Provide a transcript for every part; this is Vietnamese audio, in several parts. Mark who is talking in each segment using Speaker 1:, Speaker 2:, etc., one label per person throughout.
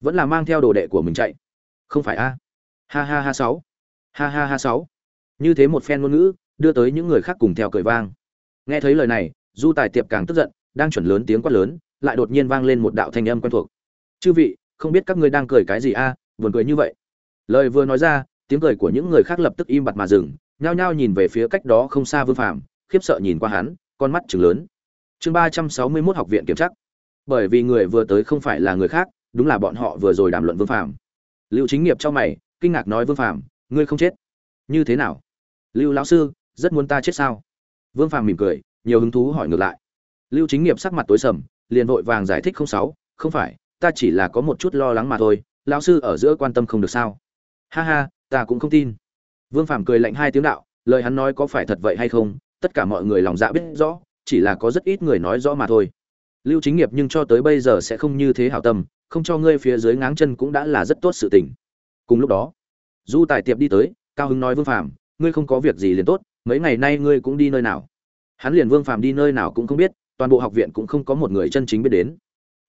Speaker 1: vẫn là mang theo đồ đệ của mình chạy. Không phải a? Ha ha ha sáu. Ha ha ha sáu. Như thế một phen ngôn ngữ, đưa tới những người khác cùng theo cười vang. Nghe thấy lời này, du tài tiệp càng tức giận, đang chuẩn lớn tiếng quát lớn, lại đột nhiên vang lên một đạo thanh âm quen thuộc. Chư vị, không biết các ngươi đang cười cái gì a? Buồn cười như vậy. Lời vừa nói ra, tiếng cười của những người khác lập tức im bặt mà dừng, nhao nhao nhìn về phía cách đó không xa vương phàm, khiếp sợ nhìn qua hắn, con mắt chừng lớn. Chương ba trăm sáu mươi 361 học viện kiểm tra. Bởi vì người vừa tới không phải là người khác đúng là bọn họ vừa rồi đàm luận vương phàm. Lưu chính nghiệp cho mày, kinh ngạc nói vương phàm, ngươi không chết. Như thế nào? Lưu lão sư, rất muốn ta chết sao? Vương phàm mỉm cười, nhiều hứng thú hỏi ngược lại. Lưu chính nghiệp sắc mặt tối sầm, liền vội vàng giải thích không sáu, không phải, ta chỉ là có một chút lo lắng mà thôi, lão sư ở giữa quan tâm không được sao? Ha ha, ta cũng không tin. Vương phàm cười lạnh hai tiếng đạo, lời hắn nói có phải thật vậy hay không, tất cả mọi người lòng dạ biết rõ, chỉ là có rất ít người nói rõ mà thôi. Lưu chính nghiệp nhưng cho tới bây giờ sẽ không như thế hảo tâm không cho ngươi phía dưới ngáng chân cũng đã là rất tốt sự tình. Cùng lúc đó, du tài tiệp đi tới, cao hứng nói vương phàm, ngươi không có việc gì liền tốt, mấy ngày nay ngươi cũng đi nơi nào? Hắn liền vương phàm đi nơi nào cũng không biết, toàn bộ học viện cũng không có một người chân chính biết đến.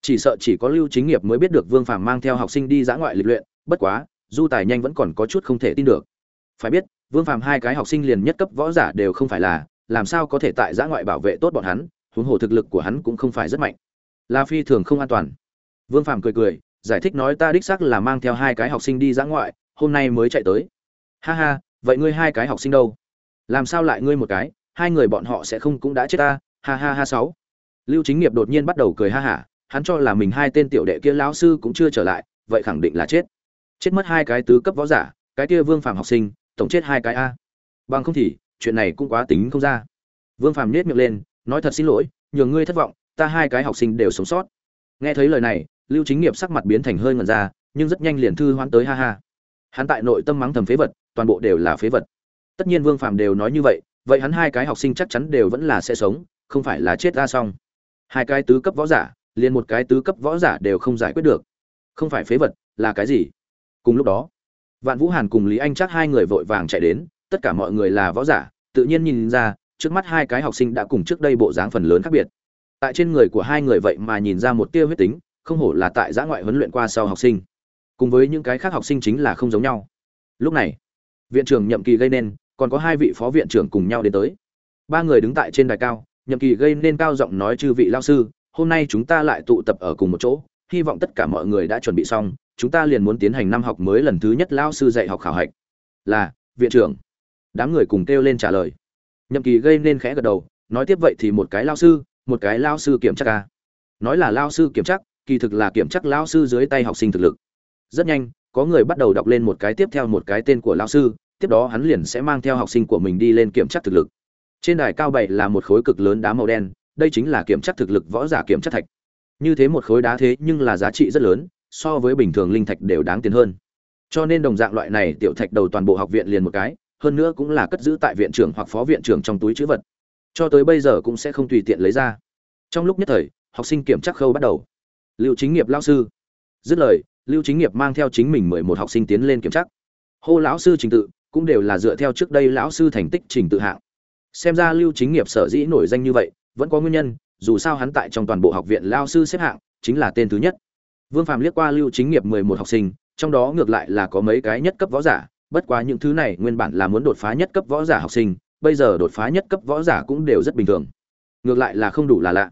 Speaker 1: Chỉ sợ chỉ có lưu chính nghiệp mới biết được vương phàm mang theo học sinh đi dã ngoại lịch luyện, bất quá, du tài nhanh vẫn còn có chút không thể tin được. Phải biết, vương phàm hai cái học sinh liền nhất cấp võ giả đều không phải là, làm sao có thể tại dã ngoại bảo vệ tốt bọn hắn, huống hồ thực lực của hắn cũng không phải rất mạnh. La phi thường không an toàn vương phàm cười cười, giải thích nói ta đích xác là mang theo hai cái học sinh đi ra ngoại, hôm nay mới chạy tới. Ha ha, vậy ngươi hai cái học sinh đâu? Làm sao lại ngươi một cái, hai người bọn họ sẽ không cũng đã chết ta, ha ha ha sáu. Lưu chính nghiệp đột nhiên bắt đầu cười ha hả, hắn cho là mình hai tên tiểu đệ kia lão sư cũng chưa trở lại, vậy khẳng định là chết. Chết mất hai cái tứ cấp võ giả, cái kia vương phàm học sinh, tổng chết hai cái a. Bằng không thì, chuyện này cũng quá tính không ra. Vương phàm nhếch miệng lên, nói thật xin lỗi, nhường ngươi thất vọng, ta hai cái học sinh đều sống sót nghe thấy lời này, lưu chính nghiệp sắc mặt biến thành hơi ngần ra, nhưng rất nhanh liền thư hoán tới ha ha. Hắn tại nội tâm mắng thầm phế vật, toàn bộ đều là phế vật. Tất nhiên vương phàm đều nói như vậy vậy hắn hai cái học sinh chắc chắn đều vẫn là sẽ sống, không phải là chết ra xong. Hai cái tứ cấp võ giả, liền một cái tứ cấp võ giả đều không giải quyết được. Không phải phế vật, là cái gì? Cùng lúc đó, vạn vũ hàn cùng lý anh chắc hai người vội vàng chạy đến, tất cả mọi người là võ giả, tự nhiên nhìn ra, trước mắt hai cái học sinh đã cùng trước đây bộ dáng phần lớn khác biệt tại trên người của hai người vậy mà nhìn ra một tia huyết tính, không hổ là tại giã ngoại huấn luyện qua sau học sinh. Cùng với những cái khác học sinh chính là không giống nhau. Lúc này, viện trưởng nhậm kỳ gây nên, còn có hai vị phó viện trưởng cùng nhau đến tới. Ba người đứng tại trên đài cao, nhậm kỳ gây nên cao giọng nói chư vị lao sư, hôm nay chúng ta lại tụ tập ở cùng một chỗ, hy vọng tất cả mọi người đã chuẩn bị xong, chúng ta liền muốn tiến hành năm học mới lần thứ nhất lao sư dạy học khảo hạch. Là, viện trưởng. Đám người cùng kêu lên trả lời. Nhậm kỳ gây nên khẽ gật đầu, nói tiếp vậy thì một cái lao sư một cái lao sư kiểm tra ca. Nói là lao sư kiểm tra, kỳ thực là kiểm tra lao sư dưới tay học sinh thực lực. Rất nhanh, có người bắt đầu đọc lên một cái tiếp theo một cái tên của lao sư, tiếp đó hắn liền sẽ mang theo học sinh của mình đi lên kiểm tra thực lực. Trên đài cao bảy là một khối cực lớn đá màu đen, đây chính là kiểm tra thực lực võ giả kiểm tra thạch. Như thế một khối đá thế nhưng là giá trị rất lớn, so với bình thường linh thạch đều đáng tiền hơn. Cho nên đồng dạng loại này tiểu thạch đầu toàn bộ học viện liền một cái, hơn nữa cũng là cất giữ tại viện trưởng hoặc phó viện trưởng trong túi chữ vật cho tới bây giờ cũng sẽ không tùy tiện lấy ra. Trong lúc nhất thời, học sinh kiểm tra khâu bắt đầu. Lưu chính nghiệp lao sư. Dứt lời, lưu chính nghiệp mang theo chính mình mười một học sinh tiến lên kiểm tra. Hô lão sư trình tự cũng đều là dựa theo trước đây lão sư thành tích trình tự hạng. Xem ra lưu chính nghiệp sở dĩ nổi danh như vậy, vẫn có nguyên nhân, dù sao hắn tại trong toàn bộ học viện lao sư xếp hạng chính là tên thứ nhất. Vương phạm liếc qua lưu chính nghiệp mười một học sinh, trong đó ngược lại là có mấy cái nhất cấp võ giả, bất quá những thứ này nguyên bản là muốn đột phá nhất cấp võ giả học sinh bây giờ đột phá nhất cấp võ giả cũng đều rất bình thường. Ngược lại là không đủ là lạ.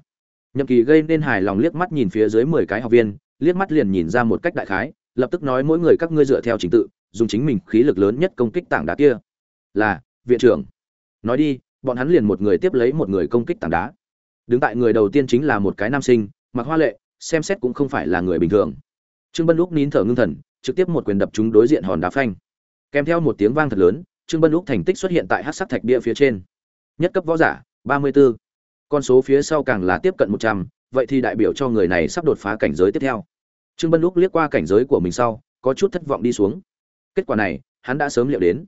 Speaker 1: Nhậm kỳ gây nên hài lòng liếc mắt nhìn phía dưới mười cái học viên, liếc mắt liền nhìn ra một cách đại khái, lập tức nói mỗi người các ngươi dựa theo trình tự, dùng chính mình khí lực lớn nhất công kích tảng đá kia. Là, viện trưởng. Nói đi, bọn hắn liền một người tiếp lấy một người công kích tảng đá. Đứng tại người đầu tiên chính là một cái nam sinh, mặc hoa lệ, xem xét cũng không phải là người bình thường. Trương bân lúc nín thở ngưng thần, trực tiếp một quyền đập chúng đối diện hòn đá phanh. Kèm theo một tiếng vang thật lớn trương bân lúc thành tích xuất hiện tại hát sắc thạch bia phía trên. Nhất cấp võ giả, ba mươi 34. con số phía sau càng là tiếp cận một trăm, vậy thì đại biểu cho người này sắp đột phá cảnh giới tiếp theo. Trương bân lúc liếc qua cảnh giới của mình sau, có chút thất vọng đi xuống. Kết quả này, hắn đã sớm liệu đến.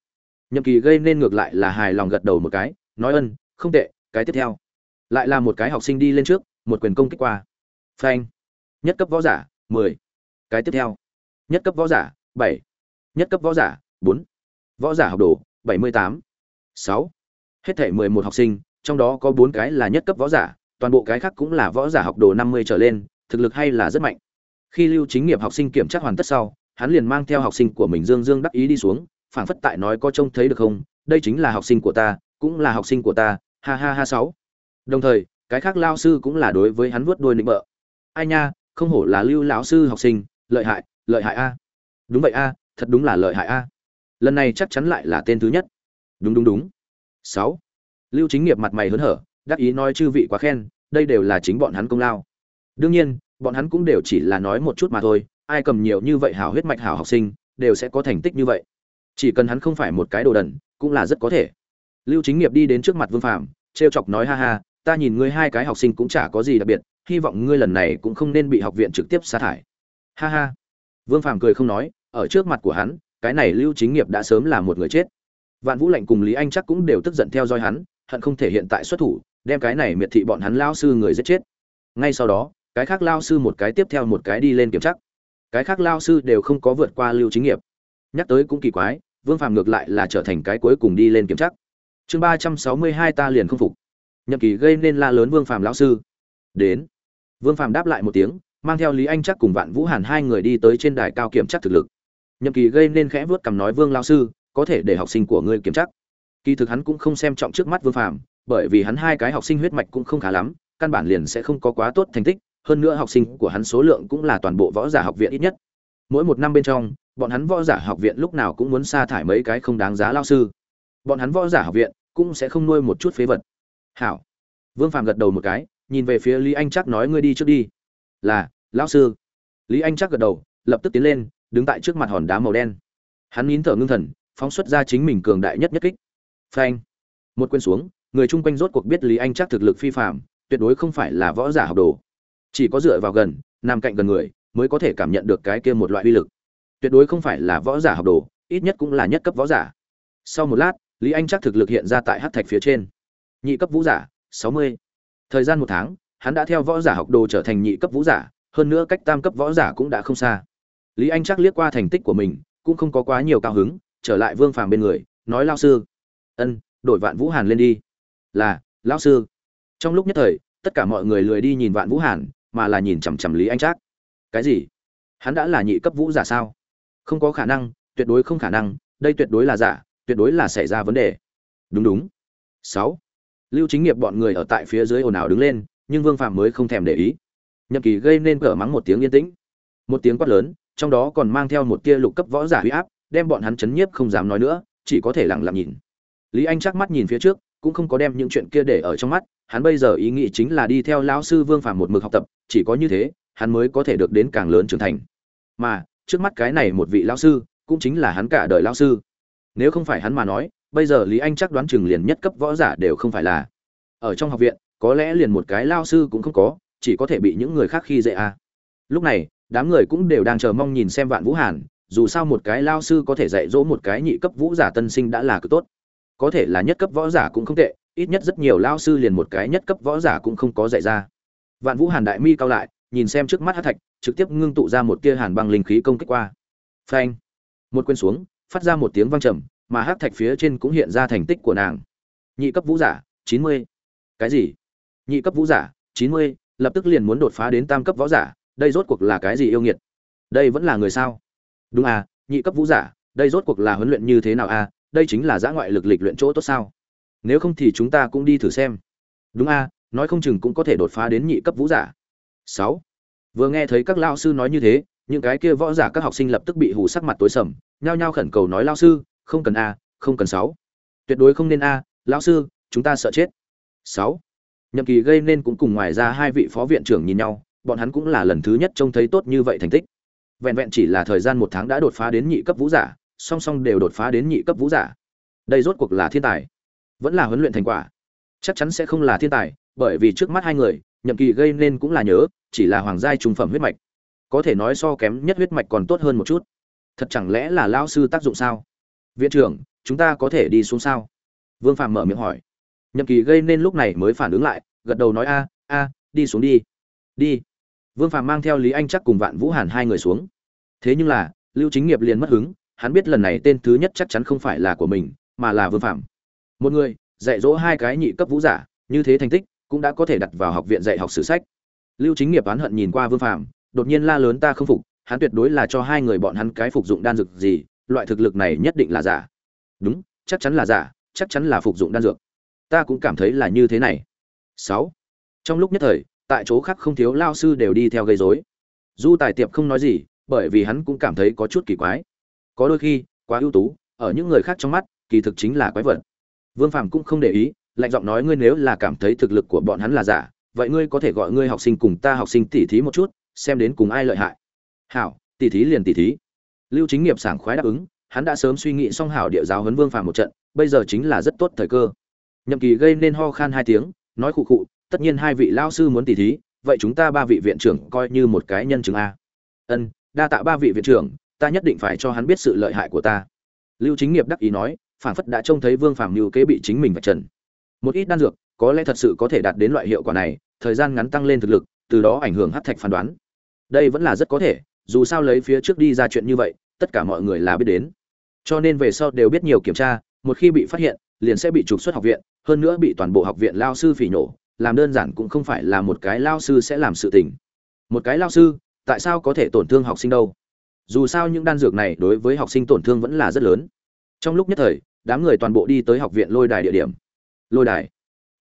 Speaker 1: Nhậm kỳ gây nên ngược lại là hài lòng gật đầu một cái, nói ân, không tệ, cái tiếp theo. Lại là một cái học sinh đi lên trước, một quyền công kích qua. Phanh. Nhất cấp võ giả, mười. Cái tiếp theo. Nhất cấp võ giả, bảy. Nhất cấp võ giả, bốn. Võ giả học đồ bảy mươi tám, sáu. Hết thể mười một học sinh, trong đó có bốn cái là nhất cấp võ giả, toàn bộ cái khác cũng là võ giả học đồ năm mươi trở lên, thực lực hay là rất mạnh. Khi lưu chính nghiệp học sinh kiểm tra hoàn tất sau, hắn liền mang theo học sinh của mình dương dương đắc ý đi xuống, phảng phất tại nói có trông thấy được không, đây chính là học sinh của ta, cũng là học sinh của ta, ha ha ha sáu. Đồng thời, cái khác lao sư cũng là đối với hắn vuốt đuôi nịnh bợ. Ai nha, không hổ là lưu lão sư học sinh, lợi hại lợi hại a. Đúng vậy a, thật đúng là lợi hại a lần này chắc chắn lại là tên thứ nhất. Đúng đúng đúng. Sáu. Lưu chính nghiệp mặt mày hớn hở, đắc ý nói chư vị quá khen, đây đều là chính bọn hắn công lao. Đương nhiên, bọn hắn cũng đều chỉ là nói một chút mà thôi, ai cầm nhiều như vậy hảo huyết mạch hảo học sinh, đều sẽ có thành tích như vậy. Chỉ cần hắn không phải một cái đồ đần, cũng là rất có thể. Lưu chính nghiệp đi đến trước mặt vương phạm trêu chọc nói, ha ha, ta nhìn ngươi hai cái học sinh cũng chả có gì đặc biệt, hy vọng ngươi lần này cũng không nên bị học viện trực tiếp sa thải. Ha ha. Vương phạm cười không nói, ở trước mặt của hắn cái này lưu chính nghiệp đã sớm là một người chết. Vạn vũ lệnh cùng lý anh chắc cũng đều tức giận theo dõi hắn hận không thể hiện tại xuất thủ đem cái này miệt thị bọn hắn lao sư người giết chết. Ngay sau đó cái khác lao sư một cái tiếp theo một cái đi lên kiểm chắc, cái khác lao sư đều không có vượt qua lưu chính nghiệp. Nhắc tới cũng kỳ quái vương phàm ngược lại là trở thành cái cuối cùng đi lên kiểm chắc. chương ba trăm sáu mươi hai ta liền không phục. Nhậm kỳ gây nên la lớn vương phàm lão sư. Đến. Vương phàm đáp lại một tiếng mang theo lý anh chắc cùng vạn vũ hàn hai người đi tới trên đài cao kiểm tra thực lực nhậm kỳ gây nên khẽ vuốt cầm nói vương lao sư, có thể để học sinh của ngươi kiểm tra. Kỳ thực hắn cũng không xem trọng trước mắt vương phàm, bởi vì hắn hai cái học sinh huyết mạch cũng không khá lắm, căn bản liền sẽ không có quá tốt thành tích, hơn nữa học sinh của hắn số lượng cũng là toàn bộ võ giả học viện ít nhất. Mỗi một năm bên trong, bọn hắn võ giả học viện lúc nào cũng muốn sa thải mấy cái không đáng giá lao sư. Bọn hắn võ giả học viện cũng sẽ không nuôi một chút phế vật. Hảo. Vương phàm gật đầu một cái, nhìn về phía lý anh chắc nói ngươi đi trước đi. Là lão sư. Lý anh chắc gật đầu, lập tức tiến lên đứng tại trước mặt hòn đá màu đen. Hắn nín thở ngưng thần, phóng xuất ra chính mình cường đại nhất nhất kích. Phanh! Một quên xuống, người chung quanh rốt cuộc biết lý anh chắc thực lực phi phạm tuyệt đối không phải là võ giả học đồ. Chỉ có dựa vào gần, nằm cạnh gần người, mới có thể cảm nhận được cái kia một loại uy lực. Tuyệt đối không phải là võ giả học đồ, ít nhất cũng là nhất cấp võ giả. Sau một lát, lý anh chắc thực lực hiện ra tại hát thạch phía trên. Nhị cấp vũ giả, sáu mươi. Thời gian một tháng, hắn đã theo võ giả học đồ trở thành nhị cấp vũ giả, hơn nữa cách tam cấp võ giả cũng đã không xa lý anh chắc liếc qua thành tích của mình, cũng không có quá nhiều cao hứng, trở lại vương phàm bên người, nói lao sư. Ân, đổi vạn vũ hàn lên đi. Là, lão sư. Trong lúc nhất thời, tất cả mọi người lười đi nhìn vạn vũ hàn, mà là nhìn chằm chằm lý anh trác cái gì? Hắn đã là nhị cấp vũ giả sao? Không có khả năng, tuyệt đối không khả năng, đây tuyệt đối là giả, tuyệt đối là xảy ra vấn đề. Đúng đúng. Sáu. Lưu chính nghiệp bọn người ở tại phía dưới ồn ào đứng lên, nhưng vương phạm mới không thèm để ý. Nhậm kỳ gây nên cỡ mắng một tiếng yên tĩnh. Một tiếng quát lớn trong đó còn mang theo một tia lục cấp võ giả huy áp, đem bọn hắn chấn nhiếp không dám nói nữa, chỉ có thể lặng lặng nhìn. Lý anh chắc mắt nhìn phía trước, cũng không có đem những chuyện kia để ở trong mắt, hắn bây giờ ý nghĩ chính là đi theo lão sư vương phàm một mực học tập, chỉ có như thế, hắn mới có thể được đến càng lớn trưởng thành. Mà, trước mắt cái này một vị lão sư, cũng chính là hắn cả đời lão sư. Nếu không phải hắn mà nói, bây giờ lý anh chắc đoán chừng liền nhất cấp võ giả đều không phải là. Ở trong học viện, có lẽ liền một cái lao sư cũng không có, chỉ có thể bị những người khác khi dễ à. lúc này đám người cũng đều đang chờ mong nhìn xem vạn vũ hàn, dù sao một cái lao sư có thể dạy dỗ một cái nhị cấp vũ giả tân sinh đã là cực tốt. Có thể là nhất cấp võ giả cũng không tệ, ít nhất rất nhiều lao sư liền một cái nhất cấp võ giả cũng không có dạy ra. Vạn vũ hàn đại mi cao lại, nhìn xem trước mắt hát thạch, trực tiếp ngưng tụ ra một tia hàn băng linh khí công kích qua. Phanh! Một quên xuống, phát ra một tiếng vang trầm, mà hát thạch phía trên cũng hiện ra thành tích của nàng. Nhị cấp vũ giả, chín mươi. Cái gì? Nhị cấp vũ giả, chín mươi, lập tức liền muốn đột phá đến tam cấp võ giả đây rốt cuộc là cái gì yêu nghiệt? Đây vẫn là người sao? Đúng à nhị cấp vũ giả đây rốt cuộc là huấn luyện như thế nào à? Đây chính là giã ngoại lực lịch luyện chỗ tốt sao? Nếu không thì chúng ta cũng đi thử xem. Đúng à, nói không chừng cũng có thể đột phá đến nhị cấp vũ giả. Sáu. Vừa nghe thấy các lao sư nói như thế những cái kia võ giả các học sinh lập tức bị hù sắc mặt tối sầm nhao nhao khẩn cầu nói lao sư không cần a không cần sáu. Tuyệt đối không nên a à, lao sư chúng ta sợ chết. Sáu. Nhậm kỳ gây nên cũng cùng ngoài ra hai vị phó viện trưởng nhìn nhau bọn hắn cũng là lần thứ nhất trông thấy tốt như vậy thành tích. Vẹn vẹn chỉ là thời gian một tháng đã đột phá đến nhị cấp vũ giả, song song đều đột phá đến nhị cấp vũ giả. Đây rốt cuộc là thiên tài, vẫn là huấn luyện thành quả. Chắc chắn sẽ không là thiên tài, bởi vì trước mắt hai người, nhậm kỳ gây nên cũng là nhớ, chỉ là hoàng giai trung phẩm huyết mạch. Có thể nói so kém nhất huyết mạch còn tốt hơn một chút. Thật chẳng lẽ là lao sư tác dụng sao? Viện trưởng, chúng ta có thể đi xuống sao? Vương phạm mở miệng hỏi. Nhậm kỳ gây nên lúc này mới phản ứng lại, gật đầu nói, a a, đi xuống đi. Đi vương phạm mang theo lý anh chắc cùng vạn vũ hàn hai người xuống. Thế nhưng là, lưu chính nghiệp liền mất hứng, hắn biết lần này tên thứ nhất chắc chắn không phải là của mình, mà là vương phạm một người, dạy dỗ hai cái nhị cấp vũ giả, như thế thành tích, cũng đã có thể đặt vào học viện dạy học sử sách. Lưu chính nghiệp oán hận nhìn qua vương phạm đột nhiên la lớn ta không phục, hắn tuyệt đối là cho hai người bọn hắn cái phục dụng đan dược gì, loại thực lực này nhất định là giả. Đúng, chắc chắn là giả, chắc chắn là phục dụng đan dược. Ta cũng cảm thấy là như thế này. Sáu. Trong lúc nhất thời tại chỗ khác không thiếu lao sư đều đi theo gây rối. Du tài tiệp không nói gì, bởi vì hắn cũng cảm thấy có chút kỳ quái. Có đôi khi, quá ưu tú, ở những người khác trong mắt, kỳ thực chính là quái vật. Vương phàm cũng không để ý, lạnh giọng nói ngươi nếu là cảm thấy thực lực của bọn hắn là giả, vậy ngươi có thể gọi ngươi học sinh cùng ta học sinh tỉ thí một chút, xem đến cùng ai lợi hại. Hảo, tỉ thí liền tỉ thí. Lưu chính nghiệp sảng khoái đáp ứng, hắn đã sớm suy nghĩ xong hảo địa giáo huấn vương phàm một trận, bây giờ chính là rất tốt thời cơ. Nhậm kỳ gây nên ho khan hai tiếng, nói khụ khụ tất nhiên hai vị lao sư muốn tỉ thí, vậy chúng ta ba vị viện trưởng coi như một cái nhân chứng a. Ân, đa tạ ba vị viện trưởng, ta nhất định phải cho hắn biết sự lợi hại của ta. Lưu chính nghiệp đắc ý nói phản phất đã trông thấy vương phàm mưu kế bị chính mình vạch trần. Một ít đan dược, có lẽ thật sự có thể đạt đến loại hiệu quả này, thời gian ngắn tăng lên thực lực, từ đó ảnh hưởng hát thạch phán đoán. Đây vẫn là rất có thể, dù sao lấy phía trước đi ra chuyện như vậy, tất cả mọi người là biết đến. Cho nên về sau đều biết nhiều kiểm tra, một khi bị phát hiện, liền sẽ bị trục xuất học viện, hơn nữa bị toàn bộ học viện lao sư phỉ nhổ làm đơn giản cũng không phải là một cái lao sư sẽ làm sự tình. Một cái lao sư, tại sao có thể tổn thương học sinh đâu? Dù sao những đan dược này đối với học sinh tổn thương vẫn là rất lớn. Trong lúc nhất thời, đám người toàn bộ đi tới học viện lôi đài địa điểm. Lôi đài.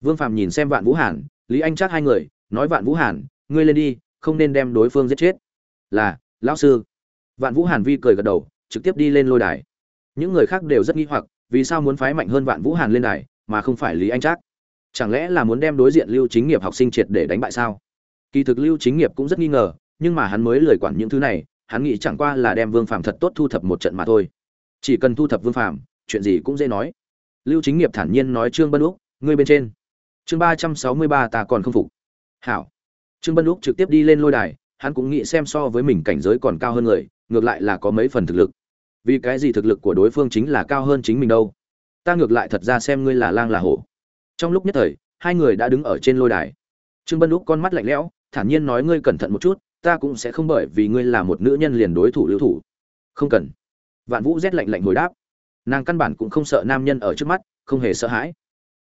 Speaker 1: Vương phàm nhìn xem vạn vũ hàn, lý anh chắc hai người, nói vạn vũ hàn, ngươi lên đi, không nên đem đối phương giết chết. Là lão sư. Vạn vũ hàn vi cười gật đầu, trực tiếp đi lên lôi đài. Những người khác đều rất nghi hoặc, vì sao muốn phái mạnh hơn vạn vũ hàn lên đài, mà không phải lý anh trác? Chẳng lẽ là muốn đem đối diện lưu chính nghiệp học sinh triệt để đánh bại sao? Kỳ thực lưu chính nghiệp cũng rất nghi ngờ nhưng mà hắn mới lời quản những thứ này hắn nghĩ chẳng qua là đem vương Phạm thật tốt thu thập một trận mà thôi. Chỉ cần thu thập vương Phạm, chuyện gì cũng dễ nói. Lưu chính nghiệp thản nhiên nói trương bân úc ngươi bên trên. Chương ba trăm sáu mươi ba ta còn không phục. Hảo. Trương bân úc trực tiếp đi lên lôi đài hắn cũng nghĩ xem so với mình cảnh giới còn cao hơn người ngược lại là có mấy phần thực lực. Vì cái gì thực lực của đối phương chính là cao hơn chính mình đâu? Ta ngược lại thật ra xem ngươi là lang là hổ trong lúc nhất thời, hai người đã đứng ở trên lôi đài. Trương bân úc con mắt lạnh lẽo, thản nhiên nói ngươi cẩn thận một chút, ta cũng sẽ không bởi vì ngươi là một nữ nhân liền đối thủ lưu thủ. Không cần. Vạn vũ rét lạnh lạnh hồi đáp. Nàng căn bản cũng không sợ nam nhân ở trước mắt, không hề sợ hãi.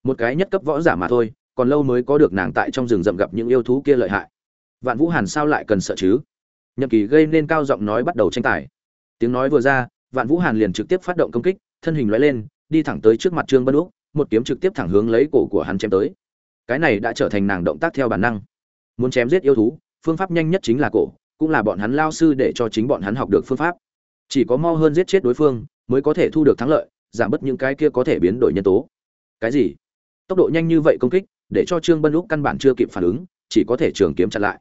Speaker 1: Một cái nhất cấp võ giả mà thôi, còn lâu mới có được nàng tại trong rừng rậm gặp những yêu thú kia lợi hại. Vạn vũ hàn sao lại cần sợ chứ? Nhậm kỳ gây nên cao giọng nói bắt đầu tranh tài. Tiếng nói vừa ra, vạn vũ hàn liền trực tiếp phát động công kích, thân hình lóe lên, đi thẳng tới trước mặt trương bân úc một kiếm trực tiếp thẳng hướng lấy cổ của hắn chém tới. Cái này đã trở thành nàng động tác theo bản năng. Muốn chém giết yêu thú, phương pháp nhanh nhất chính là cổ, cũng là bọn hắn lao sư để cho chính bọn hắn học được phương pháp. Chỉ có mau hơn giết chết đối phương, mới có thể thu được thắng lợi, giảm bớt những cái kia có thể biến đổi nhân tố. Cái gì? Tốc độ nhanh như vậy công kích, để cho trương bân úc căn bản chưa kịp phản ứng, chỉ có thể trường kiếm chặn lại.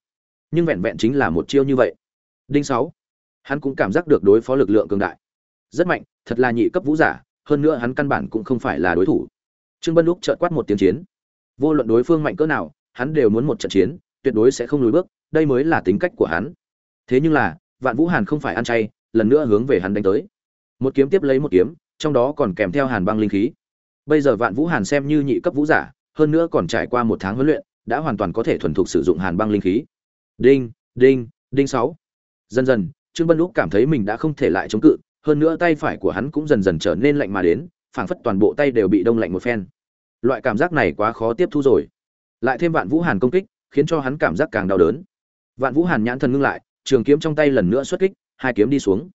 Speaker 1: Nhưng vẹn vẹn chính là một chiêu như vậy. Đinh sáu. Hắn cũng cảm giác được đối phó lực lượng cường đại. Rất mạnh, thật là nhị cấp vũ giả, hơn nữa hắn căn bản cũng không phải là đối thủ trương bân úc chợt quát một tiếng chiến. Vô luận đối phương mạnh cỡ nào, hắn đều muốn một trận chiến, tuyệt đối sẽ không lùi bước, đây mới là tính cách của hắn. Thế nhưng là, vạn vũ hàn không phải ăn chay, lần nữa hướng về hắn đánh tới. Một kiếm tiếp lấy một kiếm, trong đó còn kèm theo hàn băng linh khí. Bây giờ vạn vũ hàn xem như nhị cấp vũ giả, hơn nữa còn trải qua một tháng huấn luyện, đã hoàn toàn có thể thuần thục sử dụng hàn băng linh khí. Đinh đinh đinh sáu. Dần dần, trương bân lúc cảm thấy mình đã không thể lại chống cự, hơn nữa tay phải của hắn cũng dần dần trở nên lạnh mà đến phảng phất toàn bộ tay đều bị đông lạnh một phen. Loại cảm giác này quá khó tiếp thu rồi. Lại thêm vạn vũ hàn công kích, khiến cho hắn cảm giác càng đau đớn. Vạn vũ hàn nhãn thần ngưng lại, trường kiếm trong tay lần nữa xuất kích, hai kiếm đi xuống.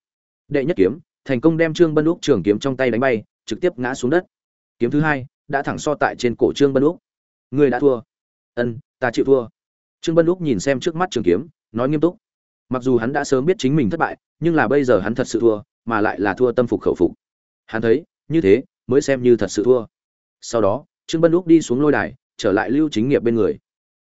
Speaker 1: Đệ nhất kiếm, thành công đem trương bân úc trường kiếm trong tay đánh bay, trực tiếp ngã xuống đất. Kiếm thứ hai, đã thẳng so tại trên cổ trương bân úc. Người đã thua. Ân, ta chịu thua. Trương bân úc nhìn xem trước mắt trường kiếm, nói nghiêm túc. Mặc dù hắn đã sớm biết chính mình thất bại, nhưng là bây giờ hắn thật sự thua, mà lại là thua tâm phục khẩu phục. Hắn thấy như thế, mới xem như thật sự thua. Sau đó, trương bân úc đi xuống lôi đài, trở lại lưu chính nghiệp bên người.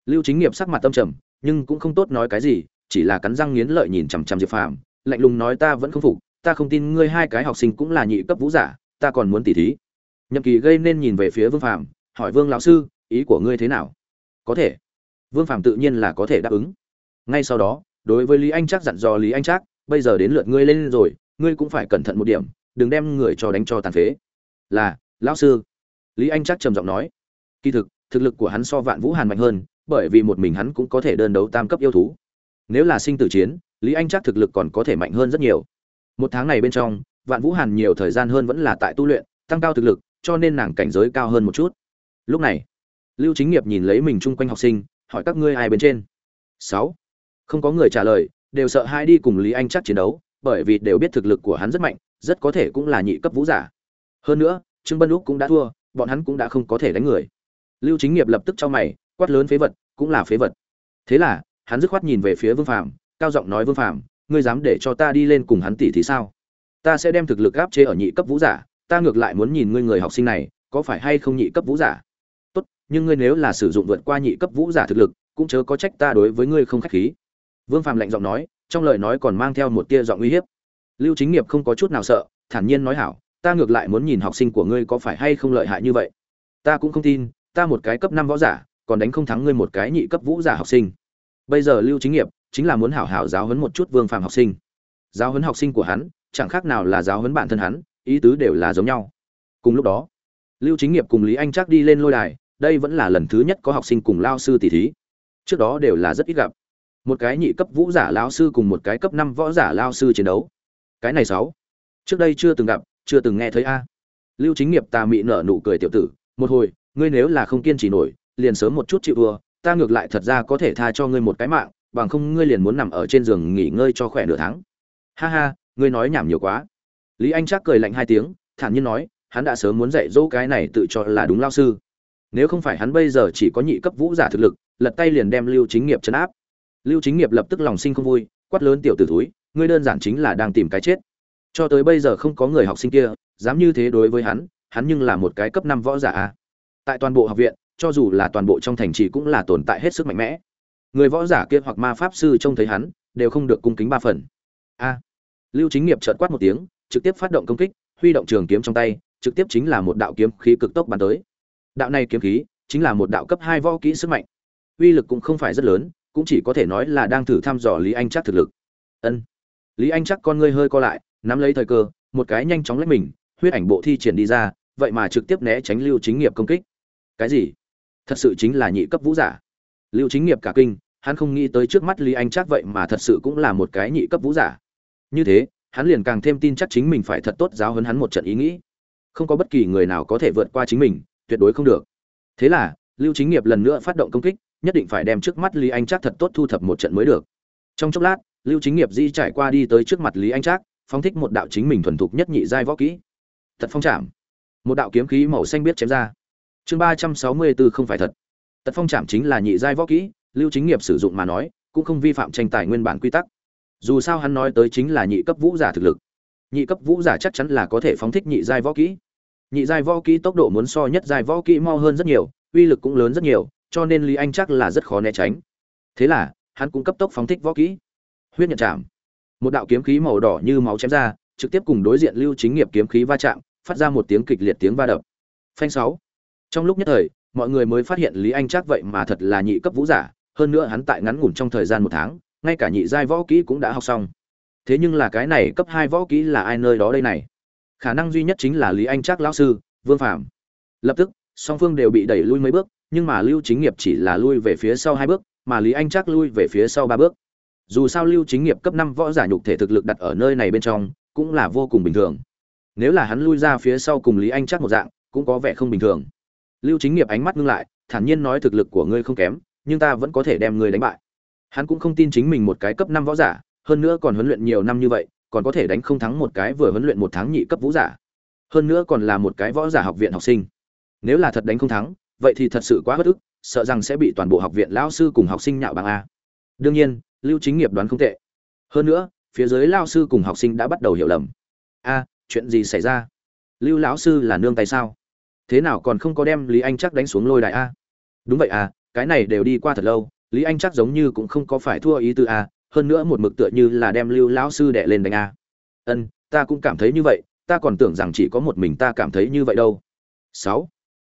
Speaker 1: Lưu chính nghiệp sắc mặt tâm trầm, nhưng cũng không tốt nói cái gì, chỉ là cắn răng nghiến lợi nhìn chằm chằm diệp phàm, lạnh lùng nói ta vẫn không phục, ta không tin ngươi hai cái học sinh cũng là nhị cấp vũ giả, ta còn muốn tỉ thí. Nhậm kỳ gây nên nhìn về phía vương phàm, hỏi vương lão sư, ý của ngươi thế nào? Có thể. Vương phàm tự nhiên là có thể đáp ứng. Ngay sau đó, đối với lý anh trác dặn dò lý anh trác, bây giờ đến lượt ngươi lên rồi, ngươi cũng phải cẩn thận một điểm đừng đem người cho đánh cho tàn phế. Là, lão sư. Lý anh chắc trầm giọng nói. Kỳ thực thực lực của hắn so vạn vũ hàn mạnh hơn, bởi vì một mình hắn cũng có thể đơn đấu tam cấp yêu thú. Nếu là sinh tử chiến, lý anh chắc thực lực còn có thể mạnh hơn rất nhiều. Một tháng này bên trong, vạn vũ hàn nhiều thời gian hơn vẫn là tại tu luyện, tăng cao thực lực, cho nên nàng cảnh giới cao hơn một chút. Lúc này, lưu chính nghiệp nhìn lấy mình chung quanh học sinh, hỏi các ngươi ai bên trên? Sáu. Không có người trả lời, đều sợ hai đi cùng lý anh chắc chiến đấu, bởi vì đều biết thực lực của hắn rất mạnh rất có thể cũng là nhị cấp vũ giả. Hơn nữa, trương bân úc cũng đã thua, bọn hắn cũng đã không có thể đánh người. Lưu chính nghiệp lập tức cho mày, quát lớn phế vật, cũng là phế vật. Thế là, hắn dứt khoát nhìn về phía vương phàm, cao giọng nói, vương phàm, ngươi dám để cho ta đi lên cùng hắn tỷ thì sao? Ta sẽ đem thực lực áp chế ở nhị cấp vũ giả, ta ngược lại muốn nhìn ngươi người học sinh này, có phải hay không nhị cấp vũ giả? Tốt, nhưng ngươi nếu là sử dụng vượt qua nhị cấp vũ giả thực lực, cũng chớ có trách ta đối với ngươi không khách khí. Vương phàm lạnh giọng nói, trong lời nói còn mang theo một tia giọng uy hiếp lưu chính nghiệp không có chút nào sợ, thản nhiên nói hảo, ta ngược lại muốn nhìn học sinh của ngươi có phải hay không lợi hại như vậy. Ta cũng không tin, ta một cái cấp năm võ giả, còn đánh không thắng ngươi một cái nhị cấp vũ giả học sinh. Bây giờ lưu chính nghiệp chính là muốn hảo hảo giáo huấn một chút vương phàm học sinh. Giáo huấn học sinh của hắn, chẳng khác nào là giáo huấn bản thân hắn, ý tứ đều là giống nhau. Cùng lúc đó, lưu chính nghiệp cùng lý anh chắc đi lên lôi đài, đây vẫn là lần thứ nhất có học sinh cùng lao sư tỷ thí. Trước đó đều là rất ít gặp. Một cái nhị cấp vũ giả lao sư cùng một cái cấp năm võ giả lao sư chiến đấu cái này sáu. Trước đây chưa từng gặp, chưa từng nghe thấy a. Lưu chính nghiệp ta mị nở nụ cười tiểu tử, một hồi, ngươi nếu là không kiên trì nổi, liền sớm một chút chịu thua, ta ngược lại thật ra có thể tha cho ngươi một cái mạng, bằng không ngươi liền muốn nằm ở trên giường nghỉ ngơi cho khỏe nửa tháng. Ha ha, ngươi nói nhảm nhiều quá. Lý anh chắc cười lạnh hai tiếng, thản nhiên nói, hắn đã sớm muốn dạy dỗ cái này tự cho là đúng lao sư. Nếu không phải hắn bây giờ chỉ có nhị cấp vũ giả thực lực, lật tay liền đem lưu chính nghiệp chấn áp. Lưu chính nghiệp lập tức lòng sinh không vui, quát lớn tiểu t ử thúi ngươi đơn giản chính là đang tìm cái chết. Cho tới bây giờ không có người học sinh kia, dám như thế đối với hắn hắn nhưng là một cái cấp năm võ giả a. Tại toàn bộ học viện, cho dù là toàn bộ trong thành trì cũng là tồn tại hết sức mạnh mẽ. Người võ giả kia hoặc ma pháp sư trông thấy hắn, đều không được cung kính ba phần. A. Lưu chính nghiệp chợt quát một tiếng, trực tiếp phát động công kích, huy động trường kiếm trong tay, trực tiếp chính là một đạo kiếm khí cực tốc bắn tới. Đạo này kiếm khí, chính là một đạo cấp hai võ kỹ sức mạnh. Uy lực cũng không phải rất lớn, cũng chỉ có thể nói là đang thử thăm dò lý anh chắc thực lực. Ân lý anh chắc con ngươi hơi co lại, nắm lấy thời cơ, một cái nhanh chóng lách mình, huyết ảnh bộ thi triển đi ra, vậy mà trực tiếp né tránh lưu chính nghiệp công kích. Cái gì? Thật sự chính là nhị cấp vũ giả. Lưu chính nghiệp cả kinh, hắn không nghĩ tới trước mắt lý anh chắc vậy mà thật sự cũng là một cái nhị cấp vũ giả. Như thế, hắn liền càng thêm tin chắc chính mình phải thật tốt giáo hấn hắn một trận ý nghĩ. Không có bất kỳ người nào có thể vượt qua chính mình, tuyệt đối không được. Thế là, lưu chính nghiệp lần nữa phát động công kích, nhất định phải đem trước mắt lý anh chắc thật tốt thu thập một trận mới được. Trong chốc lát lưu chính nghiệp di trải qua đi tới trước mặt lý anh trác, phóng thích một đạo chính mình thuần thục nhất nhị giai võ kỹ. Tật phong chạm một đạo kiếm khí màu xanh biết chém ra. Chương ba trăm sáu mươi b ố không phải thật. Tật phong chạm chính là nhị giai võ kỹ, lưu chính nghiệp sử dụng mà nói, cũng không vi phạm tranh tài nguyên bản quy tắc. Dù sao hắn nói tới chính là nhị cấp vũ giả thực lực. Nhị cấp vũ giả chắc chắn là có thể phóng thích nhị giai võ kỹ. Nhị giai võ kỹ tốc độ muốn so nhất giai võ kỹ mau hơn rất nhiều, uy lực cũng lớn rất nhiều, cho nên lý anh chắc là rất khó né tránh. Thế là, hắn cũng cấp tốc phóng thích võ kỹ huyết nhận chạm. Một đạo kiếm khí màu đỏ như máu chém ra, trực tiếp cùng đối diện lưu chính nghiệp kiếm khí va chạm, phát ra một tiếng kịch liệt tiếng va đập. Phanh sáu. Trong lúc nhất thời, mọi người mới phát hiện lý anh chắc vậy mà thật là nhị cấp vũ giả, hơn nữa hắn tại ngắn ngủn trong thời gian một tháng, ngay cả nhị giai võ kỹ cũng đã học xong. Thế nhưng là cái này cấp hai võ kỹ là ai nơi đó đây này? Khả năng duy nhất chính là lý anh trác lão sư, vương phạm lập tức, song phương đều bị đẩy lui mấy bước, nhưng mà lưu chính nghiệp chỉ là lui về phía sau hai bước, mà lý anh trác lui về phía sau ba bước dù sao lưu chính nghiệp cấp năm võ giả nhục thể thực lực đặt ở nơi này bên trong, cũng là vô cùng bình thường. Nếu là hắn lui ra phía sau cùng lý anh chắc một dạng, cũng có vẻ không bình thường. Lưu chính nghiệp ánh mắt ngưng lại, thản nhiên nói thực lực của ngươi không kém, nhưng ta vẫn có thể đem ngươi đánh bại. Hắn cũng không tin chính mình một cái cấp năm võ giả, hơn nữa còn huấn luyện nhiều năm như vậy, còn có thể đánh không thắng một cái vừa huấn luyện một tháng nhị cấp vũ giả. Hơn nữa còn là một cái võ giả học viện học sinh. Nếu là thật đánh không thắng, vậy thì thật sự quá bất ức, sợ rằng sẽ bị toàn bộ học viện lão sư cùng học sinh nhạo bằng a. Đương nhiên lưu chính nghiệp đoán không tệ. Hơn nữa, phía dưới lao sư cùng học sinh đã bắt đầu hiểu lầm. A, chuyện gì xảy ra? Lưu lão sư là nương tay sao? Thế nào còn không có đem lý anh chắc đánh xuống lôi đại a? Đúng vậy à cái này đều đi qua thật lâu, lý anh chắc giống như cũng không có phải thua ý tư a, hơn nữa một mực tựa như là đem lưu lão sư đẻ lên đánh a. Ân, ta cũng cảm thấy như vậy, ta còn tưởng rằng chỉ có một mình ta cảm thấy như vậy đâu. Sáu.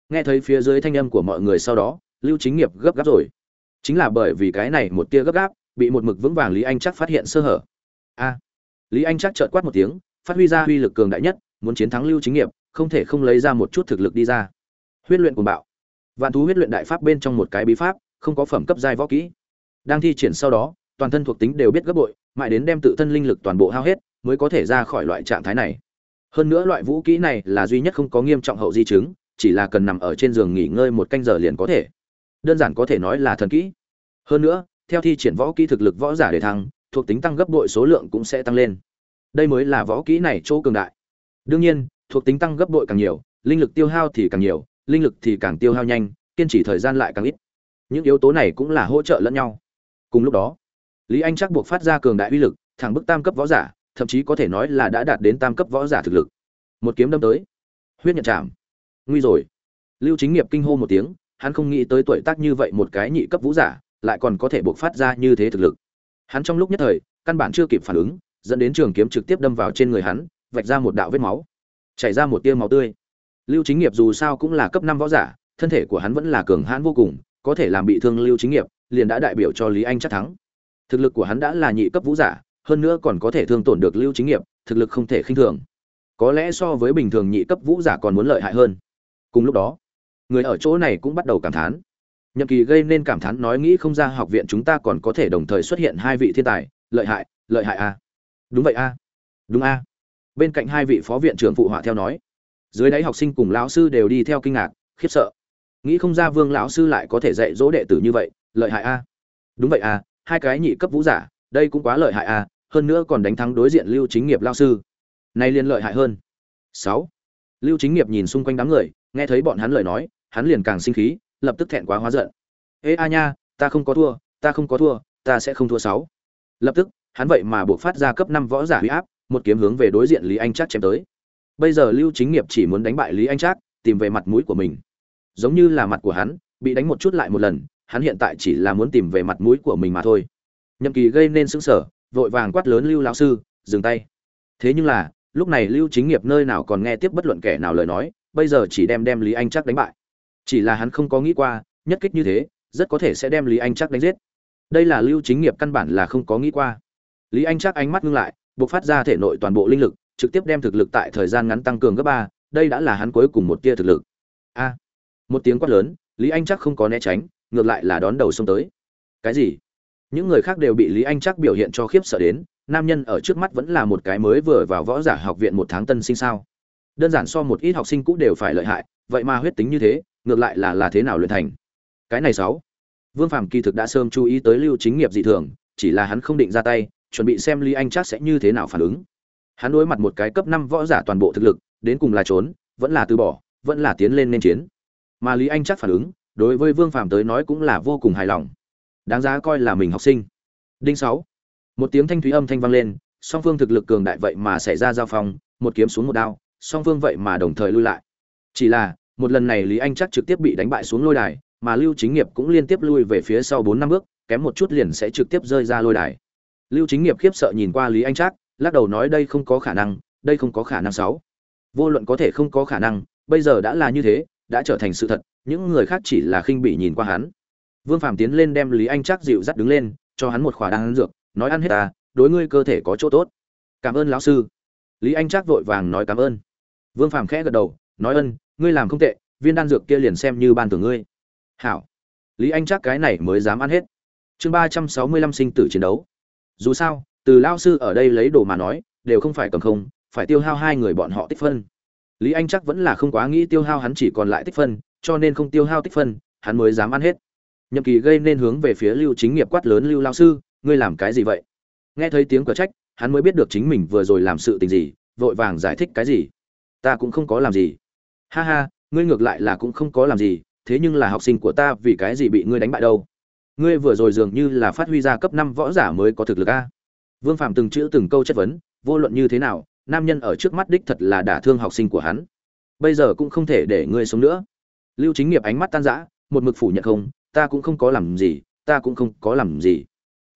Speaker 1: Nghe thấy phía dưới thanh âm của mọi người sau đó, lưu chính nghiệp gấp gáp rồi. Chính là bởi vì cái này một tia gấp gáp bị một mực vững vàng lý anh chắc phát hiện sơ hở. A. Lý anh chắc trợn quát một tiếng, phát huy ra uy lực cường đại nhất, muốn chiến thắng lưu chính nghiệp, không thể không lấy ra một chút thực lực đi ra. Huyết luyện cùng bạo. Vạn thú huyết luyện đại pháp bên trong một cái bí pháp, không có phẩm cấp giai võ kỹ. Đang thi triển sau đó, toàn thân thuộc tính đều biết gấp bội, mãi đến đem tự thân linh lực toàn bộ hao hết, mới có thể ra khỏi loại trạng thái này. Hơn nữa loại vũ kỹ này là duy nhất không có nghiêm trọng hậu di chứng, chỉ là cần nằm ở trên giường nghỉ ngơi một canh giờ liền có thể. Đơn giản có thể nói là thần kỹ. Hơn nữa theo thi triển võ kỹ thực lực võ giả để thăng, thuộc tính tăng gấp bội số lượng cũng sẽ tăng lên. Đây mới là võ kỹ này chỗ cường đại. Đương nhiên, thuộc tính tăng gấp bội càng nhiều, linh lực tiêu hao thì càng nhiều, linh lực thì càng tiêu hao nhanh, kiên trì thời gian lại càng ít. Những yếu tố này cũng là hỗ trợ lẫn nhau. Cùng lúc đó, lý anh chắc buộc phát ra cường đại uy lực, thẳng bức tam cấp võ giả, thậm chí có thể nói là đã đạt đến tam cấp võ giả thực lực. Một kiếm đâm tới. Huyết nhận chạm. Nguy rồi. Lưu chính nghiệp kinh hô một tiếng, hắn không nghĩ tới tuổi tác như vậy một cái nhị cấp vũ giả lại còn có thể buộc phát ra như thế thực lực. Hắn trong lúc nhất thời, căn bản chưa kịp phản ứng, dẫn đến trường kiếm trực tiếp đâm vào trên người hắn, vạch ra một đạo vết máu. Chảy ra một tia máu tươi. Lưu chính nghiệp dù sao cũng là cấp năm võ giả, thân thể của hắn vẫn là cường hãn vô cùng, có thể làm bị thương lưu chính nghiệp, liền đã đại biểu cho lý anh chắc thắng. Thực lực của hắn đã là nhị cấp vũ giả, hơn nữa còn có thể thương tổn được lưu chính nghiệp, thực lực không thể khinh thường. Có lẽ so với bình thường nhị cấp vũ giả còn muốn lợi hại hơn. Cùng lúc đó, người ở chỗ này cũng bắt đầu cảm thán nhậm kỳ gây nên cảm thán nói nghĩ không ra học viện chúng ta còn có thể đồng thời xuất hiện hai vị thiên tài, lợi hại lợi hại a. Đúng vậy a. Đúng a. Bên cạnh hai vị phó viện trưởng phụ họa theo nói, dưới đáy học sinh cùng lão sư đều đi theo kinh ngạc, khiếp sợ. Nghĩ không ra vương lão sư lại có thể dạy dỗ đệ tử như vậy, lợi hại a. Đúng vậy a, hai cái nhị cấp vũ giả, đây cũng quá lợi hại a, hơn nữa còn đánh thắng đối diện lưu chính nghiệp lao sư. Nay liên lợi hại hơn. Sáu. Lưu chính nghiệp nhìn xung quanh đám người, nghe thấy bọn hắn lời nói, hắn liền càng sinh khí lập tức thẹn quá hóa giận. Ê, a nha, ta không có thua, ta không có thua, ta sẽ không thua sáu. Lập tức, hắn vậy mà buộc phát ra cấp năm võ giả huy áp, một kiếm hướng về đối diện lý anh trác chém tới. Bây giờ lưu chính nghiệp chỉ muốn đánh bại lý anh trác, tìm về mặt mũi của mình. Giống như là mặt của hắn, bị đánh một chút lại một lần, hắn hiện tại chỉ là muốn tìm về mặt mũi của mình mà thôi. Nhậm kỳ gây nên sững sở vội vàng quát lớn lưu lão sư, dừng tay. Thế nhưng là, lúc này lưu chính nghiệp nơi nào còn nghe tiếp bất luận kẻ nào lời nói, bây giờ chỉ đem đem lý anh chắc đánh bại chỉ là hắn không có nghĩ qua, nhất kích như thế, rất có thể sẽ đem lý anh chắc đánh giết. Đây là lưu chính nghiệp căn bản là không có nghĩ qua. Lý anh chắc ánh mắt ngưng lại, buộc phát ra thể nội toàn bộ linh lực, trực tiếp đem thực lực tại thời gian ngắn tăng cường gấp ba, đây đã là hắn cuối cùng một tia thực lực. A! Một tiếng quát lớn, lý anh chắc không có né tránh, ngược lại là đón đầu xông tới. Cái gì? Những người khác đều bị lý anh chắc biểu hiện cho khiếp sợ đến, nam nhân ở trước mắt vẫn là một cái mới vừa vào võ giả học viện một tháng tân sinh sao? Đơn giản so một ít học sinh cũ đều phải lợi hại, vậy mà huyết tính như thế ngược lại là là thế nào luyện thành? Cái này sáu. Vương phàm kỳ thực đã sớm chú ý tới lưu chính nghiệp dị thường, chỉ là hắn không định ra tay, chuẩn bị xem lý anh chắc sẽ như thế nào phản ứng. Hắn đối mặt một cái cấp năm võ giả toàn bộ thực lực, đến cùng là trốn, vẫn là từ bỏ, vẫn là tiến lên nên chiến. Mà lý anh chắc phản ứng, đối với vương phàm tới nói cũng là vô cùng hài lòng. Đáng giá coi là mình học sinh. Đinh sáu. Một tiếng thanh thúy âm thanh vang lên, song phương thực lực cường đại vậy mà xảy ra giao phong, một kiếm xuống một đao, song phương vậy mà đồng thời lui lại. Chỉ là một lần này lý anh chắc trực tiếp bị đánh bại xuống lôi đài, mà lưu chính nghiệp cũng liên tiếp lui về phía sau bốn năm bước, kém một chút liền sẽ trực tiếp rơi ra lôi đài. Lưu chính nghiệp khiếp sợ nhìn qua lý anh chắc, lắc đầu nói đây không có khả năng, đây không có khả năng sáu. Vô luận có thể không có khả năng, bây giờ đã là như thế, đã trở thành sự thật, những người khác chỉ là khinh bị nhìn qua hắn. Vương phàm tiến lên đem lý anh chắc dịu dắt đứng lên, cho hắn một khỏa đan dược, nói ăn hết ta, đối ngươi cơ thể có chỗ tốt. Cảm ơn lão sư. Lý anh chắc vội vàng nói cảm ơn. Vương phàm khẽ gật đầu nói ân, ngươi làm không tệ, viên đan dược kia liền xem như ban tưởng ngươi. Hảo. Lý anh chắc cái này mới dám ăn hết. Chương ba trăm sáu mươi lăm sinh tử chiến đấu. Dù sao, từ lao sư ở đây lấy đồ mà nói, đều không phải cầm không, phải tiêu hao hai người bọn họ tích phân. Lý anh chắc vẫn là không quá nghĩ tiêu hao hắn chỉ còn lại tích phân, cho nên không tiêu hao tích phân, hắn mới dám ăn hết. Nhậm kỳ gây nên hướng về phía lưu chính nghiệp quát lớn, lưu lao sư, ngươi làm cái gì vậy? Nghe thấy tiếng cờ trách, hắn mới biết được chính mình vừa rồi làm sự tình gì, vội vàng giải thích cái gì. Ta cũng không có làm gì ha ha, ngươi ngược lại là cũng không có làm gì, thế nhưng là học sinh của ta vì cái gì bị ngươi đánh bại đâu? Ngươi vừa rồi dường như là phát huy ra cấp năm võ giả mới có thực lực a. Vương phạm từng chữ từng câu chất vấn, vô luận như thế nào, nam nhân ở trước mắt đích thật là đả thương học sinh của hắn. Bây giờ cũng không thể để ngươi sống nữa. Lưu chính nghiệp ánh mắt tan rã, một mực phủ nhận không, ta cũng không có làm gì, ta cũng không có làm gì.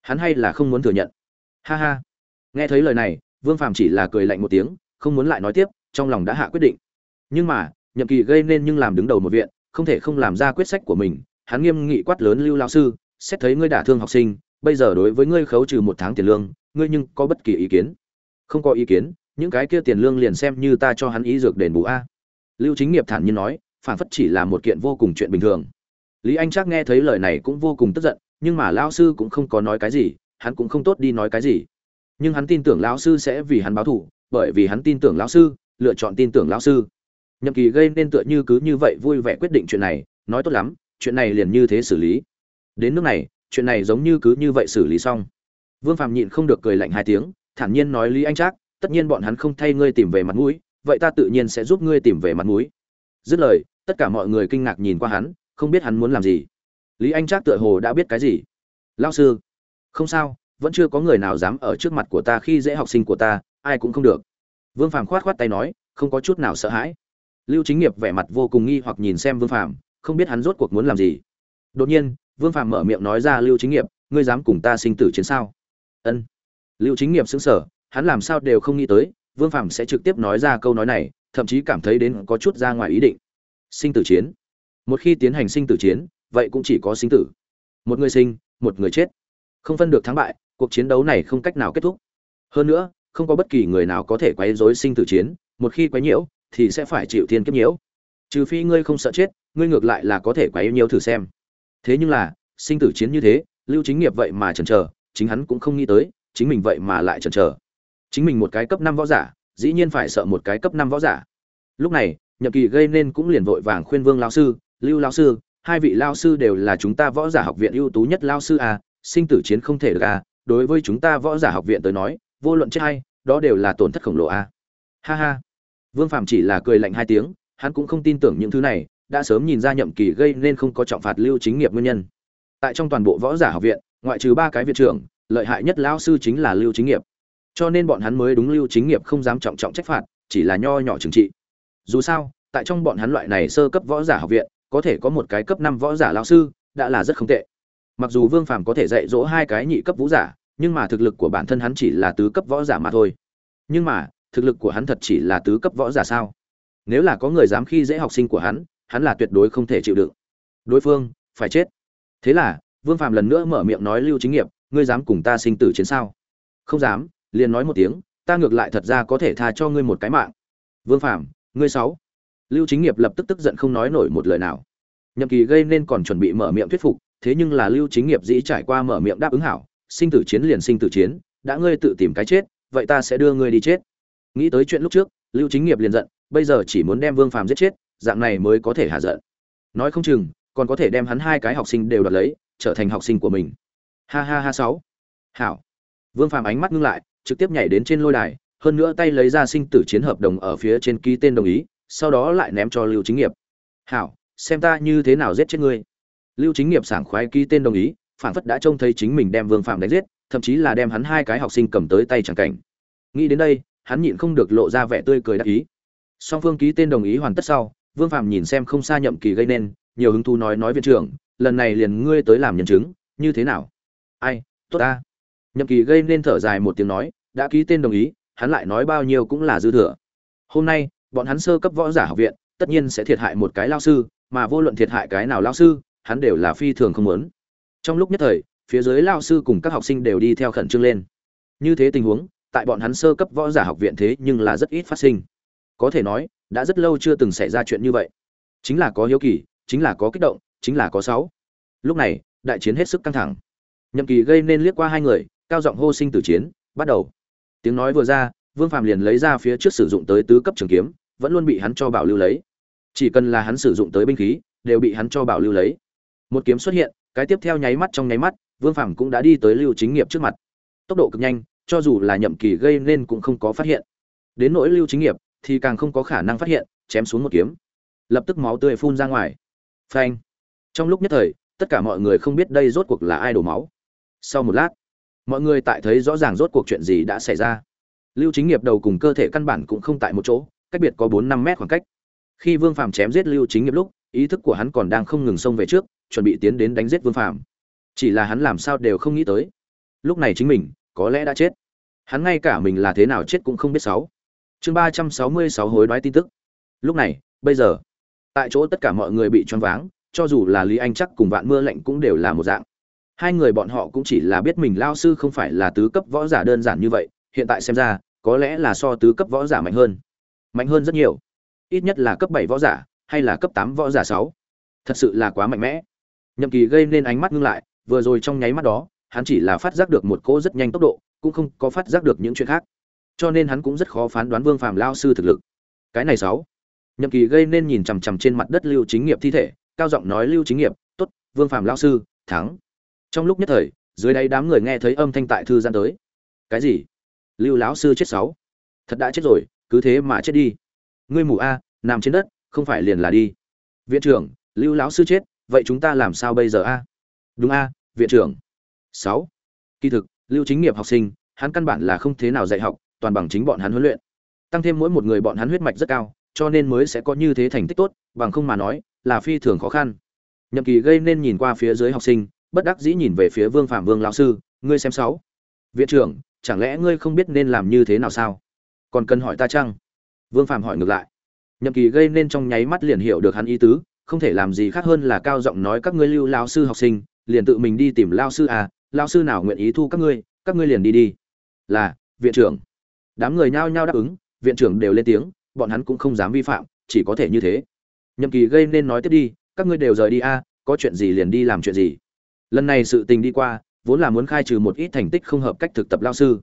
Speaker 1: Hắn hay là không muốn thừa nhận. Ha ha. Nghe thấy lời này, vương Phạm chỉ là cười lạnh một tiếng, không muốn lại nói tiếp, trong lòng đã hạ quyết định. Nhưng mà nhậm kỳ gây nên nhưng làm đứng đầu một viện, không thể không làm ra quyết sách của mình. Hắn nghiêm nghị quát lớn lưu lao sư, xét thấy ngươi đả thương học sinh, bây giờ đối với ngươi khấu trừ một tháng tiền lương, ngươi nhưng có bất kỳ ý kiến? Không có ý kiến, những cái kia tiền lương liền xem như ta cho hắn ý dược đền bù a. Lưu chính nghiệp thản nhiên nói, phản phất chỉ là một kiện vô cùng chuyện bình thường. Lý anh chắc nghe thấy lời này cũng vô cùng tức giận, nhưng mà lão sư cũng không có nói cái gì, hắn cũng không tốt đi nói cái gì. Nhưng hắn tin tưởng lão sư sẽ vì hắn báo thù, bởi vì hắn tin tưởng lão sư, lựa chọn tin tưởng lão sư nhậm kỳ gây nên tựa như cứ như vậy vui vẻ quyết định chuyện này, nói tốt lắm, chuyện này liền như thế xử lý. Đến nước này, chuyện này giống như cứ như vậy xử lý xong. Vương phạm nhịn không được cười lạnh hai tiếng, thản nhiên nói lý anh trác, tất nhiên bọn hắn không thay ngươi tìm về mặt mũi, vậy ta tự nhiên sẽ giúp ngươi tìm về mặt mũi. Dứt lời, tất cả mọi người kinh ngạc nhìn qua hắn, không biết hắn muốn làm gì. Lý anh trác tựa hồ đã biết cái gì. Lao sư, không sao, vẫn chưa có người nào dám ở trước mặt của ta khi dễ học sinh của ta, ai cũng không được. Vương phàm khoát khoát tay nói, không có chút nào sợ hãi lưu chính nghiệp vẻ mặt vô cùng nghi hoặc nhìn xem vương phàm, không biết hắn rốt cuộc muốn làm gì. Đột nhiên, vương phàm mở miệng nói ra, lưu chính nghiệp, ngươi dám cùng ta sinh tử chiến sao? Ân. Lưu chính nghiệp xứng sở hắn làm sao đều không nghĩ tới, vương phàm sẽ trực tiếp nói ra câu nói này, thậm chí cảm thấy đến có chút ra ngoài ý định. Sinh tử chiến. Một khi tiến hành sinh tử chiến, vậy cũng chỉ có sinh tử. Một người sinh, một người chết. Không phân được thắng bại, cuộc chiến đấu này không cách nào kết thúc. Hơn nữa, không có bất kỳ người nào có thể quấy rối sinh tử chiến, một khi quấy nhiễu thì sẽ phải chịu thiên kiếp nhiễu. Trừ phi ngươi không sợ chết ngươi ngược lại là có thể quái yêu nhiều thử xem. Thế nhưng là sinh tử chiến như thế lưu chính nghiệp vậy mà chần chờ chính hắn cũng không nghĩ tới chính mình vậy mà lại chần chờ. Chính mình một cái cấp năm võ giả dĩ nhiên phải sợ một cái cấp năm võ giả. Lúc này nhậm kỳ gây nên cũng liền vội vàng khuyên vương lao sư lưu lao sư hai vị lao sư đều là chúng ta võ giả học viện ưu tú nhất lao sư à, sinh tử chiến không thể được à, đối với chúng ta võ giả học viện tới nói vô luận chết hay đó đều là tổn thất khổng lồ à. ha ha vương phạm chỉ là cười lạnh hai tiếng, hắn cũng không tin tưởng những thứ này, đã sớm nhìn ra nhậm kỳ gây nên không có trọng phạt lưu chính nghiệp nguyên nhân. Tại trong toàn bộ võ giả học viện, ngoại trừ ba cái viện trưởng, lợi hại nhất lão sư chính là lưu chính nghiệp. Cho nên bọn hắn mới đúng lưu chính nghiệp không dám trọng trọng trách phạt, chỉ là nho nhỏ trừng trị. Dù sao, tại trong bọn hắn loại này sơ cấp võ giả học viện, có thể có một cái cấp năm võ giả lão sư, đã là rất không tệ. Mặc dù vương phàm có thể dạy dỗ hai cái nhị cấp vũ giả, nhưng mà thực lực của bản thân hắn chỉ là tứ cấp võ giả mà thôi. Nhưng mà thực lực của hắn thật chỉ là tứ cấp võ giả sao? Nếu là có người dám khi dễ học sinh của hắn hắn là tuyệt đối không thể chịu đựng. Đối phương, phải chết. Thế là, vương phàm lần nữa mở miệng nói lưu chính nghiệp, ngươi dám cùng ta sinh tử chiến sao? Không dám, liền nói một tiếng, ta ngược lại thật ra có thể tha cho ngươi một cái mạng. Vương phàm, ngươi sáu. Lưu chính nghiệp lập tức tức giận không nói nổi một lời nào. Nhậm kỳ gây nên còn chuẩn bị mở miệng thuyết phục, thế nhưng là lưu chính nghiệp dĩ trải qua mở miệng đáp ứng hảo, sinh tử chiến liền sinh tử chiến, đã ngươi tự tìm cái chết, vậy ta sẽ đưa ngươi đi chết nghĩ tới chuyện lúc trước, lưu chính nghiệp liền giận, bây giờ chỉ muốn đem vương phàm giết chết, dạng này mới có thể hạ giận. Nói không chừng, còn có thể đem hắn hai cái học sinh đều đoạt lấy, trở thành học sinh của mình. Ha ha ha sáu. Hảo. Vương phàm ánh mắt ngưng lại, trực tiếp nhảy đến trên lôi đài, hơn nữa tay lấy ra sinh tử chiến hợp đồng ở phía trên ký tên đồng ý, sau đó lại ném cho lưu chính nghiệp. Hảo, xem ta như thế nào giết chết ngươi. Lưu chính nghiệp sảng khoái ký tên đồng ý, phản phất đã trông thấy chính mình đem vương phạm đánh giết, thậm chí là đem hắn hai cái học sinh cầm tới tay chẳng cảnh. Nghĩ đến đây hắn nhịn không được lộ ra vẻ tươi cười đắc ý. Song phương ký tên đồng ý hoàn tất sau, vương phạm nhìn xem không xa nhậm kỳ gây nên, nhiều hứng thú nói nói viện trưởng, lần này liền ngươi tới làm nhân chứng, như thế nào? Ai, tốt ta. Nhậm kỳ gây nên thở dài một tiếng nói, đã ký tên đồng ý, hắn lại nói bao nhiêu cũng là dư thừa. Hôm nay, bọn hắn sơ cấp võ giả học viện, tất nhiên sẽ thiệt hại một cái lao sư, mà vô luận thiệt hại cái nào lao sư, hắn đều là phi thường không muốn. Trong lúc nhất thời, phía dưới lao sư cùng các học sinh đều đi theo khẩn trương lên. Như thế tình huống tại bọn hắn sơ cấp võ giả học viện thế nhưng là rất ít phát sinh. Có thể nói, đã rất lâu chưa từng xảy ra chuyện như vậy. Chính là có hiếu kỳ, chính là có kích động, chính là có sáu. Lúc này, đại chiến hết sức căng thẳng. Nhậm kỳ gây nên liếc qua hai người, cao giọng hô sinh tử chiến, bắt đầu. Tiếng nói vừa ra, vương phàm liền lấy ra phía trước sử dụng tới tứ cấp trường kiếm, vẫn luôn bị hắn cho bảo lưu lấy. Chỉ cần là hắn sử dụng tới binh khí, đều bị hắn cho bảo lưu lấy. Một kiếm xuất hiện, cái tiếp theo nháy mắt trong nháy mắt, vương phàm cũng đã đi tới lưu chính nghiệp trước mặt. Tốc độ cực nhanh cho dù là nhậm kỳ gây nên cũng không có phát hiện. Đến nỗi lưu chính nghiệp, thì càng không có khả năng phát hiện, chém xuống một kiếm. Lập tức máu tươi phun ra ngoài. Phanh. Trong lúc nhất thời, tất cả mọi người không biết đây rốt cuộc là ai đổ máu. Sau một lát, mọi người tại thấy rõ ràng rốt cuộc chuyện gì đã xảy ra. Lưu chính nghiệp đầu cùng cơ thể căn bản cũng không tại một chỗ, cách biệt có bốn năm mét khoảng cách. Khi vương phàm chém giết lưu chính nghiệp lúc, ý thức của hắn còn đang không ngừng xông về trước, chuẩn bị tiến đến đánh giết vương phàm. Chỉ là hắn làm sao đều không nghĩ tới. Lúc này chính mình có lẽ đã chết. Hắn ngay cả mình là thế nào chết cũng không biết sáu. Chương ba trăm sáu mươi sáu hối đoái tin tức. Lúc này, bây giờ, tại chỗ tất cả mọi người bị choáng váng, cho dù là lý anh chắc cùng vạn mưa lạnh cũng đều là một dạng. Hai người bọn họ cũng chỉ là biết mình lao sư không phải là tứ cấp võ giả đơn giản như vậy, hiện tại xem ra, có lẽ là so tứ cấp võ giả mạnh hơn. Mạnh hơn rất nhiều. Ít nhất là cấp bảy võ giả, hay là cấp tám võ giả sáu. Thật sự là quá mạnh mẽ. Nhậm kỳ gây nên ánh mắt ngưng lại, vừa rồi trong nháy mắt đó hắn chỉ là phát giác được một cỗ rất nhanh tốc độ, cũng không có phát giác được những chuyện khác. Cho nên hắn cũng rất khó phán đoán vương phàm lao sư thực lực. Cái này sáu. Nhậm kỳ gây nên nhìn chằm chằm trên mặt đất lưu chính nghiệp thi thể, cao giọng nói lưu chính nghiệp, tốt, vương phàm lao sư, thắng. Trong lúc nhất thời, dưới đây đám người nghe thấy âm thanh tại thư gian tới. Cái gì? Lưu lão sư chết sáu. Thật đã chết rồi, cứ thế mà chết đi. Ngươi mù a, nằm trên đất, không phải liền là đi. Viện trưởng, lưu lão sư chết, vậy chúng ta làm sao bây giờ a? Đúng a, viện trưởng sáu. Kỳ thực, lưu chính nghiệp học sinh, hắn căn bản là không thế nào dạy học, toàn bằng chính bọn hắn huấn luyện. Tăng thêm mỗi một người bọn hắn huyết mạch rất cao, cho nên mới sẽ có như thế thành tích tốt, bằng không mà nói, là phi thường khó khăn. Nhậm kỳ gây nên nhìn qua phía dưới học sinh, bất đắc dĩ nhìn về phía vương phạm vương lão sư, ngươi xem sáu. Viện trưởng, chẳng lẽ ngươi không biết nên làm như thế nào sao? Còn cần hỏi ta chăng? Vương phạm hỏi ngược lại. Nhậm kỳ gây nên trong nháy mắt liền hiểu được hắn ý tứ, không thể làm gì khác hơn là cao giọng nói các ngươi lưu lao sư học sinh, liền tự mình đi tìm lao sư à lao sư nào nguyện ý thu các ngươi các ngươi liền đi đi. Là, viện trưởng. Đám người nhao nhao đáp ứng, viện trưởng đều lên tiếng, bọn hắn cũng không dám vi phạm, chỉ có thể như thế. Nhậm kỳ gây nên nói tiếp đi, các ngươi đều rời đi a, có chuyện gì liền đi làm chuyện gì. Lần này sự tình đi qua, vốn là muốn khai trừ một ít thành tích không hợp cách thực tập lao sư.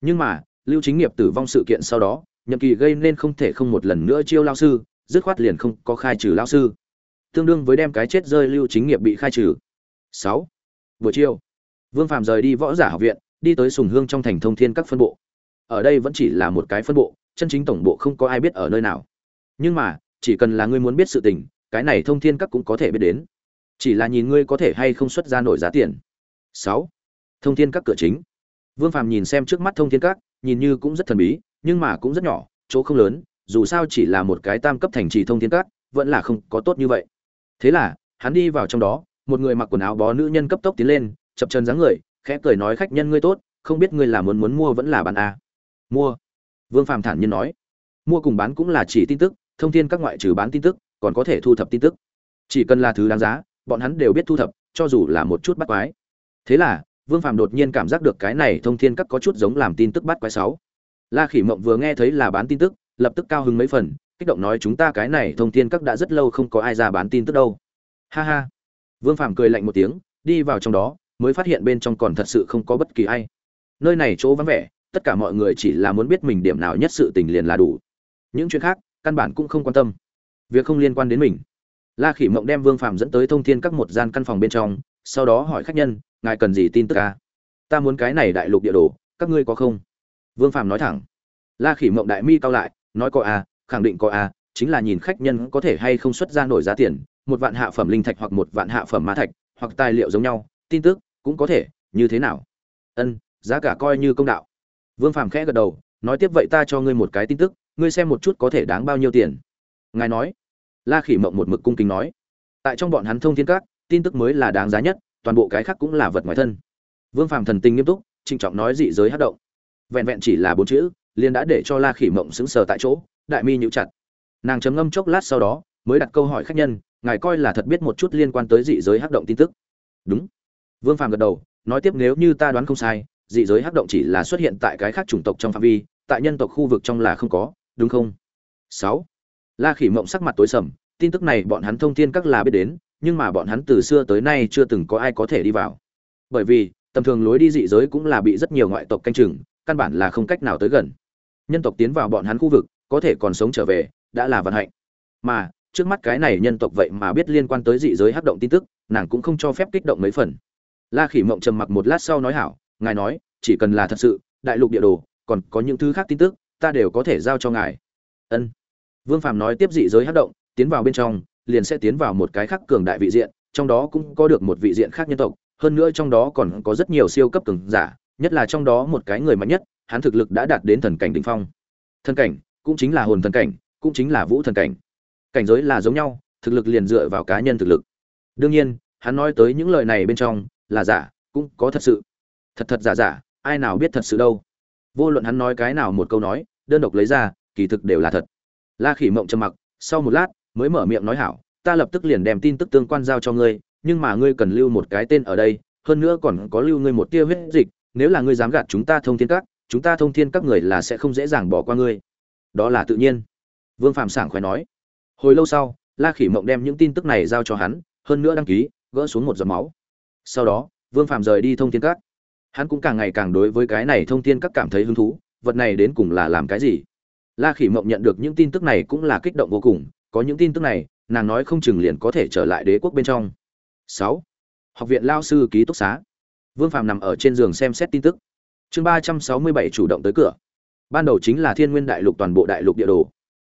Speaker 1: Nhưng mà, lưu chính nghiệp tử vong sự kiện sau đó, nhậm kỳ gây nên không thể không một lần nữa chiêu lao sư, dứt khoát liền không có khai trừ lao sư. Tương đương với đem cái chết rơi lưu chính nghiệp bị khai trừ. Sáu. Buổi chiều vương phạm rời đi võ giả học viện, đi tới sùng hương trong thành thông thiên các phân bộ. Ở đây vẫn chỉ là một cái phân bộ, chân chính tổng bộ không có ai biết ở nơi nào. Nhưng mà, chỉ cần là ngươi muốn biết sự tình, cái này thông thiên các cũng có thể biết đến. Chỉ là nhìn ngươi có thể hay không xuất ra nổi giá tiền. Sáu. Thông thiên các cửa chính. Vương phàm nhìn xem trước mắt thông thiên các, nhìn như cũng rất thần bí, nhưng mà cũng rất nhỏ, chỗ không lớn, dù sao chỉ là một cái tam cấp thành trì thông thiên các, vẫn là không có tốt như vậy. Thế là, hắn đi vào trong đó, một người mặc quần áo bó nữ nhân cấp tốc tiến lên chập chân dáng người, khẽ cười nói khách nhân ngươi tốt, không biết ngươi là muốn muốn mua vẫn là bán à. mua. Vương phàm thản nhiên nói. Mua cùng bán cũng là chỉ tin tức, thông thiên các ngoại trừ bán tin tức, còn có thể thu thập tin tức. Chỉ cần là thứ đáng giá, bọn hắn đều biết thu thập, cho dù là một chút bắt quái. Thế là, vương phàm đột nhiên cảm giác được cái này thông thiên các có chút giống làm tin tức bắt quái sáu. La khỉ mộng vừa nghe thấy là bán tin tức, lập tức cao hứng mấy phần, kích động nói chúng ta cái này thông thiên các đã rất lâu không có ai ra bán tin tức đâu. Ha ha. Vương phàm cười lạnh một tiếng, đi vào trong đó mới phát hiện bên trong còn thật sự không có bất kỳ ai. Nơi này chỗ vắng vẻ tất cả mọi người chỉ là muốn biết mình điểm nào nhất sự tình liền là đủ. Những chuyện khác căn bản cũng không quan tâm. Việc không liên quan đến mình. La khỉ mộng đem vương phàm dẫn tới thông thiên các một gian căn phòng bên trong sau đó hỏi khách nhân ngài cần gì tin tức a? à? ta muốn cái này đại lục địa đồ các ngươi có không? Vương phàm nói thẳng. La khỉ mộng đại mi cao lại nói có a à, khẳng định có a à, chính là nhìn khách nhân có thể hay không xuất ra nổi giá tiền một vạn hạ phẩm linh thạch hoặc một vạn hạ phẩm ma thạch hoặc tài liệu giống nhau tin tức cũng có thể, như thế nào? Ân, giá cả coi như công đạo. Vương phàm khẽ gật đầu, nói tiếp vậy ta cho ngươi một cái tin tức, ngươi xem một chút có thể đáng bao nhiêu tiền. Ngài nói. La khỉ mộng một mực cung kính nói. Tại trong bọn hắn thông thiên các, tin tức mới là đáng giá nhất, toàn bộ cái khác cũng là vật ngoài thân. Vương phàm thần tình nghiêm túc, trịnh trọng nói dị giới hát động. Vẹn vẹn chỉ là bốn chữ, liền đã để cho la khỉ mộng sững sờ tại chỗ, đại mi nhũ chặt. Nàng chấm ngâm chốc lát sau đó, mới đặt câu hỏi khách nhân, ngài coi là thật biết một chút liên quan tới dị giới hát động tin tức? Đúng vương phàm gật đầu, nói tiếp nếu như ta đoán không sai, dị giới hắc động chỉ là xuất hiện tại cái khác chủng tộc trong phạm vi, tại nhân tộc khu vực trong là không có, đúng không? Sáu. La khỉ mộng sắc mặt tối sầm, tin tức này bọn hắn thông thiên các là biết đến, nhưng mà bọn hắn từ xưa tới nay chưa từng có ai có thể đi vào. Bởi vì, tầm thường lối đi dị giới cũng là bị rất nhiều ngoại tộc canh chừng, căn bản là không cách nào tới gần. Nhân tộc tiến vào bọn hắn khu vực, có thể còn sống trở về, đã là vận hạnh. Mà, trước mắt cái này nhân tộc vậy mà biết liên quan tới dị giới hắc động tin tức, nàng cũng không cho phép kích động mấy phần la khỉ mộng trầm mặc một lát sau nói hảo, ngài nói, chỉ cần là thật sự, đại lục địa đồ, còn có những thứ khác tin tức, ta đều có thể giao cho ngài. Ân. Vương phàm nói tiếp dị giới hấp động, tiến vào bên trong, liền sẽ tiến vào một cái khác cường đại vị diện, trong đó cũng có được một vị diện khác nhân tộc, hơn nữa trong đó còn có rất nhiều siêu cấp cường giả, nhất là trong đó một cái người mạnh nhất, hắn thực lực đã đạt đến thần cảnh đỉnh phong. Thần cảnh, cũng chính là hồn thần cảnh, cũng chính là vũ thần cảnh. Cảnh giới là giống nhau, thực lực liền dựa vào cá nhân thực lực. Đương nhiên, hắn nói tới những lời này bên trong là giả, cũng có thật sự. Thật thật giả giả, ai nào biết thật sự đâu. Vô luận hắn nói cái nào một câu nói, đơn độc lấy ra, kỳ thực đều là thật. La khỉ mộng trầm mặc, sau một lát, mới mở miệng nói hảo, ta lập tức liền đem tin tức tương quan giao cho ngươi, nhưng mà ngươi cần lưu một cái tên ở đây, hơn nữa còn có lưu ngươi một tia huyết dịch, nếu là ngươi dám gạt chúng ta thông thiên các, chúng ta thông thiên các người là sẽ không dễ dàng bỏ qua ngươi. Đó là tự nhiên. Vương phạm sảng khỏe nói. Hồi lâu sau, la khỉ mộng đem những tin tức này giao cho hắn, hơn nữa đăng ký, gỡ xuống một giọt máu sau đó, vương phạm rời đi thông thiên các. Hắn cũng càng ngày càng đối với cái này thông thiên các cảm thấy hứng thú, vật này đến cùng là làm cái gì? La khỉ mộng nhận được những tin tức này cũng là kích động vô cùng, có những tin tức này, nàng nói không chừng liền có thể trở lại đế quốc bên trong. Sáu, học viện lao sư ký túc xá. Vương phạm nằm ở trên giường xem xét tin tức. Chương ba trăm sáu mươi bảy chủ động tới cửa. Ban đầu chính là thiên nguyên đại lục toàn bộ đại lục địa đồ.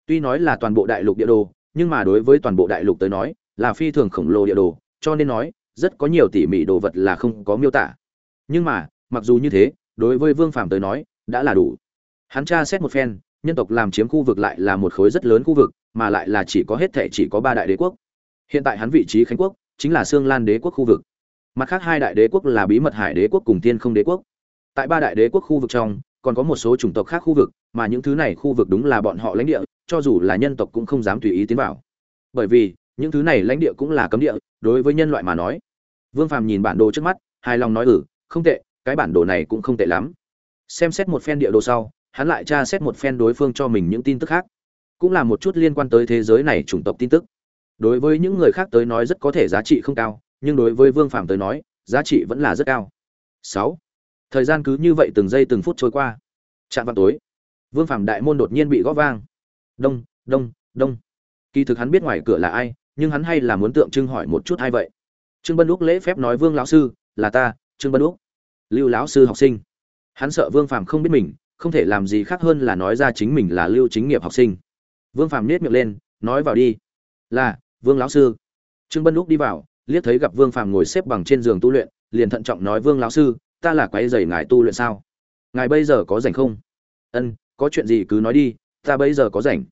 Speaker 1: Tuy nói là toàn bộ đại lục địa đồ, nhưng mà đối với toàn bộ đại lục tới nói, là phi thường khổng lồ địa đồ, cho nên nói rất có nhiều tỉ mỉ đồ vật là không có miêu tả. Nhưng mà, mặc dù như thế, đối với vương phàm tới nói, đã là đủ. Hắn tra xét một phen, nhân tộc làm chiếm khu vực lại là một khối rất lớn khu vực, mà lại là chỉ có hết thể chỉ có ba đại đế quốc. Hiện tại hắn vị trí khánh quốc, chính là xương lan đế quốc khu vực. Mặt khác hai đại đế quốc là bí mật hải đế quốc cùng tiên không đế quốc. Tại ba đại đế quốc khu vực trong, còn có một số chủng tộc khác khu vực, mà những thứ này khu vực đúng là bọn họ lãnh địa, cho dù là nhân tộc cũng không dám tùy ý tiến vào. Bởi vì những thứ này lãnh địa cũng là cấm địa, đối với nhân loại mà nói. Vương phàm nhìn bản đồ trước mắt, hài lòng nói ừ không tệ, cái bản đồ này cũng không tệ lắm. Xem xét một phen địa đồ sau, hắn lại tra xét một phen đối phương cho mình những tin tức khác. Cũng là một chút liên quan tới thế giới này chủng tộc tin tức. Đối với những người khác tới nói rất có thể giá trị không cao, nhưng đối với vương phàm tới nói, giá trị vẫn là rất cao. Sáu. Thời gian cứ như vậy từng giây từng phút trôi qua. Chạm vào tối, vương phàm đại môn đột nhiên bị gõ vang. Đông đông đông. Kỳ thực hắn biết ngoài cửa là ai nhưng hắn hay là muốn tượng trưng hỏi một chút hay vậy? Trương bân úc lễ phép nói vương lão sư, là ta, trương bân úc. Lưu lão sư học sinh. Hắn sợ vương phàm không biết mình, không thể làm gì khác hơn là nói ra chính mình là lưu chính nghiệp học sinh. Vương phàm nết miệng lên, nói vào đi. Là, vương lão sư. Trương bân úc đi vào, liếc thấy gặp vương phàm ngồi xếp bằng trên giường tu luyện, liền thận trọng nói vương lão sư, ta là quái dày ngài tu luyện sao? Ngài bây giờ có rảnh không? Ân, có chuyện gì cứ nói đi, ta bây giờ có rảnh.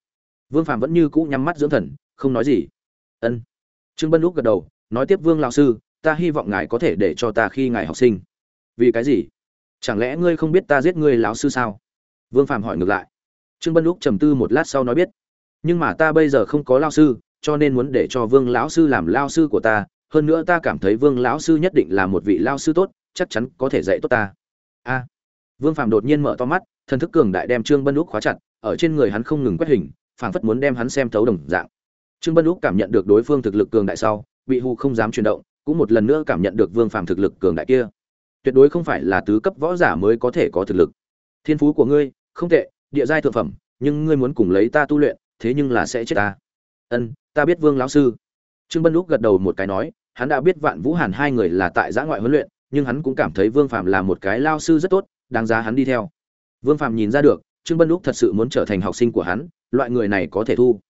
Speaker 1: Vương phàm vẫn như cũ nhắm mắt dưỡng thần, không nói gì ân. Trương bân lúc gật đầu, nói tiếp, vương lão sư, ta hy vọng ngài có thể để cho ta khi ngài học sinh. Vì cái gì? Chẳng lẽ ngươi không biết ta giết ngươi lão sư sao? Vương phàm hỏi ngược lại. Trương bân lúc trầm tư một lát sau nói biết, nhưng mà ta bây giờ không có lao sư, cho nên muốn để cho vương lão sư làm lao sư của ta. Hơn nữa ta cảm thấy vương lão sư nhất định là một vị lao sư tốt, chắc chắn có thể dạy tốt ta. A. Vương phàm đột nhiên mở to mắt, thần thức cường đại đem trương bân úc khóa chặt, ở trên người hắn không ngừng quét hình, phảng phất muốn đem hắn xem thấu đồng dạng trương bân úc cảm nhận được đối phương thực lực cường đại sau, bị hù không dám chuyển động, cũng một lần nữa cảm nhận được vương phàm thực lực cường đại kia. Tuyệt đối không phải là tứ cấp võ giả mới có thể có thực lực. Thiên phú của ngươi, không tệ, địa giai thượng phẩm, nhưng ngươi muốn cùng lấy ta tu luyện, thế nhưng là sẽ chết ta. Ân, ta biết vương lão sư. Trương bân úc gật đầu một cái nói, hắn đã biết vạn vũ hàn hai người là tại giã ngoại huấn luyện, nhưng hắn cũng cảm thấy vương phạm là một cái lao sư rất tốt, đáng giá hắn đi theo. Vương phạm nhìn ra được, trương bân úc thật sự muốn trở thành học sinh của hắn, loại người này có thể thu.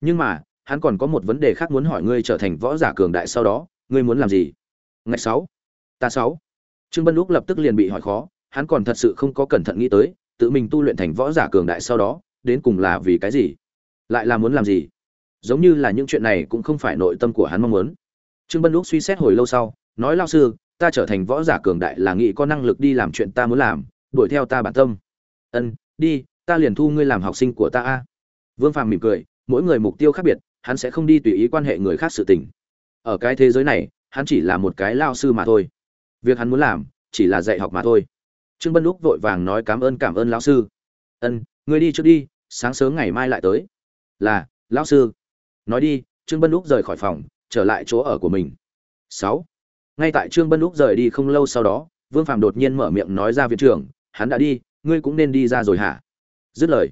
Speaker 1: Nhưng mà hắn còn có một vấn đề khác muốn hỏi ngươi trở thành võ giả cường đại sau đó, ngươi muốn làm gì? Ngày sáu. Ta sáu. Trương bân úc lập tức liền bị hỏi khó, hắn còn thật sự không có cẩn thận nghĩ tới, tự mình tu luyện thành võ giả cường đại sau đó, đến cùng là vì cái gì? Lại là muốn làm gì? Giống như là những chuyện này cũng không phải nội tâm của hắn mong muốn. Trương bân úc suy xét hồi lâu sau, nói lao sư, ta trở thành võ giả cường đại là nghĩ có năng lực đi làm chuyện ta muốn làm, đuổi theo ta bản tâm. Ân, đi, ta liền thu ngươi làm học sinh của ta a. Vương phàm mỉm cười, mỗi người mục tiêu khác biệt hắn sẽ không đi tùy ý quan hệ người khác sự tình. Ở cái thế giới này, hắn chỉ là một cái lao sư mà thôi. Việc hắn muốn làm, chỉ là dạy học mà thôi. Trương bân lúc vội vàng nói cảm ơn cảm ơn lão sư. Ân, ngươi đi trước đi, sáng sớm ngày mai lại tới. Là, lão sư. Nói đi, trương bân lúc rời khỏi phòng, trở lại chỗ ở của mình. Sáu. Ngay tại trương bân lúc rời đi không lâu sau đó, vương phàm đột nhiên mở miệng nói ra viện trưởng, hắn đã đi, ngươi cũng nên đi ra rồi hả? Dứt lời,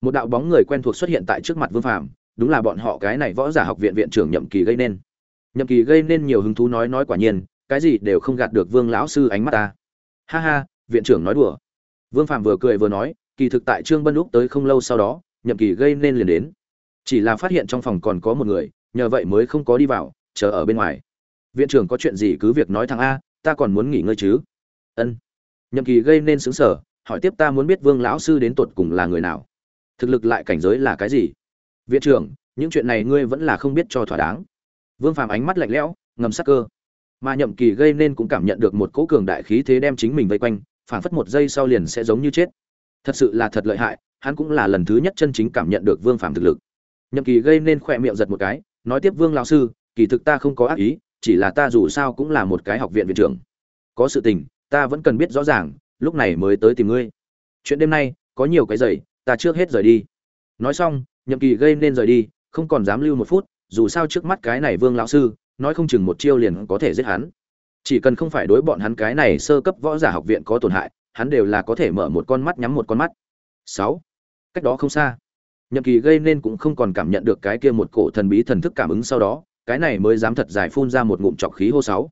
Speaker 1: một đạo bóng người quen thuộc xuất hiện tại trước mặt vương phàm đúng là bọn họ cái này võ giả học viện viện trưởng nhậm kỳ gây nên. Nhậm kỳ gây nên nhiều hứng thú nói nói quả nhiên, cái gì đều không gạt được vương lão sư ánh mắt ta. Ha ha, viện trưởng nói đùa. Vương phạm vừa cười vừa nói, kỳ thực tại trương bân lúc tới không lâu sau đó, nhậm kỳ gây nên liền đến. Chỉ là phát hiện trong phòng còn có một người, nhờ vậy mới không có đi vào, chờ ở bên ngoài. Viện trưởng có chuyện gì cứ việc nói thằng a, ta còn muốn nghỉ ngơi chứ. Ân. Nhậm kỳ gây nên xứng sở hỏi tiếp ta muốn biết vương lão sư đến tột cùng là người nào. Thực lực lại cảnh giới là cái gì? Viện trưởng, những chuyện này ngươi vẫn là không biết cho thỏa đáng. Vương phàm ánh mắt lạnh lẽo, ngầm sắc cơ. Mà nhậm kỳ gây nên cũng cảm nhận được một cỗ cường đại khí thế đem chính mình vây quanh, phảng phất một giây sau liền sẽ giống như chết. Thật sự là thật lợi hại, hắn cũng là lần thứ nhất chân chính cảm nhận được vương phàm thực lực. Nhậm kỳ gây nên khỏe miệng giật một cái, nói tiếp vương lão sư, kỳ thực ta không có ác ý, chỉ là ta dù sao cũng là một cái học viện viện trưởng. Có sự tình, ta vẫn cần biết rõ ràng, lúc này mới tới tìm ngươi. Chuyện đêm nay, có nhiều cái giày, ta trước hết rời đi. Nói xong nhậm kỳ gây nên rời đi, không còn dám lưu một phút, dù sao trước mắt cái này vương lão sư, nói không chừng một chiêu liền có thể giết hắn. Chỉ cần không phải đối bọn hắn cái này sơ cấp võ giả học viện có tổn hại, hắn đều là có thể mở một con mắt nhắm một con mắt. Sáu. Cách đó không xa, nhậm kỳ gây nên cũng không còn cảm nhận được cái kia một cổ thần bí thần thức cảm ứng sau đó, cái này mới dám thật dài phun ra một ngụm trọc khí hô sáu.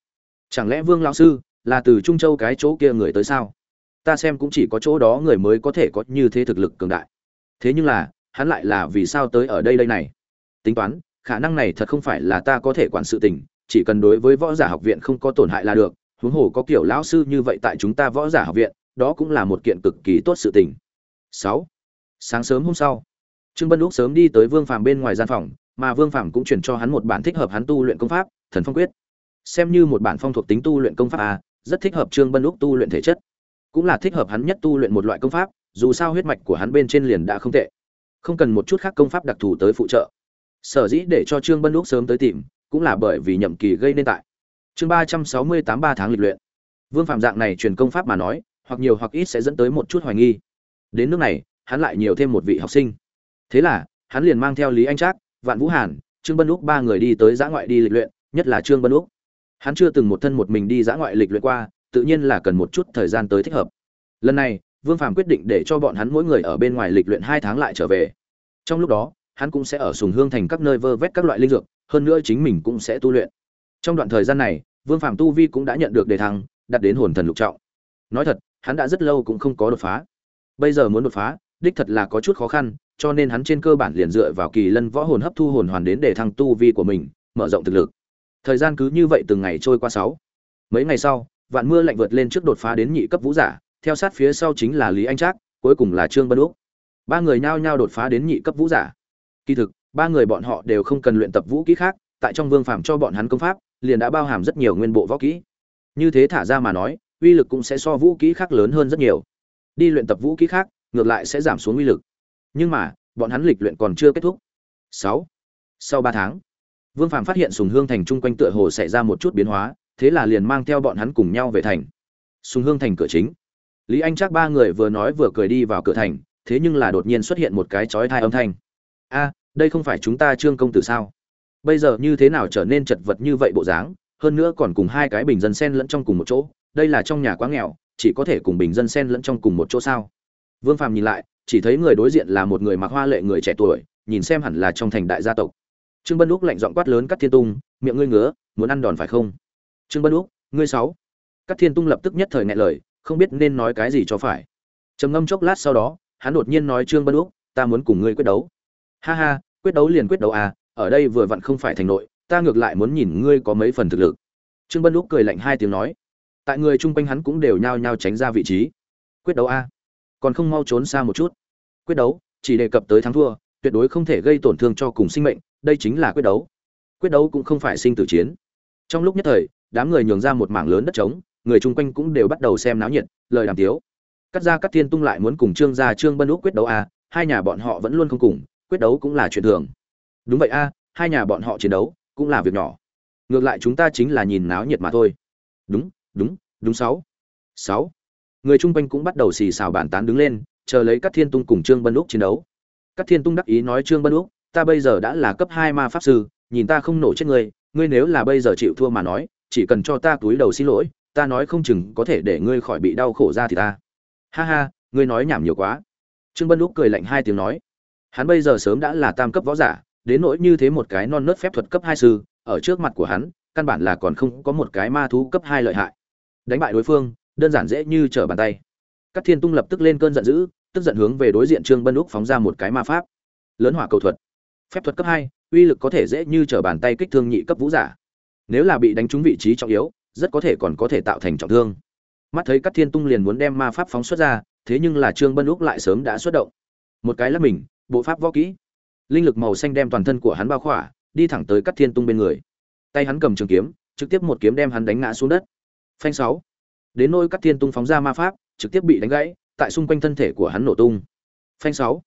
Speaker 1: Chẳng lẽ vương lão sư là từ trung châu cái chỗ kia người tới sao? Ta xem cũng chỉ có chỗ đó người mới có thể có như thế thực lực cường đại. Thế nhưng là hắn lại là vì sao tới ở đây đây này? Tính toán, khả năng này thật không phải là ta có thể quản sự tình, chỉ cần đối với võ giả học viện không có tổn hại là được, huống hồ có kiểu lão sư như vậy tại chúng ta võ giả học viện, đó cũng là một kiện cực kỳ tốt sự tình. Sáu, sáng sớm hôm sau, trương bân lúc sớm đi tới vương phàm bên ngoài gian phòng, mà vương phàm cũng chuyển cho hắn một bản thích hợp hắn tu luyện công pháp, thần phong quyết. Xem như một bản phong thuộc tính tu luyện công pháp a, rất thích hợp trương bân lúc tu luyện thể chất. Cũng là thích hợp hắn nhất tu luyện một loại công pháp, dù sao huyết mạch của hắn bên trên liền đã không tệ không cần một chút khác công pháp đặc thù tới phụ trợ. Sở dĩ để cho trương bân lúc sớm tới tìm, cũng là bởi vì nhậm kỳ gây nên tại. Chương ba trăm sáu mươi tám ba tháng lịch luyện. Vương phạm dạng này truyền công pháp mà nói, hoặc nhiều hoặc ít sẽ dẫn tới một chút hoài nghi. Đến nước này, hắn lại nhiều thêm một vị học sinh. Thế là, hắn liền mang theo lý anh trác, vạn vũ hàn, trương bân úc ba người đi tới giã ngoại đi lịch luyện, nhất là trương bân úc. Hắn chưa từng một thân một mình đi giã ngoại lịch luyện qua, tự nhiên là cần một chút thời gian tới thích hợp. Lần này vương phạm quyết định để cho bọn hắn mỗi người ở bên ngoài lịch luyện hai tháng lại trở về. Trong lúc đó, hắn cũng sẽ ở sùng hương thành các nơi vơ vét các loại linh dược, hơn nữa chính mình cũng sẽ tu luyện. Trong đoạn thời gian này, vương phạm tu vi cũng đã nhận được đề thăng đặt đến hồn thần lục trọng. Nói thật, hắn đã rất lâu cũng không có đột phá. Bây giờ muốn đột phá, đích thật là có chút khó khăn, cho nên hắn trên cơ bản liền dựa vào kỳ lân võ hồn hấp thu hồn hoàn đến để thăng tu vi của mình, mở rộng thực lực. Thời gian cứ như vậy từng ngày trôi qua sáu. Mấy ngày sau, vạn mưa lạnh vượt lên trước đột phá đến nhị cấp vũ giả theo sát phía sau chính là lý anh trác, cuối cùng là trương bân úc. Ba người nhao nhao đột phá đến nhị cấp vũ giả. Kỳ thực, ba người bọn họ đều không cần luyện tập vũ kỹ khác, tại trong vương phàm cho bọn hắn công pháp, liền đã bao hàm rất nhiều nguyên bộ võ kỹ. Như thế thả ra mà nói, uy lực cũng sẽ so vũ kỹ khác lớn hơn rất nhiều. Đi luyện tập vũ kỹ khác, ngược lại sẽ giảm xuống uy lực. Nhưng mà, bọn hắn lịch luyện còn chưa kết thúc. Sáu. Sau ba tháng, vương phàm phát hiện sùng hương thành chung quanh tựa hồ xảy ra một chút biến hóa, thế là liền mang theo bọn hắn cùng nhau về thành. Sùng hương thành cửa chính lý anh chắc ba người vừa nói vừa cười đi vào cửa thành, thế nhưng là đột nhiên xuất hiện một cái chói thai âm thanh. A, đây không phải chúng ta trương công tử sao? Bây giờ như thế nào trở nên chật vật như vậy bộ dáng, hơn nữa còn cùng hai cái bình dân sen lẫn trong cùng một chỗ, đây là trong nhà quá nghèo, chỉ có thể cùng bình dân sen lẫn trong cùng một chỗ sao? Vương phàm nhìn lại, chỉ thấy người đối diện là một người mặc hoa lệ người trẻ tuổi, nhìn xem hẳn là trong thành đại gia tộc. Trương bân úc lạnh giọng quát lớn cắt thiên tung, miệng ngươi ngứa, muốn ăn đòn phải không? Trương bân úc, ngươi sáu cắt thiên tung lập tức nhất thời ngại lời không biết nên nói cái gì cho phải. Trầm ngâm chốc lát sau đó, hắn đột nhiên nói trương bân úc, ta muốn cùng ngươi quyết đấu. Ha ha, quyết đấu liền quyết đấu à ở đây vừa vặn không phải thành nội, ta ngược lại muốn nhìn ngươi có mấy phần thực lực. Trương bân úc cười lạnh hai tiếng nói. Tại người chung quanh hắn cũng đều nhao nhao tránh ra vị trí. Quyết đấu a còn không mau trốn xa một chút. Quyết đấu, chỉ đề cập tới thắng thua, tuyệt đối không thể gây tổn thương cho cùng sinh mệnh, đây chính là quyết đấu. Quyết đấu cũng không phải sinh tử chiến. Trong lúc nhất thời, đám người nhường ra một mảng lớn đất trống người chung quanh cũng đều bắt đầu xem náo nhiệt, lời đàm tiếu. Cắt ra cắt thiên tung lại muốn cùng trương gia trương bân úc quyết đấu a hai nhà bọn họ vẫn luôn không cùng, quyết đấu cũng là chuyện thường. Đúng vậy a hai nhà bọn họ chiến đấu cũng là việc nhỏ. Ngược lại chúng ta chính là nhìn náo nhiệt mà thôi. Đúng đúng đúng sáu. Sáu. Người chung quanh cũng bắt đầu xì xào bàn tán đứng lên, chờ lấy các thiên tung cùng trương bân úc chiến đấu. Các thiên tung đắc ý nói, trương bân úc, ta bây giờ đã là cấp hai ma pháp sư, nhìn ta không nổ chết ngươi ngươi nếu là bây giờ chịu thua mà nói, chỉ cần cho ta túi đầu xin lỗi ta nói không chừng có thể để ngươi khỏi bị đau khổ ra thì ta. Ha ha, ngươi nói nhảm nhiều quá. Trương bân úc cười lạnh hai tiếng nói. Hắn bây giờ sớm đã là tam cấp võ giả, đến nỗi như thế một cái non nớt phép thuật cấp hai sư, ở trước mặt của hắn, căn bản là còn không có một cái ma thú cấp hai lợi hại. Đánh bại đối phương, đơn giản dễ như trở bàn tay. Các thiên tung lập tức lên cơn giận dữ, tức giận hướng về đối diện trương bân úc phóng ra một cái ma pháp. Lớn hỏa cầu thuật. Phép thuật cấp hai, uy lực có thể dễ như trở bàn tay kích thương nhị cấp vũ giả. Nếu là bị đánh trúng vị trí trọng yếu rất có thể còn có thể tạo thành trọng thương. Mắt thấy các thiên tung liền muốn đem ma pháp phóng xuất ra, thế nhưng là trương bân úc lại sớm đã xuất động. Một cái là mình, bộ pháp võ kỹ. Linh lực màu xanh đem toàn thân của hắn bao khỏa, đi thẳng tới các thiên tung bên người. Tay hắn cầm trường kiếm, trực tiếp một kiếm đem hắn đánh ngã xuống đất. Phanh sáu. Đến nôi các thiên tung phóng ra ma pháp, trực tiếp bị đánh gãy, tại xung quanh thân thể của hắn nổ tung. Phanh sáu.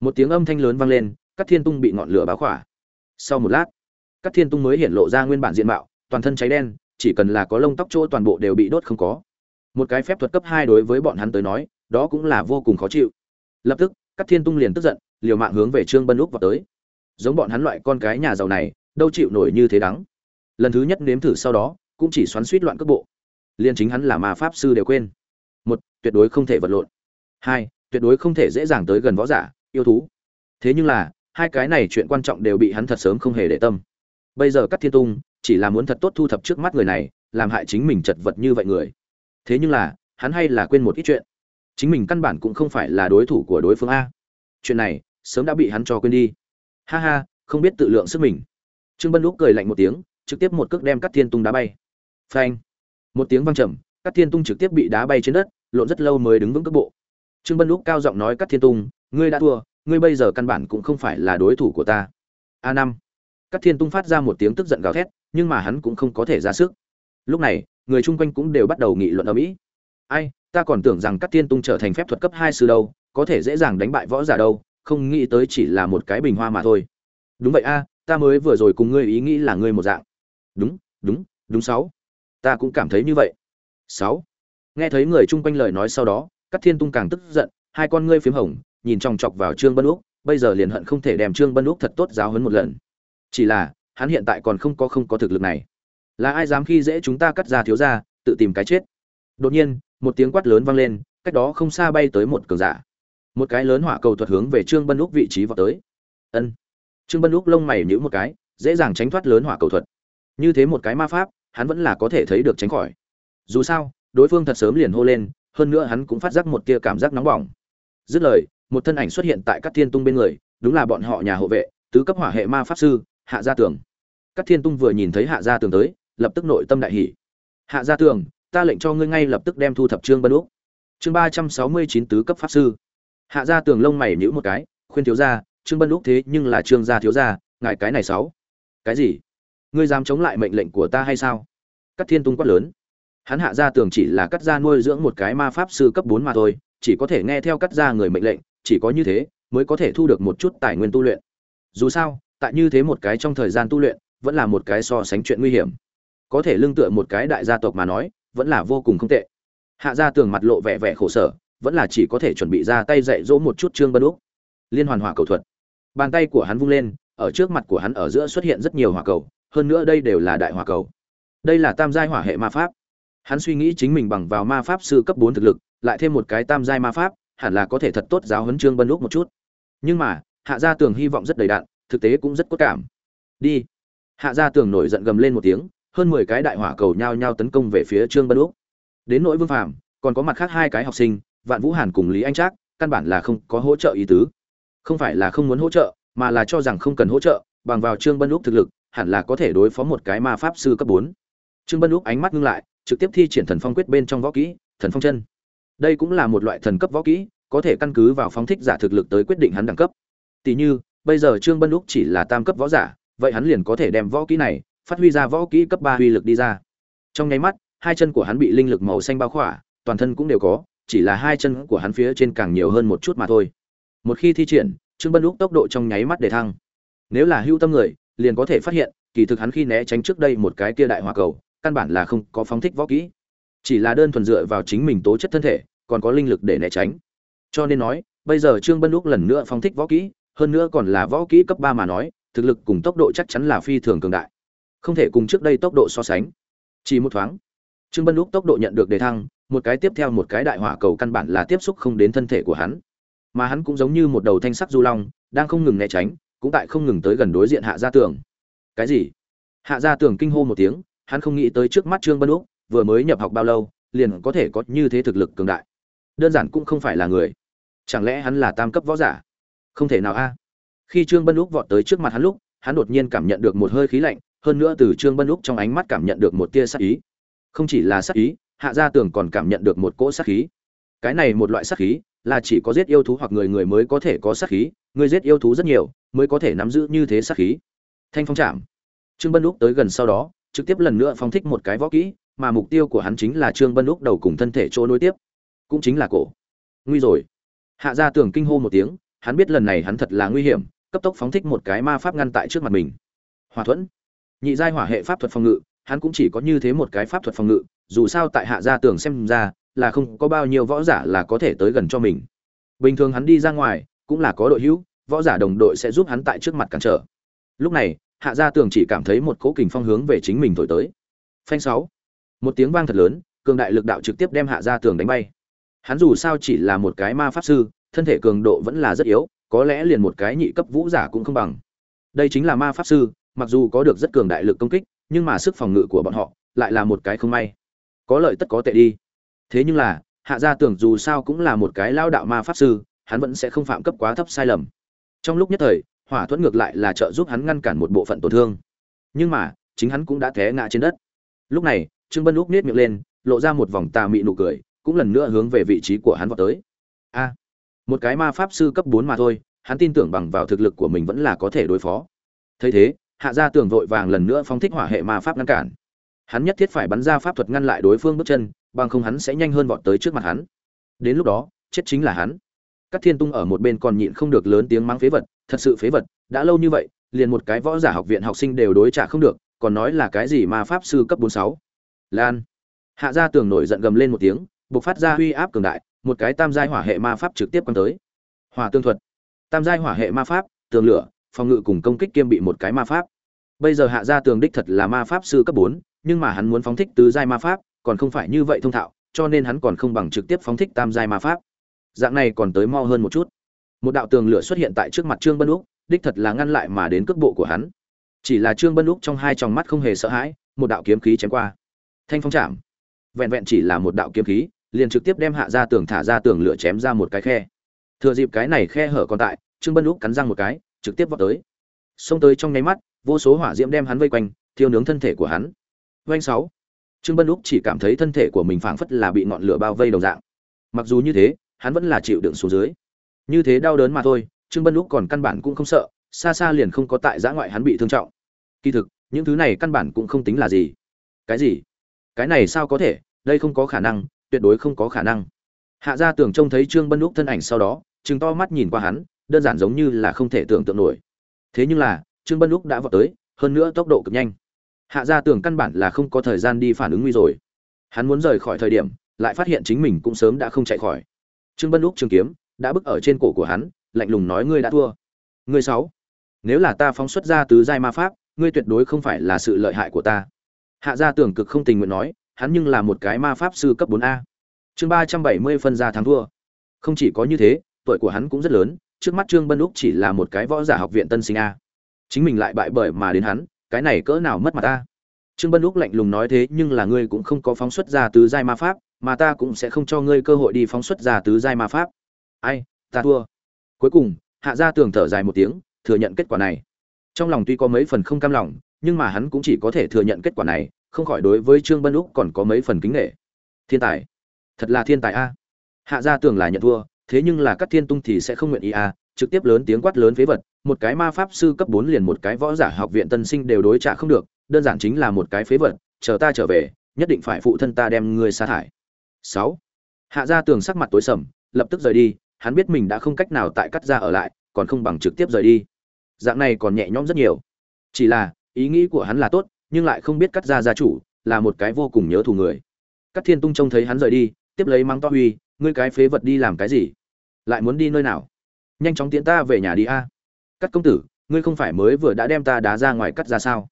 Speaker 1: Một tiếng âm thanh lớn vang lên các thiên tung bị ngọn lửa báo khỏa. Sau một lát các thiên tung mới hiện lộ ra nguyên bản diện mạo, toàn thân cháy đen chỉ cần là có lông tóc chỗ toàn bộ đều bị đốt không có. Một cái phép thuật cấp hai đối với bọn hắn tới nói, đó cũng là vô cùng khó chịu. Lập tức các thiên tung liền tức giận, liều mạng hướng về trương bân úc vào tới. Giống bọn hắn loại con cái nhà giàu này, đâu chịu nổi như thế đắng. Lần thứ nhất nếm thử sau đó, cũng chỉ xoắn suýt loạn cước bộ. Liên chính hắn là ma pháp sư đều quên. Một, tuyệt đối không thể vật lộn. Hai, tuyệt đối không thể dễ dàng tới gần võ giả, yêu thú. Thế nhưng là, hai cái này chuyện quan trọng đều bị hắn thật sớm không hề để tâm. Bây giờ các thiên tung chỉ là muốn thật tốt thu thập trước mắt người này, làm hại chính mình chật vật như vậy người. Thế nhưng là, hắn hay là quên một ít chuyện. Chính mình căn bản cũng không phải là đối thủ của đối phương a. Chuyện này, sớm đã bị hắn cho quên đi. Ha ha, không biết tự lượng sức mình. Trương bân lúc cười lạnh một tiếng, trực tiếp một cước đem cát thiên tung đá bay. Phanh. Một tiếng vang trầm, cát thiên tung trực tiếp bị đá bay trên đất, lộn rất lâu mới đứng vững cước bộ. Trương bân lúc cao giọng nói cát thiên tung, ngươi đã thua, ngươi bây giờ căn bản cũng không phải là đối thủ của ta. A năm. Cát thiên tung phát ra một tiếng tức giận gào thét nhưng mà hắn cũng không có thể ra sức. Lúc này, người chung quanh cũng đều bắt đầu nghị luận ở mỹ. Ai, ta còn tưởng rằng cắt thiên tung trở thành phép thuật cấp hai sư đâu, có thể dễ dàng đánh bại võ giả đâu, không nghĩ tới chỉ là một cái bình hoa mà thôi. Đúng vậy a, ta mới vừa rồi cùng ngươi ý nghĩ là ngươi một dạng. Đúng đúng đúng sáu. Ta cũng cảm thấy như vậy. Sáu. Nghe thấy người chung quanh lời nói sau đó các thiên tung càng tức giận, hai con ngươi p h í m hồng, nhìn chòng chọc vào trương bân úc, bây giờ liền hận không thể đem trương bân úc thật tốt giáo hấn một lần. Chỉ là hắn hiện tại còn không có không có thực lực này. Là ai dám khi dễ chúng ta cắt ra thiếu ra tự tìm cái chết? Đột nhiên, một tiếng quát lớn vang lên, cách đó không xa bay tới một cường giả. Một cái lớn hỏa cầu thuật hướng về trương bân úc vị trí vào tới. Ân. Trương bân úc lông mày nhữ một cái, dễ dàng tránh thoát lớn hỏa cầu thuật. Như thế một cái ma pháp, hắn vẫn là có thể thấy được tránh khỏi. Dù sao, đối phương thật sớm liền hô lên, hơn nữa hắn cũng phát giác một tia cảm giác nóng bỏng. Dứt lời, một thân ảnh xuất hiện tại các thiên tung bên người, đúng là bọn họ nhà hộ vệ, tứ cấp hỏa hệ ma pháp sư, hạ gia tường. Cát thiên tung vừa nhìn thấy hạ gia tường tới, lập tức nội tâm đại hỉ. hạ gia tường, ta lệnh cho ngươi ngay lập tức đem thu thập trương bân úc. Chương ba trăm sáu mươi chín tứ cấp pháp sư. Hạ gia tường lông mày nhíu một cái, khuyên thiếu gia, trương bân úc thế nhưng là trương gia thiếu gia, ngài cái này sáu. Cái gì? Ngươi dám chống lại mệnh lệnh của ta hay sao? Cát thiên tung quát lớn. Hắn hạ gia tường chỉ là cắt gia nuôi dưỡng một cái ma pháp sư cấp bốn mà thôi, chỉ có thể nghe theo cắt gia người mệnh lệnh, chỉ có như thế mới có thể thu được một chút tài nguyên tu luyện. Dù sao, tại như thế một cái trong thời gian tu luyện vẫn là một cái so sánh chuyện nguy hiểm. Có thể lương tựa một cái đại gia tộc mà nói, vẫn là vô cùng không tệ. Hạ gia tường mặt lộ vẻ vẻ khổ sở, vẫn là chỉ có thể chuẩn bị ra tay dạy dỗ một chút trương bân úc. Liên hoàn hỏa cầu thuật. Bàn tay của hắn vung lên, ở trước mặt của hắn ở giữa xuất hiện rất nhiều hỏa cầu, hơn nữa đây đều là đại hỏa cầu. Đây là tam giai hỏa hệ ma pháp. Hắn suy nghĩ chính mình bằng vào ma pháp sư cấp bốn thực lực, lại thêm một cái tam giai ma pháp, hẳn là có thể thật tốt giáo huấn trương bân lúc một chút. Nhưng mà, hạ gia tường hy vọng rất đầy đạn thực tế cũng rất cốt cảm. Đi hạ gia tường nổi giận gầm lên một tiếng, hơn mười cái đại hỏa cầu nhao nhao tấn công về phía trương bân úc. Đến nỗi vương phàm, còn có mặt khác hai cái học sinh, vạn vũ hàn cùng lý anh trác, căn bản là không có hỗ trợ ý tứ. Không phải là không muốn hỗ trợ, mà là cho rằng không cần hỗ trợ, bằng vào trương bân úc thực lực, hẳn là có thể đối phó một cái ma pháp sư cấp bốn. Trương bân úc ánh mắt ngưng lại, trực tiếp thi triển thần phong quyết bên trong võ kỹ, thần phong chân. Đây cũng là một loại thần cấp võ kỹ, có thể căn cứ vào phóng thích giả thực lực tới quyết định hắn đẳng cấp. Tỷ như, bây giờ trương bân úc chỉ là tam cấp võ giả vậy hắn liền có thể đem võ kỹ này phát huy ra võ kỹ cấp ba uy lực đi ra. Trong nháy mắt, hai chân của hắn bị linh lực màu xanh bao khỏa, toàn thân cũng đều có, chỉ là hai chân của hắn phía trên càng nhiều hơn một chút mà thôi. Một khi thi triển, trương bân lúc tốc độ trong nháy mắt để thăng. Nếu là hưu tâm người, liền có thể phát hiện, kỳ thực hắn khi né tránh trước đây một cái kia đại hỏa cầu, căn bản là không có phóng thích võ kỹ. Chỉ là đơn thuần dựa vào chính mình tố chất thân thể, còn có linh lực để né tránh. Cho nên nói, bây giờ trương bân lúc lần nữa phóng thích võ kỹ, hơn nữa còn là võ kỹ cấp ba mà nói thực lực cùng tốc độ chắc chắn là phi thường cường đại. Không thể cùng trước đây tốc độ so sánh. Chỉ một thoáng, trương bân lúc tốc độ nhận được đề thăng, một cái tiếp theo một cái đại hỏa cầu căn bản là tiếp xúc không đến thân thể của hắn. Mà hắn cũng giống như một đầu thanh sắc du long, đang không ngừng né tránh, cũng tại không ngừng tới gần đối diện hạ gia tường. Cái gì? Hạ gia tường kinh hô một tiếng, hắn không nghĩ tới trước mắt trương bân úc vừa mới nhập học bao lâu, liền có thể có như thế thực lực cường đại. Đơn giản cũng không phải là người. Chẳng lẽ hắn là tam cấp võ giả? Không thể nào a khi trương bân úc vọt tới trước mặt hắn lúc, hắn đột nhiên cảm nhận được một hơi khí lạnh, hơn nữa từ trương bân úc trong ánh mắt cảm nhận được một tia sát ý. Không chỉ là sát ý, hạ gia tường còn cảm nhận được một cỗ sát khí. Cái này một loại sát khí, là chỉ có giết yêu thú hoặc người người mới có thể có sát khí, người giết yêu thú rất nhiều, mới có thể nắm giữ như thế sát khí. Thanh phong chạm. Trương bân úc tới gần sau đó, trực tiếp lần nữa phong thích một cái võ kỹ, mà mục tiêu của hắn chính là trương bân úc đầu cùng thân thể chỗ nối tiếp. Cũng chính là cổ. Nguy rồi. Hạ gia tường kinh hô một tiếng, hắn biết lần này hắn thật là nguy hiểm cấp tốc phóng thích một cái ma pháp ngăn tại trước mặt mình. Hòa thuẫn. Nhị giai hỏa hệ pháp thuật phòng ngự, hắn cũng chỉ có như thế một cái pháp thuật phòng ngự, dù sao tại hạ gia tường xem ra, là không có bao nhiêu võ giả là có thể tới gần cho mình. Bình thường hắn đi ra ngoài, cũng là có đội hữu, võ giả đồng đội sẽ giúp hắn tại trước mặt cản trở. Lúc này, hạ gia tường chỉ cảm thấy một cỗ kình phong hướng về chính mình thổi tới. Phanh sáu. Một tiếng vang thật lớn, cường đại lực đạo trực tiếp đem hạ gia tường đánh bay. Hắn dù sao chỉ là một cái ma pháp sư, thân thể cường độ vẫn là rất yếu có lẽ liền một cái nhị cấp vũ giả cũng không bằng. Đây chính là ma pháp sư, mặc dù có được rất cường đại lực công kích, nhưng mà sức phòng ngự của bọn họ lại là một cái không may. Có lợi tất có tệ đi. Thế nhưng là, hạ gia tưởng dù sao cũng là một cái lao đạo ma pháp sư, hắn vẫn sẽ không phạm cấp quá thấp sai lầm. Trong lúc nhất thời, hỏa thuẫn ngược lại là trợ giúp hắn ngăn cản một bộ phận tổn thương. Nhưng mà, chính hắn cũng đã té ngã trên đất. Lúc này, trương bân úp nết miệng lên, lộ ra một vòng tà mị nụ cười, cũng lần nữa hướng về vị trí của hắn vào tới. A! Một cái ma pháp sư cấp bốn mà thôi, hắn tin tưởng bằng vào thực lực của mình vẫn là có thể đối phó. Thấy thế, hạ gia tường vội vàng lần nữa phóng thích hỏa hệ ma pháp ngăn cản. Hắn nhất thiết phải bắn ra pháp thuật ngăn lại đối phương bước chân, bằng không hắn sẽ nhanh hơn vọt tới trước mặt hắn. Đến lúc đó, chết chính là hắn. Các thiên tung ở một bên còn nhịn không được lớn tiếng mắng phế vật, thật sự phế vật, đã lâu như vậy, liền một cái võ giả học viện học sinh đều đối trả không được, còn nói là cái gì ma pháp sư cấp bốn sáu? Lan. Hạ gia tường nổi giận gầm lên một tiếng buộc phát ra uy áp cường đại một cái tam giai hỏa hệ ma pháp trực tiếp quăng tới. Hỏa tương thuật. Tam giai hỏa hệ ma pháp, tường lửa, phòng ngự cùng công kích kiêm bị một cái ma pháp. Bây giờ hạ gia tường đích thật là ma pháp sư cấp bốn, nhưng mà hắn muốn phóng thích tứ giai ma pháp, còn không phải như vậy thông thạo, cho nên hắn còn không bằng trực tiếp phóng thích tam giai ma pháp. Dạng này còn tới mo hơn một chút. Một đạo tường lửa xuất hiện tại trước mặt trương bân úc, đích thật là ngăn lại mà đến cước bộ của hắn. Chỉ là trương bân úc trong hai tròng mắt không hề sợ hãi, một đạo kiếm khí chém qua. Thanh phong chạm. Vẹn vẹn chỉ là một đạo kiếm khí liền trực tiếp đem hạ ra tường thả ra tường lửa chém ra một cái khe. Thừa dịp cái này khe hở còn tại, trương bân úc cắn răng một cái, trực tiếp vọt tới. Xông tới trong nháy mắt, vô số hỏa diễm đem hắn vây quanh, thiêu nướng thân thể của hắn. Doanh sáu. Trương bân úc chỉ cảm thấy thân thể của mình phảng phất là bị ngọn lửa bao vây đồng dạng. Mặc dù như thế, hắn vẫn là chịu đựng xuống dưới. Như thế đau đớn mà thôi, trương bân úc còn căn bản cũng không sợ, xa xa liền không có tại giã ngoại hắn bị thương trọng. Kỳ thực, những thứ này căn bản cũng không tính là gì. Cái gì? Cái này sao có thể? Đây không có khả năng tuyệt đối không có khả năng. Hạ gia tưởng trông thấy trương bân úc thân ảnh sau đó chừng to mắt nhìn qua hắn, đơn giản giống như là không thể tưởng tượng nổi. Thế nhưng là, trương bân úc đã vọt tới, hơn nữa tốc độ cực nhanh. Hạ gia tưởng căn bản là không có thời gian đi phản ứng nguy rồi. Hắn muốn rời khỏi thời điểm, lại phát hiện chính mình cũng sớm đã không chạy khỏi. Trương bân úc trường kiếm, đã bức ở trên cổ của hắn, lạnh lùng nói ngươi đã thua. Ngươi sáu, nếu là ta phóng xuất ra tứ giai ma pháp, ngươi tuyệt đối không phải là sự lợi hại của ta. Hạ gia tưởng cực không tình nguyện nói hắn nhưng là một cái ma pháp sư cấp 4 a. Chương ba trăm bảy mươi phân ra thắng thua. Không chỉ có như thế, tuổi của hắn cũng rất lớn, trước mắt trương bân úc chỉ là một cái võ giả học viện tân sinh a. Chính mình lại bại bởi mà đến hắn, cái này cỡ nào mất mặt ta trương bân úc lạnh lùng nói thế, nhưng là ngươi cũng không có phóng xuất ra tứ giai ma pháp, mà ta cũng sẽ không cho ngươi cơ hội đi phóng xuất ra tứ giai ma pháp. Ai, ta thua. Cuối cùng, hạ gia tường thở dài một tiếng, thừa nhận kết quả này. Trong lòng tuy có mấy phần không cam lòng, nhưng mà hắn cũng chỉ có thể thừa nhận kết quả này không khỏi đối với trương bân úc còn có mấy phần kính nghệ thiên tài. Thật là thiên tài a. Hạ gia tường là nhận thua, thế nhưng là các thiên tung thì sẽ không nguyện ý a, trực tiếp lớn tiếng quát lớn phế vật, một cái ma pháp sư cấp bốn liền một cái võ giả học viện tân sinh đều đối trả không được, đơn giản chính là một cái phế vật, chờ ta trở về, nhất định phải phụ thân ta đem ngươi sa thải. Sáu. Hạ gia tường sắc mặt tối sầm, lập tức rời đi, hắn biết mình đã không cách nào tại cắt ra ở lại, còn không bằng trực tiếp rời đi. Dạng này còn nhẹ nhõm rất nhiều. Chỉ là, ý nghĩ của hắn là tốt nhưng lại không biết cắt ra gia chủ là một cái vô cùng nhớ thù người. Cắt thiên tung trông thấy hắn rời đi, tiếp lấy mắng to huy, ngươi cái phế vật đi làm cái gì? Lại muốn đi nơi nào? Nhanh chóng tiễn ta về nhà đi a. À. cắt công tử, ngươi không phải mới vừa đã đem ta đá ra ngoài cắt ra sao?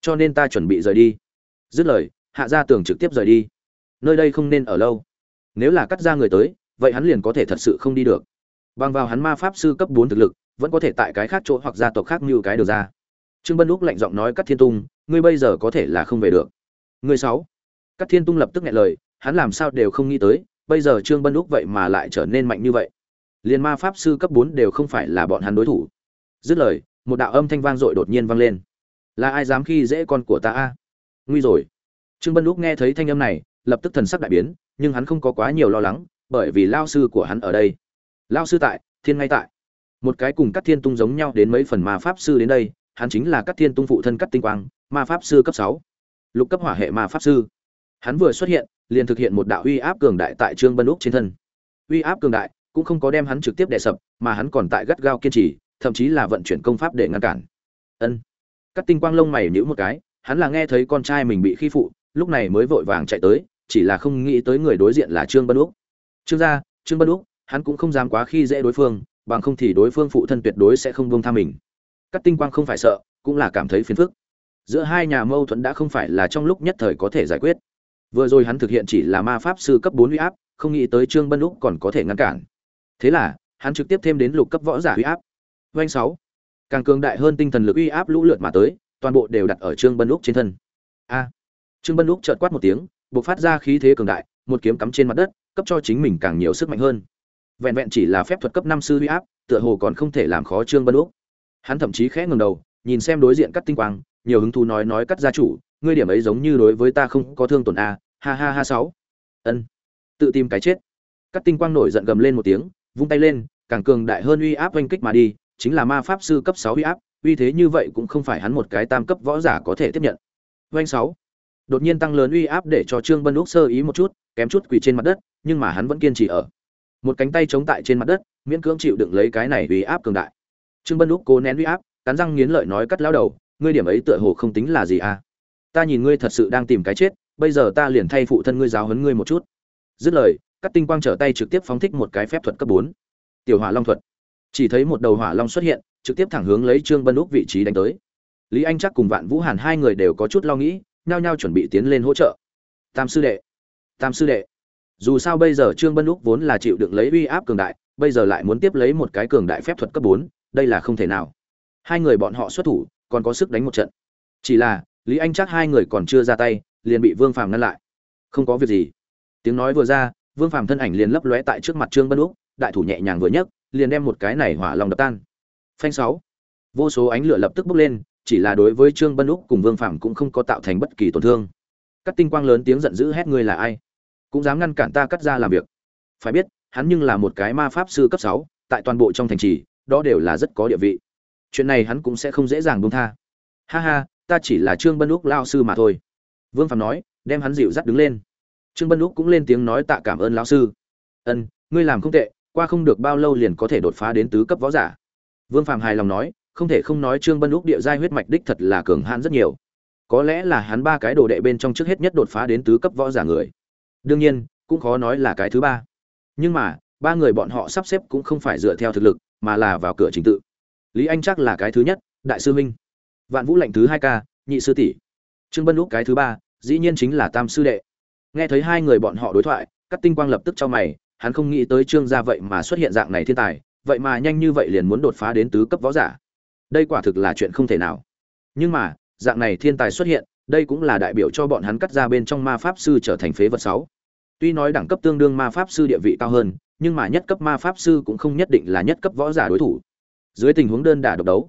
Speaker 1: Cho nên ta chuẩn bị rời đi. Dứt lời, hạ gia tường trực tiếp rời đi. Nơi đây không nên ở lâu. Nếu là cắt ra người tới, vậy hắn liền có thể thật sự không đi được. Bằng vào hắn ma pháp sư cấp bốn thực lực, vẫn có thể tại cái khác chỗ hoặc gia tộc khác như cái được ra. Trương bân úc lạnh giọng nói cắt thiên tung ngươi bây giờ có thể là không về được. Ngươi sáu. Cát thiên tung lập tức nghe lời, hắn làm sao đều không nghĩ tới, bây giờ trương bân úc vậy mà lại trở nên mạnh như vậy. Liền ma pháp sư cấp bốn đều không phải là bọn hắn đối thủ. Dứt lời, một đạo âm thanh vang dội đột nhiên vang lên. Là ai dám khi dễ con của ta a? Nguy rồi. Trương bân úc nghe thấy thanh âm này, lập tức thần sắc đại biến, nhưng hắn không có quá nhiều lo lắng, bởi vì lao sư của hắn ở đây. Lao sư tại, thiên ngay tại. Một cái cùng các thiên tung giống nhau đến mấy phần ma pháp sư đến đây hắn chính là Cát thiên tung phụ thân cắt tinh quang, ma pháp sư cấp sáu. Lục cấp hỏa hệ ma pháp sư. Hắn vừa xuất hiện, liền thực hiện một đạo uy áp cường đại tại trương bân úc trên thân. Uy áp cường đại, cũng không có đem hắn trực tiếp đè sập, mà hắn còn tại gắt gao kiên trì, thậm chí là vận chuyển công pháp để ngăn cản. Ân. Cắt tinh quang lông mày nhíu một cái, hắn là nghe thấy con trai mình bị khi phụ, lúc này mới vội vàng chạy tới, chỉ là không nghĩ tới người đối diện là trương bân úc. Trương gia, trương bân úc, hắn cũng không dám quá khi dễ đối phương, bằng không thì đối phương phụ thân tuyệt đối sẽ không buông tha mình các tinh quang không phải sợ, cũng là cảm thấy phiền phức. Giữa hai nhà mâu thuẫn đã không phải là trong lúc nhất thời có thể giải quyết. Vừa rồi hắn thực hiện chỉ là ma pháp sư cấp bốn huy áp, không nghĩ tới trương bân lúc còn có thể ngăn cản. Thế là, hắn trực tiếp thêm đến lục cấp võ giả huy áp. Doanh sáu. Càng cường đại hơn tinh thần lực uy áp lũ lượt mà tới, toàn bộ đều đặt ở trương bân lúc trên thân. A. Trương bân lúc chợt quát một tiếng buộc phát ra khí thế cường đại, một kiếm cắm trên mặt đất, cấp cho chính mình càng nhiều sức mạnh hơn. Vẹn vẹn chỉ là phép thuật cấp năm sư huy áp, tựa hồ còn không thể làm khó trương bân lúc hắn thậm chí khẽ ngừng đầu, nhìn xem đối diện cắt tinh quang, nhiều hứng thú nói nói cắt gia chủ, ngươi điểm ấy giống như đối với ta không có thương tổn a ha ha ha sáu. Ân. Tự tìm cái chết. Cắt tinh quang nổi giận gầm lên một tiếng, vung tay lên, càng cường đại hơn uy áp oanh kích mà đi, chính là ma pháp sư cấp sáu uy áp, uy thế như vậy cũng không phải hắn một cái tam cấp võ giả có thể tiếp nhận. Oanh sáu. Đột nhiên tăng lớn uy áp để cho trương bân úc sơ ý một chút, kém chút quỳ trên mặt đất, nhưng mà hắn vẫn kiên trì ở. Một cánh tay chống tại trên mặt đất, miễn cưỡng chịu đựng lấy cái này uy áp cường đại trương bân úc cố nén uy áp, cắn răng nghiến lợi nói cắt lao đầu, ngươi điểm ấy tựa hồ không tính là gì à? Ta nhìn ngươi thật sự đang tìm cái chết, bây giờ ta liền thay phụ thân ngươi giáo huấn ngươi một chút. Dứt lời cắt tinh quang trở tay trực tiếp phóng thích một cái phép thuật cấp bốn. Tiểu hỏa long thuật. Chỉ thấy một đầu hỏa long xuất hiện, trực tiếp thẳng hướng lấy trương bân úc vị trí đánh tới. Lý anh chắc cùng vạn vũ hàn hai người đều có chút lo nghĩ, nhao nhao chuẩn bị tiến lên hỗ trợ. Tam sư đệ. Tam sư đệ. Dù sao bây giờ trương bân úc vốn là chịu đựng lấy uy áp cường đại, bây giờ lại muốn tiếp lấy một cái cường đại phép thuật cấp bốn đây là không thể nào. Hai người bọn họ xuất thủ, còn có sức đánh một trận. Chỉ là, lý anh chắc hai người còn chưa ra tay, liền bị vương phàm ngăn lại. Không có việc gì. Tiếng nói vừa ra, vương phàm thân ảnh liền lấp lóe tại trước mặt trương bân úc, đại thủ nhẹ nhàng vừa nhấc, liền đem một cái này hỏa lòng đập tan. Phanh sáu. Vô số ánh lửa lập tức bốc lên, chỉ là đối với trương bân úc cùng vương phàm cũng không có tạo thành bất kỳ tổn thương. Cắt tinh quang lớn tiếng giận dữ hét ngươi là ai? Cũng dám ngăn cản ta cắt ra làm việc. Phải biết, hắn nhưng là một cái ma pháp sư cấp sáu, tại toàn bộ trong thành trì đó đều là rất có địa vị. Chuyện này hắn cũng sẽ không dễ dàng buông tha. Ha ha, ta chỉ là trương bân úc lao sư mà thôi. Vương phàm nói, đem hắn dịu dắt đứng lên. Trương bân úc cũng lên tiếng nói tạ cảm ơn lão sư. Ân, ngươi làm không tệ, qua không được bao lâu liền có thể đột phá đến tứ cấp võ giả. Vương phàm hài lòng nói, không thể không nói trương bân úc địa giai huyết mạch đích thật là cường hãn rất nhiều. Có lẽ là hắn ba cái đồ đệ bên trong trước hết nhất đột phá đến tứ cấp võ giả người. Đương nhiên, cũng khó nói là cái thứ ba. Nhưng mà, ba người bọn họ sắp xếp cũng không phải dựa theo thực lực mà là vào cửa trình tự. Lý anh chắc là cái thứ nhất, đại sư minh vạn vũ lệnh thứ hai ca, nhị sư tỷ. Trương bân úc cái thứ ba, dĩ nhiên chính là tam sư đệ. Nghe thấy hai người bọn họ đối thoại các tinh quang lập tức cho mày, hắn không nghĩ tới trương gia vậy mà xuất hiện dạng này thiên tài, vậy mà nhanh như vậy liền muốn đột phá đến tứ cấp võ giả. Đây quả thực là chuyện không thể nào. Nhưng mà, dạng này thiên tài xuất hiện, đây cũng là đại biểu cho bọn hắn cắt ra bên trong ma pháp sư trở thành phế vật sáu. Tuy nói đẳng cấp tương đương ma pháp sư địa vị cao hơn nhưng mà nhất cấp ma pháp sư cũng không nhất định là nhất cấp võ giả đối thủ. Dưới tình huống đơn đả độc đấu,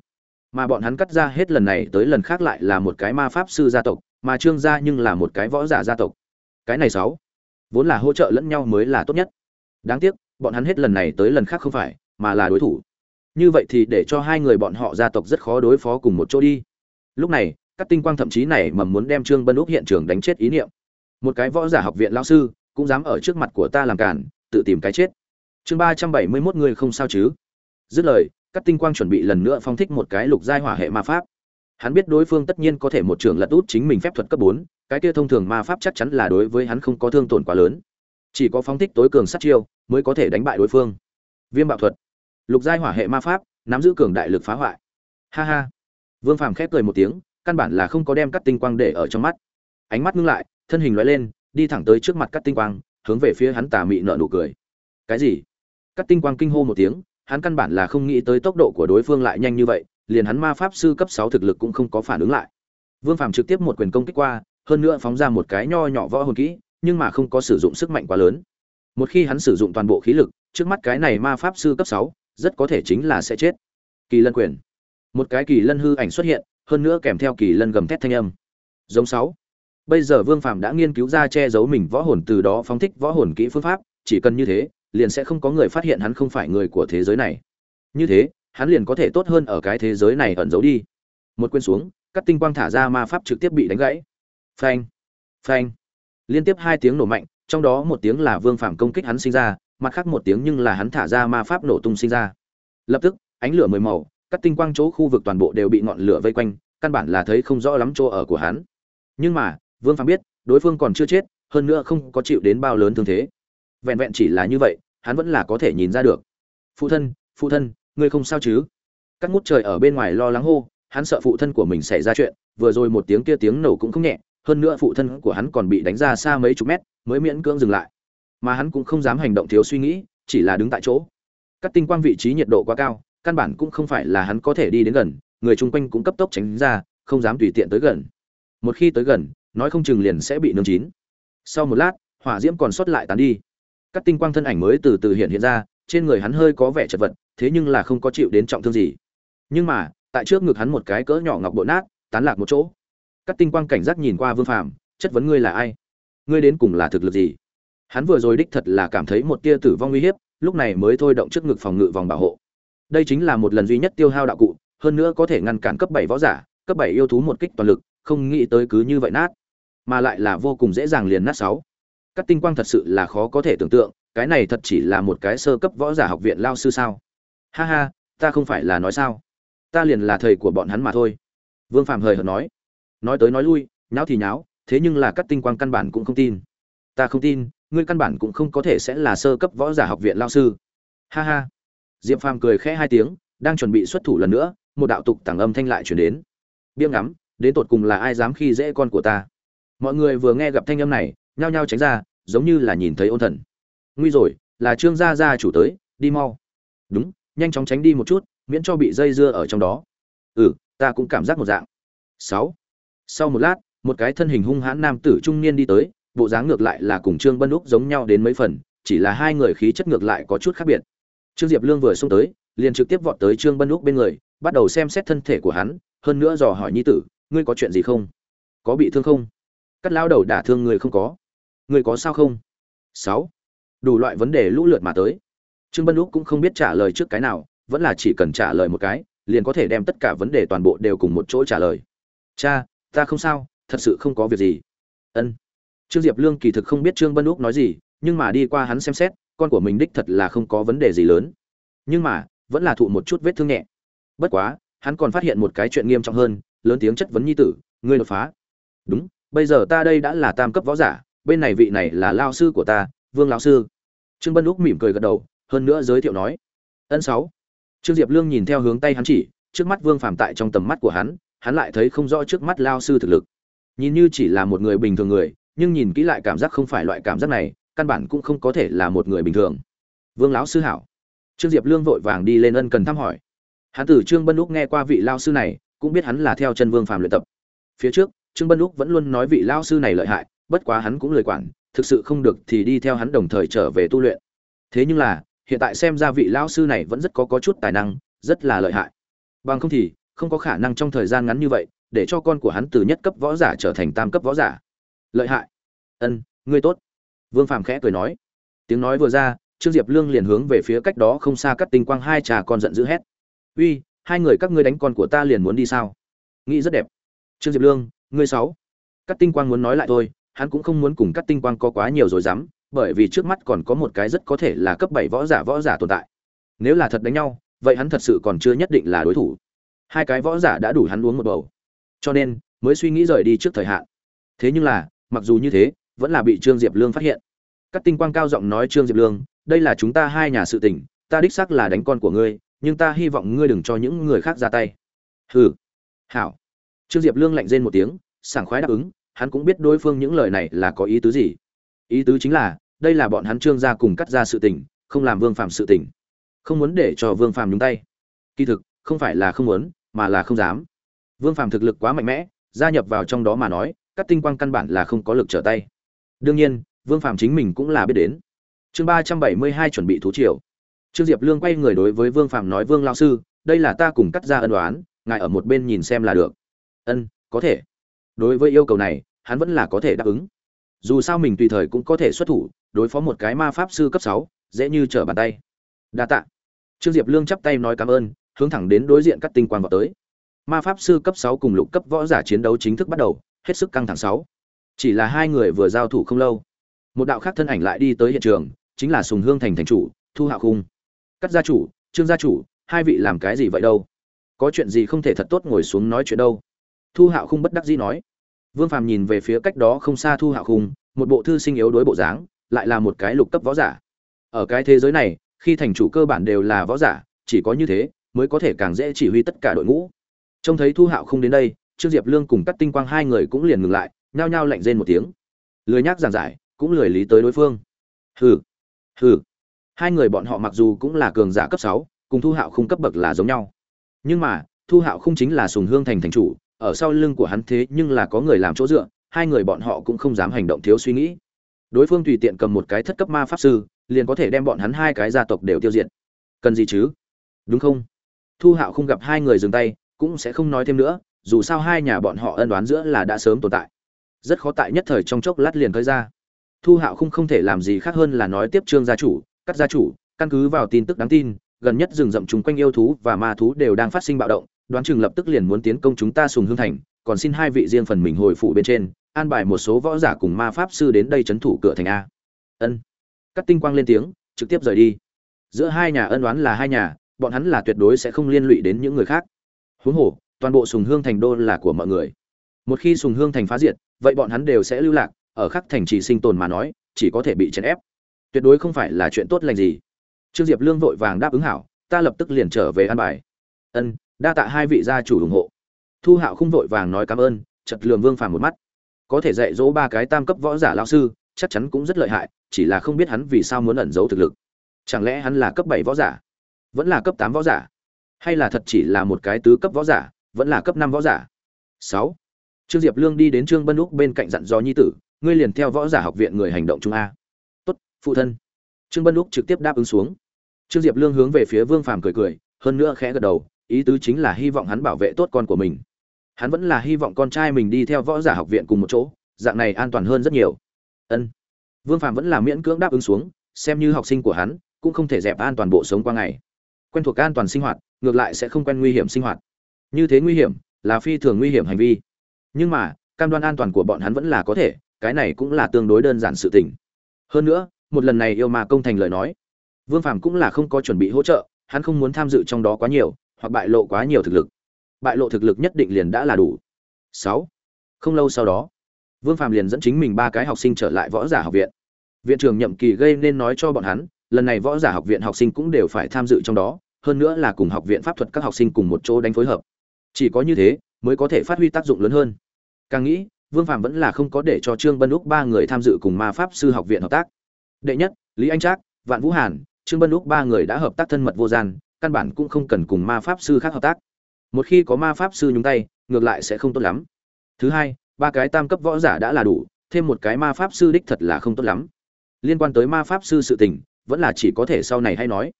Speaker 1: mà bọn hắn cắt ra hết lần này tới lần khác lại là một cái ma pháp sư gia tộc, mà trương gia nhưng là một cái võ giả gia tộc. Cái này sáu, vốn là hỗ trợ lẫn nhau mới là tốt nhất. Đáng tiếc, bọn hắn hết lần này tới lần khác không phải, mà là đối thủ. Như vậy thì để cho hai người bọn họ gia tộc rất khó đối phó cùng một chỗ đi. Lúc này các tinh quang thậm chí này mà muốn đem trương bân úc hiện trường đánh chết ý niệm. Một cái võ giả học viện lao sư, cũng dám ở trước mặt của ta làm cản tự tìm cái chết chương ba trăm bảy mươi mốt người không sao chứ? Dứt lời các tinh quang chuẩn bị lần nữa phong thích một cái lục giai hỏa hệ ma pháp. Hắn biết đối phương tất nhiên có thể một trường lật út chính mình phép thuật cấp bốn, cái kia thông thường ma pháp chắc chắn là đối với hắn không có thương tổn quá lớn. Chỉ có phong thích tối cường sát chiêu mới có thể đánh bại đối phương. Viêm bạo thuật. Lục giai hỏa hệ ma pháp, nắm giữ cường đại lực phá hoại. Ha ha. Vương phàm khép cười một tiếng, căn bản là không có đem cắt tinh quang để ở trong mắt. Ánh mắt ngưng lại, thân hình loại lên, đi thẳng tới trước mặt cắt tinh quang, hướng về phía hắn tà mị nợ nụ cười. Cái gì? Cắt tinh quang kinh hô một tiếng, hắn căn bản là không nghĩ tới tốc độ của đối phương lại nhanh như vậy, liền hắn ma pháp sư cấp sáu thực lực cũng không có phản ứng lại. Vương phàm trực tiếp một quyền công kích qua, hơn nữa phóng ra một cái nho nhỏ võ hồn kỹ, nhưng mà không có sử dụng sức mạnh quá lớn. Một khi hắn sử dụng toàn bộ khí lực, trước mắt cái này ma pháp sư cấp sáu, rất có thể chính là sẽ chết. Kỳ lân quyền. Một cái kỳ lân hư ảnh xuất hiện, hơn nữa kèm theo kỳ lân gầm thét thanh âm. Giống sáu. Bây giờ vương phàm đã nghiên cứu ra che giấu mình võ hồn từ đó phóng thích võ hồn kỹ phương pháp, chỉ cần như thế liền sẽ không có người phát hiện hắn không phải người của thế giới này. Như thế, hắn liền có thể tốt hơn ở cái thế giới này ẩn giấu đi. Một quên xuống các tinh quang thả ra ma pháp trực tiếp bị đánh gãy. Phanh phanh. Liên tiếp hai tiếng nổ mạnh, trong đó một tiếng là vương phàm công kích hắn sinh ra, mặt khác một tiếng nhưng là hắn thả ra ma pháp nổ tung sinh ra. Lập tức, ánh lửa mười màu các tinh quang chỗ khu vực toàn bộ đều bị ngọn lửa vây quanh, căn bản là thấy không rõ lắm chỗ ở của hắn. Nhưng mà, vương phàm biết, đối phương còn chưa chết, hơn nữa không có chịu đến bao lớn thương thế vẹn vẹn chỉ là như vậy, hắn vẫn là có thể nhìn ra được. Phụ thân phụ thân, ngươi không sao chứ? Các ngút trời ở bên ngoài lo lắng hô, hắn sợ phụ thân của mình xảy ra chuyện, vừa rồi một tiếng kia tiếng nổ cũng không nhẹ, hơn nữa phụ thân của hắn còn bị đánh ra xa mấy chục mét, mới miễn cưỡng dừng lại. Mà hắn cũng không dám hành động thiếu suy nghĩ, chỉ là đứng tại chỗ. Các tinh quang vị trí nhiệt độ quá cao, căn bản cũng không phải là hắn có thể đi đến gần, người chung quanh cũng cấp tốc tránh ra, không dám tùy tiện tới gần. Một khi tới gần, nói không chừng liền sẽ bị nướng chín. Sau một lát, hỏa diễm còn sót lại tán đi các tinh quang thân ảnh mới từ từ hiện hiện ra, trên người hắn hơi có vẻ chật vật, thế nhưng là không có chịu đến trọng thương gì. Nhưng mà, tại trước ngực hắn một cái cỡ nhỏ ngọc bội nát, tán lạc một chỗ. Các tinh quang cảnh giác nhìn qua vương phàm, chất vấn ngươi là ai? Ngươi đến cùng là thực lực gì? Hắn vừa rồi đích thật là cảm thấy một tia tử vong uy hiếp, lúc này mới thôi động trước ngực phòng ngự vòng bảo hộ. Đây chính là một lần duy nhất tiêu hao đạo cụ, hơn nữa có thể ngăn cản cấp bảy võ giả, cấp bảy yêu thú một kích toàn lực, không nghĩ tới cứ như vậy nát. Mà lại là vô cùng dễ dàng liền nát sáu các tinh quang thật sự là khó có thể tưởng tượng, cái này thật chỉ là một cái sơ cấp võ giả học viện lao sư sao? Ha ha, ta không phải là nói sao? Ta liền là thầy của bọn hắn mà thôi. Vương phạm hời hợt nói. Nói tới nói lui, nháo thì nháo, thế nhưng là các tinh quang căn bản cũng không tin. Ta không tin, ngươi căn bản cũng không có thể sẽ là sơ cấp võ giả học viện lao sư. Ha ha. Diệp phàm cười khẽ hai tiếng, đang chuẩn bị xuất thủ lần nữa, một đạo tục tàng âm thanh lại chuyển đến. Biếng ngắm, đến tột cùng là ai dám khi dễ con của ta? Mọi người vừa nghe gặp thanh âm này, nhao nhao tránh ra giống như là nhìn thấy ôn thần. Nguy rồi, là trương gia gia chủ tới, đi mau. Đúng, nhanh chóng tránh đi một chút, miễn cho bị dây dưa ở trong đó. Ừ ta cũng cảm giác một dạng. Sáu. Sau một lát, một cái thân hình hung hãn nam tử trung niên đi tới, bộ dáng ngược lại là cùng trương bân úc giống nhau đến mấy phần, chỉ là hai người khí chất ngược lại có chút khác biệt. Trương diệp lương vừa xông tới, liền trực tiếp vọt tới trương bân úc bên người, bắt đầu xem xét thân thể của hắn, hơn nữa dò hỏi nhi tử, ngươi có chuyện gì không? Có bị thương không? Cắt lao đầu đả thương người không có? Người có sao không? Sáu. Đủ loại vấn đề lũ lượt mà tới. Trương bân úc cũng không biết trả lời trước cái nào, vẫn là chỉ cần trả lời một cái, liền có thể đem tất cả vấn đề toàn bộ đều cùng một chỗ trả lời. Cha, ta không sao, thật sự không có việc gì. Ân. Trương diệp lương kỳ thực không biết trương bân úc nói gì, nhưng mà đi qua hắn xem xét, con của mình đích thật là không có vấn đề gì lớn. Nhưng mà, vẫn là thụ một chút vết thương nhẹ. Bất quá, hắn còn phát hiện một cái chuyện nghiêm trọng hơn, lớn tiếng chất vấn nhi tử, ngươi đột phá. Đúng, bây giờ ta đây đã là tam cấp võ giả bên này vị này là lao sư của ta, vương lao sư. Trương bân úc mỉm cười gật đầu, hơn nữa giới thiệu nói, ân sáu. Trương diệp lương nhìn theo hướng tay hắn chỉ, trước mắt vương phàm tại trong tầm mắt của hắn hắn lại thấy không rõ trước mắt lao sư thực lực. Nhìn như chỉ là một người bình thường người, nhưng nhìn kỹ lại cảm giác không phải loại cảm giác này, căn bản cũng không có thể là một người bình thường. Vương lão sư hảo. Trương diệp lương vội vàng đi lên ân cần thăm hỏi. Hắn từ trương bân úc nghe qua vị lao sư này, cũng biết hắn là theo chân vương phàm luyện tập. Phía trước, trương bân úc vẫn luôn nói vị lao sư này lợi hại bất quá hắn cũng lời quản, thực sự không được thì đi theo hắn đồng thời trở về tu luyện. Thế nhưng là, hiện tại xem ra vị lão sư này vẫn rất có có chút tài năng, rất là lợi hại. Bằng không thì, không có khả năng trong thời gian ngắn như vậy, để cho con của hắn từ nhất cấp võ giả trở thành tam cấp võ giả. Lợi hại. Ân, ngươi tốt. Vương phàm khẽ cười nói. Tiếng nói vừa ra, trương diệp lương liền hướng về phía cách đó không xa cắt tinh quang hai trà con giận dữ hét. Uy, hai người các ngươi đánh con của ta liền muốn đi sao? Nghĩ rất đẹp. Trương diệp lương, ngươi sáu. Cắt tinh quang muốn nói lại thôi hắn cũng không muốn cùng cắt tinh quang có quá nhiều rồi dám, bởi vì trước mắt còn có một cái rất có thể là cấp bảy võ giả võ giả tồn tại. Nếu là thật đánh nhau, vậy hắn thật sự còn chưa nhất định là đối thủ. Hai cái võ giả đã đủ hắn uống một bầu. Cho nên, mới suy nghĩ rời đi trước thời hạn. Thế nhưng là, mặc dù như thế, vẫn là bị trương diệp lương phát hiện. Các tinh quang cao giọng nói trương diệp lương, đây là chúng ta hai nhà sự tình, ta đích xác là đánh con của ngươi, nhưng ta hy vọng ngươi đừng cho những người khác ra tay. Hừ. Hảo. Trương diệp lương lạnh rên một tiếng, sảng khoái đáp ứng hắn cũng biết đối phương những lời này là có ý tứ gì. Ý tứ chính là, đây là bọn hắn trương gia cùng cắt ra sự tình, không làm vương phạm sự tình. Không muốn để cho vương phạm nhúng tay. Kỳ thực, không phải là không muốn, mà là không dám. Vương phạm thực lực quá mạnh mẽ, gia nhập vào trong đó mà nói các tinh quang căn bản là không có lực trở tay. Đương nhiên, vương phạm chính mình cũng là biết đến. Chương ba trăm bảy mươi hai chuẩn bị thú triều. Trương diệp lương quay người đối với vương phạm nói, vương lao sư, đây là ta cùng cắt ra ân đoán ngài ở một bên nhìn xem là được. Ân, có thể. Đối với yêu cầu này hắn vẫn là có thể đáp ứng. Dù sao mình tùy thời cũng có thể xuất thủ, đối phó một cái ma pháp sư cấp sáu, dễ như trở bàn tay. Đa tạ. Trương diệp lương chắp tay nói cảm ơn, hướng thẳng đến đối diện các tinh quang vào tới. Ma pháp sư cấp sáu cùng lục cấp võ giả chiến đấu chính thức bắt đầu, hết sức căng thẳng sáu. Chỉ là hai người vừa giao thủ không lâu, một đạo khác thân ảnh lại đi tới hiện trường, chính là sùng hương thành thành chủ, thu hạo khung. Cắt gia chủ, trương gia chủ, hai vị làm cái gì vậy đâu? Có chuyện gì không thể thật tốt ngồi xuống nói chuyện đâu? Thu hạo khung bất đắc dĩ nói vương phàm nhìn về phía cách đó không xa thu hạo khung, một bộ thư sinh yếu đối bộ dáng, lại là một cái lục cấp võ giả. Ở cái thế giới này, khi thành chủ cơ bản đều là võ giả, chỉ có như thế mới có thể càng dễ chỉ huy tất cả đội ngũ. Trông thấy thu hạo Khung đến đây, trương diệp lương cùng cắt tinh quang hai người cũng liền ngừng lại, nhao nhao lạnh rên một tiếng. Lười nhác giảng giải, cũng lười lý tới đối phương. Hừ hừ. Hai người bọn họ mặc dù cũng là cường giả cấp sáu, cùng thu hạo Khung cấp bậc là giống nhau. Nhưng mà, thu hạo Khung chính là sùng hương thành thành chủ ở sau lưng của hắn thế nhưng là có người làm chỗ dựa, hai người bọn họ cũng không dám hành động thiếu suy nghĩ. Đối phương tùy tiện cầm một cái thất cấp ma pháp sư, liền có thể đem bọn hắn hai cái gia tộc đều tiêu diệt. Cần gì chứ? Đúng không? Thu hạo không gặp hai người dừng tay, cũng sẽ không nói thêm nữa, dù sao hai nhà bọn họ ân đoán giữa là đã sớm tồn tại. Rất khó tại nhất thời trong chốc lát liền tới ra. Thu hạo không không thể làm gì khác hơn là nói tiếp trương gia chủ, các gia chủ, căn cứ vào tin tức đáng tin, gần nhất rừng rậm chúng quanh yêu thú và ma thú đều đang phát sinh bạo động đoán chừng lập tức liền muốn tiến công chúng ta sùng hương thành, còn xin hai vị riêng phần mình hồi phụ bên trên, an bài một số võ giả cùng ma pháp sư đến đây trấn thủ cửa thành a. Ân. Cắt tinh quang lên tiếng, trực tiếp rời đi. Giữa hai nhà ân đoán là hai nhà, bọn hắn là tuyệt đối sẽ không liên lụy đến những người khác. Huống hồ, toàn bộ sùng hương thành đô là của mọi người. Một khi sùng hương thành phá diệt, vậy bọn hắn đều sẽ lưu lạc, ở khắc thành trì sinh tồn mà nói, chỉ có thể bị chèn ép. Tuyệt đối không phải là chuyện tốt lành gì. Trương diệp lương vội vàng đáp ứng hảo, ta lập tức liền trở về an bài. Ân đa tạ hai vị gia chủ ủng hộ. Thu hạo không vội vàng nói cảm ơn chật lường vương phàm một mắt. Có thể dạy dỗ ba cái tam cấp võ giả lao sư, chắc chắn cũng rất lợi hại, chỉ là không biết hắn vì sao muốn ẩn giấu thực lực. Chẳng lẽ hắn là cấp bảy võ giả? Vẫn là cấp tám võ giả? Hay là thật chỉ là một cái tứ cấp võ giả, vẫn là cấp năm võ giả? Sáu. Trương diệp lương đi đến trương bân úc bên cạnh dặn dò nhi tử, ngươi liền theo võ giả học viện người hành động trung a. Tốt, phụ thân. Trương bân úc trực tiếp đáp ứng xuống. Trương diệp lương hướng về phía vương phàm cười cười, hơn nữa khẽ gật đầu ý tứ chính là hy vọng hắn bảo vệ tốt con của mình. Hắn vẫn là hy vọng con trai mình đi theo võ giả học viện cùng một chỗ, dạng này an toàn hơn rất nhiều. Ân. Vương phàm vẫn là miễn cưỡng đáp ứng xuống, xem như học sinh của hắn, cũng không thể dẹp an toàn bộ sống qua ngày. Quen thuộc an toàn sinh hoạt, ngược lại sẽ không quen nguy hiểm sinh hoạt. Như thế nguy hiểm, là phi thường nguy hiểm hành vi. Nhưng mà, cam đoan an toàn của bọn hắn vẫn là có thể, cái này cũng là tương đối đơn giản sự tình. Hơn nữa, một lần này yêu mà công thành lời nói. Vương phàm cũng là không có chuẩn bị hỗ trợ, hắn không muốn tham dự trong đó quá nhiều hoặc bại lộ quá nhiều thực lực. Bại lộ thực lực nhất định liền đã là đủ. Sáu. Không lâu sau đó, vương phàm liền dẫn chính mình ba cái học sinh trở lại võ giả học viện. Viện trưởng nhậm kỳ gây nên nói cho bọn hắn, lần này võ giả học viện học sinh cũng đều phải tham dự trong đó, hơn nữa là cùng học viện pháp thuật các học sinh cùng một chỗ đánh phối hợp. Chỉ có như thế, mới có thể phát huy tác dụng lớn hơn. Càng nghĩ, vương phạm vẫn là không có để cho trương bân úc ba người tham dự cùng ma pháp sư học viện hợp tác. Đệ nhất, lý anh trác, vạn vũ hàn, trương bân úc ba người đã hợp tác thân mật vô gian căn bản cũng không cần cùng ma pháp sư khác hợp tác. Một khi có ma pháp sư nhúng tay, ngược lại sẽ không tốt lắm. Thứ hai, ba cái tam cấp võ giả đã là đủ, thêm một cái ma pháp sư đích thật là không tốt lắm. Liên quan tới ma pháp sư sự tình, vẫn là chỉ có thể sau này hay nói.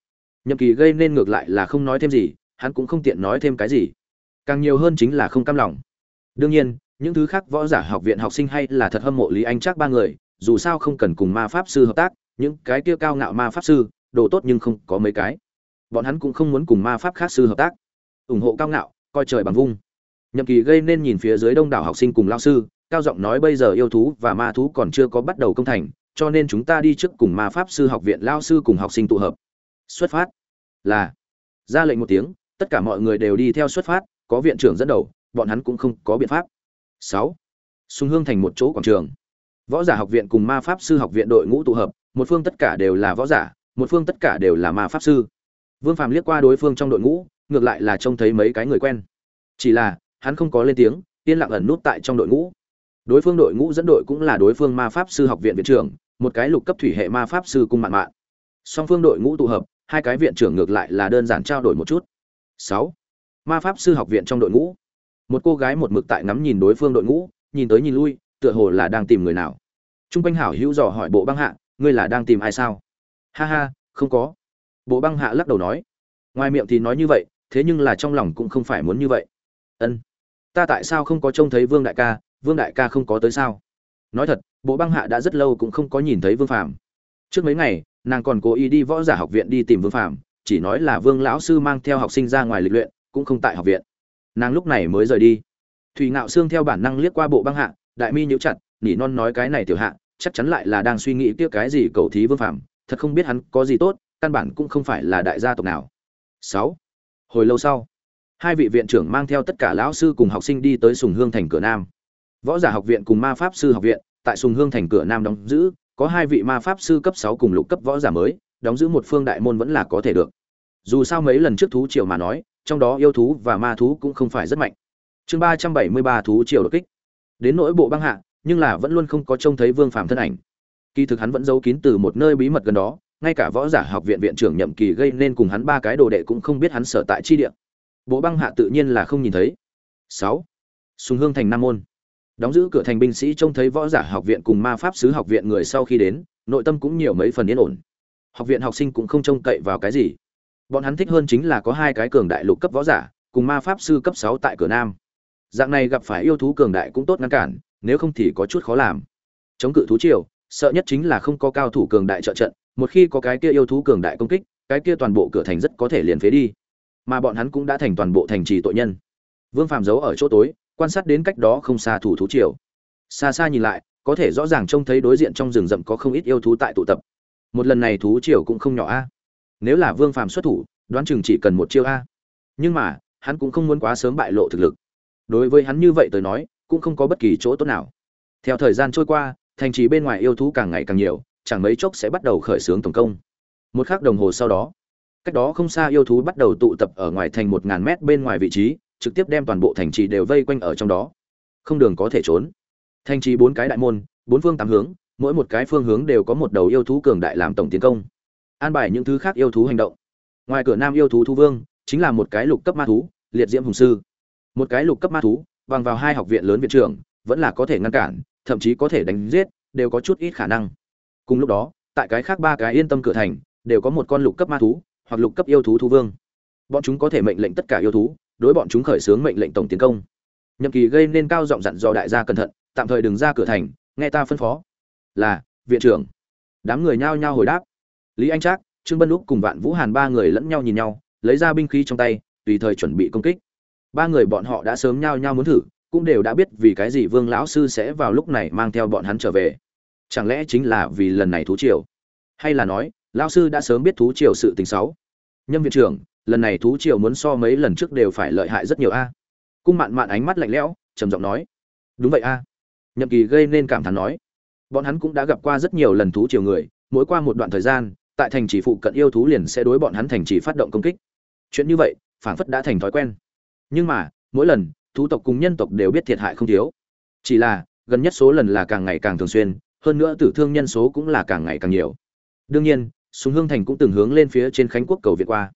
Speaker 1: Nhậm kỳ gây nên ngược lại là không nói thêm gì, hắn cũng không tiện nói thêm cái gì. Càng nhiều hơn chính là không cam lòng. Đương nhiên, những thứ khác võ giả học viện học sinh hay là thật hâm mộ lý anh chắc ba người, dù sao không cần cùng ma pháp sư hợp tác, những cái kia cao ngạo ma pháp sư, đồ tốt nhưng không có mấy cái bọn hắn cũng không muốn cùng ma pháp khác sư hợp tác. Ủng hộ cao ngạo, coi trời bằng vung. Nhậm kỳ gây nên nhìn phía dưới đông đảo học sinh cùng lao sư, cao giọng nói bây giờ yêu thú và ma thú còn chưa có bắt đầu công thành, cho nên chúng ta đi trước cùng ma pháp sư học viện lao sư cùng học sinh tụ hợp. Xuất phát. Là. Ra lệnh một tiếng, tất cả mọi người đều đi theo xuất phát, có viện trưởng dẫn đầu, bọn hắn cũng không có biện pháp. Sáu. Xung hương thành một chỗ quảng trường. Võ giả học viện cùng ma pháp sư học viện đội ngũ tụ hợp, một phương tất cả đều là võ giả, một phương tất cả đều là ma pháp sư vương phàm liếc qua đối phương trong đội ngũ, ngược lại là trông thấy mấy cái người quen. Chỉ là, hắn không có lên tiếng, yên lặng ẩn nút tại trong đội ngũ. Đối phương đội ngũ dẫn đội cũng là đối phương ma pháp sư học viện viện trưởng, một cái lục cấp thủy hệ ma pháp sư cung mạn mạn. Song phương đội ngũ tụ hợp, hai cái viện trưởng ngược lại là đơn giản trao đổi một chút. Sáu, ma pháp sư học viện trong đội ngũ. Một cô gái một mực tại ngắm nhìn đối phương đội ngũ, nhìn tới nhìn lui, tựa hồ là đang tìm người nào. Trung quanh hảo hữu dò hỏi bộ băng hạ, ngươi là đang tìm ai sao? Ha ha, không có bộ băng hạ lắc đầu nói ngoài miệng thì nói như vậy thế nhưng là trong lòng cũng không phải muốn như vậy. Ân ta tại sao không có trông thấy vương đại ca vương đại ca không có tới sao? Nói thật bộ băng hạ đã rất lâu cũng không có nhìn thấy vương Phạm. trước mấy ngày nàng còn cố ý đi võ giả học viện đi tìm vương Phạm, chỉ nói là vương lão sư mang theo học sinh ra ngoài lịch luyện cũng không tại học viện. Nàng lúc này mới rời đi. Thùy ngạo xương theo bản năng liếc qua bộ băng hạ đại mi nhíu chặt nỉ non nói cái này tiểu hạ chắc chắn lại là đang suy nghĩ tiếc cái gì cầu thí vương phạm thật không biết hắn có gì tốt căn bản cũng không phải là đại gia tộc nào. Sáu, hồi lâu sau, hai vị viện trưởng mang theo tất cả lão sư cùng học sinh đi tới sùng hương thành cửa nam. Võ giả học viện cùng ma pháp sư học viện tại sùng hương thành cửa nam đóng giữ, có hai vị ma pháp sư cấp sáu cùng lục cấp võ giả mới, đóng giữ một phương đại môn vẫn là có thể được. Dù sao mấy lần trước thú triều mà nói, trong đó yêu thú và ma thú cũng không phải rất mạnh. Chương ba trăm bảy mươi ba thú triều đột kích. Đến nỗi bộ băng hạ, nhưng là vẫn luôn không có trông thấy vương phàm thân ảnh. Kỳ thực hắn vẫn giấu kín từ một nơi bí mật gần đó ngay cả võ giả học viện viện trưởng nhậm kỳ gây nên cùng hắn ba cái đồ đệ cũng không biết hắn sở tại chi địa. Bộ băng hạ tự nhiên là không nhìn thấy. Sáu. Sùng hương thành nam môn. Đóng giữ cửa thành binh sĩ trông thấy võ giả học viện cùng ma pháp sứ học viện người sau khi đến, nội tâm cũng nhiều mấy phần yên ổn. Học viện học sinh cũng không trông cậy vào cái gì. Bọn hắn thích hơn chính là có hai cái cường đại lục cấp võ giả, cùng ma pháp sư cấp sáu tại cửa nam. Dạng này gặp phải yêu thú cường đại cũng tốt ngăn cản, nếu không thì có chút khó làm. Chống cự thú triều, sợ nhất chính là không có cao thủ cường đại trợ trận một khi có cái kia yêu thú cường đại công kích, cái kia toàn bộ cửa thành rất có thể liền phế đi. Mà bọn hắn cũng đã thành toàn bộ thành trì tội nhân. Vương phàm giấu ở chỗ tối, quan sát đến cách đó không xa thủ thú triều. Xa xa nhìn lại, có thể rõ ràng trông thấy đối diện trong rừng rậm có không ít yêu thú tại tụ tập. Một lần này thú triều cũng không nhỏ a. Nếu là vương phàm xuất thủ, đoán chừng chỉ cần một chiêu a. Nhưng mà, hắn cũng không muốn quá sớm bại lộ thực lực. Đối với hắn như vậy tới nói, cũng không có bất kỳ chỗ tốt nào. Theo thời gian trôi qua, thành trì bên ngoài yêu thú càng ngày càng nhiều chẳng mấy chốc sẽ bắt đầu khởi xướng tổng công. Một khắc đồng hồ sau đó, cách đó không xa yêu thú bắt đầu tụ tập ở ngoài thành một ngàn mét bên ngoài vị trí, trực tiếp đem toàn bộ thành trì đều vây quanh ở trong đó. Không đường có thể trốn. Thành trì bốn cái đại môn, bốn phương tám hướng, mỗi một cái phương hướng đều có một đầu yêu thú cường đại làm tổng tiến công. An bài những thứ khác yêu thú hành động. Ngoài cửa nam yêu thú thu vương, chính là một cái lục cấp ma thú, liệt diễm hùng sư. Một cái lục cấp ma thú, bằng vào hai học viện lớn viện trưởng, vẫn là có thể ngăn cản, thậm chí có thể đánh giết, đều có chút ít khả năng cùng lúc đó, tại cái khác ba cái yên tâm cửa thành, đều có một con lục cấp ma thú, hoặc lục cấp yêu thú thú vương. Bọn chúng có thể mệnh lệnh tất cả yêu thú, đối bọn chúng khởi xướng mệnh lệnh tổng tiến công. Nhậm kỳ gây nên cao giọng dặn dò đại gia cẩn thận, tạm thời đừng ra cửa thành, nghe ta phân phó. Là, viện trưởng. Đám người nhao nhao hồi đáp. Lý anh trác, trương bân lúc cùng vạn vũ hàn ba người lẫn nhau nhìn nhau, lấy ra binh khí trong tay, tùy thời chuẩn bị công kích. Ba người bọn họ đã sớm nhao nhao muốn thử, cũng đều đã biết vì cái gì vương lão sư sẽ vào lúc này mang theo bọn hắn trở về chẳng lẽ chính là vì lần này thú triều? Hay là nói, lão sư đã sớm biết thú triều sự tình xấu nhân viện trưởng, lần này thú triều muốn so mấy lần trước đều phải lợi hại rất nhiều a. Cung mạn mạn ánh mắt lạnh lẽo, trầm giọng nói. Đúng vậy a. Nhậm kỳ gây nên cảm thán nói. Bọn hắn cũng đã gặp qua rất nhiều lần thú triều người, mỗi qua một đoạn thời gian, tại thành trì phụ cận yêu thú liền sẽ đối bọn hắn thành trì phát động công kích. Chuyện như vậy, phảng phất đã thành thói quen. Nhưng mà, mỗi lần, thú tộc cùng nhân tộc đều biết thiệt hại không thiếu. Chỉ là, gần nhất số lần là càng ngày càng thường xuyên hơn nữa tử thương nhân số cũng là càng ngày càng nhiều. Đương nhiên súng hương thành cũng từng hướng lên phía trên khánh quốc cầu việt qua.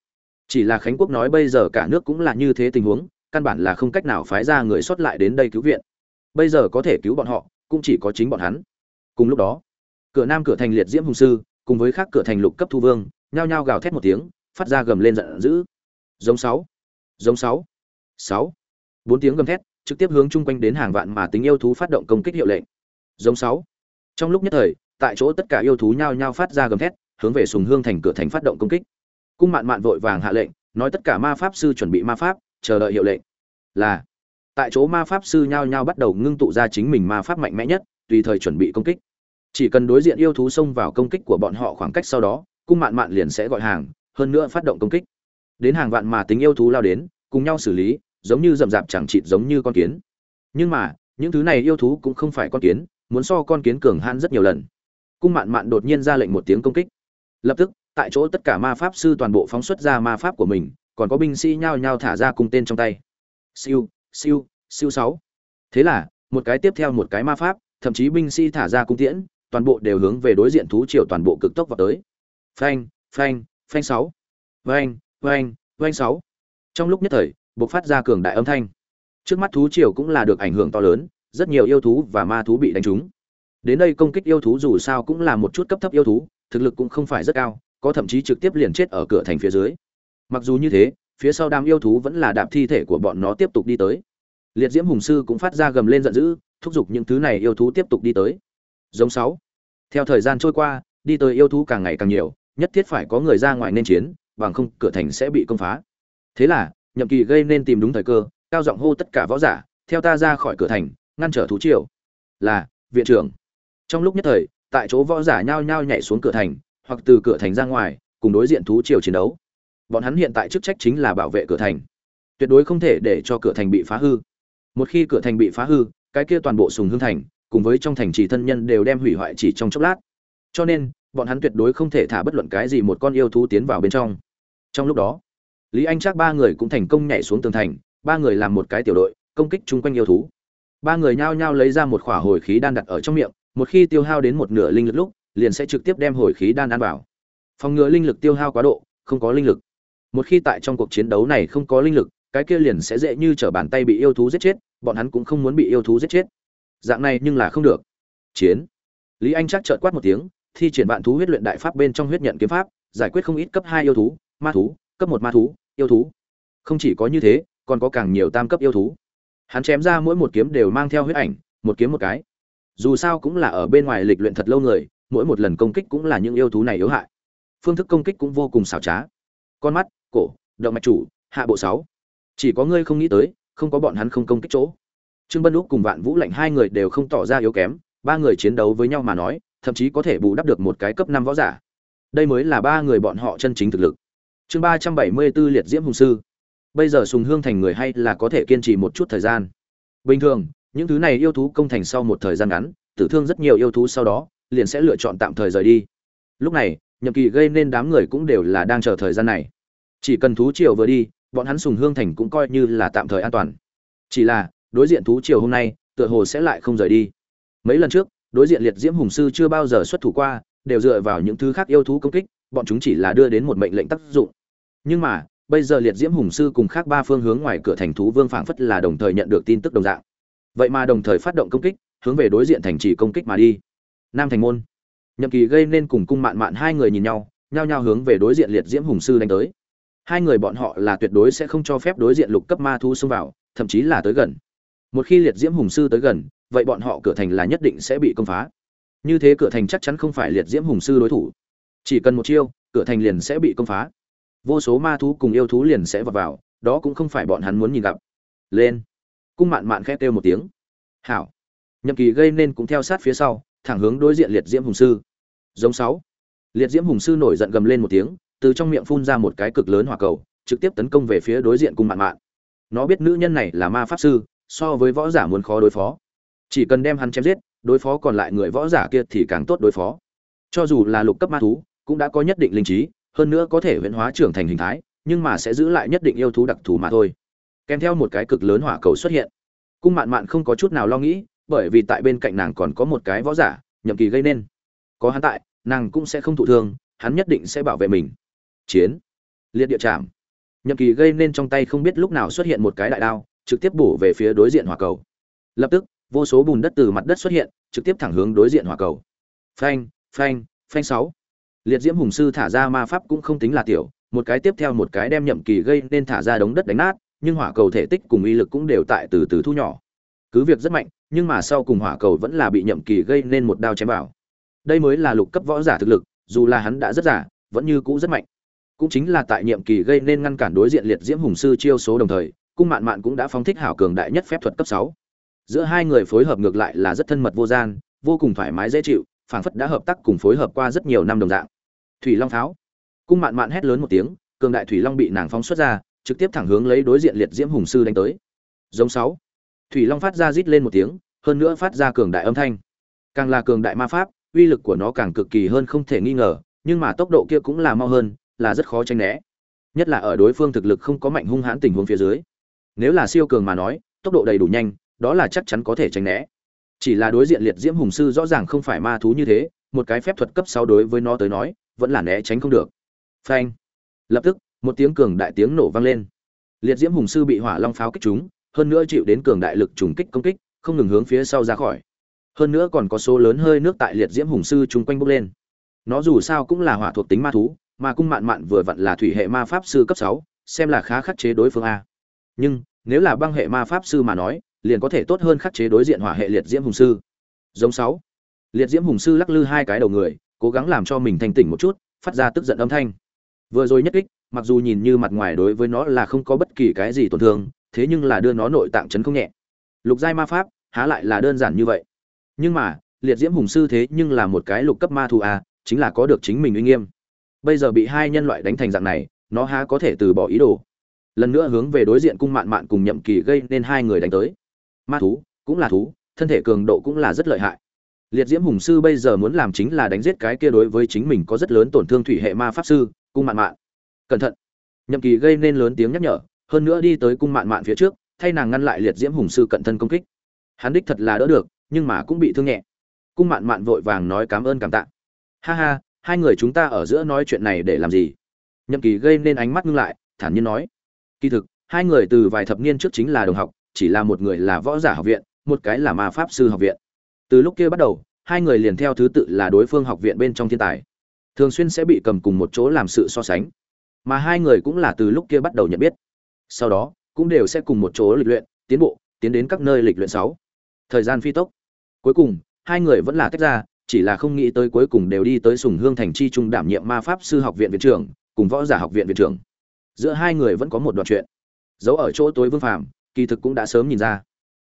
Speaker 1: Chỉ là khánh quốc nói bây giờ cả nước cũng là như thế tình huống, căn bản là không cách nào phái ra người xuất lại đến đây cứu viện. Bây giờ có thể cứu bọn họ, cũng chỉ có chính bọn hắn. Cùng lúc đó, cửa nam cửa thành liệt diễm hùng sư, cùng với khác cửa thành lục cấp thu vương, nhao nhao gào thét một tiếng, phát ra gầm lên giận dữ. Giống sáu giống sáu sáu. Bốn tiếng gầm thét, trực tiếp hướng chung quanh đến hàng vạn mà tính yêu thú phát động công kích hiệu lệnh. Giống sáu trong lúc nhất thời, tại chỗ tất cả yêu thú nhao nhao phát ra gầm thét, hướng về sùng hương thành cửa thành phát động công kích. Cung mạn mạn vội vàng hạ lệnh, nói tất cả ma pháp sư chuẩn bị ma pháp, chờ đợi hiệu lệnh. Là, tại chỗ ma pháp sư nhao nhao bắt đầu ngưng tụ ra chính mình ma pháp mạnh mẽ nhất, tùy thời chuẩn bị công kích. Chỉ cần đối diện yêu thú xông vào công kích của bọn họ khoảng cách sau đó, cung mạn mạn liền sẽ gọi hàng, hơn nữa phát động công kích. Đến hàng vạn mà tính yêu thú lao đến, cùng nhau xử lý, giống như rậm rạp chẳng chịt giống như con kiến. Nhưng mà, những thứ này yêu thú cũng không phải con kiến muốn so con kiến cường hãn rất nhiều lần. Cung mạn mạn đột nhiên ra lệnh một tiếng công kích. Lập tức, tại chỗ tất cả ma pháp sư toàn bộ phóng xuất ra ma pháp của mình, còn có binh sĩ nhao nhao thả ra cung tên trong tay. Siêu siêu siêu sáu. Thế là, một cái tiếp theo một cái ma pháp, thậm chí binh sĩ thả ra cung tiễn, toàn bộ đều hướng về đối diện thú triều toàn bộ cực tốc vào tới. Phanh phanh phanh sáu. Vang vang vang sáu. Trong lúc nhất thời, bộc phát ra cường đại âm thanh. Trước mắt thú triều cũng là được ảnh hưởng to lớn rất nhiều yêu thú và ma thú bị đánh trúng. Đến đây công kích yêu thú dù sao cũng là một chút cấp thấp yêu thú, thực lực cũng không phải rất cao, có thậm chí trực tiếp liền chết ở cửa thành phía dưới. Mặc dù như thế, phía sau đám yêu thú vẫn là đạp thi thể của bọn nó tiếp tục đi tới. Liệt diễm hùng sư cũng phát ra gầm lên giận dữ, thúc giục những thứ này yêu thú tiếp tục đi tới. Giống sáu. Theo thời gian trôi qua, đi tới yêu thú càng ngày càng nhiều, nhất thiết phải có người ra ngoài nên chiến, bằng không cửa thành sẽ bị công phá. Thế là, nhậm kỳ gây nên tìm đúng thời cơ, cao giọng hô tất cả võ giả, theo ta ra khỏi cửa thành ngăn trở thú triều. Là, viện trưởng. Trong lúc nhất thời, tại chỗ võ giả nhao nhao nhảy xuống cửa thành, hoặc từ cửa thành ra ngoài, cùng đối diện thú triều chiến đấu. Bọn hắn hiện tại chức trách chính là bảo vệ cửa thành. Tuyệt đối không thể để cho cửa thành bị phá hư. Một khi cửa thành bị phá hư, cái kia toàn bộ sùng hương thành, cùng với trong thành trì thân nhân đều đem hủy hoại chỉ trong chốc lát. Cho nên, bọn hắn tuyệt đối không thể thả bất luận cái gì một con yêu thú tiến vào bên trong. Trong lúc đó, lý anh chắc ba người cũng thành công nhảy xuống tường thành, ba người làm một cái tiểu đội, công kích chung quanh yêu thú ba người nhao nhao lấy ra một khỏa hồi khí đan đặt ở trong miệng, một khi tiêu hao đến một nửa linh lực lúc, liền sẽ trực tiếp đem hồi khí đan ăn vào. Phòng ngừa linh lực tiêu hao quá độ, không có linh lực. Một khi tại trong cuộc chiến đấu này không có linh lực, cái kia liền sẽ dễ như trở bàn tay bị yêu thú giết chết, bọn hắn cũng không muốn bị yêu thú giết chết. Dạng này nhưng là không được. Chiến. Lý anh chắc chợt quát một tiếng, thi triển vạn thú huyết luyện đại pháp bên trong huyết nhận kiếm pháp, giải quyết không ít cấp hai yêu thú, ma thú, cấp một ma thú, yêu thú. Không chỉ có như thế, còn có càng nhiều tam cấp yêu thú hắn chém ra mỗi một kiếm đều mang theo huyết ảnh, một kiếm một cái. Dù sao cũng là ở bên ngoài lịch luyện thật lâu người, mỗi một lần công kích cũng là những yêu thú này yếu hại. Phương thức công kích cũng vô cùng xảo trá. Con mắt, cổ, động mạch chủ, hạ bộ sáu. Chỉ có ngươi không nghĩ tới, không có bọn hắn không công kích chỗ. Trương bân úc cùng vạn vũ lạnh hai người đều không tỏ ra yếu kém, ba người chiến đấu với nhau mà nói, thậm chí có thể bù đắp được một cái cấp năm võ giả. Đây mới là ba người bọn họ chân chính thực lực. Chương ba trăm bảy mươi 374 liệt diễm hùng sư bây giờ sùng hương thành người hay là có thể kiên trì một chút thời gian. Bình thường, những thứ này yêu thú công thành sau một thời gian ngắn, tử thương rất nhiều yêu thú sau đó, liền sẽ lựa chọn tạm thời rời đi. Lúc này, nhậm kỳ gây nên đám người cũng đều là đang chờ thời gian này. Chỉ cần thú triều vừa đi, bọn hắn sùng hương thành cũng coi như là tạm thời an toàn. Chỉ là, đối diện thú triều hôm nay, tựa hồ sẽ lại không rời đi. Mấy lần trước, đối diện liệt diễm hùng sư chưa bao giờ xuất thủ qua, đều dựa vào những thứ khác yêu thú công kích, bọn chúng chỉ là đưa đến một mệnh lệnh tác dụng. Nhưng mà bây giờ liệt diễm hùng sư cùng khác ba phương hướng ngoài cửa thành thú vương phảng phất là đồng thời nhận được tin tức đồng dạng. Vậy mà đồng thời phát động công kích, hướng về đối diện thành trì công kích mà đi. Nam thành môn. Nhậm kỳ gây nên cùng cung mạn mạn hai người nhìn nhau, nhao nhao hướng về đối diện liệt diễm hùng sư đánh tới. Hai người bọn họ là tuyệt đối sẽ không cho phép đối diện lục cấp ma thu xông vào, thậm chí là tới gần. Một khi liệt diễm hùng sư tới gần, vậy bọn họ cửa thành là nhất định sẽ bị công phá. Như thế cửa thành chắc chắn không phải liệt diễm hùng sư đối thủ. Chỉ cần một chiêu, cửa thành liền sẽ bị công phá vô số ma thú cùng yêu thú liền sẽ vọt vào, đó cũng không phải bọn hắn muốn nhìn gặp. Lên. Cung mạn mạn khét kêu một tiếng. Hảo. Nhậm kỳ gây nên cũng theo sát phía sau, thẳng hướng đối diện liệt diễm hùng sư. Giống sáu. Liệt diễm hùng sư nổi giận gầm lên một tiếng, từ trong miệng phun ra một cái cực lớn hỏa cầu, trực tiếp tấn công về phía đối diện cung mạn mạn. Nó biết nữ nhân này là ma pháp sư, so với võ giả muốn khó đối phó. Chỉ cần đem hắn chém giết, đối phó còn lại người võ giả kia thì càng tốt đối phó. Cho dù là lục cấp ma thú, cũng đã có nhất định linh trí hơn nữa có thể huyễn hóa trưởng thành hình thái, nhưng mà sẽ giữ lại nhất định yêu thú đặc thù mà thôi. Kèm theo một cái cực lớn hỏa cầu xuất hiện. Cung mạn mạn không có chút nào lo nghĩ, bởi vì tại bên cạnh nàng còn có một cái võ giả, nhậm kỳ gây nên. Có hắn tại, nàng cũng sẽ không thụ thương, hắn nhất định sẽ bảo vệ mình. Chiến. Liệt địa chạm. Nhậm kỳ gây nên trong tay không biết lúc nào xuất hiện một cái đại đao, trực tiếp bổ về phía đối diện hỏa cầu. Lập tức, vô số bùn đất từ mặt đất xuất hiện, trực tiếp thẳng hướng đối diện hỏa cầu. Phanh phanh phanh sáu liệt diễm hùng sư thả ra ma pháp cũng không tính là tiểu, một cái tiếp theo một cái đem nhậm kỳ gây nên thả ra đống đất đánh nát, nhưng hỏa cầu thể tích cùng uy lực cũng đều tại từ từ thu nhỏ. Cứ việc rất mạnh, nhưng mà sau cùng hỏa cầu vẫn là bị nhậm kỳ gây nên một đao chém vào. Đây mới là lục cấp võ giả thực lực, dù là hắn đã rất giả, vẫn như cũ rất mạnh. Cũng chính là tại nhiệm kỳ gây nên ngăn cản đối diện liệt diễm hùng sư chiêu số đồng thời, cung mạn mạn cũng đã phóng thích hảo cường đại nhất phép thuật cấp sáu. Giữa hai người phối hợp ngược lại là rất thân mật vô gian, vô cùng thoải mái dễ chịu, phảng phất đã hợp tác cùng phối hợp qua rất nhiều năm đồng dạng thủy long pháo. Cung mạn mạn hét lớn một tiếng, cường đại thủy long bị nàng phóng xuất ra, trực tiếp thẳng hướng lấy đối diện liệt diễm hùng sư đánh tới. Giống sáu. Thủy long phát ra rít lên một tiếng, hơn nữa phát ra cường đại âm thanh. Càng là cường đại ma pháp, uy lực của nó càng cực kỳ hơn không thể nghi ngờ, nhưng mà tốc độ kia cũng là mau hơn, là rất khó tránh né. Nhất là ở đối phương thực lực không có mạnh hung hãn tình huống phía dưới. Nếu là siêu cường mà nói, tốc độ đầy đủ nhanh, đó là chắc chắn có thể tránh né. Chỉ là đối diện liệt diễm hùng sư rõ ràng không phải ma thú như thế, một cái phép thuật cấp sáu đối với nó tới nói vẫn là né tránh không được. Phanh. Lập tức, một tiếng cường đại tiếng nổ vang lên. Liệt diễm hùng sư bị hỏa long pháo kích trúng, hơn nữa chịu đến cường đại lực trùng kích công kích, không ngừng hướng phía sau ra khỏi. Hơn nữa còn có số lớn hơi nước tại liệt diễm hùng sư chung quanh bốc lên. Nó dù sao cũng là hỏa thuộc tính ma thú, mà cung mạn mạn vừa vặn là thủy hệ ma pháp sư cấp sáu, xem là khá khắc chế đối phương a. Nhưng, nếu là băng hệ ma pháp sư mà nói, liền có thể tốt hơn khắc chế đối diện hỏa hệ liệt diễm hùng sư. Giống sáu. Liệt diễm hùng sư lắc lư hai cái đầu người cố gắng làm cho mình thanh tỉnh một chút phát ra tức giận âm thanh. Vừa rồi nhất kích mặc dù nhìn như mặt ngoài đối với nó là không có bất kỳ cái gì tổn thương thế nhưng là đưa nó nội tạng chấn không nhẹ. Lục giai ma pháp há lại là đơn giản như vậy. Nhưng mà liệt diễm hùng sư thế nhưng là một cái lục cấp ma thù à, chính là có được chính mình uy nghiêm. Bây giờ bị hai nhân loại đánh thành dạng này nó há có thể từ bỏ ý đồ. Lần nữa hướng về đối diện cung mạn mạn cùng nhậm kỳ gây nên hai người đánh tới. Ma thú cũng là thú thân thể cường độ cũng là rất lợi hại liệt diễm hùng sư bây giờ muốn làm chính là đánh giết cái kia đối với chính mình có rất lớn tổn thương thủy hệ ma pháp sư, cung mạn mạn. Cẩn thận. Nhậm kỳ gây nên lớn tiếng nhắc nhở, hơn nữa đi tới cung mạn mạn phía trước, thay nàng ngăn lại liệt diễm hùng sư cận thân công kích. Hắn đích thật là đỡ được, nhưng mà cũng bị thương nhẹ. Cung mạn mạn vội vàng nói cảm ơn cảm tạ. Ha ha, hai người chúng ta ở giữa nói chuyện này để làm gì? Nhậm kỳ gây nên ánh mắt ngưng lại, thản nhiên nói. Kỳ thực, hai người từ vài thập niên trước chính là đồng học, chỉ là một người là võ giả học viện, một cái là ma pháp sư học viện từ lúc kia bắt đầu, hai người liền theo thứ tự là đối phương học viện bên trong thiên tài. Thường xuyên sẽ bị cầm cùng một chỗ làm sự so sánh. Mà hai người cũng là từ lúc kia bắt đầu nhận biết. Sau đó, cũng đều sẽ cùng một chỗ lịch luyện, tiến bộ, tiến đến các nơi lịch luyện sáu. Thời gian phi tốc. Cuối cùng, hai người vẫn là tách ra, chỉ là không nghĩ tới cuối cùng đều đi tới sùng hương thành chi trung đảm nhiệm ma pháp sư học viện viện trưởng, cùng võ giả học viện viện trưởng. Giữa hai người vẫn có một đoạn chuyện. Giấu ở chỗ tối vương phàm, kỳ thực cũng đã sớm nhìn ra.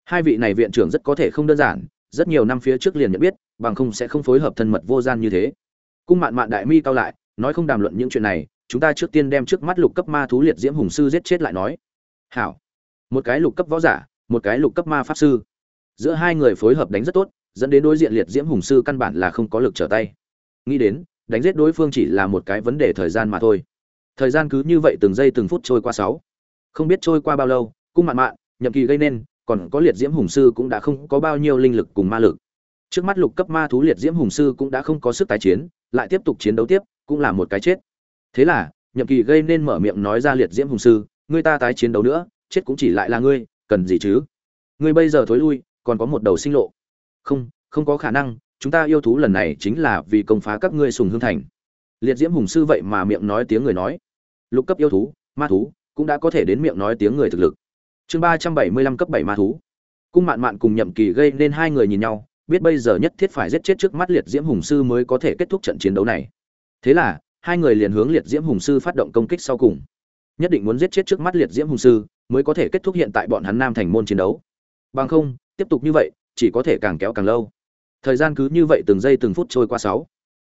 Speaker 1: Hai vị này viện trưởng rất có thể không đơn giản rất nhiều năm phía trước liền nhận biết, bằng không sẽ không phối hợp thân mật vô gian như thế. Cung mạn mạn đại mi cao lại, nói không đàm luận những chuyện này, chúng ta trước tiên đem trước mắt lục cấp ma thú liệt diễm hùng sư giết chết lại nói. Hảo. Một cái lục cấp võ giả, một cái lục cấp ma pháp sư. Giữa hai người phối hợp đánh rất tốt, dẫn đến đối diện liệt diễm hùng sư căn bản là không có lực trở tay. Nghĩ đến, đánh giết đối phương chỉ là một cái vấn đề thời gian mà thôi. Thời gian cứ như vậy từng giây từng phút trôi qua sáu. Không biết trôi qua bao lâu, cung mạn mạn, nhậm kỳ gây nên còn có liệt diễm hùng sư cũng đã không có bao nhiêu linh lực cùng ma lực. Trước mắt lục cấp ma thú liệt diễm hùng sư cũng đã không có sức tái chiến, lại tiếp tục chiến đấu tiếp, cũng là một cái chết. Thế là, nhậm kỳ gây nên mở miệng nói ra liệt diễm hùng sư, ngươi ta tái chiến đấu nữa, chết cũng chỉ lại là ngươi, cần gì chứ? Ngươi bây giờ thối lui, còn có một đầu sinh lộ. Không không có khả năng, chúng ta yêu thú lần này chính là vì công phá các ngươi sùng hương thành. Liệt diễm hùng sư vậy mà miệng nói tiếng người nói. Lục cấp yêu thú, ma thú, cũng đã có thể đến miệng nói tiếng người thực lực chương ba trăm bảy mươi lăm cấp bảy ma thú. Cung mạn mạn cùng nhậm kỳ gây nên hai người nhìn nhau, biết bây giờ nhất thiết phải giết chết trước mắt liệt diễm hùng sư mới có thể kết thúc trận chiến đấu này. Thế là, hai người liền hướng liệt diễm hùng sư phát động công kích sau cùng. Nhất định muốn giết chết trước mắt liệt diễm hùng sư mới có thể kết thúc hiện tại bọn hắn nam thành môn chiến đấu. Bằng không, tiếp tục như vậy, chỉ có thể càng kéo càng lâu. Thời gian cứ như vậy từng giây từng phút trôi qua sáu.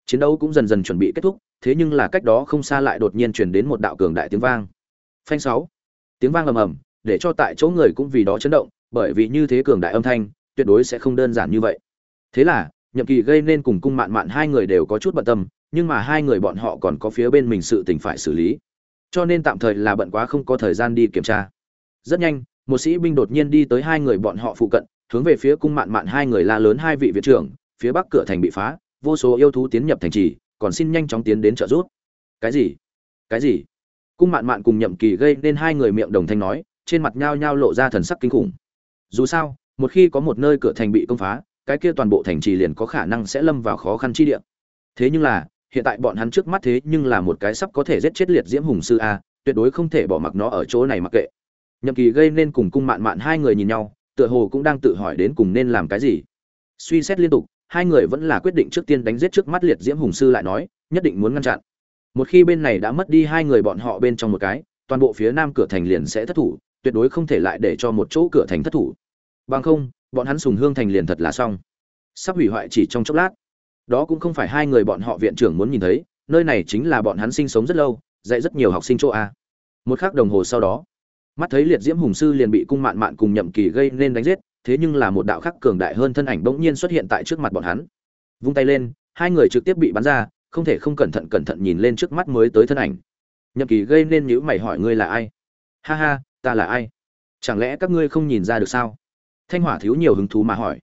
Speaker 1: Chiến đấu cũng dần dần chuẩn bị kết thúc, thế nhưng là cách đó không xa lại đột nhiên chuyển đến một đạo cường đại tiếng vang. Phanh sáu. Tiếng vang ầm ầm để cho tại chỗ người cũng vì đó chấn động, bởi vì như thế cường đại âm thanh, tuyệt đối sẽ không đơn giản như vậy. Thế là, nhậm kỳ gây nên cùng cung mạn mạn hai người đều có chút bận tâm, nhưng mà hai người bọn họ còn có phía bên mình sự tình phải xử lý. Cho nên tạm thời là bận quá không có thời gian đi kiểm tra. Rất nhanh, một sĩ binh đột nhiên đi tới hai người bọn họ phụ cận, hướng về phía cung mạn mạn hai người la lớn hai vị viện trưởng, phía bắc cửa thành bị phá, vô số yêu thú tiến nhập thành trì, còn xin nhanh chóng tiến đến trợ giúp. Cái gì? Cái gì? Cung mạn mạn cùng nhậm kỳ gây nên hai người miệng đồng thanh nói trên mặt nhao nhao lộ ra thần sắc kinh khủng. Dù sao, một khi có một nơi cửa thành bị công phá, cái kia toàn bộ thành trì liền có khả năng sẽ lâm vào khó khăn chi địa. Thế nhưng là, hiện tại bọn hắn trước mắt thế nhưng là một cái sắp có thể giết chết liệt diễm hùng sư a, tuyệt đối không thể bỏ mặc nó ở chỗ này mặc kệ. Nhậm kỳ gây nên cùng cung mạn mạn hai người nhìn nhau, tựa hồ cũng đang tự hỏi đến cùng nên làm cái gì. Suy xét liên tục, hai người vẫn là quyết định trước tiên đánh giết trước mắt liệt diễm hùng sư lại nói, nhất định muốn ngăn chặn. Một khi bên này đã mất đi hai người bọn họ bên trong một cái, toàn bộ phía nam cửa thành liền sẽ thất thủ tuyệt đối không thể lại để cho một chỗ cửa thành thất thủ. Bằng không, bọn hắn sùng hương thành liền thật là xong. Sắp hủy hoại chỉ trong chốc lát. Đó cũng không phải hai người bọn họ viện trưởng muốn nhìn thấy, nơi này chính là bọn hắn sinh sống rất lâu, dạy rất nhiều học sinh chỗ a. Một khắc đồng hồ sau đó, mắt thấy liệt diễm hùng sư liền bị cung mạn mạn cùng nhậm kỳ gây nên đánh giết, thế nhưng là một đạo khắc cường đại hơn thân ảnh bỗng nhiên xuất hiện tại trước mặt bọn hắn. Vung tay lên, hai người trực tiếp bị bắn ra, không thể không cẩn thận cẩn thận nhìn lên trước mắt mới tới thân ảnh. Nhậm kỳ gây nên nhữ mày hỏi ngươi là ai? Ha ha ta là ai? Chẳng lẽ các ngươi không nhìn ra được sao? Thanh hỏa thiếu nhiều hứng thú mà hỏi.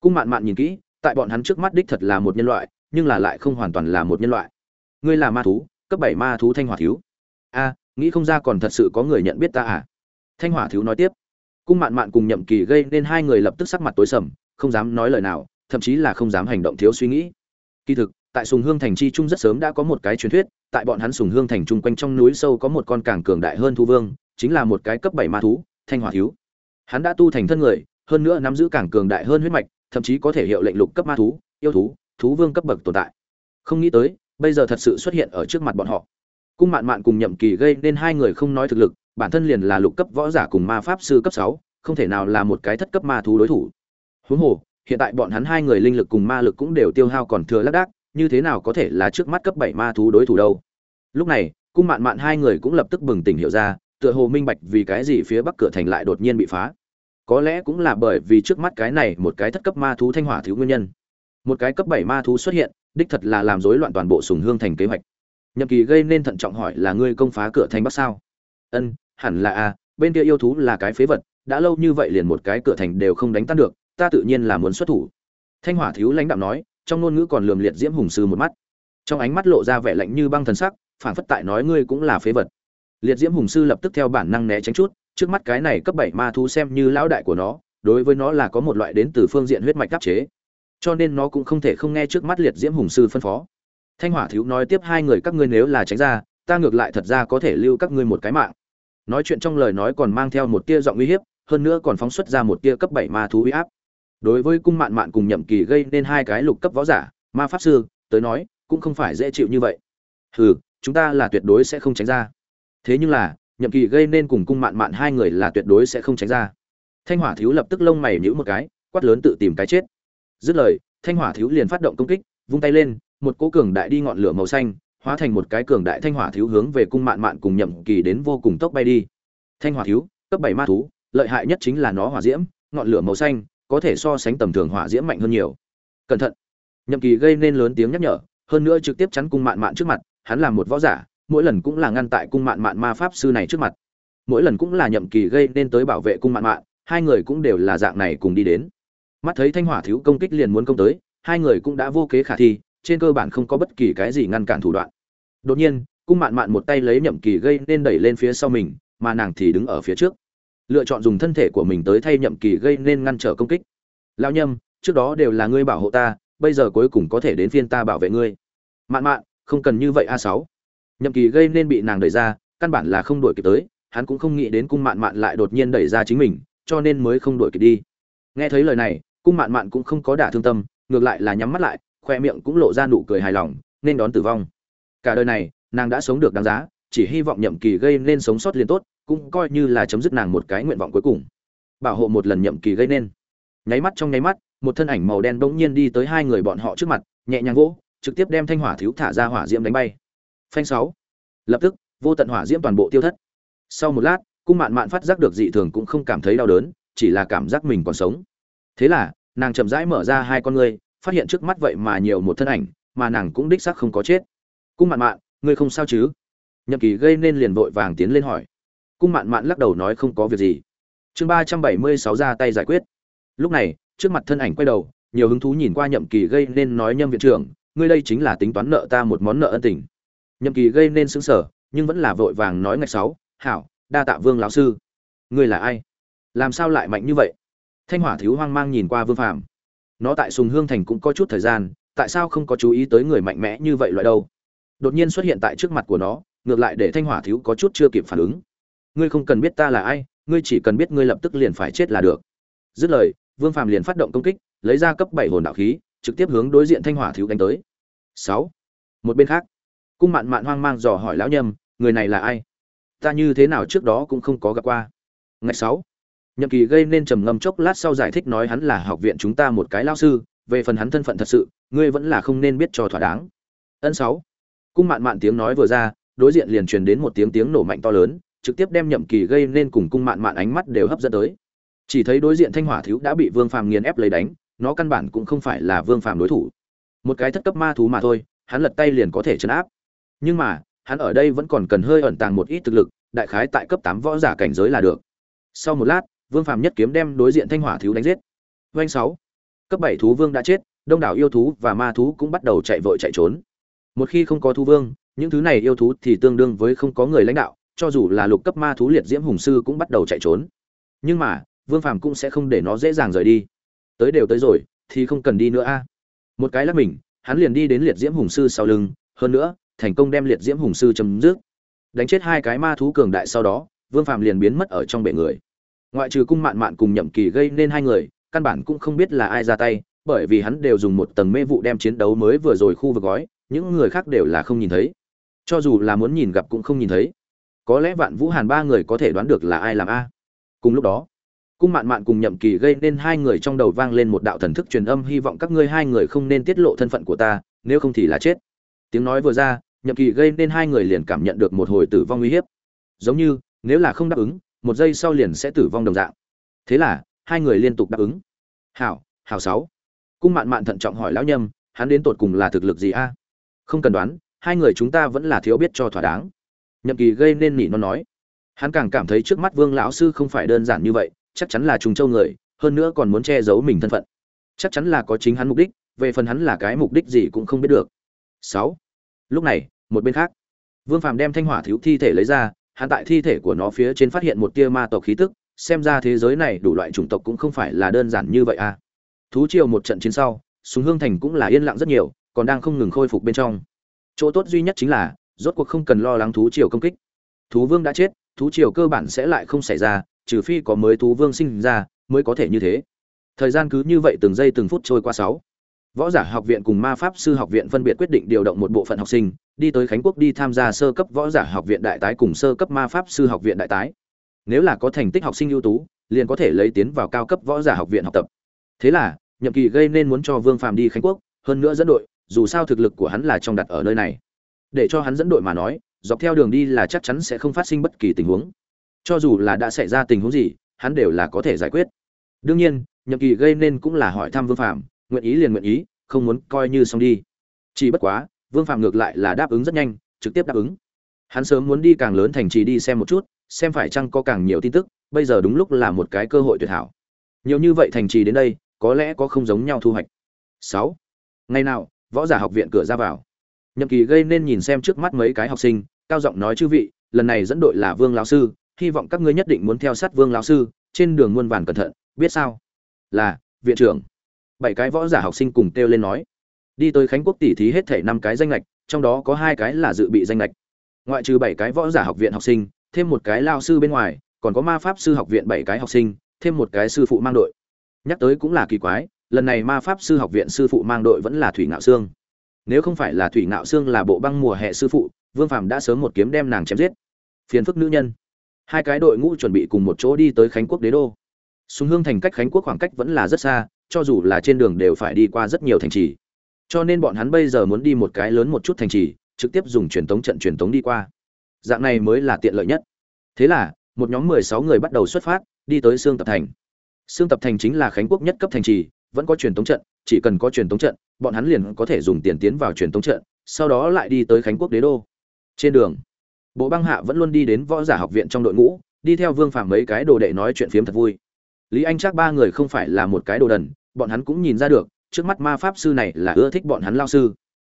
Speaker 1: Cung mạn mạn nhìn kỹ, tại bọn hắn trước mắt đích thật là một nhân loại, nhưng là lại không hoàn toàn là một nhân loại. Ngươi là ma thú, cấp bảy ma thú thanh hỏa thiếu. A, nghĩ không ra còn thật sự có người nhận biết ta à? Thanh hỏa thiếu nói tiếp. Cung mạn mạn cùng nhậm kỳ gây nên hai người lập tức sắc mặt tối sầm, không dám nói lời nào, thậm chí là không dám hành động thiếu suy nghĩ. Kỳ thực, tại sùng hương thành chi trung rất sớm đã có một cái truyền thuyết, tại bọn hắn sùng hương thành trung quanh trong núi sâu có một con càng cường đại hơn thu vương chính là một cái cấp bảy ma thú, thanh hỏa thiếu. Hắn đã tu thành thân người, hơn nữa nắm giữ càng cường đại hơn huyết mạch, thậm chí có thể hiệu lệnh lục cấp ma thú, yêu thú thú vương cấp bậc tồn tại. Không nghĩ tới, bây giờ thật sự xuất hiện ở trước mặt bọn họ. Cung mạn mạn cùng nhậm kỳ gây nên hai người không nói thực lực, bản thân liền là lục cấp võ giả cùng ma pháp sư cấp sáu, không thể nào là một cái thất cấp ma thú đối thủ. Huống hồ, hiện tại bọn hắn hai người linh lực cùng ma lực cũng đều tiêu hao còn thừa lác đác, như thế nào có thể là trước mắt cấp bảy ma thú đối thủ đâu? Lúc này, cung mạn mạn hai người cũng lập tức bừng tỉnh hiểu ra tựa hồ minh bạch vì cái gì phía bắc cửa thành lại đột nhiên bị phá. Có lẽ cũng là bởi vì trước mắt cái này một cái thất cấp ma thú thanh hỏa thiếu nguyên nhân. Một cái cấp bảy ma thú xuất hiện, đích thật là làm rối loạn toàn bộ sùng hương thành kế hoạch. Nhậm kỳ gây nên thận trọng hỏi là ngươi công phá cửa thành bắc sao? Ân, hẳn là a, bên kia yêu thú là cái phế vật, đã lâu như vậy liền một cái cửa thành đều không đánh tan được, ta tự nhiên là muốn xuất thủ. Thanh hỏa thiếu lãnh đạo nói, trong ngôn ngữ còn lườm liệt diễm hùng sư một mắt. Trong ánh mắt lộ ra vẻ lạnh như băng thần sắc phản phất tại nói ngươi cũng là phế vật liệt diễm hùng sư lập tức theo bản năng né tránh chút, trước mắt cái này cấp bảy ma thú xem như lão đại của nó, đối với nó là có một loại đến từ phương diện huyết mạch đáp chế. Cho nên nó cũng không thể không nghe trước mắt liệt diễm hùng sư phân phó. Thanh hỏa thiếu nói tiếp hai người các ngươi nếu là tránh ra, ta ngược lại thật ra có thể lưu các ngươi một cái mạng. Nói chuyện trong lời nói còn mang theo một tia giọng uy hiếp, hơn nữa còn phóng xuất ra một tia cấp bảy ma thú uy áp. Đối với cung mạn mạn cùng nhậm kỳ gây nên hai cái lục cấp võ giả, ma pháp sư, tới nói, cũng không phải dễ chịu như vậy. Hừ, chúng ta là tuyệt đối sẽ không tránh ra thế nhưng là, nhậm kỳ gây nên cùng cung mạn mạn hai người là tuyệt đối sẽ không tránh ra. Thanh hỏa thiếu lập tức lông mày nhíu một cái, quát lớn tự tìm cái chết. Dứt lời, thanh hỏa thiếu liền phát động công kích, vung tay lên, một cỗ cường đại đi ngọn lửa màu xanh, hóa thành một cái cường đại thanh hỏa thiếu hướng về cung mạn mạn cùng nhậm kỳ đến vô cùng tốc bay đi. Thanh hỏa thiếu, cấp bảy ma thú, lợi hại nhất chính là nó hỏa diễm, ngọn lửa màu xanh, có thể so sánh tầm thường hỏa diễm mạnh hơn nhiều. Cẩn thận. Nhậm kỳ gây nên lớn tiếng nhắc nhở, hơn nữa trực tiếp chắn cung mạn mạn trước mặt, hắn là một võ giả mỗi lần cũng là ngăn tại cung mạn mạn ma pháp sư này trước mặt. Mỗi lần cũng là nhậm kỳ gây nên tới bảo vệ cung mạn mạn, hai người cũng đều là dạng này cùng đi đến. Mắt thấy thanh hỏa thiếu công kích liền muốn công tới, hai người cũng đã vô kế khả thi, trên cơ bản không có bất kỳ cái gì ngăn cản thủ đoạn. Đột nhiên, cung mạn mạn một tay lấy nhậm kỳ gây nên đẩy lên phía sau mình, mà nàng thì đứng ở phía trước. Lựa chọn dùng thân thể của mình tới thay nhậm kỳ gây nên ngăn trở công kích. Lao nhâm, trước đó đều là ngươi bảo hộ ta, bây giờ cuối cùng có thể đến phiên ta bảo vệ ngươi. Mạn mạn, không cần như vậy a sáu nhậm kỳ gây nên bị nàng đẩy ra, căn bản là không đuổi kịp tới, hắn cũng không nghĩ đến cung mạn mạn lại đột nhiên đẩy ra chính mình, cho nên mới không đuổi kịp đi. Nghe thấy lời này, cung mạn mạn cũng không có đả thương tâm, ngược lại là nhắm mắt lại, khoe miệng cũng lộ ra nụ cười hài lòng, nên đón tử vong. Cả đời này, nàng đã sống được đáng giá, chỉ hy vọng nhậm kỳ gây nên sống sót liền tốt, cũng coi như là chấm dứt nàng một cái nguyện vọng cuối cùng. Bảo hộ một lần nhậm kỳ gây nên. Nháy mắt trong nháy mắt, một thân ảnh màu đen bỗng nhiên đi tới hai người bọn họ trước mặt, nhẹ nhàng vỗ, trực tiếp đem thanh hỏa thiếu thả ra hỏa diễm đánh bay phanh sáu. Lập tức, vô tận hỏa diễm toàn bộ tiêu thất. Sau một lát, cung mạn mạn phát giác được dị thường cũng không cảm thấy đau đớn, chỉ là cảm giác mình còn sống. Thế là, nàng chậm rãi mở ra hai con ngươi, phát hiện trước mắt vậy mà nhiều một thân ảnh, mà nàng cũng đích xác không có chết. Cung mạn mạn, ngươi không sao chứ? Nhậm kỳ gây nên liền vội vàng tiến lên hỏi. Cung mạn mạn lắc đầu nói không có việc gì. Chương ba trăm bảy mươi sáu ra tay giải quyết. Lúc này, trước mặt thân ảnh quay đầu, nhiều hứng thú nhìn qua nhậm kỳ gây nên nói nhâm viện trưởng, ngươi đây chính là tính toán nợ ta một món nợ ân tình nhậm kỳ gây nên xứng sở, nhưng vẫn là vội vàng nói ngạch sáu, hảo, đa tạ vương lão sư. Ngươi là ai? Làm sao lại mạnh như vậy? Thanh hỏa thiếu hoang mang nhìn qua vương phàm. Nó tại sùng hương thành cũng có chút thời gian, tại sao không có chú ý tới người mạnh mẽ như vậy loại đâu? Đột nhiên xuất hiện tại trước mặt của nó, ngược lại để thanh hỏa thiếu có chút chưa kịp phản ứng. Ngươi không cần biết ta là ai, ngươi chỉ cần biết ngươi lập tức liền phải chết là được. Dứt lời, vương phàm liền phát động công kích, lấy ra cấp bảy hồn đạo khí, trực tiếp hướng đối diện thanh hỏa thiếu đánh tới. Sáu. Một bên khác cung mạn mạn hoang mang dò hỏi lão nhâm, người này là ai? Ta như thế nào trước đó cũng không có gặp qua. Ngày sáu, nhậm kỳ gây nên trầm ngâm chốc lát sau giải thích nói hắn là học viện chúng ta một cái lao sư, về phần hắn thân phận thật sự, ngươi vẫn là không nên biết cho thỏa đáng. Ân sáu, cung mạn mạn tiếng nói vừa ra, đối diện liền truyền đến một tiếng tiếng nổ mạnh to lớn, trực tiếp đem nhậm kỳ gây nên cùng cung mạn mạn ánh mắt đều hấp dẫn tới. Chỉ thấy đối diện thanh hỏa thiếu đã bị vương phàm nghiền ép lấy đánh, nó căn bản cũng không phải là vương phàm đối thủ. Một cái thất cấp ma thú mà thôi, hắn lật tay liền có thể chấn áp nhưng mà, hắn ở đây vẫn còn cần hơi ẩn tàng một ít thực lực, đại khái tại cấp tám võ giả cảnh giới là được. Sau một lát, vương phàm nhất kiếm đem đối diện thanh hỏa thiếu đánh giết. Doanh sáu. Cấp bảy thú vương đã chết, đông đảo yêu thú và ma thú cũng bắt đầu chạy vội chạy trốn. Một khi không có thú vương, những thứ này yêu thú thì tương đương với không có người lãnh đạo, cho dù là lục cấp ma thú liệt diễm hùng sư cũng bắt đầu chạy trốn. Nhưng mà, vương phàm cũng sẽ không để nó dễ dàng rời đi. Tới đều tới rồi, thì không cần đi nữa a. Một cái lắc mình, hắn liền đi đến liệt diễm hùng sư sau lưng. Hơn nữa thành công đem liệt diễm hùng sư chấm dứt. Đánh chết hai cái ma thú cường đại sau đó, vương phàm liền biến mất ở trong bể người. Ngoại trừ cung mạn mạn cùng nhậm kỳ gây nên hai người, căn bản cũng không biết là ai ra tay, bởi vì hắn đều dùng một tầng mê vụ đem chiến đấu mới vừa rồi khu vực gói, những người khác đều là không nhìn thấy. Cho dù là muốn nhìn gặp cũng không nhìn thấy. Có lẽ vạn vũ hàn ba người có thể đoán được là ai làm a. Cùng lúc đó, cung mạn mạn cùng nhậm kỳ gây nên hai người trong đầu vang lên một đạo thần thức truyền âm, hy vọng các ngươi hai người không nên tiết lộ thân phận của ta, nếu không thì là chết. Tiếng nói vừa ra nhậm kỳ gây nên hai người liền cảm nhận được một hồi tử vong uy hiếp. Giống như, nếu là không đáp ứng, một giây sau liền sẽ tử vong đồng dạng. Thế là, hai người liên tục đáp ứng. Hảo hảo sáu. Cung mạn mạn thận trọng hỏi lão nhâm, hắn đến tột cùng là thực lực gì a? Không cần đoán, hai người chúng ta vẫn là thiếu biết cho thỏa đáng. Nhậm kỳ gây nên nỉ nó nói. Hắn càng cảm thấy trước mắt vương lão sư không phải đơn giản như vậy, chắc chắn là trùng châu người, hơn nữa còn muốn che giấu mình thân phận. Chắc chắn là có chính hắn mục đích, về phần hắn là cái mục đích gì cũng không biết được. Sáu lúc này, một bên khác, vương phàm đem thanh hỏa thiếu thi thể lấy ra, hắn tại thi thể của nó phía trên phát hiện một tia ma tộc khí tức, xem ra thế giới này đủ loại chủng tộc cũng không phải là đơn giản như vậy à. Thú triều một trận chiến sau súng hương thành cũng là yên lặng rất nhiều, còn đang không ngừng khôi phục bên trong. Chỗ tốt duy nhất chính là, rốt cuộc không cần lo lắng thú triều công kích. Thú vương đã chết, thú triều cơ bản sẽ lại không xảy ra, trừ phi có mới thú vương sinh ra, mới có thể như thế. Thời gian cứ như vậy từng giây từng phút trôi qua sáu võ giả học viện cùng ma pháp sư học viện phân biệt quyết định điều động một bộ phận học sinh, đi tới khánh quốc đi tham gia sơ cấp võ giả học viện đại tái cùng sơ cấp ma pháp sư học viện đại tái. Nếu là có thành tích học sinh ưu tú, liền có thể lấy tiến vào cao cấp võ giả học viện học tập. Thế là, nhậm kỳ gây nên muốn cho vương phàm đi khánh quốc, hơn nữa dẫn đội, dù sao thực lực của hắn là trong đặt ở nơi này. Để cho hắn dẫn đội mà nói, dọc theo đường đi là chắc chắn sẽ không phát sinh bất kỳ tình huống. Cho dù là đã xảy ra tình huống gì, hắn đều là có thể giải quyết. Đương nhiên, nhậm kỳ gây nên cũng là hỏi thăm vương phạm nguyện ý liền nguyện ý, không muốn coi như xong đi. Chỉ bất quá, vương phạm ngược lại là đáp ứng rất nhanh, trực tiếp đáp ứng. Hắn sớm muốn đi càng lớn thành trì đi xem một chút, xem phải chăng có càng nhiều tin tức, bây giờ đúng lúc là một cái cơ hội tuyệt hảo. Nhiều như vậy thành trì đến đây, có lẽ có không giống nhau thu hoạch. Sáu. Ngày nào, võ giả học viện cửa ra vào. Nhậm kỳ gây nên nhìn xem trước mắt mấy cái học sinh, cao giọng nói chư vị, lần này dẫn đội là vương lão sư, hy vọng các ngươi nhất định muốn theo sát vương lão sư, trên đường muôn vàn cẩn thận, biết sao? Là, viện trưởng bảy cái võ giả học sinh cùng kêu lên nói, đi tới khánh quốc tỷ thí hết thể năm cái danh lệch, trong đó có hai cái là dự bị danh lệch. Ngoại trừ bảy cái võ giả học viện học sinh, thêm một cái lao sư bên ngoài, còn có ma pháp sư học viện bảy cái học sinh, thêm một cái sư phụ mang đội. Nhắc tới cũng là kỳ quái, lần này ma pháp sư học viện sư phụ mang đội vẫn là thủy ngạo sương. Nếu không phải là thủy ngạo sương là bộ băng mùa hè sư phụ, vương phàm đã sớm một kiếm đem nàng chém giết. Phiền phức nữ nhân. Hai cái đội ngũ chuẩn bị cùng một chỗ đi tới khánh quốc đế đô. Súng hương thành cách khánh quốc khoảng cách vẫn là rất xa cho dù là trên đường đều phải đi qua rất nhiều thành trì. Cho nên bọn hắn bây giờ muốn đi một cái lớn một chút thành trì, trực tiếp dùng truyền tống trận truyền tống đi qua. Dạng này mới là tiện lợi nhất. Thế là, một nhóm mười sáu người bắt đầu xuất phát, đi tới xương tập thành. Xương tập thành chính là khánh quốc nhất cấp thành trì, vẫn có truyền tống trận, chỉ cần có truyền tống trận, bọn hắn liền có thể dùng tiền tiến vào truyền tống trận, sau đó lại đi tới khánh quốc đế đô. Trên đường, bộ băng hạ vẫn luôn đi đến võ giả học viện trong đội ngũ, đi theo vương phàm mấy cái đồ đệ nói chuyện phiếm thật vui. Lý anh chắc ba người không phải là một cái đồ đần bọn hắn cũng nhìn ra được, trước mắt ma pháp sư này là ưa thích bọn hắn lao sư.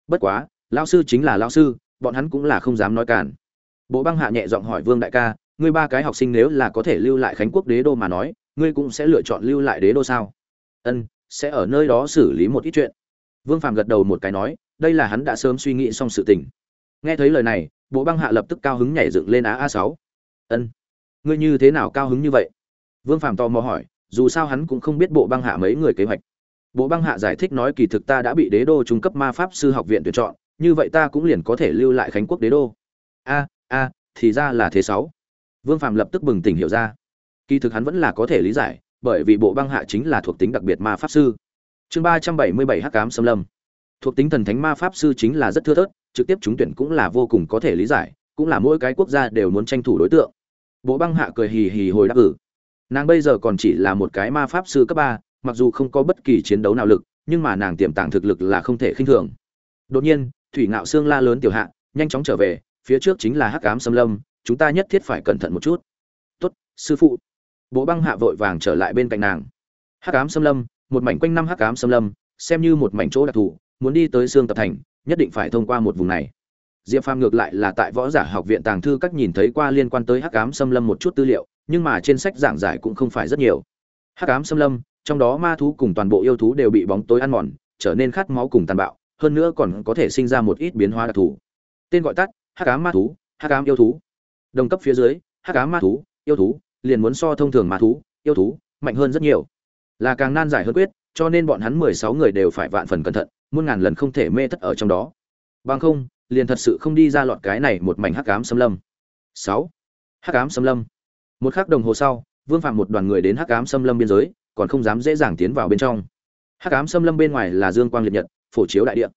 Speaker 1: Bất quá, lao sư chính là lao sư, bọn hắn cũng là không dám nói cản. Bộ băng hạ nhẹ giọng hỏi vương đại ca, ngươi ba cái học sinh nếu là có thể lưu lại khánh quốc đế đô mà nói, ngươi cũng sẽ lựa chọn lưu lại đế đô sao? Ân, sẽ ở nơi đó xử lý một ít chuyện. Vương phàm gật đầu một cái nói, đây là hắn đã sớm suy nghĩ xong sự tình. Nghe thấy lời này, bộ băng hạ lập tức cao hứng nhảy dựng lên á a sáu. Ân, ngươi như thế nào cao hứng như vậy? Vương phàm tò mò hỏi dù sao hắn cũng không biết bộ băng hạ mấy người kế hoạch. Bộ băng hạ giải thích nói kỳ thực ta đã bị đế đô trung cấp ma pháp sư học viện tuyển chọn, như vậy ta cũng liền có thể lưu lại khánh quốc đế đô. A a, thì ra là thế sáu. Vương Phạm lập tức bừng tỉnh hiểu ra. Kỳ thực hắn vẫn là có thể lý giải, bởi vì bộ băng hạ chính là thuộc tính đặc biệt ma pháp sư. Chương ba trăm bảy mươi bảy h cám xâm lâm. Thuộc tính thần thánh ma pháp sư chính là rất thưa thớt, trực tiếp trúng tuyển cũng là vô cùng có thể lý giải, cũng là mỗi cái quốc gia đều muốn tranh thủ đối tượng. Bộ băng hạ cười hì hì hồi đáp ử nàng bây giờ còn chỉ là một cái ma pháp sư cấp ba, mặc dù không có bất kỳ chiến đấu nào lực, nhưng mà nàng tiềm tàng thực lực là không thể khinh thường. Đột nhiên, thủy ngạo xương la lớn tiểu hạ, nhanh chóng trở về, phía trước chính là hắc ám xâm lâm, chúng ta nhất thiết phải cẩn thận một chút. Tốt, sư phụ. Bộ băng hạ vội vàng trở lại bên cạnh nàng. Hắc ám xâm lâm, một mảnh quanh năm hắc ám xâm lâm, xem như một mảnh chỗ đặc thù, muốn đi tới xương tập thành, nhất định phải thông qua một vùng này. Diệp phàm ngược lại là tại võ giả học viện tàng thư các nhìn thấy qua liên quan tới hắc ám xâm lâm một chút tư liệu nhưng mà trên sách giảng giải cũng không phải rất nhiều. Hắc ám xâm lâm, trong đó ma thú cùng toàn bộ yêu thú đều bị bóng tối ăn mòn, trở nên khát máu cùng tàn bạo, hơn nữa còn có thể sinh ra một ít biến hóa đặc thù. Tên gọi tắt, hắc ám ma thú, hắc ám yêu thú. Đồng cấp phía dưới, hắc ám ma thú, yêu thú, liền muốn so thông thường ma thú, yêu thú, mạnh hơn rất nhiều. Là càng nan giải hơn quyết, cho nên bọn hắn mười sáu người đều phải vạn phần cẩn thận, muôn ngàn lần không thể mê thất ở trong đó. Bằng không, liền thật sự không đi ra lọt cái này một mảnh hắc ám xâm lâm. Sáu. Hắc ám xâm lâm một khắc đồng hồ sau, vương phạm một đoàn người đến hắc ám xâm lâm biên giới, còn không dám dễ dàng tiến vào bên trong. Hắc ám xâm lâm bên ngoài là dương quang liệt nhật, phổ chiếu đại địa.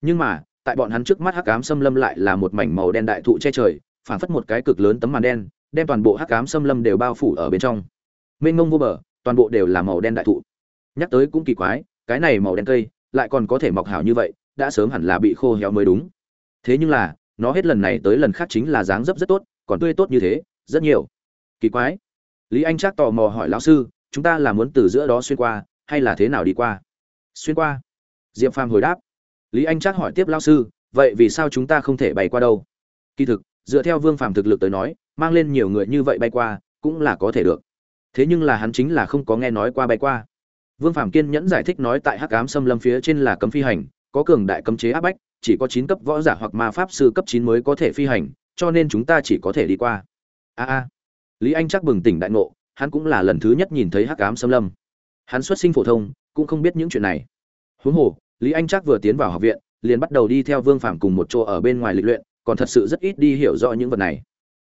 Speaker 1: Nhưng mà, tại bọn hắn trước mắt hắc ám xâm lâm lại là một mảnh màu đen đại thụ che trời, phảng phất một cái cực lớn tấm màn đen, đem toàn bộ hắc ám xâm lâm đều bao phủ ở bên trong. Mênh mông vô bờ, toàn bộ đều là màu đen đại thụ. Nhắc tới cũng kỳ quái, cái này màu đen cây, lại còn có thể mọc hảo như vậy, đã sớm hẳn là bị khô héo mới đúng. Thế nhưng là, nó hết lần này tới lần khác chính là dáng dấp rất tốt, còn tươi tốt như thế, rất nhiều kỳ quái. Lý anh chắc tò mò hỏi lão sư, chúng ta là muốn từ giữa đó xuyên qua, hay là thế nào đi qua? Xuyên qua. Diệp phàm hồi đáp. Lý anh chắc hỏi tiếp lão sư, vậy vì sao chúng ta không thể bay qua đâu? Kỳ thực, dựa theo vương phàm thực lực tới nói, mang lên nhiều người như vậy bay qua, cũng là có thể được. Thế nhưng là hắn chính là không có nghe nói qua bay qua. Vương Phàm kiên nhẫn giải thích nói tại hắc ám xâm lâm phía trên là cấm phi hành, có cường đại cấm chế áp bách, chỉ có chín cấp võ giả hoặc ma pháp sư cấp chín mới có thể phi hành, cho nên chúng ta chỉ có thể đi qua. A a lý anh chắc bừng tỉnh đại ngộ, hắn cũng là lần thứ nhất nhìn thấy hắc ám xâm lâm. Hắn xuất sinh phổ thông, cũng không biết những chuyện này. Huống hồ, lý anh chắc vừa tiến vào học viện, liền bắt đầu đi theo vương phạm cùng một chỗ ở bên ngoài lịch luyện, còn thật sự rất ít đi hiểu rõ những vật này.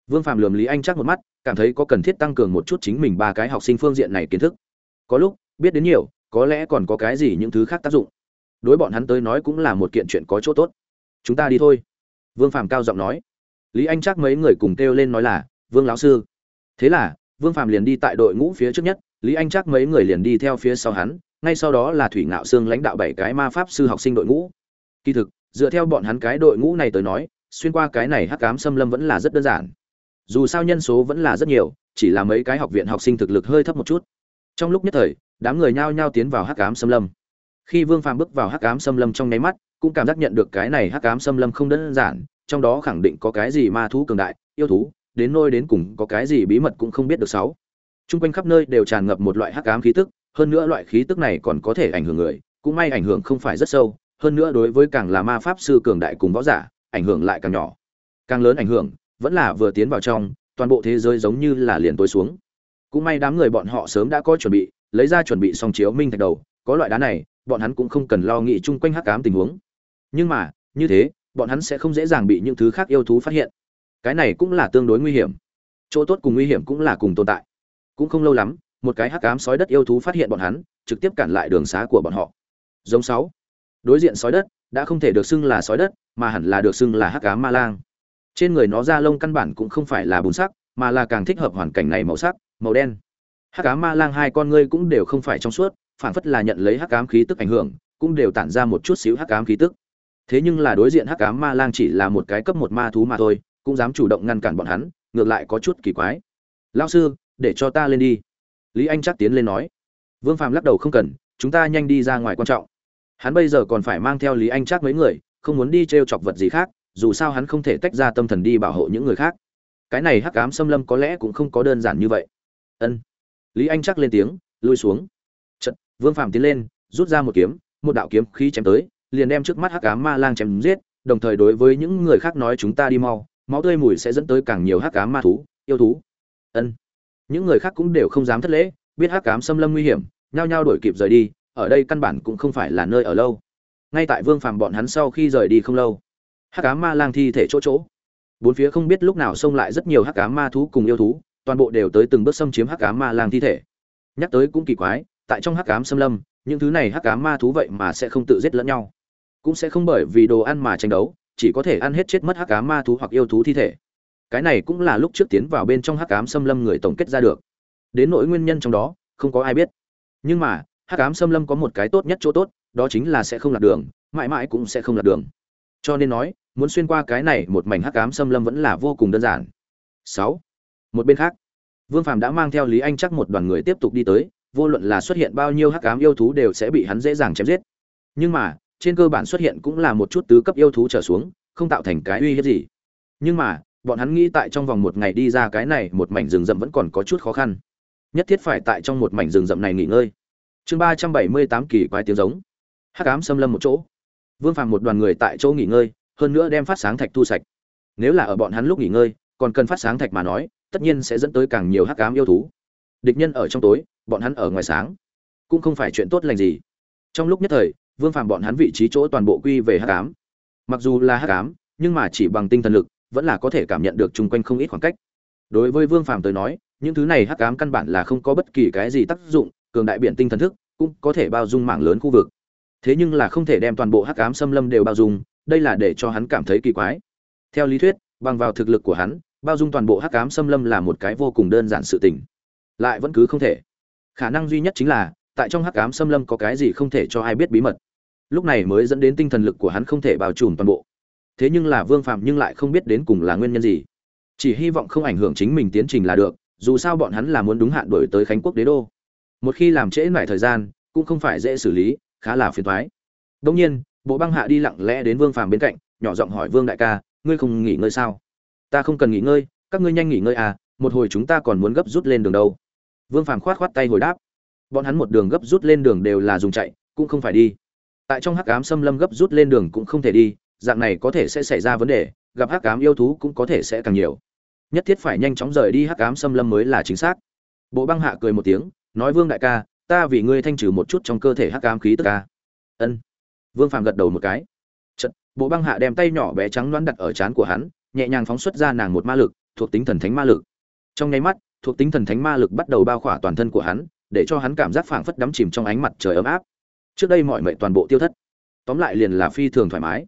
Speaker 1: Vương phạm lườm lý anh chắc một mắt, cảm thấy có cần thiết tăng cường một chút chính mình ba cái học sinh phương diện này kiến thức. Có lúc, biết đến nhiều, có lẽ còn có cái gì những thứ khác tác dụng. Đối bọn hắn tới nói cũng là một kiện chuyện có chỗ tốt. Chúng ta đi thôi. Vương phạm cao giọng nói. Lý anh chắc mấy người cùng kêu lên nói là, vương lão sư thế là, vương phạm liền đi tại đội ngũ phía trước nhất, lý anh chắc mấy người liền đi theo phía sau hắn, ngay sau đó là thủy ngạo sương lãnh đạo bảy cái ma pháp sư học sinh đội ngũ. Kỳ thực, dựa theo bọn hắn cái đội ngũ này tới nói, xuyên qua cái này hắc cám xâm lâm vẫn là rất đơn giản. Dù sao nhân số vẫn là rất nhiều, chỉ là mấy cái học viện học sinh thực lực hơi thấp một chút. Trong lúc nhất thời, đám người nhao nhao tiến vào hắc cám xâm lâm. Khi vương phàm bước vào hắc cám xâm lâm trong nháy mắt, cũng cảm giác nhận được cái này hắc cám xâm lâm không đơn giản, trong đó khẳng định có cái gì ma thú cường đại, yêu thú đến nơi đến cùng có cái gì bí mật cũng không biết được sáu Trung quanh khắp nơi đều tràn ngập một loại hắc ám khí tức, hơn nữa loại khí tức này còn có thể ảnh hưởng người, cũng may ảnh hưởng không phải rất sâu, hơn nữa đối với càng là ma pháp sư cường đại cùng võ giả, ảnh hưởng lại càng nhỏ. Càng lớn ảnh hưởng, vẫn là vừa tiến vào trong, toàn bộ thế giới giống như là liền tối xuống. Cũng may đám người bọn họ sớm đã có chuẩn bị, lấy ra chuẩn bị xong chiếu minh thạch đầu, có loại đá này, bọn hắn cũng không cần lo nghĩ chung quanh hắc ám tình huống. Nhưng mà, như thế, bọn hắn sẽ không dễ dàng bị những thứ khác yêu thú phát hiện. Cái này cũng là tương đối nguy hiểm. Chỗ tốt cùng nguy hiểm cũng là cùng tồn tại. Cũng không lâu lắm, một cái hắc ám sói đất yêu thú phát hiện bọn hắn, trực tiếp cản lại đường xá của bọn họ. Giống sáu. Đối diện sói đất, đã không thể được xưng là sói đất, mà hẳn là được xưng là hắc ám ma lang. Trên người nó da lông căn bản cũng không phải là bùn sắc, mà là càng thích hợp hoàn cảnh này màu sắc, màu đen. Hắc ám ma lang hai con ngươi cũng đều không phải trong suốt phản phất là nhận lấy hắc ám khí tức ảnh hưởng, cũng đều tản ra một chút xíu hắc ám khí tức. Thế nhưng là đối diện hắc ám ma lang chỉ là một cái cấp một ma thú mà thôi cũng dám chủ động ngăn cản bọn hắn ngược lại có chút kỳ quái. Lao sư để cho ta lên đi. Lý anh chắc tiến lên nói. Vương phạm lắc đầu không cần chúng ta nhanh đi ra ngoài quan trọng. Hắn bây giờ còn phải mang theo lý anh chắc mấy người không muốn đi t r e o chọc vật gì khác dù sao hắn không thể tách ra tâm thần đi bảo hộ những người khác. Cái này hắc ám xâm lâm có lẽ cũng không có đơn giản như vậy. Ân. Lý anh chắc lên tiếng lui xuống. Chật, vương phạm tiến lên rút ra một kiếm một đạo kiếm khí chém tới liền đem trước mắt hắc ám ma lang chém giết đồng thời đối với những người khác nói chúng ta đi mau máu tươi mùi sẽ dẫn tới càng nhiều hắc ám ma thú, yêu thú. Ân. Những người khác cũng đều không dám thất lễ, biết hắc ám xâm lâm nguy hiểm, nhao nhao đuổi kịp rời đi, ở đây căn bản cũng không phải là nơi ở lâu. Ngay tại vương phàm bọn hắn sau khi rời đi không lâu, hắc ám ma lang thi thể chỗ chỗ. Bốn phía không biết lúc nào xông lại rất nhiều hắc ám ma thú cùng yêu thú, toàn bộ đều tới từng bước xâm chiếm hắc ám ma lang thi thể. Nhắc tới cũng kỳ quái, tại trong hắc ám xâm lâm, những thứ này hắc ám ma thú vậy mà sẽ không tự giết lẫn nhau, cũng sẽ không bởi vì đồ ăn mà tranh đấu chỉ có thể ăn hết chết mất hắc ám ma thú hoặc yêu thú thi thể. Cái này cũng là lúc trước tiến vào bên trong hắc ám xâm lâm người tổng kết ra được. Đến nỗi nguyên nhân trong đó, không có ai biết. Nhưng mà, hắc ám xâm lâm có một cái tốt nhất chỗ tốt, đó chính là sẽ không lạc đường, mãi mãi cũng sẽ không lạc đường. Cho nên nói, muốn xuyên qua cái này một mảnh hắc ám xâm lâm vẫn là vô cùng đơn giản. Sáu. Một bên khác, vương phàm đã mang theo lý anh chắc một đoàn người tiếp tục đi tới, vô luận là xuất hiện bao nhiêu hắc ám yêu thú đều sẽ bị hắn dễ dàng chém giết. Nhưng mà trên cơ bản xuất hiện cũng là một chút tứ cấp yêu thú trở xuống, không tạo thành cái uy hiếp gì. Nhưng mà, bọn hắn nghĩ tại trong vòng một ngày đi ra cái này một mảnh rừng rậm vẫn còn có chút khó khăn. Nhất thiết phải tại trong một mảnh rừng rậm này nghỉ ngơi. Chương ba trăm bảy mươi tám kỳ quái tiếng giống. Hắc ám xâm lâm một chỗ. Vương phàm một đoàn người tại chỗ nghỉ ngơi, hơn nữa đem phát sáng thạch thu sạch. Nếu là ở bọn hắn lúc nghỉ ngơi, còn cần phát sáng thạch mà nói, tất nhiên sẽ dẫn tới càng nhiều hắc ám yêu thú. Địch nhân ở trong tối, bọn hắn ở ngoài sáng. Cũng không phải chuyện tốt lành gì. Trong lúc nhất thời vương phàm bọn hắn vị trí chỗ toàn bộ quy về hắc ám. Mặc dù là hắc ám, nhưng mà chỉ bằng tinh thần lực, vẫn là có thể cảm nhận được chung quanh không ít khoảng cách. Đối với vương phàm tới nói, những thứ này hắc ám căn bản là không có bất kỳ cái gì tác dụng, cường đại biện tinh thần thức cũng có thể bao dung mảng lớn khu vực. Thế nhưng là không thể đem toàn bộ hắc ám xâm lâm đều bao dung, đây là để cho hắn cảm thấy kỳ quái. Theo lý thuyết, bằng vào thực lực của hắn, bao dung toàn bộ hắc ám xâm lâm là một cái vô cùng đơn giản sự tình. Lại vẫn cứ không thể. Khả năng duy nhất chính là, tại trong hắc ám xâm lâm có cái gì không thể cho ai biết bí mật lúc này mới dẫn đến tinh thần lực của hắn không thể bao trùm toàn bộ. Thế nhưng là vương phạm nhưng lại không biết đến cùng là nguyên nhân gì. Chỉ hy vọng không ảnh hưởng chính mình tiến trình là được, dù sao bọn hắn là muốn đúng hạn đổi tới khánh quốc đế đô. Một khi làm trễ lại thời gian, cũng không phải dễ xử lý, khá là phiền thoái đông nhiên, bộ băng hạ đi lặng lẽ đến vương phàm bên cạnh, nhỏ giọng hỏi vương đại ca, ngươi không nghỉ ngơi sao? Ta không cần nghỉ ngơi, các ngươi nhanh nghỉ ngơi à một hồi chúng ta còn muốn gấp rút lên đường đâu. Vương phàm khoát khoát tay hồi đáp. Bọn hắn một đường gấp rút lên đường đều là dùng chạy, cũng không phải đi tại trong hắc ám xâm lâm gấp rút lên đường cũng không thể đi dạng này có thể sẽ xảy ra vấn đề gặp hắc ám yêu thú cũng có thể sẽ càng nhiều. Nhất thiết phải nhanh chóng rời đi hắc ám xâm lâm mới là chính xác. Bộ băng hạ cười một tiếng nói vương đại ca ta vì ngươi thanh trừ một chút trong cơ thể hắc ám khí tức ca ân. Vương phàm gật đầu một cái. Chật, bộ băng hạ đem tay nhỏ bé trắng loãng đặt ở trán của hắn nhẹ nhàng phóng xuất ra nàng một ma lực thuộc tính thần thánh ma lực. Trong nháy mắt thuộc tính thần thánh ma lực bắt đầu bao khỏa toàn thân của hắn để cho hắn cảm giác phảng phất đắm chìm trong ánh mặt trời ấm áp trước đây mọi mệnh toàn bộ tiêu thất. Tóm lại liền là phi thường thoải mái.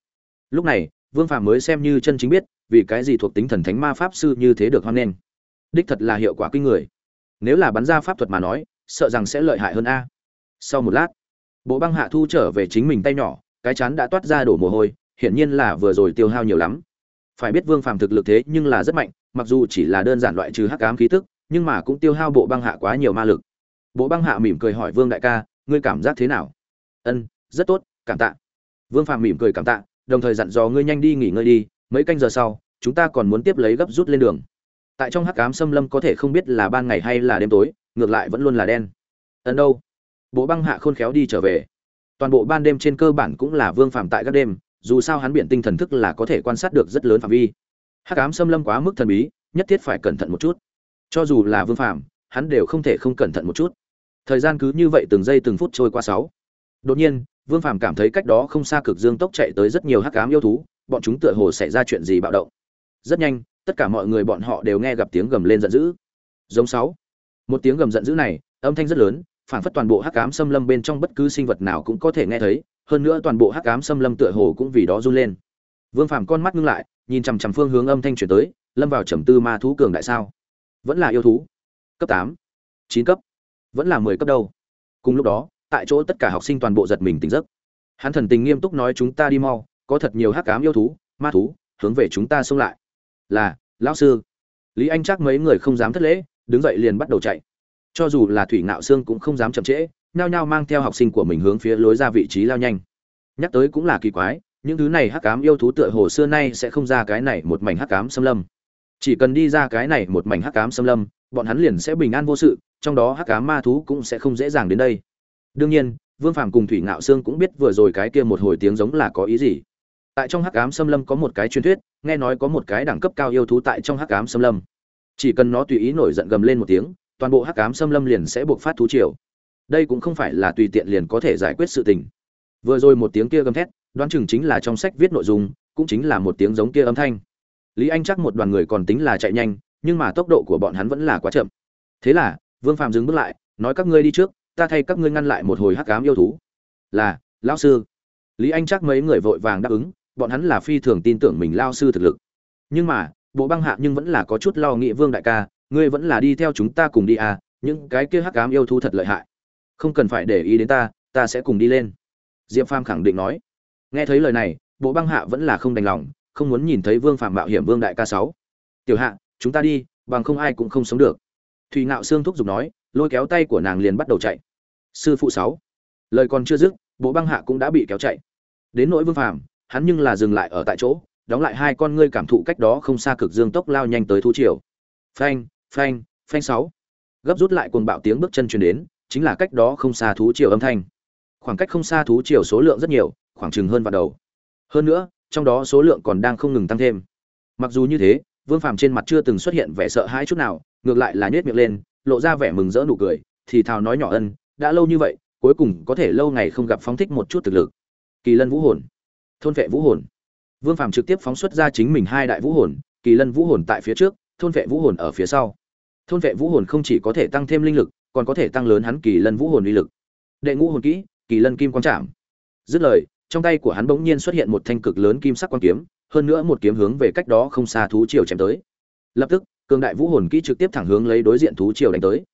Speaker 1: Lúc này, vương phàm mới xem như chân chính biết, vì cái gì thuộc tính thần thánh ma pháp sư như thế được hoan nghênh. Đích thật là hiệu quả kinh người. Nếu là bắn ra pháp thuật mà nói, sợ rằng sẽ lợi hại hơn a. Sau một lát, bộ băng hạ thu trở về chính mình tay nhỏ, cái chán đã toát ra đổ mồ hôi, hiển nhiên là vừa rồi tiêu hao nhiều lắm. Phải biết vương phàm thực lực thế nhưng là rất mạnh, mặc dù chỉ là đơn giản loại trừ hắc ám khí tức, nhưng mà cũng tiêu hao bộ băng hạ quá nhiều ma lực. Bộ băng hạ mỉm cười hỏi vương đại ca, ngươi cảm giác thế nào? Ân, rất tốt, cảm tạ. Vương phàm mỉm cười cảm tạ, đồng thời dặn dò ngươi nhanh đi nghỉ ngơi đi, mấy canh giờ sau, chúng ta còn muốn tiếp lấy gấp rút lên đường. Tại trong hắc ám xâm lâm có thể không biết là ban ngày hay là đêm tối, ngược lại vẫn luôn là đen. Ấn đâu? Bộ băng hạ khôn khéo đi trở về. Toàn bộ ban đêm trên cơ bản cũng là vương phàm tại các đêm, dù sao hắn biện tinh thần thức là có thể quan sát được rất lớn phạm vi. Hắc ám xâm lâm quá mức thần bí, nhất thiết phải cẩn thận một chút. Cho dù là vương phàm, hắn đều không thể không cẩn thận một chút. Thời gian cứ như vậy từng giây từng phút trôi qua sáu đột nhiên, vương phàm cảm thấy cách đó không xa cực dương tốc chạy tới rất nhiều hắc ám yêu thú, bọn chúng tựa hồ xảy ra chuyện gì bạo động. Rất nhanh, tất cả mọi người bọn họ đều nghe gặp tiếng gầm lên giận dữ. Giống sáu. Một tiếng gầm giận dữ này, âm thanh rất lớn, phản phất toàn bộ hắc ám xâm lâm bên trong bất cứ sinh vật nào cũng có thể nghe thấy, hơn nữa toàn bộ hắc ám xâm lâm tựa hồ cũng vì đó run lên. Vương phàm con mắt ngưng lại, nhìn chằm chằm phương hướng âm thanh chuyển tới, lâm vào trầm tư ma thú cường đại sao? Vẫn là yêu thú. Cấp tám. Chín cấp. Vẫn là mười cấp đâu? Cùng lúc đó tại chỗ tất cả học sinh toàn bộ giật mình tỉnh giấc. Hắn thần tình nghiêm túc nói chúng ta đi mau, có thật nhiều hắc ám yêu thú, ma thú, hướng về chúng ta xông lại. Là, lão sư. Lý anh chắc mấy người không dám thất lễ, đứng dậy liền bắt đầu chạy. Cho dù là thủy ngạo xương cũng không dám chậm trễ, nhao nhao mang theo học sinh của mình hướng phía lối ra vị trí lao nhanh. Nhắc tới cũng là kỳ quái, những thứ này hắc cám yêu thú tựa hồ xưa nay sẽ không ra cái này một mảnh hắc cám xâm lâm. Chỉ cần đi ra cái này một mảnh hắc cám xâm lâm, bọn hắn liền sẽ bình an vô sự, trong đó hắc cám ma thú cũng sẽ không dễ dàng đến đây đương nhiên, vương phàm cùng thủy ngạo sương cũng biết vừa rồi cái kia một hồi tiếng giống là có ý gì. Tại trong hắc ám xâm lâm có một cái truyền thuyết, nghe nói có một cái đẳng cấp cao yêu thú tại trong hắc ám xâm lâm. Chỉ cần nó tùy ý nổi giận gầm lên một tiếng, toàn bộ hắc ám xâm lâm liền sẽ buộc phát thú triều. Đây cũng không phải là tùy tiện liền có thể giải quyết sự tình. Vừa rồi một tiếng kia gầm thét, đoán chừng chính là trong sách viết nội dung, cũng chính là một tiếng giống kia âm thanh. Lý anh chắc một đoàn người còn tính là chạy nhanh, nhưng mà tốc độ của bọn hắn vẫn là quá chậm. Thế là, vương phạm dừng bước lại, nói các ngươi đi trước ta thay các ngươi ngăn lại một hồi hắc ám yêu thú. Là, lão sư. Lý anh chắc mấy người vội vàng đáp ứng, bọn hắn là phi thường tin tưởng mình lao sư thực lực. Nhưng mà, bộ băng hạ nhưng vẫn là có chút lo nghĩ vương đại ca, ngươi vẫn là đi theo chúng ta cùng đi à những cái kia hắc ám yêu thú thật lợi hại. Không cần phải để ý đến ta ta sẽ cùng đi lên. Diệp phàm khẳng định nói. Nghe thấy lời này, bộ băng hạ vẫn là không đành lòng, không muốn nhìn thấy vương phạm mạo hiểm vương đại ca sáu. Tiểu hạ, chúng ta đi, bằng không ai cũng không sống được. Thùy ngạo sương thúc giục nói, lôi kéo tay của nàng liền bắt đầu chạy sư phụ sáu. Lời còn chưa dứt bộ băng hạ cũng đã bị kéo chạy. Đến nỗi vương Phàm, hắn nhưng là dừng lại ở tại chỗ đóng lại hai con ngươi cảm thụ cách đó không xa cực dương tốc lao nhanh tới thú triều. Phanh phanh phanh sáu. Gấp rút lại cuồng bạo tiếng bước chân truyền đến chính là cách đó không xa thú triều âm thanh. Khoảng cách không xa thú triều số lượng rất nhiều khoảng chừng hơn vạn đầu. Hơn nữa trong đó số lượng còn đang không ngừng tăng thêm. Mặc dù như thế vương phàm trên mặt chưa từng xuất hiện vẻ sợ hãi chút nào ngược lại là nhếch miệng lên lộ ra vẻ mừng rỡ nụ cười thì thào nói nhỏ ân đã lâu như vậy, cuối cùng có thể lâu ngày không gặp phóng thích một chút thực lực. Kỳ lân vũ hồn. Thôn vệ vũ hồn. Vương phàm trực tiếp phóng xuất ra chính mình hai đại vũ hồn, kỳ lân vũ hồn tại phía trước, thôn vệ vũ hồn ở phía sau. Thôn vệ vũ hồn không chỉ có thể tăng thêm linh lực, còn có thể tăng lớn hắn kỳ lân vũ hồn uy lực. Đệ ngũ hồn kỹ, kỳ lân kim quang trảm. Dứt lời, trong tay của hắn bỗng nhiên xuất hiện một thanh cực lớn kim sắc quang kiếm, hơn nữa một kiếm hướng về cách đó không xa thú triều chém tới. Lập tức, cường đại vũ hồn kỹ trực tiếp thẳng hướng lấy đối diện thú triều đánh tới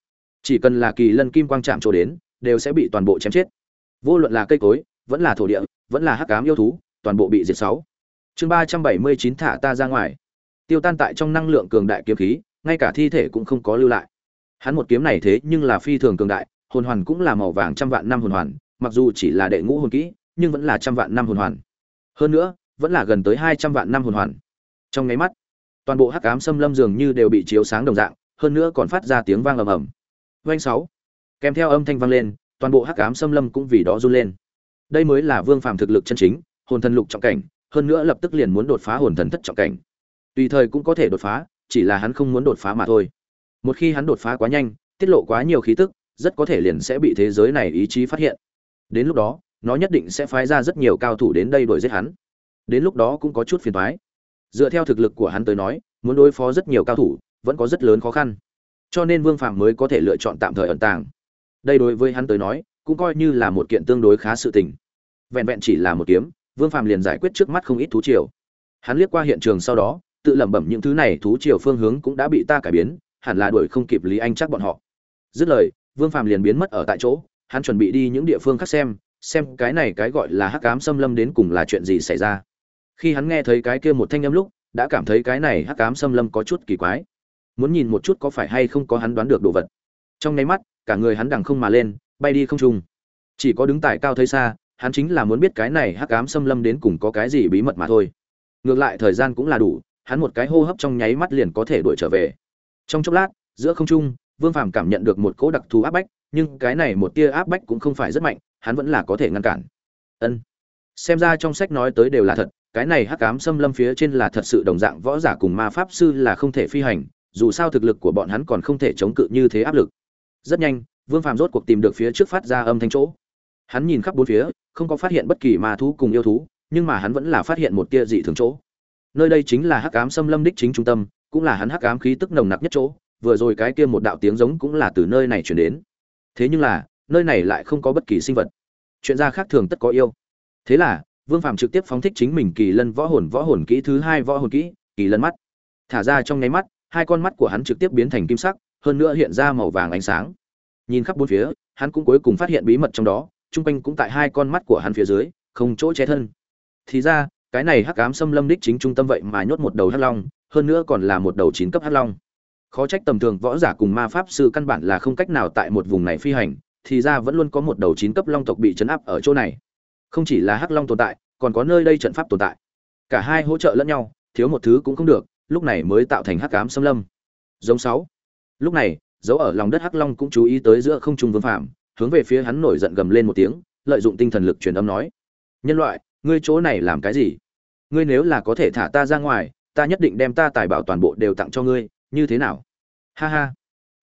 Speaker 1: chỉ cần là kỳ lân kim quang chạm trổ đến, đều sẽ bị toàn bộ chém chết. Vô luận là cây cối, vẫn là thổ địa, vẫn là hắc ám yêu thú, toàn bộ bị diệt sáu. Chương ba trăm bảy mươi chín thả ta ra ngoài. Tiêu tan tại trong năng lượng cường đại kiếm khí, ngay cả thi thể cũng không có lưu lại. Hắn một kiếm này thế nhưng là phi thường cường đại, hồn hoàn cũng là màu vàng trăm vạn năm hồn hoàn, mặc dù chỉ là đệ ngũ hồn kỹ, nhưng vẫn là trăm vạn năm hồn hoàn. Hơn nữa, vẫn là gần tới hai trăm vạn năm hồn hoàn. Trong nháy mắt, toàn bộ hắc ám xâm lâm dường như đều bị chiếu sáng đồng dạng, hơn nữa còn phát ra tiếng vang ầm ầm. Oanh sáu. Kèm theo âm thanh vang lên, toàn bộ hắc ám xâm lâm cũng vì đó run lên. Đây mới là Vương Phàm thực lực chân chính, hồn thần lục trọng cảnh, hơn nữa lập tức liền muốn đột phá hồn thần thất trọng cảnh. Tùy thời cũng có thể đột phá, chỉ là hắn không muốn đột phá mà thôi. Một khi hắn đột phá quá nhanh, tiết lộ quá nhiều khí tức, rất có thể liền sẽ bị thế giới này ý chí phát hiện. Đến lúc đó, nó nhất định sẽ phái ra rất nhiều cao thủ đến đây đuổi giết hắn. Đến lúc đó cũng có chút phiền toái. Dựa theo thực lực của hắn tới nói, muốn đối phó rất nhiều cao thủ, vẫn có rất lớn khó khăn. Cho nên Vương Phàm mới có thể lựa chọn tạm thời ẩn tàng. Đây đối với hắn tới nói, cũng coi như là một kiện tương đối khá sự tình. Vẹn vẹn chỉ là một kiếm, Vương Phàm liền giải quyết trước mắt không ít thú triều. Hắn liếc qua hiện trường sau đó, tự lẩm bẩm những thứ này thú triều phương hướng cũng đã bị ta cải biến, hẳn là đuổi không kịp Lý Anh chắc bọn họ. Dứt lời, Vương Phàm liền biến mất ở tại chỗ, hắn chuẩn bị đi những địa phương khác xem, xem cái này cái gọi là hắc cám xâm lâm đến cùng là chuyện gì xảy ra. Khi hắn nghe thấy cái kia một thanh âm lúc, đã cảm thấy cái này hắc cám xâm lâm có chút kỳ quái. Muốn nhìn một chút có phải hay không có hắn đoán được đồ vật. Trong nháy mắt, cả người hắn đằng không mà lên, bay đi không trung. Chỉ có đứng tại cao thấy xa, hắn chính là muốn biết cái này hắc ám xâm lâm đến cùng có cái gì bí mật mà thôi. Ngược lại thời gian cũng là đủ, hắn một cái hô hấp trong nháy mắt liền có thể đuổi trở về. Trong chốc lát, giữa không trung, Vương Phàm cảm nhận được một cỗ đặc thù áp bách, nhưng cái này một tia áp bách cũng không phải rất mạnh, hắn vẫn là có thể ngăn cản. Ân. Xem ra trong sách nói tới đều là thật, cái này hắc ám xâm lâm phía trên là thật sự đồng dạng võ giả cùng ma pháp sư là không thể phi hành, dù sao thực lực của bọn hắn còn không thể chống cự như thế áp lực. Rất nhanh, Vương Phàm rốt cuộc tìm được phía trước phát ra âm thanh chỗ. Hắn nhìn khắp bốn phía, không có phát hiện bất kỳ ma thú cùng yêu thú, nhưng mà hắn vẫn là phát hiện một tia dị thường chỗ. Nơi đây chính là Hắc Ám Xâm Lâm đích chính trung tâm, cũng là hắn hắc ám khí tức nồng nặc nhất chỗ, vừa rồi cái kia một đạo tiếng giống cũng là từ nơi này truyền đến. Thế nhưng là, nơi này lại không có bất kỳ sinh vật. Chuyện ra khác thường tất có yêu. Thế là, Vương Phàm trực tiếp phóng thích chính mình kỳ lân võ hồn võ hồn kỹ thứ hai võ hồn kỹ, kỳ lân mắt. Thả ra trong nháy mắt, hai con mắt của hắn trực tiếp biến thành kim sắc, hơn nữa hiện ra màu vàng ánh sáng. Nhìn khắp bốn phía, hắn cũng cuối cùng phát hiện bí mật trong đó, trung quanh cũng tại hai con mắt của hắn phía dưới, không chỗ che thân. Thì ra, cái này hắc ám xâm lâm đích chính trung tâm vậy mà nhốt một đầu hắc long, hơn nữa còn là một đầu chín cấp hắc long. Khó trách tầm thường võ giả cùng ma pháp sư căn bản là không cách nào tại một vùng này phi hành, thì ra vẫn luôn có một đầu chín cấp long tộc bị chấn áp ở chỗ này. Không chỉ là hắc long tồn tại, còn có nơi đây trận pháp tồn tại. Cả hai hỗ trợ lẫn nhau, thiếu một thứ cũng không được, lúc này mới tạo thành hắc ám xâm lâm. Giống sáu. Lúc này, dấu ở lòng đất hắc long cũng chú ý tới giữa không trung vương phạm, hướng về phía hắn nổi giận gầm lên một tiếng, lợi dụng tinh thần lực truyền âm nói: "Nhân loại, ngươi chỗ này làm cái gì? Ngươi nếu là có thể thả ta ra ngoài, ta nhất định đem ta tài bảo toàn bộ đều tặng cho ngươi, như thế nào?" Ha ha.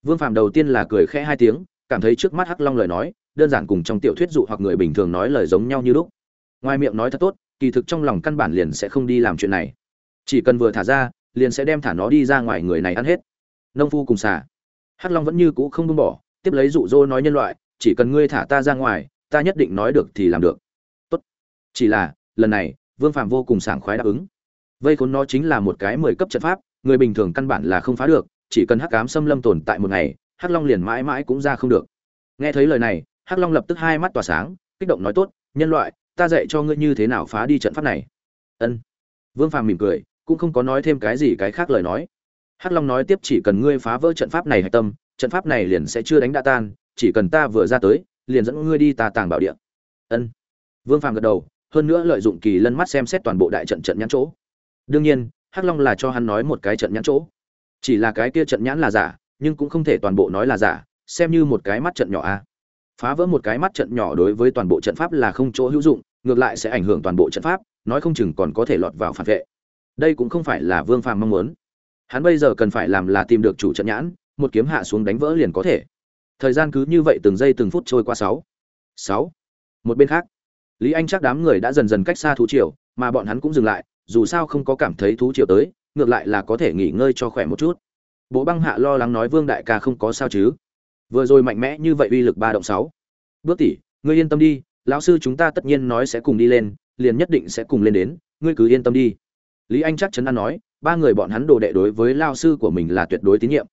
Speaker 1: Vương phạm đầu tiên là cười khẽ hai tiếng, cảm thấy trước mắt Hắc Long lời nói, đơn giản cùng trong tiểu thuyết dụ hoặc người bình thường nói lời giống nhau như lúc. Ngoài miệng nói thật tốt, kỳ thực trong lòng căn bản liền sẽ không đi làm chuyện này. Chỉ cần vừa thả ra, liền sẽ đem thả nó đi ra ngoài người này ăn hết. Nông phu cùng xả. Hắc Long vẫn như cũ không buông bỏ, tiếp lấy dụ dỗ nói nhân loại, chỉ cần ngươi thả ta ra ngoài, ta nhất định nói được thì làm được. Tốt. Chỉ là, lần này, Vương Phàm vô cùng sảng khoái đáp ứng. Vây khốn nó chính là một cái mười cấp trận pháp, người bình thường căn bản là không phá được, chỉ cần Hắc Ám Xâm Lâm tồn tại một ngày, Hắc Long liền mãi mãi cũng ra không được. Nghe thấy lời này, Hắc Long lập tức hai mắt tỏa sáng, kích động nói tốt, nhân loại, ta dạy cho ngươi như thế nào phá đi trận pháp này. Ân. Vương Phàm mỉm cười, cũng không có nói thêm cái gì cái khác lời nói. Hắc Long nói tiếp chỉ cần ngươi phá vỡ trận pháp này hạch tâm, trận pháp này liền sẽ chưa đánh đã tan, chỉ cần ta vừa ra tới, liền dẫn ngươi đi tà tàng bảo địa. Ân. Vương Phàm gật đầu, hơn nữa lợi dụng kỳ lân mắt xem xét toàn bộ đại trận trận nhãn chỗ. Đương nhiên, Hắc Long là cho hắn nói một cái trận nhãn chỗ. Chỉ là cái kia trận nhãn là giả, nhưng cũng không thể toàn bộ nói là giả, xem như một cái mắt trận nhỏ a. Phá vỡ một cái mắt trận nhỏ đối với toàn bộ trận pháp là không chỗ hữu dụng, ngược lại sẽ ảnh hưởng toàn bộ trận pháp, nói không chừng còn có thể lọt vào phản vệ. Đây cũng không phải là Vương Phàm mong muốn. Hắn bây giờ cần phải làm là tìm được chủ trận nhãn, một kiếm hạ xuống đánh vỡ liền có thể. Thời gian cứ như vậy từng giây từng phút trôi qua sáu. Sáu. Một bên khác, Lý Anh chắc đám người đã dần dần cách xa thú triều, mà bọn hắn cũng dừng lại, dù sao không có cảm thấy thú triều tới, ngược lại là có thể nghỉ ngơi cho khỏe một chút. Bộ Băng Hạ lo lắng nói Vương đại ca không có sao chứ? Vừa rồi mạnh mẽ như vậy uy lực ba động sáu. Bước tỷ, ngươi yên tâm đi, lão sư chúng ta tất nhiên nói sẽ cùng đi lên, liền nhất định sẽ cùng lên đến, ngươi cứ yên tâm đi. Lý Anh chắc chắn ăn nói, ba người bọn hắn đồ đệ đối với lao sư của mình là tuyệt đối tín nhiệm.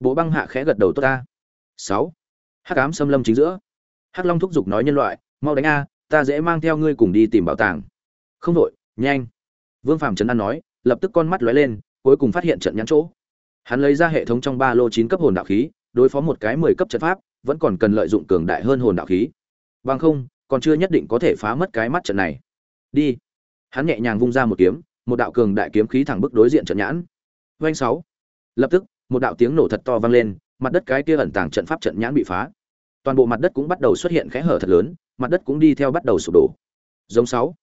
Speaker 1: Bố Băng Hạ khẽ gật đầu tốt ta. Sáu, Hắc ám xâm lâm chính giữa. Hắc Long thúc giục nói nhân loại, mau đánh a, ta dễ mang theo ngươi cùng đi tìm bảo tàng. Không đội, nhanh. Vương Phàm trấn an nói, lập tức con mắt lóe lên, cuối cùng phát hiện trận nhãn chỗ. Hắn lấy ra hệ thống trong ba lô chín cấp hồn đạo khí, đối phó một cái mười cấp trận pháp, vẫn còn cần lợi dụng cường đại hơn hồn đạo khí. Bằng không, còn chưa nhất định có thể phá mất cái mắt trận này. Đi. Hắn nhẹ nhàng vung ra một kiếm, một đạo cường đại kiếm khí thẳng bức đối diện trận nhãn. Oanh sáu. Lập tức, một đạo tiếng nổ thật to vang lên, mặt đất cái kia ẩn tàng trận pháp trận nhãn bị phá. Toàn bộ mặt đất cũng bắt đầu xuất hiện kẽ hở thật lớn mặt đất cũng đi theo bắt đầu sụp đổ. Giống sáu.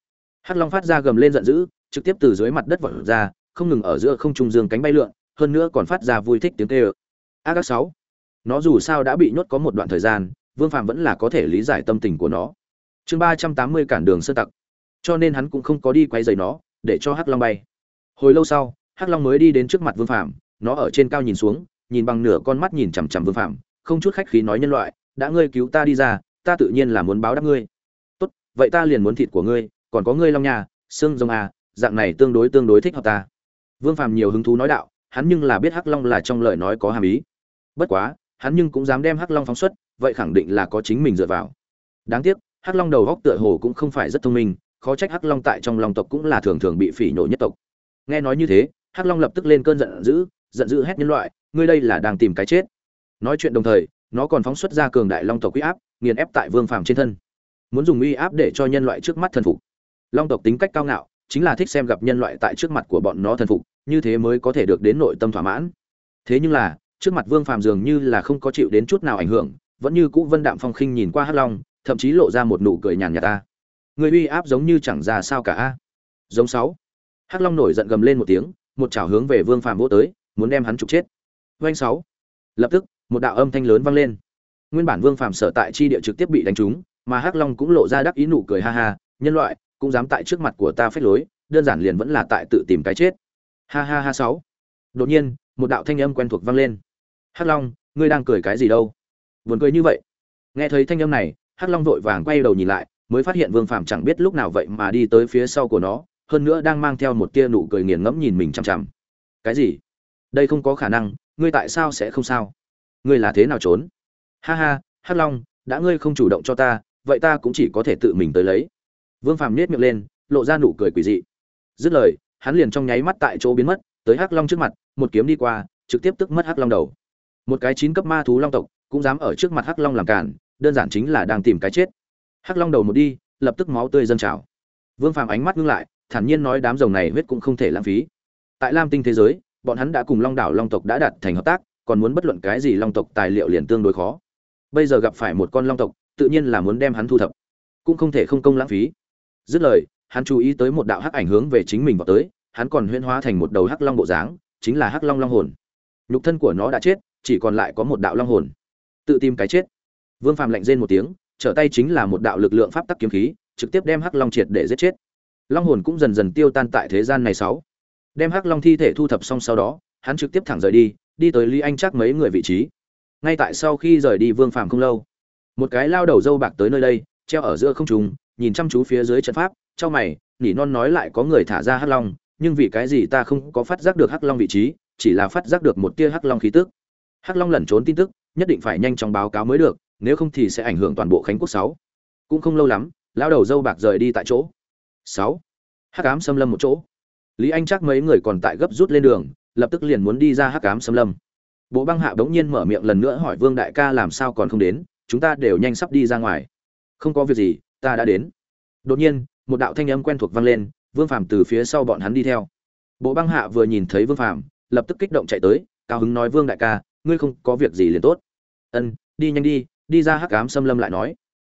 Speaker 1: Hắc long phát ra gầm lên giận dữ trực tiếp từ dưới mặt đất vọt ra không ngừng ở giữa không trung dương cánh bay lượn hơn nữa còn phát ra vui thích tiếng kêu. A các sáu. Nó dù sao đã bị nhốt có một đoạn thời gian vương phàm vẫn là có thể lý giải tâm tình của nó. Chương ba trăm tám mươi cản đường sơ tặc. Cho nên hắn cũng không có đi quay giày nó để cho hắc long bay. Hồi lâu sau, hắc long mới đi đến trước mặt vương phạm nó ở trên cao nhìn xuống, nhìn bằng nửa con mắt nhìn chằm chằm vương phạm không chút khách khí nói nhân loại, đã ngươi cứu ta đi ra, ta tự nhiên là muốn báo đáp ngươi. Tốt, vậy ta liền muốn thịt của ngươi, còn có ngươi long nhà xương rồng à dạng này tương đối tương đối thích hợp ta. Vương phạm nhiều hứng thú nói đạo, hắn nhưng là biết hắc long là trong lời nói có hàm ý. Bất quá, hắn nhưng cũng dám đem hắc long phóng xuất, vậy khẳng định là có chính mình dựa vào. Đáng tiếc, hắc long đầu góc tựa hồ cũng không phải rất thông minh khó trách hắc long tại trong long tộc cũng là thường thường bị phỉ nhổ nhất tộc. Nghe nói như thế, hắc long lập tức lên cơn giận dữ giận dữ hét nhân loại, ngươi đây là đang tìm cái chết. Nói chuyện đồng thời, nó còn phóng xuất ra cường đại long tộc uy áp, nghiền ép tại vương phàm trên thân. Muốn dùng uy áp để cho nhân loại trước mắt thần phục. Long tộc tính cách cao ngạo, chính là thích xem gặp nhân loại tại trước mặt của bọn nó thần phục, như thế mới có thể được đến nội tâm thỏa mãn. Thế nhưng là, trước mặt vương phàm dường như là không có chịu đến chút nào ảnh hưởng, vẫn như cũ vân đạm phong khinh nhìn qua hắc long, thậm chí lộ ra một nụ cười nhàn nhạt ta người uy áp giống như chẳng ra sao cả a. Giống sáu. Hắc long nổi giận gầm lên một tiếng, một chảo hướng về vương phàm vỗ tới, muốn đem hắn trục chết. Doanh sáu. Lập tức, một đạo âm thanh lớn vang lên. Nguyên bản vương phàm sở tại chi địa trực tiếp bị đánh trúng, mà hắc long cũng lộ ra đắc ý nụ cười ha ha, nhân loại, cũng dám tại trước mặt của ta phép lối, đơn giản liền vẫn là tại tự tìm cái chết. Ha ha ha sáu. Đột nhiên, một đạo thanh âm quen thuộc vang lên. Hắc long, ngươi đang cười cái gì đâu? Buồn cười như vậy. Nghe thấy thanh âm này, hắc long vội vàng quay đầu nhìn lại mới phát hiện vương phàm chẳng biết lúc nào vậy mà đi tới phía sau của nó, hơn nữa đang mang theo một tia nụ cười nghiền ngẫm nhìn mình chằm chằm. Cái gì? Đây không có khả năng, ngươi tại sao sẽ không sao? Ngươi là thế nào trốn? Ha ha, hắc long, đã ngươi không chủ động cho ta, vậy ta cũng chỉ có thể tự mình tới lấy. Vương phàm nhếch miệng lên, lộ ra nụ cười quỷ dị. Dứt lời, hắn liền trong nháy mắt tại chỗ biến mất, tới hắc long trước mặt, một kiếm đi qua, trực tiếp tức mất hắc long đầu. Một cái chín cấp ma thú long tộc, cũng dám ở trước mặt hắc long làm cản đơn giản chính là đang tìm cái chết hắc long đầu một đi, lập tức máu tươi dâng trào. Vương phàm ánh mắt ngưng lại, thản nhiên nói đám rồng này huyết cũng không thể lãng phí. Tại lam tinh thế giới, bọn hắn đã cùng long đảo long tộc đã đạt thành hợp tác, còn muốn bất luận cái gì long tộc tài liệu liền tương đối khó. Bây giờ gặp phải một con long tộc, tự nhiên là muốn đem hắn thu thập, cũng không thể không công lãng phí. Dứt lời, hắn chú ý tới một đạo hắc ảnh hướng về chính mình vào tới, hắn còn huyễn hóa thành một đầu hắc long bộ dáng, chính là hắc long long hồn. Nhục thân của nó đã chết, chỉ còn lại có một đạo long hồn. Tự tìm cái chết. Vương phàm lạnh rên một tiếng trở tay chính là một đạo lực lượng pháp tắc kiếm khí trực tiếp đem hắc long triệt để giết chết. Long hồn cũng dần dần tiêu tan tại thế gian này sáu. Đem hắc long thi thể thu thập xong sau đó hắn trực tiếp thẳng rời đi đi tới lý anh chắc mấy người vị trí. Ngay tại sau khi rời đi vương phàm không lâu một cái lao đầu dâu bạc tới nơi đây treo ở giữa không trung, nhìn chăm chú phía dưới trận pháp trong mày nỉ non nói lại có người thả ra hắc long nhưng vì cái gì ta không có phát giác được hắc long vị trí chỉ là phát giác được một tia hắc long khí tức. Hắc long lẩn trốn tin tức nhất định phải nhanh chóng báo cáo mới được nếu không thì sẽ ảnh hưởng toàn bộ khánh quốc sáu. Cũng không lâu lắm, lão đầu dâu bạc rời đi tại chỗ. Sáu. Hắc ám xâm lâm một chỗ. Lý anh chắc mấy người còn tại gấp rút lên đường, lập tức liền muốn đi ra hắc ám xâm lâm. Bộ băng hạ bỗng nhiên mở miệng lần nữa hỏi vương đại ca làm sao còn không đến, chúng ta đều nhanh sắp đi ra ngoài. Không có việc gì, ta đã đến. Đột nhiên, một đạo thanh âm quen thuộc vang lên, vương phàm từ phía sau bọn hắn đi theo. Bộ băng hạ vừa nhìn thấy vương phàm, lập tức kích động chạy tới, cao hứng nói, vương đại ca, ngươi không có việc gì liền tốt. Ân, đi nhanh đi đi ra hắc ám xâm lâm lại nói.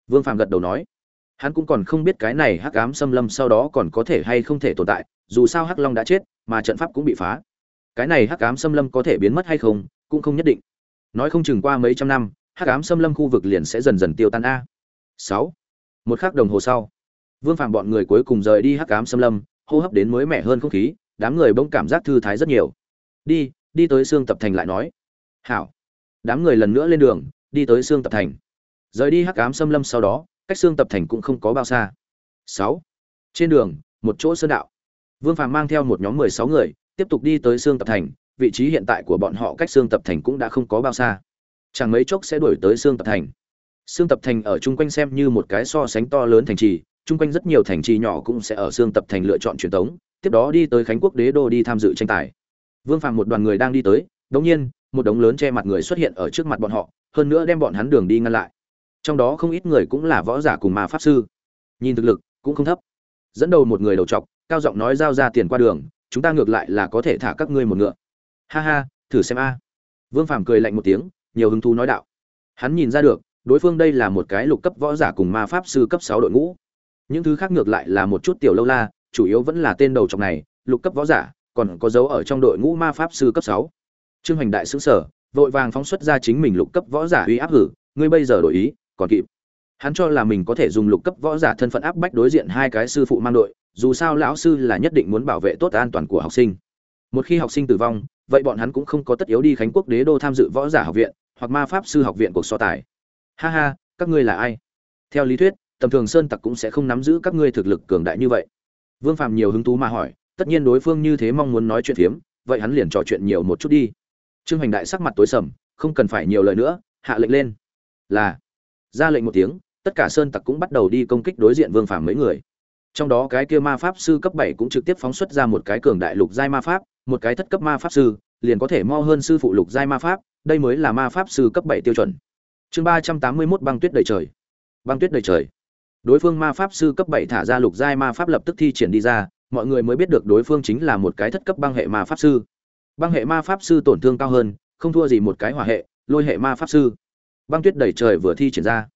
Speaker 1: Vương phàm gật đầu nói. Hắn cũng còn không biết cái này hắc ám xâm lâm sau đó còn có thể hay không thể tồn tại, dù sao hắc long đã chết, mà trận pháp cũng bị phá. Cái này hắc ám xâm lâm có thể biến mất hay không, cũng không nhất định. Nói không chừng qua mấy trăm năm, hắc ám xâm lâm khu vực liền sẽ dần dần tiêu tan a. Sáu. Một khắc đồng hồ sau, vương phàm bọn người cuối cùng rời đi hắc ám xâm lâm, hô hấp đến mới mẻ hơn không khí, đám người bỗng cảm giác thư thái rất nhiều. Đi đi tới xương tập thành lại nói. Hảo. Đám người lần nữa lên đường đi tới xương tập thành. Rời đi hắc ám xâm lâm sau đó, cách xương tập thành cũng không có bao xa. Sáu. Trên đường, một chỗ sơn đạo. Vương phàm mang theo một nhóm mười sáu người, tiếp tục đi tới xương tập thành, vị trí hiện tại của bọn họ cách xương tập thành cũng đã không có bao xa. Chẳng mấy chốc sẽ đuổi tới xương tập thành. Xương tập thành ở chung quanh xem như một cái so sánh to lớn thành trì, chung quanh rất nhiều thành trì nhỏ cũng sẽ ở xương tập thành lựa chọn truyền thống tiếp đó đi tới khánh quốc đế đô đi tham dự tranh tài. Vương phàm một đoàn người đang đi tới đống nhiên, một đống lớn che mặt người xuất hiện ở trước mặt bọn họ hơn nữa đem bọn hắn đường đi ngăn lại. Trong đó không ít người cũng là võ giả cùng ma pháp sư. Nhìn thực lực cũng không thấp. Dẫn đầu một người đầu trọc cao giọng nói giao ra tiền qua đường, chúng ta ngược lại là có thể thả các ngươi một ngựa. Ha ha, thử xem a. Vương phàm cười lạnh một tiếng, nhiều hứng thú nói đạo. Hắn nhìn ra được, đối phương đây là một cái lục cấp võ giả cùng ma pháp sư cấp sáu đội ngũ. Những thứ khác ngược lại là một chút tiểu lâu la, chủ yếu vẫn là tên đầu trọc này, lục cấp võ giả, còn có dấu ở trong đội ngũ ma pháp sư cấp sáu. Trương hoành đại xứng sở vội vàng phóng xuất ra chính mình lục cấp võ giả uy áp hử, ngươi bây giờ đổi ý, còn kịp. Hắn cho là mình có thể dùng lục cấp võ giả thân phận áp bách đối diện hai cái sư phụ mang đội, dù sao lão sư là nhất định muốn bảo vệ tốt an toàn của học sinh. Một khi học sinh tử vong, vậy bọn hắn cũng không có tất yếu đi khánh quốc đế đô tham dự võ giả học viện, hoặc ma pháp sư học viện cuộc so tài. Ha ha, các ngươi là ai? Theo lý thuyết, tầm thường sơn tặc cũng sẽ không nắm giữ các ngươi thực lực cường đại như vậy. Vương phàm nhiều hứng thú mà hỏi, tất nhiên đối phương như thế mong muốn nói chuyện phiếm, vậy hắn liền trò chuyện nhiều một chút đi trương hoành đại sắc mặt tối sầm, không cần phải nhiều lời nữa, hạ lệnh lên. Là. Ra lệnh một tiếng, tất cả sơn tặc cũng bắt đầu đi công kích đối diện vương phàm mấy người. Trong đó cái kia ma pháp sư cấp bảy cũng trực tiếp phóng xuất ra một cái cường đại lục giai ma pháp, một cái thất cấp ma pháp sư, liền có thể mo hơn sư phụ lục giai ma pháp, đây mới là ma pháp sư cấp bảy tiêu chuẩn. Chương ba trăm tám mươi mốt băng tuyết đầy trời. Băng tuyết đầy trời. Đối phương ma pháp sư cấp bảy thả ra lục giai ma pháp lập tức thi triển đi ra, mọi người mới biết được đối phương chính là một cái thất cấp băng hệ ma pháp sư băng hệ ma pháp sư tổn thương cao hơn, không thua gì một cái hỏa hệ, lôi hệ ma pháp sư. Băng tuyết đầy trời vừa thi triển ra.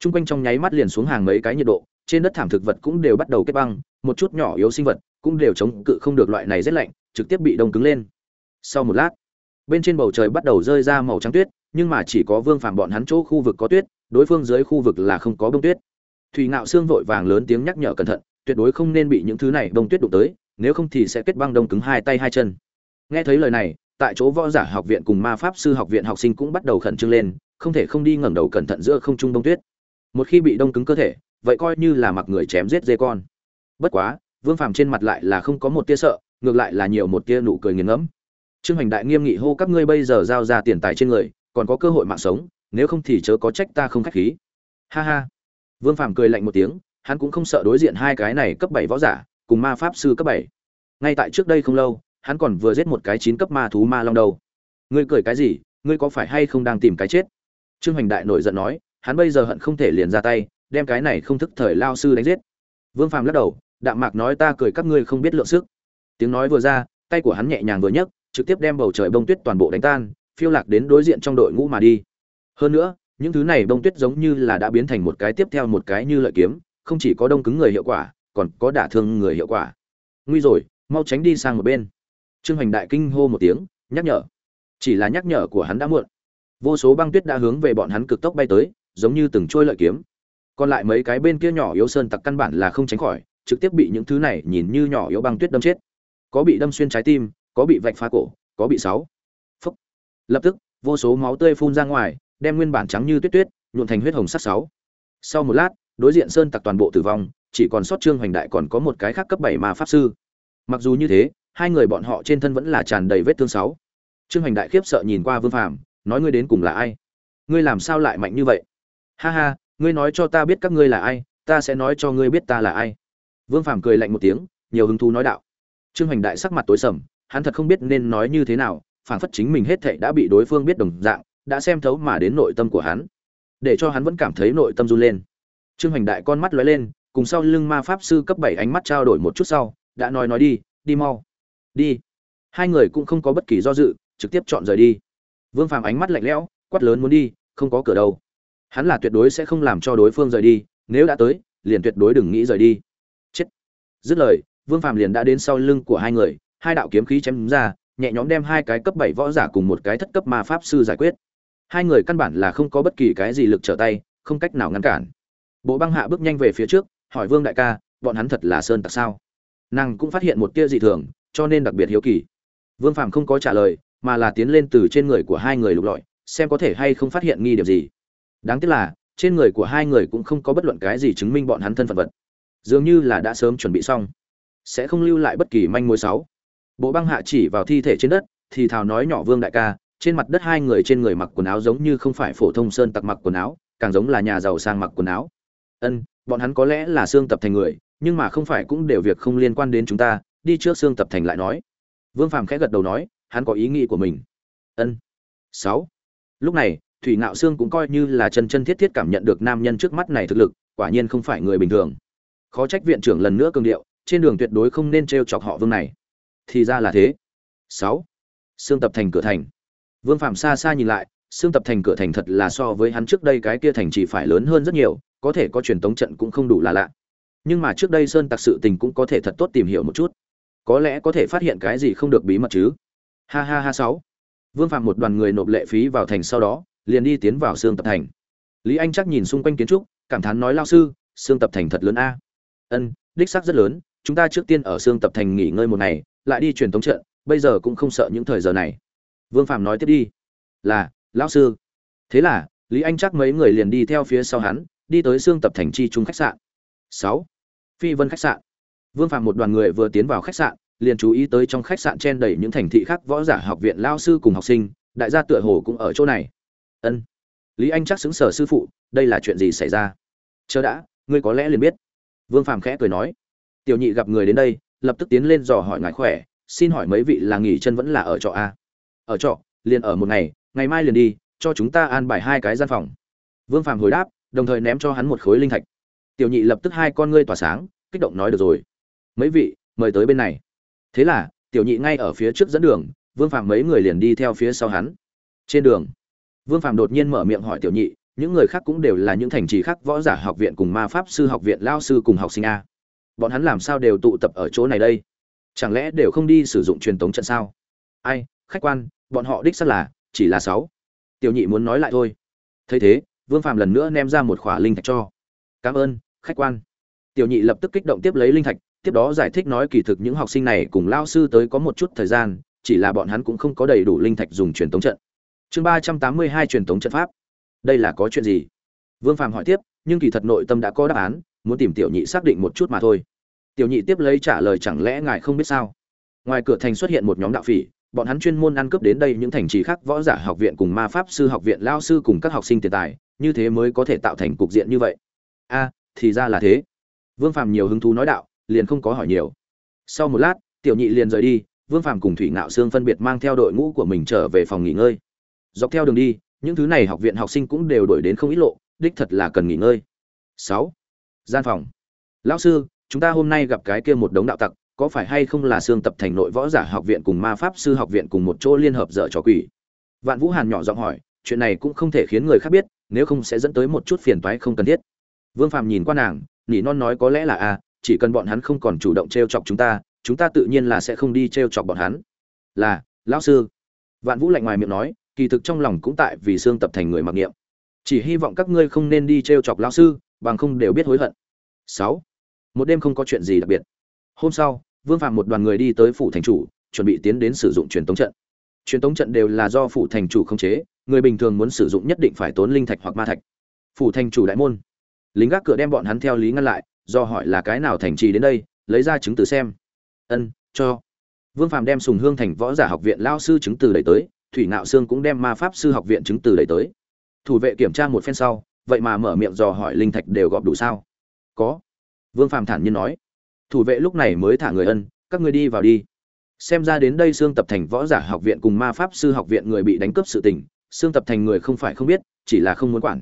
Speaker 1: T r u n g quanh trong nháy mắt liền xuống hàng mấy cái nhiệt độ, trên đất thảm thực vật cũng đều bắt đầu kết băng, một chút nhỏ yếu sinh vật cũng đều chống cự không được loại này rét lạnh, trực tiếp bị đông cứng lên. Sau một lát, bên trên bầu trời bắt đầu rơi ra màu trắng tuyết, nhưng mà chỉ có vương phàm bọn hắn chỗ khu vực có tuyết, đối phương dưới khu vực là không có bông tuyết. Thủy ngạo xương vội vàng lớn tiếng nhắc nhở cẩn thận, tuyệt đối không nên bị những thứ này bông tuyết đụng tới, nếu không thì sẽ kết băng đông cứng hai tay hai chân nghe thấy lời này, tại chỗ võ giả học viện cùng ma pháp sư học viện học sinh cũng bắt đầu khẩn trương lên, không thể không đi ngẩng đầu cẩn thận giữa không trung đông tuyết. Một khi bị đông cứng cơ thể, vậy coi như là mặc người chém giết dê con. Bất quá, vương phàm trên mặt lại là không có một tia sợ, ngược lại là nhiều một tia nụ cười nghiền ngẫm. Trương hành đại nghiêm nghị hô, các ngươi bây giờ giao ra tiền tài trên người, còn có cơ hội mạng sống, nếu không thì chớ có trách ta không khách khí. Ha ha. Vương phàm cười lạnh một tiếng, hắn cũng không sợ đối diện hai cái này cấp bảy võ giả, cùng ma pháp sư cấp bảy. Ngay tại trước đây không lâu hắn còn vừa giết một cái chín cấp ma thú ma long đầu ngươi cười cái gì? Ngươi có phải hay không đang tìm cái chết? Trương hoành đại nổi giận nói, hắn bây giờ hận không thể liền ra tay, đem cái này không thức thời lao sư đánh giết. Vương phàm lắc đầu, đạm mạc nói ta cười các ngươi không biết lượng sức. Tiếng nói vừa ra, tay của hắn nhẹ nhàng vừa nhấc, trực tiếp đem bầu trời bông tuyết toàn bộ đánh tan, phiêu lạc đến đối diện trong đội ngũ mà đi. Hơn nữa, những thứ này bông tuyết giống như là đã biến thành một cái tiếp theo một cái như lợi kiếm, không chỉ có đông cứng người hiệu quả, còn có đả thương người hiệu quả. Nguy rồi, mau tránh đi sang một bên trương hoành đại kinh hô một tiếng, nhắc nhở. Chỉ là nhắc nhở của hắn đã muộn. Vô số băng tuyết đã hướng về bọn hắn cực tốc bay tới, giống như từng trôi lợi kiếm. Còn lại mấy cái bên kia nhỏ yếu sơn tặc căn bản là không tránh khỏi, trực tiếp bị những thứ này nhìn như nhỏ yếu băng tuyết đâm chết. Có bị đâm xuyên trái tim, có bị vạch phá cổ, có bị sáu. Phúc. Lập tức, vô số máu tươi phun ra ngoài, đem nguyên bản trắng như tuyết tuyết, nhuộn thành huyết hồng sắc sáu. Sau một lát, đối diện sơn tặc toàn bộ tử vong, chỉ còn sót trương hoành đại còn có một cái khác cấp bảy mà pháp sư. Mặc dù như thế hai người bọn họ trên thân vẫn là tràn đầy vết thương sáu. Trương hoành đại khiếp sợ nhìn qua vương phàm, nói ngươi đến cùng là ai? Ngươi làm sao lại mạnh như vậy? Ha ha, ngươi nói cho ta biết các ngươi là ai, ta sẽ nói cho ngươi biết ta là ai. Vương phàm cười lạnh một tiếng, nhiều hứng thú nói đạo. Trương hoành đại sắc mặt tối sầm, hắn thật không biết nên nói như thế nào, phảng phất chính mình hết thảy đã bị đối phương biết đồng dạng, đã xem thấu mà đến nội tâm của hắn. Để cho hắn vẫn cảm thấy nội tâm run lên. Trương hoành đại con mắt lóe lên, cùng sau lưng ma pháp sư cấp bảy ánh mắt trao đổi một chút sau, đã nói nói đi đi mau đi. Hai người cũng không có bất kỳ do dự, trực tiếp chọn rời đi. Vương phàm ánh mắt lạnh lẽo, quát lớn muốn đi, không có cửa đâu. Hắn là tuyệt đối sẽ không làm cho đối phương rời đi, nếu đã tới, liền tuyệt đối đừng nghĩ rời đi. Chết. Dứt lời, vương phàm liền đã đến sau lưng của hai người, hai đạo kiếm khí chém ra, nhẹ nhõm đem hai cái cấp bảy võ giả cùng một cái thất cấp ma pháp sư giải quyết. Hai người căn bản là không có bất kỳ cái gì lực trở tay, không cách nào ngăn cản. Bộ băng hạ bước nhanh về phía trước, hỏi vương đại ca, bọn hắn thật là sơn tặc sao? Nàng cũng phát hiện một tia dị thường cho nên đặc biệt hiếu kỳ. Vương phàm không có trả lời, mà là tiến lên từ trên người của hai người lục lọi, xem có thể hay không phát hiện nghi điểm gì. Đáng tiếc là, trên người của hai người cũng không có bất luận cái gì chứng minh bọn hắn thân phận vật. Dường như là đã sớm chuẩn bị xong. Sẽ không lưu lại bất kỳ manh mối sáu bộ băng hạ chỉ vào thi thể trên đất, thì thào nói nhỏ vương đại ca, trên mặt đất hai người trên người mặc quần áo giống như không phải phổ thông sơn tặc mặc quần áo, càng giống là nhà giàu sang mặc quần áo. Ân, bọn hắn có lẽ là xương tập thành người, nhưng mà không phải cũng đều việc không liên quan đến chúng ta đi trước xương tập thành lại nói. Vương phàm khẽ gật đầu nói, hắn có ý nghĩ của mình. Ân. Sáu. Lúc này, thủy ngạo xương cũng coi như là chân chân thiết thiết cảm nhận được nam nhân trước mắt này thực lực, quả nhiên không phải người bình thường. Khó trách viện trưởng lần nữa cường điệu, trên đường tuyệt đối không nên t r e o chọc họ vương này. Thì ra là thế. Sáu. Xương tập thành cửa thành. Vương phạm xa xa nhìn lại xương tập thành cửa thành thật là so với hắn trước đây cái kia thành chỉ phải lớn hơn rất nhiều, có thể có truyền tống trận cũng không đủ là lạ. Nhưng mà trước đây sơn tặc sự tình cũng có thể thật tốt tìm hiểu một chút có lẽ có thể phát hiện cái gì không được bí mật chứ? Ha ha ha sáu. Vương phạm một đoàn người nộp lệ phí vào thành sau đó, liền đi tiến vào xương tập thành. Lý anh chắc nhìn xung quanh kiến trúc, cảm thán nói, lao sư xương tập thành thật lớn a. Ân, đích xác rất lớn, chúng ta trước tiên ở xương tập thành nghỉ ngơi một ngày, lại đi truyền tống trận, bây giờ cũng không sợ những thời giờ này. Vương phạm nói tiếp đi. Là, lão sư. Thế là, lý anh chắc mấy người liền đi theo phía sau hắn, đi tới xương tập thành chi trung khách sạn. Sáu. Phi vân khách sạn vương phạm một đoàn người vừa tiến vào khách sạn, liền chú ý tới trong khách sạn chen đầy những thành thị khác võ giả học viện lao sư cùng học sinh, đại gia tựa hồ cũng ở chỗ này. Ân. Lý anh chắc xứng sở sư phụ, đây là chuyện gì xảy ra? Chờ đã, ngươi có lẽ liền biết. Vương phàm khẽ cười nói. Tiểu nhị gặp người đến đây, lập tức tiến lên dò hỏi ngài khỏe, xin hỏi mấy vị là nghỉ chân vẫn là ở trọ a? Ở trọ, liền ở một ngày ngày mai liền đi, cho chúng ta an bài hai cái gian phòng. Vương phàm hồi đáp, đồng thời ném cho hắn một khối linh thạch. Tiểu nhị lập tức hai con ngươi tỏa sáng, kích động nói, được rồi mấy vị, mời tới bên này. Thế là, tiểu nhị ngay ở phía trước dẫn đường, vương Phạm mấy người liền đi theo phía sau hắn. Trên đường, vương Phạm đột nhiên mở miệng hỏi tiểu nhị, những người khác cũng đều là những thành trì khác võ giả học viện cùng ma pháp sư học viện lao sư cùng học sinh a. Bọn hắn làm sao đều tụ tập ở chỗ này đây? Chẳng lẽ đều không đi sử dụng truyền thống trận sao? Ai, khách quan, bọn họ đích xác là, chỉ là sáu. Tiểu nhị muốn nói lại thôi. Thấy thế, vương Phạm lần nữa ném ra một khỏa linh thạch cho. Cảm ơn, khách quan. Tiểu nhị lập tức kích động tiếp lấy linh thạch tiếp đó giải thích nói kỳ thực những học sinh này cùng lao sư tới có một chút thời gian, chỉ là bọn hắn cũng không có đầy đủ linh thạch dùng truyền tống trận. Chương ba trăm tám mươi hai truyền tống trận pháp. Đây là có chuyện gì? Vương phàm hỏi tiếp, nhưng kỳ thật nội tâm đã có đáp án, muốn tìm tiểu nhị xác định một chút mà thôi. Tiểu nhị tiếp lấy trả lời chẳng lẽ ngài không biết sao? Ngoài cửa thành xuất hiện một nhóm đạo phỉ, bọn hắn chuyên môn ăn cướp đến đây những thành trì khác, võ giả học viện cùng ma pháp sư học viện, lao sư cùng các học sinh tiền tài, như thế mới có thể tạo thành cục diện như vậy. A, thì ra là thế. Vương phàm nhiều hứng thú nói đạo liền không có hỏi nhiều. Sau một lát, tiểu nhị liền rời đi, vương phàm cùng thủy ngạo sương phân biệt mang theo đội ngũ của mình trở về phòng nghỉ ngơi. Dọc theo đường đi, những thứ này học viện học sinh cũng đều đổi đến không ít lộ, đích thật là cần nghỉ ngơi. Sáu, gian phòng. Lão sư, chúng ta hôm nay gặp cái kia một đống đạo tặc, có phải hay không là xương tập thành nội võ giả học viện cùng ma pháp sư học viện cùng một chỗ liên hợp dở trò quỷ? Vạn vũ hàn nhỏ giọng hỏi, chuyện này cũng không thể khiến người khác biết, nếu không sẽ dẫn tới một chút phiền toái không cần thiết. Vương phàm nhìn qua nàng, nỉ non nói có lẽ là a chỉ cần bọn hắn không còn chủ động t chọc chúng ta chúng ta tự nhiên là sẽ không đi t chọc bọn hắn. Là, lão sư. Vạn vũ lạnh ngoài miệng nói, kỳ thực trong lòng cũng tại vì xương tập thành người mặc niệm. Chỉ hy vọng các ngươi không nên đi t chọc lão sư, bằng không đều biết hối hận. Sáu. Một đêm không có chuyện gì đặc biệt. Hôm sau, vương phạm một đoàn người đi tới phủ thành chủ, chuẩn bị tiến đến sử dụng truyền tống trận. Truyền tống trận đều là do phủ thành chủ khống chế, người bình thường muốn sử dụng nhất định phải tốn linh thạch hoặc ma thạch. Phủ thành chủ đại môn. Lính gác cửa đem bọn hắn theo lý ngăn lại do hỏi là cái nào thành trì đến đây, lấy ra chứng từ xem. Ân, cho. Vương phạm đem sùng hương thành võ giả học viện lao sư chứng từ đẩy tới, thủy nạo sương cũng đem ma pháp sư học viện chứng từ đẩy tới. Thủ vệ kiểm tra một phen sau, vậy mà mở miệng dò hỏi linh thạch đều gọp đủ sao? Có. Vương phạm thản nhiên nói. Thủ vệ lúc này mới thả người ân, các ngươi đi vào đi. Xem ra đến đây xương tập thành võ giả học viện cùng ma pháp sư học viện người bị đánh cướp sự tình xương tập thành người không phải không biết, chỉ là không muốn quản.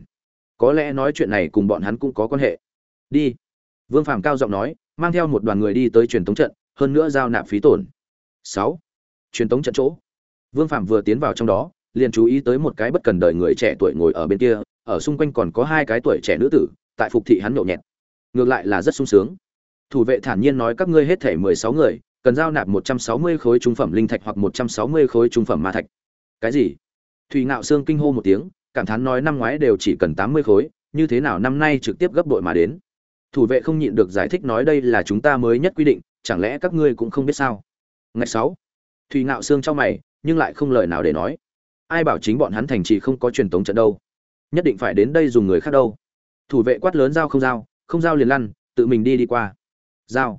Speaker 1: Có lẽ nói chuyện này cùng bọn hắn cũng có quan hệ. Đi vương phàm cao giọng nói, mang theo một đoàn người đi tới truyền tống trận, hơn nữa giao nạp phí tổn. Sáu. Truyền tống trận chỗ. Vương phàm vừa tiến vào trong đó, liền chú ý tới một cái bất cần đời người trẻ tuổi ngồi ở bên kia, ở xung quanh còn có hai cái tuổi trẻ nữ tử, tại phục thị hắn nhậu nhẹt. Ngược lại là rất sung sướng. Thủ vệ thản nhiên nói, các ngươi hết thể mười sáu người, cần giao nạp một trăm sáu mươi khối trung phẩm linh thạch hoặc một trăm sáu mươi khối trung phẩm ma thạch. Cái gì? Thủy ngạo sương kinh hô một tiếng, cảm thán nói, năm ngoái đều chỉ cần tám mươi khối, như thế nào năm nay trực tiếp gấp đội mà đến? Thủ vệ không nhịn được giải thích nói đây là chúng ta mới nhất quy định, chẳng lẽ các ngươi cũng không biết sao? Ngày sáu thùy ngạo sương cho mày, nhưng lại không lời nào để nói. Ai bảo chính bọn hắn thành trì không có truyền tống trận đâu? Nhất định phải đến đây dùng người khác đâu. Thủ vệ quát lớn giao không giao không giao liền lăn, tự mình đi đi qua. Giao.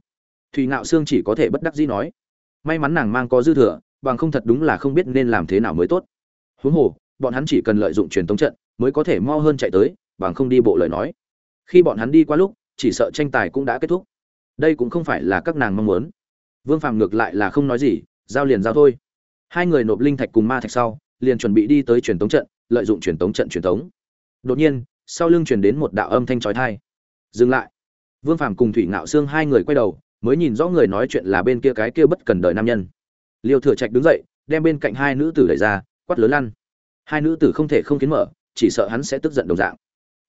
Speaker 1: Thùy ngạo sương chỉ có thể bất đắc dĩ nói. May mắn nàng mang có dư thừa, bằng không thật đúng là không biết nên làm thế nào mới tốt. Huống hồ, bọn hắn chỉ cần lợi dụng truyền tống trận, mới có thể mo hơn chạy tới, bằng không đi bộ lời nói. Khi bọn hắn đi qua lúc chỉ sợ tranh tài cũng đã kết thúc. Đây cũng không phải là các nàng mong muốn. Vương phàm ngược lại là không nói gì, giao liền giao thôi. Hai người nộp linh thạch cùng ma thạch sau, liền chuẩn bị đi tới truyền tống trận, lợi dụng truyền tống trận truyền tống. Đột nhiên, sau lưng truyền đến một đạo âm thanh trói thai dừng lại. Vương phàm cùng thủy ngạo xương hai người quay đầu, mới nhìn rõ người nói chuyện là bên kia cái kia bất cần đời nam nhân. Liêu thừa trạch đứng dậy, đem bên cạnh hai nữ tử đẩy ra, quát lớn lăn. Hai nữ tử không thể không kiến mở, chỉ sợ hắn sẽ tức giận đồng dạng.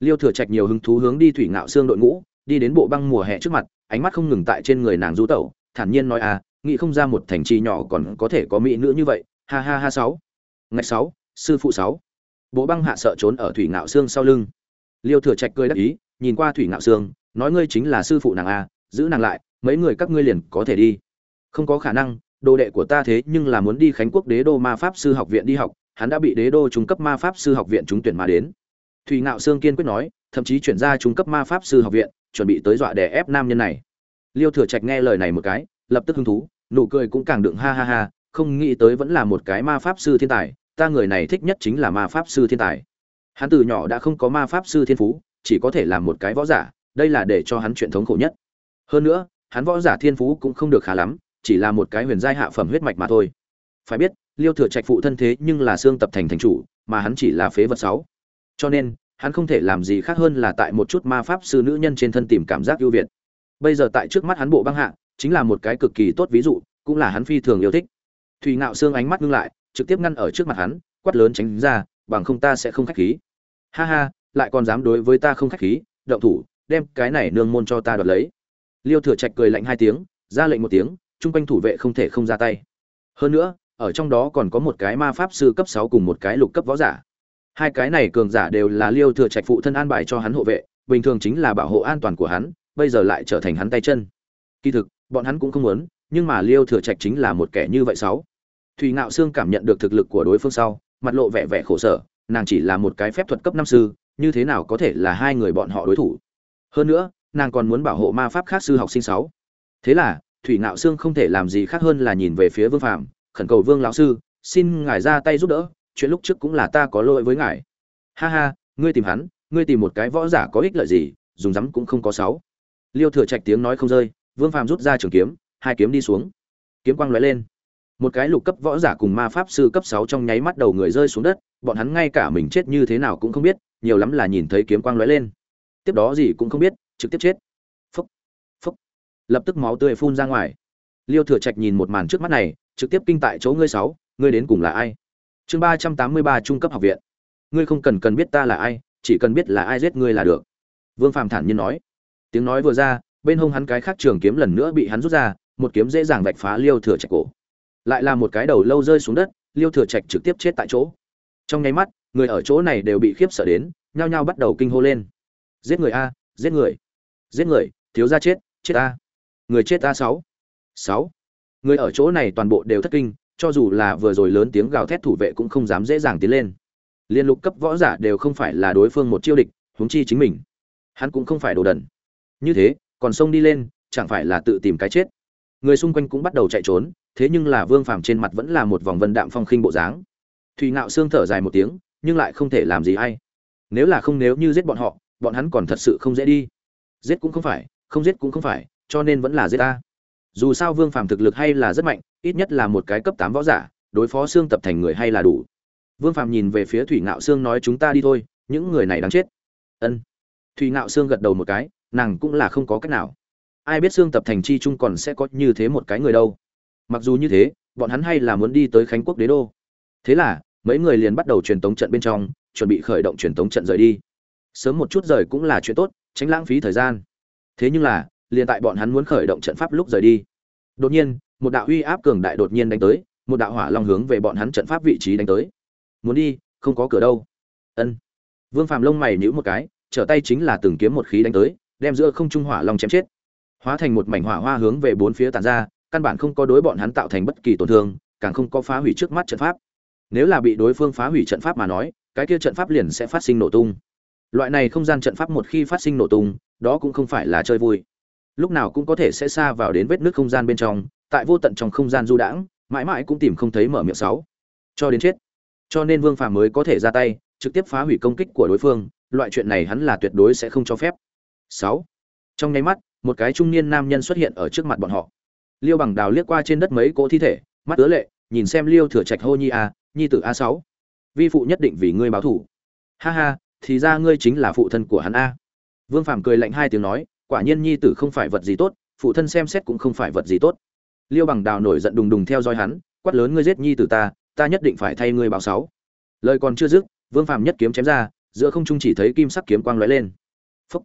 Speaker 1: Liêu thừa trạch nhiều hứng thú hướng đi thủy ngạo xương đội ngũ đi đến bộ băng mùa hè trước mặt, ánh mắt không ngừng tại trên người nàng du tẩu, thản nhiên nói à nghĩ không ra một thành trì nhỏ còn có thể có mỹ nữ như vậy. Ha ha ha, sáu. Ngày sáu, sư phụ sáu. Bộ băng hạ sợ trốn ở thủy ngạo xương sau lưng. Liêu thừa trạch cười đắc ý, nhìn qua thủy ngạo xương nói, ngươi chính là sư phụ nàng à giữ nàng lại, mấy người các ngươi liền có thể đi. Không có khả năng, đồ đệ của ta thế nhưng là muốn đi khánh quốc đế đô ma pháp sư học viện đi học, hắn đã bị đế đô trung cấp ma pháp sư học viện trúng tuyển mà đến. Thùy ngạo sương kiên quyết nói, thậm chí chuyển ra trung cấp ma pháp sư học viện chuẩn bị tới dọa đè ép nam nhân này. Liêu thừa trạch nghe lời này một cái, lập tức hứng thú, nụ cười cũng càng đựng ha ha ha, không nghĩ tới vẫn là một cái ma pháp sư thiên tài, ta người này thích nhất chính là ma pháp sư thiên tài. Hắn từ nhỏ đã không có ma pháp sư thiên phú, chỉ có thể làm một cái võ giả, đây là để cho hắn chuyện thống khổ nhất. Hơn nữa, hắn võ giả thiên phú cũng không được khá lắm, chỉ là một cái huyền giai hạ phẩm huyết mạch mà thôi. Phải biết, liêu thừa trạch phụ thân thế nhưng là xương tập thành thành chủ, mà hắn chỉ là phế vật sáu. Cho nên hắn không thể làm gì khác hơn là tại một chút ma pháp sư nữ nhân trên thân tìm cảm giác ưu việt. Bây giờ tại trước mắt hắn bộ băng hạ, chính là một cái cực kỳ tốt ví dụ, cũng là hắn phi thường yêu thích. Thùy ngạo xương ánh mắt ngưng lại, trực tiếp ngăn ở trước mặt hắn, quát lớn tránh ra, bằng không ta sẽ không khách khí. Ha ha, lại còn dám đối với ta không khách khí, động thủ, đem cái này nương môn cho ta đoạt lấy. Liêu thừa trạch cười lạnh hai tiếng, ra lệnh một tiếng, chung quanh thủ vệ không thể không ra tay. Hơn nữa, ở trong đó còn có một cái ma pháp sư cấp sáu cùng một cái lục cấp võ giả hai cái này cường giả đều là liêu thừa trạch phụ thân an bài cho hắn hộ vệ, bình thường chính là bảo hộ an toàn của hắn, bây giờ lại trở thành hắn tay chân. Kỳ thực, bọn hắn cũng không muốn, nhưng mà liêu thừa trạch chính là một kẻ như vậy sáu. Thùy ngạo sương cảm nhận được thực lực của đối phương sau, mặt lộ vẻ vẻ khổ sở, nàng chỉ là một cái phép thuật cấp năm sư, như thế nào có thể là hai người bọn họ đối thủ? Hơn nữa, nàng còn muốn bảo hộ ma pháp khác sư học sinh sáu. Thế là thủy ngạo sương không thể làm gì khác hơn là nhìn về phía vương phạm khẩn cầu vương lão sư, xin ngài ra tay giúp đỡ chuyện lúc trước cũng là ta có lỗi với ngài. Ha ha, ngươi tìm hắn, ngươi tìm một cái võ giả có ích lợi gì, dùng rắm cũng không có sáu. Liêu thừa trạch tiếng nói không rơi, vương phàm rút ra trường kiếm, hai kiếm đi xuống. Kiếm quang lóe lên. Một cái lục cấp võ giả cùng ma pháp sư cấp sáu trong nháy mắt đầu người rơi xuống đất, bọn hắn ngay cả mình chết như thế nào cũng không biết, nhiều lắm là nhìn thấy kiếm quang lóe lên. Tiếp đó gì cũng không biết, trực tiếp chết. Phúc phúc. Lập tức máu tươi phun ra ngoài. Liêu thừa trạch nhìn một màn trước mắt này, trực tiếp kinh tại chỗ ngươi sáu, ngươi đến cùng là ai? Chương ba trăm tám mươi ba trung cấp học viện. Ngươi không cần cần biết ta là ai, chỉ cần biết là ai giết ngươi là được. Vương phàm thản nhiên nói. Tiếng nói vừa ra, bên hông hắn cái khác trường kiếm lần nữa bị hắn rút ra, một kiếm dễ dàng vạch phá liêu thừa trạch cổ. Lại là một cái đầu lâu rơi xuống đất, liêu thừa trạch trực tiếp chết tại chỗ. Trong nháy mắt, người ở chỗ này đều bị khiếp sợ đến, nhao nhao bắt đầu kinh hô lên. Giết người a, giết người. Giết người, thiếu ra chết chết a. Người chết a sáu. Sáu. Người ở chỗ này toàn bộ đều thất kinh cho dù là vừa rồi lớn tiếng gào thét thủ vệ cũng không dám dễ dàng tiến lên. Liên lục cấp võ giả đều không phải là đối phương một chiêu địch, huống chi chính mình. Hắn cũng không phải đồ đần. Như thế, còn xông đi lên, chẳng phải là tự tìm cái chết. Người xung quanh cũng bắt đầu chạy trốn, thế nhưng là vương phàm trên mặt vẫn là một vòng vân đạm phong khinh bộ dáng. Thùy ngạo xương thở dài một tiếng, nhưng lại không thể làm gì hay nếu là không nếu như giết bọn họ, bọn hắn còn thật sự không dễ đi. Giết cũng không phải, không giết cũng không phải, cho nên vẫn là giết ta dù sao vương phàm thực lực hay là rất mạnh, ít nhất là một cái cấp tám võ giả, đối phó xương tập thành người hay là đủ. Vương phàm nhìn về phía thủy ngạo sương nói, chúng ta đi thôi, những người này đáng chết. Ân. Thủy ngạo sương gật đầu một cái, nàng cũng là không có cách nào. Ai biết xương tập thành chi trung còn sẽ có như thế một cái người đâu. Mặc dù như thế, bọn hắn hay là muốn đi tới khánh quốc đế đô. Thế là, mấy người liền bắt đầu truyền tống trận bên trong, chuẩn bị khởi động truyền tống trận rời đi. Sớm một chút rời cũng là chuyện tốt, tránh lãng phí thời gian. Thế nhưng là liền tại bọn hắn muốn khởi động trận pháp lúc rời đi. Đột nhiên, một đạo uy áp cường đại đột nhiên đánh tới, một đạo hỏa long hướng về bọn hắn trận pháp vị trí đánh tới. Muốn đi, không có cửa đâu. Ân. Vương phàm lông mày nhíu một cái, trở tay chính là từng kiếm một khí đánh tới, đem giữa không trung hỏa long chém chết. Hóa thành một mảnh hỏa hoa hướng về bốn phía tản ra, căn bản không có đối bọn hắn tạo thành bất kỳ tổn thương, càng không có phá hủy trước mắt trận pháp. Nếu là bị đối phương phá hủy trận pháp mà nói, cái kia trận pháp liền sẽ phát sinh nổ tung. Loại này không gian trận pháp một khi phát sinh nổ tung, đó cũng không phải là chơi vui lúc nào cũng có thể sẽ xa vào đến vết nước không gian bên trong, tại vô tận trong không gian du đãng, mãi mãi cũng tìm không thấy mở miệng sáu. Cho đến chết. Cho nên vương phàm mới có thể ra tay, trực tiếp phá hủy công kích của đối phương, loại chuyện này hắn là tuyệt đối sẽ không cho phép. Sáu. Trong nháy mắt, một cái trung niên nam nhân xuất hiện ở trước mặt bọn họ. Liêu bằng đào liếc qua trên đất mấy cỗ thi thể, mắt ứa lệ, nhìn xem liêu thừa trạch hô nhi a, nhi tử a sáu. Vi phụ nhất định vì ngươi báo thủ. Ha ha, thì ra ngươi chính là phụ thân của hắn a. Vương phàm cười lạnh hai tiếng nói quả nhiên nhi tử không phải vật gì tốt, phụ thân xem xét cũng không phải vật gì tốt. Liêu bằng đào nổi giận đùng đùng theo dõi hắn, quát lớn ngươi giết nhi tử ta ta nhất định phải thay ngươi báo sáu. Lời còn chưa dứt, vương phàm nhất kiếm chém ra, giữa không trung chỉ thấy kim sắc kiếm quang lóe lên. Phúc.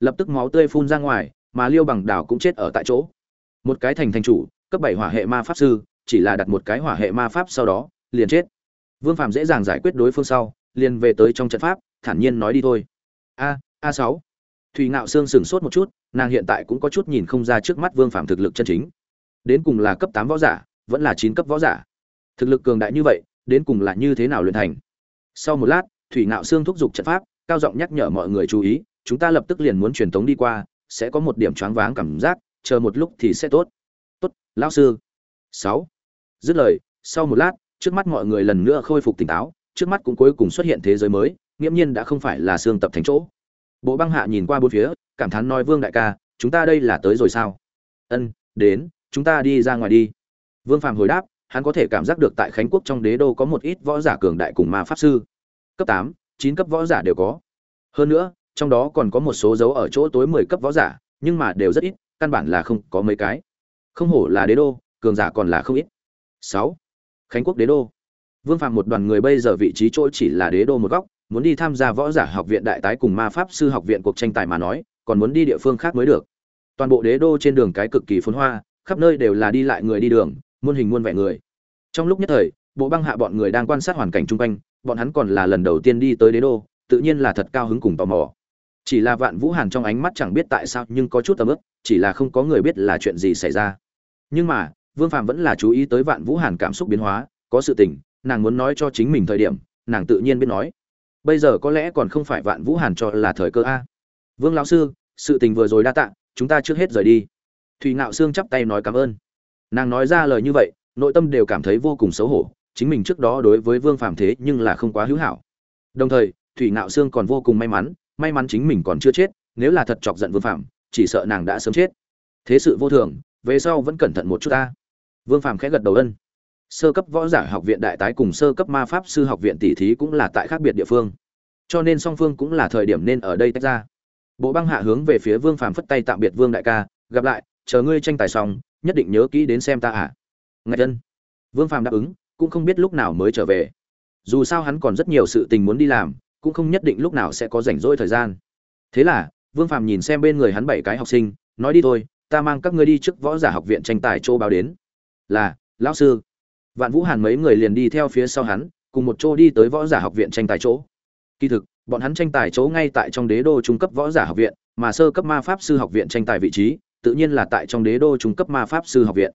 Speaker 1: lập tức máu tươi phun ra ngoài, mà liêu bằng Đào cũng chết ở tại chỗ. Một cái thành thành chủ, cấp bảy hỏa hệ ma pháp sư, chỉ là đặt một cái hỏa hệ ma pháp sau đó, liền chết. Vương phàm dễ dàng giải quyết đối phương sau, liền về tới trong trận pháp, thản nhiên nói đi thôi. A a sáu thùy ngạo sương sửng sốt một chút, nàng hiện tại cũng có chút nhìn không ra trước mắt vương phàm thực lực chân chính. Đến cùng là cấp tám võ giả, vẫn là chín cấp võ giả. Thực lực cường đại như vậy, đến cùng là như thế nào luyện thành? Sau một lát, thủy ngạo sương thúc giục trận pháp, cao giọng nhắc nhở mọi người chú ý, chúng ta lập tức liền muốn truyền tống đi qua, sẽ có một điểm choáng váng cảm giác, chờ một lúc thì sẽ tốt. Tốt, lão sư. Sáu. Dứt lời, sau một lát, trước mắt mọi người lần nữa khôi phục tỉnh táo, trước mắt cũng cuối cùng xuất hiện thế giới mới, nghiễm nhiên đã không phải là xương tập thành chỗ bộ băng hạ nhìn qua bốn phía, cảm thán nói, vương đại ca, chúng ta đây là tới rồi sao? Ân, đến, chúng ta đi ra ngoài đi. Vương phàm hồi đáp, hắn có thể cảm giác được tại khánh quốc trong đế đô có một ít võ giả cường đại cùng ma pháp sư. Cấp tám, chín cấp võ giả đều có. Hơn nữa, trong đó còn có một số dấu ở chỗ tối mười cấp võ giả, nhưng mà đều rất ít, căn bản là không có mấy cái. Không hổ là đế đô, cường giả còn là không ít. Sáu, khánh quốc đế đô. Vương phạm một đoàn người bây giờ vị trí chỗ chỉ là đế đô một góc muốn đi tham gia võ giả học viện đại tái cùng ma pháp sư học viện cuộc tranh tài mà nói, còn muốn đi địa phương khác mới được. Toàn bộ đế đô trên đường cái cực kỳ phồn hoa, khắp nơi đều là đi lại người đi đường, muôn hình muôn vẻ người. Trong lúc nhất thời, bộ băng hạ bọn người đang quan sát hoàn cảnh chung quanh, bọn hắn còn là lần đầu tiên đi tới đế đô, tự nhiên là thật cao hứng cùng tò mò. Chỉ là vạn vũ hàn trong ánh mắt chẳng biết tại sao nhưng có chút tầm ức, chỉ là không có người biết là chuyện gì xảy ra. Nhưng mà, vương phạm vẫn là chú ý tới vạn vũ hàn cảm xúc biến hóa, có sự tình, nàng muốn nói cho chính mình thời điểm, nàng tự nhiên biết nói bây giờ có lẽ còn không phải vạn vũ hàn cho là thời cơ a. Vương lão sư, sự tình vừa rồi đa tạ, chúng ta trước hết rời đi. Thùy ngạo sương chắp tay nói cảm ơn. Nàng nói ra lời như vậy, nội tâm đều cảm thấy vô cùng xấu hổ, chính mình trước đó đối với vương phàm thế nhưng là không quá hữu hảo. Đồng thời, thủy ngạo sương còn vô cùng may mắn may mắn chính mình còn chưa chết, nếu là thật chọc giận vương phàm, chỉ sợ nàng đã sớm chết. Thế sự vô thường, về sau vẫn cẩn thận một chút ta. Vương phàm khẽ gật đầu ân sơ cấp võ giả học viện đại tái cùng sơ cấp ma pháp sư học viện tỷ thí cũng là tại khác biệt địa phương. Cho nên song phương cũng là thời điểm nên ở đây tách ra. Bộ băng hạ hướng về phía vương phàm phất tay tạm biệt vương đại ca gặp lại chờ ngươi tranh tài xong nhất định nhớ kỹ đến xem ta à. Ngạch dân, vương phàm đáp ứng cũng không biết lúc nào mới trở về. Dù sao hắn còn rất nhiều sự tình muốn đi làm cũng không nhất định lúc nào sẽ có rảnh rỗi thời gian. Thế là vương phàm nhìn xem bên người hắn bảy cái học sinh nói đi thôi ta mang các ngươi đi trước võ giả học viện tranh tài châu báo đến. Là lão sư vạn vũ hàn mấy người liền đi theo phía sau hắn, cùng một chỗ đi tới võ giả học viện tranh tài chỗ. Kỳ thực, bọn hắn tranh tài chỗ ngay tại trong đế đô trung cấp võ giả học viện, mà sơ cấp ma pháp sư học viện tranh tài vị trí, tự nhiên là tại trong đế đô trung cấp ma pháp sư học viện.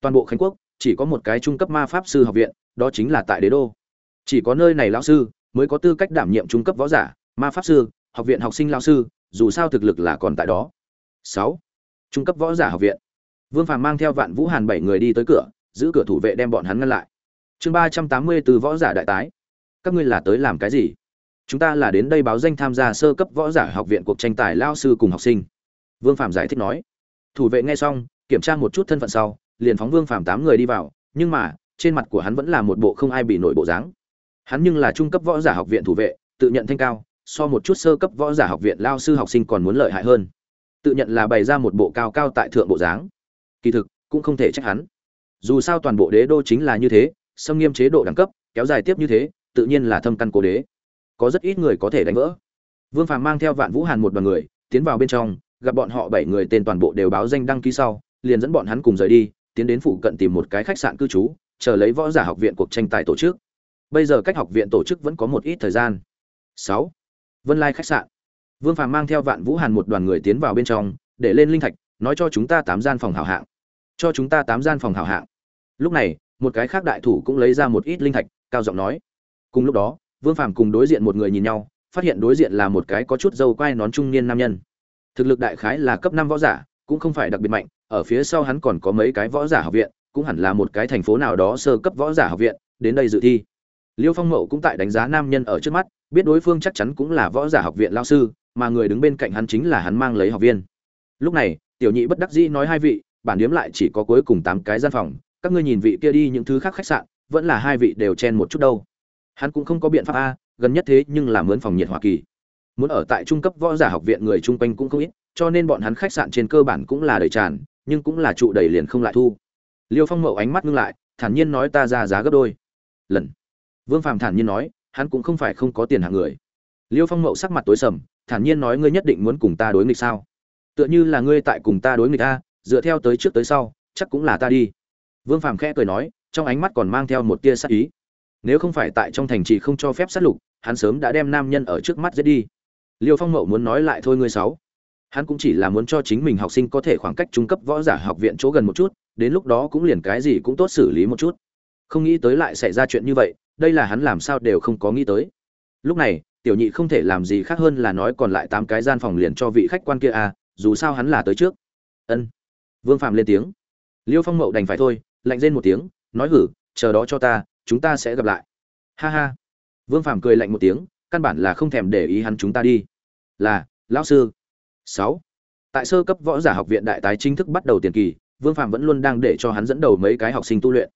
Speaker 1: Toàn bộ khánh quốc, chỉ có một cái trung cấp ma pháp sư học viện, đó chính là tại đế đô. Chỉ có nơi này lão sư, mới có tư cách đảm nhiệm trung cấp võ giả, ma pháp sư, học viện học sinh lão sư, dù sao thực lực là còn tại đó. Sáu, trung cấp võ giả học viện. Vương phàm mang theo vạn vũ hàn bảy người đi tới cửa giữ cửa thủ vệ đem bọn hắn ngăn lại. Chương ba trăm tám mươi từ võ giả đại tái. Các ngươi là tới làm cái gì? Chúng ta là đến đây báo danh tham gia sơ cấp võ giả học viện cuộc tranh tài lao sư cùng học sinh. Vương phạm giải thích nói. Thủ vệ nghe xong, kiểm tra một chút thân phận sau, liền phóng vương phạm tám người đi vào, nhưng mà, trên mặt của hắn vẫn là một bộ không ai bị nổi bộ dáng. Hắn nhưng là trung cấp võ giả học viện thủ vệ, tự nhận thanh cao, so một chút sơ cấp võ giả học viện lao sư học sinh còn muốn lợi hại hơn. Tự nhận là bày ra một bộ cao cao tại thượng bộ dáng. Kỳ thực, cũng không thể trách hắn dù sao toàn bộ đế đô chính là như thế, xâm nghiêm chế độ đẳng cấp, kéo dài tiếp như thế, tự nhiên là thâm căn cố đế. Có rất ít người có thể đánh vỡ. Vương phàm mang theo vạn vũ hàn một đoàn người, tiến vào bên trong, gặp bọn họ bảy người tên toàn bộ đều báo danh đăng ký sau, liền dẫn bọn hắn cùng rời đi, tiến đến phụ cận tìm một cái khách sạn cư trú, chờ lấy võ giả học viện cuộc tranh tài tổ chức. Bây giờ cách học viện tổ chức vẫn có một ít thời gian. Sáu. Vân lai khách sạn. Vương phàm mang theo vạn vũ hàn một đoàn người tiến vào bên trong, để lên linh thạch, nói cho chúng ta tám gian phòng hảo hạng cho chúng ta tám gian phòng hảo hạng. Lúc này, một cái khác đại thủ cũng lấy ra một ít linh thạch, cao giọng nói. Cùng lúc đó, vương phàm cùng đối diện một người nhìn nhau, phát hiện đối diện là một cái có chút dâu quai nón trung niên nam nhân. Thực lực đại khái là cấp năm võ giả, cũng không phải đặc biệt mạnh, ở phía sau hắn còn có mấy cái võ giả học viện, cũng hẳn là một cái thành phố nào đó sơ cấp võ giả học viện, đến đây dự thi. Liêu phong mậu cũng tại đánh giá nam nhân ở trước mắt, biết đối phương chắc chắn cũng là võ giả học viện lao sư, mà người đứng bên cạnh hắn chính là hắn mang lấy học viên. Lúc này, tiểu nhị bất đắc dĩ nói hai vị bản điếm lại chỉ có cuối cùng tám cái gian phòng, các ngươi nhìn vị kia đi những thứ khác khách sạn, vẫn là hai vị đều chen một chút đâu. Hắn cũng không có biện pháp a, gần nhất thế nhưng là mướn phòng nhiệt hoa kỳ. Muốn ở tại trung cấp võ giả học viện người chung quanh cũng không ít, cho nên bọn hắn khách sạn trên cơ bản cũng là đầy tràn, nhưng cũng là trụ đầy liền không lại thu. Liêu phong mậu ánh mắt ngưng lại, thản nhiên nói ta ra giá gấp đôi. Lần. Vương phàm thản nhiên nói, hắn cũng không phải không có tiền hạng người. Liêu phong mậu sắc mặt tối sầm, thản nhiên nói ngươi nhất định muốn cùng ta đối nghịch sao? Tựa như là ngươi tại cùng ta đối nghịch a dựa theo tới trước tới sau, chắc cũng là ta đi. Vương phàm khẽ cười nói, trong ánh mắt còn mang theo một tia sát ý. Nếu không phải tại trong thành trì không cho phép sát lục, hắn sớm đã đem nam nhân ở trước mắt giết đi. Liêu phong mậu muốn nói lại thôi ngươi sáu. Hắn cũng chỉ là muốn cho chính mình học sinh có thể khoảng cách trung cấp võ giả học viện chỗ gần một chút, đến lúc đó cũng liền cái gì cũng tốt xử lý một chút. Không nghĩ tới lại xảy ra chuyện như vậy, đây là hắn làm sao đều không có nghĩ tới. Lúc này, tiểu nhị không thể làm gì khác hơn là nói còn lại tám cái gian phòng liền cho vị khách quan kia à dù sao hắn là tới trước. Ân vương phạm lên tiếng. Liêu phong mậu đành phải thôi, lạnh rên một tiếng, nói hử, chờ đó cho ta, chúng ta sẽ gặp lại. Ha ha. Vương phạm cười lạnh một tiếng, căn bản là không thèm để ý hắn chúng ta đi. Là, lão sư. Sáu. Tại sơ cấp võ giả học viện đại tái chính thức bắt đầu tiền kỳ, vương phạm vẫn luôn đang để cho hắn dẫn đầu mấy cái học sinh tu luyện.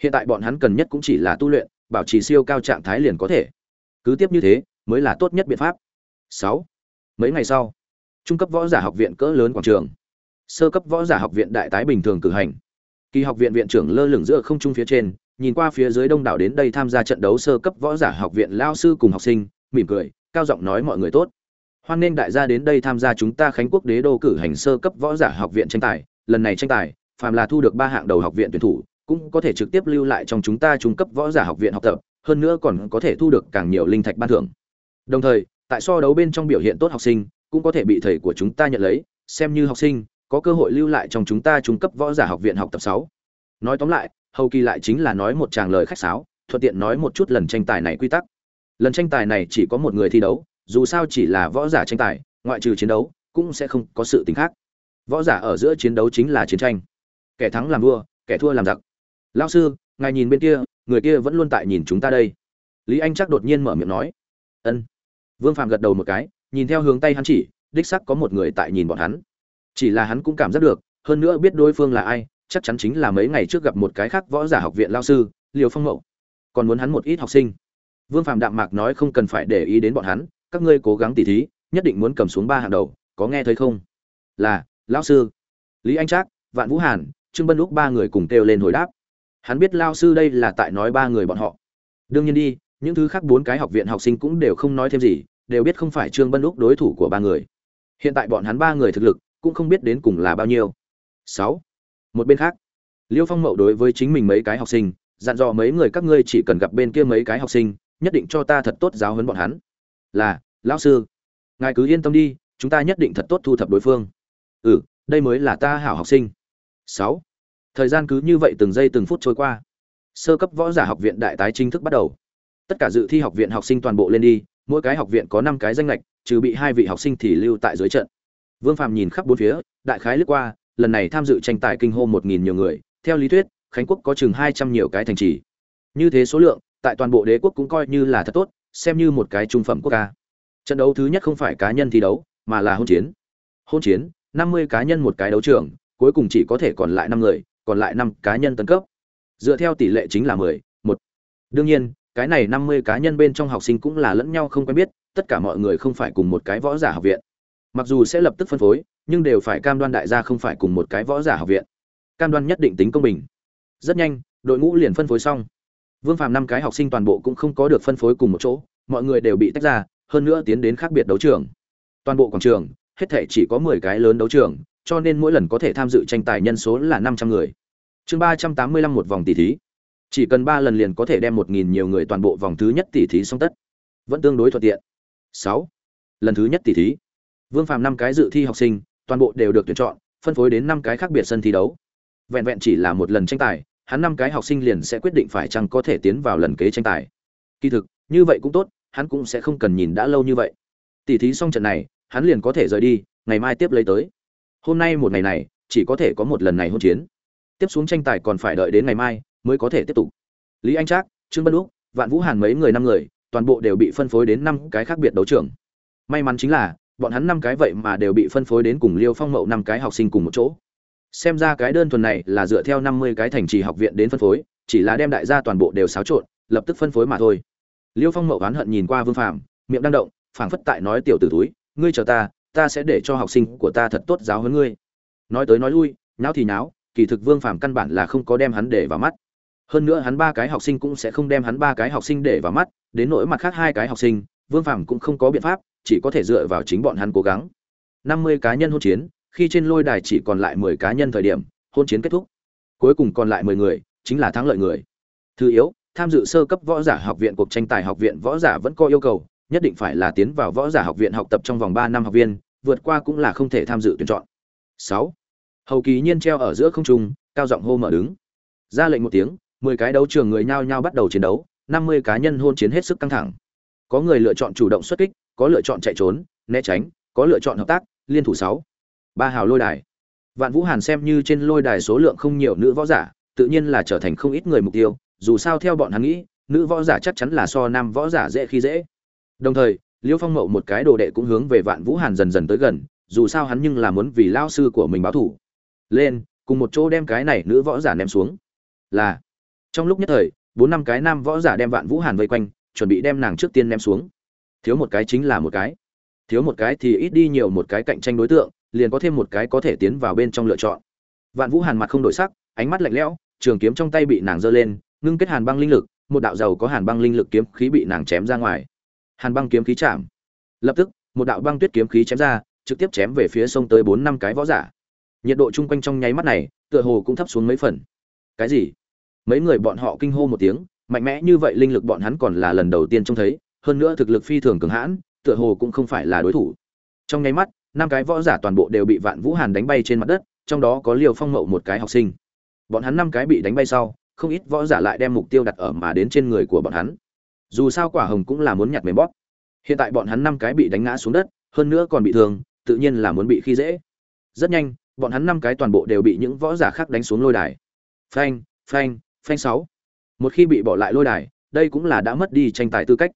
Speaker 1: Hiện tại bọn hắn cần nhất cũng chỉ là tu luyện, bảo trì siêu cao trạng thái liền có thể. Cứ tiếp như thế, mới là tốt nhất biện pháp. Sáu. Mấy ngày sau, trung cấp võ giả học viện cỡ lớn quảng trường sơ cấp võ giả học viện đại tái bình thường cử hành. Kỳ học viện viện trưởng lơ lửng giữa không trung phía trên, nhìn qua phía dưới đông đảo đến đây tham gia trận đấu sơ cấp võ giả học viện lao sư cùng học sinh, mỉm cười, cao giọng nói mọi người tốt. Hoan nghênh đại gia đến đây tham gia chúng ta khánh quốc đế đô cử hành sơ cấp võ giả học viện tranh tài. Lần này tranh tài, phàm là thu được ba hạng đầu học viện tuyển thủ, cũng có thể trực tiếp lưu lại trong chúng ta trung cấp võ giả học viện học tập, hơn nữa còn có thể thu được càng nhiều linh thạch ban thưởng. Đồng thời, tại so đấu bên trong biểu hiện tốt học sinh, cũng có thể bị thầy của chúng ta nhận lấy, xem như học sinh có cơ hội lưu lại trong chúng ta trung cấp võ giả học viện học tập sáu. Nói tóm lại, hầu kỳ lại chính là nói một tràng lời khách sáo, thuận tiện nói một chút lần tranh tài này quy tắc. Lần tranh tài này chỉ có một người thi đấu, dù sao chỉ là võ giả tranh tài, ngoại trừ chiến đấu, cũng sẽ không có sự tính khác. Võ giả ở giữa chiến đấu chính là chiến tranh. Kẻ thắng làm vua, kẻ thua làm giặc. Lao sư, ngài nhìn bên kia, người kia vẫn luôn tại nhìn chúng ta đây. Lý anh chắc đột nhiên mở miệng nói. Ân. Vương phạm gật đầu một cái, nhìn theo hướng tay hắn chỉ, đích sắc có một người tại nhìn bọn hắn chỉ là hắn cũng cảm giác được, hơn nữa biết đối phương là ai, chắc chắn chính là mấy ngày trước gặp một cái khác võ giả học viện lao sư liều phong mậu. Còn muốn hắn một ít học sinh. Vương phạm đạm mạc nói không cần phải để ý đến bọn hắn, các ngươi cố gắng tỉ thí, nhất định muốn cầm xuống ba hàng đầu, có nghe thấy không? Là lão sư. Lý anh trác, vạn vũ hàn, trương bân lúc ba người cùng kêu lên hồi đáp. Hắn biết lao sư đây là tại nói ba người bọn họ. Đương nhiên đi, những thứ khác bốn cái học viện học sinh cũng đều không nói thêm gì, đều biết không phải trương bân lúc đối thủ của ba người. Hiện tại bọn hắn ba người thực lực cũng không biết đến cùng là bao nhiêu. Sáu. Một bên khác liêu phong mậu đối với chính mình mấy cái học sinh dặn dò mấy người các ngươi chỉ cần gặp bên kia mấy cái học sinh nhất định cho ta thật tốt giáo huấn bọn hắn. Là lão sư ngài cứ yên tâm đi chúng ta nhất định thật tốt thu thập đối phương. Ừ đây mới là ta hảo học sinh. Sáu. Thời gian cứ như vậy từng giây từng phút trôi qua. Sơ cấp võ giả học viện đại tái chính thức bắt đầu. Tất cả dự thi học viện học sinh toàn bộ lên đi mỗi cái học viện có năm cái danh ngạch, trừ bị hai vị học sinh thì lưu tại dưới trận vương phạm nhìn khắp bốn phía, đại khái lướt qua, lần này tham dự tranh tài kinh hô một nghìn nhiều người, theo lý thuyết, khánh quốc có chừng hai trăm nhiều cái thành trì. Như thế số lượng, tại toàn bộ đế quốc cũng coi như là thật tốt, xem như một cái trung phẩm quốc ca trận đấu thứ nhất không phải cá nhân thi đấu, mà là hôn chiến. Hôn chiến, năm mươi cá nhân một cái đấu trường, cuối cùng chỉ có thể còn lại năm người, còn lại năm cá nhân tấn cấp. Dựa theo tỷ lệ chính là mười, một. Đương nhiên, cái này năm mươi cá nhân bên trong học sinh cũng là lẫn nhau không quen biết, tất cả mọi người không phải cùng một cái võ giả học viện mặc dù sẽ lập tức phân phối, nhưng đều phải cam đoan đại gia không phải cùng một cái võ giả học viện. Cam đoan nhất định tính công bình. Rất nhanh, đội ngũ liền phân phối xong. Vương phàm năm cái học sinh toàn bộ cũng không có được phân phối cùng một chỗ, mọi người đều bị tách ra, hơn nữa tiến đến khác biệt đấu trường. Toàn bộ quảng trường, hết thể chỉ có mười cái lớn đấu trường, cho nên mỗi lần có thể tham dự tranh tài nhân số là năm trăm người. Chương ba trăm tám mươi lăm một vòng tỷ thí. Chỉ cần ba lần liền có thể đem một nghìn nhiều người toàn bộ vòng thứ nhất tỷ thí xong tất. Vẫn tương đối thuận tiện. Sáu. Lần thứ nhất tỷ thí vương phàm năm cái dự thi học sinh, toàn bộ đều được tuyển chọn, phân phối đến năm cái khác biệt sân thi đấu. Vẹn vẹn chỉ là một lần tranh tài, hắn năm cái học sinh liền sẽ quyết định phải chăng có thể tiến vào lần kế tranh tài. Kỳ thực, như vậy cũng tốt, hắn cũng sẽ không cần nhìn đã lâu như vậy. Tỷ thí xong trận này, hắn liền có thể rời đi, ngày mai tiếp lấy tới. Hôm nay một ngày này, chỉ có thể có một lần này hôn chiến. Tiếp xuống tranh tài còn phải đợi đến ngày mai, mới có thể tiếp tục. Lý anh trác, trương bân úc, vạn vũ hàn mấy người năm người, toàn bộ đều bị phân phối đến năm cái khác biệt đấu trường. May mắn chính là bọn hắn năm cái vậy mà đều bị phân phối đến cùng liêu phong mậu năm cái học sinh cùng một chỗ. Xem ra cái đơn thuần này là dựa theo năm mươi cái thành trì học viện đến phân phối, chỉ là đem đại gia toàn bộ đều xáo trộn, lập tức phân phối mà thôi. Liêu phong mậu oán hận nhìn qua vương phàm, miệng đang động, phảng phất tại nói tiểu tử túi, ngươi chờ ta ta sẽ để cho học sinh của ta thật tốt giáo hơn ngươi. Nói tới nói lui, nháo thì nháo, kỳ thực vương phàm căn bản là không có đem hắn để vào mắt. Hơn nữa hắn ba cái học sinh cũng sẽ không đem hắn ba cái học sinh để vào mắt, đến nỗi mặt khác hai cái học sinh, vương phàm cũng không có biện pháp chỉ có thể dựa vào chính bọn hắn cố gắng. Năm mươi cá nhân hôn chiến, khi trên lôi đài chỉ còn lại mười cá nhân thời điểm, hôn chiến kết thúc. Cuối cùng còn lại mười người, chính là thắng lợi người. Thứ yếu, tham dự sơ cấp võ giả học viện cuộc tranh tài học viện võ giả vẫn có yêu cầu, nhất định phải là tiến vào võ giả học viện học tập trong vòng ba năm học viên, vượt qua cũng là không thể tham dự tuyển chọn. Sáu, hầu kỳ nhiên treo ở giữa không trung, cao giọng hô mở đứng. Ra lệnh một tiếng, mười cái đấu trường người nhao nhao bắt đầu chiến đấu, năm mươi cá nhân hôn chiến hết sức căng thẳng. Có người lựa chọn chủ động xuất kích có lựa chọn chạy trốn, né tránh, có lựa chọn hợp tác, liên thủ sáu. Ba hào lôi đài. Vạn vũ hàn xem như trên lôi đài số lượng không nhiều nữ võ giả, tự nhiên là trở thành không ít người mục tiêu, dù sao theo bọn hắn nghĩ, nữ võ giả chắc chắn là so nam võ giả dễ khi dễ. Đồng thời, liêu phong mậu một cái đồ đệ cũng hướng về vạn vũ hàn dần dần tới gần, dù sao hắn nhưng là muốn vì lao sư của mình báo thủ. Lên, cùng một chỗ đem cái này nữ võ giả ném xuống. Là, trong lúc nhất thời, bốn năm cái nam võ giả đem vạn vũ hàn vây quanh, chuẩn bị đem nàng trước tiên ném xuống thiếu một cái chính là một cái. Thiếu một cái thì ít đi nhiều một cái cạnh tranh đối tượng, liền có thêm một cái có thể tiến vào bên trong lựa chọn. Vạn vũ hàn mặt không đổi sắc, ánh mắt lạnh lẽo, trường kiếm trong tay bị nàng giơ lên, ngưng kết hàn băng linh lực, một đạo dầu có hàn băng linh lực kiếm khí bị nàng chém ra ngoài. Hàn băng kiếm khí chạm. Lập tức, một đạo băng tuyết kiếm khí chém ra, trực tiếp chém về phía sông tới bốn năm cái võ giả. Nhiệt độ chung quanh trong nháy mắt này, tựa hồ cũng thấp xuống mấy phần. Cái gì? Mấy người bọn họ kinh hô một tiếng, mạnh mẽ như vậy linh lực bọn hắn còn là lần đầu tiên trông thấy hơn nữa thực lực phi thường cường hãn, tựa hồ cũng không phải là đối thủ. Trong nháy mắt, năm cái võ giả toàn bộ đều bị vạn vũ hàn đánh bay trên mặt đất, trong đó có liều phong mậu một cái học sinh. Bọn hắn năm cái bị đánh bay sau, không ít võ giả lại đem mục tiêu đặt ở mà đến trên người của bọn hắn. Dù sao quả hồng cũng là muốn nhặt mềm bóp. Hiện tại bọn hắn năm cái bị đánh ngã xuống đất, hơn nữa còn bị thương, tự nhiên là muốn bị khi dễ. Rất nhanh, bọn hắn năm cái toàn bộ đều bị những võ giả khác đánh xuống lôi đài. Phanh phanh phanh sáu. Một khi bị bỏ lại lôi đài, đây cũng là đã mất đi tranh tài tư cách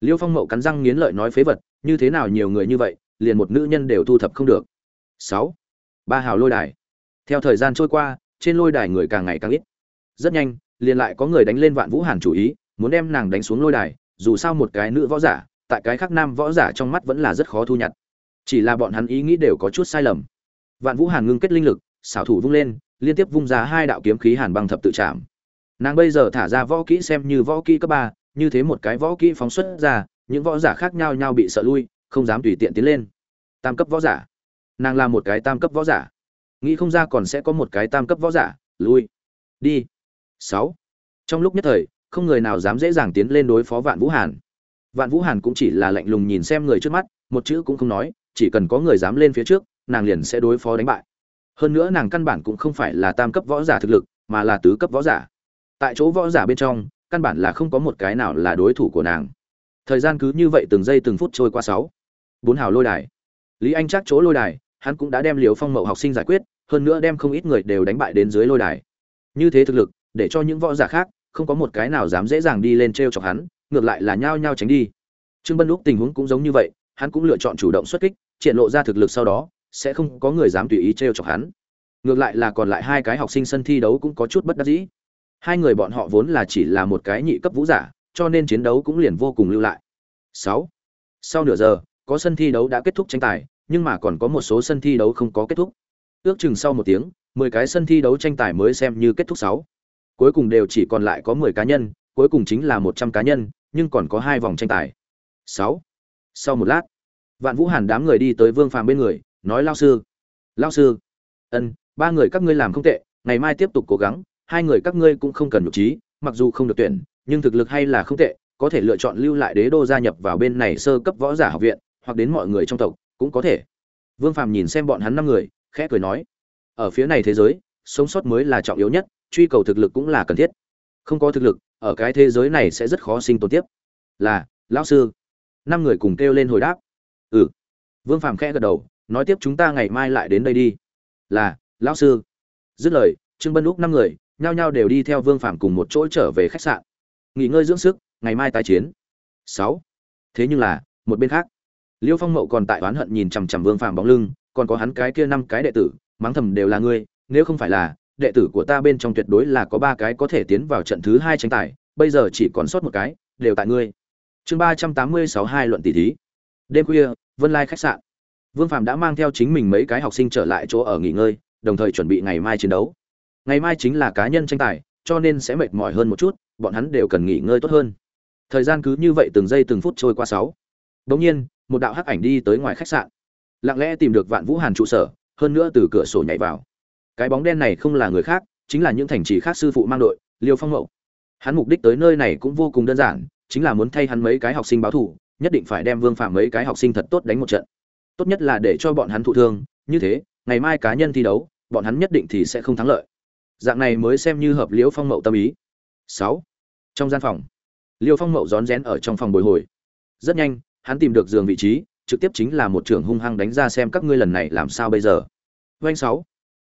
Speaker 1: liêu phong mậu cắn răng nghiến lợi nói phế vật, như thế nào nhiều người như vậy, liền một nữ nhân đều thu thập không được. Sáu. Ba hào lôi đài. Theo thời gian trôi qua, trên lôi đài người càng ngày càng ít. Rất nhanh, liền lại có người đánh lên vạn vũ hàn chủ ý, muốn đem nàng đánh xuống lôi đài, dù sao một cái nữ võ giả, tại cái khác nam võ giả trong mắt vẫn là rất khó thu nhặt. Chỉ là bọn hắn ý nghĩ đều có chút sai lầm. Vạn vũ hàn ngưng kết linh lực, xảo thủ vung lên, liên tiếp vung ra hai đạo kiếm khí hàn băng thập tự chạm. Nàng bây giờ thả ra võ kỹ xem như võ kỹ cấp ba như thế một cái võ kỹ phóng xuất ra, những võ giả khác nhau nhau bị sợ lui, không dám tùy tiện tiến lên. Tam cấp võ giả. Nàng là một cái tam cấp võ giả. Nghĩ không ra còn sẽ có một cái tam cấp võ giả, lui. Đi. Sáu. Trong lúc nhất thời, không người nào dám dễ dàng tiến lên đối phó vạn vũ hàn. Vạn vũ hàn cũng chỉ là lạnh lùng nhìn xem người trước mắt, một chữ cũng không nói, chỉ cần có người dám lên phía trước, nàng liền sẽ đối phó đánh bại. Hơn nữa nàng căn bản cũng không phải là tam cấp võ giả thực lực, mà là tứ cấp võ giả. Tại chỗ võ giả bên trong căn bản là không có một cái nào là đối thủ của nàng. Thời gian cứ như vậy từng giây từng phút trôi qua sáu. Bốn hào lôi đài. Lý anh chắc chỗ lôi đài, hắn cũng đã đem liều phong mậu học sinh giải quyết, hơn nữa đem không ít người đều đánh bại đến dưới lôi đài. Như thế thực lực, để cho những võ giả khác, không có một cái nào dám dễ dàng đi lên t r e o chọc hắn, ngược lại là nhao nhao tránh đi. Trương bân lúc tình huống cũng giống như vậy, hắn cũng lựa chọn chủ động xuất kích, triển lộ ra thực lực sau đó, sẽ không có người dám tùy ý t r e o chọc hắn. Ngược lại là còn lại hai cái học sinh sân thi đấu cũng có chút bất đắc dĩ hai người bọn họ vốn là chỉ là một cái nhị cấp vũ giả, cho nên chiến đấu cũng liền vô cùng lưu lại. Sáu. Sau nửa giờ, có sân thi đấu đã kết thúc tranh tài, nhưng mà còn có một số sân thi đấu không có kết thúc. Ước chừng sau một tiếng, mười cái sân thi đấu tranh tài mới xem như kết thúc sáu. Cuối cùng đều chỉ còn lại có mười cá nhân, cuối cùng chính là một trăm cá nhân, nhưng còn có hai vòng tranh tài. Sáu. Sau một lát, vạn vũ hàn đám người đi tới vương phàm bên người, nói, lao sư lao sư, ân, ba người các ngươi làm không tệ, ngày mai tiếp tục cố gắng hai người các ngươi cũng không cần nhục trí, mặc dù không được tuyển, nhưng thực lực hay là không tệ, có thể lựa chọn lưu lại đế đô gia nhập vào bên này sơ cấp võ giả học viện, hoặc đến mọi người trong tộc, cũng có thể. Vương phàm nhìn xem bọn hắn năm người, khẽ cười nói, ở phía này thế giới, sống sót mới là trọng yếu nhất, truy cầu thực lực cũng là cần thiết. Không có thực lực, ở cái thế giới này sẽ rất khó sinh tồn tiếp. Là, lão sư. Năm người cùng kêu lên hồi đáp. Ừ. Vương phàm khẽ gật đầu, nói tiếp, chúng ta ngày mai lại đến đây đi. Là, lão sư. Dứt lời, trương bân lúc năm người nhao nhao đều đi theo vương phàm cùng một chỗ trở về khách sạn. Nghỉ ngơi dưỡng sức, ngày mai tái chiến. Sáu. Thế nhưng là, một bên khác, liêu phong mậu còn tại oán hận nhìn chằm chằm vương phàm bóng lưng, còn có hắn cái kia năm cái đệ tử, mắng thầm đều là ngươi, nếu không phải là, đệ tử của ta bên trong tuyệt đối là có ba cái có thể tiến vào trận thứ hai tranh tài, bây giờ chỉ còn sót một cái, đều tại ngươi. Chương ba trăm tám mươi sáu hai luận tỷ thí. Đêm khuya, vân lai khách sạn. Vương phạm đã mang theo chính mình mấy cái học sinh trở lại chỗ ở nghỉ ngơi, đồng thời chuẩn bị ngày mai chiến đấu ngày mai chính là cá nhân tranh tài, cho nên sẽ mệt mỏi hơn một chút, bọn hắn đều cần nghỉ ngơi tốt hơn. Thời gian cứ như vậy từng giây từng phút trôi qua sáu. Bỗng nhiên, một đạo hắc ảnh đi tới ngoài khách sạn. Lặng lẽ tìm được vạn vũ hàn trụ sở, hơn nữa từ cửa sổ nhảy vào. Cái bóng đen này không là người khác, chính là những thành trì khác sư phụ mang đội, liêu phong mậu. Hắn mục đích tới nơi này cũng vô cùng đơn giản, chính là muốn thay hắn mấy cái học sinh báo thù, nhất định phải đem vương phạm mấy cái học sinh thật tốt đánh một trận. Tốt nhất là để cho bọn hắn thụ thương, như thế, ngày mai cá nhân thi đấu, bọn hắn nhất định thì sẽ không thắng lợi dạng này mới xem như hợp liễu phong mậu tâm ý. Sáu. Trong gian phòng, liêu phong mậu rón rén ở trong phòng bồi hồi. Rất nhanh, hắn tìm được giường vị trí, trực tiếp chính là một trưởng hung hăng đánh ra xem các ngươi lần này làm sao bây giờ. Doanh sáu.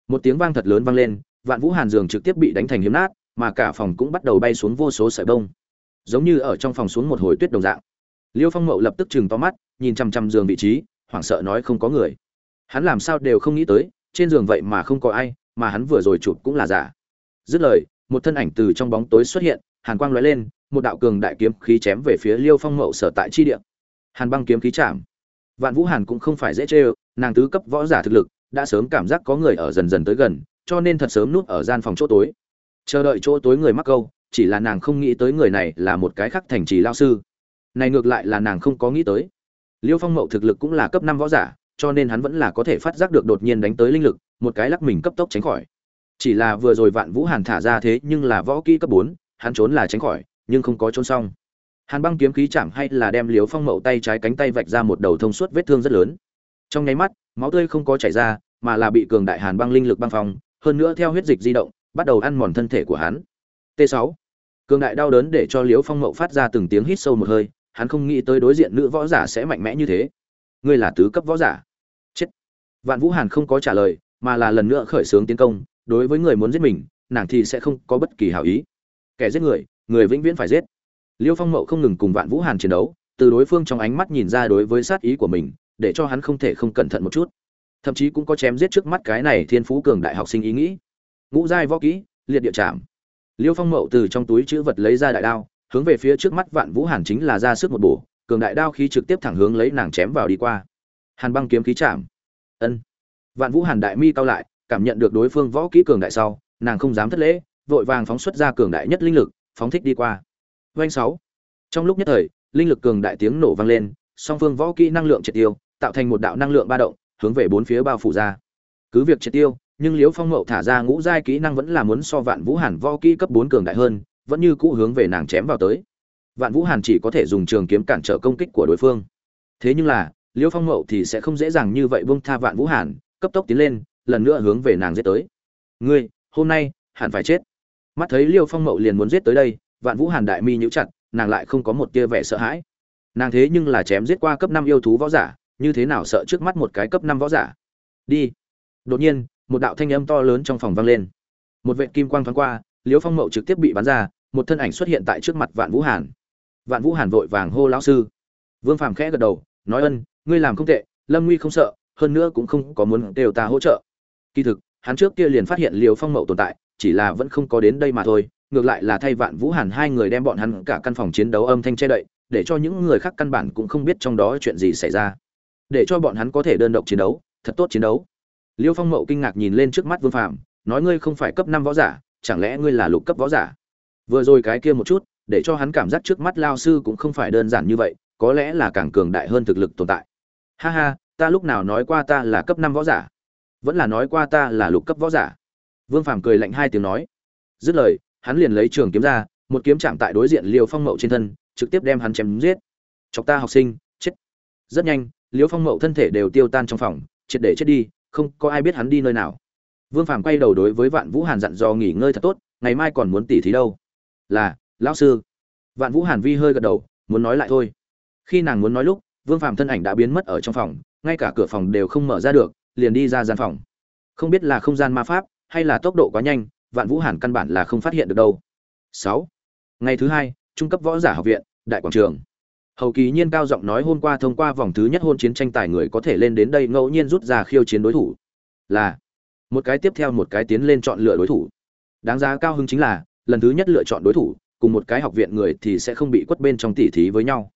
Speaker 1: Một tiếng vang thật lớn vang lên, vạn vũ hàn giường trực tiếp bị đánh thành hiếm nát, mà cả phòng cũng bắt đầu bay xuống vô số sợi bông. Giống như ở trong phòng xuống một hồi tuyết đồng dạng. Liêu phong mậu lập tức chừng to mắt, nhìn chằm chằm giường vị trí, hoảng sợ nói không có người. Hắn làm sao đều không nghĩ tới, trên giường vậy mà không có ai mà hắn vừa rồi chụp cũng là giả. Dứt lời, một thân ảnh từ trong bóng tối xuất hiện, hàn quang lóe lên, một đạo cường đại kiếm khí chém về phía liêu phong mậu sở tại chi địa. Hàn băng kiếm khí chạm. Vạn vũ hàn cũng không phải dễ chê nàng tứ cấp võ giả thực lực, đã sớm cảm giác có người ở dần dần tới gần, cho nên thật sớm núp ở gian phòng chỗ tối. Chờ đợi chỗ tối người mắc câu, chỉ là nàng không nghĩ tới người này là một cái khắc thành trì lao sư. Này ngược lại là nàng không có nghĩ tới. Liêu phong mậu thực lực cũng là cấp năm võ giả cho nên hắn vẫn là có thể phát giác được đột nhiên đánh tới linh lực, một cái lắc mình cấp tốc tránh khỏi. Chỉ là vừa rồi vạn vũ hàn thả ra thế nhưng là võ kỹ cấp bốn, hắn trốn là tránh khỏi, nhưng không có trốn xong. Hàn băng kiếm khí chạm hay là đem liếu phong mậu tay trái cánh tay vạch ra một đầu thông suốt vết thương rất lớn. Trong nháy mắt, máu tươi không có chảy ra, mà là bị cường đại hàn băng linh lực băng phong, hơn nữa theo huyết dịch di động, bắt đầu ăn mòn thân thể của hắn. T 6 cường đại đau đớn để cho liếu phong mậu phát ra từng tiếng hít sâu một hơi, hắn không nghĩ tới đối diện nữ võ giả sẽ mạnh mẽ như thế. Ngươi là tứ cấp võ giả vạn vũ hàn không có trả lời, mà là lần nữa khởi xướng tiến công, đối với người muốn giết mình, nàng thì sẽ không có bất kỳ hảo ý. Kẻ giết người người vĩnh viễn phải giết. Liêu phong mậu không ngừng cùng vạn vũ hàn chiến đấu, từ đối phương trong ánh mắt nhìn ra đối với sát ý của mình, để cho hắn không thể không cẩn thận một chút. Thậm chí cũng có chém giết trước mắt cái này thiên phú cường đại học sinh ý nghĩ. Ngũ giai võ kỹ, liệt địa chạm liêu phong mậu từ trong túi chữ vật lấy ra đại đao, hướng về phía trước mắt vạn vũ hàn chính là ra sức một bổ, cường đại đao khí trực tiếp thẳng hướng lấy nàng chém vào đi qua. Hàn băng kiếm khí chạm ân vạn vũ hàn đại mi cao lại cảm nhận được đối phương võ kỹ cường đại sau nàng không dám thất lễ vội vàng phóng xuất ra cường đại nhất linh lực phóng thích đi qua Doanh sáu. Trong lúc nhất thời, linh lực cường đại tiếng nổ vang lên, song phương võ kỹ năng lượng triệt tiêu, tạo thành một đạo năng lượng ba động, hướng về bốn phía bao phủ ra. Cứ việc triệt tiêu, nhưng Liễu Phong Mậu thả ra ngũ giai kỹ năng vẫn là muốn so Vạn Vũ Hàn võ kỹ cấp bốn cường đại hơn, vẫn như cũ hướng về nàng chém vào tới. Vạn Vũ Hàn chỉ có thể dùng trường kiếm cản trở công kích của đối phương. Thế nhưng là, Liêu Phong Mậu thì sẽ không dễ dàng như vậy bông tha Vạn Vũ Hàn, cấp tốc tiến lên, lần nữa hướng về nàng giết tới. "Ngươi, hôm nay hẳn phải chết." Mắt thấy Liêu Phong Mậu liền muốn giết tới đây, vạn vũ hàn đại mi nhíu chặt nàng lại không có một tia vẻ sợ hãi. Nàng thế nhưng là chém giết qua cấp năm yêu thú võ giả như thế nào sợ trước mắt một cái cấp năm võ giả? Đi. Đột nhiên một đạo thanh âm to lớn trong phòng vang lên. Một vệ kim quang thoáng qua Liêu phong mậu trực tiếp bị bắn ra một thân ảnh xuất hiện tại trước mặt vạn vũ hàn. Vạn vũ hàn vội vàng hô lão sư. Vương phàm khẽ gật đầu nói ân ngươi làm không tệ lâm nguy không sợ hơn nữa cũng không có muốn đều ta hỗ trợ kỳ thực hắn trước kia liền phát hiện liều phong mậu tồn tại chỉ là vẫn không có đến đây mà thôi ngược lại là thay Vạn Vũ Hàn hai người đem bọn hắn cả căn phòng chiến đấu âm thanh che đậy, để cho những người khác căn bản cũng không biết trong đó chuyện gì xảy ra. Để cho bọn hắn có thể đơn độc chiến đấu, thật tốt chiến đấu. Liêu Phong Mậu kinh ngạc nhìn lên trước mắt Vương Phàm, nói ngươi không phải cấp năm võ giả, chẳng lẽ ngươi là lục cấp võ giả? Vừa rồi cái kia một chút, để cho hắn cảm giác trước mắt lao sư cũng không phải đơn giản như vậy, có lẽ là càng cường đại hơn thực lực tồn tại. Ha ha, ta lúc nào nói qua ta là cấp năm võ giả? Vẫn là nói qua ta là lục cấp võ giả. Vương Phàm cười lạnh hai tiếng nói. Dứt lời, hắn liền lấy trường kiếm ra, một kiếm chạm tại đối diện liều Phong Mậu trên thân, trực tiếp đem hắn chém giết. Chọc ta học sinh, chết. Rất nhanh, liều Phong Mậu thân thể đều tiêu tan trong phòng, triệt để chết đi, không có ai biết hắn đi nơi nào. Vương Phàm quay đầu đối với Vạn Vũ Hàn dặn dò nghỉ ngơi thật tốt, ngày mai còn muốn tỉ thí đâu. Là, lão sư. Vạn Vũ Hàn vi hơi gật đầu, muốn nói lại thôi. Khi nàng muốn nói lúc, Vương Phàm thân ảnh đã biến mất ở trong phòng, ngay cả cửa phòng đều không mở ra được, liền đi ra gian phòng. Không biết là không gian ma pháp hay là tốc độ quá nhanh, vạn vũ hàn căn bản là không phát hiện được đâu. Sáu. Ngày thứ hai trung cấp võ giả học viện đại quảng trường. Hầu kỳ nhiên cao giọng nói hôm qua thông qua vòng thứ nhất hôn chiến tranh tài người có thể lên đến đây ngẫu nhiên rút ra khiêu chiến đối thủ. Là. Một cái tiếp theo một cái tiến lên chọn lựa đối thủ. Đáng giá cao hứng chính là lần thứ nhất lựa chọn đối thủ cùng một cái học viện người thì sẽ không bị quất bên trong tỉ thí với nhau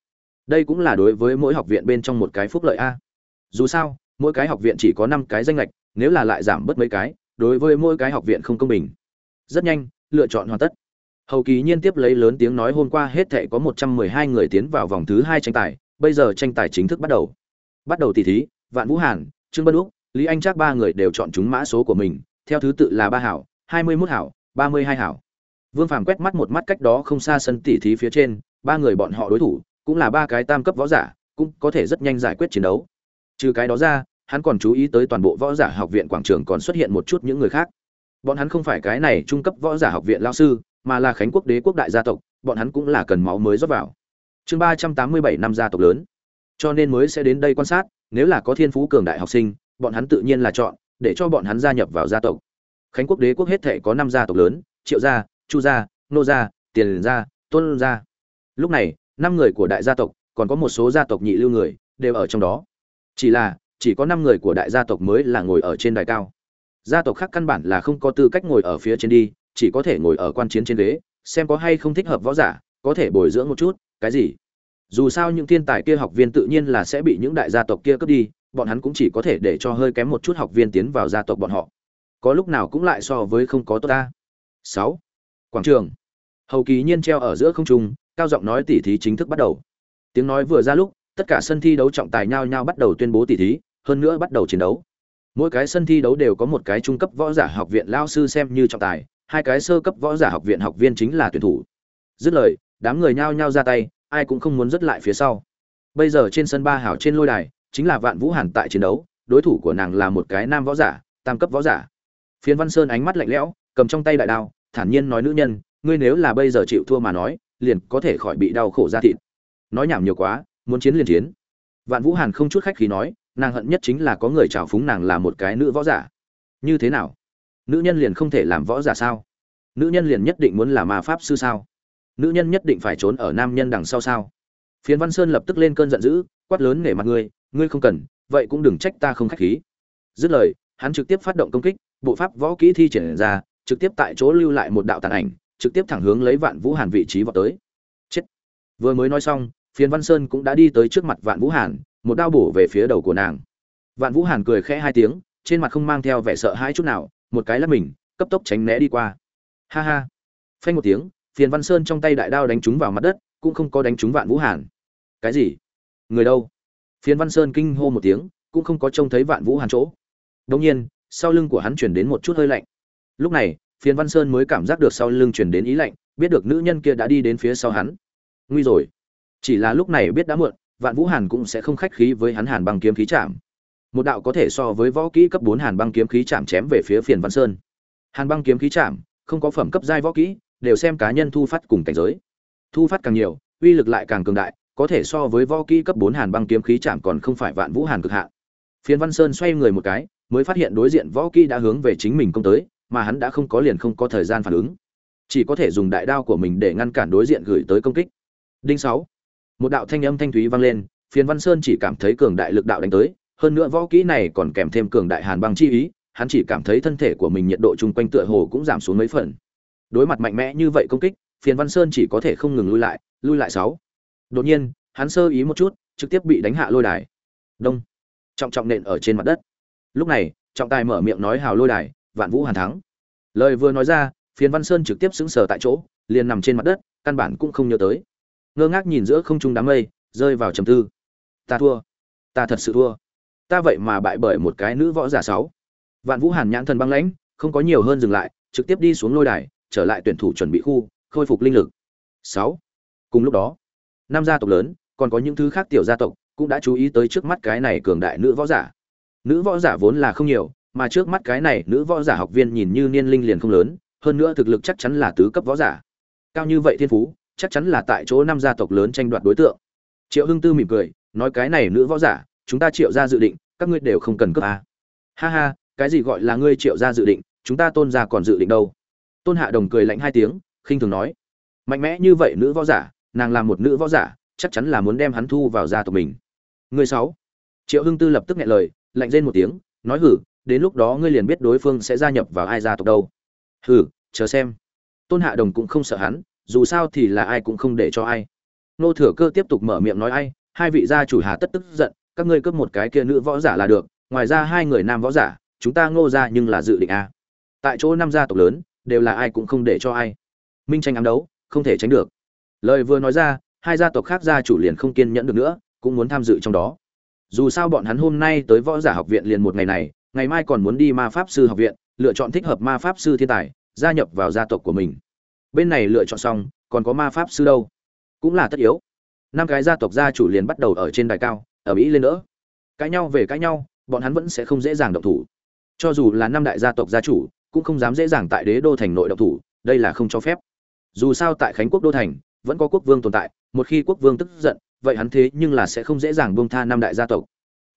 Speaker 1: đây cũng là đối với mỗi học viện bên trong một cái phúc lợi a. Dù sao, mỗi cái học viện chỉ có năm cái danh lệch, nếu là lại giảm bớt mấy cái, đối với mỗi cái học viện không công bình. Rất nhanh, lựa chọn hoàn tất. Hầu kỳ nhiên tiếp lấy lớn tiếng nói hôm qua hết thệ có một trăm mười hai người tiến vào vòng thứ hai tranh tài, bây giờ tranh tài chính thức bắt đầu. Bắt đầu tỷ thí, vạn vũ hàn, trương bân úc, lý anh Trác ba người đều chọn chúng mã số của mình, theo thứ tự là ba hảo, hai mươi mốt hảo, ba mươi hai hảo. Vương phàm quét mắt một mắt cách đó không xa sân tỷ thí phía trên, ba người bọn họ đối thủ cũng là ba cái tam cấp võ giả, cũng có thể rất nhanh giải quyết chiến đấu. Trừ cái đó ra, hắn còn chú ý tới toàn bộ võ giả học viện quảng trường còn xuất hiện một chút những người khác. Bọn hắn không phải cái này trung cấp võ giả học viện lao sư, mà là khánh quốc đế quốc đại gia tộc, bọn hắn cũng là cần máu mới rót vào. Chương ba trăm tám mươi bảy năm gia tộc lớn. Cho nên mới sẽ đến đây quan sát, nếu là có thiên phú cường đại học sinh, bọn hắn tự nhiên là chọn, để cho bọn hắn gia nhập vào gia tộc. Khánh quốc đế quốc hết thể có năm gia tộc lớn, triệu gia, chu gia, nô gia, tiền gia, tôn gia. Lúc này năm người của đại gia tộc, còn có một số gia tộc nhị lưu người, đều ở trong đó. Chỉ là, chỉ có năm người của đại gia tộc mới là ngồi ở trên đài cao. Gia tộc khác căn bản là không có tư cách ngồi ở phía trên đi, chỉ có thể ngồi ở quan chiến trên ghế, xem có hay không thích hợp võ giả, có thể bồi dưỡng một chút, cái gì. Dù sao những thiên tài kia học viên tự nhiên là sẽ bị những đại gia tộc kia cướp đi, bọn hắn cũng chỉ có thể để cho hơi kém một chút học viên tiến vào gia tộc bọn họ. Có lúc nào cũng lại so với không có tốt ta. Sáu. Quảng trường. Hầu kỳ nhiên treo ở giữa không trung cao giọng nói tỉ thí chính thức bắt đầu. Tiếng nói vừa ra lúc, tất cả sân thi đấu trọng tài nhau nhau bắt đầu tuyên bố tỉ thí, hơn nữa bắt đầu chiến đấu. Mỗi cái sân thi đấu đều có một cái trung cấp võ giả học viện lao sư xem như trọng tài, hai cái sơ cấp võ giả học viện học viên chính là tuyển thủ. Dứt lời, đám người nhao nhao ra tay, ai cũng không muốn dứt lại phía sau. Bây giờ trên sân ba hảo trên lôi đài, chính là vạn vũ hàn tại chiến đấu, đối thủ của nàng là một cái nam võ giả, tam cấp võ giả. Phiên văn sơn ánh mắt lạnh lẽo, cầm trong tay đại đao, thản nhiên nói nữ nhân, ngươi nếu là bây giờ chịu thua mà nói liền có thể khỏi bị đau khổ ra thịt. Nói nhảm nhiều quá, muốn chiến liền chiến. Vạn vũ hàn không chút khách khí nói, nàng hận nhất chính là có người trào phúng nàng là một cái nữ võ giả. Như thế nào? Nữ nhân liền không thể làm võ giả sao? Nữ nhân liền nhất định muốn là ma pháp sư sao? Nữ nhân nhất định phải trốn ở nam nhân đằng sau sao? Phiến văn sơn lập tức lên cơn giận dữ, quát lớn nể mặt ngươi ngươi không cần, vậy cũng đừng trách ta không khách khí. Dứt lời, hắn trực tiếp phát động công kích, bộ pháp võ kỹ thi triển ra, trực tiếp tại chỗ lưu lại một đạo tàn ảnh trực tiếp thẳng hướng lấy vạn vũ hàn vị trí vọt tới. Chết. Vừa mới nói xong, Phiền văn sơn cũng đã đi tới trước mặt vạn vũ hàn, một đao bổ về phía đầu của nàng. Vạn vũ hàn cười khẽ hai tiếng, trên mặt không mang theo vẻ sợ hãi chút nào, một cái lắc mình, cấp tốc tránh né đi qua. Ha ha. Phanh một tiếng, phiền văn sơn trong tay đại đao đánh trúng vào mặt đất, cũng không có đánh trúng vạn vũ hàn. Cái gì? Người đâu? Phiền văn sơn kinh hô một tiếng, cũng không có trông thấy vạn vũ hàn chỗ. Đống nhiên, sau lưng của hắn chuyển đến một chút hơi lạnh. Lúc này phiền văn sơn mới cảm giác được sau lưng chuyển đến ý lạnh, biết được nữ nhân kia đã đi đến phía sau hắn. Nguy rồi. Chỉ là lúc này biết đã muộn, vạn vũ hàn cũng sẽ không khách khí với hắn hàn băng kiếm khí chạm một đạo có thể so với võ kỹ cấp bốn hàn băng kiếm khí chạm chém về phía phiền văn sơn. Hàn băng kiếm khí chạm không có phẩm cấp giai võ kỹ, đều xem cá nhân thu phát cùng cảnh giới. Thu phát càng nhiều, uy lực lại càng cường đại, có thể so với võ kỹ cấp bốn hàn băng kiếm khí chạm còn không phải vạn vũ hàn cực hạn. Phiền văn sơn xoay người một cái, mới phát hiện đối diện võ kỹ đã hướng về chính mình công tới mà hắn đã không có liền không có thời gian phản ứng. Chỉ có thể dùng đại đao của mình để ngăn cản đối diện gửi tới công kích. Đinh sáu. Một đạo thanh âm thanh thúy vang lên, phiền văn sơn chỉ cảm thấy cường đại lực đạo đánh tới, hơn nữa võ kỹ này còn kèm thêm cường đại hàn băng chi ý, hắn chỉ cảm thấy thân thể của mình nhiệt độ chung quanh tựa hồ cũng giảm xuống mấy phần. Đối mặt mạnh mẽ như vậy công kích, phiền văn sơn chỉ có thể không ngừng lui lại lui lại sáu. Đột nhiên, hắn sơ ý một chút, trực tiếp bị đánh hạ lôi đài. Đông. Trọng trọng nện ở trên mặt đất. Lúc này, trọng tài mở miệng nói hào lôi đài vạn vũ hàn thắng. Lời vừa nói ra, phiền văn sơn trực tiếp sững sờ tại chỗ, liền nằm trên mặt đất, căn bản cũng không nhớ tới. Ngơ ngác nhìn giữa không trung đám mây, rơi vào trầm tư. Ta thua. Ta thật sự thua. Ta vậy mà bại bởi một cái nữ võ giả sáu. Vạn vũ hàn nhãn thần băng lãnh, không có nhiều hơn dừng lại, trực tiếp đi xuống lôi đài, trở lại tuyển thủ chuẩn bị khu, khôi phục linh lực. Sáu. Cùng lúc đó, năm gia tộc lớn, còn có những thứ khác tiểu gia tộc cũng đã chú ý tới trước mắt cái này cường đại nữ võ giả. Nữ võ giả vốn là không nhiều mà trước mắt cái này nữ võ giả học viên nhìn như niên linh liền không lớn, hơn nữa thực lực chắc chắn là tứ cấp võ giả. Cao như vậy thiên phú, chắc chắn là tại chỗ năm gia tộc lớn tranh đoạt đối tượng. Triệu hưng tư mỉm cười, nói cái này nữ võ giả, chúng ta triệu ra dự định, các ngươi đều không cần cấp a. Ha ha, cái gì gọi là ngươi triệu ra dự định, chúng ta tôn ra còn dự định đâu? Tôn hạ đồng cười lạnh hai tiếng, khinh thường nói. Mạnh mẽ như vậy nữ võ giả, nàng là một nữ võ giả, chắc chắn là muốn đem hắn thu vào gia tộc mình. Người sáu. Triệu hưng tư lập tức nghe lời, lạnh rên một tiếng, nói hử đến lúc đó ngươi liền biết đối phương sẽ gia nhập vào ai gia tộc đâu. Hừ, chờ xem. Tôn hạ đồng cũng không sợ hắn dù sao thì là ai cũng không để cho ai. Nô thừa cơ tiếp tục mở miệng nói ai hai vị gia chủ hà tất tức giận các ngươi cướp một cái kia nữ võ giả là được ngoài ra hai người nam võ giả chúng ta ngô ra nhưng là dự định a. Tại chỗ năm gia tộc lớn đều là ai cũng không để cho ai. Minh tranh ám đấu không thể tránh được. Lời vừa nói ra hai gia tộc khác gia chủ liền không kiên nhẫn được nữa cũng muốn tham dự trong đó. Dù sao bọn hắn hôm nay tới võ giả học viện liền một ngày này ngày mai còn muốn đi ma pháp sư học viện, lựa chọn thích hợp ma pháp sư thiên tài, gia nhập vào gia tộc của mình. Bên này lựa chọn xong, còn có ma pháp sư đâu? Cũng là tất yếu. Năm cái gia tộc gia chủ liền bắt đầu ở trên đài cao, ở mỹ lên nữa cãi nhau về cãi nhau, bọn hắn vẫn sẽ không dễ dàng động thủ. Cho dù là năm đại gia tộc gia chủ, cũng không dám dễ dàng tại đế đô thành nội động thủ, đây là không cho phép. Dù sao tại khánh quốc đô thành, vẫn có quốc vương tồn tại, một khi quốc vương tức giận, vậy hắn thế nhưng là sẽ không dễ dàng buông tha năm đại gia tộc.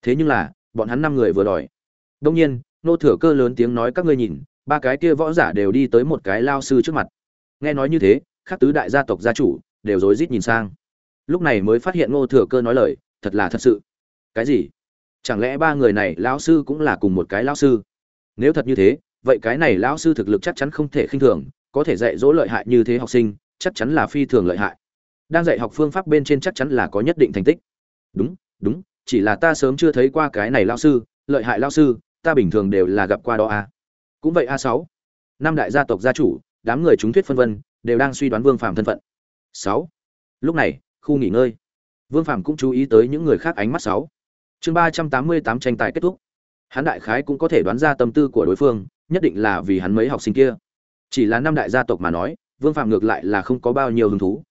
Speaker 1: Thế nhưng là, bọn hắn năm người vừa đòi đông nhiên, nô thừa cơ lớn tiếng nói các ngươi nhìn, ba cái kia võ giả đều đi tới một cái lao sư trước mặt. Nghe nói như thế, các tứ đại gia tộc gia chủ đều rối rít nhìn sang. Lúc này mới phát hiện ngô thừa cơ nói lời, thật là thật sự. Cái gì? Chẳng lẽ ba người này lão sư cũng là cùng một cái lão sư? Nếu thật như thế, vậy cái này lão sư thực lực chắc chắn không thể khinh thường, có thể dạy dỗ lợi hại như thế học sinh, chắc chắn là phi thường lợi hại. Đang dạy học phương pháp bên trên chắc chắn là có nhất định thành tích. Đúng đúng, chỉ là ta sớm chưa thấy qua cái này lão sư, lợi hại lão sư ta bình thường đều là gặp qua đó a cũng vậy a sáu. Năm đại gia tộc gia chủ, đám người chúng thuyết phân vân, đều đang suy đoán vương phàm thân phận. Sáu. Lúc này, khu nghỉ ngơi. Vương phàm cũng chú ý tới những người khác ánh mắt sáu. Chương ba trăm tám mươi tám tranh tài kết thúc. Hắn đại khái cũng có thể đoán ra tâm tư của đối phương, nhất định là vì hắn mấy học sinh kia. Chỉ là năm đại gia tộc mà nói, vương phàm ngược lại là không có bao nhiêu hứng thú.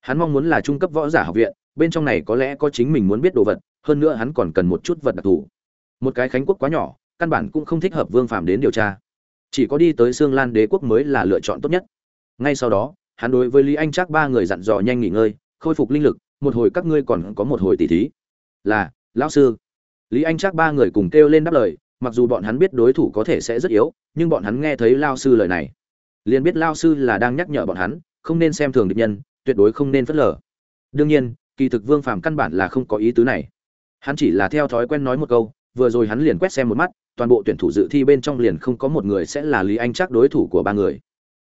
Speaker 1: Hắn mong muốn là trung cấp võ giả học viện, bên trong này có lẽ có chính mình muốn biết đồ vật, hơn nữa hắn còn cần một chút vật đặc thù. Một cái khánh quốc quá nhỏ căn bản cũng không thích hợp vương phàm đến điều tra. Chỉ có đi tới xương lan đế quốc mới là lựa chọn tốt nhất. Ngay sau đó, hắn đối với lý anh trác ba người dặn dò nhanh nghỉ ngơi, khôi phục linh lực, một hồi các ngươi còn có một hồi tỉ thí. Là, lão sư. Lý anh trác ba người cùng kêu lên đáp lời, mặc dù bọn hắn biết đối thủ có thể sẽ rất yếu, nhưng bọn hắn nghe thấy lao sư lời này. Liền biết lao sư là đang nhắc nhở bọn hắn, không nên xem thường địch nhân, tuyệt đối không nên phớt lờ. Đương nhiên, kỳ thực vương phàm căn bản là không có ý tứ này. Hắn chỉ là theo thói quen nói một câu, vừa rồi hắn liền quét xem một mắt toàn bộ tuyển thủ dự thi bên trong liền không có một người sẽ là lý anh chắc đối thủ của ba người.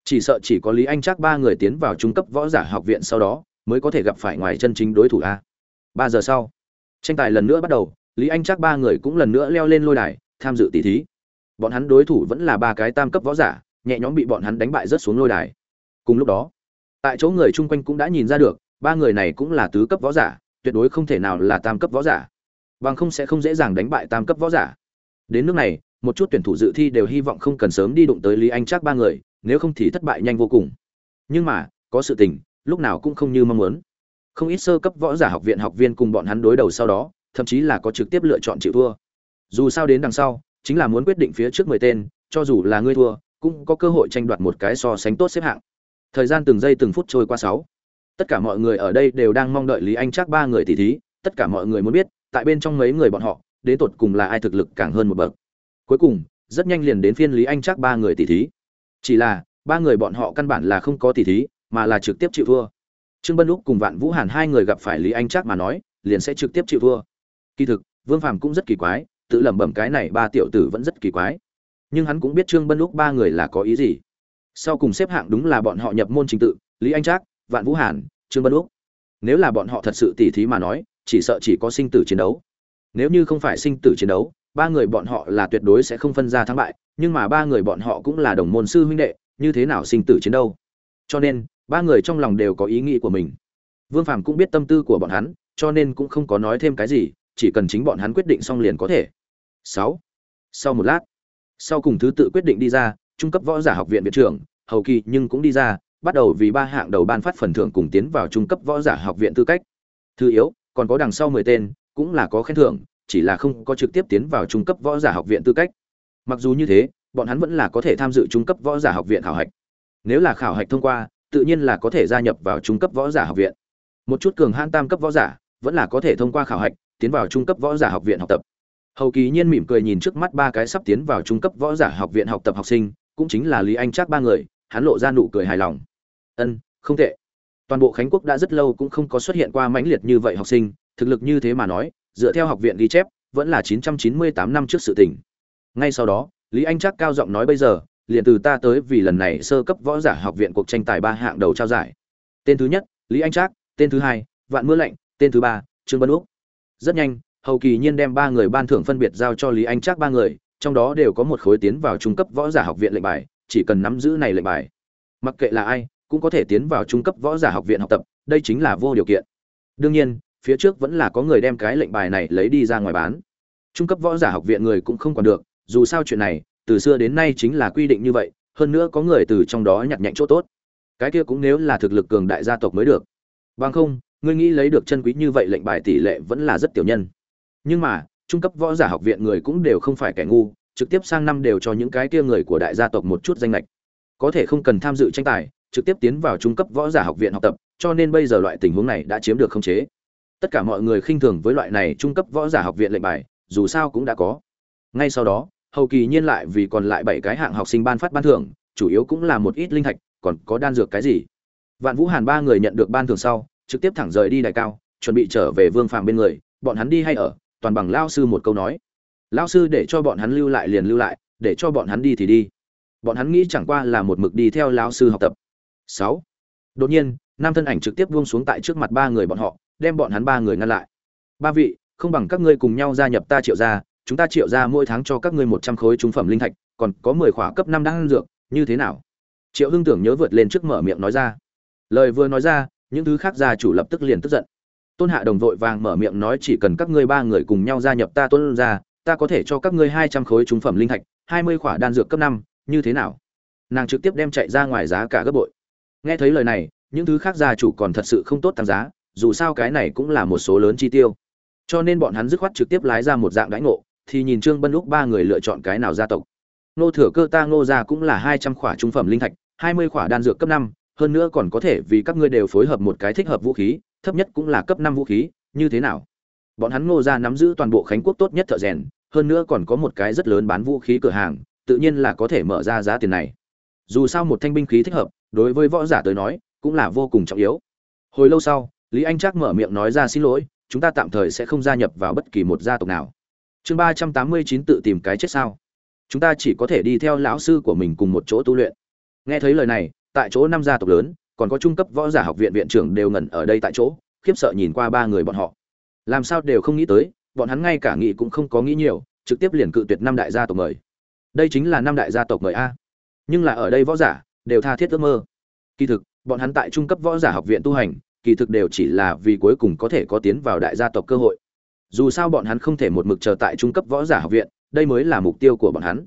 Speaker 1: Chỉ sợ chỉ có lý anh chắc ba người tiến vào trung cấp võ giả học viện sau đó mới có thể gặp phải ngoài chân chính đối thủ a. Ba giờ sau, tranh tài lần nữa bắt đầu, lý anh chắc ba người cũng lần nữa leo lên lôi đài, tham dự tỷ thí. Bọn hắn đối thủ vẫn là ba cái tam cấp võ giả, nhẹ nhõm bị bọn hắn đánh bại rớt xuống lôi đài. Cùng lúc đó, tại chỗ người chung quanh cũng đã nhìn ra được, ba người này cũng là tứ cấp võ giả, tuyệt đối không thể nào là tam cấp võ giả. Bằng không sẽ không dễ dàng đánh bại tam cấp võ giả đến nước này, một chút tuyển thủ dự thi đều hy vọng không cần sớm đi đụng tới lý anh Trác ba người, nếu không thì thất bại nhanh vô cùng. Nhưng mà, có sự tình, lúc nào cũng không như mong muốn. Không ít sơ cấp võ giả học viện học viên cùng bọn hắn đối đầu sau đó, thậm chí là có trực tiếp lựa chọn chịu thua. Dù sao đến đằng sau, chính là muốn quyết định phía trước mười tên, cho dù là ngươi thua, cũng có cơ hội tranh đoạt một cái so sánh tốt xếp hạng. Thời gian từng giây từng phút trôi qua sáu. Tất cả mọi người ở đây đều đang mong đợi lý anh Trác ba người tỷ thí, tất cả mọi người muốn biết, tại bên trong mấy người bọn họ đến tột cùng là ai thực lực càng hơn một bậc. Cuối cùng, rất nhanh liền đến phiên lý anh chắc ba người tỷ thí. Chỉ là, ba người bọn họ căn bản là không có tỷ thí, mà là trực tiếp chịu thua. Trương bân lúc cùng vạn vũ hàn hai người gặp phải lý anh chắc mà nói, liền sẽ trực tiếp chịu thua. Kỳ thực, vương phàm cũng rất kỳ quái, tự lẩm bẩm cái này ba tiểu tử vẫn rất kỳ quái. Nhưng hắn cũng biết trương bân lúc ba người là có ý gì. Sau cùng xếp hạng đúng là bọn họ nhập môn trình tự, lý anh trác, vạn vũ hàn, trương bân úc. Nếu là bọn họ thật sự tỉ thí mà nói, chỉ sợ chỉ có sinh tử chiến đấu nếu như không phải sinh tử chiến đấu, ba người bọn họ là tuyệt đối sẽ không phân ra thắng bại, nhưng mà ba người bọn họ cũng là đồng môn sư huynh đệ, như thế nào sinh tử chiến đâu? cho nên, ba người trong lòng đều có ý nghĩ của mình. Vương phàm cũng biết tâm tư của bọn hắn, cho nên cũng không có nói thêm cái gì, chỉ cần chính bọn hắn quyết định xong liền có thể. Sáu. Sau một lát, sau cùng thứ tự quyết định đi ra, trung cấp võ giả học viện viện trưởng, hầu kỳ nhưng cũng đi ra, bắt đầu vì ba hạng đầu ban phát phần thưởng cùng tiến vào trung cấp võ giả học viện tư cách. Thứ yếu, còn có đằng sau mười tên cũng là có khen thưởng, chỉ là không có trực tiếp tiến vào trung cấp võ giả học viện tư cách. Mặc dù như thế, bọn hắn vẫn là có thể tham dự trung cấp võ giả học viện khảo hạch. Nếu là khảo hạch thông qua, tự nhiên là có thể gia nhập vào trung cấp võ giả học viện. Một chút cường hãn tam cấp võ giả vẫn là có thể thông qua khảo hạch tiến vào trung cấp võ giả học viện học tập. Hầu kỳ nhiên mỉm cười nhìn trước mắt ba cái sắp tiến vào trung cấp võ giả học viện học tập học sinh, cũng chính là lý anh Trác ba người, hắn lộ ra nụ cười hài lòng. Ân, không tệ. Toàn bộ khánh quốc đã rất lâu cũng không có xuất hiện qua mãnh liệt như vậy học sinh thực lực như thế mà nói, dựa theo học viện ghi chép, vẫn là 998 năm trước sự tình. Ngay sau đó, lý anh Trác cao giọng nói bây giờ, liền từ ta tới vì lần này sơ cấp võ giả học viện cuộc tranh tài ba hạng đầu trao giải. Tên thứ nhất, lý anh trác, tên thứ hai, vạn mưa lạnh, tên thứ ba, trương bân úc. Rất nhanh, hầu kỳ nhiên đem ba người ban thưởng phân biệt giao cho lý anh trác ba người, trong đó đều có một khối tiến vào trung cấp võ giả học viện lệnh bài, chỉ cần nắm giữ này lệnh bài. Mặc kệ là ai, cũng có thể tiến vào trung cấp võ giả học viện học tập, đây chính là vô điều kiện. Đương nhiên phía trước vẫn là có người đem cái lệnh bài này lấy đi ra ngoài bán. Trung cấp võ giả học viện người cũng không còn được, dù sao chuyện này, từ xưa đến nay chính là quy định như vậy, hơn nữa có người từ trong đó nhặt nhạnh chỗ tốt. Cái kia cũng nếu là thực lực cường đại gia tộc mới được. Bằng không, ngươi nghĩ lấy được chân quý như vậy lệnh bài tỷ lệ vẫn là rất tiểu nhân. Nhưng mà, trung cấp võ giả học viện người cũng đều không phải kẻ ngu, trực tiếp sang năm đều cho những cái kia người của đại gia tộc một chút danh lệch. Có thể không cần tham dự tranh tài, trực tiếp tiến vào trung cấp võ giả học viện học tập, cho nên bây giờ loại tình huống này đã chiếm được khống chế tất cả mọi người khinh thường với loại này trung cấp võ giả học viện lệnh bài, dù sao cũng đã có. Ngay sau đó, hầu kỳ nhiên lại vì còn lại bảy cái hạng học sinh ban phát ban thưởng, chủ yếu cũng là một ít linh thạch, còn có đan dược cái gì. Vạn vũ hàn ba người nhận được ban thưởng sau, trực tiếp thẳng rời đi đại cao, chuẩn bị trở về vương phàm bên người, bọn hắn đi hay ở, toàn bằng lao sư một câu nói. Lao sư để cho bọn hắn lưu lại liền lưu lại, để cho bọn hắn đi thì đi. Bọn hắn nghĩ chẳng qua là một mực đi theo lao sư học tập. Sáu. Đột nhiên, nam thân ảnh trực tiếp buông xuống tại trước mặt ba người bọn họ đem bọn hắn ba người ngăn lại. Ba vị, không bằng các ngươi cùng nhau gia nhập ta triệu gia, chúng ta triệu gia mỗi tháng cho các ngươi một trăm khối trung phẩm linh thạch, còn có mười khỏa cấp năm đan dược, như thế nào? Triệu hưng tưởng nhớ vượt lên trước mở miệng nói ra. Lời vừa nói ra, những thứ khác gia chủ lập tức liền tức giận. Tôn hạ đồng vội vàng mở miệng nói chỉ cần các ngươi ba người cùng nhau gia nhập ta tôn gia, ta có thể cho các ngươi hai trăm khối trung phẩm linh thạch, hai mươi khỏa đan dược cấp năm, như thế nào? Nàng trực tiếp đem chạy ra ngoài giá cả gấp bội. Nghe thấy lời này, những thứ khác gia chủ còn thật sự không tốt tăng giá dù sao cái này cũng là một số lớn chi tiêu. Cho nên bọn hắn dứt khoát trực tiếp lái ra một dạng đãi ngộ, thì nhìn trương bân lúc ba người lựa chọn cái nào gia tộc. Nô thừa cơ ta ngô gia cũng là hai trăm khỏa trung phẩm linh thạch, hai mươi khỏa đan dược cấp năm, hơn nữa còn có thể vì các ngươi đều phối hợp một cái thích hợp vũ khí, thấp nhất cũng là cấp năm vũ khí, như thế nào? Bọn hắn ngô gia nắm giữ toàn bộ khánh quốc tốt nhất thợ rèn, hơn nữa còn có một cái rất lớn bán vũ khí cửa hàng, tự nhiên là có thể mở ra giá tiền này. Dù sao một thanh binh khí thích hợp, đối với võ giả tới nói, cũng là vô cùng trọng yếu. Hồi lâu sau lý anh trác mở miệng nói ra xin lỗi, chúng ta tạm thời sẽ không gia nhập vào bất kỳ một gia tộc nào. Chương ba trăm tám mươi chín tự tìm cái chết sao. Chúng ta chỉ có thể đi theo lão sư của mình cùng một chỗ tu luyện. Nghe thấy lời này, tại chỗ năm gia tộc lớn, còn có trung cấp võ giả học viện viện trưởng đều ngẩn ở đây tại chỗ, khiếp sợ nhìn qua ba người bọn họ. Làm sao đều không nghĩ tới, bọn hắn ngay cả nghĩ cũng không có nghĩ nhiều, trực tiếp liền cự tuyệt năm đại gia tộc mời. Đây chính là năm đại gia tộc mời a. Nhưng là ở đây võ giả, đều tha thiết ước mơ. Kỳ thực, bọn hắn tại trung cấp võ giả học viện tu hành kỳ thực đều chỉ là vì cuối cùng có thể có tiến vào đại gia tộc cơ hội. Dù sao bọn hắn không thể một mực chờ tại trung cấp võ giả học viện, đây mới là mục tiêu của bọn hắn.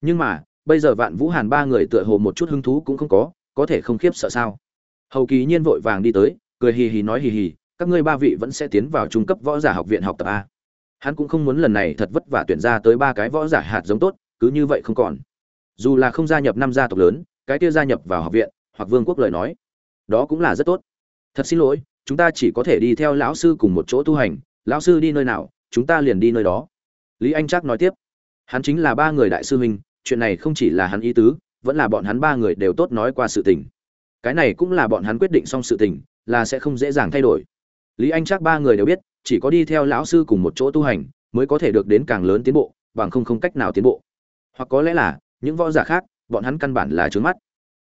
Speaker 1: Nhưng mà, bây giờ vạn vũ hàn ba người tựa hồ một chút hứng thú cũng không có có thể không khiếp sợ sao? Hầu kỳ nhiên vội vàng đi tới, cười hì hì nói hì hì, các ngươi ba vị vẫn sẽ tiến vào trung cấp võ giả học viện học tập a. Hắn cũng không muốn lần này thật vất vả tuyển ra tới ba cái võ giả hạt giống tốt, cứ như vậy không còn. Dù là không gia nhập năm gia tộc lớn, cái kia gia nhập vào học viện, hoặc vương quốc lời nói, đó cũng là rất tốt thật xin lỗi, chúng ta chỉ có thể đi theo lão sư cùng một chỗ tu hành, lão sư đi nơi nào, chúng ta liền đi nơi đó. Lý anh Trác nói tiếp, hắn chính là ba người đại sư huynh, chuyện này không chỉ là hắn ý tứ, vẫn là bọn hắn ba người đều tốt nói qua sự tình. Cái này cũng là bọn hắn quyết định xong sự tình, là sẽ không dễ dàng thay đổi. Lý anh Trác ba người đều biết, chỉ có đi theo lão sư cùng một chỗ tu hành, mới có thể được đến càng lớn tiến bộ, bằng không không cách nào tiến bộ. Hoặc có lẽ là, những võ giả khác, bọn hắn căn bản là trướng mắt.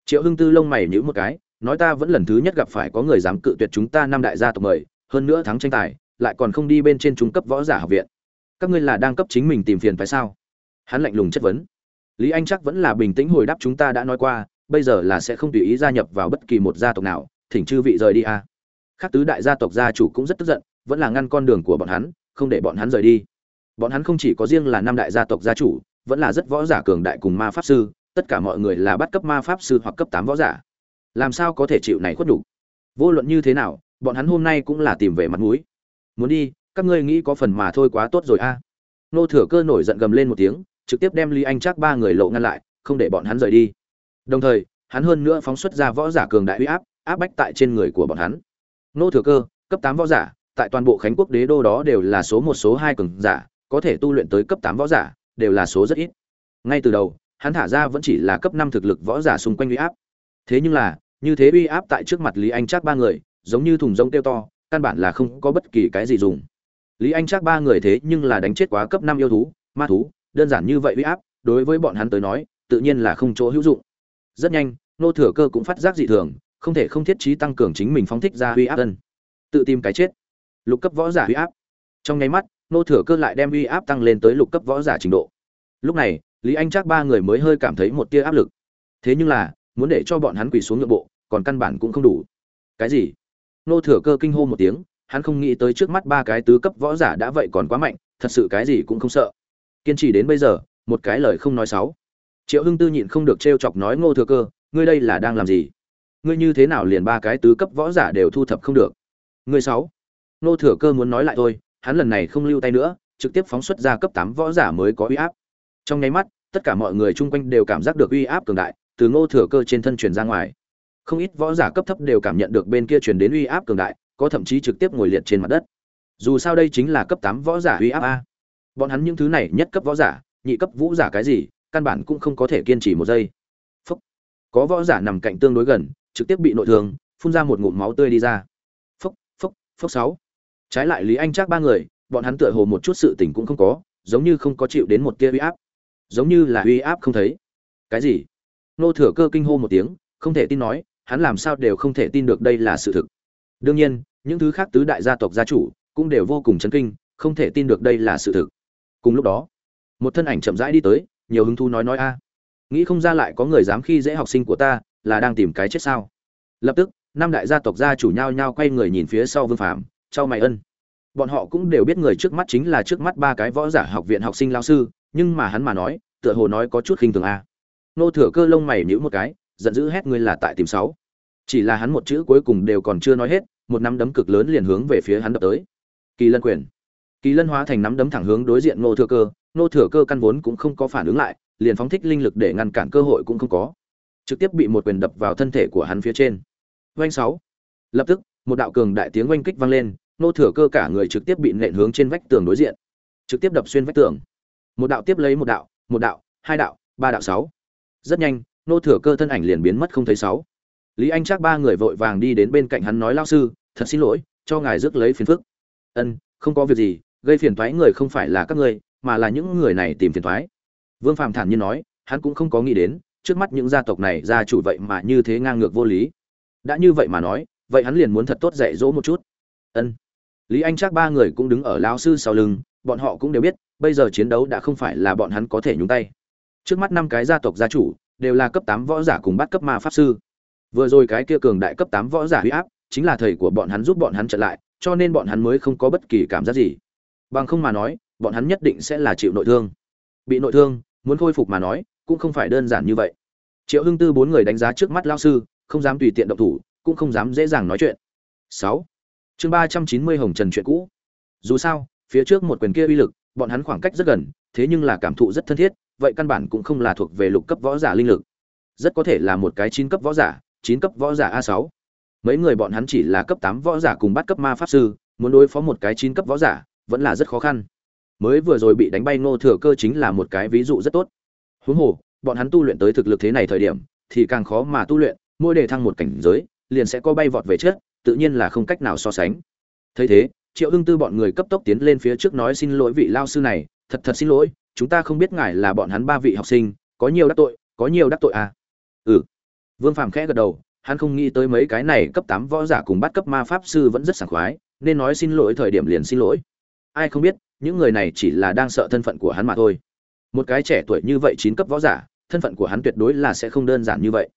Speaker 1: Triệu hưng tư lông mày nhữ một cái nói ta vẫn lần thứ nhất gặp phải có người dám cự tuyệt chúng ta năm đại gia tộc mời, hơn nữa thắng tranh tài, lại còn không đi bên trên trung cấp võ giả học viện. Các ngươi là đang cấp chính mình tìm phiền phải sao? Hắn lạnh lùng chất vấn. Lý anh chắc vẫn là bình tĩnh hồi đáp chúng ta đã nói qua, bây giờ là sẽ không tùy ý gia nhập vào bất kỳ một gia tộc nào, thỉnh chư vị rời đi a. À. khác tứ đại gia tộc gia chủ cũng rất tức giận, vẫn là ngăn con đường của bọn hắn, không để bọn hắn rời đi. Bọn hắn không chỉ có riêng là năm đại gia tộc gia chủ, vẫn là rất võ giả cường đại cùng ma pháp sư, tất cả mọi người là bắt cấp ma pháp sư hoặc cấp tám võ giả làm sao có thể chịu này khuất đủ vô luận như thế nào, bọn hắn hôm nay cũng là tìm về mặt mũi. Muốn đi, các ngươi nghĩ có phần mà thôi quá tốt rồi a. Nô thừa cơ nổi giận gầm lên một tiếng, trực tiếp đem lý anh chắc ba người lộ ngăn lại, không để bọn hắn rời đi. Đồng thời, hắn hơn nữa phóng xuất ra võ giả cường đại uy áp áp bách tại trên người của bọn hắn. Nô thừa cơ, cấp tám võ giả, tại toàn bộ khánh quốc đế đô đó đều là số một, số hai cường giả, có thể tu luyện tới cấp tám võ giả, đều là số rất ít. Ngay từ đầu, hắn thả ra vẫn chỉ là cấp năm thực lực võ giả xung quanh uy áp. Thế nhưng là như thế uy áp tại trước mặt lý anh chắc ba người, giống như thùng rông tiêu to, căn bản là không có bất kỳ cái gì dùng. Lý anh chắc ba người thế nhưng là đánh chết quá cấp năm yêu thú, ma thú, đơn giản như vậy uy áp, đối với bọn hắn tới nói, tự nhiên là không chỗ hữu dụng. Rất nhanh, nô thừa cơ cũng phát giác dị thường, không thể không thiết trí tăng cường chính mình phóng thích ra uy áp tân tự tìm cái chết. Lục cấp võ giả uy áp. Trong nháy mắt, nô thừa cơ lại đem uy áp tăng lên tới lục cấp võ giả trình độ. Lúc này, lý anh chắc ba người mới hơi cảm thấy một tia áp lực. Thế nhưng là, muốn để cho bọn hắn quỳ xuống nội bộ còn căn bản cũng không đủ. Cái gì? Nô thừa cơ kinh hô một tiếng, hắn không nghĩ tới trước mắt ba cái tứ cấp võ giả đã vậy còn quá mạnh, thật sự cái gì cũng không sợ. Kiên trì đến bây giờ, một cái lời không nói sáu. Triệu hưng tư nhịn không được trêu chọc nói, ngô thừa cơ, ngươi đây là đang làm gì? Ngươi như thế nào liền ba cái tứ cấp võ giả đều thu thập không được? Ngươi sáu. Ngô thừa cơ muốn nói lại thôi, hắn lần này không lưu tay nữa, trực tiếp phóng xuất ra cấp tám võ giả mới có uy áp. Trong nháy mắt, tất cả mọi người chung quanh đều cảm giác được uy áp cường đại, từ ngô thừa cơ trên thân truyền ra ngoài không ít võ giả cấp thấp đều cảm nhận được bên kia truyền đến uy áp cường đại, có thậm chí trực tiếp ngồi liệt trên mặt đất. Dù sao đây chính là cấp tám võ giả uy áp a. Bọn hắn những thứ này nhất cấp võ giả, nhị cấp vũ giả cái gì, căn bản cũng không có thể kiên trì một giây. Phúc. có võ giả nằm cạnh tương đối gần, trực tiếp bị nội thương, phun ra một ngụm máu tươi đi ra. Phúc phúc phúc sáu. Trái lại lý anh Trác ba người, bọn hắn tựa hồ một chút sự tình cũng không có, giống như không có chịu đến một tia uy áp. Giống như là uy áp không thấy. Cái gì? Nô thừa cơ kinh hô một tiếng, không thể tin nói hắn làm sao đều không thể tin được đây là sự thực. Đương nhiên, những thứ khác tứ đại gia tộc gia chủ cũng đều vô cùng chấn kinh, không thể tin được đây là sự thực. Cùng lúc đó, một thân ảnh chậm rãi đi tới, nhiều hứng thú nói nói a. Nghĩ không ra lại có người dám khi dễ học sinh của ta, là đang tìm cái chết sao? Lập tức, năm đại gia tộc gia chủ nhau nhau quay người nhìn phía sau vương phạm trao mày ân. Bọn họ cũng đều biết người trước mắt chính là trước mắt ba cái võ giả học viện học sinh lao sư, nhưng mà hắn mà nói, tựa hồ nói có chút khinh thường a. Nô thừa cơ lông mày nhíu một cái giận dữ hét ngươi là tại tìm sáu. Chỉ là hắn một chữ cuối cùng đều còn chưa nói hết, một nắm đấm cực lớn liền hướng về phía hắn đập tới. Kỳ lân quyền. Kỳ lân hóa thành nắm đấm thẳng hướng đối diện nô thừa cơ nô thừa cơ căn vốn cũng không có phản ứng lại, liền phóng thích linh lực để ngăn cản cơ hội cũng không có. Trực tiếp bị một quyền đập vào thân thể của hắn phía trên. Oanh sáu. Lập tức, một đạo cường đại tiếng oanh kích vang lên nô thừa cơ cả người trực tiếp bị nện hướng trên vách tường đối diện. Trực tiếp đập xuyên vách tường. Một đạo tiếp lấy một đạo một đạo, hai đạo, ba đạo, sáu. Rất nhanh nô thừa cơ thân ảnh liền biến mất không thấy sáu. Lý anh chắc ba người vội vàng đi đến bên cạnh hắn nói lao sư, thật xin lỗi, cho ngài rước lấy phiền phức. Ân, không có việc gì, gây phiền toái người không phải là các ngươi, mà là những người này tìm phiền toái. Vương phạm thản nhiên nói, hắn cũng không có nghĩ đến, trước mắt những gia tộc này gia chủ vậy mà như thế ngang ngược vô lý. Đã như vậy mà nói, vậy hắn liền muốn thật tốt dạy dỗ một chút. Ân. Lý anh chắc ba người cũng đứng ở lao sư sau lưng, bọn họ cũng đều biết, bây giờ chiến đấu đã không phải là bọn hắn có thể nhúng tay. Trước mắt năm cái gia tộc gia chủ đều là cấp tám võ giả cùng bắt cấp ma pháp sư. Vừa rồi cái kia cường đại cấp tám võ giả huy áp, chính là thầy của bọn hắn giúp bọn hắn trở lại, cho nên bọn hắn mới không có bất kỳ cảm giác gì. Bằng không mà nói, bọn hắn nhất định sẽ là chịu nội thương. Bị nội thương, muốn khôi phục mà nói, cũng không phải đơn giản như vậy. Triệu hưng tư bốn người đánh giá trước mắt lao sư, không dám tùy tiện động thủ, cũng không dám dễ dàng nói chuyện. Sáu. Chương ba trăm chín mươi hồng trần chuyện cũ. Dù sao, phía trước một quyền kia uy lực, bọn hắn khoảng cách rất gần, thế nhưng là cảm thụ rất thân thiết vậy căn bản cũng không là thuộc về lục cấp võ giả linh lực. Rất có thể là một cái chín cấp võ giả, chín cấp võ giả a sáu. Mấy người bọn hắn chỉ là cấp tám võ giả cùng bắt cấp ma pháp sư, muốn đối phó một cái chín cấp võ giả, vẫn là rất khó khăn. Mới vừa rồi bị đánh bay ngô thừa cơ chính là một cái ví dụ rất tốt. Huống hồ, bọn hắn tu luyện tới thực lực thế này thời điểm, thì càng khó mà tu luyện, mỗi đề thăng một cảnh giới, liền sẽ có bay vọt về trước, tự nhiên là không cách nào so sánh. Thấy thế, triệu hưng tư bọn người cấp tốc tiến lên phía trước nói xin lỗi vị lao sư này, thật thật xin lỗi chúng ta không biết ngài là bọn hắn ba vị học sinh, có nhiều đắc tội, có nhiều đắc tội à? Ừ. Vương phàm khẽ gật đầu, hắn không nghĩ tới mấy cái này cấp tám võ giả cùng bắt cấp ma pháp sư vẫn rất sảng khoái, nên nói xin lỗi thời điểm liền xin lỗi. Ai không biết, những người này chỉ là đang sợ thân phận của hắn mà thôi. Một cái trẻ tuổi như vậy chín cấp võ giả, thân phận của hắn tuyệt đối là sẽ không đơn giản như vậy.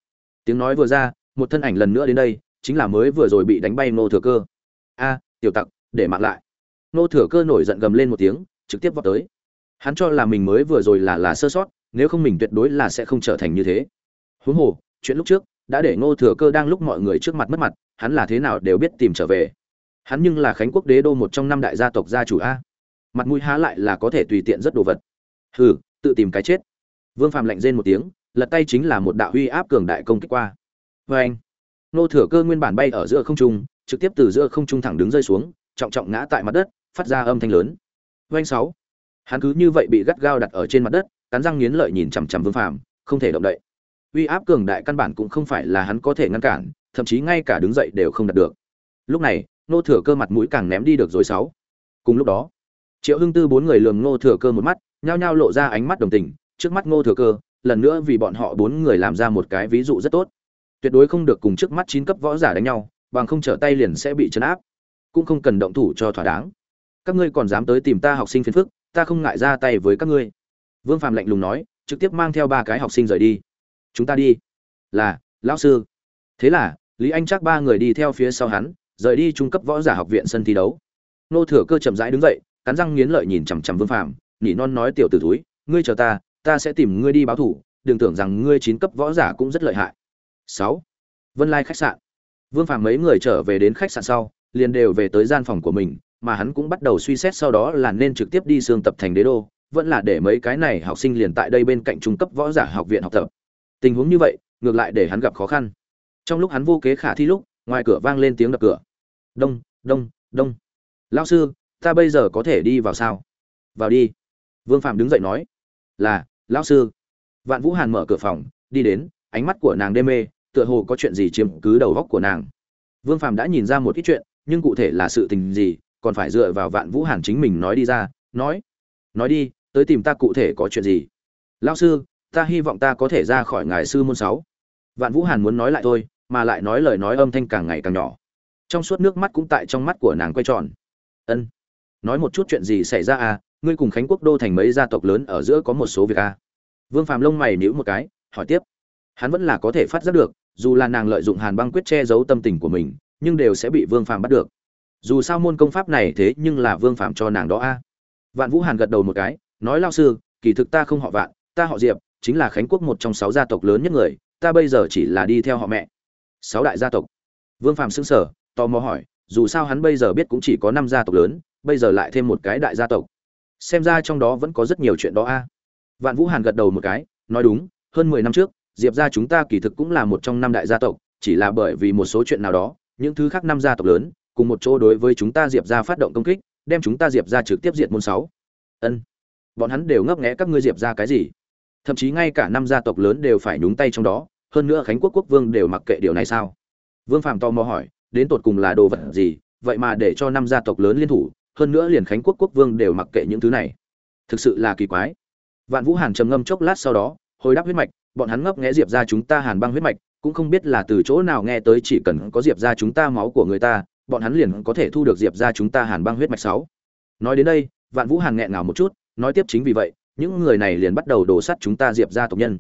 Speaker 1: Tiếng nói vừa ra, một thân ảnh lần nữa đến đây, chính là mới vừa rồi bị đánh bay nô thừa cơ. A, tiểu tặc, để mặc lại. Nô thừa cơ nổi giận gầm lên một tiếng, trực tiếp vào tới hắn cho là mình mới vừa rồi là là sơ sót, nếu không mình tuyệt đối là sẽ không trở thành như thế. Huống hồ, chuyện lúc trước đã để ngô thừa cơ đang lúc mọi người trước mặt mất mặt, hắn là thế nào đều biết tìm trở về. Hắn nhưng là khánh quốc đế đô một trong năm đại gia tộc gia chủ a. Mặt mũi há lại là có thể tùy tiện rất đồ vật. Hừ, tự tìm cái chết. Vương phạm lạnh rên một tiếng, lật tay chính là một đạo huy áp cường đại công kích qua. Vê anh, ngô thừa cơ nguyên bản bay ở giữa không trung, trực tiếp từ giữa không trung thẳng đứng rơi xuống, trọng trọng ngã tại mặt đất, phát ra âm thanh lớn. Vê anh sáu hắn cứ như vậy bị gắt gao đặt ở trên mặt đất cắn răng nghiến lợi nhìn chằm chằm vương phàm, không thể động đậy. Uy áp cường đại căn bản cũng không phải là hắn có thể ngăn cản thậm chí ngay cả đứng dậy đều không đạt được. Lúc này nô thừa cơ mặt mũi càng ném đi được rồi sáu. Cùng lúc đó triệu hưng tư bốn người lường nô thừa cơ một mắt nhao nhao lộ ra ánh mắt đồng tình. Trước mắt Ngô thừa cơ lần nữa vì bọn họ bốn người làm ra một cái ví dụ rất tốt. Tuyệt đối không được cùng trước mắt chín cấp võ giả đánh nhau bằng không trở tay liền sẽ bị chấn áp. Cũng không cần động thủ cho thỏa đáng. Các ngươi còn dám tới tìm ta học sinh phiền phức ta không ngại ra tay với các ngươi. Vương phạm lạnh lùng nói trực tiếp mang theo ba cái học sinh rời đi. Chúng ta đi. Là lão sư. Thế là lý anh chắc ba người đi theo phía sau hắn rời đi trung cấp võ giả học viện sân thi đấu. Nô thừa cơ chậm rãi đứng dậy cắn răng nghiến lợi nhìn chằm chằm vương Phạm, nỉ non nói tiểu tử túi ngươi chờ ta ta sẽ tìm ngươi đi báo thủ đừng tưởng rằng ngươi chín cấp võ giả cũng rất lợi hại. Sáu. Vân lai khách sạn. Vương Phạm mấy người trở về đến khách sạn sau liền đều về tới gian phòng của mình mà hắn cũng bắt đầu suy xét sau đó là nên trực tiếp đi xương tập thành đế đô, vẫn là để mấy cái này học sinh liền tại đây bên cạnh trung cấp võ giả học viện học tập. Tình huống như vậy, ngược lại để hắn gặp khó khăn. Trong lúc hắn vô kế khả thi lúc, ngoài cửa vang lên tiếng đập cửa. Đông đông đông. Lao sư, ta bây giờ có thể đi vào sao? Vào đi. Vương phạm đứng dậy nói. Là, lão sư. Vạn vũ hàn mở cửa phòng, đi đến, ánh mắt của nàng đê mê, tựa hồ có chuyện gì chiếm cứ đầu góc của nàng. Vương phạm đã nhìn ra một ít chuyện, nhưng cụ thể là sự tình gì còn phải dựa vào vạn vũ hàn chính mình nói đi ra, nói nói đi, tới tìm ta cụ thể có chuyện gì? Lão sư, ta hy vọng ta có thể ra khỏi ngài sư môn sáu. Vạn vũ hàn muốn nói lại thôi, mà lại nói lời nói âm thanh càng ngày càng nhỏ. Trong suốt nước mắt cũng tại trong mắt của nàng quay tròn. Ân, nói một chút chuyện gì xảy ra à? Ngươi cùng khánh quốc đô thành mấy gia tộc lớn ở giữa có một số việc à? Vương phàm lông mày níu một cái, hỏi tiếp. Hắn vẫn là có thể phát giác được, dù là nàng lợi dụng hàn băng quyết che giấu tâm tình của mình, nhưng đều sẽ bị vương phàm bắt được dù sao môn công pháp này thế nhưng là vương phàm cho nàng đó a. À. vạn vũ hàn gật đầu một cái, nói lao sư, kỳ thực ta không họ vạn, ta họ diệp, chính là khánh quốc một trong sáu gia tộc lớn nhất người, ta bây giờ chỉ là đi theo họ mẹ. Sáu đại gia tộc. Vương phàm xưng sở tò mò hỏi, dù sao hắn bây giờ biết cũng chỉ có năm gia tộc lớn, bây giờ lại thêm một cái đại gia tộc. Xem ra trong đó vẫn có rất nhiều chuyện đó a. Vạn vũ hàn gật đầu một cái, nói đúng, hơn mười năm trước, diệp gia chúng ta kỳ thực cũng là một trong năm đại gia tộc, chỉ là bởi vì một số chuyện nào đó, những thứ khác năm gia tộc lớn cùng một chỗ đối với chúng ta diệp gia phát động công kích, đem chúng ta diệp gia trực tiếp diệt môn sáu. Ân, bọn hắn đều ngấp nghé các ngươi diệp gia cái gì? Thậm chí ngay cả năm gia tộc lớn đều phải nhúng tay trong đó, hơn nữa khánh quốc quốc vương đều mặc kệ điều này sao? Vương phạm tò mò hỏi, đến tột cùng là đồ vật gì, vậy mà để cho năm gia tộc lớn liên thủ, hơn nữa liền khánh quốc quốc vương đều mặc kệ những thứ này. Thực sự là kỳ quái. Vạn vũ hàn trầm ngâm chốc lát sau đó, hồi đáp huyết mạch, bọn hắn ngấp nghé diệp ra chúng ta hàn băng huyết mạch, cũng không biết là từ chỗ nào nghe tới chỉ cần có diệp ra chúng ta máu của người ta bọn hắn liền có thể thu được diệp ra chúng ta hàn băng huyết mạch sáu. Nói đến đây, vạn vũ hàn nghẹn ngào một chút, nói tiếp chính vì vậy, những người này liền bắt đầu đổ sắt chúng ta diệp ra tộc nhân.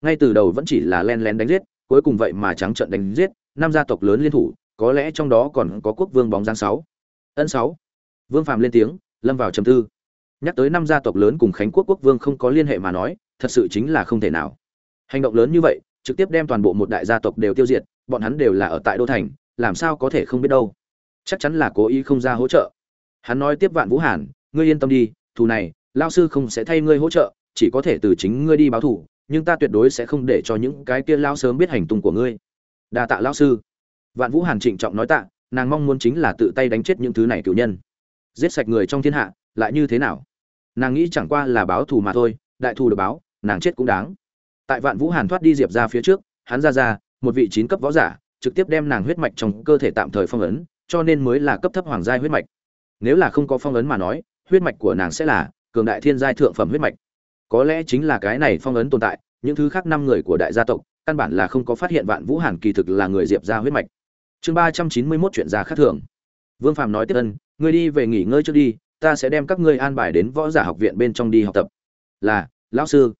Speaker 1: Ngay từ đầu vẫn chỉ là len lén đánh giết, cuối cùng vậy mà trắng trận đánh giết, năm gia tộc lớn liên thủ, có lẽ trong đó còn có quốc vương bóng giang sáu. Ân sáu. Vương phạm lên tiếng, lâm vào trầm tư. Nhắc tới năm gia tộc lớn cùng khánh quốc quốc vương không có liên hệ mà nói, thật sự chính là không thể nào. Hành động lớn như vậy, trực tiếp đem toàn bộ một đại gia tộc đều tiêu diệt, bọn hắn đều là ở tại đô thành, làm sao có thể không biết đâu chắc chắn là cố ý không ra hỗ trợ. Hắn nói tiếp vạn vũ hàn, ngươi yên tâm đi, thù này lao sư không sẽ thay ngươi hỗ trợ, chỉ có thể từ chính ngươi đi báo thù, nhưng ta tuyệt đối sẽ không để cho những cái kia lao sớm biết hành tung của ngươi. Đa tạ lao sư. Vạn vũ hàn trịnh trọng nói tạ, nàng mong muốn chính là tự tay đánh chết những thứ này cựu nhân. Giết sạch người trong thiên hạ, lại như thế nào? Nàng nghĩ chẳng qua là báo thù mà thôi, đại thù được báo, nàng chết cũng đáng. Tại vạn vũ hàn thoát đi diệp ra phía trước, hắn ra ra, một vị chín cấp võ giả, trực tiếp đem nàng huyết mạch trong cơ thể tạm thời phong ấn cho nên mới là cấp thấp hoàng gia huyết mạch. Nếu là không có phong ấn mà nói, huyết mạch của nàng sẽ là cường đại thiên giai thượng phẩm huyết mạch. Có lẽ chính là cái này phong ấn tồn tại, những thứ khác năm người của đại gia tộc, căn bản là không có phát hiện vạn vũ hàn kỳ thực là người diệp gia huyết mạch. Chương ba trăm chín mươi mốt chuyện gia khác thường. Vương phạm nói tiếp ân, ngươi đi về nghỉ ngơi trước đi, ta sẽ đem các ngươi an bài đến võ giả học viện bên trong đi học tập. Là, lão sư.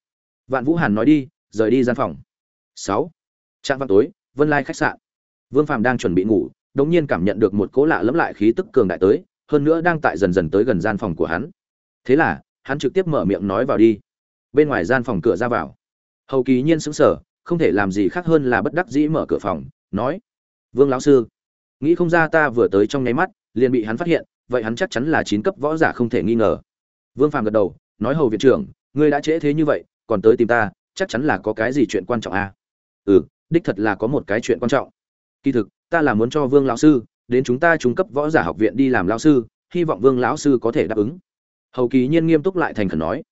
Speaker 1: Vạn vũ hàn nói đi, rời đi gian phòng. Sáu. Trạm Văn tối, vân lai khách sạn. Vương phạm đang chuẩn bị ngủ đống nhiên cảm nhận được một cỗ lạ lẫm lại khí tức cường đại tới, hơn nữa đang tại dần dần tới gần gian phòng của hắn. Thế là, hắn trực tiếp mở miệng nói vào đi. Bên ngoài gian phòng cửa ra vào. Hầu kỳ nhiên sững sờ, không thể làm gì khác hơn là bất đắc dĩ mở cửa phòng, nói, vương lão sư, nghĩ không ra ta vừa tới trong nháy mắt, liền bị hắn phát hiện, vậy hắn chắc chắn là chín cấp võ giả không thể nghi ngờ. Vương phàm gật đầu, nói, hầu viện trưởng, ngươi đã trễ thế như vậy, còn tới tìm ta, chắc chắn là có cái gì chuyện quan trọng à? ừ đích thật là có một cái chuyện quan trọng. Kỳ thực ta là muốn cho vương lão sư, đến chúng ta trung cấp võ giả học viện đi làm lão sư, hy vọng vương lão sư có thể đáp ứng. Hầu kỳ nhiên nghiêm túc lại thành khẩn nói,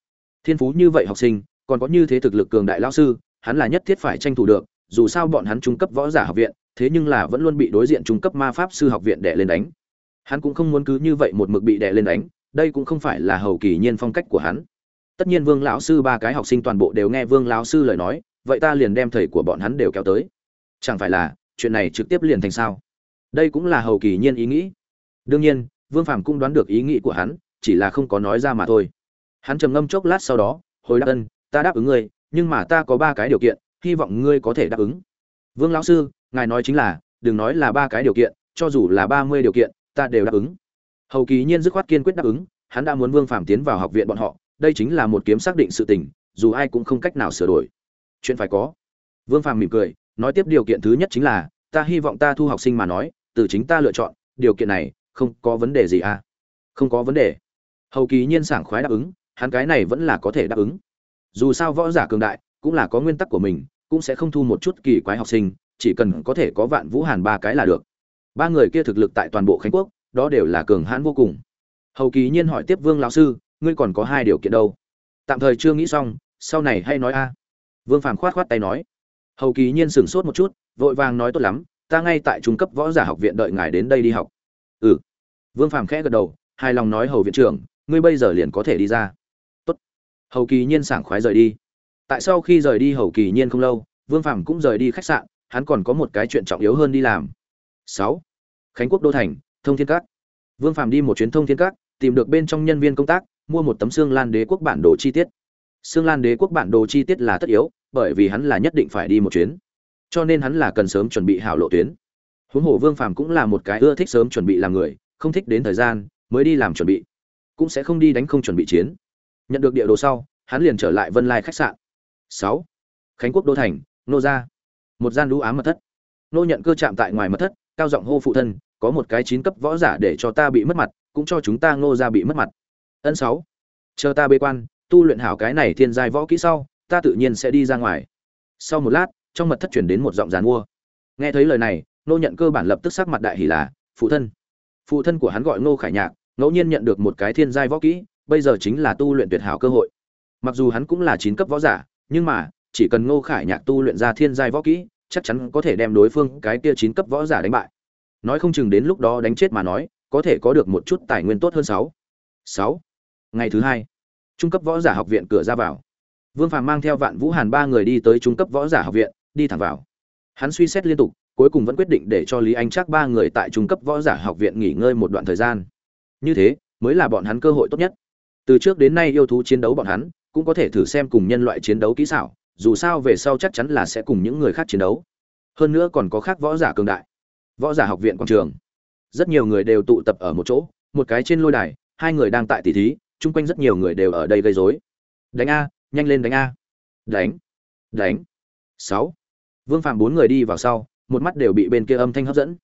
Speaker 1: thiên phú như vậy học sinh, còn có như thế thực lực cường đại lão sư, hắn là nhất thiết phải tranh thủ được, dù sao bọn hắn trung cấp võ giả học viện, thế nhưng là vẫn luôn bị đối diện trung cấp ma pháp sư học viện đè lên đánh. Hắn cũng không muốn cứ như vậy một mực bị đè lên đánh, đây cũng không phải là hầu kỳ nhiên phong cách của hắn. Tất nhiên vương lão sư ba cái học sinh toàn bộ đều nghe vương lão sư lời nói, vậy ta liền đem thầy của bọn hắn đều kéo tới. Chẳng phải là chuyện này trực tiếp liền thành sao? Đây cũng là hầu kỳ nhiên ý nghĩ. Đương nhiên, vương phàm cũng đoán được ý nghĩ của hắn, chỉ là không có nói ra mà thôi. Hắn trầm ngâm chốc lát sau đó, hồi đáp, ân, ta đáp ứng ngươi, nhưng mà ta có ba cái điều kiện, hy vọng ngươi có thể đáp ứng. Vương lão sư, ngài nói chính là, đừng nói là ba cái điều kiện, cho dù là ba mươi điều kiện, ta đều đáp ứng. Hầu kỳ nhiên dứt khoát kiên quyết đáp ứng, hắn đã muốn vương phàm tiến vào học viện bọn họ, đây chính là một kiếm xác định sự tình, dù ai cũng không cách nào sửa đổi. Chuyện phải có. Vương phàm mỉm cười nói tiếp điều kiện thứ nhất chính là, ta hy vọng ta thu học sinh mà nói, từ chính ta lựa chọn, điều kiện này, không có vấn đề gì à? Không có vấn đề. Hầu kỳ nhiên sảng khoái đáp ứng, hắn cái này vẫn là có thể đáp ứng. Dù sao võ giả cường đại, cũng là có nguyên tắc của mình, cũng sẽ không thu một chút kỳ quái học sinh, chỉ cần có thể có vạn vũ hàn ba cái là được. Ba người kia thực lực tại toàn bộ khánh quốc, đó đều là cường hãn vô cùng. Hầu kỳ nhiên hỏi tiếp vương lão sư, ngươi còn có hai điều kiện đâu? Tạm thời chưa nghĩ xong, sau này hay nói a. Vương phàm khoát khoát tay nói hầu kỳ nhiên sửng sốt một chút vội vàng nói tốt lắm ta ngay tại trung cấp võ giả học viện đợi ngài đến đây đi học. Ừ. Vương phàm khẽ gật đầu hài lòng nói hầu viện trưởng ngươi bây giờ liền có thể đi ra. Tốt. Hầu kỳ nhiên sảng khoái rời đi. Tại sau khi rời đi hầu kỳ nhiên không lâu vương phàm cũng rời đi khách sạn hắn còn có một cái chuyện trọng yếu hơn đi làm. Sáu. Khánh quốc đô thành thông thiên cát. vương phàm đi một chuyến thông thiên cát, tìm được bên trong nhân viên công tác mua một tấm xương lan đế quốc bản đồ chi tiết. Xương lan đế quốc bản đồ chi tiết là tất yếu bởi vì hắn là nhất định phải đi một chuyến. Cho nên hắn là cần sớm chuẩn bị hảo lộ tuyến. Huống hồ vương phàm cũng là một cái ưa thích sớm chuẩn bị làm người, không thích đến thời gian mới đi làm chuẩn bị, cũng sẽ không đi đánh không chuẩn bị chiến. Nhận được địa đồ sau, hắn liền trở lại vân lai khách sạn. Sáu. Khánh quốc đô thành, nô gia. Một gian lũ ám mật thất. Nô nhận cơ chạm tại ngoài mật thất, cao giọng hô phụ thân, có một cái chín cấp võ giả để cho ta bị mất mặt, cũng cho chúng ta ngô ra bị mất mặt. Ân sáu. Chờ ta bê quan, tu luyện hảo cái này thiên giai võ kỹ sau ta tự nhiên sẽ đi ra ngoài. Sau một lát, trong mật thất chuyển đến một giọng giàn mua. Nghe thấy lời này nô nhận cơ bản lập tức sắc mặt đại hỉ là, phụ thân. Phụ thân của hắn gọi ngô khải nhạc, ngẫu nhiên nhận được một cái thiên giai võ kỹ, bây giờ chính là tu luyện tuyệt hảo cơ hội. Mặc dù hắn cũng là chín cấp võ giả, nhưng mà, chỉ cần ngô khải nhạc tu luyện ra thiên giai võ kỹ, chắc chắn có thể đem đối phương cái kia chín cấp võ giả đánh bại. Nói không chừng đến lúc đó đánh chết mà nói, có thể có được một chút tài nguyên tốt hơn sáu. Sáu. Ngày thứ hai, trung cấp võ giả học viện cửa ra vào vương phàm mang theo vạn vũ hàn ba người đi tới trung cấp võ giả học viện, đi thẳng vào. Hắn suy xét liên tục, cuối cùng vẫn quyết định để cho lý anh Trác ba người tại trung cấp võ giả học viện nghỉ ngơi một đoạn thời gian. Như thế, mới là bọn hắn cơ hội tốt nhất. Từ trước đến nay yêu thú chiến đấu bọn hắn, cũng có thể thử xem cùng nhân loại chiến đấu kỹ xảo, dù sao về sau chắc chắn là sẽ cùng những người khác chiến đấu. Hơn nữa còn có khác võ giả cường đại. Võ giả học viện quảng trường. Rất nhiều người đều tụ tập ở một chỗ, một cái trên lôi đài, hai người đang tại tỷ thí, chung quanh rất nhiều người đều ở đây gây rối. Đánh a nhanh lên đánh a. Đánh đánh. Sáu. Vương phạm bốn người đi vào sau, một mắt đều bị bên kia âm thanh hấp dẫn.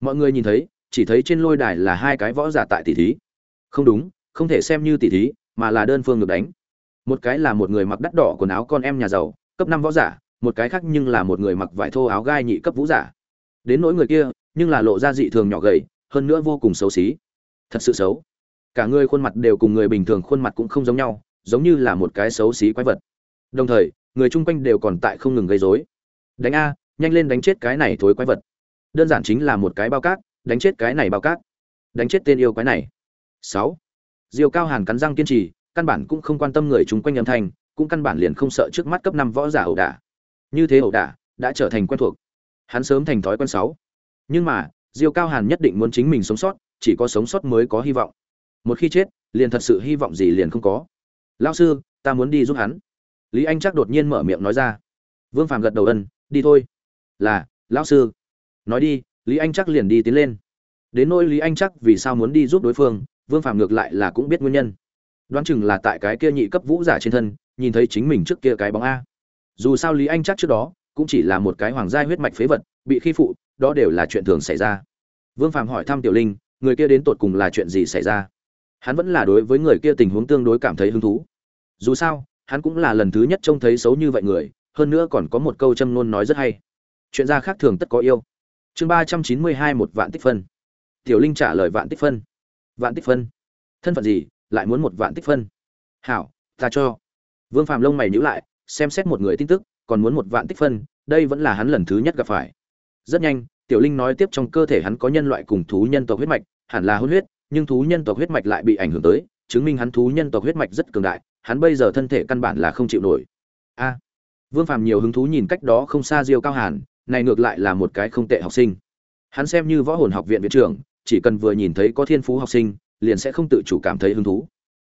Speaker 1: Mọi người nhìn thấy, chỉ thấy trên lôi đài là hai cái võ giả tại tỷ thí. Không đúng, không thể xem như tỷ thí, mà là đơn phương ngược đánh. Một cái là một người mặc đắt đỏ quần áo con em nhà giàu, cấp năm võ giả, một cái khác nhưng là một người mặc vải thô áo gai nhị cấp vũ giả. Đến nỗi người kia, nhưng là lộ ra dị thường nhỏ gầy, hơn nữa vô cùng xấu xí. Thật sự xấu. Cả người khuôn mặt đều cùng người bình thường khuôn mặt cũng không giống nhau giống như là một cái xấu xí quái vật. Đồng thời, người chung quanh đều còn tại không ngừng gây rối. Đánh a, nhanh lên đánh chết cái này thối quái vật. Đơn giản chính là một cái bao cát, đánh chết cái này bao cát. Đánh chết tên yêu quái này. Sáu. Diều cao hàn cắn răng kiên trì, căn bản cũng không quan tâm người chung quanh âm thanh, cũng căn bản liền không sợ trước mắt cấp năm võ giả ẩu đả. Như thế ẩu đả, đã trở thành quen thuộc. Hắn sớm thành thói quen sáu. Nhưng mà, diêu cao hàn nhất định muốn chính mình sống sót, chỉ có sống sót mới có hy vọng. Một khi chết, liền thật sự hy vọng gì liền không có lao sư, ta muốn đi giúp hắn. Lý anh chắc đột nhiên mở miệng nói ra. Vương phàm gật đầu ân, đi thôi. Là, lão sư. Nói đi, lý anh chắc liền đi tiến lên. Đến nỗi lý anh chắc vì sao muốn đi giúp đối phương, vương phàm ngược lại là cũng biết nguyên nhân. Đoán chừng là tại cái kia nhị cấp vũ giả trên thân, nhìn thấy chính mình trước kia cái bóng a. Dù sao lý anh chắc trước đó cũng chỉ là một cái hoàng gia huyết mạch phế vật, bị khi phụ, đó đều là chuyện thường xảy ra. Vương phàm hỏi thăm tiểu linh, người kia đến tột cùng là chuyện gì xảy ra? Hắn vẫn là đối với người kia tình huống tương đối cảm thấy hứng thú. Dù sao, hắn cũng là lần thứ nhất trông thấy xấu như vậy người, hơn nữa còn có một câu châm ngôn nói rất hay. Chuyện gia khác thường tất có yêu. Chương ba trăm chín mươi hai một vạn tích phân. Tiểu linh trả lời vạn tích phân. Vạn tích phân. Thân phận gì, lại muốn một vạn tích phân? Hảo, ta cho. Vương phàm lông mày nhữ lại, xem xét một người tin tức, còn muốn một vạn tích phân, đây vẫn là hắn lần thứ nhất gặp phải. Rất nhanh, tiểu linh nói tiếp trong cơ thể hắn có nhân loại cùng thú nhân tộc huyết mạch, hẳn là hôn huyết nhưng thú nhân tộc huyết mạch lại bị ảnh hưởng tới, chứng minh hắn thú nhân tộc huyết mạch rất cường đại, hắn bây giờ thân thể căn bản là không chịu nổi. A, vương phàm nhiều hứng thú nhìn cách đó không xa diêu cao hàn, này ngược lại là một cái không tệ học sinh. Hắn xem như võ hồn học viện viện trưởng, chỉ cần vừa nhìn thấy có thiên phú học sinh, liền sẽ không tự chủ cảm thấy hứng thú.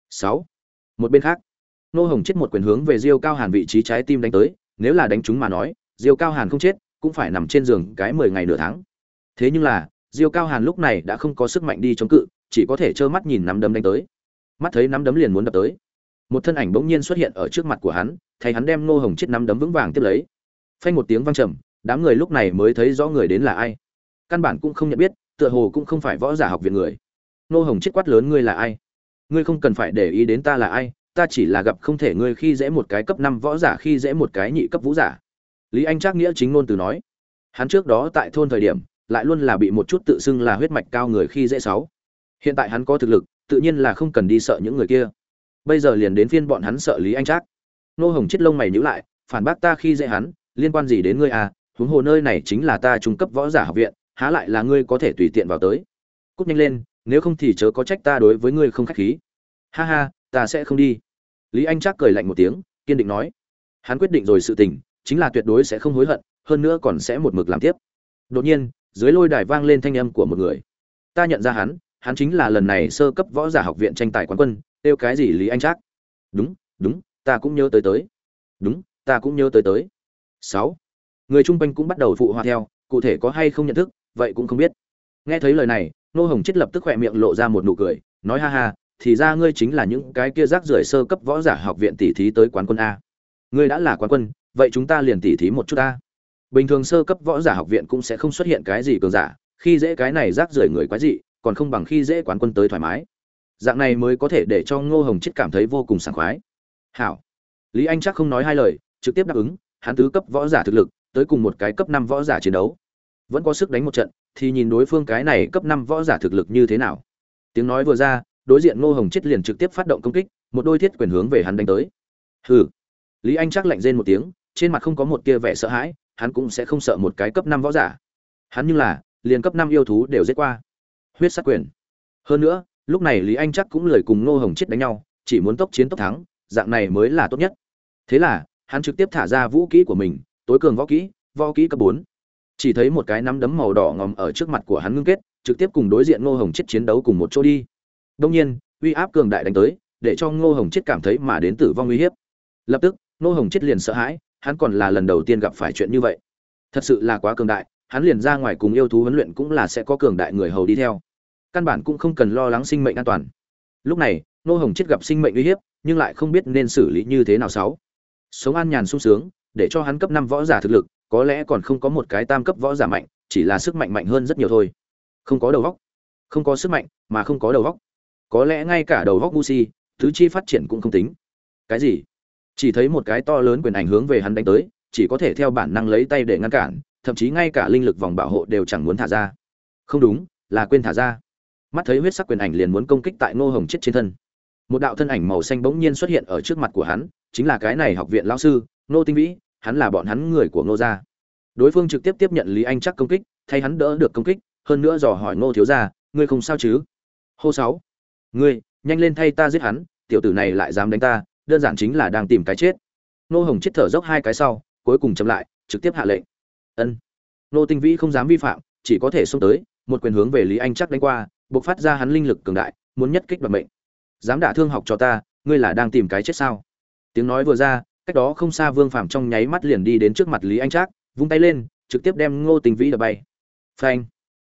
Speaker 1: Sáu, một bên khác, nô hồng chết một quyền hướng về diêu cao hàn vị trí trái tim đánh tới, nếu là đánh chúng mà nói, diêu cao hàn không chết, cũng phải nằm trên giường cái mười ngày nửa tháng. Thế nhưng là, diêu cao hàn lúc này đã không có sức mạnh đi chống cự chỉ có thể trơ mắt nhìn nắm đấm đánh tới. Mắt thấy nắm đấm liền muốn đập tới. Một thân ảnh bỗng nhiên xuất hiện ở trước mặt của hắn thấy hắn đem ngô hồng chết nắm đấm vững vàng tiếp lấy. Phanh một tiếng văng trầm, đám người lúc này mới thấy rõ người đến là ai. Căn bản cũng không nhận biết, tựa hồ cũng không phải võ giả học viện người. Ngô hồng chết quát lớn, ngươi là ai? Ngươi không cần phải để ý đến ta là ai, ta chỉ là gặp không thể ngươi khi dễ một cái cấp năm võ giả, khi dễ một cái nhị cấp vũ giả. Lý anh trác nghĩa chính ngôn từ nói. Hắn trước đó tại thôn thời điểm, lại luôn là bị một chút tự xưng là huyết mạch cao người khi dễ sáu hiện tại hắn có thực lực, tự nhiên là không cần đi sợ những người kia. Bây giờ liền đến phiên bọn hắn sợ lý anh trác. Nô hồng chết lông mày nhữ lại, phản bác ta khi dễ hắn, liên quan gì đến ngươi à? Huống hồ nơi này chính là ta trung cấp võ giả học viện, há lại là ngươi có thể tùy tiện vào tới? Cút nhanh lên, nếu không thì chớ có trách ta đối với ngươi không khách khí. Ha ha, ta sẽ không đi. Lý anh trác cười lạnh một tiếng, kiên định nói. Hắn quyết định rồi sự tình, chính là tuyệt đối sẽ không hối hận, hơn nữa còn sẽ một mực làm tiếp. Đột nhiên, dưới lôi đài vang lên thanh âm của một người. Ta nhận ra hắn hắn chính là lần này sơ cấp võ giả học viện tranh tài quán quân, kêu cái gì lý anh trác? Đúng đúng, ta cũng nhớ tới tới. Đúng, ta cũng nhớ tới tới. Sáu. Người chung quanh cũng bắt đầu phụ họa theo, cụ thể có hay không nhận thức, vậy cũng không biết. Nghe thấy lời này, nô hồng chết lập tức khỏe miệng lộ ra một nụ cười, nói ha ha, thì ra ngươi chính là những cái kia rác rưởi sơ cấp võ giả học viện tỷ thí tới quán quân a. Ngươi đã là quán quân, vậy chúng ta liền tỷ thí một chút ta bình thường sơ cấp võ giả học viện cũng sẽ không xuất hiện cái gì cường giả, khi dễ cái này rác rưởi người quái dị còn không bằng khi dễ quán quân tới thoải mái. Dạng này mới có thể để cho ngô hồng chết cảm thấy vô cùng sảng khoái. Hảo. Lý anh chắc không nói hai lời, trực tiếp đáp ứng, hắn tứ cấp võ giả thực lực, tới cùng một cái cấp năm võ giả chiến đấu. Vẫn có sức đánh một trận, thì nhìn đối phương cái này cấp năm võ giả thực lực như thế nào. Tiếng nói vừa ra, đối diện ngô hồng chết liền trực tiếp phát động công kích, một đôi thiết quyền hướng về hắn đánh tới. Hừ. Lý anh chắc lạnh rên một tiếng, trên mặt không có một tia vẻ sợ hãi, hắn cũng sẽ không sợ một cái cấp năm võ giả. Hắn như là, liền cấp năm yêu thú đều giết qua huyết sát quyền. Hơn nữa, lúc này lý anh chắc cũng lời cùng ngô hồng chết đánh nhau, chỉ muốn tốc chiến tốc thắng, dạng này mới là tốt nhất. Thế là, hắn trực tiếp thả ra vũ kỹ của mình, tối cường võ kỹ võ kỹ cấp bốn. Chỉ thấy một cái nắm đấm màu đỏ ngòm ở trước mặt của hắn ngưng kết, trực tiếp cùng đối diện ngô hồng chết chiến đấu cùng một chỗ đi. Đông nhiên, uy áp cường đại đánh tới, để cho ngô hồng chết cảm thấy mà đến tử vong uy hiếp. Lập tức, ngô hồng chết liền sợ hãi, hắn còn là lần đầu tiên gặp phải chuyện như vậy. Thật sự là quá cường đại, hắn liền ra ngoài cùng yêu thú huấn luyện cũng là sẽ có cường đại người hầu đi theo căn bản cũng không cần lo lắng sinh mệnh an toàn. Lúc này nô hồng chết gặp sinh mệnh uy hiếp, nhưng lại không biết nên xử lý như thế nào sáu. Sống an nhàn sung sướng, để cho hắn cấp năm võ giả thực lực, có lẽ còn không có một cái tam cấp võ giả mạnh, chỉ là sức mạnh mạnh hơn rất nhiều thôi. Không có đầu góc không có sức mạnh, mà không có đầu góc có lẽ ngay cả đầu góc ngu si thứ chi phát triển cũng không tính. Cái gì? Chỉ thấy một cái to lớn quyền ảnh hướng về hắn đánh tới, chỉ có thể theo bản năng lấy tay để ngăn cản, thậm chí ngay cả linh lực vòng bảo hộ đều chẳng muốn thả ra. Không đúng, là quên thả ra mắt thấy huyết sắc quyền ảnh liền muốn công kích tại ngô hồng chết trên thân. Một đạo thân ảnh màu xanh bỗng nhiên xuất hiện ở trước mặt của hắn, chính là cái này học viện lão sư, ngô tinh vĩ, hắn là bọn hắn người của ngô gia. Đối phương trực tiếp tiếp nhận lý anh chắc công kích, thay hắn đỡ được công kích, hơn nữa dò hỏi ngô thiếu gia, ngươi không sao chứ? Hô sáu. Ngươi, nhanh lên thay ta giết hắn, tiểu tử này lại dám đánh ta, đơn giản chính là đang tìm cái chết. Ngô hồng chết thở dốc hai cái sau, cuối cùng chậm lại, trực tiếp hạ lệnh. Ân. Ngô tinh vĩ không dám vi phạm, chỉ có thể xông tới, một quyền hướng về lý anh chắc đánh qua bộc phát ra hắn linh lực cường đại, muốn nhất kích đoạt mệnh. Dám đả thương học cho ta, ngươi là đang tìm cái chết sao? Tiếng nói vừa ra, cách đó không xa Vương Phàm trong nháy mắt liền đi đến trước mặt Lý Anh Trác, vung tay lên, trực tiếp đem Ngô Tinh Vĩ đập bay. Phanh!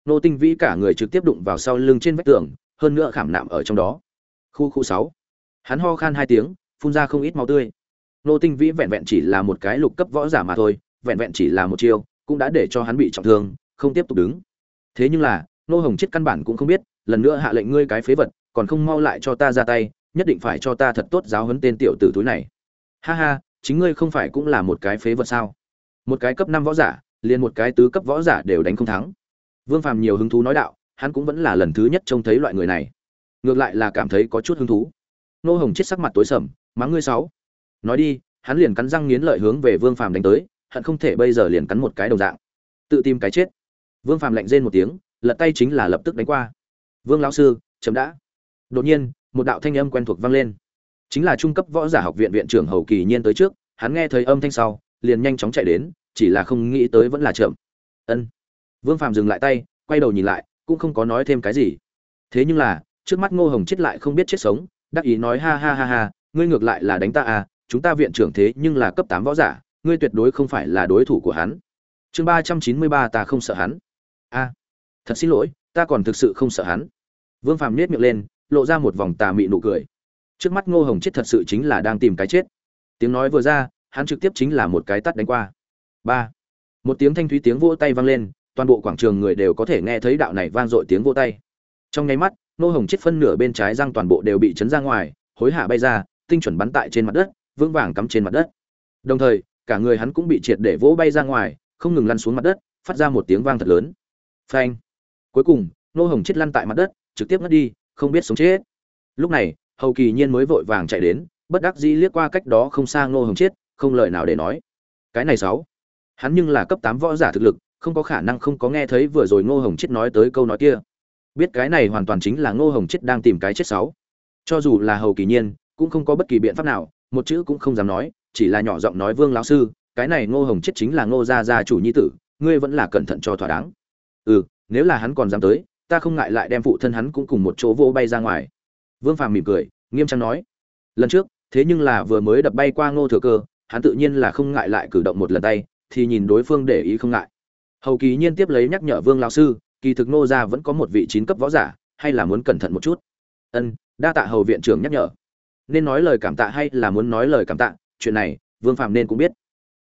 Speaker 1: Ngô Tinh Vĩ cả người trực tiếp đụng vào sau lưng trên vách tường, hơn nữa khảm nạm ở trong đó. Khu khu 6. Hắn ho khan hai tiếng, phun ra không ít máu tươi. Ngô Tinh Vĩ vẹn vẹn chỉ là một cái lục cấp võ giả mà thôi, vẹn vẹn chỉ là một chiêu, cũng đã để cho hắn bị trọng thương, không tiếp tục đứng. Thế nhưng là, nô hồng chết căn bản cũng không biết, lần nữa hạ lệnh ngươi cái phế vật, còn không mau lại cho ta ra tay, nhất định phải cho ta thật tốt giáo huấn tên tiểu tử túi này. Ha ha, chính ngươi không phải cũng là một cái phế vật sao? Một cái cấp năm võ giả, liền một cái tứ cấp võ giả đều đánh không thắng. Vương phàm nhiều hứng thú nói đạo, hắn cũng vẫn là lần thứ nhất trông thấy loại người này. Ngược lại là cảm thấy có chút hứng thú. Nô hồng chết sắc mặt tối sầm, mắng ngươi sáu. Nói đi, hắn liền cắn răng nghiến lợi hướng về vương phàm đánh tới, hận không thể bây giờ liền cắn một cái đồng dạng. Tự tìm cái chết. Vương phàm lạnh rên một tiếng lật tay chính là lập tức đánh qua. Vương lão sư, chấm đã. Đột nhiên, một đạo thanh âm quen thuộc vang lên. Chính là trung cấp võ giả học viện viện trưởng hầu kỳ nhiên tới trước, hắn nghe thấy âm thanh sau, liền nhanh chóng chạy đến, chỉ là không nghĩ tới vẫn là chậm. Ân. Vương phàm dừng lại tay, quay đầu nhìn lại, cũng không có nói thêm cái gì. Thế nhưng là, trước mắt ngô hồng chết lại không biết chết sống, đắc ý nói ha ha ha ha, ngươi ngược lại là đánh ta à chúng ta viện trưởng thế nhưng là cấp tám võ giả, ngươi tuyệt đối không phải là đối thủ của hắn. Chương ba trăm chín mươi ba ta không sợ hắn. A thật xin lỗi, ta còn thực sự không sợ hắn. Vương phàm nết miệng lên, lộ ra một vòng tà mị nụ cười. Trước mắt ngô hồng chết thật sự chính là đang tìm cái chết. Tiếng nói vừa ra, hắn trực tiếp chính là một cái tắt đánh qua. Ba. Một tiếng thanh thúy tiếng vỗ tay vang lên, toàn bộ quảng trường người đều có thể nghe thấy đạo này vang dội tiếng vỗ tay. Trong nháy mắt, ngô hồng chết phân nửa bên trái răng toàn bộ đều bị chấn ra ngoài, hối hạ bay ra, tinh chuẩn bắn tại trên mặt đất, vững vàng cắm trên mặt đất. Đồng thời, cả người hắn cũng bị triệt để vỗ bay ra ngoài, không ngừng lăn xuống mặt đất, phát ra một tiếng vang thật lớn. Phanh cuối cùng, nô hồng chết lăn tại mặt đất, trực tiếp ngất đi, không biết sống chết. Lúc này, hầu kỳ nhiên mới vội vàng chạy đến, bất đắc dĩ liếc qua cách đó không xa nô hồng chết, không lời nào để nói. Cái này sáu. Hắn nhưng là cấp tám võ giả thực lực, không có khả năng không có nghe thấy vừa rồi ngô hồng chết nói tới câu nói kia. Biết cái này hoàn toàn chính là ngô hồng chết đang tìm cái chết sáu. Cho dù là hầu kỳ nhiên, cũng không có bất kỳ biện pháp nào, một chữ cũng không dám nói, chỉ là nhỏ giọng nói vương lão sư, cái này ngô hồng chết chính là ngô gia gia chủ nhi tử, ngươi vẫn là cẩn thận cho thỏa đáng. Ừ nếu là hắn còn dám tới, ta không ngại lại đem phụ thân hắn cũng cùng một chỗ vô bay ra ngoài. Vương phàm mỉm cười, nghiêm trang nói, lần trước, thế nhưng là vừa mới đập bay qua ngô thừa cơ, hắn tự nhiên là không ngại lại cử động một lần tay, thì nhìn đối phương để ý không ngại. Hầu kỳ nhiên tiếp lấy nhắc nhở vương lão sư, kỳ thực nô gia vẫn có một vị chín cấp võ giả, hay là muốn cẩn thận một chút. Ân, đa tạ hầu viện trưởng nhắc nhở. Nên nói lời cảm tạ hay là muốn nói lời cảm tạ, chuyện này, vương phạm nên cũng biết.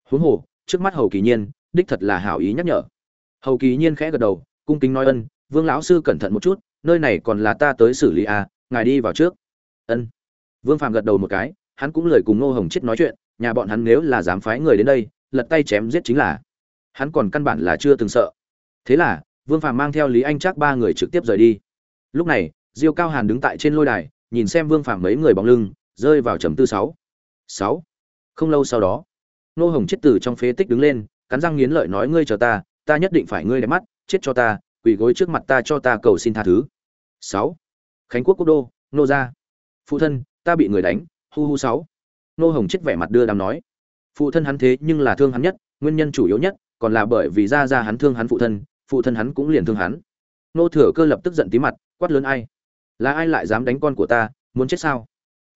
Speaker 1: Huống hồ, trước mắt hầu kỳ nhiên, đích thật là hảo ý nhắc nhở. Hầu kỳ nhiên khẽ gật đầu cung kính nói ân, vương lão sư cẩn thận một chút, nơi này còn là ta tới xử lý à ngài đi vào trước. Ân. Vương Phàm gật đầu một cái, hắn cũng lời cùng ngô hồng chết nói chuyện, nhà bọn hắn nếu là dám phái người đến đây, lật tay chém giết chính là. Hắn còn căn bản là chưa từng sợ. Thế là, vương Phàm mang theo lý anh Trác ba người trực tiếp rời đi. Lúc này, diêu cao hàn đứng tại trên lôi đài, nhìn xem vương Phàm mấy người bóng lưng, rơi vào trầm tư sáu. Sáu. Không lâu sau đó nô hồng chết từ trong phế tích đứng lên, cắn răng nghiến lợi nói, ngươi chờ ta ta nhất định phải ngươi đẹp mắt chết cho ta, quỳ gối trước mặt ta cho ta cầu xin tha thứ. Sáu. Khánh quốc quốc đô, nô gia. Phụ thân, ta bị người đánh, hu hu sáu. Nô hồng chết vẻ mặt đưa đàm nói. Phụ thân hắn thế nhưng là thương hắn nhất, nguyên nhân chủ yếu nhất, còn là bởi vì ra ra hắn thương hắn phụ thân phụ thân hắn cũng liền thương hắn. Nô thừa cơ lập tức giận tí mặt, quát lớn ai? Là ai lại dám đánh con của ta, muốn chết sao?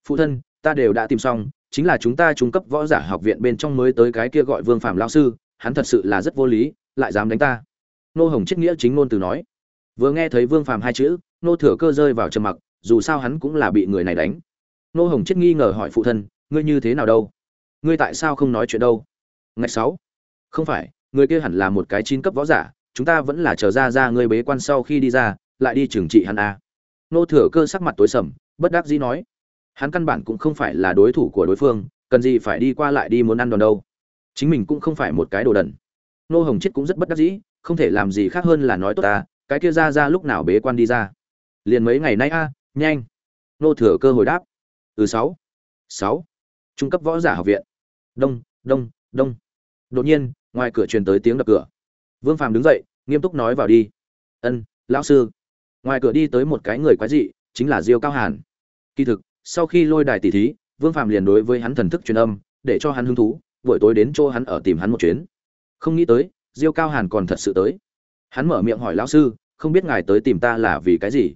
Speaker 1: Phụ thân, ta đều đã tìm xong, chính là chúng ta trung cấp võ giả học viện bên trong mới tới cái kia gọi vương phạm lao sư, hắn thật sự là rất vô lý, lại dám đánh ta nô hồng chết nghĩa chính ngôn từ nói. Vừa nghe thấy vương phạm hai chữ, nô thừa cơ rơi vào trầm mặc, dù sao hắn cũng là bị người này đánh. Nô hồng chết nghi ngờ hỏi phụ thân, ngươi như thế nào đâu? Ngươi tại sao không nói chuyện đâu? Ngày sáu. Không phải, người kia hẳn là một cái chín cấp võ giả, chúng ta vẫn là chờ ra ra ngươi bế quan sau khi đi ra, lại đi trừng trị hắn a à. nô thừa cơ sắc mặt tối sầm, bất đắc dĩ nói. Hắn căn bản cũng không phải là đối thủ của đối phương, cần gì phải đi qua lại đi muốn ăn đòn đâu. Chính mình cũng không phải một cái đồ đần. Nô hồng chết cũng rất bất đắc dĩ không thể làm gì khác hơn là nói tốt ta, cái kia ra ra lúc nào bế quan đi ra. Liền mấy ngày nay a, nhanh. Nô thừa cơ hồi đáp. Từ sáu. Sáu. Trung cấp võ giả học viện. Đông đông đông. Đột nhiên, ngoài cửa truyền tới tiếng đập cửa. Vương phàm đứng dậy, nghiêm túc nói vào đi. Ân, lão sư. Ngoài cửa đi tới một cái người quái dị, chính là diêu cao hàn. Kỳ thực, sau khi lôi đài tỷ thí, vương phàm liền đối với hắn thần thức truyền âm, để cho hắn hứng thú, buổi tối đến chỗ hắn ở tìm hắn một chuyến. Không nghĩ tới diêu cao hàn còn thật sự tới. Hắn mở miệng hỏi lão sư, không biết ngài tới tìm ta là vì cái gì?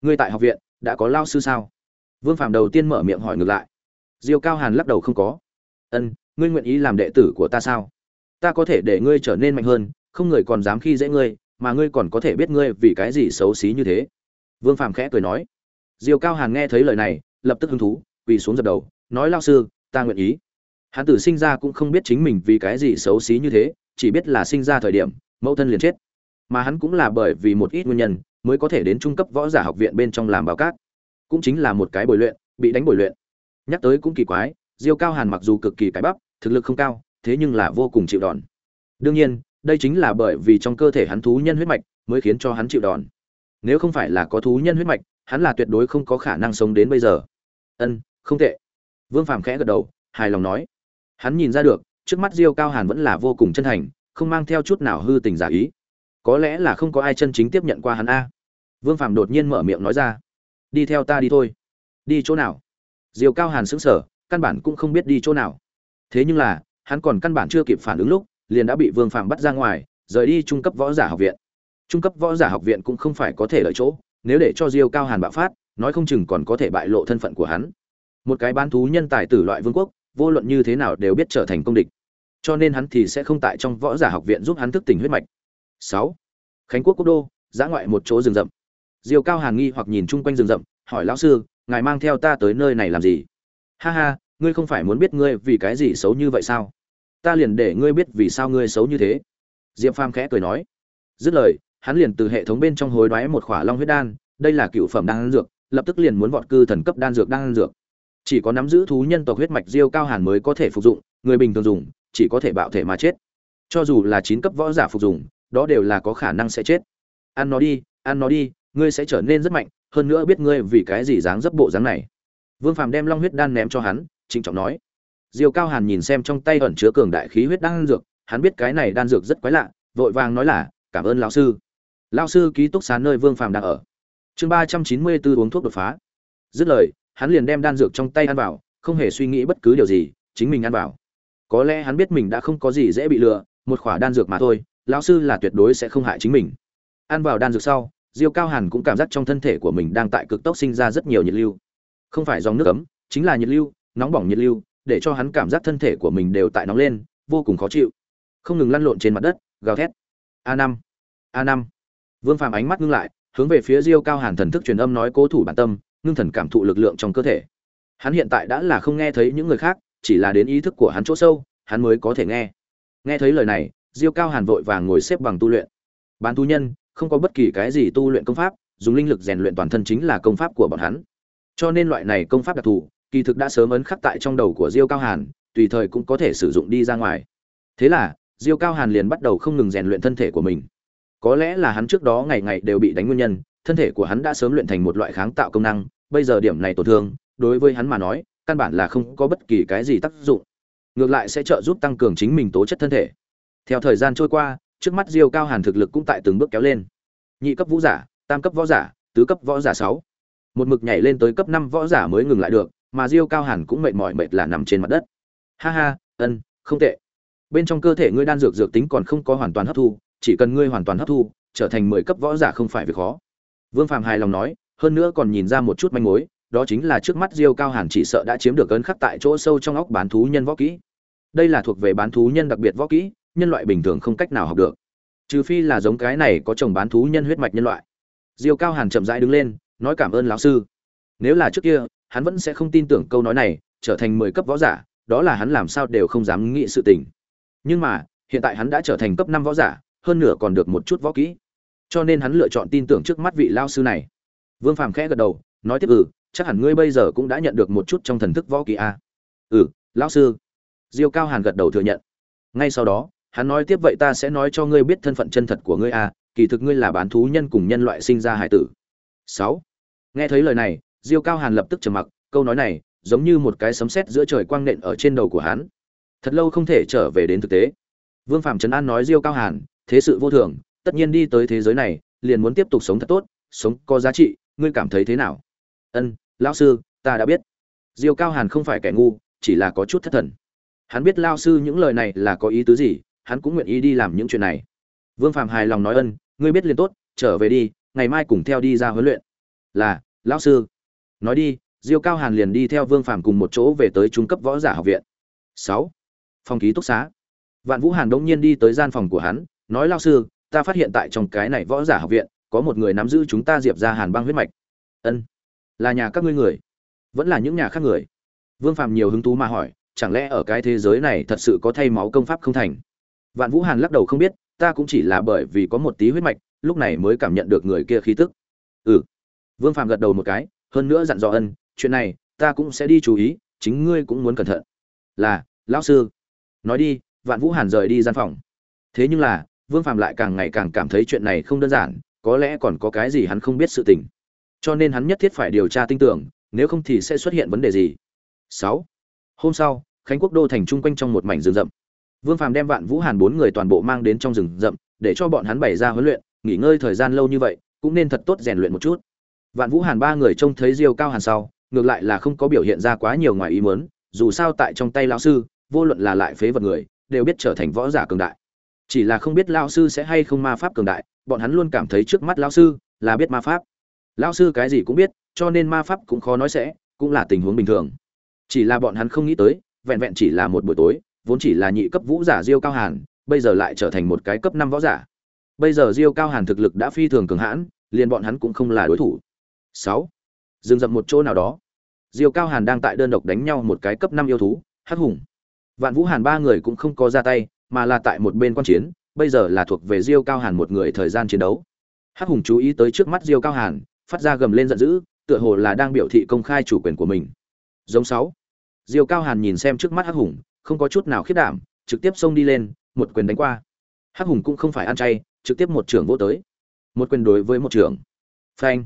Speaker 1: Ngươi tại học viện, đã có lao sư sao? Vương Phạm đầu tiên mở miệng hỏi ngược lại. Diêu cao hàn lắc đầu không có. Ân, ngươi nguyện ý làm đệ tử của ta sao? Ta có thể để ngươi trở nên mạnh hơn, không người còn dám khi dễ ngươi, mà ngươi còn có thể biết ngươi vì cái gì xấu xí như thế. Vương Phạm khẽ cười nói. Diêu cao hàn nghe thấy lời này, lập tức hứng thú, quỳ xuống dập đầu, nói lao sư, ta nguyện ý. Hắn tử sinh ra cũng không biết chính mình vì cái gì xấu xí như thế chỉ biết là sinh ra thời điểm, mẫu thân liền chết. Mà hắn cũng là bởi vì một ít nguyên nhân mới có thể đến trung cấp võ giả học viện bên trong làm báo cát. Cũng chính là một cái bồi luyện, bị đánh bồi luyện. Nhắc tới cũng kỳ quái, diêu cao hàn mặc dù cực kỳ cái bắp, thực lực không cao, thế nhưng là vô cùng chịu đòn. Đương nhiên, đây chính là bởi vì trong cơ thể hắn thú nhân huyết mạch mới khiến cho hắn chịu đòn. Nếu không phải là có thú nhân huyết mạch, hắn là tuyệt đối không có khả năng sống đến bây giờ. Ân, không tệ. Vương phàm khẽ gật đầu, hài lòng nói. Hắn nhìn ra được trước mắt diêu cao hàn vẫn là vô cùng chân thành, không mang theo chút nào hư tình giả ý. Có lẽ là không có ai chân chính tiếp nhận qua hắn a. Vương phàm đột nhiên mở miệng nói ra. Đi theo ta đi thôi. Đi chỗ nào? Diêu cao hàn sững sờ, căn bản cũng không biết đi chỗ nào. Thế nhưng là, hắn còn căn bản chưa kịp phản ứng lúc, liền đã bị vương phàm bắt ra ngoài, rời đi trung cấp võ giả học viện. Trung cấp võ giả học viện cũng không phải có thể lợi chỗ, nếu để cho diêu cao hàn bạo phát, nói không chừng còn có thể bại lộ thân phận của hắn. Một cái bán thú nhân tài tử loại vương quốc, vô luận như thế nào đều biết trở thành công địch cho nên hắn thì sẽ không tại trong võ giả học viện giúp hắn thức tỉnh huyết mạch. Sáu, khánh quốc quốc đô, giã ngoại một chỗ rừng rậm. Diêu cao hàn nghi hoặc nhìn chung quanh rừng rậm, hỏi lão sư, ngài mang theo ta tới nơi này làm gì? Ha ha, ngươi không phải muốn biết ngươi vì cái gì xấu như vậy sao? Ta liền để ngươi biết vì sao ngươi xấu như thế. Diệp phàm khẽ cười nói. Dứt lời, hắn liền từ hệ thống bên trong hối đoái một khỏa long huyết đan, đây là cựu phẩm đan dược, lập tức liền muốn vọt cư thần cấp đan dược đan dược. Chỉ có nắm giữ thú nhân tộc huyết mạch diêu cao hàn mới có thể phục dụng, người bình thường dùng chỉ có thể bạo thể mà chết. Cho dù là chín cấp võ giả phục dùng, đó đều là có khả năng sẽ chết. Ăn nó đi ăn nó đi ngươi sẽ trở nên rất mạnh hơn nữa biết ngươi vì cái gì dáng dấp bộ dáng này. Vương phàm đem long huyết đan ném cho hắn trịnh trọng nói. Diều cao hàn nhìn xem trong tay ẩn chứa cường đại khí huyết đan dược hắn biết cái này đan dược rất quái lạ vội vàng nói là cảm ơn lão sư. Lão sư ký túc xá nơi vương phàm đang ở. Chương ba trăm chín mươi b uống thuốc đột phá. Dứt lời hắn liền đem đan dược trong tay ăn vào không hề suy nghĩ bất cứ điều gì chính mình ăn vào có lẽ hắn biết mình đã không có gì dễ bị lừa, một khỏa đan dược mà thôi, lão sư là tuyệt đối sẽ không hại chính mình. Ăn vào đan dược sau, diêu cao hàn cũng cảm giác trong thân thể của mình đang tại cực tốc sinh ra rất nhiều nhiệt lưu. Không phải dòng nước ấm, chính là nhiệt lưu, nóng bỏng nhiệt lưu, để cho hắn cảm giác thân thể của mình đều tại nóng lên, vô cùng khó chịu. Không ngừng lăn lộn trên mặt đất, gào thét. A năm a năm. Vương phàm ánh mắt ngưng lại, hướng về phía diêu cao hàn thần thức truyền âm nói cố thủ bản tâm, ngưng thần cảm thụ lực lượng trong cơ thể. Hắn hiện tại đã là không nghe thấy những người khác chỉ là đến ý thức của hắn chỗ sâu, hắn mới có thể nghe. Nghe thấy lời này, diêu cao hàn vội vàng ngồi xếp bằng tu luyện. Bán tu nhân, không có bất kỳ cái gì tu luyện công pháp, dùng linh lực rèn luyện toàn thân chính là công pháp của bọn hắn. Cho nên loại này công pháp đặc thù, kỳ thực đã sớm ấn khắc tại trong đầu của diêu cao hàn, tùy thời cũng có thể sử dụng đi ra ngoài. Thế là, diêu cao hàn liền bắt đầu không ngừng rèn luyện thân thể của mình. Có lẽ là hắn trước đó ngày ngày đều bị đánh nguyên nhân, thân thể của hắn đã sớm luyện thành một loại kháng tạo công năng, bây giờ điểm này tổn thương, đối với hắn mà nói căn bản là không có bất kỳ cái gì tác dụng. Ngược lại sẽ trợ giúp tăng cường chính mình tố chất thân thể. Theo thời gian trôi qua, trước mắt diêu cao hàn thực lực cũng tại từng bước kéo lên. Nhị cấp vũ giả, tam cấp võ giả, tứ cấp võ giả sáu. Một mực nhảy lên tới cấp năm võ giả mới ngừng lại được, mà diêu cao hàn cũng mệt mỏi mệt là nằm trên mặt đất. Ha ha, ân, không tệ. Bên trong cơ thể ngươi đan dược dược tính còn không có hoàn toàn hấp thu, chỉ cần ngươi hoàn toàn hấp thu, trở thành mười cấp võ giả không phải việc khó. Vương Phàm hài lòng nói, hơn nữa còn nhìn ra một chút manh mối đó chính là trước mắt diêu cao hàn chỉ sợ đã chiếm được ấn khắc tại chỗ sâu trong óc bán thú nhân võ kỹ. Đây là thuộc về bán thú nhân đặc biệt võ kỹ, nhân loại bình thường không cách nào học được. Trừ phi là giống cái này có chồng bán thú nhân huyết mạch nhân loại. Diêu cao hàn chậm rãi đứng lên, nói cảm ơn lão sư. Nếu là trước kia, hắn vẫn sẽ không tin tưởng câu nói này, trở thành mười cấp võ giả, đó là hắn làm sao đều không dám nghĩ sự tình. Nhưng mà, hiện tại hắn đã trở thành cấp năm võ giả, hơn nửa còn được một chút võ kỹ. Cho nên hắn lựa chọn tin tưởng trước mắt vị lão sư này. Vương phàm khẽ gật đầu, nói tiếp ừ chắc hẳn ngươi bây giờ cũng đã nhận được một chút trong thần thức võ kỹ a. Ừ lão sư. Diêu cao hàn gật đầu thừa nhận. Ngay sau đó, hắn nói tiếp vậy ta sẽ nói cho ngươi biết thân phận chân thật của ngươi a, kỳ thực ngươi là bán thú nhân cùng nhân loại sinh ra hải tử. Sáu. Nghe thấy lời này, diêu cao hàn lập tức trầm mặc, câu nói này, giống như một cái sấm sét giữa trời quang nện ở trên đầu của hắn. Thật lâu không thể trở về đến thực tế. Vương phạm trấn an nói diêu cao hàn, thế sự vô thường, tất nhiên đi tới thế giới này, liền muốn tiếp tục sống thật tốt, sống có giá trị, ngươi cảm thấy thế nào? Ân, lão sư, ta đã biết. Diêu cao hàn không phải kẻ ngu, chỉ là có chút thất thần. Hắn biết lao sư những lời này là có ý tứ gì, hắn cũng nguyện ý đi làm những chuyện này. Vương phạm hài lòng nói, ân, ngươi biết liền tốt, trở về đi, ngày mai cùng theo đi ra huấn luyện. Là, lão sư. Nói đi. Diêu cao hàn liền đi theo vương phạm cùng một chỗ về tới trung cấp võ giả học viện. Sáu. Phòng ký túc xá. Vạn vũ hàn đông nhiên đi tới gian phòng của hắn, nói lao sư, ta phát hiện tại trong cái này võ giả học viện, có một người nắm giữ chúng ta diệp ra hàn băng huyết mạch. Ân là nhà các ngươi người, vẫn là những nhà khác người. Vương phạm nhiều hứng thú mà hỏi, chẳng lẽ ở cái thế giới này thật sự có thay máu công pháp không thành? Vạn vũ hàn lắc đầu không biết, ta cũng chỉ là bởi vì có một tí huyết mạch, lúc này mới cảm nhận được người kia khí tức. Ừ. Vương phạm gật đầu một cái, hơn nữa dặn dò ân, chuyện này, ta cũng sẽ đi chú ý, chính ngươi cũng muốn cẩn thận. Là, lão sư. Nói đi, vạn vũ hàn rời đi gian phòng. Thế nhưng là, vương phạm lại càng ngày càng cảm thấy chuyện này không đơn giản, có lẽ còn có cái gì hắn không biết sự tình cho nên hắn nhất thiết phải điều tra tin tưởng, nếu không thì sẽ xuất hiện vấn đề gì? Sáu. Hôm sau, khánh quốc đô thành chung quanh trong một mảnh rừng rậm. Vương phàm đem vạn vũ hàn bốn người toàn bộ mang đến trong rừng rậm, để cho bọn hắn bày ra huấn luyện, nghỉ ngơi thời gian lâu như vậy, cũng nên thật tốt rèn luyện một chút. Vạn vũ hàn ba người trông thấy diêu cao hàn sau, ngược lại là không có biểu hiện ra quá nhiều ngoài ý muốn, dù sao tại trong tay lão sư, vô luận là lại phế vật người, đều biết trở thành võ giả cường đại. Chỉ là không biết lão sư sẽ hay không ma pháp cường đại, bọn hắn luôn cảm thấy trước mắt lão sư là biết ma pháp lão sư cái gì cũng biết, cho nên ma pháp cũng khó nói sẽ, cũng là tình huống bình thường. Chỉ là bọn hắn không nghĩ tới, vẹn vẹn chỉ là một buổi tối, vốn chỉ là nhị cấp vũ giả diêu cao hàn, bây giờ lại trở thành một cái cấp năm võ giả. Bây giờ diêu cao hàn thực lực đã phi thường cường hãn, liền bọn hắn cũng không là đối thủ. Sáu. Dừng dậm một chỗ nào đó. Diêu cao hàn đang tại đơn độc đánh nhau một cái cấp năm yêu thú, hắc hùng. Vạn vũ hàn ba người cũng không có ra tay, mà là tại một bên quan chiến, bây giờ là thuộc về diêu cao hàn một người thời gian chiến đấu. Hắc hùng chú ý tới trước mắt diêu cao hàn phát ra gầm lên giận dữ, tựa hồ là đang biểu thị công khai chủ quyền của mình. Giống sáu. Diêu cao hàn nhìn xem trước mắt hắc hùng, không có chút nào khiết đảm, trực tiếp xông đi lên, một quyền đánh qua. Hắc hùng cũng không phải ăn chay, trực tiếp một trưởng vô tới. Một quyền đối với một trưởng. Phanh.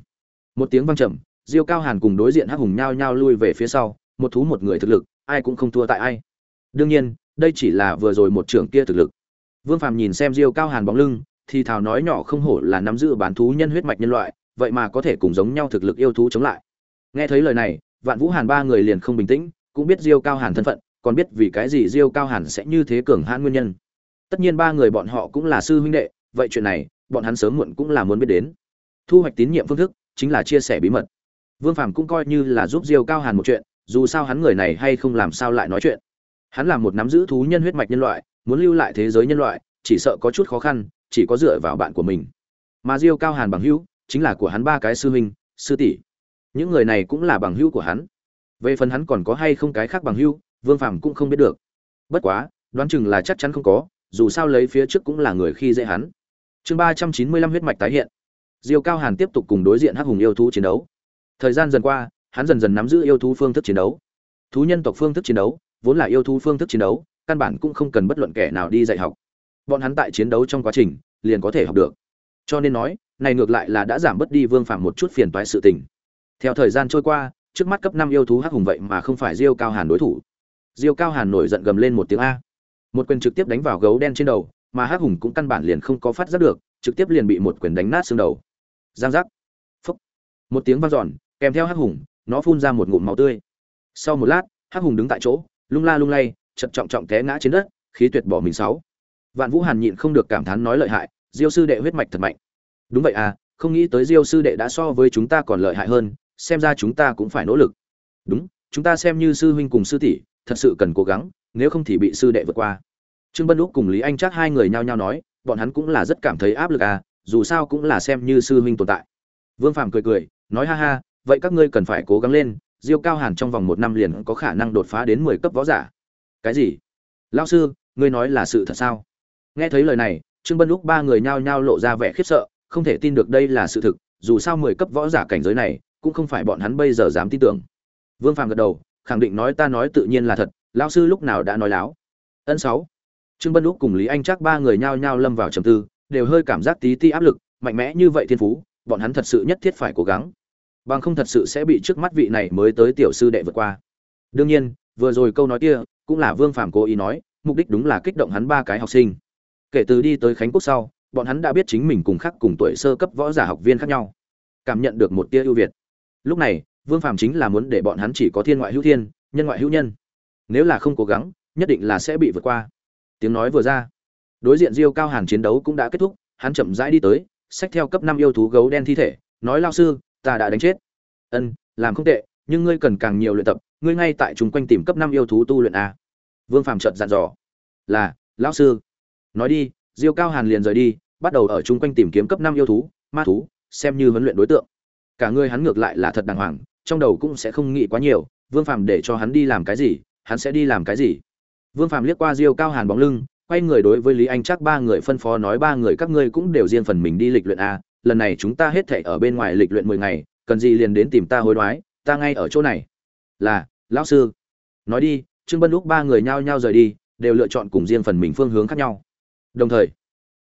Speaker 1: Một tiếng vang trầm, diêu cao hàn cùng đối diện hắc hùng nhao nhao lui về phía sau, một thú một người thực lực, ai cũng không thua tại ai. Đương nhiên, đây chỉ là vừa rồi một trưởng kia thực lực. Vương phàm nhìn xem diêu cao hàn bóng lưng, thì thào nói nhỏ không hổ là nắm giữ bán thú nhân huyết mạch nhân loại vậy mà có thể cùng giống nhau thực lực yêu thú chống lại. Nghe thấy lời này, vạn vũ hàn ba người liền không bình tĩnh, cũng biết diêu cao hàn thân phận, còn biết vì cái gì diêu cao hàn sẽ như thế cường hãn nguyên nhân. Tất nhiên ba người bọn họ cũng là sư huynh đệ, vậy chuyện này, bọn hắn sớm muộn cũng là muốn biết đến. Thu hoạch tín nhiệm phương thức, chính là chia sẻ bí mật. Vương phàm cũng coi như là giúp diêu cao hàn một chuyện, dù sao hắn người này hay không làm sao lại nói chuyện. Hắn là một nắm giữ thú nhân huyết mạch nhân loại, muốn lưu lại thế giới nhân loại, chỉ sợ có chút khó khăn, chỉ có dựa vào bạn của mình. Mà diêu cao hàn bằng hữu chính là của hắn ba cái sư huynh, sư tỷ. Những người này cũng là bằng hữu của hắn. Về phần hắn còn có hay không cái khác bằng hữu, vương phàm cũng không biết được. Bất quá, đoán chừng là chắc chắn không có, dù sao lấy phía trước cũng là người khi dễ hắn. Chương ba trăm chín mươi lăm huyết mạch tái hiện. Diêu cao hàn tiếp tục cùng đối diện hắc hùng yêu thú chiến đấu. Thời gian dần qua, hắn dần dần nắm giữ yêu thú phương thức chiến đấu. Thú nhân tộc phương thức chiến đấu, vốn là yêu thú phương thức chiến đấu, căn bản cũng không cần bất luận kẻ nào đi dạy học. Bọn hắn tại chiến đấu trong quá trình, liền có thể học được. Cho nên nói này ngược lại là đã giảm bớt đi vương phạm một chút phiền toái sự tình. Theo thời gian trôi qua, trước mắt cấp năm yêu thú hắc hùng vậy mà không phải diêu cao hàn đối thủ. Diêu cao hàn nổi giận gầm lên một tiếng a. Một quyền trực tiếp đánh vào gấu đen trên đầu, mà hắc hùng cũng căn bản liền không có phát giác được, trực tiếp liền bị một quyền đánh nát xương đầu. Giang giác. Phúc. Một tiếng vang dọn, kèm theo hắc hùng, nó phun ra một ngụm máu tươi. Sau một lát, hắc hùng đứng tại chỗ, lung la lung lay, chật trọng trọng té ngã trên đất, khí tuyệt bỏ mình sáu. Vạn vũ hàn nhịn không được cảm thán nói lợi hại, diêu sư đệ huyết mạch thật mạnh đúng vậy à không nghĩ tới diêu sư đệ đã so với chúng ta còn lợi hại hơn, xem ra chúng ta cũng phải nỗ lực. Đúng, chúng ta xem như sư huynh cùng sư tỷ, thật sự cần cố gắng, nếu không thì bị sư đệ vượt qua. Trương bân úc cùng lý anh chắc hai người nhao nhao nói, bọn hắn cũng là rất cảm thấy áp lực à dù sao cũng là xem như sư huynh tồn tại. Vương phàm cười cười, nói ha ha, vậy các ngươi cần phải cố gắng lên, diêu cao hàn trong vòng một năm liền có khả năng đột phá đến mười cấp võ giả. Cái gì? Lao sư, ngươi nói là sự thật sao? Nghe thấy lời này, trương bân úc ba người nhao nhao lộ ra vẻ khiếp sợ không thể tin được đây là sự thực, dù sao mười cấp võ giả cảnh giới này, cũng không phải bọn hắn bây giờ dám tin tưởng. Vương phàm gật đầu, khẳng định nói ta nói tự nhiên là thật lao sư lúc nào đã nói láo. Ân sáu. Trương bân lúc cùng lý anh chắc ba người nhao nhao lâm vào trầm tư, đều hơi cảm giác tí ti áp lực, mạnh mẽ như vậy thiên phú, bọn hắn thật sự nhất thiết phải cố gắng. Bằng không thật sự sẽ bị trước mắt vị này mới tới tiểu sư đệ vượt qua. Đương nhiên, vừa rồi câu nói kia, cũng là vương phàm cố ý nói, mục đích đúng là kích động hắn ba cái học sinh. Kể từ đi tới khánh quốc sau bọn hắn đã biết chính mình cùng khác cùng tuổi sơ cấp võ giả học viên khác nhau, cảm nhận được một tia ưu việt. Lúc này, vương phàm chính là muốn để bọn hắn chỉ có thiên ngoại hữu thiên, nhân ngoại hữu nhân. Nếu là không cố gắng, nhất định là sẽ bị vượt qua. Tiếng nói vừa ra, đối diện diêu cao hàn chiến đấu cũng đã kết thúc, hắn chậm rãi đi tới, xách theo cấp năm yêu thú gấu đen thi thể, nói lao sư, ta đã đánh chết. Ân, làm không tệ, nhưng ngươi cần càng nhiều luyện tập, ngươi ngay tại chung quanh tìm cấp năm yêu thú tu luyện a vương phàm trợt dặn dò. Là, lão sư. Nói đi. Diêu cao hàn liền rời đi bắt đầu ở chung quanh tìm kiếm cấp năm yêu thú, ma thú, xem như huấn luyện đối tượng. Cả người hắn ngược lại là thật đàng hoàng, trong đầu cũng sẽ không nghĩ quá nhiều, vương phàm để cho hắn đi làm cái gì, hắn sẽ đi làm cái gì. Vương phàm liếc qua diêu cao hàn bóng lưng, quay người đối với lý anh chắc ba người phân phó nói ba người các ngươi cũng đều riêng phần mình đi lịch luyện a, lần này chúng ta hết thể ở bên ngoài lịch luyện mười ngày, cần gì liền đến tìm ta hối đoái, ta ngay ở chỗ này. Là, lão sư. Nói đi, trương bân lúc ba người nhao nhao rời đi, đều lựa chọn cùng riêng phần mình phương hướng khác nhau. Đồng thời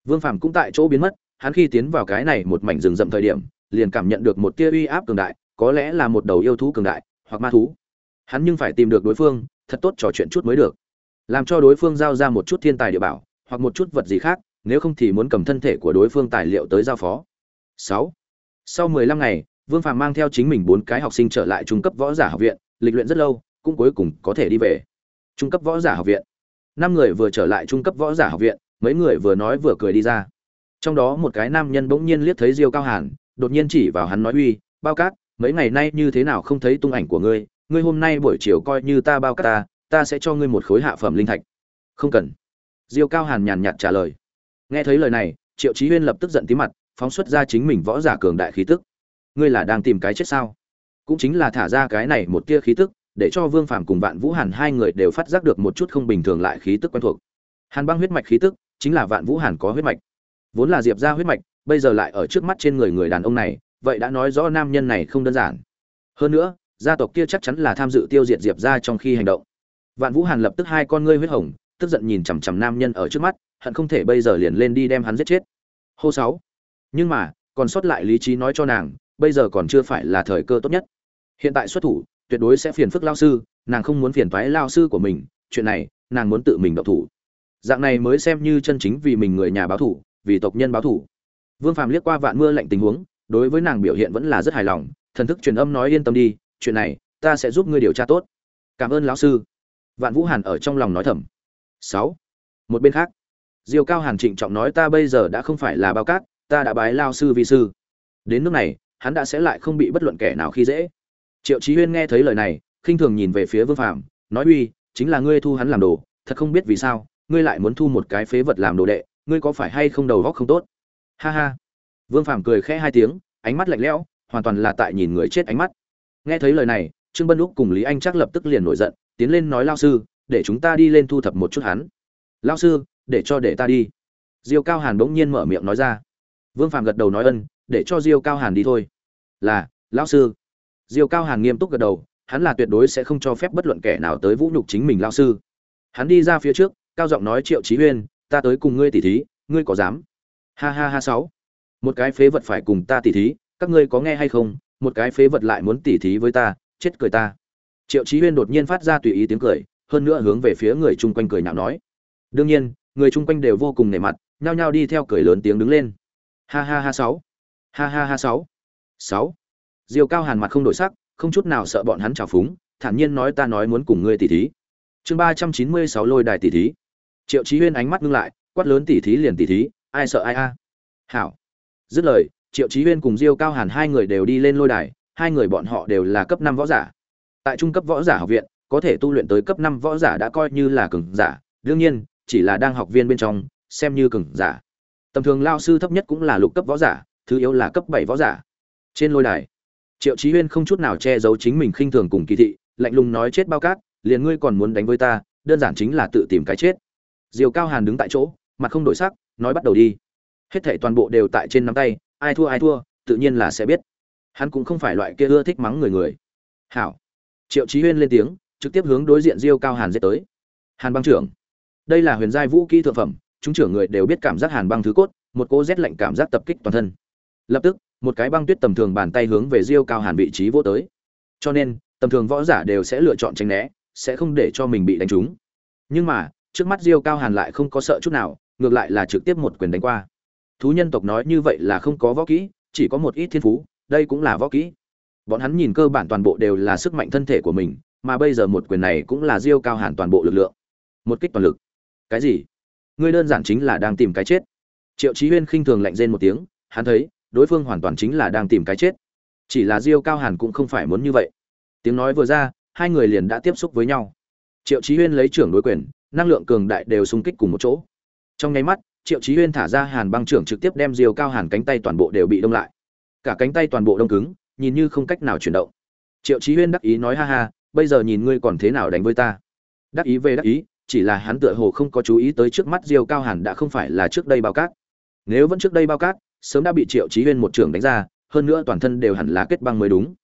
Speaker 1: vương phàm cũng tại chỗ biến mất, hắn khi tiến vào cái này một mảnh rừng rậm thời điểm, liền cảm nhận được một tia uy áp cường đại, có lẽ là một đầu yêu thú cường đại, hoặc ma thú. Hắn nhưng phải tìm được đối phương, thật tốt trò chuyện chút mới được. Làm cho đối phương giao ra một chút thiên tài địa bảo, hoặc một chút vật gì khác, nếu không thì muốn cầm thân thể của đối phương tài liệu tới giao phó. Sáu. Sau mười lăm ngày, vương phàm mang theo chính mình bốn cái học sinh trở lại trung cấp võ giả học viện, lịch luyện rất lâu, cũng cuối cùng có thể đi về. Trung cấp võ giả học viện. Năm người vừa trở lại trung cấp võ giả học viện mấy người vừa nói vừa cười đi ra. Trong đó một cái nam nhân bỗng nhiên liếc thấy diêu cao hàn, đột nhiên chỉ vào hắn nói, uy, bao cát, mấy ngày nay như thế nào không thấy tung ảnh của ngươi? Ngươi hôm nay buổi chiều coi như ta bao cát ta ta sẽ cho ngươi một khối hạ phẩm linh thạch. Không cần. Diêu cao hàn nhàn nhạt trả lời. Nghe thấy lời này, triệu chí huyên lập tức giận tí mặt, phóng xuất ra chính mình võ giả cường đại khí tức. Ngươi là đang tìm cái chết sao? Cũng chính là thả ra cái này một tia khí tức, để cho vương phàm cùng vạn vũ hàn hai người đều phát giác được một chút không bình thường lại khí tức quen thuộc. Hàn băng huyết mạch khí tức chính là vạn vũ hàn có huyết mạch. Vốn là diệp gia huyết mạch, bây giờ lại ở trước mắt trên người người đàn ông này, vậy đã nói rõ nam nhân này không đơn giản. Hơn nữa, gia tộc kia chắc chắn là tham dự tiêu diệt diệp gia trong khi hành động. Vạn vũ hàn lập tức hai con ngươi huyết hồng, tức giận nhìn chằm chằm nam nhân ở trước mắt, hận không thể bây giờ liền lên đi đem hắn giết chết. Hô sáu. Nhưng mà, còn sót lại lý trí nói cho nàng, bây giờ còn chưa phải là thời cơ tốt nhất. Hiện tại xuất thủ, tuyệt đối sẽ phiền phức lao sư, nàng không muốn phiền toái lao sư của mình, chuyện này, nàng muốn tự mình độc thủ dạng này mới xem như chân chính vì mình người nhà báo thủ, vì tộc nhân báo thủ. Vương phàm liếc qua vạn mưa lạnh tình huống, đối với nàng biểu hiện vẫn là rất hài lòng, thần thức truyền âm nói yên tâm đi, chuyện này, ta sẽ giúp ngươi điều tra tốt. Cảm ơn lão sư. Vạn vũ hàn ở trong lòng nói thầm. Sáu. Một bên khác diều cao hàn trịnh trọng nói ta bây giờ đã không phải là bao cát, ta đã bái lao sư vi sư. Đến nước này, hắn đã sẽ lại không bị bất luận kẻ nào khi dễ. Triệu chí huyên nghe thấy lời này, khinh thường nhìn về phía vương phạm nói uy, chính là ngươi thu hắn làm đồ, thật không biết vì sao ngươi lại muốn thu một cái phế vật làm đồ đệ, ngươi có phải hay không đầu góc không tốt? Ha ha. Vương Phàm cười khẽ hai tiếng, ánh mắt lạnh lẽo, hoàn toàn là tại nhìn người chết ánh mắt. Nghe thấy lời này, trương bân úc cùng lý anh chắc lập tức liền nổi giận, tiến lên nói lao sư, để chúng ta đi lên thu thập một chút hắn. Lao sư, để cho để ta đi. Diêu cao hàn bỗng nhiên mở miệng nói ra. Vương Phàm gật đầu nói ân, để cho diêu cao hàn đi thôi. Là, lão sư. Diêu cao hàn nghiêm túc gật đầu, hắn là tuyệt đối sẽ không cho phép bất luận kẻ nào tới vũ nhục chính mình lao sư. Hắn đi ra phía trước cao giọng nói triệu chí huyên, ta tới cùng ngươi tỉ thí, ngươi có dám? Ha ha ha, sáu. Một cái phế vật phải cùng ta tỉ thí, các ngươi có nghe hay không? Một cái phế vật lại muốn tỉ thí với ta, chết cười ta. Triệu chí huyên đột nhiên phát ra tùy ý tiếng cười, hơn nữa hướng về phía người chung quanh cười nhạo nói. Đương nhiên, người chung quanh đều vô cùng nể mặt, nhao nhao đi theo cười lớn tiếng đứng lên. Ha ha ha, sáu. Ha ha ha, sáu. Sáu. Diều cao hàn mặt không đổi sắc, không chút nào sợ bọn hắn trào phúng, thản nhiên nói ta nói muốn cùng ngươi tỉ thí. Chương ba trăm chín mươi sáu lôi đài tỉ thí triệu chí huyên ánh mắt ngưng lại, quát lớn tỉ thí liền tỉ thí, ai sợ ai a? Hảo. Dứt lời, triệu chí huyên cùng diêu cao hàn hai người đều đi lên lôi đài, hai người bọn họ đều là cấp năm võ giả. Tại trung cấp võ giả học viện, có thể tu luyện tới cấp năm võ giả đã coi như là cường giả, đương nhiên, chỉ là đang học viên bên trong, xem như cường giả. Tầm thường lao sư thấp nhất cũng là lục cấp võ giả, thứ yếu là cấp bảy võ giả. Trên lôi đài, triệu chí huyên không chút nào che giấu chính mình khinh thường cùng kỳ thị, lạnh lùng nói chết bao cát, liền ngươi còn muốn đánh với ta, đơn giản chính là tự tìm cái chết diều cao hàn đứng tại chỗ, mặt không đổi sắc, nói bắt đầu đi. Hết thảy toàn bộ đều tại trên nắm tay, ai thua ai thua, tự nhiên là sẽ biết. Hắn cũng không phải loại kia ưa thích mắng người người. Hảo. Triệu chí huyên lên tiếng, trực tiếp hướng đối diện diêu cao hàn giết tới. Hàn băng trưởng. Đây là huyền giai vũ kỹ thượng phẩm, chúng trưởng người đều biết cảm giác hàn băng thứ cốt, một cô rét lạnh cảm giác tập kích toàn thân. Lập tức, một cái băng tuyết tầm thường bàn tay hướng về diêu cao hàn vị trí vô tới. Cho nên, tầm thường võ giả đều sẽ lựa chọn tránh né, sẽ không để cho mình bị đánh trúng. Nhưng mà trước mắt diêu cao hàn lại không có sợ chút nào, ngược lại là trực tiếp một quyền đánh qua. Thú nhân tộc nói như vậy là không có võ kỹ, chỉ có một ít thiên phú, đây cũng là võ kỹ. Bọn hắn nhìn cơ bản toàn bộ đều là sức mạnh thân thể của mình, mà bây giờ một quyền này cũng là diêu cao hàn toàn bộ lực lượng. Một kích toàn lực. Cái gì? Ngươi đơn giản chính là đang tìm cái chết. Triệu chí huyên khinh thường lạnh rên một tiếng, hắn thấy, đối phương hoàn toàn chính là đang tìm cái chết. Chỉ là diêu cao hàn cũng không phải muốn như vậy. Tiếng nói vừa ra, hai người liền đã tiếp xúc với nhau. Triệu chí huyên lấy trưởng đối quyền năng lượng cường đại đều xung kích cùng một chỗ. Trong nháy mắt, triệu chí huyên thả ra hàn băng trưởng trực tiếp đem diêu cao hàn cánh tay toàn bộ đều bị đông lại. Cả cánh tay toàn bộ đông cứng, nhìn như không cách nào chuyển động. Triệu chí huyên đắc ý nói ha ha, bây giờ nhìn ngươi còn thế nào đánh với ta? Đắc ý về đắc ý, chỉ là hắn tựa hồ không có chú ý tới trước mắt diêu cao hàn đã không phải là trước đây bao cát. Nếu vẫn trước đây bao cát, sớm đã bị triệu chí huyên một trưởng đánh ra, hơn nữa toàn thân đều hẳn là kết băng mới đúng.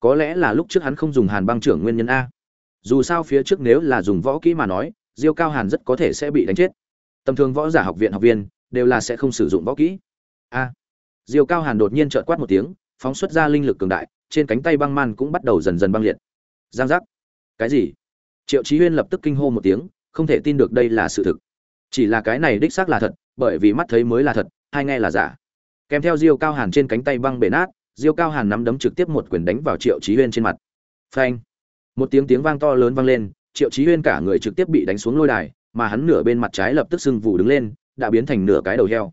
Speaker 1: Có lẽ là lúc trước hắn không dùng hàn băng trưởng nguyên nhân a. Dù sao phía trước nếu là dùng võ kỹ mà nói diêu cao hàn rất có thể sẽ bị đánh chết. Tầm thường võ giả học viện học viên đều là sẽ không sử dụng võ kỹ. A. Diêu cao hàn đột nhiên trợn quát một tiếng, phóng xuất ra linh lực cường đại, trên cánh tay băng man cũng bắt đầu dần dần băng liệt. Giang giác. Cái gì? Triệu chí huyên lập tức kinh hô một tiếng, không thể tin được đây là sự thực. Chỉ là cái này đích xác là thật, bởi vì mắt thấy mới là thật hay nghe là giả. Kèm theo diêu cao hàn trên cánh tay băng bể nát, diêu cao hàn nắm đấm trực tiếp một quyền đánh vào triệu chí huyên trên mặt. Phanh. Một tiếng tiếng vang to lớn vang lên triệu chí huyên cả người trực tiếp bị đánh xuống lôi đài, mà hắn nửa bên mặt trái lập tức sưng vù đứng lên, đã biến thành nửa cái đầu heo.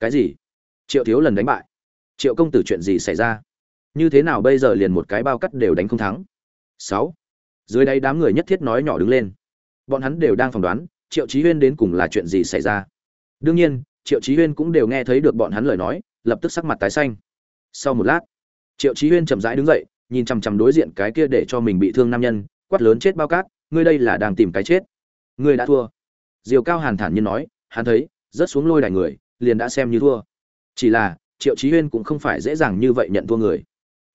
Speaker 1: Cái gì? Triệu thiếu lần đánh bại. Triệu công tử chuyện gì xảy ra? Như thế nào bây giờ liền một cái bao cắt đều đánh không thắng? Sáu. Dưới đây đám người nhất thiết nói nhỏ đứng lên. Bọn hắn đều đang phỏng đoán, triệu chí huyên đến cùng là chuyện gì xảy ra? Đương nhiên, triệu chí huyên cũng đều nghe thấy được bọn hắn lời nói, lập tức sắc mặt tái xanh. Sau một lát, triệu chí huyên chậm rãi đứng dậy, nhìn chằm chằm đối diện cái kia để cho mình bị thương nam nhân, quát lớn chết bao cát ngươi đây là đang tìm cái chết. Ngươi đã thua. Diều cao hàn thản nhiên nói, hắn thấy, rớt xuống lôi đài người, liền đã xem như thua. Chỉ là, triệu chí huyên cũng không phải dễ dàng như vậy nhận thua người.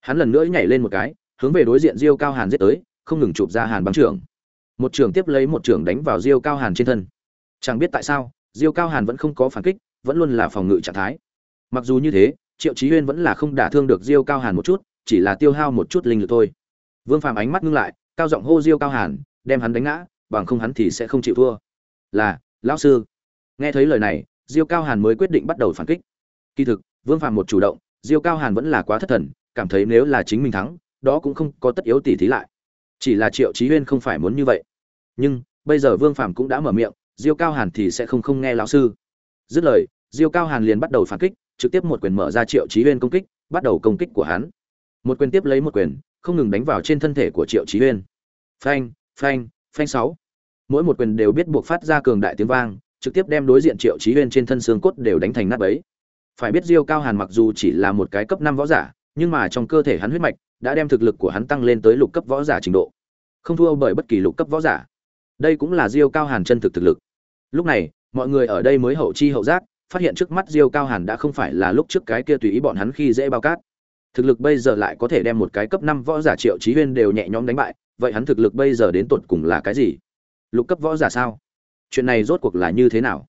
Speaker 1: Hắn lần nữa nhảy lên một cái, hướng về đối diện diêu cao hàn giết tới, không ngừng chụp ra hàn băng trưởng. Một trưởng tiếp lấy một trưởng đánh vào diêu cao hàn trên thân. Chẳng biết tại sao, diêu cao hàn vẫn không có phản kích, vẫn luôn là phòng ngự trạng thái. Mặc dù như thế, triệu chí huyên vẫn là không đả thương được diêu cao hàn một chút, chỉ là tiêu hao một chút linh lực thôi. Vương phàm ánh mắt ngưng lại, cao giọng hô diêu cao hàn đem hắn đánh ngã, bằng không hắn thì sẽ không chịu thua. Là, lão sư. Nghe thấy lời này, diêu cao hàn mới quyết định bắt đầu phản kích. Kỳ thực, vương phàm một chủ động, diêu cao hàn vẫn là quá thất thần, cảm thấy nếu là chính mình thắng, đó cũng không có tất yếu tỉ thí lại. Chỉ là triệu chí huyên không phải muốn như vậy. Nhưng, bây giờ vương phàm cũng đã mở miệng, diêu cao hàn thì sẽ không không nghe lão sư. Dứt lời, diêu cao hàn liền bắt đầu phản kích, trực tiếp một quyền mở ra triệu chí huyên công kích, bắt đầu công kích của hắn. Một quyền tiếp lấy một quyền, không ngừng đánh vào trên thân thể của triệu chí huyên. Phanh phanh phanh sáu. Mỗi một quyền đều biết buộc phát ra cường đại tiếng vang, trực tiếp đem đối diện triệu chí huyên trên thân xương cốt đều đánh thành nát bấy. Phải biết diêu cao hàn mặc dù chỉ là một cái cấp năm võ giả, nhưng mà trong cơ thể hắn huyết mạch đã đem thực lực của hắn tăng lên tới lục cấp võ giả trình độ. Không thua bởi bất kỳ lục cấp võ giả. Đây cũng là diêu cao hàn chân thực thực lực. Lúc này, mọi người ở đây mới hậu chi hậu giác, phát hiện trước mắt diêu cao hàn đã không phải là lúc trước cái kia tùy ý bọn hắn khi dễ bao cát. Thực lực bây giờ lại có thể đem một cái cấp năm võ giả triệu chí huyên đều nhẹ nhõm đánh bại vậy hắn thực lực bây giờ đến tột cùng là cái gì? Lục cấp võ giả sao? Chuyện này rốt cuộc là như thế nào?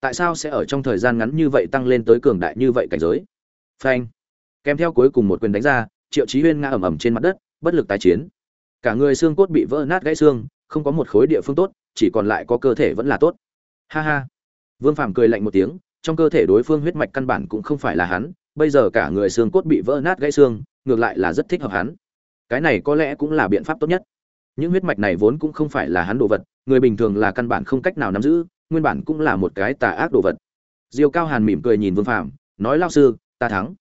Speaker 1: Tại sao sẽ ở trong thời gian ngắn như vậy tăng lên tới cường đại như vậy cảnh giới? Phanh. Kèm theo cuối cùng một quyền đánh ra, triệu chí huyên ngã ầm ầm trên mặt đất, bất lực tái chiến. Cả người xương cốt bị vỡ nát gãy xương, không có một khối địa phương tốt, chỉ còn lại có cơ thể vẫn là tốt. Ha ha. Vương phàm cười lạnh một tiếng, trong cơ thể đối phương huyết mạch căn bản cũng không phải là hắn, bây giờ cả người xương cốt bị vỡ nát gãy xương, ngược lại là rất thích hợp hắn cái này có lẽ cũng là biện pháp tốt nhất. Những huyết mạch này vốn cũng không phải là hắn đồ vật người bình thường là căn bản không cách nào nắm giữ nguyên bản cũng là một cái tà ác đồ vật. Diêu cao hàn mỉm cười nhìn vương phạm, nói lao sư ta thắng.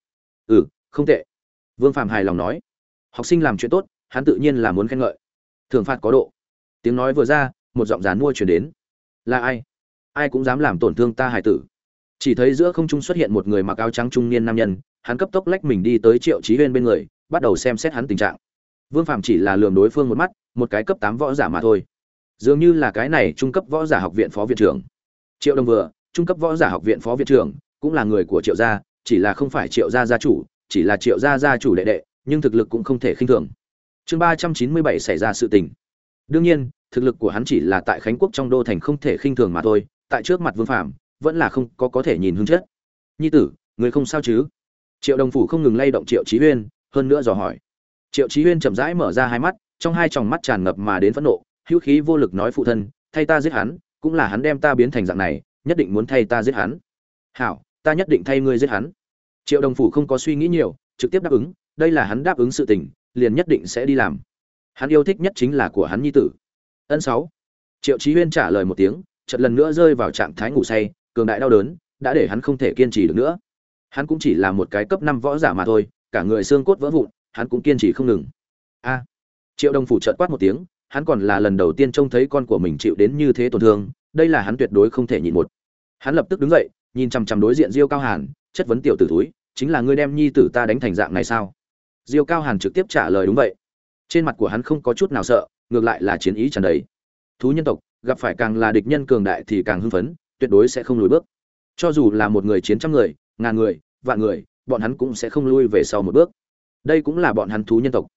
Speaker 1: Ừ không tệ. Vương phạm hài lòng nói. Học sinh làm chuyện tốt hắn tự nhiên là muốn khen ngợi. Thường phạt có độ. Tiếng nói vừa ra một giọng dán mua chuyển đến. Là ai? Ai cũng dám làm tổn thương ta hải tử. Chỉ thấy giữa không trung xuất hiện một người mặc áo trắng trung niên nam nhân hắn cấp tốc lách mình đi tới triệu chí huyên bên người bắt đầu xem xét hắn tình trạng vương Phạm chỉ là lường đối phương một mắt một cái cấp tám võ giả mà thôi. Dường như là cái này trung cấp võ giả học viện phó viện trưởng. Triệu đồng vừa trung cấp võ giả học viện phó viện trưởng cũng là người của triệu gia chỉ là không phải triệu gia gia chủ chỉ là triệu gia gia chủ đệ đệ nhưng thực lực cũng không thể khinh thường. Chương ba trăm chín mươi bảy xảy ra sự tình. Đương nhiên thực lực của hắn chỉ là tại khánh quốc trong đô thành không thể khinh thường mà thôi tại trước mặt vương phạm vẫn là không có có thể nhìn hương chết. Nhi tử người không sao chứ? Triệu đồng phủ không ngừng lay động triệu chí Uyên, hơn nữa dò hỏi triệu chí huyên chậm rãi mở ra hai mắt, trong hai tròng mắt tràn ngập mà đến phẫn nộ, hữu khí vô lực nói phụ thân, thay ta giết hắn, cũng là hắn đem ta biến thành dạng này, nhất định muốn thay ta giết hắn. Hảo, ta nhất định thay ngươi giết hắn. Triệu đồng phủ không có suy nghĩ nhiều, trực tiếp đáp ứng, đây là hắn đáp ứng sự tình, liền nhất định sẽ đi làm. Hắn yêu thích nhất chính là của hắn nhi tử. Ân sáu. Triệu chí huyên trả lời một tiếng, chợt lần nữa rơi vào trạng thái ngủ say, cường đại đau đớn, đã để hắn không thể kiên trì được nữa. Hắn cũng chỉ là một cái cấp năm võ giả mà thôi, cả người xương cốt vỡ vụn hắn cũng kiên trì không ngừng. A. Triệu đồng phủ chợt quát một tiếng, hắn còn là lần đầu tiên trông thấy con của mình chịu đến như thế tổn thương, đây là hắn tuyệt đối không thể nhịn một. Hắn lập tức đứng dậy, nhìn chằm chằm đối diện diêu cao hàn, chất vấn tiểu tử túi chính là ngươi đem nhi tử ta đánh thành dạng này sao? Diêu cao hàn trực tiếp trả lời đúng vậy. Trên mặt của hắn không có chút nào sợ, ngược lại là chiến ý tràn đầy. Thú nhân tộc, gặp phải càng là địch nhân cường đại thì càng hưng phấn, tuyệt đối sẽ không lùi bước. Cho dù là một người chiến trăm người, ngàn người, vạn người, bọn hắn cũng sẽ không lui về sau một bước đây cũng là bọn hắn thú nhân tộc.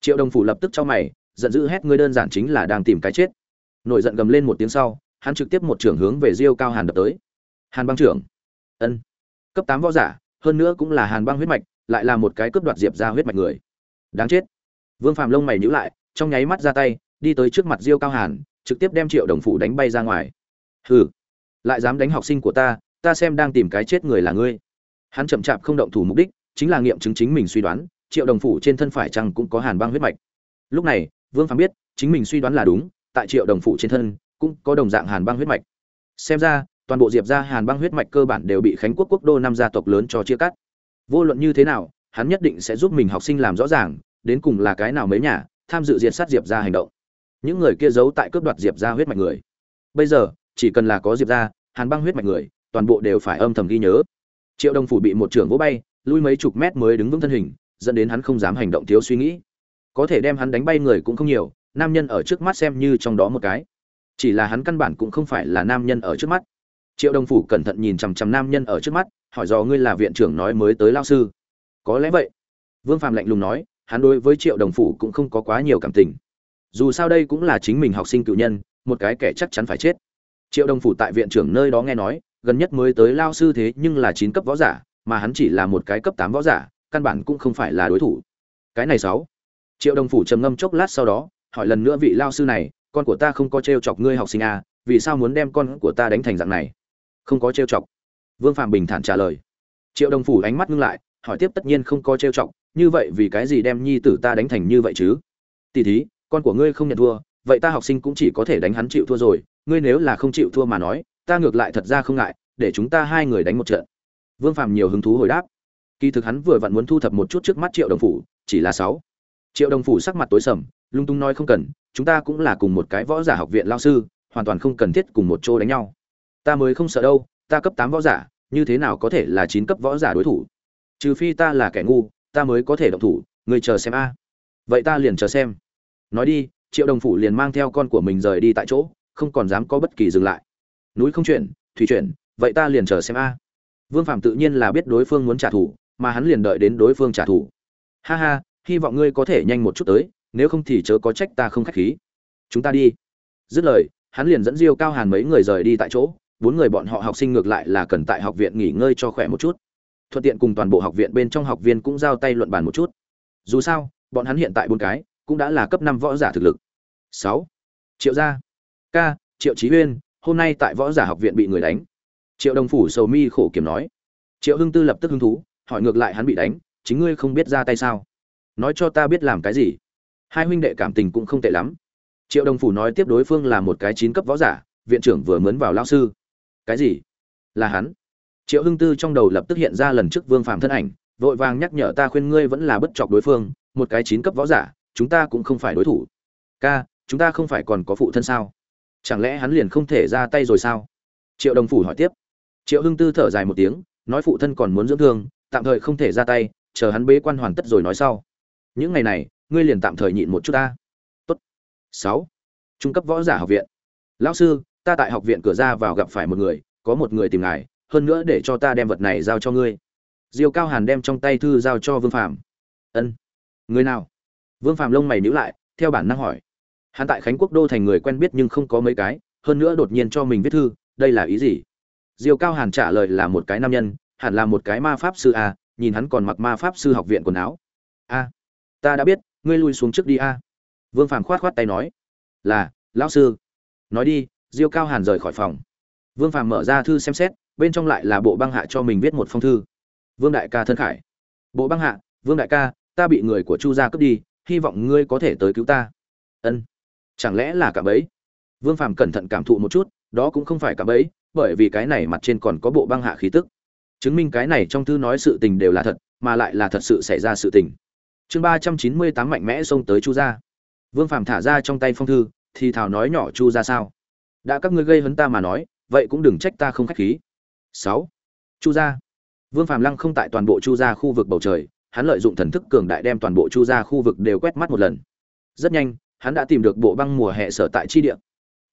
Speaker 1: Triệu đồng phủ lập tức cho mày, giận dữ hét, ngươi đơn giản chính là đang tìm cái chết. Nổi giận gầm lên một tiếng sau, hắn trực tiếp một trưởng hướng về diêu cao hàn đập tới. Hàn băng trưởng. Ân. Cấp tám võ giả, hơn nữa cũng là hàn băng huyết mạch, lại là một cái cướp đoạt diệp ra huyết mạch người. Đáng chết. Vương phàm lông mày nhíu lại, trong nháy mắt ra tay, đi tới trước mặt diêu cao hàn, trực tiếp đem triệu đồng phủ đánh bay ra ngoài. Hừ, lại dám đánh học sinh của ta ta xem đang tìm cái chết người là ngươi. Hắn chậm chạp không động thủ mục đích, chính là nghiệm chứng chính mình suy đoán triệu đồng phủ trên thân phải chăng cũng có hàn băng huyết mạch. Lúc này, vương phàm biết, chính mình suy đoán là đúng, tại triệu đồng phủ trên thân, cũng có đồng dạng hàn băng huyết mạch. Xem ra, toàn bộ diệp gia hàn băng huyết mạch cơ bản đều bị khánh quốc quốc đô năm gia tộc lớn cho chia cắt. Vô luận như thế nào, hắn nhất định sẽ giúp mình học sinh làm rõ ràng, đến cùng là cái nào mấy nhà, tham dự diệt sát diệp gia hành động. Những người kia giấu tại cướp đoạt diệp gia huyết mạch người. Bây giờ, chỉ cần là có diệp gia hàn băng huyết mạch người, toàn bộ đều phải âm thầm ghi nhớ. Triệu đồng phủ bị một trưởng vỗ bay, lui mấy chục mét mới đứng vững thân hình dẫn đến hắn không dám hành động thiếu suy nghĩ. Có thể đem hắn đánh bay người cũng không nhiều, nam nhân ở trước mắt xem như trong đó một cái. Chỉ là hắn căn bản cũng không phải là nam nhân ở trước mắt. Triệu đồng phủ cẩn thận nhìn chằm chằm nam nhân ở trước mắt, hỏi dò ngươi là viện trưởng nói mới tới lao sư. Có lẽ vậy. Vương phạm lạnh lùng nói, hắn đối với triệu đồng phủ cũng không có quá nhiều cảm tình. Dù sao đây cũng là chính mình học sinh cựu nhân, một cái kẻ chắc chắn phải chết. Triệu đồng phủ tại viện trưởng nơi đó nghe nói, gần nhất mới tới lao sư thế nhưng là chín cấp võ giả, mà hắn chỉ là một cái cấp tám võ giả căn bản cũng không phải là đối thủ. Cái này sáu. Triệu đồng phủ trầm ngâm chốc lát sau đó hỏi lần nữa vị lao sư này con của ta không có t chọc ngươi học sinh à, vì sao muốn đem con của ta đánh thành dạng này? Không có t chọc. Vương phạm bình thản trả lời. Triệu đồng phủ ánh mắt ngưng lại hỏi tiếp tất nhiên không có t chọc như vậy vì cái gì đem nhi tử ta đánh thành như vậy chứ? Tỷ thí con của ngươi không nhận thua vậy ta học sinh cũng chỉ có thể đánh hắn chịu thua rồi ngươi nếu là không chịu thua mà nói ta ngược lại thật ra không ngại để chúng ta hai người đánh một trận. Vương phạm nhiều hứng thú hồi đáp kỳ thực hắn vừa vặn muốn thu thập một chút trước mắt triệu đồng phủ, chỉ là sáu. Triệu đồng phủ sắc mặt tối sầm, lung tung nói không cần, chúng ta cũng là cùng một cái võ giả học viện lao sư, hoàn toàn không cần thiết cùng một chỗ đánh nhau. Ta mới không sợ đâu, ta cấp tám võ giả, như thế nào có thể là chín cấp võ giả đối thủ? Trừ phi ta là kẻ ngu, ta mới có thể động thủ người chờ xem a. Vậy ta liền chờ xem. Nói đi, triệu đồng phủ liền mang theo con của mình rời đi tại chỗ, không còn dám có bất kỳ dừng lại. Núi không chuyển, thủy chuyển, vậy ta liền chờ xem a. Vương phạm tự nhiên là biết đối phương muốn trả thù mà hắn liền đợi đến đối phương trả thù. Ha ha, hy vọng ngươi có thể nhanh một chút tới, nếu không thì chớ có trách ta không khách khí. Chúng ta đi. Dứt lời, hắn liền dẫn diêu cao hàn mấy người rời đi tại chỗ, bốn người bọn họ học sinh ngược lại là cần tại học viện nghỉ ngơi cho khỏe một chút. Thuận tiện cùng toàn bộ học viện bên trong học viên cũng giao tay luận bàn một chút. Dù sao, bọn hắn hiện tại bốn cái, cũng đã là cấp năm võ giả thực lực. Sáu. Triệu gia. Ca, triệu chí uyên hôm nay tại võ giả học viện bị người đánh. Triệu đồng phủ sầu mi khổ kiểm nói. Triệu hưng tư lập tức hứng thú hỏi ngược lại hắn bị đánh, chính ngươi không biết ra tay sao? Nói cho ta biết làm cái gì. Hai huynh đệ cảm tình cũng không tệ lắm. Triệu đồng phủ nói tiếp đối phương là một cái chín cấp võ giả, viện trưởng vừa mướn vào lao sư. Cái gì? Là hắn. Triệu hưng tư trong đầu lập tức hiện ra lần trước vương phạm thân ảnh, vội vàng nhắc nhở ta khuyên ngươi vẫn là bất chọc đối phương, một cái chín cấp võ giả, chúng ta cũng không phải đối thủ. Ca, chúng ta không phải còn có phụ thân sao? Chẳng lẽ hắn liền không thể ra tay rồi sao? Triệu đồng phủ hỏi tiếp. Triệu hưng tư thở dài một tiếng, nói phụ thân còn muốn dưỡng thương tạm thời không thể ra tay, chờ hắn bế quan hoàn tất rồi nói sau. Những ngày này, ngươi liền tạm thời nhịn một chút ta. Tốt. Sáu. Trung cấp võ giả học viện. Lão sư, ta tại học viện cửa ra vào gặp phải một người, có một người tìm ngài, hơn nữa để cho ta đem vật này giao cho ngươi. Diêu cao hàn đem trong tay thư giao cho vương phạm ân. Người nào? Vương phạm lông mày nhíu lại, theo bản năng hỏi. Hắn tại khánh quốc đô thành người quen biết nhưng không có mấy cái, hơn nữa đột nhiên cho mình viết thư, đây là ý gì? Diêu cao hàn trả lời là một cái nam nhân hẳn là một cái ma pháp sư à? nhìn hắn còn mặc ma pháp sư học viện quần áo. A ta đã biết, ngươi lui xuống trước đi a vương phàm khoát khoát tay nói, là, lão sư. Nói đi, diêu cao hàn rời khỏi phòng. Vương phàm mở ra thư xem xét, bên trong lại là bộ băng hạ cho mình viết một phong thư. Vương đại ca thân khải. Bộ băng hạ, vương đại ca, ta bị người của chu gia cướp đi, hy vọng ngươi có thể tới cứu ta. Ân, chẳng lẽ là cả bấy vương phàm cẩn thận cảm thụ một chút, đó cũng không phải cả bấy bởi vì cái này mặt trên còn có bộ băng hạ khí tức chứng minh cái này trong thư nói sự tình đều là thật, mà lại là thật sự xảy ra sự tình. Chương ba trăm chín mươi tám mạnh mẽ xông tới chu gia. Vương phàm thả ra trong tay phong thư, thì thảo nói nhỏ chu ra sao? Đã các ngươi gây hấn ta mà nói, vậy cũng đừng trách ta không khách khí. Sáu. Chu gia. Vương phàm lăng không tại toàn bộ chu gia khu vực bầu trời, hắn lợi dụng thần thức cường đại đem toàn bộ chu gia khu vực đều quét mắt một lần. Rất nhanh, hắn đã tìm được bộ băng mùa hè sở tại chi địa.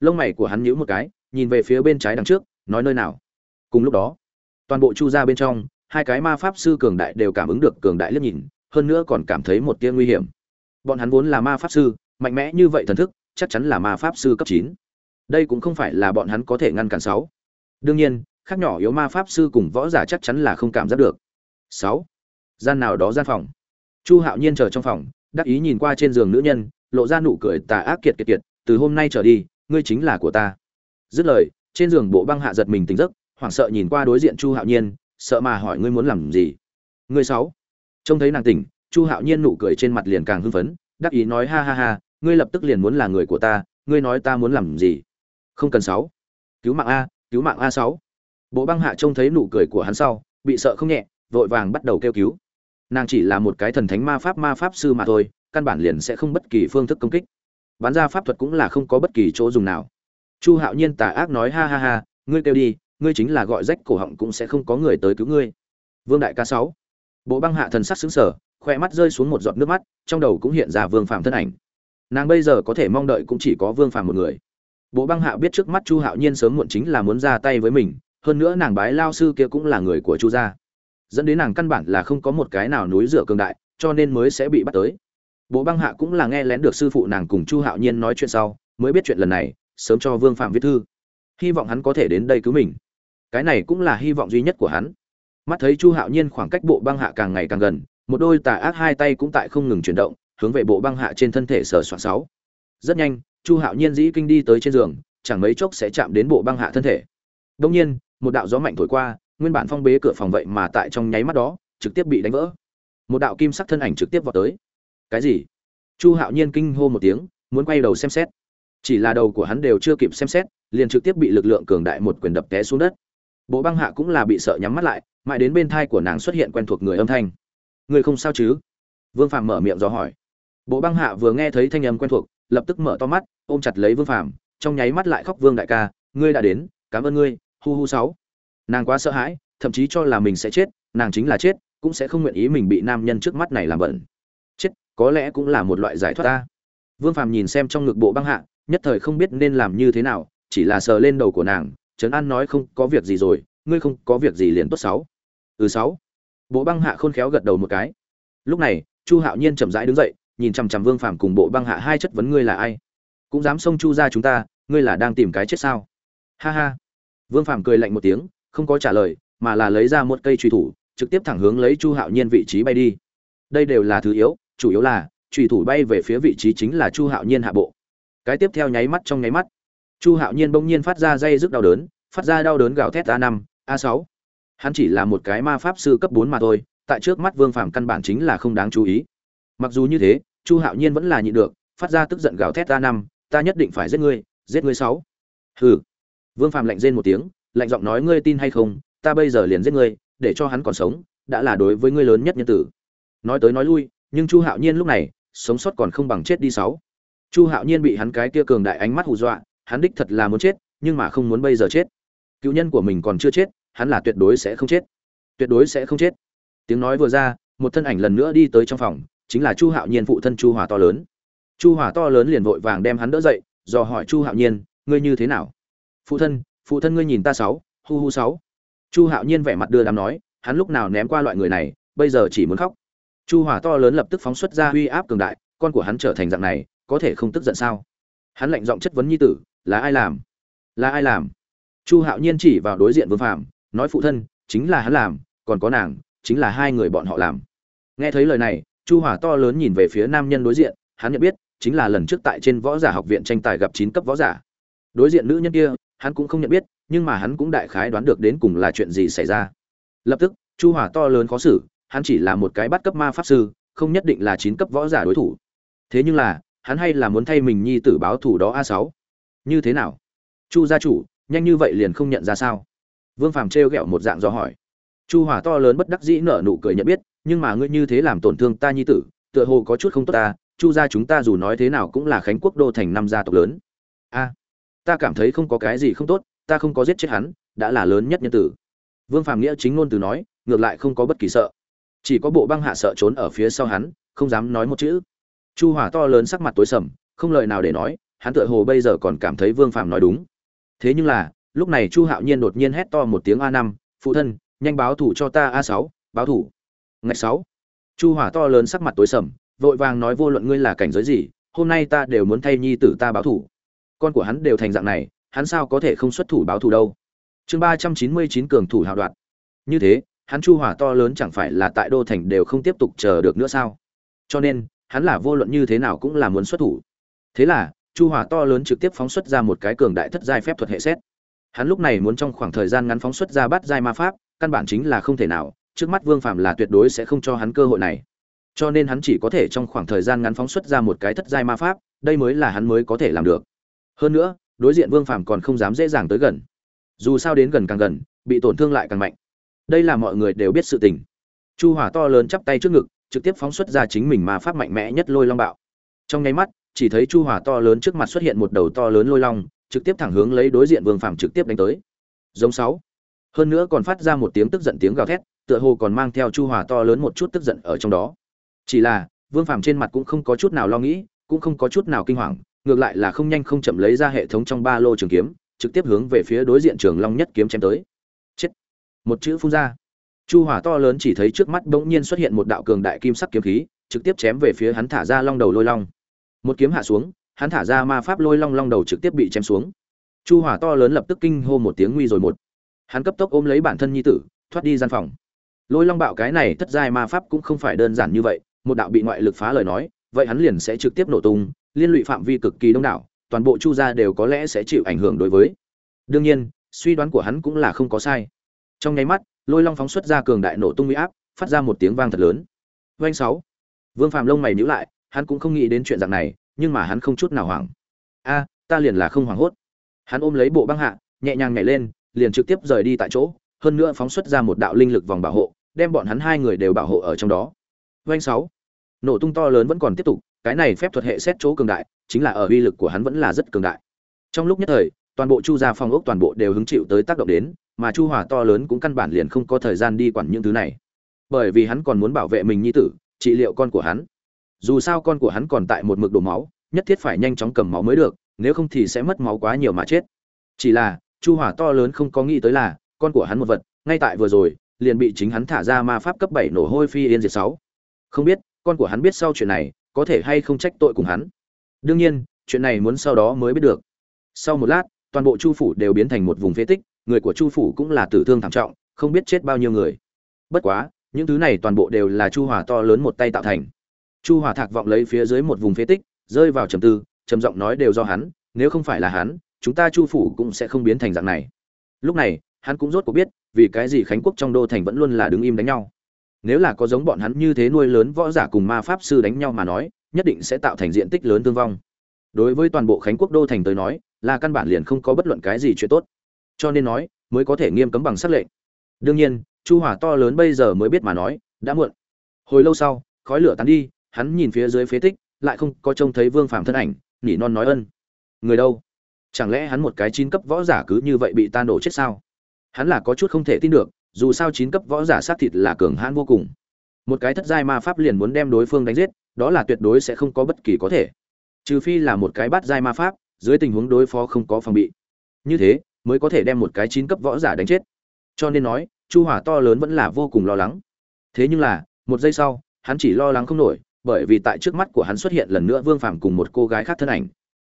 Speaker 1: Lông mày của hắn nhíu một cái, nhìn về phía bên trái đằng trước, nói nơi nào? Cùng lúc đó toàn bộ chu gia bên trong, hai cái ma pháp sư cường đại đều cảm ứng được cường đại liếc nhìn, hơn nữa còn cảm thấy một tia nguy hiểm. Bọn hắn vốn là ma pháp sư, mạnh mẽ như vậy thần thức, chắc chắn là ma pháp sư cấp chín. Đây cũng không phải là bọn hắn có thể ngăn cản sáu. Đương nhiên, khác nhỏ yếu ma pháp sư cùng võ giả chắc chắn là không cảm giác được. Sáu. Gian nào đó gian phòng. Chu hạo nhiên chờ trong phòng, đắc ý nhìn qua trên giường nữ nhân, lộ ra nụ cười tà ác kiệt kiệt kiệt, từ hôm nay trở đi, ngươi chính là của ta. Dứt lời, trên giường bộ băng hạ giật mình tỉnh giấc hoảng sợ nhìn qua đối diện chu hạo nhiên, sợ mà hỏi ngươi muốn làm gì? Ngươi sáu. Trông thấy nàng tỉnh, chu hạo nhiên nụ cười trên mặt liền càng hưng phấn, đắc ý nói ha ha ha, ngươi lập tức liền muốn là người của ta, ngươi nói ta muốn làm gì? Không cần sáu. Cứu mạng a, cứu mạng a sáu. Bộ băng hạ trông thấy nụ cười của hắn sau, bị sợ không nhẹ, vội vàng bắt đầu kêu cứu. Nàng chỉ là một cái thần thánh ma pháp ma pháp sư mà thôi, căn bản liền sẽ không bất kỳ phương thức công kích. Bán ra pháp thuật cũng là không có bất kỳ chỗ dùng nào. Chu hạo nhiên tà ác nói ha ha ha, ngươi kêu đi ngươi chính là gọi rách cổ họng cũng sẽ không có người tới cứu ngươi. Vương đại ca sáu. Bộ băng hạ thần sắc xứng sở khoe mắt rơi xuống một giọt nước mắt, trong đầu cũng hiện ra vương phàm thân ảnh. Nàng bây giờ có thể mong đợi cũng chỉ có vương phàm một người. Bộ băng hạ biết trước mắt chu hạo nhiên sớm muộn chính là muốn ra tay với mình, hơn nữa nàng bái lao sư kia cũng là người của chu gia. Dẫn đến nàng căn bản là không có một cái nào núi dựa cường đại, cho nên mới sẽ bị bắt tới. Bộ băng hạ cũng là nghe lén được sư phụ nàng cùng chu hạo nhiên nói chuyện sau, mới biết chuyện lần này, sớm cho vương phạm viết thư. Hy vọng hắn có thể đến đây cứu mình cái này cũng là hy vọng duy nhất của hắn. Mắt thấy chu hạo nhiên khoảng cách bộ băng hạ càng ngày càng gần, một đôi tà ác hai tay cũng tại không ngừng chuyển động, hướng về bộ băng hạ trên thân thể sở soạn sáu. Rất nhanh, chu hạo nhiên dĩ kinh đi tới trên giường, chẳng mấy chốc sẽ chạm đến bộ băng hạ thân thể. Đông nhiên, một đạo gió mạnh thổi qua, nguyên bản phong bế cửa phòng vậy mà tại trong nháy mắt đó, trực tiếp bị đánh vỡ. Một đạo kim sắc thân ảnh trực tiếp vào tới. Cái gì? Chu hạo nhiên kinh hô một tiếng, muốn quay đầu xem xét. Chỉ là đầu của hắn đều chưa kịp xem xét, liền trực tiếp bị lực lượng cường đại một quyền đập té xuống đất bộ băng hạ cũng là bị sợ nhắm mắt lại, mãi đến bên thai của nàng xuất hiện quen thuộc người âm thanh. Người không sao chứ? Vương phạm mở miệng do hỏi. Bộ băng hạ vừa nghe thấy thanh âm quen thuộc, lập tức mở to mắt, ôm chặt lấy vương phạm trong nháy mắt lại khóc vương đại ca, ngươi đã đến, cảm ơn ngươi, hu hu sáu. Nàng quá sợ hãi, thậm chí cho là mình sẽ chết, nàng chính là chết, cũng sẽ không nguyện ý mình bị nam nhân trước mắt này làm bẩn. Chết, có lẽ cũng là một loại giải thoát ta. Vương phàm nhìn xem trong ngực bộ băng hạ, nhất thời không biết nên làm như thế nào, chỉ là sờ lên đầu của nàng trấn an nói không có việc gì rồi, ngươi không có việc gì liền tốt sáu. Ừ sáu. Bộ băng hạ khôn khéo gật đầu một cái. Lúc này, chu hạo nhiên chậm rãi đứng dậy, nhìn chằm chằm vương phàm cùng bộ băng hạ hai chất vấn ngươi là ai. Cũng dám xông chu ra chúng ta, ngươi là đang tìm cái chết sao? Ha ha. Vương phàm cười lạnh một tiếng, không có trả lời, mà là lấy ra một cây truy thủ, trực tiếp thẳng hướng lấy chu hạo nhiên vị trí bay đi. Đây đều là thứ yếu, chủ yếu là truy thủ bay về phía vị trí chính là chu hạo nhiên hạ bộ. Cái tiếp theo nháy mắt trong nháy mắt chu hạo nhiên bỗng nhiên phát ra dây rức đau đớn, phát ra đau đớn gào thét a năm, a sáu. Hắn chỉ là một cái ma pháp sư cấp bốn mà thôi, tại trước mắt vương phàm căn bản chính là không đáng chú ý. Mặc dù như thế, chu hạo nhiên vẫn là nhịn được, phát ra tức giận gào thét a năm, ta nhất định phải giết ngươi giết ngươi sáu. Hừ. Vương phàm lạnh rên một tiếng, lạnh giọng nói, ngươi tin hay không, ta bây giờ liền giết ngươi, để cho hắn còn sống, đã là đối với ngươi lớn nhất nhân tử. Nói tới nói lui, nhưng chu hạo nhiên lúc này, sống sót còn không bằng chết đi sáu. Chu hạo nhiên bị hắn cái kia cường đại ánh mắt hù dọa hắn đích thật là muốn chết, nhưng mà không muốn bây giờ chết. Cựu nhân của mình còn chưa chết, hắn là tuyệt đối sẽ không chết. Tuyệt đối sẽ không chết. Tiếng nói vừa ra, một thân ảnh lần nữa đi tới trong phòng, chính là chu hạo nhiên phụ thân chu hòa to lớn. Chu hòa to lớn liền vội vàng đem hắn đỡ dậy, dò hỏi chu hạo nhiên, ngươi như thế nào? Phụ thân phụ thân ngươi nhìn ta sáu, hu hu sáu. Chu hạo nhiên vẻ mặt đưa đám nói, hắn lúc nào ném qua loại người này, bây giờ chỉ muốn khóc. Chu hỏa to lớn lập tức phóng xuất ra uy áp cường đại, con của hắn trở thành dạng này, có thể không tức giận sao? Hắn lạnh giọng chất vấn nhi tử là ai làm? Là ai làm? Chu hạo nhiên chỉ vào đối diện vương phạm nói phụ thân, chính là hắn làm, còn có nàng, chính là hai người bọn họ làm. Nghe thấy lời này, chu hỏa to lớn nhìn về phía nam nhân đối diện, hắn nhận biết, chính là lần trước tại trên võ giả học viện tranh tài gặp chín cấp võ giả. Đối diện nữ nhân kia, hắn cũng không nhận biết, nhưng mà hắn cũng đại khái đoán được đến cùng là chuyện gì xảy ra. Lập tức, chu hỏa to lớn khó xử, hắn chỉ là một cái bắt cấp ma pháp sư, không nhất định là chín cấp võ giả đối thủ. Thế nhưng là, hắn hay là muốn thay mình nhi tử báo thủ đó a sáu như thế nào? Chu gia chủ, nhanh như vậy liền không nhận ra sao? Vương phàm trêu ghẹo một dạng do hỏi. Chu hỏa to lớn bất đắc dĩ nở nụ cười nhận biết, nhưng mà ngươi như thế làm tổn thương ta nhi tử, tựa hồ có chút không tốt ta, chu gia chúng ta dù nói thế nào cũng là khánh quốc đô thành năm gia tộc lớn. A, ta cảm thấy không có cái gì không tốt, ta không có giết chết hắn, đã là lớn nhất nhân tử. Vương phàm nghĩa chính ngôn từ nói, ngược lại không có bất kỳ sợ. Chỉ có bộ băng hạ sợ trốn ở phía sau hắn, không dám nói một chữ. Chu hỏa to lớn sắc mặt tối sầm, không lời nào để nói hắn tựa hồ bây giờ còn cảm thấy vương phàm nói đúng. Thế nhưng là, lúc này chu hạo nhiên đột nhiên hét to một tiếng a năm, phụ thân, nhanh báo thủ cho ta a sáu, báo thủ. Ngày sáu. Chu hỏa to lớn sắc mặt tối sầm, vội vàng nói, vô luận ngươi là cảnh giới gì, hôm nay ta đều muốn thay nhi tử ta báo thủ. Con của hắn đều thành dạng này, hắn sao có thể không xuất thủ báo thủ đâu? Chương ba trăm chín mươi chín cường thủ hào đoạt. Như thế, hắn chu hỏa to lớn chẳng phải là tại đô thành đều không tiếp tục chờ được nữa sao? Cho nên, hắn là vô luận như thế nào cũng là muốn xuất thủ. Thế là chu hỏa to lớn trực tiếp phóng xuất ra một cái cường đại thất giai phép thuật hệ xét. Hắn lúc này muốn trong khoảng thời gian ngắn phóng xuất ra bắt giai ma pháp, căn bản chính là không thể nào, trước mắt vương phạm là tuyệt đối sẽ không cho hắn cơ hội này. Cho nên hắn chỉ có thể trong khoảng thời gian ngắn phóng xuất ra một cái thất giai ma pháp, đây mới là hắn mới có thể làm được. Hơn nữa, đối diện vương Phạm còn không dám dễ dàng tới gần. Dù sao đến gần càng gần, bị tổn thương lại càng mạnh. Đây là mọi người đều biết sự tình. Chu hỏa to lớn chắp tay trước ngực, trực tiếp phóng xuất ra chính mình ma pháp mạnh mẽ nhất lôi long bạo. Trong nháy mắt chỉ thấy chu hỏa to lớn trước mặt xuất hiện một đầu to lớn lôi long, trực tiếp thẳng hướng lấy đối diện vương phàm trực tiếp đánh tới. Giống sáu. Hơn nữa còn phát ra một tiếng tức giận tiếng gào thét, tựa hồ còn mang theo chu hòa to lớn một chút tức giận ở trong đó. Chỉ là, vương phàm trên mặt cũng không có chút nào lo nghĩ, cũng không có chút nào kinh hoàng, ngược lại là không nhanh không chậm lấy ra hệ thống trong ba lô trường kiếm, trực tiếp hướng về phía đối diện trường long nhất kiếm chém tới. Chết. Một chữ phun ra. Chu hỏa to lớn chỉ thấy trước mắt bỗng nhiên xuất hiện một đạo cường đại kim sắc kiếm khí, trực tiếp chém về phía hắn thả ra long đầu lôi long một kiếm hạ xuống, hắn thả ra ma pháp lôi long long đầu trực tiếp bị chém xuống. Chu hỏa to lớn lập tức kinh hô một tiếng nguy rồi một. Hắn cấp tốc ôm lấy bản thân nhi tử, thoát đi gian phòng. Lôi long bạo cái này thất giai ma pháp cũng không phải đơn giản như vậy, một đạo bị ngoại lực phá lời nói, vậy hắn liền sẽ trực tiếp nổ tung, liên lụy phạm vi cực kỳ đông đảo, toàn bộ chu gia đều có lẽ sẽ chịu ảnh hưởng đối với. Đương nhiên, suy đoán của hắn cũng là không có sai. Trong nháy mắt, lôi long phóng xuất ra cường đại nổ tung uy áp, phát ra một tiếng vang thật lớn. Doanh sáu. Vương phạm lông mày nhíu lại hắn cũng không nghĩ đến chuyện dạng này, nhưng mà hắn không chút nào hoảng. A, ta liền là không hoảng hốt. Hắn ôm lấy bộ băng hạ, nhẹ nhàng nhảy lên, liền trực tiếp rời đi tại chỗ, hơn nữa phóng xuất ra một đạo linh lực vòng bảo hộ, đem bọn hắn hai người đều bảo hộ ở trong đó. Doanh sáu. Nổ tung to lớn vẫn còn tiếp tục, cái này phép thuật hệ xét chỗ cường đại, chính là ở uy lực của hắn vẫn là rất cường đại. Trong lúc nhất thời, toàn bộ chu gia phong ốc toàn bộ đều hứng chịu tới tác động đến, mà chu hòa to lớn cũng căn bản liền không có thời gian đi quản những thứ này. Bởi vì hắn còn muốn bảo vệ mình nhi tử, trị liệu con của hắn dù sao con của hắn còn tại một mực đổ máu, nhất thiết phải nhanh chóng cầm máu mới được, nếu không thì sẽ mất máu quá nhiều mà chết. Chỉ là, chu hỏa to lớn không có nghĩ tới là, con của hắn một vật, ngay tại vừa rồi, liền bị chính hắn thả ra ma pháp cấp bảy nổ hôi phi yên diệt sáu. Không biết, con của hắn biết sau chuyện này, có thể hay không trách tội cùng hắn. Đương nhiên, chuyện này muốn sau đó mới biết được. Sau một lát, toàn bộ chu phủ đều biến thành một vùng phế tích, người của chu phủ cũng là tử thương thảm trọng, không biết chết bao nhiêu người. Bất quá, những thứ này toàn bộ đều là chu hỏa to lớn một tay tạo thành chu hòa thạc vọng lấy phía dưới một vùng phế tích, rơi vào trầm tư, trầm giọng nói đều do hắn, nếu không phải là hắn, chúng ta chu phủ cũng sẽ không biến thành dạng này. Lúc này, hắn cũng rốt cuộc biết, vì cái gì khánh quốc trong đô thành vẫn luôn là đứng im đánh nhau. Nếu là có giống bọn hắn như thế nuôi lớn võ giả cùng ma pháp sư đánh nhau mà nói, nhất định sẽ tạo thành diện tích lớn thương vong. Đối với toàn bộ khánh quốc đô thành tới nói, là căn bản liền không có bất luận cái gì chuyện tốt. Cho nên nói, mới có thể nghiêm cấm bằng sắc lệnh. Đương nhiên, chu hỏa to lớn bây giờ mới biết mà nói, đã muộn. Hồi lâu sau, khói lửa tán đi hắn nhìn phía dưới phế tích, lại không có trông thấy vương phàm thân ảnh, nỉ non nói ân. Người đâu? Chẳng lẽ hắn một cái chín cấp võ giả cứ như vậy bị tan đổ chết sao? Hắn là có chút không thể tin được, dù sao chín cấp võ giả sát thịt là cường hãn vô cùng. Một cái thất giai ma pháp liền muốn đem đối phương đánh giết, đó là tuyệt đối sẽ không có bất kỳ có thể. Trừ phi là một cái bát giai ma pháp, dưới tình huống đối phó không có phòng bị. Như thế, mới có thể đem một cái chín cấp võ giả đánh chết. Cho nên nói, chu hỏa to lớn vẫn là vô cùng lo lắng. Thế nhưng là, một giây sau, hắn chỉ lo lắng không nổi bởi vì tại trước mắt của hắn xuất hiện lần nữa vương phàm cùng một cô gái khác thân ảnh.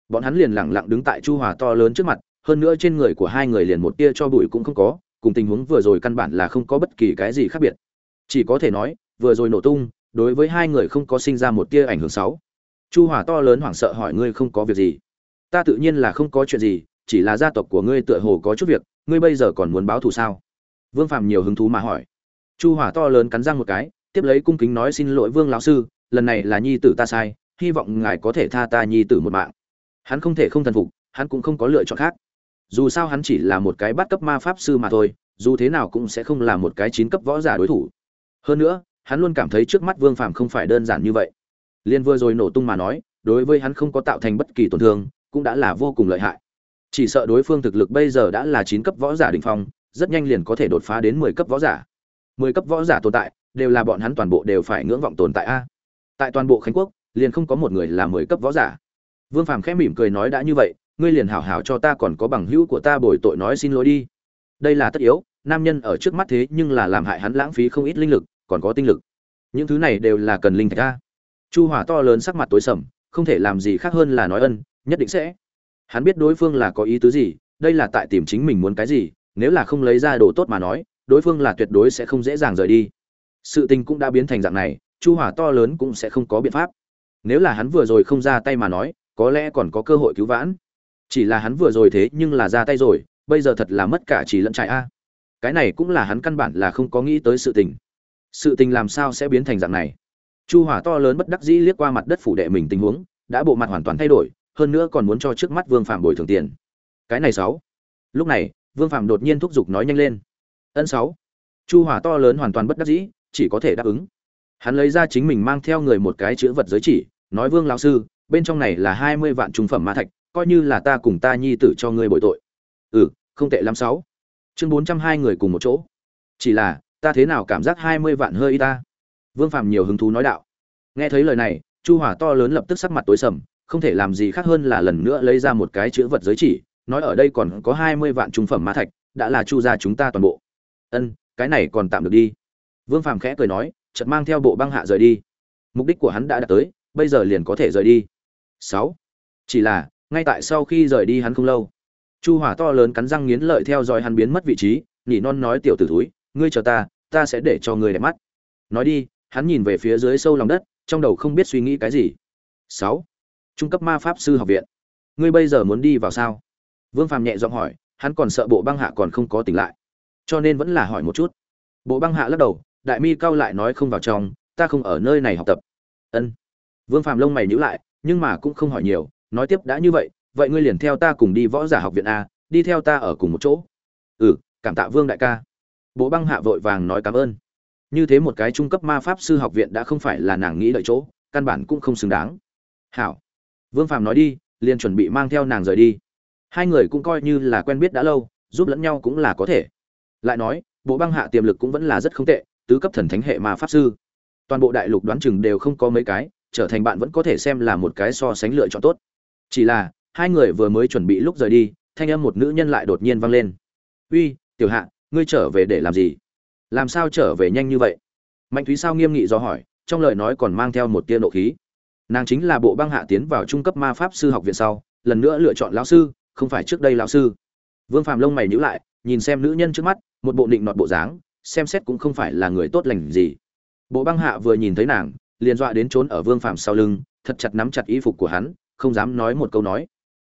Speaker 1: Bọn hắn liền lẳng lặng đứng tại chu hỏa to lớn trước mặt, hơn nữa trên người của hai người liền một tia cho bụi cũng không có, cùng tình huống vừa rồi căn bản là không có bất kỳ cái gì khác biệt. Chỉ có thể nói, vừa rồi nổ tung, đối với hai người không có sinh ra một tia ảnh hưởng xấu. Chu hỏa to lớn hoảng sợ hỏi ngươi không có việc gì? Ta tự nhiên là không có chuyện gì, chỉ là gia tộc của ngươi tựa hồ có chút việc, ngươi bây giờ còn muốn báo thù sao? Vương phàm nhiều hứng thú mà hỏi. Chu hỏa to lớn cắn răng một cái, tiếp lấy cung kính nói xin lỗi vương lão sư lần này là nhi tử ta sai, hy vọng ngài có thể tha ta nhi tử một mạng. Hắn không thể không thần phục, hắn cũng không có lựa chọn khác. Dù sao hắn chỉ là một cái bắt cấp ma pháp sư mà thôi, dù thế nào cũng sẽ không là một cái chín cấp võ giả đối thủ. Hơn nữa, hắn luôn cảm thấy trước mắt vương phàm không phải đơn giản như vậy. Liên vừa rồi nổ tung mà nói, đối với hắn không có tạo thành bất kỳ tổn thương, cũng đã là vô cùng lợi hại. Chỉ sợ đối phương thực lực bây giờ đã là chín cấp võ giả đỉnh phong, rất nhanh liền có thể đột phá đến mười cấp võ giả. Mười cấp võ giả tồn tại, đều là bọn hắn toàn bộ đều phải ngưỡng vọng tồn tại a tại toàn bộ khánh quốc, liền không có một người là mười cấp võ giả. Vương phàm khẽ mỉm cười nói đã như vậy, ngươi liền hảo hảo cho ta còn có bằng hữu của ta bồi tội nói xin lỗi đi. Đây là tất yếu, nam nhân ở trước mắt thế nhưng là làm hại hắn lãng phí không ít linh lực, còn có tinh lực. Những thứ này đều là cần linh thạch ta chu hỏa to lớn sắc mặt tối sầm, không thể làm gì khác hơn là nói ân, nhất định sẽ. Hắn biết đối phương là có ý tứ gì, đây là tại tìm chính mình muốn cái gì, nếu là không lấy ra đồ tốt mà nói, đối phương là tuyệt đối sẽ không dễ dàng rời đi. Sự tình cũng đã biến thành dạng này chu hỏa to lớn cũng sẽ không có biện pháp. Nếu là hắn vừa rồi không ra tay mà nói, có lẽ còn có cơ hội cứu vãn. Chỉ là hắn vừa rồi thế nhưng là ra tay rồi, bây giờ thật là mất cả chỉ lẫn trại a. Cái này cũng là hắn căn bản là không có nghĩ tới sự tình. Sự tình làm sao sẽ biến thành dạng này? Chu hỏa to lớn bất đắc dĩ liếc qua mặt đất phủ đệ mình tình huống, đã bộ mặt hoàn toàn thay đổi, hơn nữa còn muốn cho trước mắt vương phạm bồi thường tiền. Cái này sáu. Lúc này, vương phạm đột nhiên thúc giục nói nhanh lên. Ân sáu. Chu hỏa to lớn hoàn toàn bất đắc dĩ, chỉ có thể đáp ứng hắn lấy ra chính mình mang theo người một cái chữ vật giới chỉ, nói, vương lão sư, bên trong này là hai mươi vạn trung phẩm ma thạch, coi như là ta cùng ta nhi tử cho ngươi bội tội. Ừ không tệ lắm sáu. Chương bốn trăm hai người cùng một chỗ. Chỉ là, ta thế nào cảm giác hai mươi vạn hơi y ta? Vương phạm nhiều hứng thú nói đạo. Nghe thấy lời này, chu hỏa to lớn lập tức sắc mặt tối sầm, không thể làm gì khác hơn là lần nữa lấy ra một cái chữ vật giới chỉ, nói, ở đây còn có hai mươi vạn trung phẩm ma thạch, đã là chu gia chúng ta toàn bộ. Ân, cái này còn tạm được đi. Vương phàm khẽ cười nói chợt mang theo bộ băng hạ rời đi. Mục đích của hắn đã đạt tới, bây giờ liền có thể rời đi. Sáu. Chỉ là, ngay tại sau khi rời đi hắn không lâu, chu hỏa to lớn cắn răng nghiến lợi theo dõi hắn biến mất vị trí, nhỉ non nói tiểu tử thúi, ngươi chờ ta ta sẽ để cho ngươi đẹp mắt. Nói đi, hắn nhìn về phía dưới sâu lòng đất, trong đầu không biết suy nghĩ cái gì. Sáu. Trung cấp ma pháp sư học viện. Ngươi bây giờ muốn đi vào sao? Vương phàm nhẹ giọng hỏi, hắn còn sợ bộ băng hạ còn không có tỉnh lại, cho nên vẫn là hỏi một chút. Bộ băng hạ lắc đầu đại mi cao lại nói không vào trong, ta không ở nơi này học tập. Ân. Vương phàm lông mày nhữ lại, nhưng mà cũng không hỏi nhiều, nói tiếp đã như vậy vậy ngươi liền theo ta cùng đi võ giả học viện a, đi theo ta ở cùng một chỗ. Ừ cảm tạ vương đại ca. Bộ băng hạ vội vàng nói cảm ơn. Như thế một cái trung cấp ma pháp sư học viện đã không phải là nàng nghĩ đợi chỗ, căn bản cũng không xứng đáng. Hảo. Vương phàm nói đi, liền chuẩn bị mang theo nàng rời đi. Hai người cũng coi như là quen biết đã lâu, giúp lẫn nhau cũng là có thể. Lại nói, bộ băng hạ tiềm lực cũng vẫn là rất không tệ tứ cấp thần thánh hệ ma pháp sư. Toàn bộ đại lục đoán chừng đều không có mấy cái, trở thành bạn vẫn có thể xem là một cái so sánh lựa chọn tốt. Chỉ là, hai người vừa mới chuẩn bị lúc rời đi, thanh âm một nữ nhân lại đột nhiên vang lên. Uy, tiểu hạ, ngươi trở về để làm gì? Làm sao trở về nhanh như vậy? Mạnh thúy sao nghiêm nghị do hỏi, trong lời nói còn mang theo một tia nộ khí. Nàng chính là bộ băng hạ tiến vào trung cấp ma pháp sư học viện sau, lần nữa lựa chọn lão sư, không phải trước đây lão sư. Vương phàm lông mày nhíu lại, nhìn xem nữ nhân trước mắt, một bộ định nọt bộ dáng xem xét cũng không phải là người tốt lành gì. Bộ băng hạ vừa nhìn thấy nàng, liền dọa đến trốn ở vương phàm sau lưng, thật chặt nắm chặt y phục của hắn, không dám nói một câu nói.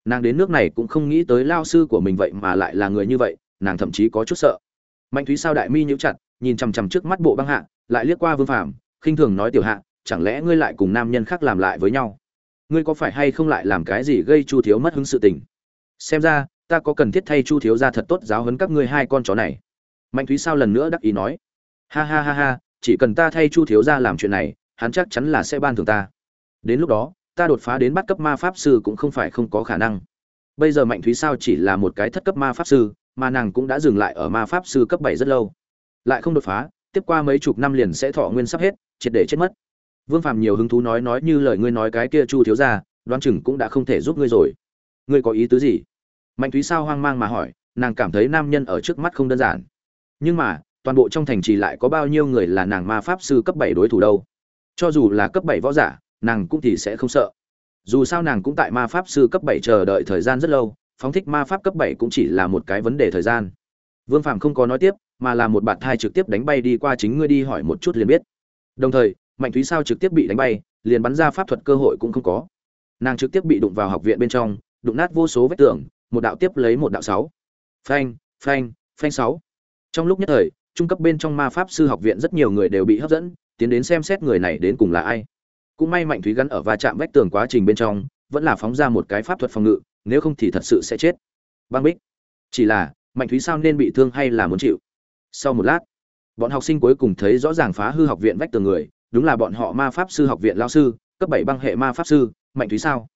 Speaker 1: Nàng đến nước này cũng không nghĩ tới lao sư của mình vậy mà lại là người như vậy, nàng thậm chí có chút sợ. Mạnh thúy sao đại mi nhíu chặt, nhìn chằm chằm trước mắt bộ băng hạ, lại liếc qua vương phàm, khinh thường nói tiểu hạ, chẳng lẽ ngươi lại cùng nam nhân khác làm lại với nhau? Ngươi có phải hay không lại làm cái gì gây chu thiếu mất hứng sự tình? Xem ra, ta có cần thiết thay chu thiếu ra thật tốt giáo huấn các ngươi hai con chó này mạnh thúy sao lần nữa đắc ý nói. Ha ha ha ha, chỉ cần ta thay chu thiếu ra làm chuyện này, hắn chắc chắn là sẽ ban thưởng ta. Đến lúc đó, ta đột phá đến bắt cấp ma pháp sư cũng không phải không có khả năng. Bây giờ mạnh thúy sao chỉ là một cái thất cấp ma pháp sư, mà nàng cũng đã dừng lại ở ma pháp sư cấp bảy rất lâu. Lại không đột phá, tiếp qua mấy chục năm liền sẽ thọ nguyên sắp hết, triệt để chết mất. Vương phàm nhiều hứng thú nói nói như lời ngươi nói cái kia chu thiếu ra Đoan chừng cũng đã không thể giúp ngươi rồi. Ngươi có ý tứ gì? Mạnh thúy sao hoang mang mà hỏi, nàng cảm thấy nam nhân ở trước mắt không đơn giản nhưng mà, toàn bộ trong thành trì lại có bao nhiêu người là nàng ma pháp sư cấp bảy đối thủ đâu? Cho dù là cấp bảy võ giả, nàng cũng thì sẽ không sợ. Dù sao nàng cũng tại ma pháp sư cấp bảy chờ đợi thời gian rất lâu, phóng thích ma pháp cấp bảy cũng chỉ là một cái vấn đề thời gian. Vương phạm không có nói tiếp, mà là một bạn thai trực tiếp đánh bay đi qua chính ngươi đi hỏi một chút liền biết. Đồng thời, mạnh thúy sao trực tiếp bị đánh bay, liền bắn ra pháp thuật cơ hội cũng không có. Nàng trực tiếp bị đụng vào học viện bên trong, đụng nát vô số vết tường, một đạo tiếp lấy một đạo sáu. Phanh phanh phanh sáu trong lúc nhất thời, trung cấp bên trong ma pháp sư học viện rất nhiều người đều bị hấp dẫn, tiến đến xem xét người này đến cùng là ai. Cũng may mạnh thúy gắn ở va chạm vách tường quá trình bên trong, vẫn là phóng ra một cái pháp thuật phòng ngự, nếu không thì thật sự sẽ chết. Băng bích. Chỉ là, mạnh thúy sao nên bị thương hay là muốn chịu? Sau một lát, bọn học sinh cuối cùng thấy rõ ràng phá hư học viện vách tường người, đúng là bọn họ ma pháp sư học viện lão sư, cấp bảy băng hệ ma pháp sư, mạnh thúy sao?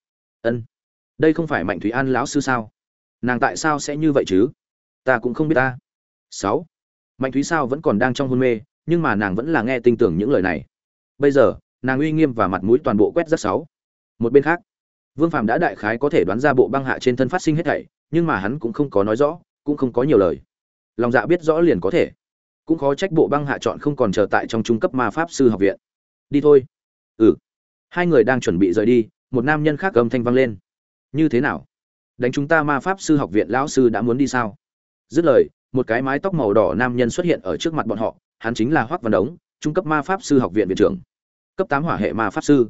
Speaker 1: Ân. Đây không phải mạnh thúy an lão sư sao? Nàng tại sao sẽ như vậy chứ? Ta cũng không biết ta sáu. Mạnh thúy sao vẫn còn đang trong hôn mê, nhưng mà nàng vẫn là nghe tin tưởng những lời này. Bây giờ, nàng uy nghiêm và mặt mũi toàn bộ quét rất sáu. Một bên khác, vương phạm đã đại khái có thể đoán ra bộ băng hạ trên thân phát sinh hết thảy, nhưng mà hắn cũng không có nói rõ, cũng không có nhiều lời. Lòng dạ biết rõ liền có thể. Cũng khó trách bộ băng hạ chọn không còn chờ tại trong trung cấp ma pháp sư học viện. Đi thôi. Ừ. Hai người đang chuẩn bị rời đi, một nam nhân khác âm thanh vang lên. Như thế nào? Đánh chúng ta ma pháp sư học viện lão sư đã muốn đi sao? Dứt lời một cái mái tóc màu đỏ nam nhân xuất hiện ở trước mặt bọn họ, hắn chính là hoác văn đống, trung cấp ma pháp sư học viện viện trưởng. Cấp tám hỏa hệ ma pháp sư.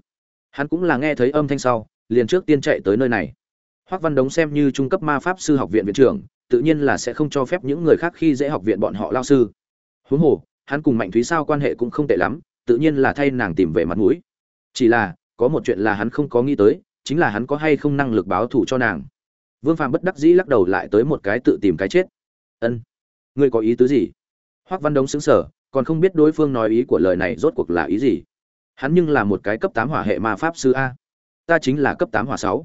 Speaker 1: Hắn cũng là nghe thấy âm thanh sau, liền trước tiên chạy tới nơi này. Hoác văn đống xem như trung cấp ma pháp sư học viện viện trưởng, tự nhiên là sẽ không cho phép những người khác khi dễ học viện bọn họ lao sư. Huống hồ, hắn cùng mạnh thúy sao quan hệ cũng không tệ lắm, tự nhiên là thay nàng tìm về mặt mũi. Chỉ là, có một chuyện là hắn không có nghĩ tới, chính là hắn có hay không năng lực báo thù cho nàng. Vương phàm bất đắc dĩ lắc đầu lại tới một cái tự tìm cái chết. Ân ngươi có ý tứ gì? Hoắc văn đống xứng sở còn không biết đối phương nói ý của lời này rốt cuộc là ý gì. Hắn nhưng là một cái cấp tám hỏa hệ ma pháp sư a. Ta chính là cấp tám hỏa sáu.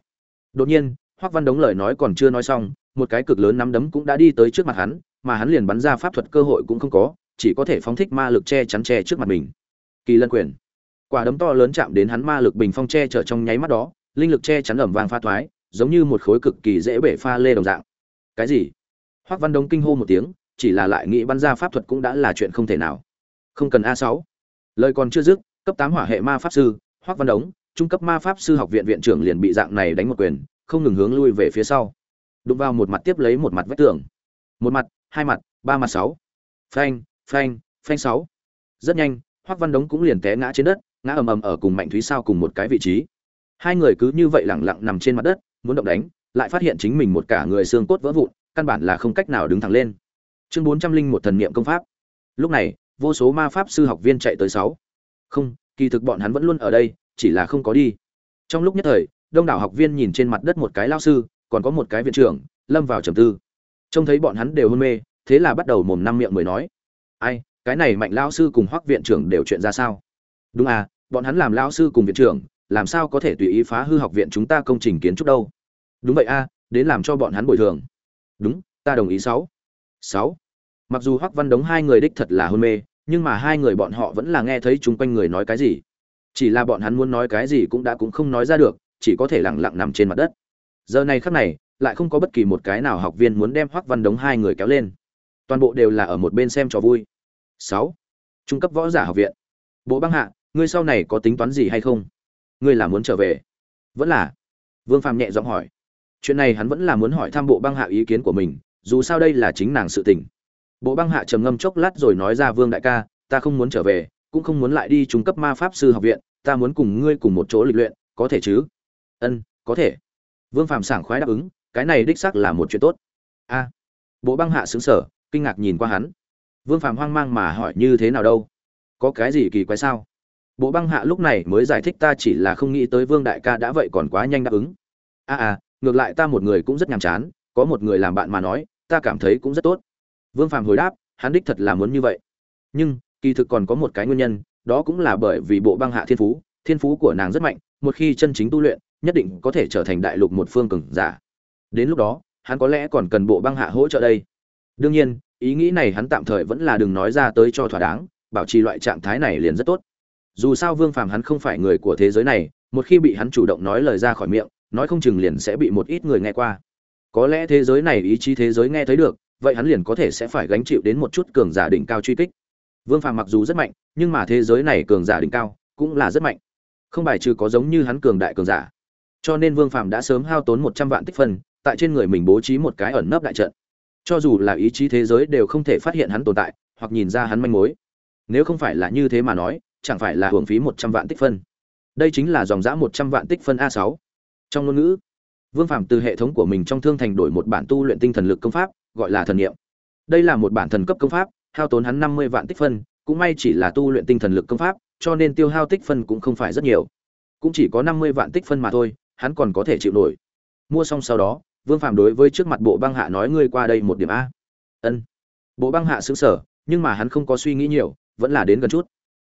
Speaker 1: Đột nhiên, hoắc văn đống lời nói còn chưa nói xong, một cái cực lớn nắm đấm cũng đã đi tới trước mặt hắn, mà hắn liền bắn ra pháp thuật cơ hội cũng không có, chỉ có thể phóng thích ma lực che chắn che trước mặt mình. Kỳ lân quyền. Quả đấm to lớn chạm đến hắn ma lực bình phong che chở trong nháy mắt đó, linh lực che chắn ẩm vàng pha thoái, giống như một khối cực kỳ dễ bể pha lê đồng dạng. Cái gì? Hoắc văn đông kinh hô một tiếng chỉ là lại nghĩ bắn ra pháp thuật cũng đã là chuyện không thể nào. Không cần a sáu. Lời còn chưa dứt, cấp tám hỏa hệ ma pháp sư hoắc văn đống, trung cấp ma pháp sư học viện viện trưởng liền bị dạng này đánh một quyền, không ngừng hướng lui về phía sau. Đụng vào một mặt tiếp lấy một mặt vách tường. Một mặt, hai mặt, ba mặt sáu. Phanh phanh phanh sáu. Rất nhanh hoắc văn đống cũng liền té ngã trên đất, ngã ầm ầm ở cùng mạnh thúy sao cùng một cái vị trí. Hai người cứ như vậy lẳng lặng nằm trên mặt đất, muốn động đánh, lại phát hiện chính mình một cả người xương cốt vỡ vụn, căn bản là không cách nào đứng thẳng lên chương bốn trăm linh một thần niệm công pháp. Lúc này vô số ma pháp sư học viên chạy tới sáu. Không kỳ thực bọn hắn vẫn luôn ở đây chỉ là không có đi. Trong lúc nhất thời đông đảo học viên nhìn trên mặt đất một cái lao sư còn có một cái viện trưởng lâm vào trầm tư. Trông thấy bọn hắn đều hôn mê thế là bắt đầu mồm năm miệng mới nói. Ai cái này mạnh lao sư cùng hoắc viện trưởng đều chuyện ra sao? Đúng à bọn hắn làm lao sư cùng viện trưởng làm sao có thể tùy ý phá hư học viện chúng ta công trình kiến trúc đâu? Đúng vậy a à, đến làm cho bọn hắn bồi thường. Đúng ta đồng ý sáu sáu. Mặc dù hoắc văn đống hai người đích thật là hôn mê, nhưng mà hai người bọn họ vẫn là nghe thấy chúng quanh người nói cái gì. Chỉ là bọn hắn muốn nói cái gì cũng đã cũng không nói ra được, chỉ có thể lẳng lặng nằm trên mặt đất. Giờ này khắc này, lại không có bất kỳ một cái nào học viên muốn đem hoắc văn đống hai người kéo lên. Toàn bộ đều là ở một bên xem trò vui. Sáu. Trung cấp võ giả học viện. Bộ băng hạ, ngươi sau này có tính toán gì hay không? Ngươi là muốn trở về? Vẫn là. Vương phàm nhẹ giọng hỏi. Chuyện này hắn vẫn là muốn hỏi thăm bộ băng hạ ý kiến của mình dù sao đây là chính nàng sự tình. Bộ băng hạ trầm ngâm chốc lát rồi nói ra vương đại ca ta không muốn trở về cũng không muốn lại đi trung cấp ma pháp sư học viện ta muốn cùng ngươi cùng một chỗ lịch luyện có thể chứ? Ân có thể. Vương phàm sảng khoái đáp ứng cái này đích xác là một chuyện tốt. A. Bộ băng hạ xứng sở kinh ngạc nhìn qua hắn. Vương phàm hoang mang mà hỏi như thế nào đâu? Có cái gì kỳ quái sao? Bộ băng hạ lúc này mới giải thích ta chỉ là không nghĩ tới vương đại ca đã vậy còn quá nhanh đáp ứng. A à, à ngược lại ta một người cũng rất nhàm chán có một người làm bạn mà nói ta cảm thấy cũng rất tốt. Vương phàm hồi đáp, hắn đích thật là muốn như vậy. Nhưng, kỳ thực còn có một cái nguyên nhân, đó cũng là bởi vì bộ băng hạ thiên phú thiên phú của nàng rất mạnh, một khi chân chính tu luyện, nhất định có thể trở thành đại lục một phương cường giả. Đến lúc đó, hắn có lẽ còn cần bộ băng hạ hỗ trợ đây. Đương nhiên, ý nghĩ này hắn tạm thời vẫn là đừng nói ra tới cho thỏa đáng, bảo trì loại trạng thái này liền rất tốt. Dù sao vương phàm hắn không phải người của thế giới này, một khi bị hắn chủ động nói lời ra khỏi miệng, nói không chừng liền sẽ bị một ít người nghe qua có lẽ thế giới này ý chí thế giới nghe thấy được, vậy hắn liền có thể sẽ phải gánh chịu đến một chút cường giả đỉnh cao truy kích. Vương phàm mặc dù rất mạnh, nhưng mà thế giới này cường giả đỉnh cao cũng là rất mạnh. Không bài trừ có giống như hắn cường đại cường giả. Cho nên vương phàm đã sớm hao tốn một trăm vạn tích phân, tại trên người mình bố trí một cái ẩn nấp đại trận. Cho dù là ý chí thế giới đều không thể phát hiện hắn tồn tại, hoặc nhìn ra hắn manh mối. Nếu không phải là như thế mà nói, chẳng phải là hưởng phí một trăm vạn tích phân. Đây chính là dòng giã một trăm vạn tích phân a sáu. Trong ngôn ngữ vương phạm từ hệ thống của mình trong thương thành đổi một bản tu luyện tinh thần lực công pháp, gọi là thần niệm. Đây là một bản thần cấp công pháp, hao tốn hắn năm mươi vạn tích phân, cũng may chỉ là tu luyện tinh thần lực công pháp, cho nên tiêu hao tích phân cũng không phải rất nhiều. Cũng chỉ có năm mươi vạn tích phân mà thôi, hắn còn có thể chịu nổi. Mua xong sau đó, vương phạm đối với trước mặt bộ băng hạ nói, ngươi qua đây một điểm a. Ân. Bộ băng hạ xứng sở nhưng mà hắn không có suy nghĩ nhiều, vẫn là đến gần chút.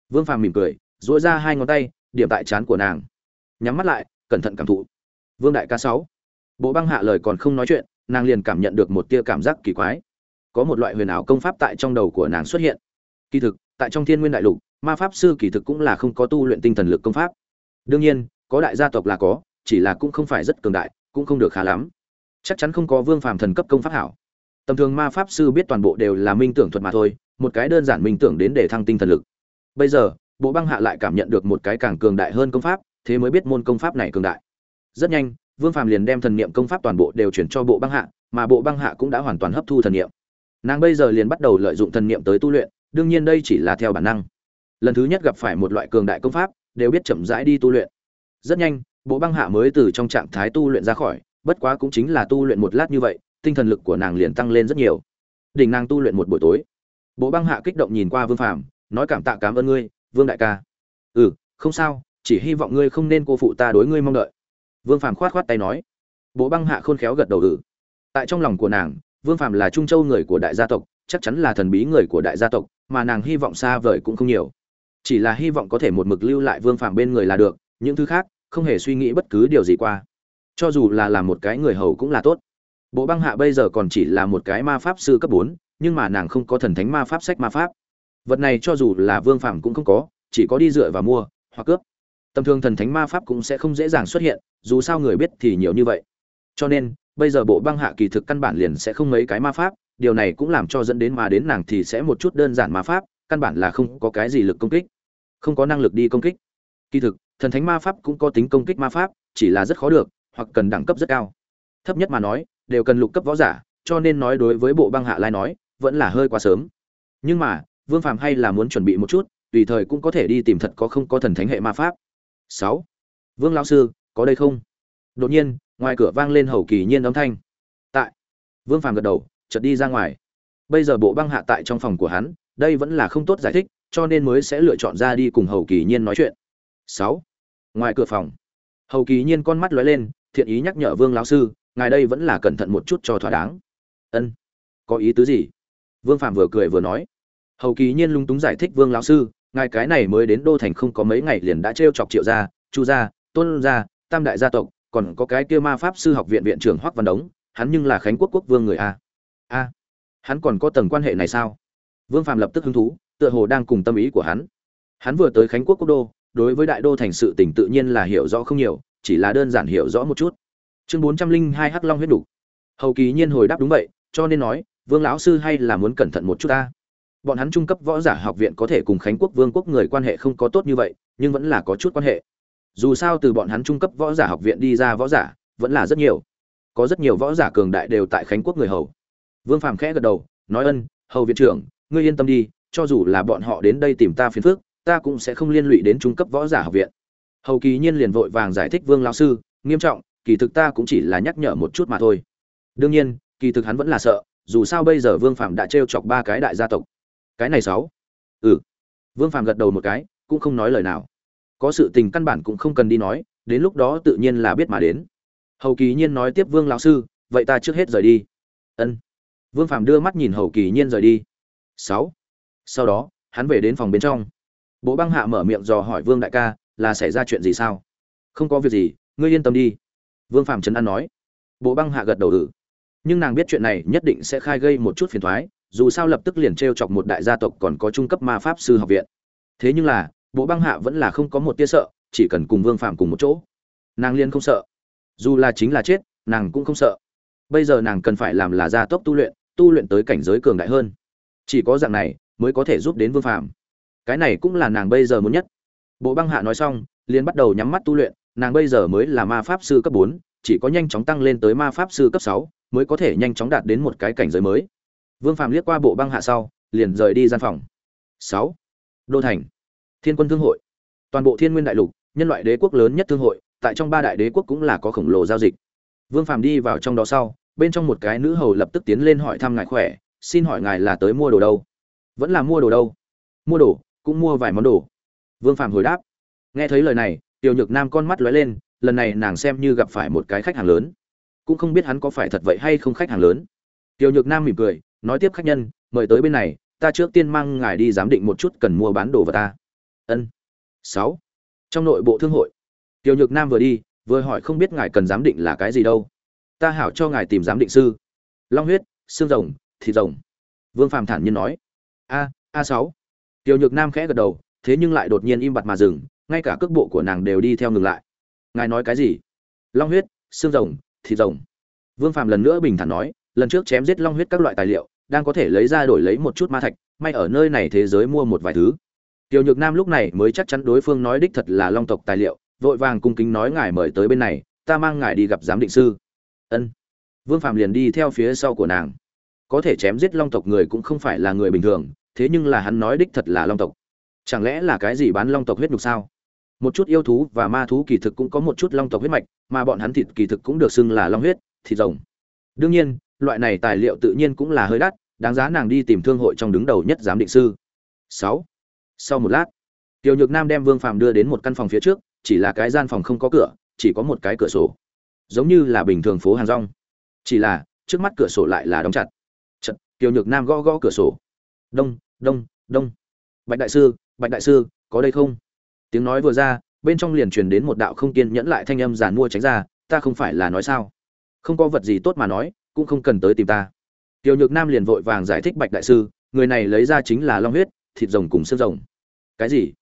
Speaker 1: Vương Phàm mỉm cười, duỗi ra hai ngón tay, điểm tại trán của nàng. Nhắm mắt lại, cẩn thận cảm thụ. Vương đại ca sáu bộ băng hạ lời còn không nói chuyện, nàng liền cảm nhận được một tia cảm giác kỳ quái. Có một loại huyền ảo công pháp tại trong đầu của nàng xuất hiện. Kỳ thực, tại trong thiên nguyên đại lục, ma pháp sư kỳ thực cũng là không có tu luyện tinh thần lực công pháp. Đương nhiên, có đại gia tộc là có, chỉ là cũng không phải rất cường đại, cũng không được khá lắm. Chắc chắn không có vương phàm thần cấp công pháp hảo. Tầm thường ma pháp sư biết toàn bộ đều là minh tưởng thuật mà thôi, một cái đơn giản minh tưởng đến để thăng tinh thần lực. Bây giờ, bộ băng hạ lại cảm nhận được một cái càng cường đại hơn công pháp, thế mới biết môn công pháp này cường đại. Rất nhanh vương phàm liền đem thần niệm công pháp toàn bộ đều chuyển cho bộ băng hạ, mà bộ băng hạ cũng đã hoàn toàn hấp thu thần niệm. Nàng bây giờ liền bắt đầu lợi dụng thần niệm tới tu luyện, đương nhiên đây chỉ là theo bản năng. Lần thứ nhất gặp phải một loại cường đại công pháp, đều biết chậm rãi đi tu luyện. Rất nhanh, bộ băng hạ mới từ trong trạng thái tu luyện ra khỏi, bất quá cũng chính là tu luyện một lát như vậy, tinh thần lực của nàng liền tăng lên rất nhiều. Đỉnh nàng tu luyện một buổi tối. Bộ băng hạ kích động nhìn qua vương phàm, nói cảm tạ cảm ơn ngươi, vương đại ca. Ừ không sao, chỉ hy vọng ngươi không nên cô phụ ta đối ngươi mong đợi vương phàm khoát khoát tay nói. Bộ băng hạ khôn khéo gật đầu ừ. Tại trong lòng của nàng, vương phàm là trung châu người của đại gia tộc, chắc chắn là thần bí người của đại gia tộc, mà nàng hy vọng xa vời cũng không nhiều. Chỉ là hy vọng có thể một mực lưu lại vương phàm bên người là được, những thứ khác, không hề suy nghĩ bất cứ điều gì qua. Cho dù là làm một cái người hầu cũng là tốt. Bộ băng hạ bây giờ còn chỉ là một cái ma pháp sư cấp bốn, nhưng mà nàng không có thần thánh ma pháp sách ma pháp. Vật này cho dù là vương phàm cũng không có, chỉ có đi dựa và mua, hoặc cướp. Tầm thường thần thánh ma pháp cũng sẽ không dễ dàng xuất hiện dù sao người biết thì nhiều như vậy. Cho nên, bây giờ bộ băng hạ kỳ thực căn bản liền sẽ không mấy cái ma pháp, điều này cũng làm cho dẫn đến mà đến nàng thì sẽ một chút đơn giản ma pháp, căn bản là không có cái gì lực công kích. Không có năng lực đi công kích. Kỳ thực, thần thánh ma pháp cũng có tính công kích ma pháp, chỉ là rất khó được, hoặc cần đẳng cấp rất cao. Thấp nhất mà nói, đều cần lục cấp võ giả, cho nên nói đối với bộ băng hạ lai nói, vẫn là hơi quá sớm. Nhưng mà, vương phàm hay là muốn chuẩn bị một chút, tùy thời cũng có thể đi tìm thật có không có thần thánh hệ ma pháp. Sáu. Vương lão sư có đây không? Đột nhiên, ngoài cửa vang lên hầu kỳ nhiên âm thanh. Tại. Vương phàm gật đầu, chợt đi ra ngoài. Bây giờ bộ băng hạ tại trong phòng của hắn, đây vẫn là không tốt giải thích, cho nên mới sẽ lựa chọn ra đi cùng hầu kỳ nhiên nói chuyện. Sáu. Ngoài cửa phòng, hầu kỳ nhiên con mắt lóe lên, thiện ý nhắc nhở vương lão sư, ngài đây vẫn là cẩn thận một chút cho thỏa đáng. Ân. Có ý tứ gì? Vương phạm vừa cười vừa nói. Hầu kỳ nhiên lung túng giải thích vương lão sư, ngài cái này mới đến đô thành không có mấy ngày liền đã t chọc triệu gia, chu gia, tôn gia tam đại gia tộc, còn có cái kia ma pháp sư học viện viện trưởng hoắc văn đống, hắn nhưng là khánh quốc quốc vương người a. A, hắn còn có tầng quan hệ này sao? Vương phạm lập tức hứng thú, tựa hồ đang cùng tâm ý của hắn. Hắn vừa tới khánh quốc quốc đô, đối với đại đô thành sự tỉnh tự nhiên là hiểu rõ không nhiều, chỉ là đơn giản hiểu rõ một chút. Chương bốn trăm linh hai hắc long huyết đủ. Hầu kỳ nhiên hồi đáp đúng vậy, cho nên nói, vương lão sư hay là muốn cẩn thận một chút ta. Bọn hắn trung cấp võ giả học viện có thể cùng khánh quốc vương quốc người quan hệ không có tốt như vậy, nhưng vẫn là có chút quan hệ dù sao từ bọn hắn trung cấp võ giả học viện đi ra võ giả, vẫn là rất nhiều. Có rất nhiều võ giả cường đại đều tại khánh quốc người hầu. Vương phàm khẽ gật đầu, nói ân, hầu viện trưởng, ngươi yên tâm đi, cho dù là bọn họ đến đây tìm ta phiền phước ta cũng sẽ không liên lụy đến trung cấp võ giả học viện. Hầu kỳ nhiên liền vội vàng giải thích vương lao sư, nghiêm trọng, kỳ thực ta cũng chỉ là nhắc nhở một chút mà thôi. Đương nhiên, kỳ thực hắn vẫn là sợ, dù sao bây giờ vương phạm đã t r e o chọc ba cái đại gia tộc. Cái này sáu. Ừ. Vương phạm gật đầu một cái, cũng không nói lời nào có sự tình căn bản cũng không cần đi nói, đến lúc đó tự nhiên là biết mà đến. Hầu kỳ nhiên nói tiếp vương lão sư, vậy ta trước hết rời đi. Ân. Vương phạm đưa mắt nhìn hầu kỳ nhiên rời đi. Sáu. Sau đó, hắn về đến phòng bên trong. Bộ băng hạ mở miệng dò hỏi vương đại ca, là xảy ra chuyện gì sao? Không có việc gì, ngươi yên tâm đi. Vương phạm trấn an nói. Bộ băng hạ gật đầu ử nhưng nàng biết chuyện này nhất định sẽ khai gây một chút phiền thoái, dù sao lập tức liền t r e o chọc một đại gia tộc còn có trung cấp ma pháp sư học viện. Thế nhưng là bộ băng hạ vẫn là không có một tia sợ, chỉ cần cùng vương phạm cùng một chỗ. Nàng liên không sợ. Dù là chính là chết, nàng cũng không sợ. Bây giờ nàng cần phải làm là gia tốc tu luyện tu luyện tới cảnh giới cường đại hơn. Chỉ có dạng này, mới có thể giúp đến vương phạm cái này cũng là nàng bây giờ muốn nhất. Bộ băng hạ nói xong, liền bắt đầu nhắm mắt tu luyện, nàng bây giờ mới là ma pháp sư cấp bốn, chỉ có nhanh chóng tăng lên tới ma pháp sư cấp sáu, mới có thể nhanh chóng đạt đến một cái cảnh giới mới. Vương phạm liếc qua bộ băng hạ sau, liền rời đi gian phòng. Sáu. Đô thành thiên quân thương hội. Toàn bộ thiên nguyên đại lục, nhân loại đế quốc lớn nhất thương hội, tại trong ba đại đế quốc cũng là có khổng lồ giao dịch. Vương phạm đi vào trong đó sau, bên trong một cái nữ hầu lập tức tiến lên hỏi thăm ngài khỏe, xin hỏi ngài là tới mua đồ đâu? Vẫn là mua đồ đâu? Mua đồ, cũng mua vài món đồ. Vương phạm hồi đáp. Nghe thấy lời này, tiểu nhược nam con mắt lóe lên, lần này nàng xem như gặp phải một cái khách hàng lớn. Cũng không biết hắn có phải thật vậy hay không khách hàng lớn. Tiểu nhược nam mỉm cười, nói tiếp khách nhân, mời tới bên này, ta trước tiên mang ngài đi giám định một chút cần mua bán đồ vào ta ân. Sáu. Trong nội bộ thương hội. Tiểu nhược nam vừa đi, vừa hỏi không biết ngài cần giám định là cái gì đâu. Ta hảo cho ngài tìm giám định sư. Long huyết, xương rồng, thịt rồng. Vương phàm thản nhiên nói. A a sáu. Tiểu nhược nam khẽ gật đầu, thế nhưng lại đột nhiên im bặt mà dừng, ngay cả cước bộ của nàng đều đi theo ngừng lại. Ngài nói cái gì? Long huyết, xương rồng, thịt rồng. Vương phạm lần nữa bình thản nói, lần trước chém giết long huyết các loại tài liệu, đang có thể lấy ra đổi lấy một chút ma thạch, may ở nơi này thế giới mua một vài thứ tiểu nhược nam lúc này mới chắc chắn đối phương nói đích thật là long tộc tài liệu, vội vàng cung kính nói ngài mời tới bên này, ta mang ngài đi gặp giám định sư. Ân. Vương phạm liền đi theo phía sau của nàng. Có thể chém giết long tộc người cũng không phải là người bình thường, thế nhưng là hắn nói đích thật là long tộc. Chẳng lẽ là cái gì bán long tộc huyết nhục sao? Một chút yêu thú và ma thú kỳ thực cũng có một chút long tộc huyết mạch, mà bọn hắn thịt kỳ thực cũng được xưng là long huyết, thịt rồng. Đương nhiên, loại này tài liệu tự nhiên cũng là hơi đắt, đáng giá nàng đi tìm thương hội trong đứng đầu nhất giám định sư. Sáu sau một lát tiểu nhược nam đem vương phàm đưa đến một căn phòng phía trước chỉ là cái gian phòng không có cửa chỉ có một cái cửa sổ. Giống như là bình thường phố hàng rong. Chỉ là trước mắt cửa sổ lại là đóng chặt. Chật, tiểu nhược nam gõ gõ cửa sổ. Đông đông đông. Bạch đại sư bạch đại sư có đây không? Tiếng nói vừa ra bên trong liền truyền đến một đạo không kiên nhẫn lại thanh âm giàn mua tránh ra ta không phải là nói sao? Không có vật gì tốt mà nói cũng không cần tới tìm ta. Tiêu Nhược Nam liền vội vàng giải thích Bạch đại sư, người này lấy ra chính là long huyết, thịt rồng cùng xương rồng. Cái gì?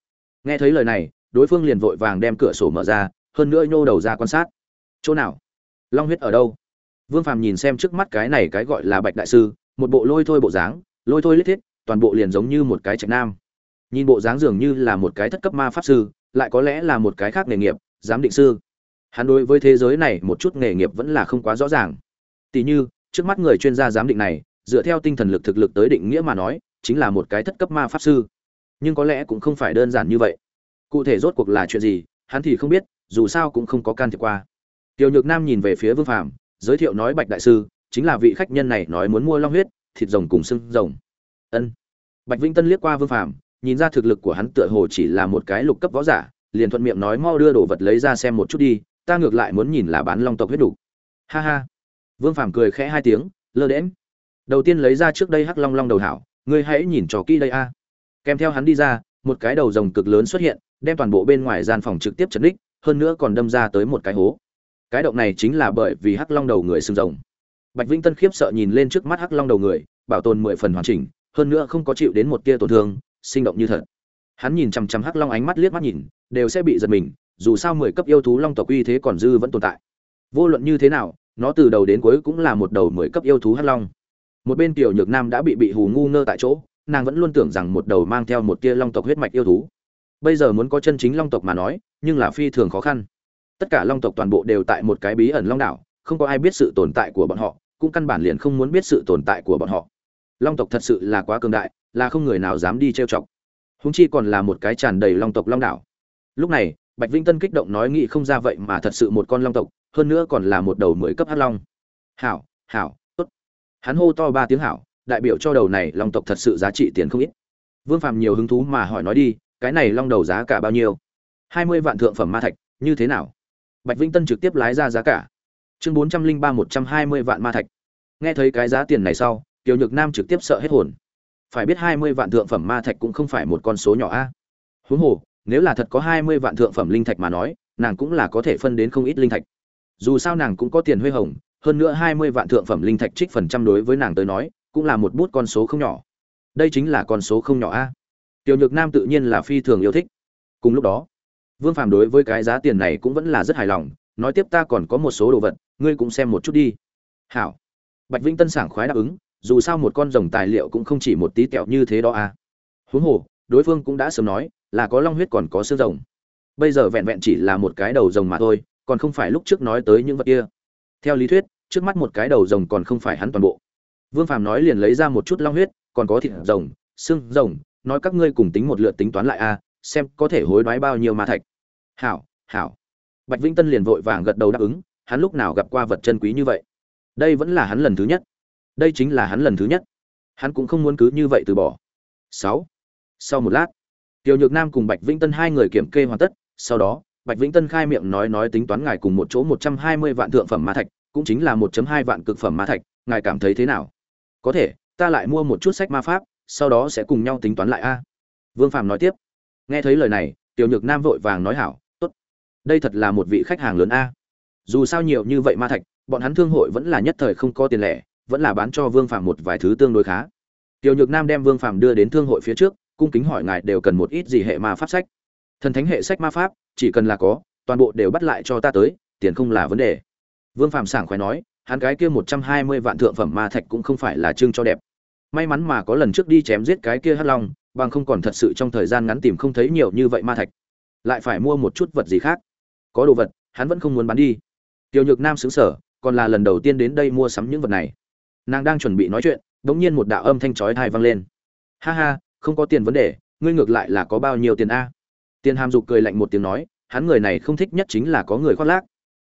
Speaker 1: Nghe thấy lời này, đối phương liền vội vàng đem cửa sổ mở ra, hơn nữa nhô đầu ra quan sát. Chỗ nào? Long huyết ở đâu? Vương Phàm nhìn xem trước mắt cái này cái gọi là Bạch đại sư, một bộ lôi thôi bộ dáng, lôi thôi lít thiết, toàn bộ liền giống như một cái trạch nam. Nhìn bộ dáng dường như là một cái thất cấp ma pháp sư, lại có lẽ là một cái khác nghề nghiệp, giám định sư. Hắn đối với thế giới này một chút nghề nghiệp vẫn là không quá rõ ràng. Tỷ như, trước mắt người chuyên gia giám định này, dựa theo tinh thần lực thực lực tới định nghĩa mà nói, chính là một cái thất cấp ma pháp sư. Nhưng có lẽ cũng không phải đơn giản như vậy. Cụ thể rốt cuộc là chuyện gì, hắn thì không biết, dù sao cũng không có can thiệp qua. Tiêu Nhược Nam nhìn về phía Vương Phàm, giới thiệu nói Bạch đại sư, chính là vị khách nhân này nói muốn mua long huyết, thịt rồng cùng xương rồng. Ân. Bạch Vĩnh Tân liếc qua Vương Phàm, nhìn ra thực lực của hắn tựa hồ chỉ là một cái lục cấp võ giả, liền thuận miệng nói mau đưa đồ vật lấy ra xem một chút đi, ta ngược lại muốn nhìn là bán long tộc huyết đủ. Ha ha. Vương Phàm cười khẽ hai tiếng, lơ đễnh. Đầu tiên lấy ra trước đây hắc long long đầu hảo, ngươi hãy nhìn cho kỹ đây a. Kèm theo hắn đi ra, một cái đầu rồng cực lớn xuất hiện, đem toàn bộ bên ngoài gian phòng trực tiếp chấn đích, hơn nữa còn đâm ra tới một cái hố. Cái động này chính là bởi vì hắc long đầu người xương rồng. Bạch Vĩnh Tân khiếp sợ nhìn lên trước mắt hắc long đầu người, bảo tồn mười phần hoàn chỉnh, hơn nữa không có chịu đến một tia tổn thương, sinh động như thật. Hắn nhìn chằm chằm hắc long ánh mắt liếc mắt nhìn, đều sẽ bị giật mình, dù sao mười cấp yêu thú long tộc uy thế còn dư vẫn tồn tại. Vô luận như thế nào, nó từ đầu đến cuối cũng là một đầu mười cấp yêu thú hắc long. Một bên tiểu Nhược Nam đã bị bị hù ngu ngơ tại chỗ, nàng vẫn luôn tưởng rằng một đầu mang theo một tia long tộc huyết mạch yêu thú. Bây giờ muốn có chân chính long tộc mà nói, nhưng là phi thường khó khăn. Tất cả long tộc toàn bộ đều tại một cái bí ẩn long đảo, không có ai biết sự tồn tại của bọn họ, cũng căn bản liền không muốn biết sự tồn tại của bọn họ. Long tộc thật sự là quá cường đại, là không người nào dám đi trêu chọc. Huống chi còn là một cái tràn đầy long tộc long đảo. Lúc này, Bạch vĩnh Tân kích động nói nghĩ không ra vậy mà thật sự một con long tộc, hơn nữa còn là một đầu mới cấp hắc long. Hảo, hảo. Hắn hô to ba tiếng hảo, đại biểu cho đầu này long tộc thật sự giá trị tiền không ít. Vương Phàm nhiều hứng thú mà hỏi nói đi, cái này long đầu giá cả bao nhiêu? Hai mươi vạn thượng phẩm ma thạch, như thế nào? Bạch Vĩnh Tân trực tiếp lái ra giá cả. Chương bốn trăm linh ba một trăm hai mươi vạn ma thạch. Nghe thấy cái giá tiền này sau, Kiều Nhược Nam trực tiếp sợ hết hồn. Phải biết hai mươi vạn thượng phẩm ma thạch cũng không phải một con số nhỏ a. Huống hồ, nếu là thật có hai mươi vạn thượng phẩm linh thạch mà nói, nàng cũng là có thể phân đến không ít linh thạch. Dù sao nàng cũng có tiền huy hồng, hơn nữa hai mươi vạn thượng phẩm linh thạch trích phần trăm đối với nàng tới nói, cũng là một bút con số không nhỏ. Đây chính là con số không nhỏ a. tiểu Nhược Nam tự nhiên là phi thường yêu thích. Cùng lúc đó, Vương Phàm đối với cái giá tiền này cũng vẫn là rất hài lòng, nói tiếp ta còn có một số đồ vật, ngươi cũng xem một chút đi. Hảo. Bạch Vĩnh Tân sảng khoái đáp ứng, dù sao một con rồng tài liệu cũng không chỉ một tí tẹo như thế đó à. Huống hồ, đối phương cũng đã sớm nói, là có long huyết còn có xương rồng. Bây giờ vẹn vẹn chỉ là một cái đầu rồng mà thôi, còn không phải lúc trước nói tới những vật kia. Theo lý thuyết, trước mắt một cái đầu rồng còn không phải hắn toàn bộ. Vương Phàm nói liền lấy ra một chút long huyết, còn có thịt rồng, xương rồng, nói các ngươi cùng tính một lượt tính toán lại a, xem có thể hối đoái bao nhiêu ma thạch. Hảo, hảo. Bạch Vĩnh Tân liền vội vàng gật đầu đáp ứng, hắn lúc nào gặp qua vật chân quý như vậy. Đây vẫn là hắn lần thứ nhất. Đây chính là hắn lần thứ nhất. Hắn cũng không muốn cứ như vậy từ bỏ. 6. Sau một lát, Tiêu Nhược Nam cùng Bạch Vĩnh Tân hai người kiểm kê hoàn tất, sau đó, Bạch Vĩnh Tân khai miệng nói nói tính toán ngài cùng một chỗ 120 vạn thượng phẩm ma thạch, cũng chính là 1.2 vạn cực phẩm ma thạch, ngài cảm thấy thế nào? Có thể, ta lại mua một chút sách ma pháp, sau đó sẽ cùng nhau tính toán lại a." Vương Phàm nói tiếp. Nghe thấy lời này, Tiêu Nhược Nam vội vàng nói hảo, "Tốt. Đây thật là một vị khách hàng lớn a." Dù sao nhiều như vậy ma thạch, bọn hắn thương hội vẫn là nhất thời không có tiền lẻ, vẫn là bán cho Vương Phàm một vài thứ tương đối khá. Tiêu Nhược Nam đem Vương Phàm đưa đến thương hội phía trước, cung kính hỏi ngài đều cần một ít gì hệ ma pháp sách. Thần thánh hệ sách ma pháp, chỉ cần là có, toàn bộ đều bắt lại cho ta tới, tiền không là vấn đề. Vương Phạm sảng khoái nói, hắn cái kia một trăm hai mươi vạn thượng phẩm ma thạch cũng không phải là trưng cho đẹp. May mắn mà có lần trước đi chém giết cái kia Hắc Long, bằng không còn thật sự trong thời gian ngắn tìm không thấy nhiều như vậy ma thạch. Lại phải mua một chút vật gì khác. Có đồ vật, hắn vẫn không muốn bán đi. Tiêu Nhược Nam sững sở, còn là lần đầu tiên đến đây mua sắm những vật này nàng đang chuẩn bị nói chuyện đống nhiên một đạo âm thanh chói tai vang lên ha ha không có tiền vấn đề ngươi ngược lại là có bao nhiêu tiền a tiền hàm dục cười lạnh một tiếng nói hắn người này không thích nhất chính là có người khoác lác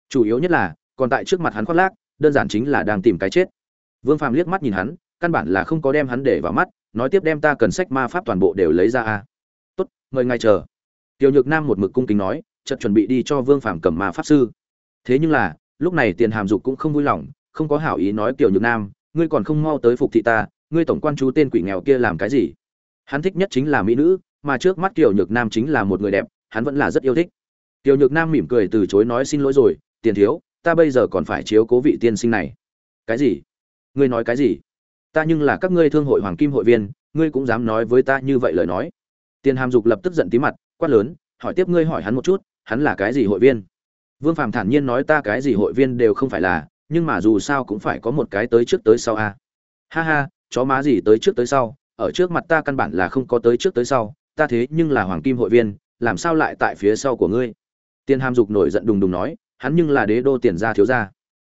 Speaker 1: chủ yếu nhất là còn tại trước mặt hắn khoác lác, đơn giản chính là đang tìm cái chết. Vương phàm liếc mắt nhìn hắn, căn bản là không có đem hắn để vào mắt, nói tiếp đem ta cần sách ma pháp toàn bộ đều lấy ra a. Tốt, mời ngài chờ. Tiểu nhược nam một mực cung kính nói, chợt chuẩn bị đi cho vương phàm cầm ma pháp sư. Thế nhưng là, lúc này tiền hàm dục cũng không vui lòng, không có hảo ý nói, tiểu nhược nam, ngươi còn không mau tới phục thị ta, ngươi tổng quan chú tên quỷ nghèo kia làm cái gì? Hắn thích nhất chính là mỹ nữ, mà trước mắt tiểu nhược nam chính là một người đẹp, hắn vẫn là rất yêu thích. Tiểu nhược nam mỉm cười từ chối nói, xin lỗi rồi, tiền thiếu ta bây giờ còn phải chiếu cố vị tiên sinh này. Cái gì? Ngươi nói cái gì? Ta nhưng là các ngươi thương hội hoàng kim hội viên, ngươi cũng dám nói với ta như vậy lời nói. Tiền hàm dục lập tức giận tí mặt, quát lớn, hỏi tiếp ngươi hỏi hắn một chút, hắn là cái gì hội viên? Vương phàm thản nhiên nói ta cái gì hội viên đều không phải là, nhưng mà dù sao cũng phải có một cái tới trước tới sau a. Ha ha, chó má gì tới trước tới sau, ở trước mặt ta căn bản là không có tới trước tới sau, ta thế nhưng là hoàng kim hội viên, làm sao lại tại phía sau của ngươi? Tiền hàm dục nổi giận đùng đùng nói hắn nhưng là đế đô tiền gia thiếu gia.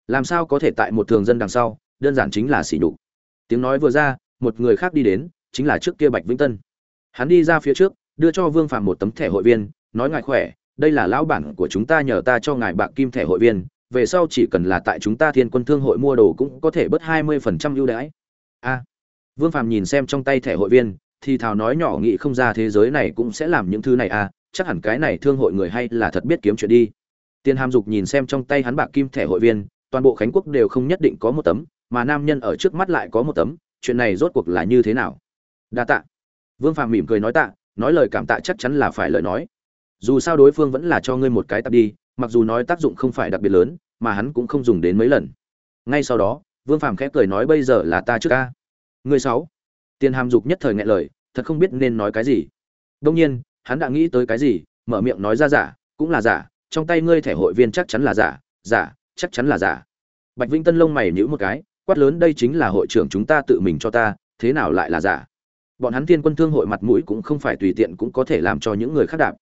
Speaker 1: Làm sao có thể tại một thường dân đằng sau, đơn giản chính là xỉ nhục. Tiếng nói vừa ra, một người khác đi đến, chính là trước kia bạch vĩnh tân. Hắn đi ra phía trước, đưa cho vương phạm một tấm thẻ hội viên, nói ngài khỏe, đây là lão bản của chúng ta nhờ ta cho ngài bạc kim thẻ hội viên, về sau chỉ cần là tại chúng ta thiên quân thương hội mua đồ cũng có thể bớt hai mươi phần trăm ưu đãi. A. Vương phạm nhìn xem trong tay thẻ hội viên, thì thào nói nhỏ nghĩ không ra thế giới này cũng sẽ làm những thứ này à chắc hẳn cái này thương hội người hay là thật biết kiếm chuyện đi tiền hàm dục nhìn xem trong tay hắn bạc kim thẻ hội viên, toàn bộ khánh quốc đều không nhất định có một tấm, mà nam nhân ở trước mắt lại có một tấm, chuyện này rốt cuộc là như thế nào? Đa tạ. Vương phàm mỉm cười nói tạ, nói lời cảm tạ chắc chắn là phải lời nói. Dù sao đối phương vẫn là cho ngươi một cái tạp đi, mặc dù nói tác dụng không phải đặc biệt lớn, mà hắn cũng không dùng đến mấy lần. Ngay sau đó, vương phàm khẽ cười nói bây giờ là ta trước ca. Ngươi sáu. Tiền hàm dục nhất thời nghẹn lời, thật không biết nên nói cái gì. Đương nhiên, hắn đã nghĩ tới cái gì, mở miệng nói ra giả, cũng là giả trong tay ngươi thẻ hội viên chắc chắn là giả giả, chắc chắn là giả. Bạch vĩnh tân lông mày nhíu một cái, quát lớn đây chính là hội trưởng chúng ta tự mình cho ta, thế nào lại là giả? Bọn hắn thiên quân thương hội mặt mũi cũng không phải tùy tiện cũng có thể làm cho những người khác đạp.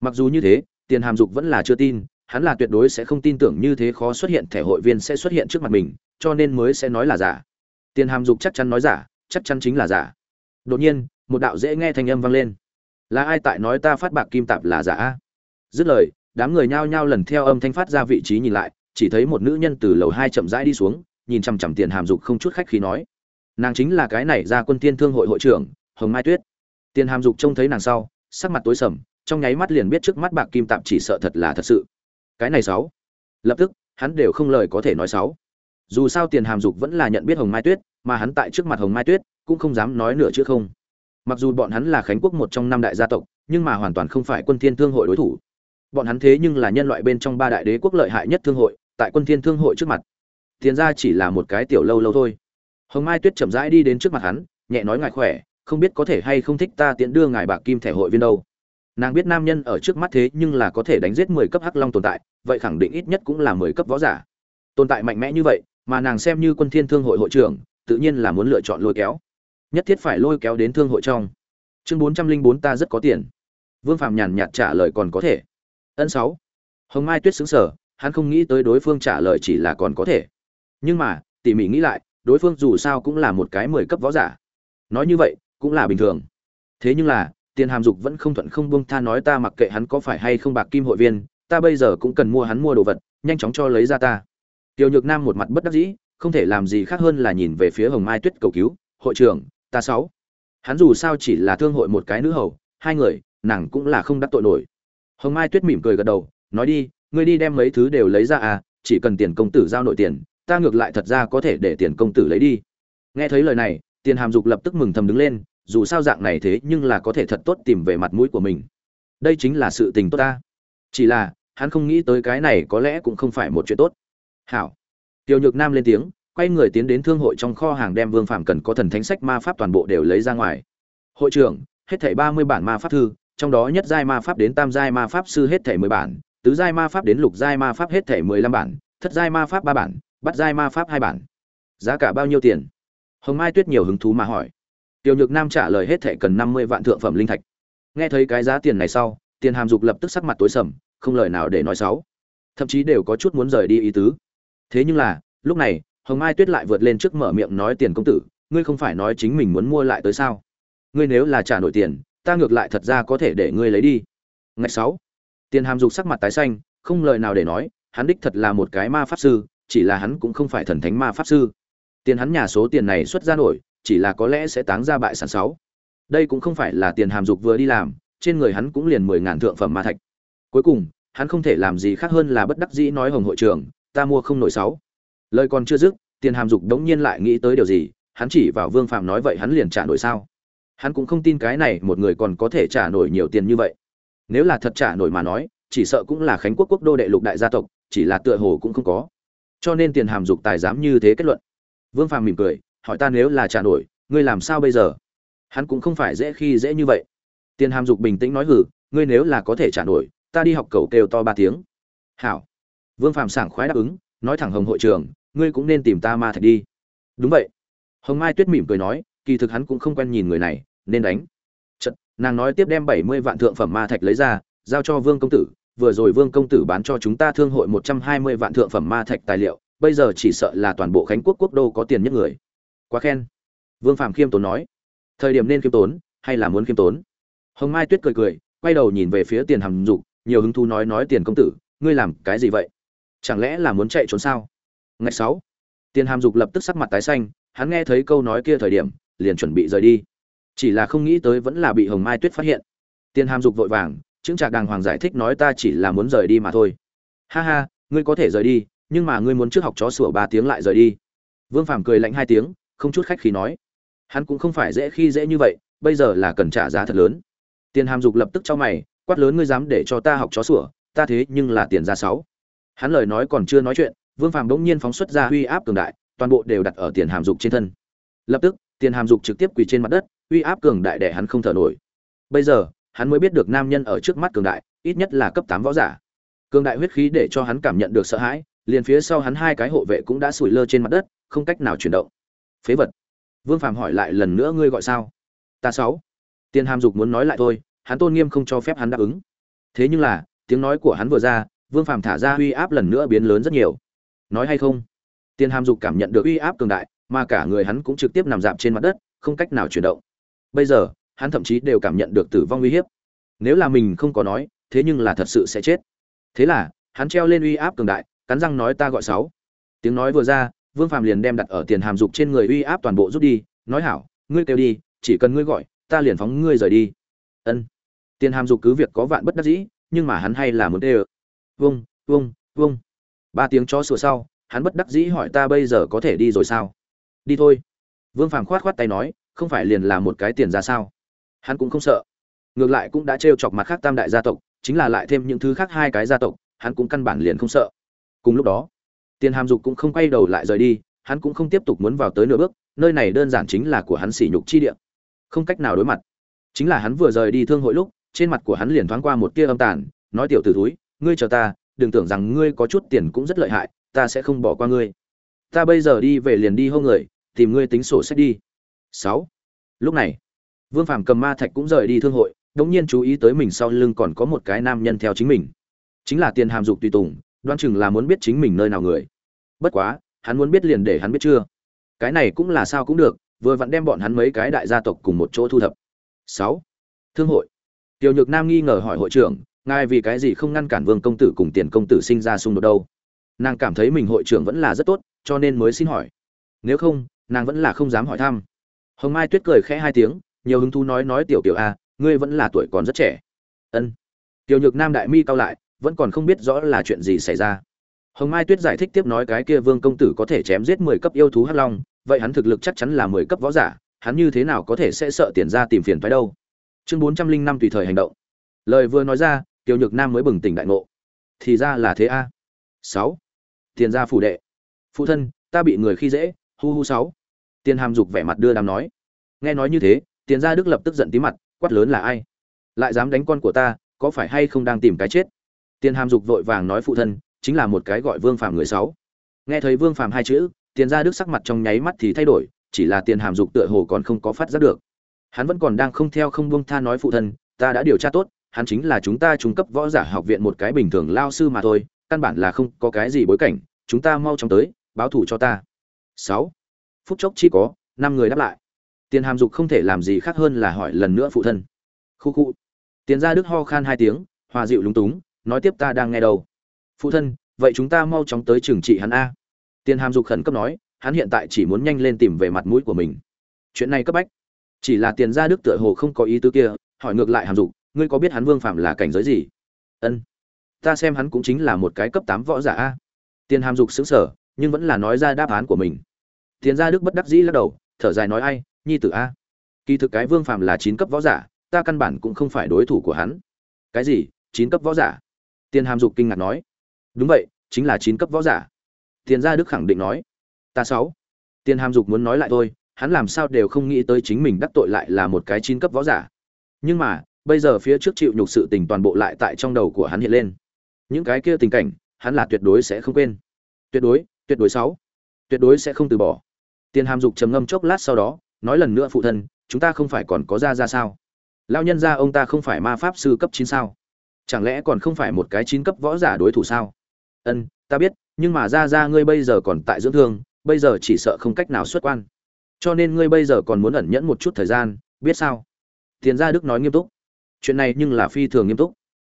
Speaker 1: Mặc dù như thế, tiền hàm dục vẫn là chưa tin, hắn là tuyệt đối sẽ không tin tưởng như thế khó xuất hiện thẻ hội viên sẽ xuất hiện trước mặt mình, cho nên mới sẽ nói là giả. Tiền hàm dục chắc chắn nói giả, chắc chắn chính là giả. Đột nhiên, một đạo dễ nghe thanh âm vang lên. Là ai tại nói ta phát bạc kim tạp là giả? Dứt lời đám người nhao nhao lần theo âm thanh phát ra vị trí nhìn lại, chỉ thấy một nữ nhân từ lầu hai chậm rãi đi xuống, nhìn chằm chằm tiền hàm dục không chút khách khí nói, nàng chính là cái này ra quân tiên thương hội hội trưởng, hồng mai tuyết. Tiền hàm dục trông thấy nàng sau, sắc mặt tối sầm, trong nháy mắt liền biết trước mắt bạc kim tạm chỉ sợ thật là thật sự. Cái này sáu. Lập tức, hắn đều không lời có thể nói sáu. Dù sao tiền hàm dục vẫn là nhận biết hồng mai tuyết, mà hắn tại trước mặt hồng mai tuyết cũng không dám nói nửa chữ không. Mặc dù bọn hắn là khánh quốc một trong năm đại gia tộc, nhưng mà hoàn toàn không phải quân thiên thương hội đối thủ bọn hắn thế nhưng là nhân loại bên trong ba đại đế quốc lợi hại nhất thương hội, tại quân thiên thương hội trước mặt. Tiền ra chỉ là một cái tiểu lâu lâu thôi. Hồng mai tuyết chậm rãi đi đến trước mặt hắn, nhẹ nói, ngài khỏe, không biết có thể hay không thích ta tiễn đưa ngài bạc kim thẻ hội viên đâu. Nàng biết nam nhân ở trước mắt thế nhưng là có thể đánh giết mười cấp hắc long tồn tại, vậy khẳng định ít nhất cũng là mười cấp võ giả. Tồn tại mạnh mẽ như vậy, mà nàng xem như quân thiên thương hội hội trưởng, tự nhiên là muốn lựa chọn lôi kéo. Nhất thiết phải lôi kéo đến thương hội trong. Chương bốn trăm linh bốn ta rất có tiền. Vương phạm nhàn nhạt trả lời, còn có thể ân sáu. Hồng mai tuyết xứng sở hắn không nghĩ tới đối phương trả lời chỉ là còn có thể. Nhưng mà, tỉ mỉ nghĩ lại, đối phương dù sao cũng là một cái mười cấp võ giả. Nói như vậy, cũng là bình thường. Thế nhưng là, tiền hàm dục vẫn không thuận không buông tha nói ta mặc kệ hắn có phải hay không bạc kim hội viên, ta bây giờ cũng cần mua hắn mua đồ vật, nhanh chóng cho lấy ra ta. Tiểu nhược nam một mặt bất đắc dĩ, không thể làm gì khác hơn là nhìn về phía hồng mai tuyết cầu cứu, hội trưởng, ta sáu. Hắn dù sao chỉ là thương hội một cái nữ hầu, hai người, nàng cũng là không đắc tội nổi hồng mai tuyết mỉm cười gật đầu, nói đi, ngươi đi đem mấy thứ đều lấy ra à chỉ cần tiền công tử giao nội tiền, ta ngược lại thật ra có thể để tiền công tử lấy đi. Nghe thấy lời này, tiền hàm dục lập tức mừng thầm đứng lên, dù sao dạng này thế nhưng là có thể thật tốt tìm về mặt mũi của mình. Đây chính là sự tình tốt ta. Chỉ là, hắn không nghĩ tới cái này có lẽ cũng không phải một chuyện tốt. Hảo. Tiêu nhược nam lên tiếng, quay người tiến đến thương hội trong kho hàng đem vương phạm cần có thần thánh sách ma pháp toàn bộ đều lấy ra ngoài. Hội trưởng, hết thảy ba mươi bản ma pháp thư trong đó nhất giai ma pháp đến tam giai ma pháp sư hết thể mười bản, tứ giai ma pháp đến lục giai ma pháp hết thể mười lăm bản, thất giai ma pháp ba bản bắt giai ma pháp hai bản. Giá cả bao nhiêu tiền? Hồng mai tuyết nhiều hứng thú mà hỏi. Tiểu nhược nam trả lời hết thể cần năm mươi vạn thượng phẩm linh thạch. Nghe thấy cái giá tiền này sau, tiền hàm dục lập tức sắc mặt tối sầm, không lời nào để nói xấu. Thậm chí đều có chút muốn rời đi ý tứ. Thế nhưng là, lúc này, hồng mai tuyết lại vượt lên trước mở miệng nói tiền công tử, ngươi không phải nói chính mình muốn mua lại tới sao? Ngươi nếu là trả nổi tiền ta ngược lại thật ra có thể để ngươi lấy đi. Ngày sáu, tiền hàm dục sắc mặt tái xanh, không lời nào để nói, hắn đích thật là một cái ma pháp sư, chỉ là hắn cũng không phải thần thánh ma pháp sư. Tiền hắn nhà số tiền này xuất ra nổi, chỉ là có lẽ sẽ táng ra bại sản sáu. Đây cũng không phải là tiền hàm dục vừa đi làm, trên người hắn cũng liền mười ngàn thượng phẩm ma thạch. Cuối cùng, hắn không thể làm gì khác hơn là bất đắc dĩ nói hồng hội trưởng ta mua không nổi sáu. Lời còn chưa dứt, tiền hàm dục đống nhiên lại nghĩ tới điều gì, hắn chỉ vào vương phạm nói vậy hắn liền trả nổi sao? Hắn cũng không tin cái này một người còn có thể trả nổi nhiều tiền như vậy. Nếu là thật trả nổi mà nói, chỉ sợ cũng là khánh quốc quốc đô đệ lục đại gia tộc, chỉ là tựa hồ cũng không có. Cho nên tiền hàm dục tài dám như thế kết luận. Vương phàm mỉm cười, hỏi ta nếu là trả nổi, ngươi làm sao bây giờ? Hắn cũng không phải dễ khi dễ như vậy. Tiền hàm dục bình tĩnh nói hử ngươi nếu là có thể trả nổi, ta đi học cầu kêu to ba tiếng. Hảo. Vương Phàm sảng khoái đáp ứng, nói thẳng hồng hội trường, ngươi cũng nên tìm ta ma thạch đi. Đúng vậy. Hồng mai tuyết mỉm cười nói, kỳ thực hắn cũng không quen nhìn người này nên đánh. Chật, nàng nói tiếp đem bảy mươi vạn thượng phẩm ma thạch lấy ra giao cho vương công tử vừa rồi vương công tử bán cho chúng ta thương hội một trăm hai mươi vạn thượng phẩm ma thạch tài liệu bây giờ chỉ sợ là toàn bộ khánh quốc quốc đô có tiền nhất người. Quá khen. Vương phạm khiêm tốn nói. Thời điểm nên khiêm tốn hay là muốn khiêm tốn? Hồng mai tuyết cười cười quay đầu nhìn về phía tiền hàm dục nhiều hứng thú nói nói tiền công tử ngươi làm cái gì vậy? Chẳng lẽ là muốn chạy trốn sao? Ngày sáu tiền hàm dục lập tức sắc mặt tái xanh hắn nghe thấy câu nói kia thời điểm liền chuẩn bị rời đi chỉ là không nghĩ tới vẫn là bị hồng mai tuyết phát hiện. Tiền hàm dục vội vàng chứng trạc đàng hoàng giải thích nói ta chỉ là muốn rời đi mà thôi. Ha ha, ngươi có thể rời đi, nhưng mà ngươi muốn trước học chó sủa ba tiếng lại rời đi. Vương phàm cười lạnh hai tiếng, không chút khách khí nói, hắn cũng không phải dễ khi dễ như vậy, bây giờ là cần trả giá thật lớn. Tiền hàm dục lập tức cho mày, quát lớn ngươi dám để cho ta học chó sủa, ta thế nhưng là tiền ra sáu. Hắn lời nói còn chưa nói chuyện, vương phàm bỗng nhiên phóng xuất ra uy áp cường đại, toàn bộ đều đặt ở tiền hàm dục trên thân. Lập tức, tiền hàm dục trực tiếp quỳ trên mặt đất uy áp cường đại để hắn không thở nổi. Bây giờ, hắn mới biết được nam nhân ở trước mắt cường đại, ít nhất là cấp tám võ giả. Cường đại huyết khí để cho hắn cảm nhận được sợ hãi, liền phía sau hắn hai cái hộ vệ cũng đã sủi lơ trên mặt đất, không cách nào chuyển động. Phế vật. Vương phàm hỏi lại lần nữa ngươi gọi sao? Ta sáu. Tiền hàm dục muốn nói lại thôi, hắn tôn nghiêm không cho phép hắn đáp ứng. Thế nhưng là, tiếng nói của hắn vừa ra, vương phàm thả ra uy áp lần nữa biến lớn rất nhiều. Nói hay không? Tiền hàm dục cảm nhận được uy áp cường đại, mà cả người hắn cũng trực tiếp nằm dạp trên mặt đất, không cách nào chuyển động bây giờ, hắn thậm chí đều cảm nhận được tử vong uy hiếp. Nếu là mình không có nói, thế nhưng là thật sự sẽ chết. Thế là, hắn treo lên uy áp cường đại, cắn răng nói ta gọi sáu. Tiếng nói vừa ra, vương phàm liền đem đặt ở tiền hàm dục trên người uy áp toàn bộ rút đi, nói hảo, ngươi kêu đi, chỉ cần ngươi gọi, ta liền phóng ngươi rời đi. Ân. Tiền hàm dục cứ việc có vạn bất đắc dĩ, nhưng mà hắn hay là muốn tê ơ. Vung vung vung. Ba tiếng chó sủa sau, hắn bất đắc dĩ hỏi ta bây giờ có thể đi rồi sao? Đi thôi. Vương phàm khoát khoát tay nói không phải liền là một cái tiền ra sao? Hắn cũng không sợ. Ngược lại cũng đã trêu chọc mặt khác tam đại gia tộc, chính là lại thêm những thứ khác hai cái gia tộc, hắn cũng căn bản liền không sợ. Cùng lúc đó, tiền hàm dục cũng không quay đầu lại rời đi, hắn cũng không tiếp tục muốn vào tới nửa bước, nơi này đơn giản chính là của hắn sỉ nhục chi địa. Không cách nào đối mặt. Chính là hắn vừa rời đi thương hội lúc, trên mặt của hắn liền thoáng qua một tia âm tàn, nói tiểu tử thúi, ngươi chờ ta, đừng tưởng rằng ngươi có chút tiền cũng rất lợi hại, ta sẽ không bỏ qua ngươi. Ta bây giờ đi về liền đi hô người, tìm ngươi tính sổ sách đi sáu. Lúc này, vương phàm cầm ma thạch cũng rời đi thương hội, đống nhiên chú ý tới mình sau lưng còn có một cái nam nhân theo chính mình. Chính là tiền hàm dục tùy tùng đoan chừng là muốn biết chính mình nơi nào người. Bất quá, hắn muốn biết liền để hắn biết chưa. Cái này cũng là sao cũng được, vừa vặn đem bọn hắn mấy cái đại gia tộc cùng một chỗ thu thập. Sáu. Thương hội. Tiểu nhược nam nghi ngờ hỏi hội trưởng, ngài vì cái gì không ngăn cản vương công tử cùng tiền công tử sinh ra xung đột đâu? Nàng cảm thấy mình hội trưởng vẫn là rất tốt, cho nên mới xin hỏi. Nếu không, nàng vẫn là không dám hỏi thăm hồng mai tuyết cười khẽ hai tiếng, nhiều hứng thú nói nói tiểu tiểu a, ngươi vẫn là tuổi còn rất trẻ. Ân. Tiểu nhược nam đại mi cao lại, vẫn còn không biết rõ là chuyện gì xảy ra. Hồng mai tuyết giải thích tiếp nói cái kia vương công tử có thể chém giết mười cấp yêu thú hắc long, vậy hắn thực lực chắc chắn là mười cấp võ giả, hắn như thế nào có thể sẽ sợ tiền ra tìm phiền phải đâu? Chương bốn trăm linh năm tùy thời hành động. Lời vừa nói ra, tiểu nhược nam mới bừng tỉnh đại ngộ. Thì ra là thế a. Sáu. Tiền gia phủ đệ. Phụ thân, ta bị người khi dễ. Hu hu sáu tiền hàm dục vẻ mặt đưa đám nói. Nghe nói như thế, tiền gia đức lập tức giận tí mặt, quát lớn là ai? Lại dám đánh con của ta, có phải hay không đang tìm cái chết? Tiền hàm dục vội vàng nói phụ thân, chính là một cái gọi vương phàm người sáu. Nghe thấy vương phàm hai chữ, tiền gia đức sắc mặt trong nháy mắt thì thay đổi, chỉ là tiền hàm dục tựa hồ còn không có phát giác được. Hắn vẫn còn đang không theo không buông tha nói phụ thân, ta đã điều tra tốt, hắn chính là chúng ta trung cấp võ giả học viện một cái bình thường lao sư mà thôi, căn bản là không có cái gì bối cảnh, chúng ta mau chóng tới, báo thủ cho ta. Sáu phút chốc chỉ có, năm người đáp lại. Tiền hàm dục không thể làm gì khác hơn là hỏi lần nữa phụ thân. Khu khu. Tiền gia đức ho khan hai tiếng, hòa dịu lúng túng, nói tiếp ta đang nghe đâu. Phụ thân, vậy chúng ta mau chóng tới trừng trị hắn a. Tiền hàm dục khẩn cấp nói, hắn hiện tại chỉ muốn nhanh lên tìm về mặt mũi của mình. Chuyện này cấp bách. Chỉ là tiền gia đức tựa hồ không có ý tứ kia, hỏi ngược lại hàm dục, ngươi có biết hắn vương phạm là cảnh giới gì? Ân. Ta xem hắn cũng chính là một cái cấp tám võ giả a. Tiền hàm dục xứng sở nhưng vẫn là nói ra đáp án của mình tiền gia đức bất đắc dĩ lắc đầu thở dài nói ai nhi tử a kỳ thực cái vương phàm là chín cấp võ giả ta căn bản cũng không phải đối thủ của hắn cái gì chín cấp võ giả tiền hàm dục kinh ngạc nói đúng vậy chính là chín cấp võ giả tiền gia đức khẳng định nói ta sáu Tiền Hàm Dục muốn nói lại thôi, hắn làm sao đều không nghĩ tới chính mình đắc tội lại là một cái chín cấp võ giả. Nhưng mà, bây giờ phía trước chịu nhục sự tình toàn bộ lại tại trong đầu của hắn hiện lên. Những cái kia tình cảnh, hắn là tuyệt đối sẽ không quên. Tuyệt đối, tuyệt đối sáu. Tuyệt đối sẽ không từ bỏ. Tiền Hàm Dục trầm ngâm chốc lát sau đó, nói lần nữa phụ thân, chúng ta không phải còn có ra ra sao? Lão nhân gia ông ta không phải ma pháp sư cấp 9 sao? Chẳng lẽ còn không phải một cái chín cấp võ giả đối thủ sao? Ân, ta biết, nhưng mà ra ra ngươi bây giờ còn tại dưỡng thương, bây giờ chỉ sợ không cách nào xuất quan cho nên ngươi bây giờ còn muốn ẩn nhẫn một chút thời gian biết sao tiền gia đức nói nghiêm túc chuyện này nhưng là phi thường nghiêm túc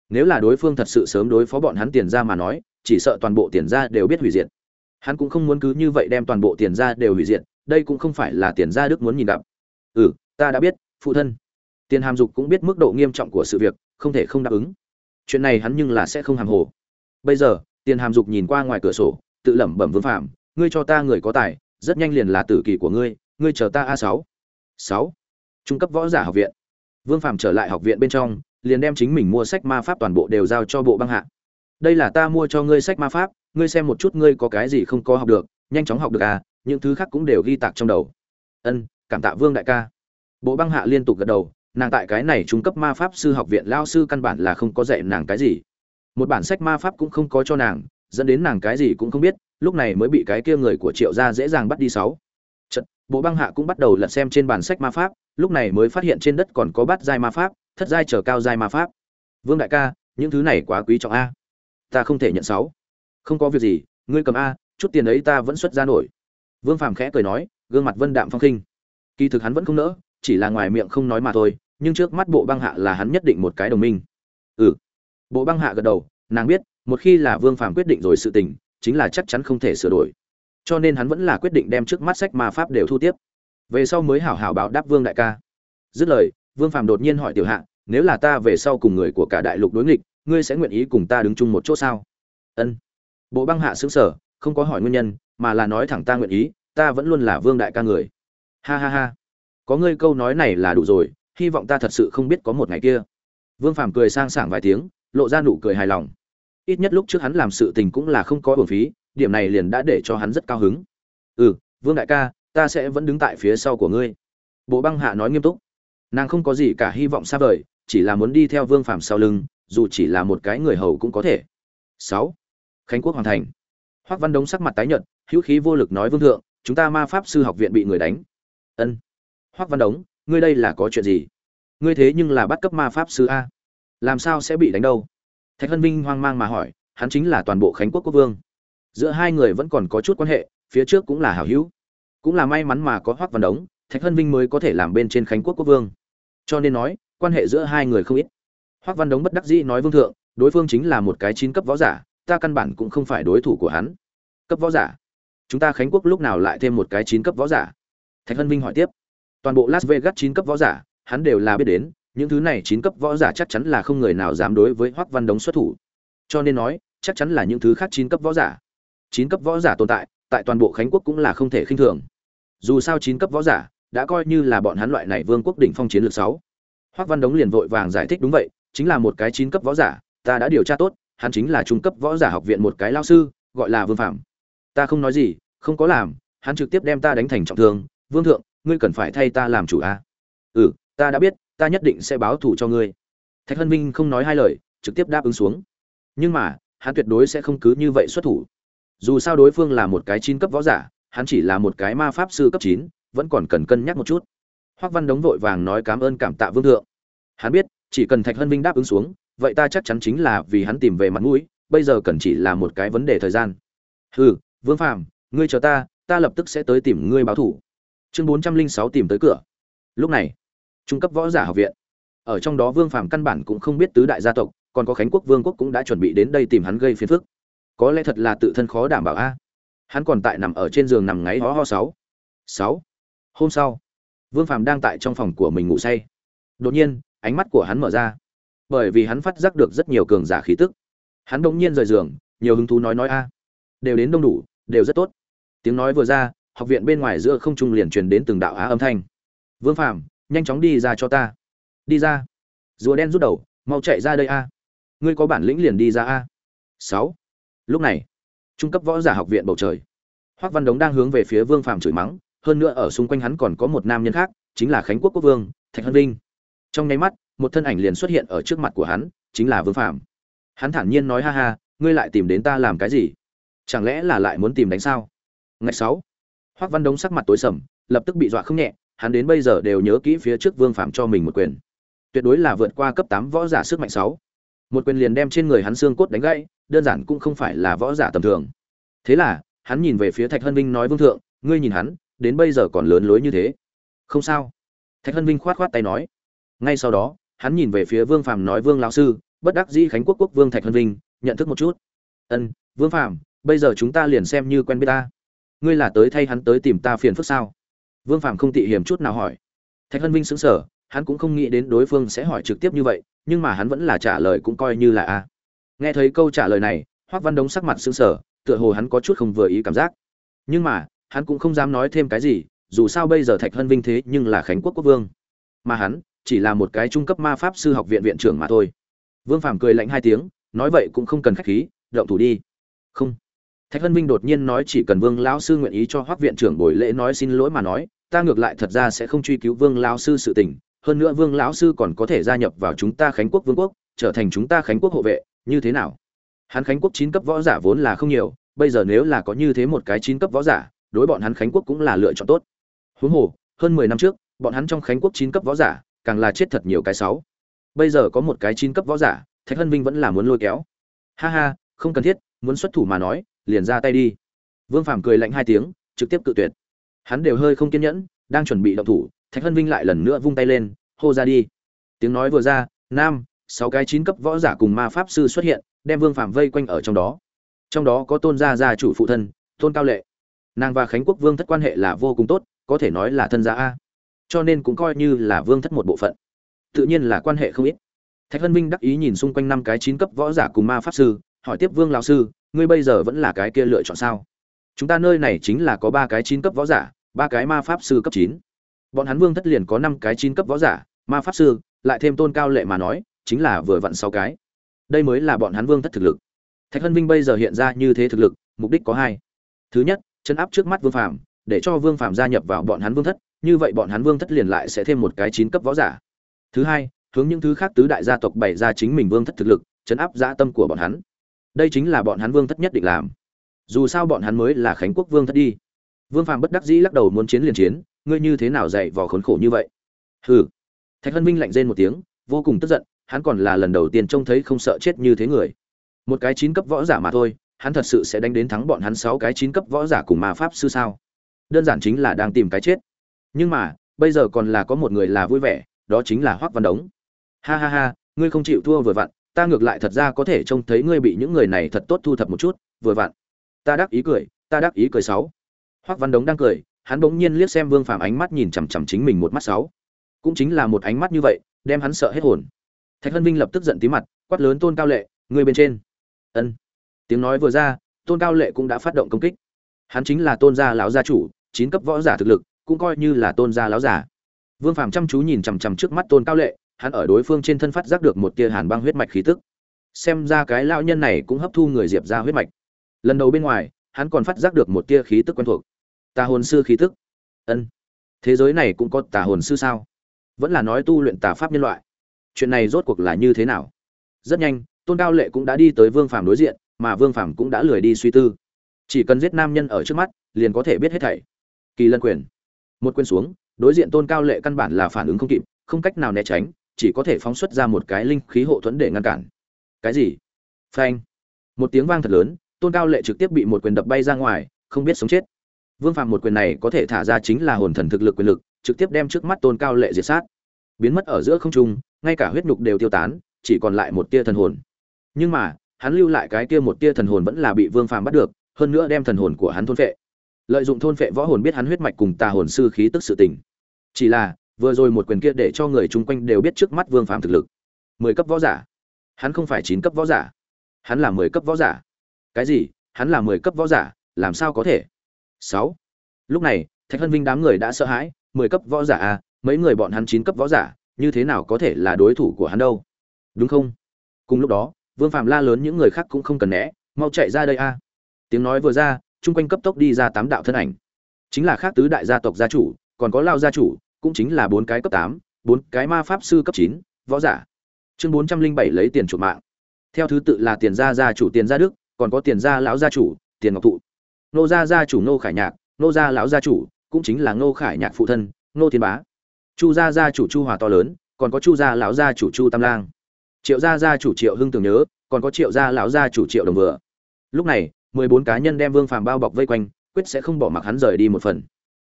Speaker 1: nếu là đối phương thật sự sớm đối phó bọn hắn tiền Gia mà nói chỉ sợ toàn bộ tiền Gia đều biết hủy diệt hắn cũng không muốn cứ như vậy đem toàn bộ tiền ra đều hủy diệt, đây cũng không phải là tiền gia đức muốn nhìn gặp. Ừ ta đã biết, phụ thân. Tiền hàm dục cũng biết mức độ nghiêm trọng của sự việc, không thể không đáp ứng. Chuyện này hắn nhưng là sẽ không hàm hồ. Bây giờ, tiền hàm dục nhìn qua ngoài cửa sổ, tự lẩm bẩm vương phạm ngươi cho ta người có tài, rất nhanh liền là tử kỳ của ngươi ngươi chờ ta a sáu. Sáu. Trung cấp võ giả học viện. Vương phạm trở lại học viện bên trong, liền đem chính mình mua sách ma pháp toàn bộ đều giao cho bộ băng hạ. Đây là ta mua cho ngươi sách ma pháp ngươi xem một chút ngươi có cái gì không có học được, nhanh chóng học được à những thứ khác cũng đều ghi tạc trong đầu. Ân, cảm tạ vương đại ca. Bộ băng hạ liên tục gật đầu, nàng tại cái này trung cấp ma pháp sư học viện lao sư căn bản là không có dạy nàng cái gì. Một bản sách ma pháp cũng không có cho nàng, dẫn đến nàng cái gì cũng không biết, lúc này mới bị cái kia người của triệu gia dễ dàng bắt đi sáu. Trận bộ băng hạ cũng bắt đầu lật xem trên bản sách ma pháp, lúc này mới phát hiện trên đất còn có bát giai ma pháp, thất giai trở cao giai ma pháp. Vương đại ca, những thứ này quá quý trọng a. Ta không thể nhận sáu không có việc gì, ngươi cầm a, chút tiền ấy ta vẫn xuất ra nổi. Vương phàm khẽ cười nói, gương mặt vân đạm phong khinh. Kỳ thực hắn vẫn không nỡ, chỉ là ngoài miệng không nói mà thôi, nhưng trước mắt bộ băng hạ là hắn nhất định một cái đồng minh. Ừ. Bộ băng hạ gật đầu, nàng biết, một khi là vương phàm quyết định rồi sự tình, chính là chắc chắn không thể sửa đổi. Cho nên hắn vẫn là quyết định đem trước mắt sách ma pháp đều thu tiếp. Về sau mới hảo hảo báo đáp vương đại ca. Dứt lời, vương phàm đột nhiên hỏi tiểu hạ, nếu là ta về sau cùng người của cả đại lục đối nghịch, ngươi sẽ nguyện ý cùng ta đứng chung một chỗ sao? Ân bộ băng hạ xứng sở, không có hỏi nguyên nhân, mà là nói thẳng ta nguyện ý, ta vẫn luôn là vương đại ca người. Ha ha ha. Có ngươi câu nói này là đủ rồi, hy vọng ta thật sự không biết có một ngày kia. Vương phàm cười sang sảng vài tiếng, lộ ra nụ cười hài lòng. Ít nhất lúc trước hắn làm sự tình cũng là không có bổn phí, điểm này liền đã để cho hắn rất cao hứng. Ừ vương đại ca, ta sẽ vẫn đứng tại phía sau của ngươi. Bộ băng hạ nói nghiêm túc. Nàng không có gì cả hy vọng xa vời, chỉ là muốn đi theo vương phàm sau lưng, dù chỉ là một cái người hầu cũng có thể. Sáu khánh quốc hoàn thành. Hoắc văn đống sắc mặt tái nhợt, hữu khí vô lực nói vương thượng, chúng ta ma pháp sư học viện bị người đánh. Ân. Hoắc văn đống, ngươi đây là có chuyện gì? Ngươi thế nhưng là bắt cấp ma pháp sư a. Làm sao sẽ bị đánh đâu? Thạch hân vinh hoang mang mà hỏi, hắn chính là toàn bộ khánh quốc quốc vương. Giữa hai người vẫn còn có chút quan hệ, phía trước cũng là hảo hữu. Cũng là may mắn mà có hoắc văn đống, thạch hân vinh mới có thể làm bên trên khánh quốc quốc vương. Cho nên nói, quan hệ giữa hai người không ít. Hoắc văn đống bất đắc dĩ nói vương thượng, đối phương chính là một cái chín cấp võ giả ta căn bản cũng không phải đối thủ của hắn. Cấp võ giả. Chúng ta khánh quốc lúc nào lại thêm một cái chín cấp võ giả? Thạch hân vinh hỏi tiếp. Toàn bộ las vegas chín cấp võ giả, hắn đều là biết đến, những thứ này chín cấp võ giả chắc chắn là không người nào dám đối với hoắc văn đống xuất thủ. Cho nên nói, chắc chắn là những thứ khác chín cấp võ giả. Chín cấp võ giả tồn tại tại toàn bộ khánh quốc cũng là không thể khinh thường. Dù sao chín cấp võ giả đã coi như là bọn hắn loại này vương quốc đỉnh phong chiến lược sáu. Hoắc văn đống liền vội vàng giải thích, đúng vậy, chính là một cái chín cấp võ giả, ta đã điều tra tốt hắn chính là trung cấp võ giả học viện một cái lao sư, gọi là vương phạm ta không nói gì, không có làm, hắn trực tiếp đem ta đánh thành trọng thương. Vương thượng, ngươi cần phải thay ta làm chủ a à? ừ ta đã biết, ta nhất định sẽ báo thù cho ngươi. Thạch hân minh không nói hai lời, trực tiếp đáp ứng xuống. Nhưng mà, hắn tuyệt đối sẽ không cứ như vậy xuất thủ. Dù sao đối phương là một cái chín cấp võ giả, hắn chỉ là một cái ma pháp sư cấp chín, vẫn còn cần cân nhắc một chút. Hoắc văn đống vội vàng nói cảm ơn cảm tạ vương thượng. Hắn biết, chỉ cần thạch hân vinh đáp ứng xuống vậy ta chắc chắn chính là vì hắn tìm về mặt mũi, bây giờ cần chỉ là một cái vấn đề thời gian. Hừ, vương phàm, ngươi chờ ta ta lập tức sẽ tới tìm ngươi báo thủ. Chương bốn trăm linh sáu tìm tới cửa. Lúc này, trung cấp võ giả học viện. Ở trong đó vương phàm căn bản cũng không biết tứ đại gia tộc, còn có khánh quốc vương quốc cũng đã chuẩn bị đến đây tìm hắn gây phiền phức. Có lẽ thật là tự thân khó đảm bảo a. Hắn còn tại nằm ở trên giường nằm ngáy ho ho sáu. Sáu. Hôm sau, vương phàm đang tại trong phòng của mình ngủ say. Đột nhiên, ánh mắt của hắn mở ra bởi vì hắn phát giác được rất nhiều cường giả khí tức. Hắn đột nhiên rời giường, nhiều hứng thú nói nói a. Đều đến đông đủ, đều rất tốt. Tiếng nói vừa ra, học viện bên ngoài giữa không trung liền truyền đến từng đạo á âm thanh. Vương phàm, nhanh chóng đi ra cho ta. Đi ra. Rùa đen rút đầu, mau chạy ra đây a. Ngươi có bản lĩnh liền đi ra a. Sáu. Lúc này, trung cấp võ giả học viện bầu trời. Hoắc văn đống đang hướng về phía vương phàm chửi mắng, hơn nữa ở xung quanh hắn còn có một nam nhân khác, chính là khánh quốc quốc vương, thạch hân vinh. Trong nháy mắt một thân ảnh liền xuất hiện ở trước mặt của hắn, chính là vương Phạm. hắn thản nhiên nói, ha ha, ngươi lại tìm đến ta làm cái gì? Chẳng lẽ là lại muốn tìm đánh sao? Ngày sáu hoắc văn đống sắc mặt tối sầm, lập tức bị dọa không nhẹ, hắn đến bây giờ đều nhớ kỹ phía trước vương Phạm cho mình một quyền. Tuyệt đối là vượt qua cấp tám võ giả sức mạnh sáu. Một quyền liền đem trên người hắn xương cốt đánh gãy, đơn giản cũng không phải là võ giả tầm thường. Thế là, hắn nhìn về phía thạch hân vinh nói, vương thượng, ngươi nhìn hắn, đến bây giờ còn lớn lối như thế. Không sao. Thạch hân vinh khoát khoát tay nói. Ngay sau đó hắn nhìn về phía vương phàm nói, vương lão sư, bất đắc dĩ khánh quốc quốc vương thạch hân vinh, nhận thức một chút. Ân, vương phàm, bây giờ chúng ta liền xem như quen biết ta. Ngươi là tới thay hắn tới tìm ta phiền phức sao? Vương phàm không tị hiểm chút nào hỏi. Thạch hân vinh sững sờ, hắn cũng không nghĩ đến đối phương sẽ hỏi trực tiếp như vậy, nhưng mà hắn vẫn là trả lời cũng coi như là a. Nghe thấy câu trả lời này hoắc văn đống sắc mặt sững sờ, tựa hồ hắn có chút không vừa ý cảm giác. Nhưng mà, hắn cũng không dám nói thêm cái gì, dù sao bây giờ thạch hân vinh thế nhưng là khánh quốc quốc vương. Mà hắn chỉ là một cái trung cấp ma pháp sư học viện viện trưởng mà thôi. Vương phàm cười lạnh hai tiếng, nói vậy cũng không cần khách khí, động thủ đi. Không. Thạch hân vinh đột nhiên nói chỉ cần vương lão sư nguyện ý cho hoắc viện trưởng buổi lễ nói xin lỗi mà nói, ta ngược lại thật ra sẽ không truy cứu vương lão sư sự tình. Hơn nữa vương lão sư còn có thể gia nhập vào chúng ta khánh quốc vương quốc, trở thành chúng ta khánh quốc hộ vệ, như thế nào? Hắn khánh quốc chín cấp võ giả vốn là không nhiều, bây giờ nếu là có như thế một cái chín cấp võ giả, đối bọn hắn khánh quốc cũng là lựa chọn tốt. Huống hồ, hơn mười năm trước, bọn hắn trong khánh quốc chín cấp võ giả càng là chết thật nhiều cái sáu. Bây giờ có một cái chín cấp võ giả, thạch hân vinh vẫn là muốn lôi kéo. Ha ha, không cần thiết, muốn xuất thủ mà nói, liền ra tay đi. Vương phàm cười lạnh hai tiếng, trực tiếp cự tuyệt. Hắn đều hơi không kiên nhẫn, đang chuẩn bị động thủ, thạch hân vinh lại lần nữa vung tay lên, hô ra đi. Tiếng nói vừa ra, nam, sáu cái chín cấp võ giả cùng ma pháp sư xuất hiện, đem vương phàm vây quanh ở trong đó. Trong đó có tôn gia gia chủ phụ thân, tôn cao lệ. Nàng và khánh quốc vương thất quan hệ là vô cùng tốt, có thể nói là thân gia a cho nên cũng coi như là vương thất một bộ phận. Tự nhiên là quan hệ không ít. Thạch hân minh đắc ý nhìn xung quanh năm cái chín cấp võ giả cùng ma pháp sư hỏi tiếp vương lão sư ngươi bây giờ vẫn là cái kia lựa chọn sao? Chúng ta nơi này chính là có ba cái chín cấp võ giả ba cái ma pháp sư cấp chín. Bọn hắn vương thất liền có năm cái chín cấp võ giả ma pháp sư lại thêm tôn cao lệ mà nói chính là vừa vặn sáu cái. Đây mới là bọn hắn vương thất thực lực. Thạch hân vinh bây giờ hiện ra như thế thực lực mục đích có hai. Thứ nhất chấn áp trước mắt vương phạm, để cho vương phạm gia nhập vào bọn hắn vương thất như vậy bọn hắn vương thất liền lại sẽ thêm một cái chín cấp võ giả. Thứ hai, hướng những thứ khác tứ đại gia tộc bày ra chính mình vương thất thực lực, chấn áp dã tâm của bọn hắn. Đây chính là bọn hắn vương thất nhất định làm. Dù sao bọn hắn mới là khánh quốc vương thất đi. Vương phàm bất đắc dĩ lắc đầu muốn chiến liền chiến, ngươi như thế nào dạy vò khốn khổ như vậy? Hừ. Thạch hân minh lạnh rên một tiếng, vô cùng tức giận, hắn còn là lần đầu tiên trông thấy không sợ chết như thế người. Một cái chín cấp võ giả mà thôi, hắn thật sự sẽ đánh đến thắng bọn hắn sáu cái chín cấp võ giả cùng ma pháp sư sao? Đơn giản chính là đang tìm cái chết nhưng mà, bây giờ còn là có một người là vui vẻ, đó chính là hoắc văn đống. Ha ha ha, ngươi không chịu thua vừa vặn, ta ngược lại thật ra có thể trông thấy ngươi bị những người này thật tốt thu thập một chút, vừa vặn. Ta đắc ý cười, ta đắc ý cười sáu. Hoắc văn đống đang cười, hắn bỗng nhiên liếc xem vương phàm ánh mắt nhìn chằm chằm chính mình một mắt sáu. Cũng chính là một ánh mắt như vậy, đem hắn sợ hết hồn. Thạch hân vinh lập tức giận tí mặt, quát lớn tôn cao lệ, ngươi bên trên. Ân. Tiếng nói vừa ra, tôn cao lệ cũng đã phát động công kích. Hắn chính là tôn gia lão gia chủ, chín cấp võ giả thực lực cũng coi như là tôn gia lão giả. Vương phàm chăm chú nhìn chằm chằm trước mắt tôn cao lệ, hắn ở đối phương trên thân phát giác được một tia hàn băng huyết mạch khí tức. Xem ra cái lão nhân này cũng hấp thu người diệp ra huyết mạch. Lần đầu bên ngoài, hắn còn phát giác được một tia khí tức quen thuộc. Tà hồn sư khí tức. Ân, thế giới này cũng có tà hồn sư sao? Vẫn là nói tu luyện tà pháp nhân loại. Chuyện này rốt cuộc là như thế nào? Rất nhanh, tôn cao lệ cũng đã đi tới vương phàm đối diện, mà vương phàm cũng đã lười đi suy tư. Chỉ cần giết nam nhân ở trước mắt, liền có thể biết hết thảy. Kỳ lân quyền một quyền xuống, đối diện tôn cao lệ căn bản là phản ứng không kịp, không cách nào né tránh, chỉ có thể phóng xuất ra một cái linh khí hộ thuẫn để ngăn cản. Cái gì? Phanh. Một tiếng vang thật lớn, tôn cao lệ trực tiếp bị một quyền đập bay ra ngoài, không biết sống chết. Vương phàm một quyền này có thể thả ra chính là hồn thần thực lực quyền lực, trực tiếp đem trước mắt tôn cao lệ diệt sát. Biến mất ở giữa không trung, ngay cả huyết nhục đều tiêu tán, chỉ còn lại một tia thần hồn. Nhưng mà, hắn lưu lại cái tia một tia thần hồn vẫn là bị vương phàm bắt được, hơn nữa đem thần hồn của hắn thôn phệ lợi dụng thôn phệ võ hồn biết hắn huyết mạch cùng tà hồn sư khí tức sự tình. Chỉ là, vừa rồi một quyền kia để cho người chung quanh đều biết trước mắt vương phàm thực lực. Mười cấp võ giả. Hắn không phải chín cấp võ giả. Hắn là mười cấp võ giả. Cái gì? Hắn là mười cấp võ giả? Làm sao có thể? Sáu. Lúc này, thạch hân vinh đám người đã sợ hãi, mười cấp võ giả à mấy người bọn hắn chín cấp võ giả, như thế nào có thể là đối thủ của hắn đâu? Đúng không? Cùng lúc đó, vương phạm la lớn những người khác cũng không cần né, mau chạy ra đây a. Tiếng nói vừa ra chung quanh cấp tốc đi ra tám đạo thân ảnh. Chính là khác tứ đại gia tộc gia chủ, còn có lao gia chủ, cũng chính là bốn cái cấp tám, bốn cái ma pháp sư cấp chín, võ giả. Chương bốn trăm linh bảy lấy tiền chuộc mạng. Theo thứ tự là tiền gia gia chủ tiền gia đức, còn có tiền gia lão gia chủ, tiền ngọc thụ. Nô gia gia chủ nô khải nhạc, nô gia lão gia chủ, cũng chính là nô khải nhạc phụ thân, nô thiên bá. Chu gia gia chủ chu hòa to lớn, còn có chu gia lão gia chủ chu tam lang. Triệu gia gia chủ triệu hưng tưởng nhớ, còn có triệu gia lão gia chủ triệu đồng vừa. Lúc này mười bốn cá nhân đem vương phàm bao bọc vây quanh, quyết sẽ không bỏ mặc hắn rời đi một phần.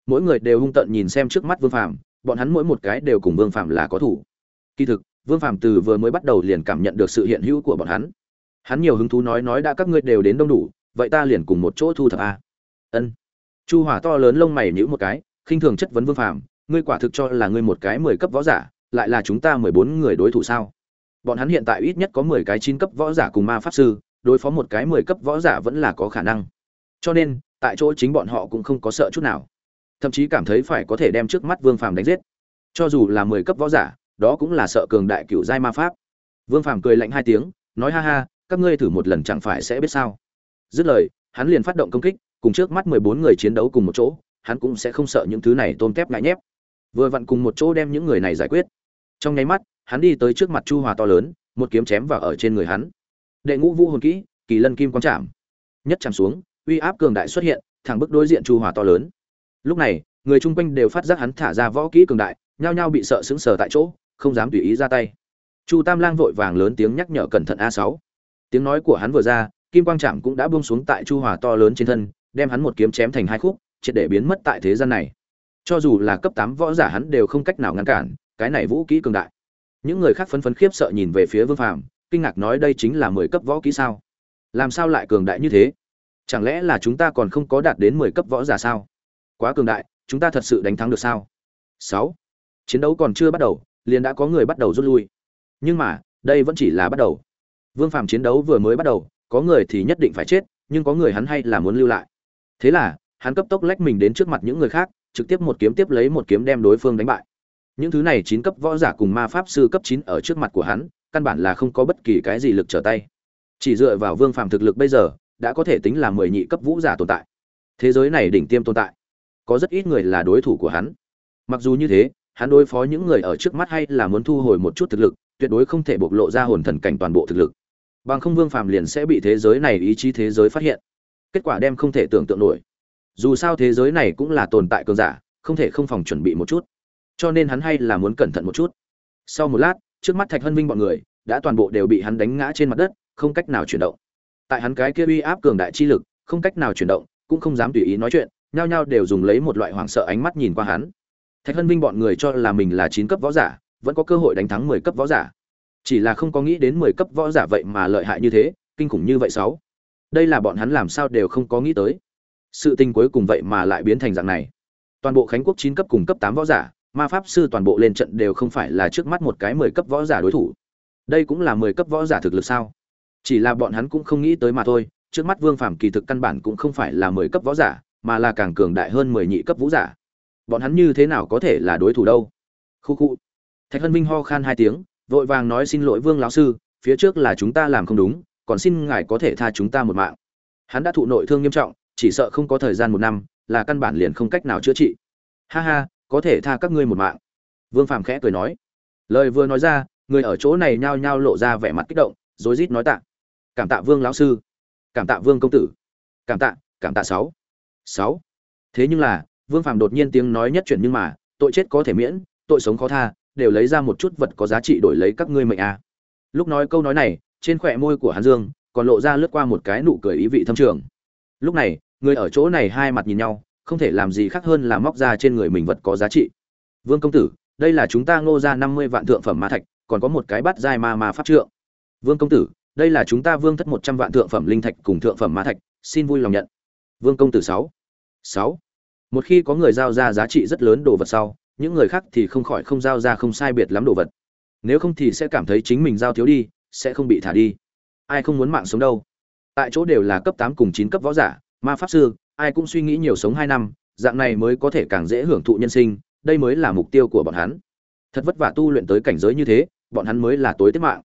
Speaker 1: Mỗi người đều hung tận nhìn xem trước mắt vương phàm, bọn hắn mỗi một cái đều cùng vương phàm là có thủ. Kỳ thực, vương phàm từ vừa mới bắt đầu liền cảm nhận được sự hiện hữu của bọn hắn. Hắn nhiều hứng thú nói nói đã các ngươi đều đến đông đủ, vậy ta liền cùng một chỗ thu thập a. Ân. Chu hỏa to lớn lông mày nhíu một cái, khinh thường chất vấn vương phàm, ngươi quả thực cho là ngươi một cái mười cấp võ giả, lại là chúng ta mười bốn người đối thủ sao? Bọn hắn hiện tại ít nhất có mười cái chín cấp võ giả cùng ma pháp sư đối phó một cái mười cấp võ giả vẫn là có khả năng. Cho nên, tại chỗ chính bọn họ cũng không có sợ chút nào. Thậm chí cảm thấy phải có thể đem trước mắt vương phàm đánh giết. Cho dù là mười cấp võ giả, đó cũng là sợ cường đại cựu giai ma pháp. Vương phàm cười lạnh hai tiếng, nói ha ha, các ngươi thử một lần chẳng phải sẽ biết sao. Dứt lời, hắn liền phát động công kích, cùng trước mắt mười bốn người chiến đấu cùng một chỗ, hắn cũng sẽ không sợ những thứ này tôm tép ngại nhép. Vừa vặn cùng một chỗ đem những người này giải quyết. Trong nháy mắt, hắn đi tới trước mặt chu hòa to lớn, một kiếm chém vào ở trên người hắn đệ ngũ vũ hồn kỹ, kỳ lân kim quang chạm. Nhất chạm xuống, uy áp cường đại xuất hiện, thẳng bức đối diện chu hòa to lớn. Lúc này, người chung quanh đều phát giác hắn thả ra võ kỹ cường đại, nhao nhao bị sợ sững sờ tại chỗ, không dám tùy ý ra tay. Chu tam lang vội vàng lớn tiếng nhắc nhở cẩn thận a sáu. Tiếng nói của hắn vừa ra, kim quang trạm cũng đã buông xuống tại chu hòa to lớn trên thân, đem hắn một kiếm chém thành hai khúc, triệt để biến mất tại thế gian này. Cho dù là cấp tám võ giả hắn đều không cách nào ngăn cản, cái này vũ kỹ cường đại. Những người khác phấn phấn khiếp sợ nhìn về phía vương phàm kinh ngạc nói đây chính là mười cấp võ kỹ sao? Làm sao lại cường đại như thế? Chẳng lẽ là chúng ta còn không có đạt đến mười cấp võ giả sao? Quá cường đại, chúng ta thật sự đánh thắng được sao? Sáu. Chiến đấu còn chưa bắt đầu, liền đã có người bắt đầu rút lui. Nhưng mà, đây vẫn chỉ là bắt đầu. Vương phàm chiến đấu vừa mới bắt đầu, có người thì nhất định phải chết, nhưng có người hắn hay là muốn lưu lại. Thế là, hắn cấp tốc lách mình đến trước mặt những người khác, trực tiếp một kiếm tiếp lấy một kiếm đem đối phương đánh bại. Những thứ này chín cấp võ giả cùng ma pháp sư cấp chín ở trước mặt của hắn căn bản là không có bất kỳ cái gì lực trở tay. Chỉ dựa vào vương phàm thực lực bây giờ, đã có thể tính là mười nhị cấp vũ giả tồn tại. Thế giới này đỉnh tiêm tồn tại. Có rất ít người là đối thủ của hắn. Mặc dù như thế, hắn đối phó những người ở trước mắt hay là muốn thu hồi một chút thực lực, tuyệt đối không thể bộc lộ ra hồn thần cảnh toàn bộ thực lực. Bằng không vương phàm liền sẽ bị thế giới này ý chí thế giới phát hiện. Kết quả đem không thể tưởng tượng nổi. Dù sao thế giới này cũng là tồn tại cường giả, không thể không phòng chuẩn bị một chút. Cho nên hắn hay là muốn cẩn thận một chút. Sau một lát trước mắt thạch hân vinh bọn người, đã toàn bộ đều bị hắn đánh ngã trên mặt đất, không cách nào chuyển động. Tại hắn cái kia uy áp cường đại chi lực, không cách nào chuyển động, cũng không dám tùy ý nói chuyện, nhao nhao đều dùng lấy một loại hoảng sợ ánh mắt nhìn qua hắn. Thạch hân vinh bọn người cho là mình là chín cấp võ giả, vẫn có cơ hội đánh thắng mười cấp võ giả. Chỉ là không có nghĩ đến mười cấp võ giả vậy mà lợi hại như thế, kinh khủng như vậy sáu. Đây là bọn hắn làm sao đều không có nghĩ tới. Sự tình cuối cùng vậy mà lại biến thành dạng này. Toàn bộ khánh quốc chín cấp cùng cấp tám võ giả ma pháp sư toàn bộ lên trận đều không phải là trước mắt một cái mười cấp võ giả đối thủ. Đây cũng là mười cấp võ giả thực lực sao? Chỉ là bọn hắn cũng không nghĩ tới mà thôi, trước mắt vương phàm kỳ thực căn bản cũng không phải là mười cấp võ giả, mà là càng cường đại hơn mười nhị cấp vũ giả. Bọn hắn như thế nào có thể là đối thủ đâu? Khu khu. Thạch hân minh ho khan hai tiếng, vội vàng nói xin lỗi vương lão sư, phía trước là chúng ta làm không đúng, còn xin ngài có thể tha chúng ta một mạng. Hắn đã thụ nội thương nghiêm trọng, chỉ sợ không có thời gian một năm, là căn bản liền không cách nào chữa trị. Ha ha có thể tha các ngươi một mạng. Vương phàm khẽ cười nói. Lời vừa nói ra, người ở chỗ này nhao nhao lộ ra vẻ mặt kích động, rối rít nói tạ. Cảm tạ vương lão sư. Cảm tạ vương công tử. Cảm tạ cảm tạ sáu. Sáu. Thế nhưng là, vương phàm đột nhiên tiếng nói nhất chuyển nhưng mà, tội chết có thể miễn, tội sống khó tha, đều lấy ra một chút vật có giá trị đổi lấy các ngươi mệnh a. À. lúc nói câu nói này, trên khỏe môi của hắn dương còn lộ ra lướt qua một cái nụ cười ý vị thâm trường. Lúc này, người ở chỗ này hai mặt nhìn nhau không thể làm gì khác hơn là móc ra trên người mình vật có giá trị. Vương công tử, đây là chúng ta ngô ra năm mươi vạn thượng phẩm ma thạch, còn có một cái bát giai ma ma pháp trượng. Vương công tử, đây là chúng ta vương thất một trăm vạn thượng phẩm linh thạch cùng thượng phẩm ma thạch, xin vui lòng nhận. Vương công tử sáu. Sáu. Một khi có người giao ra giá trị rất lớn đồ vật sau, những người khác thì không khỏi không giao ra không sai biệt lắm đồ vật. Nếu không thì sẽ cảm thấy chính mình giao thiếu đi, sẽ không bị thả đi. Ai không muốn mạng sống đâu. Tại chỗ đều là cấp tám cùng chín cấp võ giả, ma pháp sư ai cũng suy nghĩ nhiều sống hai năm, dạng này mới có thể càng dễ hưởng thụ nhân sinh, đây mới là mục tiêu của bọn hắn. Thật vất vả tu luyện tới cảnh giới như thế, bọn hắn mới là tối tiết mạng.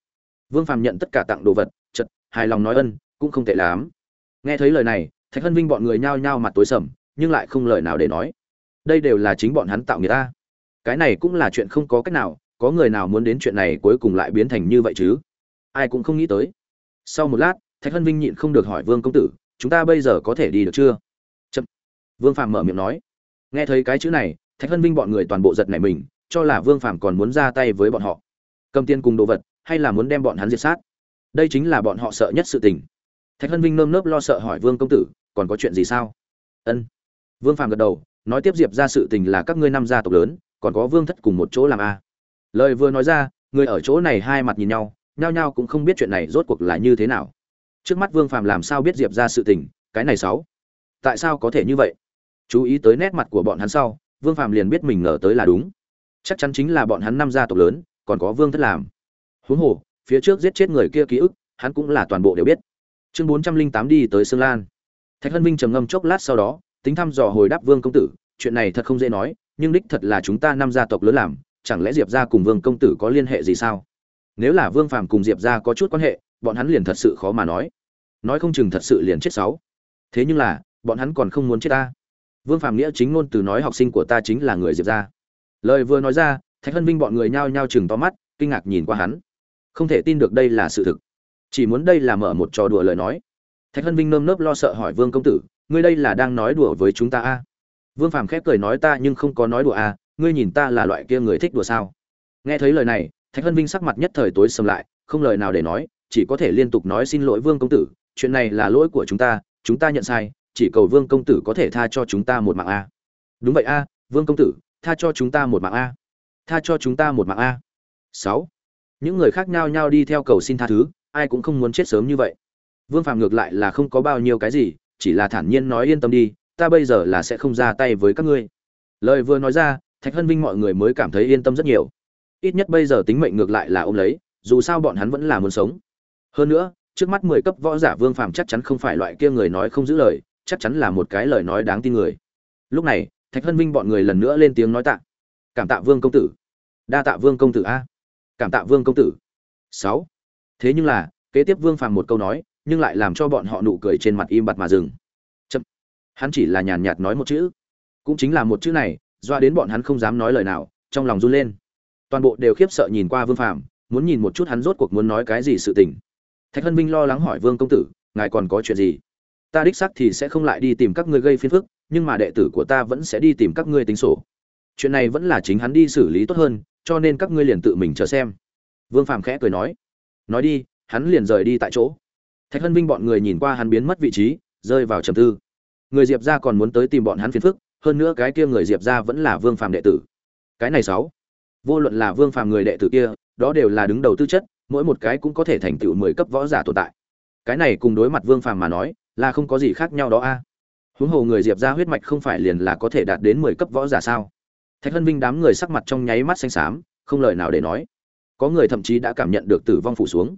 Speaker 1: Vương phàm nhận tất cả tặng đồ vật, chật, hài lòng nói ân, cũng không tệ lắm. Nghe thấy lời này, thạch hân vinh bọn người nhao nhao mặt tối sầm, nhưng lại không lời nào để nói. Đây đều là chính bọn hắn tạo người ta. Cái này cũng là chuyện không có cách nào, có người nào muốn đến chuyện này cuối cùng lại biến thành như vậy chứ? Ai cũng không nghĩ tới. Sau một lát, thạch hân vinh nhịn không được hỏi vương công tử, chúng ta bây giờ có thể đi được chưa? Vương phạm mở miệng nói, nghe thấy cái chữ này, thạch hân vinh bọn người toàn bộ giật nảy mình, cho là vương phạm còn muốn ra tay với bọn họ. Cầm tiền cùng đồ vật, hay là muốn đem bọn hắn diệt sát? Đây chính là bọn họ sợ nhất sự tình. Thạch hân vinh nơm nớp lo sợ hỏi vương công tử, còn có chuyện gì sao? Ân. Vương phạm gật đầu, nói tiếp diệp ra sự tình là các ngươi năm gia tộc lớn, còn có vương thất cùng một chỗ làm a. Lời vừa nói ra, người ở chỗ này hai mặt nhìn nhau, nhao nhao cũng không biết chuyện này rốt cuộc là như thế nào. Trước mắt vương phàm làm sao biết diệp ra sự tình, cái này sáu? Tại sao có thể như vậy? Chú ý tới nét mặt của bọn hắn sau, vương phạm liền biết mình ngờ tới là đúng. Chắc chắn chính là bọn hắn năm gia tộc lớn, còn có vương thất làm. Huống hồ, phía trước giết chết người kia ký ức, hắn cũng là toàn bộ đều biết. Chương bốn trăm linh tám đi tới sương lan. Thạch hân minh trầm ngâm chốc lát sau đó, tính thăm dò hồi đáp vương công tử, chuyện này thật không dễ nói, nhưng đích thật là chúng ta năm gia tộc lớn làm, chẳng lẽ diệp gia cùng vương công tử có liên hệ gì sao? Nếu là vương phàm cùng diệp gia có chút quan hệ, bọn hắn liền thật sự khó mà nói. Nói không chừng thật sự liền chết sáu. Thế nhưng là, bọn hắn còn không muốn chết ta vương Phạm nghĩa chính ngôn từ nói học sinh của ta chính là người diệp gia. Lời vừa nói ra, thạch hân vinh bọn người nhao nhao chừng to mắt, kinh ngạc nhìn qua hắn. Không thể tin được đây là sự thực. Chỉ muốn đây là mở một trò đùa lời nói. Thạch hân vinh nơm nớp lo sợ hỏi vương công tử, ngươi đây là đang nói đùa với chúng ta a vương phàm khép cười nói ta nhưng không có nói đùa a ngươi nhìn ta là loại kia người thích đùa sao? Nghe thấy lời này, thạch hân vinh sắc mặt nhất thời tối sầm lại, không lời nào để nói, chỉ có thể liên tục nói xin lỗi vương công tử, chuyện này là lỗi của chúng ta chúng ta nhận sai chỉ cầu vương công tử có thể tha cho chúng ta một mạng a. Đúng vậy a, vương công tử, tha cho chúng ta một mạng a. Tha cho chúng ta một mạng a. Sáu. Những người khác nhao nhao đi theo cầu xin tha thứ, ai cũng không muốn chết sớm như vậy. Vương phàm ngược lại là không có bao nhiêu cái gì, chỉ là thản nhiên nói yên tâm đi, ta bây giờ là sẽ không ra tay với các ngươi. Lời vừa nói ra, thạch hân vinh mọi người mới cảm thấy yên tâm rất nhiều. Ít nhất bây giờ tính mệnh ngược lại là ôm lấy, dù sao bọn hắn vẫn là muốn sống. Hơn nữa, trước mắt mười cấp võ giả vương phàm chắc chắn không phải loại kia người nói không giữ lời chắc chắn là một cái lời nói đáng tin người. Lúc này, thạch hân vinh bọn người lần nữa lên tiếng nói tạ. Cảm tạ vương công tử. Đa tạ vương công tử a. Cảm tạ vương công tử. Sáu. Thế nhưng là, kế tiếp vương phàm một câu nói, nhưng lại làm cho bọn họ nụ cười trên mặt im bặt mà dừng. Chậm. Hắn chỉ là nhàn nhạt nói một chữ. Cũng chính là một chữ này, doa đến bọn hắn không dám nói lời nào, trong lòng run lên. Toàn bộ đều khiếp sợ nhìn qua vương phàm, muốn nhìn một chút hắn rốt cuộc muốn nói cái gì sự tình. Thạch hân minh lo lắng hỏi vương công tử, ngài còn có chuyện gì? Ta đích xác thì sẽ không lại đi tìm các ngươi gây phiền phức, nhưng mà đệ tử của ta vẫn sẽ đi tìm các ngươi tính sổ. Chuyện này vẫn là chính hắn đi xử lý tốt hơn, cho nên các ngươi liền tự mình chờ xem. Vương phàm khẽ cười nói. Nói đi, hắn liền rời đi tại chỗ. Thạch hân Vinh bọn người nhìn qua hắn biến mất vị trí, rơi vào trầm tư. Người diệp ra còn muốn tới tìm bọn hắn phiền phức, hơn nữa cái kia người diệp ra vẫn là vương phàm đệ tử. Cái này sáu. Vô luận là vương phàm người đệ tử kia, đó đều là đứng đầu tư chất, mỗi một cái cũng có thể thành tựu mười cấp võ giả tồn tại. Cái này cùng đối mặt vương phàm mà nói là không có gì khác nhau đó a. Huống hồ người diệp ra huyết mạch không phải liền là có thể đạt đến mười cấp võ giả sao? Thạch hân vinh đám người sắc mặt trong nháy mắt xanh xám, không lời nào để nói. Có người thậm chí đã cảm nhận được tử vong phủ xuống.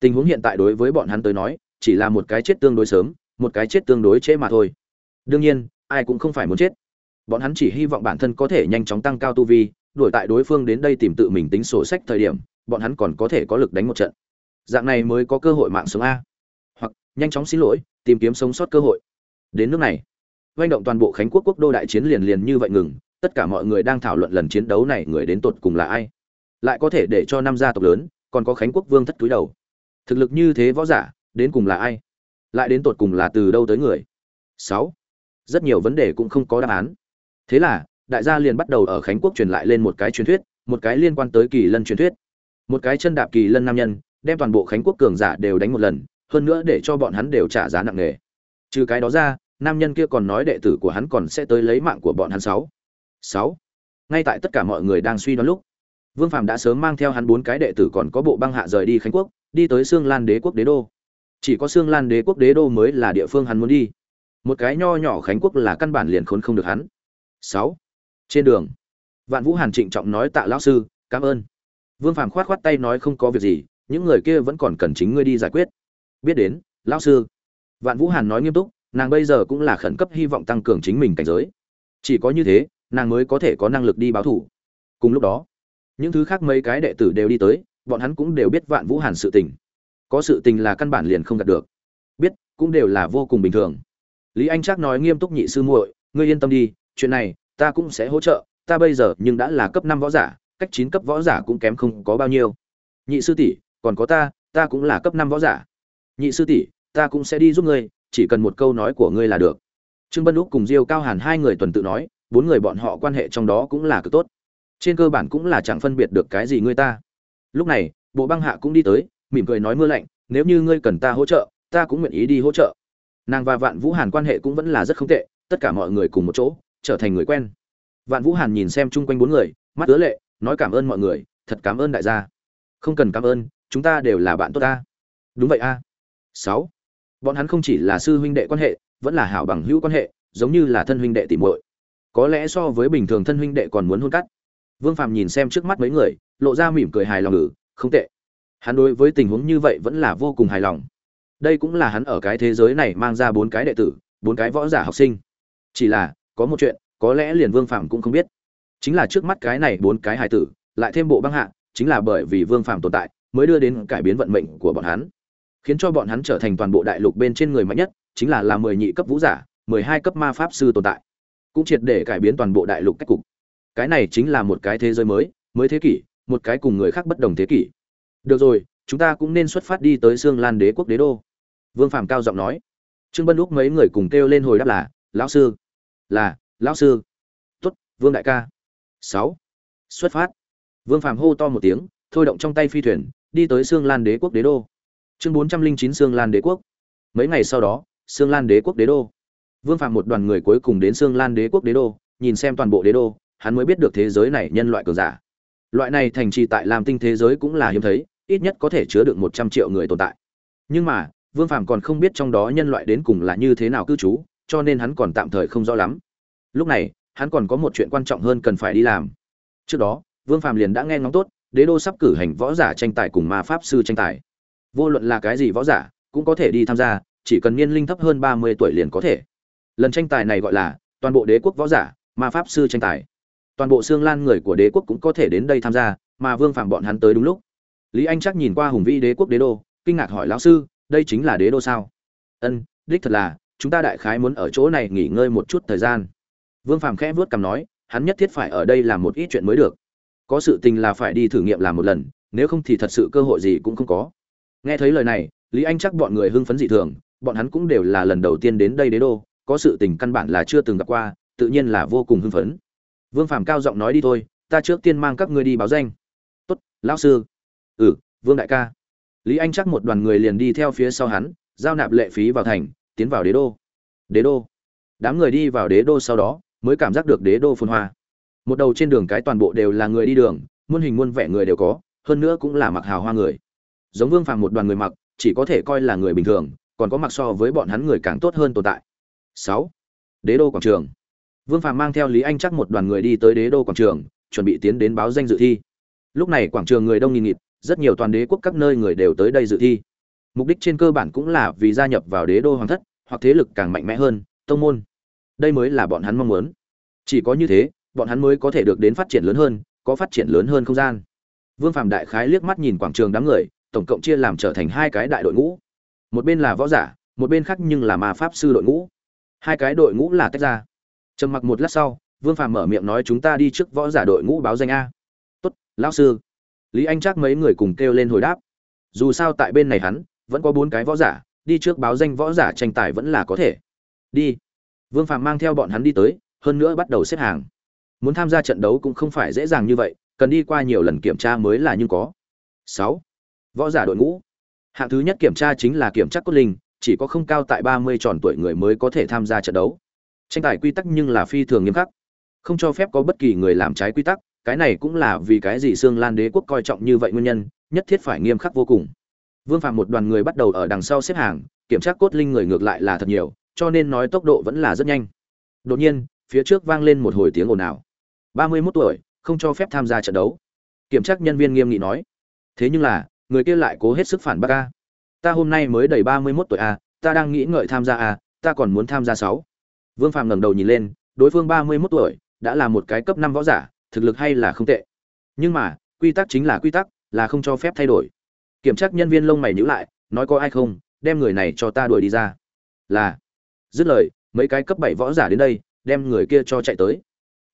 Speaker 1: Tình huống hiện tại đối với bọn hắn tới nói, chỉ là một cái chết tương đối sớm, một cái chết tương đối trễ mà thôi. Đương nhiên, ai cũng không phải muốn chết. Bọn hắn chỉ hy vọng bản thân có thể nhanh chóng tăng cao tu vi, đuổi tại đối phương đến đây tìm tự mình tính sổ sách thời điểm, bọn hắn còn có thể có lực đánh một trận. Dạng này mới có cơ hội mạng sống a. Hoặc, nhanh chóng xin lỗi tìm kiếm sống sót cơ hội. Đến nước này doanh động toàn bộ khánh quốc quốc đô đại chiến liền liền như vậy ngừng, tất cả mọi người đang thảo luận lần chiến đấu này người đến tột cùng là ai. Lại có thể để cho năm gia tộc lớn, còn có khánh quốc vương thất túi đầu. Thực lực như thế võ giả, đến cùng là ai? Lại đến tột cùng là từ đâu tới người? Sáu. Rất nhiều vấn đề cũng không có đáp án. Thế là, đại gia liền bắt đầu ở khánh quốc truyền lại lên một cái truyền thuyết, một cái liên quan tới kỳ lân truyền thuyết. Một cái chân đạp kỳ lân nam nhân, đem toàn bộ khánh quốc cường giả đều đánh một lần hơn nữa để cho bọn hắn đều trả giá nặng nề. Trừ cái đó ra, nam nhân kia còn nói đệ tử của hắn còn sẽ tới lấy mạng của bọn hắn sáu. Sáu. Ngay tại tất cả mọi người đang suy đoán lúc, vương phạm đã sớm mang theo hắn bốn cái đệ tử còn có bộ băng hạ rời đi khánh quốc, đi tới xương lan đế quốc đế đô. Chỉ có xương lan đế quốc đế đô mới là địa phương hắn muốn đi. Một cái nho nhỏ khánh quốc là căn bản liền khốn không được hắn. Sáu. Trên đường, vạn vũ hàn trịnh trọng nói tạ lão sư, cảm ơn. Vương phàm khoát khoát tay nói không có việc gì, những người kia vẫn còn cần chính ngươi đi giải quyết biết đến, lão sư. Vạn vũ hàn nói nghiêm túc, nàng bây giờ cũng là khẩn cấp hy vọng tăng cường chính mình cảnh giới. Chỉ có như thế, nàng mới có thể có năng lực đi báo thủ. Cùng lúc đó, những thứ khác mấy cái đệ tử đều đi tới, bọn hắn cũng đều biết vạn vũ hàn sự tình. Có sự tình là căn bản liền không đạt được. Biết, cũng đều là vô cùng bình thường. Lý anh trác nói nghiêm túc nhị sư muội, ngươi yên tâm đi, chuyện này ta cũng sẽ hỗ trợ, ta bây giờ nhưng đã là cấp năm võ giả, cách chín cấp võ giả cũng kém không có bao nhiêu. Nhị sư tỷ, còn có ta ta cũng là cấp năm võ giả nhị sư tỷ, ta cũng sẽ đi giúp ngươi, chỉ cần một câu nói của ngươi là được. Trương bân úc cùng diêu cao hàn hai người tuần tự nói, bốn người bọn họ quan hệ trong đó cũng là cực tốt. Trên cơ bản cũng là chẳng phân biệt được cái gì ngươi ta. Lúc này, bộ băng hạ cũng đi tới, mỉm cười nói mưa lạnh, nếu như ngươi cần ta hỗ trợ, ta cũng nguyện ý đi hỗ trợ. Nàng và vạn vũ hàn quan hệ cũng vẫn là rất không tệ, tất cả mọi người cùng một chỗ, trở thành người quen. Vạn vũ hàn nhìn xem chung quanh bốn người, mắt ứa lệ, nói cảm ơn mọi người, thật cảm ơn đại gia. Không cần cảm ơn, chúng ta đều là bạn tốt ta. Đúng vậy a sáu. Bọn hắn không chỉ là sư huynh đệ quan hệ, vẫn là hảo bằng hữu quan hệ, giống như là thân huynh đệ tỉ muội. Có lẽ so với bình thường thân huynh đệ còn muốn hôn cắt. Vương phàm nhìn xem trước mắt mấy người, lộ ra mỉm cười hài lòng ngử không tệ. Hắn đối với tình huống như vậy vẫn là vô cùng hài lòng. Đây cũng là hắn ở cái thế giới này mang ra bốn cái đệ tử, bốn cái võ giả học sinh. Chỉ là, có một chuyện, có lẽ liền vương phàm cũng không biết. Chính là trước mắt cái này bốn cái hài tử, lại thêm bộ băng hạ, chính là bởi vì vương phàm tồn tại, mới đưa đến cải biến vận mệnh của bọn hắn khiến cho bọn hắn trở thành toàn bộ đại lục bên trên người mạnh nhất chính là là mười nhị cấp vũ giả mười hai cấp ma pháp sư tồn tại. Cũng triệt để cải biến toàn bộ đại lục cách cục. Cái này chính là một cái thế giới mới mới thế kỷ một cái cùng người khác bất đồng thế kỷ. Được rồi chúng ta cũng nên xuất phát đi tới xương lan đế quốc đế đô. Vương phàm cao giọng nói. Trương bân Úc mấy người cùng kêu lên hồi đáp là lão sư. Là lão sư. Tốt, vương đại ca. Sáu. Xuất phát. Vương phàm hô to một tiếng thôi động trong tay phi thuyền đi tới xương lan đế quốc đế đô chương bốn trăm linh chín lan đế quốc. Mấy ngày sau đó, Sương lan đế quốc đế đô. Vương phàm một đoàn người cuối cùng đến Sương lan đế quốc đế đô, nhìn xem toàn bộ đế đô, hắn mới biết được thế giới này nhân loại cường giả. Loại này thành trì tại làm tinh thế giới cũng là hiếm thấy, ít nhất có thể chứa được một trăm triệu người tồn tại. Nhưng mà, vương phàm còn không biết trong đó nhân loại đến cùng là như thế nào cư trú, cho nên hắn còn tạm thời không rõ lắm. Lúc này, hắn còn có một chuyện quan trọng hơn cần phải đi làm. Trước đó, vương phàm liền đã nghe ngóng tốt, đế đô sắp cử hành võ giả tranh tài cùng ma pháp sư tranh tài vô luận là cái gì võ giả, cũng có thể đi tham gia, chỉ cần niên linh thấp hơn ba mươi tuổi liền có thể. Lần tranh tài này gọi là toàn bộ đế quốc võ giả ma pháp sư tranh tài. Toàn bộ xương lan người của đế quốc cũng có thể đến đây tham gia, mà vương phạm bọn hắn tới đúng lúc. Lý anh chắc nhìn qua hùng vĩ đế quốc đế đô, kinh ngạc hỏi, lão sư, đây chính là đế đô sao? Ân, đích thật là, chúng ta đại khái muốn ở chỗ này nghỉ ngơi một chút thời gian. Vương phạm khẽ vuốt cằm nói, hắn nhất thiết phải ở đây làm một ít chuyện mới được. Có sự tình là phải đi thử nghiệm làm một lần, nếu không thì thật sự cơ hội gì cũng không có nghe thấy lời này, lý anh chắc bọn người hưng phấn dị thường, bọn hắn cũng đều là lần đầu tiên đến đây đế đô, có sự tình căn bản là chưa từng gặp qua, tự nhiên là vô cùng hưng phấn. Vương phàm cao giọng nói đi thôi, ta trước tiên mang các ngươi đi báo danh. Tốt, lão sư. Ừ vương đại ca. Lý anh chắc một đoàn người liền đi theo phía sau hắn, giao nạp lệ phí vào thành, tiến vào đế đô. Đế đô. Đám người đi vào đế đô sau đó, mới cảm giác được đế đô phồn hoa. Một đầu trên đường cái toàn bộ đều là người đi đường, muôn hình muôn vẻ người đều có, hơn nữa cũng là mặc hào hoa người giống vương phàm một đoàn người mặc, chỉ có thể coi là người bình thường, còn có mặc so với bọn hắn người càng tốt hơn tồn tại. Sáu. Đế đô quảng trường. Vương phàm mang theo lý anh chắc một đoàn người đi tới đế đô quảng trường, chuẩn bị tiến đến báo danh dự thi. Lúc này quảng trường người đông nghìn nghịt, rất nhiều toàn đế quốc các nơi người đều tới đây dự thi. Mục đích trên cơ bản cũng là vì gia nhập vào đế đô hoàng thất, hoặc thế lực càng mạnh mẽ hơn, tông môn. Đây mới là bọn hắn mong muốn. Chỉ có như thế, bọn hắn mới có thể được đến phát triển lớn hơn, có phát triển lớn hơn không gian. Vương phạm đại khái liếc mắt nhìn quảng trường đám người tổng cộng chia làm trở thành hai cái đại đội ngũ. Một bên là võ giả, một bên khác nhưng là ma pháp sư đội ngũ. Hai cái đội ngũ là tách ra. Trầm mặc một lát sau, vương phàm mở miệng nói chúng ta đi trước võ giả đội ngũ báo danh a. Tốt, lão sư. Lý anh chắc mấy người cùng kêu lên hồi đáp. Dù sao tại bên này hắn, vẫn có bốn cái võ giả, đi trước báo danh võ giả tranh tài vẫn là có thể. Đi. Vương phàm mang theo bọn hắn đi tới, hơn nữa bắt đầu xếp hàng. Muốn tham gia trận đấu cũng không phải dễ dàng như vậy, cần đi qua nhiều lần kiểm tra mới là nhưng có. Sáu võ giả đội ngũ. Hạng thứ nhất kiểm tra chính là kiểm tra cốt linh, chỉ có không cao tại ba mươi tròn tuổi người mới có thể tham gia trận đấu. Tranh tài quy tắc nhưng là phi thường nghiêm khắc. Không cho phép có bất kỳ người làm trái quy tắc, cái này cũng là vì cái gì xương lan đế quốc coi trọng như vậy nguyên nhân, nhất thiết phải nghiêm khắc vô cùng. Vương phạm một đoàn người bắt đầu ở đằng sau xếp hàng, kiểm tra cốt linh người ngược lại là thật nhiều, cho nên nói tốc độ vẫn là rất nhanh. Đột nhiên, phía trước vang lên một hồi tiếng ồn ào. ba mươi mốt tuổi, không cho phép tham gia trận đấu. Kiểm tra nhân viên nghiêm nghị nói, thế nhưng là người kia lại cố hết sức phản bác a. Ta hôm nay mới đầy ba mươi mốt tuổi a, ta đang nghĩ ngợi tham gia a, ta còn muốn tham gia sáu. Vương phàm ngẩng đầu nhìn lên, đối phương ba mươi mốt tuổi, đã là một cái cấp năm võ giả, thực lực hay là không tệ. Nhưng mà, quy tắc chính là quy tắc, là không cho phép thay đổi. Kiểm tra nhân viên lông mày nhữ lại, nói có ai không, đem người này cho ta đuổi đi ra. Là, dứt lời, mấy cái cấp bảy võ giả đến đây, đem người kia cho chạy tới.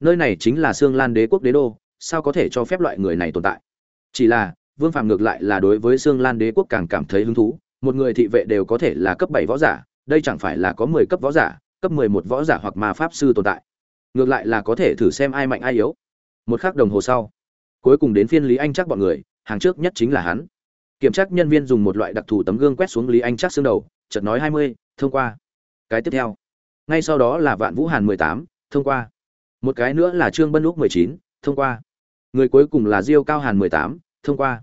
Speaker 1: Nơi này chính là xương lan đế quốc đế đô, sao có thể cho phép loại người này tồn tại? Chỉ là vương phàm ngược lại là đối với xương lan đế quốc càng cảm thấy hứng thú, một người thị vệ đều có thể là cấp bảy võ giả, đây chẳng phải là có mười cấp võ giả, cấp mười một võ giả hoặc ma pháp sư tồn tại. Ngược lại là có thể thử xem ai mạnh ai yếu. Một khắc đồng hồ sau, cuối cùng đến phiên lý anh chắc bọn người, hàng trước nhất chính là hắn. Kiểm tra nhân viên dùng một loại đặc thù tấm gương quét xuống lý anh chắc xương đầu, chợt nói hai mươi, thông qua. Cái tiếp theo. Ngay sau đó là vạn vũ hàn mười tám, thông qua. Một cái nữa là trương bân lúc mười chín, thông qua. Người cuối cùng là diêu cao hàn mười tám thông qua.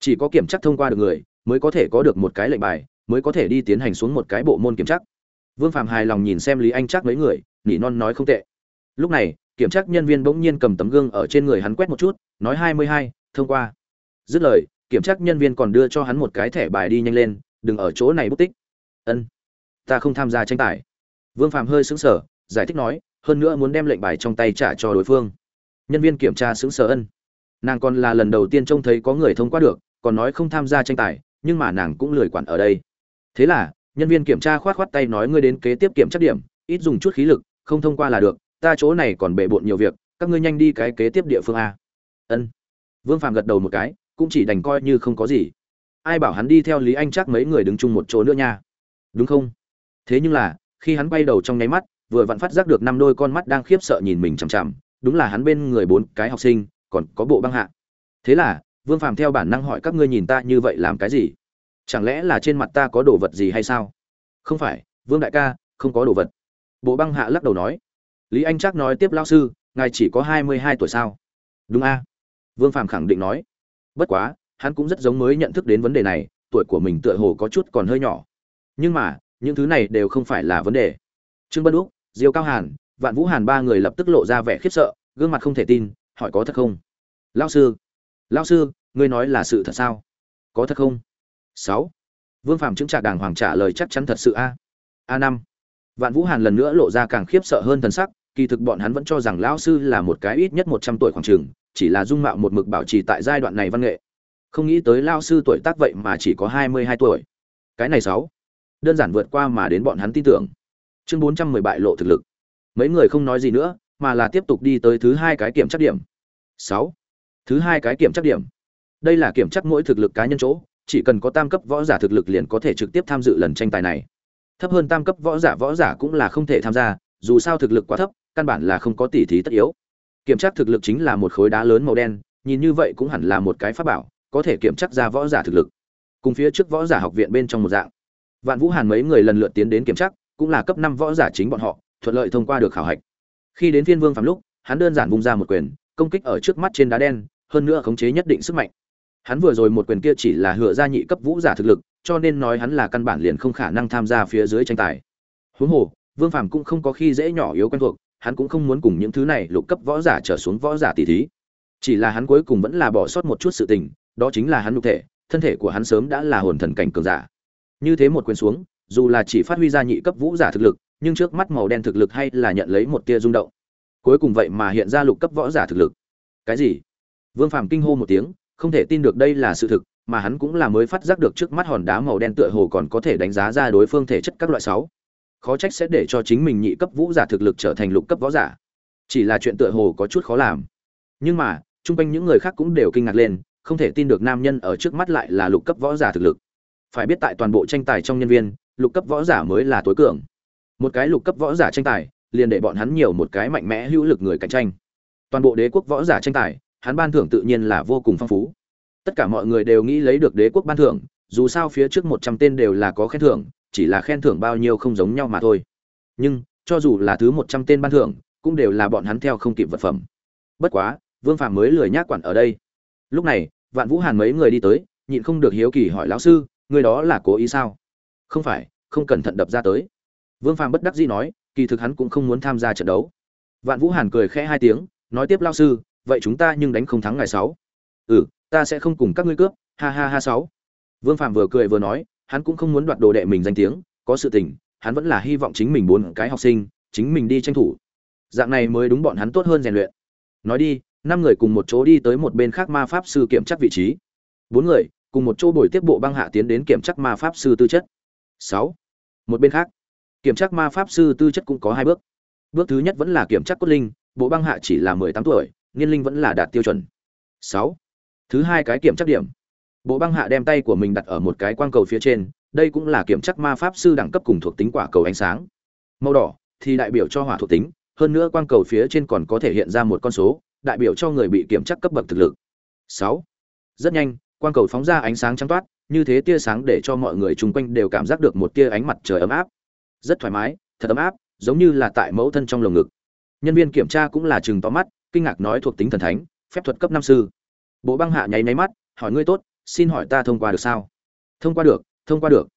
Speaker 1: Chỉ có kiểm tra thông qua được người, mới có thể có được một cái lệnh bài, mới có thể đi tiến hành xuống một cái bộ môn kiểm tra. Vương phạm hài lòng nhìn xem lý anh chắc mấy người, nỉ non nói không tệ. Lúc này, kiểm tra nhân viên bỗng nhiên cầm tấm gương ở trên người hắn quét một chút, nói hai mươi hai, thông qua. Dứt lời, kiểm tra nhân viên còn đưa cho hắn một cái thẻ bài đi nhanh lên, đừng ở chỗ này bút tích. Ân, ta không tham gia tranh tài. Vương phạm hơi sững sờ, giải thích nói, hơn nữa muốn đem lệnh bài trong tay trả cho đối phương. Nhân viên kiểm tra sững sờ ân nàng còn là lần đầu tiên trông thấy có người thông qua được, còn nói không tham gia tranh tài, nhưng mà nàng cũng lười quản ở đây. Thế là, nhân viên kiểm tra khoát khoát tay nói ngươi đến kế tiếp kiểm tra điểm, ít dùng chút khí lực, không thông qua là được, ta chỗ này còn bể bộn nhiều việc, các ngươi nhanh đi cái kế tiếp địa phương a. Ân. Vương phạm gật đầu một cái, cũng chỉ đành coi như không có gì. Ai bảo hắn đi theo lý anh chắc mấy người đứng chung một chỗ nữa nha. Đúng không? Thế nhưng là, khi hắn quay đầu trong nháy mắt, vừa vặn phát giác được năm đôi con mắt đang khiếp sợ nhìn mình chằm chằm, đúng là hắn bên người bốn cái học sinh còn có bộ băng hạ. Thế là, vương phàm theo bản năng hỏi các ngươi nhìn ta như vậy làm cái gì? Chẳng lẽ là trên mặt ta có đồ vật gì hay sao? Không phải, vương đại ca, không có đồ vật. Bộ băng hạ lắc đầu nói. Lý anh chắc nói tiếp lao sư, ngài chỉ có hai mươi hai tuổi sao? Đúng a. Vương phàm khẳng định nói. Bất quá, hắn cũng rất giống mới nhận thức đến vấn đề này, tuổi của mình tựa hồ có chút còn hơi nhỏ. Nhưng mà, những thứ này đều không phải là vấn đề. Trương bân úc diêu cao hàn, vạn vũ hàn ba người lập tức lộ ra vẻ khiếp sợ, gương mặt không thể tin hỏi có thật không? Lao sư lao sư, ngươi nói là sự thật sao? Có thật không? Sáu. Vương phạm chứng trả đàng hoàng trả lời chắc chắn thật sự a. A năm. Vạn vũ hàn lần nữa lộ ra càng khiếp sợ hơn thần sắc, kỳ thực bọn hắn vẫn cho rằng lão sư là một cái ít nhất một trăm tuổi khoảng trường, chỉ là dung mạo một mực bảo trì tại giai đoạn này văn nghệ. Không nghĩ tới lao sư tuổi tác vậy mà chỉ có hai mươi hai tuổi. Cái này sáu. Đơn giản vượt qua mà đến bọn hắn tin tưởng. Chương bốn trăm mười bại lộ thực lực. Mấy người không nói gì nữa mà là tiếp tục đi tới thứ hai cái kiểm tra điểm. Sáu. Thứ hai cái kiểm tra điểm. Đây là kiểm tra mỗi thực lực cá nhân chỗ, chỉ cần có tam cấp võ giả thực lực liền có thể trực tiếp tham dự lần tranh tài này. Thấp hơn tam cấp võ giả võ giả cũng là không thể tham gia, dù sao thực lực quá thấp, căn bản là không có tỉ thí tất yếu. Kiểm tra thực lực chính là một khối đá lớn màu đen, nhìn như vậy cũng hẳn là một cái pháp bảo, có thể kiểm tra ra võ giả thực lực. Cùng phía trước võ giả học viện bên trong một dạng. Vạn vũ hàn mấy người lần lượt tiến đến kiểm tra, cũng là cấp năm võ giả chính bọn họ, thuận lợi thông qua được khảo hạch khi đến phiên vương phạm lúc, hắn đơn giản vung ra một quyền, công kích ở trước mắt trên đá đen, hơn nữa khống chế nhất định sức mạnh. Hắn vừa rồi một quyền kia chỉ là hựa ra nhị cấp vũ giả thực lực, cho nên nói hắn là căn bản liền không khả năng tham gia phía dưới tranh tài. Huống hồ, vương phạm cũng không có khi dễ nhỏ yếu quen thuộc, hắn cũng không muốn cùng những thứ này lục cấp võ giả trở xuống võ giả tỷ thí. Chỉ là hắn cuối cùng vẫn là bỏ sót một chút sự tình, đó chính là hắn nhục thể, thân thể của hắn sớm đã là hồn thần cảnh cường giả. Như thế một quyền xuống, dù là chỉ phát huy ra nhị cấp vũ giả thực lực nhưng trước mắt màu đen thực lực hay là nhận lấy một tia rung động. Cuối cùng vậy mà hiện ra lục cấp võ giả thực lực. Cái gì? Vương phàm kinh hô một tiếng, không thể tin được đây là sự thực, mà hắn cũng là mới phát giác được trước mắt hòn đá màu đen tựa hồ còn có thể đánh giá ra đối phương thể chất các loại sáu. Khó trách sẽ để cho chính mình nhị cấp vũ giả thực lực trở thành lục cấp võ giả. Chỉ là chuyện tựa hồ có chút khó làm. Nhưng mà, chung quanh những người khác cũng đều kinh ngạc lên, không thể tin được nam nhân ở trước mắt lại là lục cấp võ giả thực lực. Phải biết tại toàn bộ tranh tài trong nhân viên, lục cấp võ giả mới là tối cường một cái lục cấp võ giả tranh tài, liền để bọn hắn nhiều một cái mạnh mẽ hữu lực người cạnh tranh. Toàn bộ đế quốc võ giả tranh tài, hắn ban thưởng tự nhiên là vô cùng phong phú. Tất cả mọi người đều nghĩ lấy được đế quốc ban thưởng, dù sao phía trước một trăm tên đều là có khen thưởng, chỉ là khen thưởng bao nhiêu không giống nhau mà thôi. Nhưng, cho dù là thứ một trăm tên ban thưởng, cũng đều là bọn hắn theo không kịp vật phẩm. Bất quá, vương phạm mới lười nhác quản ở đây. Lúc này, vạn vũ hàn mấy người đi tới, nhịn không được hiếu kỳ hỏi lão sư, người đó là cố ý sao? Không phải, không cẩn thận đập ra tới vương Phàm bất đắc dĩ nói, kỳ thực hắn cũng không muốn tham gia trận đấu. Vạn vũ hàn cười khẽ hai tiếng, nói tiếp lao sư, vậy chúng ta nhưng đánh không thắng ngày sáu. Ừ ta sẽ không cùng các ngươi cướp, ha ha ha sáu. Vương Phàm vừa cười vừa nói, hắn cũng không muốn đoạt đồ đệ mình danh tiếng, có sự tình, hắn vẫn là hy vọng chính mình bốn cái học sinh, chính mình đi tranh thủ. Dạng này mới đúng bọn hắn tốt hơn rèn luyện. Nói đi, năm người cùng một chỗ đi tới một bên khác ma pháp sư kiểm tra vị trí. Bốn người, cùng một chỗ buổi tiếp bộ băng hạ tiến đến kiểm tra ma pháp sư tư chất. Sáu. Một bên khác kiểm tra ma pháp sư tư chất cũng có hai bước. Bước thứ nhất vẫn là kiểm tra cốt linh, bộ băng hạ chỉ là mười tám tuổi, niên linh vẫn là đạt tiêu chuẩn. Sáu. Thứ hai cái kiểm tra điểm. Bộ băng hạ đem tay của mình đặt ở một cái quang cầu phía trên, đây cũng là kiểm tra ma pháp sư đẳng cấp cùng thuộc tính quả cầu ánh sáng. Màu đỏ thì đại biểu cho hỏa thuộc tính, hơn nữa quang cầu phía trên còn có thể hiện ra một con số, đại biểu cho người bị kiểm tra cấp bậc thực lực. Sáu. Rất nhanh, quang cầu phóng ra ánh sáng trắng toát, như thế tia sáng để cho mọi người chung quanh đều cảm giác được một tia ánh mặt trời ấm áp rất thoải mái, thật ấm áp, giống như là tại mẫu thân trong lồng ngực. Nhân viên kiểm tra cũng là chừng to mắt, kinh ngạc nói thuộc tính thần thánh, phép thuật cấp năm sư. Bộ băng hạ nháy nháy mắt, hỏi ngươi tốt, xin hỏi ta thông qua được sao? Thông qua được, thông qua được.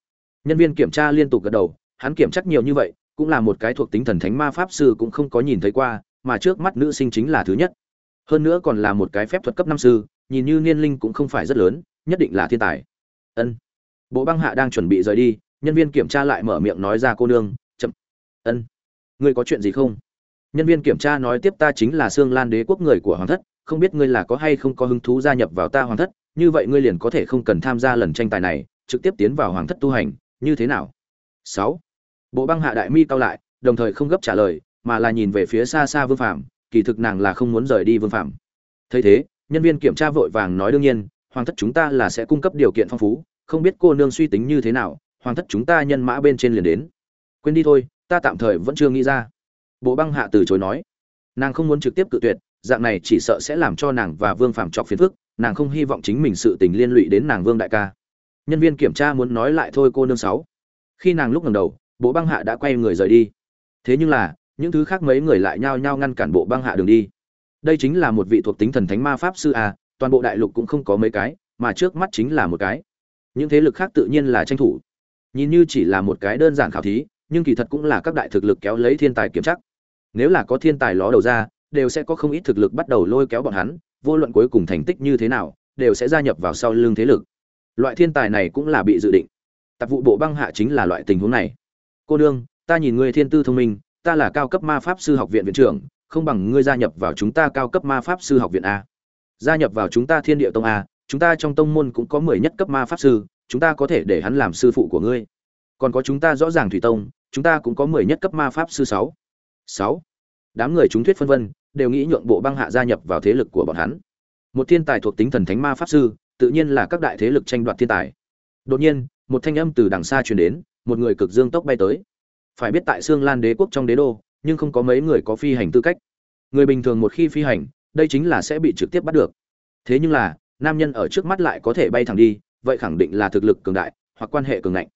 Speaker 1: Nhân viên kiểm tra liên tục gật đầu, hắn kiểm chắc nhiều như vậy, cũng là một cái thuộc tính thần thánh ma pháp sư cũng không có nhìn thấy qua, mà trước mắt nữ sinh chính là thứ nhất. Hơn nữa còn là một cái phép thuật cấp năm sư, nhìn như niên linh cũng không phải rất lớn, nhất định là thiên tài. Ân. Bộ băng hạ đang chuẩn bị rời đi nhân viên kiểm tra lại mở miệng nói ra cô nương, chậm. Ân. Ngươi có chuyện gì không? Nhân viên kiểm tra nói tiếp, ta chính là sương lan đế quốc người của hoàng thất, không biết ngươi là có hay không có hứng thú gia nhập vào ta hoàng thất, như vậy ngươi liền có thể không cần tham gia lần tranh tài này, trực tiếp tiến vào hoàng thất tu hành, như thế nào? Sáu. Bộ băng hạ đại mi cao lại, đồng thời không gấp trả lời, mà là nhìn về phía xa xa vương phạm kỳ thực nàng là không muốn rời đi vương phạm thấy thế, nhân viên kiểm tra vội vàng nói đương nhiên, hoàng thất chúng ta là sẽ cung cấp điều kiện phong phú, không biết cô nương suy tính như thế nào hoàng thất chúng ta nhân mã bên trên liền đến. Quên đi thôi, ta tạm thời vẫn chưa nghĩ ra. Bộ băng hạ từ chối nói. Nàng không muốn trực tiếp cự tuyệt, dạng này chỉ sợ sẽ làm cho nàng và vương phạm trọc phiền phức, nàng không hy vọng chính mình sự tình liên lụy đến nàng vương đại ca. Nhân viên kiểm tra muốn nói lại thôi cô nương sáu. Khi nàng lúc ngầm đầu, bộ băng hạ đã quay người rời đi. Thế nhưng là, những thứ khác mấy người lại nhao nhao ngăn cản bộ băng hạ đường đi. Đây chính là một vị thuộc tính thần thánh ma pháp sư à? toàn bộ đại lục cũng không có mấy cái, mà trước mắt chính là một cái. Những thế lực khác tự nhiên là tranh thủ nhìn như chỉ là một cái đơn giản khảo thí, nhưng kỳ thật cũng là các đại thực lực kéo lấy thiên tài kiểm chắc nếu là có thiên tài ló đầu ra, đều sẽ có không ít thực lực bắt đầu lôi kéo bọn hắn, vô luận cuối cùng thành tích như thế nào, đều sẽ gia nhập vào sau lưng thế lực. Loại thiên tài này cũng là bị dự định. Tạp vụ bộ băng hạ chính là loại tình huống này. Cô đương ta nhìn ngươi thiên tư thông minh, ta là cao cấp ma pháp sư học viện viện trưởng, không bằng ngươi gia nhập vào chúng ta cao cấp ma pháp sư học viện a. Gia nhập vào chúng ta thiên địa tông a, chúng ta trong tông môn cũng có mười nhất cấp ma pháp sư chúng ta có thể để hắn làm sư phụ của ngươi. Còn có chúng ta rõ ràng thủy tông, chúng ta cũng có mười nhất cấp ma pháp sư sáu. Sáu. Đám người chúng thuyết phân vân, đều nghĩ nhượng bộ băng hạ gia nhập vào thế lực của bọn hắn. Một thiên tài thuộc tính thần thánh ma pháp sư, tự nhiên là các đại thế lực tranh đoạt thiên tài. Đột nhiên, một thanh âm từ đằng xa truyền đến, một người cực dương tốc bay tới. Phải biết tại xương lan đế quốc trong đế đô, nhưng không có mấy người có phi hành tư cách. Người bình thường một khi phi hành, đây chính là sẽ bị trực tiếp bắt được. Thế nhưng là, nam nhân ở trước mắt lại có thể bay thẳng đi vậy khẳng định là thực lực cường đại, hoặc quan hệ cường ngạnh.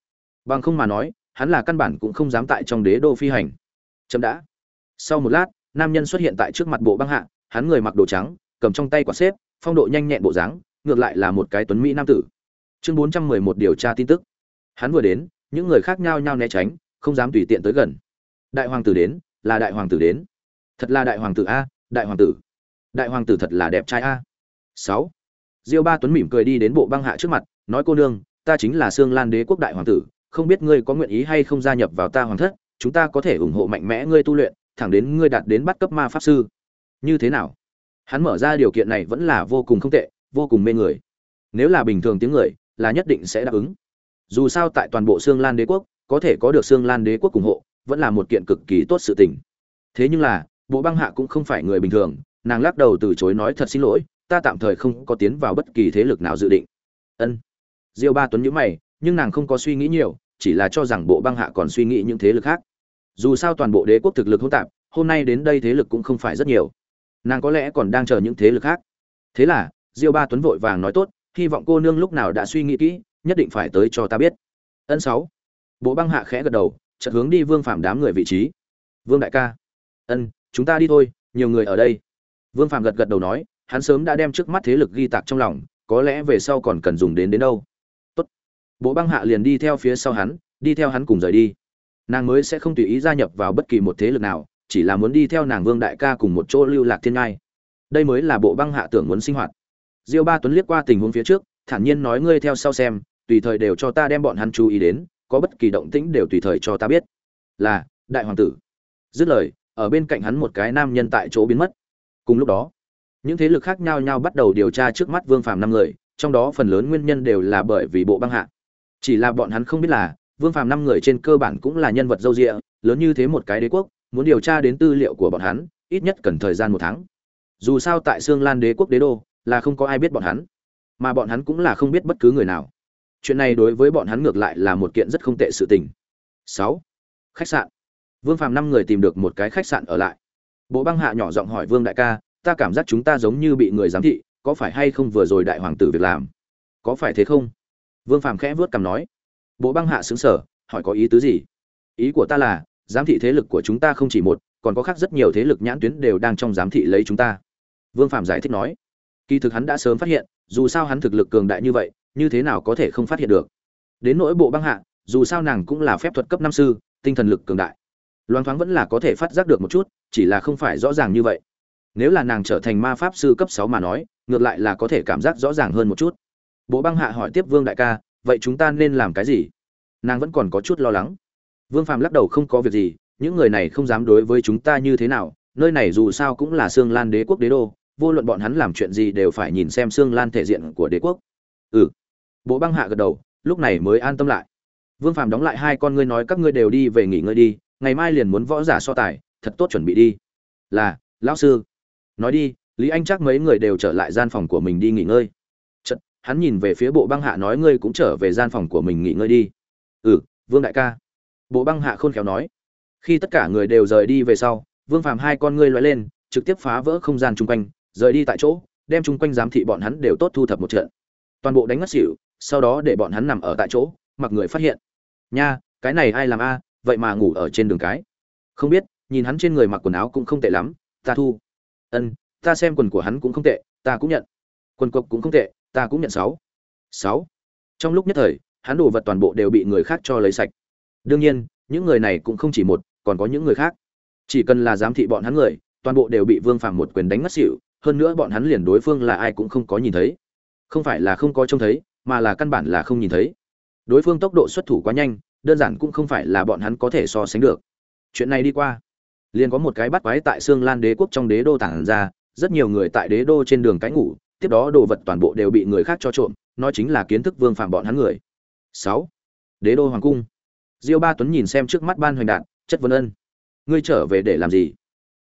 Speaker 1: Bằng không mà nói, hắn là căn bản cũng không dám tại trong đế đô phi hành. Chậm đã. Sau một lát, nam nhân xuất hiện tại trước mặt bộ băng hạ, hắn người mặc đồ trắng, cầm trong tay quả xếp, phong độ nhanh nhẹn bộ dáng, ngược lại là một cái tuấn mỹ nam tử. Chương bốn trăm mười một điều tra tin tức. Hắn vừa đến, những người khác nhao nhao né tránh, không dám tùy tiện tới gần. Đại hoàng tử đến, là đại hoàng tử đến. Thật là đại hoàng tử a, đại hoàng tử. Đại hoàng tử thật là đẹp trai a. Sáu. Diêu ba tuấn mỉm cười đi đến bộ băng hạ trước mặt nói cô nương, ta chính là sương lan đế quốc đại hoàng tử, không biết ngươi có nguyện ý hay không gia nhập vào ta hoàng thất, chúng ta có thể ủng hộ mạnh mẽ ngươi tu luyện, thẳng đến ngươi đạt đến bắt cấp ma pháp sư. Như thế nào? Hắn mở ra điều kiện này vẫn là vô cùng không tệ, vô cùng mê người. Nếu là bình thường tiếng người, là nhất định sẽ đáp ứng. Dù sao tại toàn bộ xương lan đế quốc, có thể có được xương lan đế quốc ủng hộ, vẫn là một kiện cực kỳ tốt sự tình. Thế nhưng là, bộ băng hạ cũng không phải người bình thường, nàng lắc đầu từ chối nói thật xin lỗi, ta tạm thời không có tiến vào bất kỳ thế lực nào dự định. Ân diêu ba tuấn nhíu mày, nhưng nàng không có suy nghĩ nhiều, chỉ là cho rằng bộ băng hạ còn suy nghĩ những thế lực khác. Dù sao toàn bộ đế quốc thực lực hỗn tạp, hôm nay đến đây thế lực cũng không phải rất nhiều. Nàng có lẽ còn đang chờ những thế lực khác. Thế là, diêu ba tuấn vội vàng nói tốt, hy vọng cô nương lúc nào đã suy nghĩ kỹ, nhất định phải tới cho ta biết. Ân sáu. Bộ băng hạ khẽ gật đầu, chợt hướng đi vương phạm đám người vị trí. Vương đại ca. Ân, chúng ta đi thôi, nhiều người ở đây. Vương phạm gật gật đầu nói, hắn sớm đã đem trước mắt thế lực ghi tạc trong lòng, có lẽ về sau còn cần dùng đến đến đâu bộ băng hạ liền đi theo phía sau hắn, đi theo hắn cùng rời đi. Nàng mới sẽ không tùy ý gia nhập vào bất kỳ một thế lực nào, chỉ là muốn đi theo nàng vương đại ca cùng một chỗ lưu lạc thiên ngai. Đây mới là bộ băng hạ tưởng muốn sinh hoạt. Diêu ba tuấn liếc qua tình huống phía trước, thản nhiên nói ngươi theo sau xem, tùy thời đều cho ta đem bọn hắn chú ý đến, có bất kỳ động tĩnh đều tùy thời cho ta biết. Là, đại hoàng tử. Dứt lời, ở bên cạnh hắn một cái nam nhân tại chỗ biến mất. Cùng lúc đó, những thế lực khác nhau nhau bắt đầu điều tra trước mắt vương phàm năm người, trong đó phần lớn nguyên nhân đều là bởi vì bộ băng hạ chỉ là bọn hắn không biết là Vương Phàm năm người trên cơ bản cũng là nhân vật dâu rịa lớn như thế một cái đế quốc, muốn điều tra đến tư liệu của bọn hắn, ít nhất cần thời gian một tháng. Dù sao tại Sương Lan đế quốc đế đô, là không có ai biết bọn hắn, mà bọn hắn cũng là không biết bất cứ người nào. Chuyện này đối với bọn hắn ngược lại là một kiện rất không tệ sự tình. sáu Khách sạn. Vương Phàm năm người tìm được một cái khách sạn ở lại. Bộ băng hạ nhỏ giọng hỏi Vương đại ca, ta cảm giác chúng ta giống như bị người giám thị, có phải hay không vừa rồi đại hoàng tử việc làm? Có phải thế không? Vương Phàm khẽ vuốt cằm nói. Bộ băng hạ sững sở hỏi có ý tứ gì? Ý của ta là, giám thị thế lực của chúng ta không chỉ một, còn có khác rất nhiều thế lực nhãn tuyến đều đang trong giám thị lấy chúng ta. Vương Phàm giải thích nói. Kỳ thực hắn đã sớm phát hiện, dù sao hắn thực lực cường đại như vậy, như thế nào có thể không phát hiện được? Đến nỗi bộ băng hạ, dù sao nàng cũng là phép thuật cấp năm sư, tinh thần lực cường đại. Loan thoáng vẫn là có thể phát giác được một chút, chỉ là không phải rõ ràng như vậy. Nếu là nàng trở thành ma pháp sư cấp sáu mà nói, ngược lại là có thể cảm giác rõ ràng hơn một chút. Bộ băng hạ hỏi tiếp Vương đại ca, vậy chúng ta nên làm cái gì? Nàng vẫn còn có chút lo lắng. Vương Phàm lắc đầu không có việc gì, những người này không dám đối với chúng ta như thế nào, nơi này dù sao cũng là Sương Lan Đế quốc đế đô, vô luận bọn hắn làm chuyện gì đều phải nhìn xem Sương Lan thể diện của đế quốc. Ừ. Bộ băng hạ gật đầu, lúc này mới an tâm lại. Vương Phàm đóng lại hai con ngươi nói các ngươi đều đi về nghỉ ngơi đi, ngày mai liền muốn võ giả so tài, thật tốt chuẩn bị đi. Là, lão sư. Nói đi, Lý Anh chắc mấy người đều trở lại gian phòng của mình đi nghỉ ngơi. Hắn nhìn về phía Bộ Băng Hạ nói ngươi cũng trở về gian phòng của mình nghỉ ngơi đi. Ừ, Vương đại ca. Bộ Băng Hạ khôn khéo nói. Khi tất cả người đều rời đi về sau, Vương Phàm hai con ngươi loay lên, trực tiếp phá vỡ không gian chung quanh, rời đi tại chỗ, đem chung quanh giám thị bọn hắn đều tốt thu thập một trận. Toàn bộ đánh ngất xỉu, sau đó để bọn hắn nằm ở tại chỗ, mặc người phát hiện. Nha, cái này ai làm a, vậy mà ngủ ở trên đường cái. Không biết, nhìn hắn trên người mặc quần áo cũng không tệ lắm, ta thu. Ân, ta xem quần của hắn cũng không tệ, ta cũng nhận. Quần cộc cũng không tệ, ta cũng nhận sáu. Sáu. Trong lúc nhất thời, hắn đồ vật toàn bộ đều bị người khác cho lấy sạch. Đương nhiên, những người này cũng không chỉ một, còn có những người khác. Chỉ cần là giám thị bọn hắn người, toàn bộ đều bị Vương Phàm một quyền đánh ngất xỉu, hơn nữa bọn hắn liền đối phương là ai cũng không có nhìn thấy. Không phải là không có trông thấy, mà là căn bản là không nhìn thấy. Đối phương tốc độ xuất thủ quá nhanh, đơn giản cũng không phải là bọn hắn có thể so sánh được. Chuyện này đi qua, liền có một cái bắt quái tại xương Lan Đế quốc trong đế đô tản ra, rất nhiều người tại đế đô trên đường cái ngủ, tiếp đó đồ vật toàn bộ đều bị người khác cho trộm, nói chính là kiến thức Vương phạm bọn hắn người. sáu Đế đô hoàng cung. Diêu Ba Tuấn nhìn xem trước mắt Ban Hoành Đạt, chất vấn ân. Ngươi trở về để làm gì?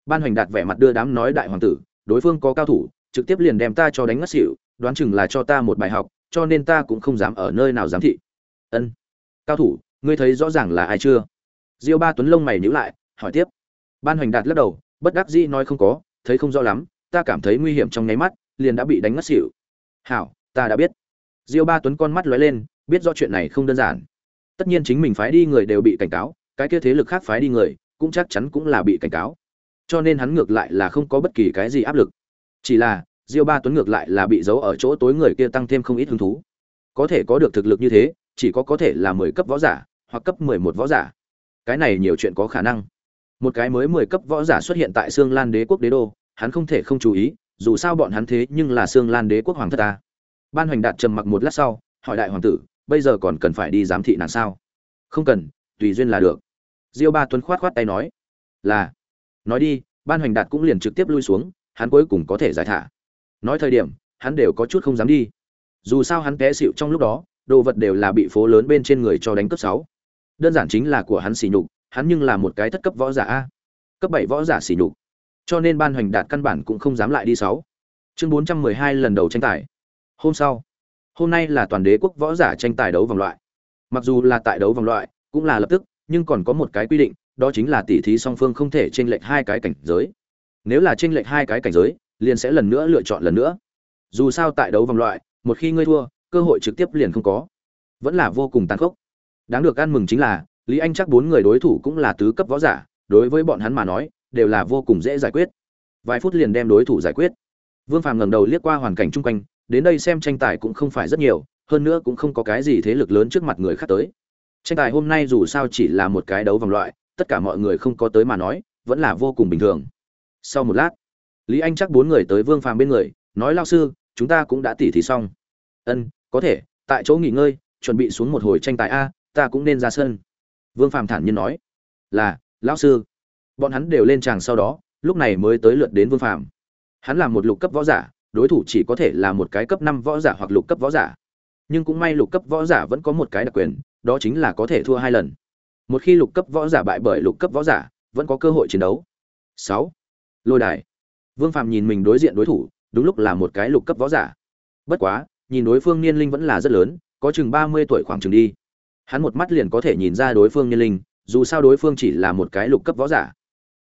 Speaker 1: Ban Hoành Đạt vẻ mặt đưa đám nói đại hoàng tử, đối phương có cao thủ, trực tiếp liền đem ta cho đánh ngất xỉu, đoán chừng là cho ta một bài học, cho nên ta cũng không dám ở nơi nào giám thị. Ân. Cao thủ, ngươi thấy rõ ràng là ai chưa? Diêu Ba Tuấn lông mày nhíu lại, hỏi tiếp. Ban Hoành Đạt lắc đầu, bất đắc dĩ nói không có, thấy không rõ lắm, ta cảm thấy nguy hiểm trong nháy mắt, liền đã bị đánh ngất xỉu. Hảo, ta đã biết. Diêu Ba Tuấn con mắt lóe lên, biết rõ chuyện này không đơn giản. Tất nhiên chính mình phái đi người đều bị cảnh cáo, cái kia thế lực khác phái đi người, cũng chắc chắn cũng là bị cảnh cáo. Cho nên hắn ngược lại là không có bất kỳ cái gì áp lực. Chỉ là, Diêu Ba Tuấn ngược lại là bị giấu ở chỗ tối người kia tăng thêm không ít hứng thú. Có thể có được thực lực như thế, chỉ có có thể là 10 cấp võ giả, hoặc cấp 11 võ giả. Cái này nhiều chuyện có khả năng. Một cái mới 10 cấp võ giả xuất hiện tại Sương Lan Đế quốc đế đô, hắn không thể không chú ý, dù sao bọn hắn thế nhưng là xương Lan Đế quốc hoàng thất ta. Ban Hoành Đạt trầm mặc một lát sau, hỏi đại hoàng tử, bây giờ còn cần phải đi giám thị nàng sao? Không cần, tùy duyên là được. Diêu Ba Tuấn khoát khoát tay nói, là. Nói đi, Ban Hoành Đạt cũng liền trực tiếp lui xuống, hắn cuối cùng có thể giải thả. Nói thời điểm, hắn đều có chút không dám đi. Dù sao hắn té xịu trong lúc đó, đồ vật đều là bị phố lớn bên trên người cho đánh cấp sáu đơn giản chính là của hắn xỉ nhục hắn nhưng là một cái thất cấp võ giả a cấp bảy võ giả xỉ nhục cho nên ban hoành đạt căn bản cũng không dám lại đi sáu. Chương bốn trăm mười hai lần đầu tranh tài. Hôm sau, hôm nay là toàn đế quốc võ giả tranh tài đấu vòng loại. Mặc dù là tại đấu vòng loại, cũng là lập tức, nhưng còn có một cái quy định, đó chính là tỷ thí song phương không thể tranh lệch hai cái cảnh giới. Nếu là tranh lệch hai cái cảnh giới, liền sẽ lần nữa lựa chọn lần nữa. Dù sao tại đấu vòng loại, một khi ngươi thua, cơ hội trực tiếp liền không có. Vẫn là vô cùng tàn khốc. Đáng được ăn mừng chính là, lý anh chắc bốn người đối thủ cũng là tứ cấp võ giả, đối với bọn hắn mà nói đều là vô cùng dễ giải quyết. Vài phút liền đem đối thủ giải quyết. Vương phàm ngẩng đầu liếc qua hoàn cảnh chung quanh, đến đây xem tranh tài cũng không phải rất nhiều, hơn nữa cũng không có cái gì thế lực lớn trước mặt người khác tới. Tranh tài hôm nay dù sao chỉ là một cái đấu vòng loại, tất cả mọi người không có tới mà nói, vẫn là vô cùng bình thường. Sau một lát, lý anh chắc bốn người tới vương phàm bên người, nói lao sư, chúng ta cũng đã tỉ thí xong. Ân, có thể, tại chỗ nghỉ ngơi, chuẩn bị xuống một hồi tranh tài a, ta cũng nên ra sân. Vương phàm thản nhiên nói, là, lão sư bọn hắn đều lên tràng sau đó, lúc này mới tới lượt đến vương phàm. Hắn là một lục cấp võ giả, đối thủ chỉ có thể là một cái cấp năm võ giả hoặc lục cấp võ giả. Nhưng cũng may lục cấp võ giả vẫn có một cái đặc quyền, đó chính là có thể thua hai lần. Một khi lục cấp võ giả bại bởi lục cấp võ giả, vẫn có cơ hội chiến đấu. Sáu. Lôi đài. Vương phàm nhìn mình đối diện đối thủ, đúng lúc là một cái lục cấp võ giả. Bất quá, nhìn đối phương niên linh vẫn là rất lớn, có chừng ba mươi tuổi khoảng chừng đi. Hắn một mắt liền có thể nhìn ra đối phương niên linh, dù sao đối phương chỉ là một cái lục cấp võ giả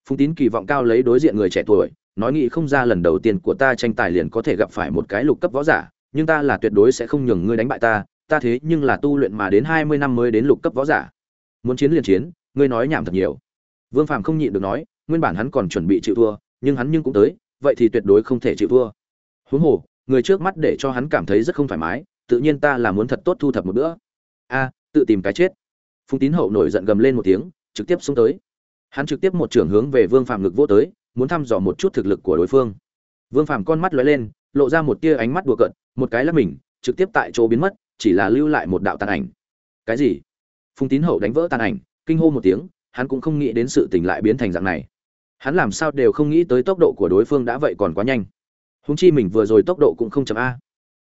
Speaker 1: phùng tín kỳ vọng cao lấy đối diện người trẻ tuổi, nói nghĩ không ra lần đầu tiên của ta tranh tài liền có thể gặp phải một cái lục cấp võ giả, nhưng ta là tuyệt đối sẽ không nhường ngươi đánh bại ta ta thế nhưng là tu luyện mà đến hai mươi năm mới đến lục cấp võ giả. Muốn chiến liền chiến, ngươi nói nhảm thật nhiều. Vương phàm không nhịn được nói, nguyên bản hắn còn chuẩn bị chịu thua, nhưng hắn nhưng cũng tới, vậy thì tuyệt đối không thể chịu thua. Huống hồ, người trước mắt để cho hắn cảm thấy rất không thoải mái, tự nhiên ta là muốn thật tốt thu thập một bữa. A, tự tìm cái chết. Phùng tín hậu nổi giận gầm lên một tiếng, trực tiếp xuống tới hắn trực tiếp một trưởng hướng về vương phạm ngực vô tới, muốn thăm dò một chút thực lực của đối phương. Vương phạm con mắt lóe lên, lộ ra một tia ánh mắt đùa cợt, một cái lắp mình, trực tiếp tại chỗ biến mất, chỉ là lưu lại một đạo tàn ảnh. Cái gì? Phùng tín hậu đánh vỡ tàn ảnh, kinh hô một tiếng, hắn cũng không nghĩ đến sự tình lại biến thành dạng này. Hắn làm sao đều không nghĩ tới tốc độ của đối phương đã vậy còn quá nhanh. Húng chi mình vừa rồi tốc độ cũng không chậm a.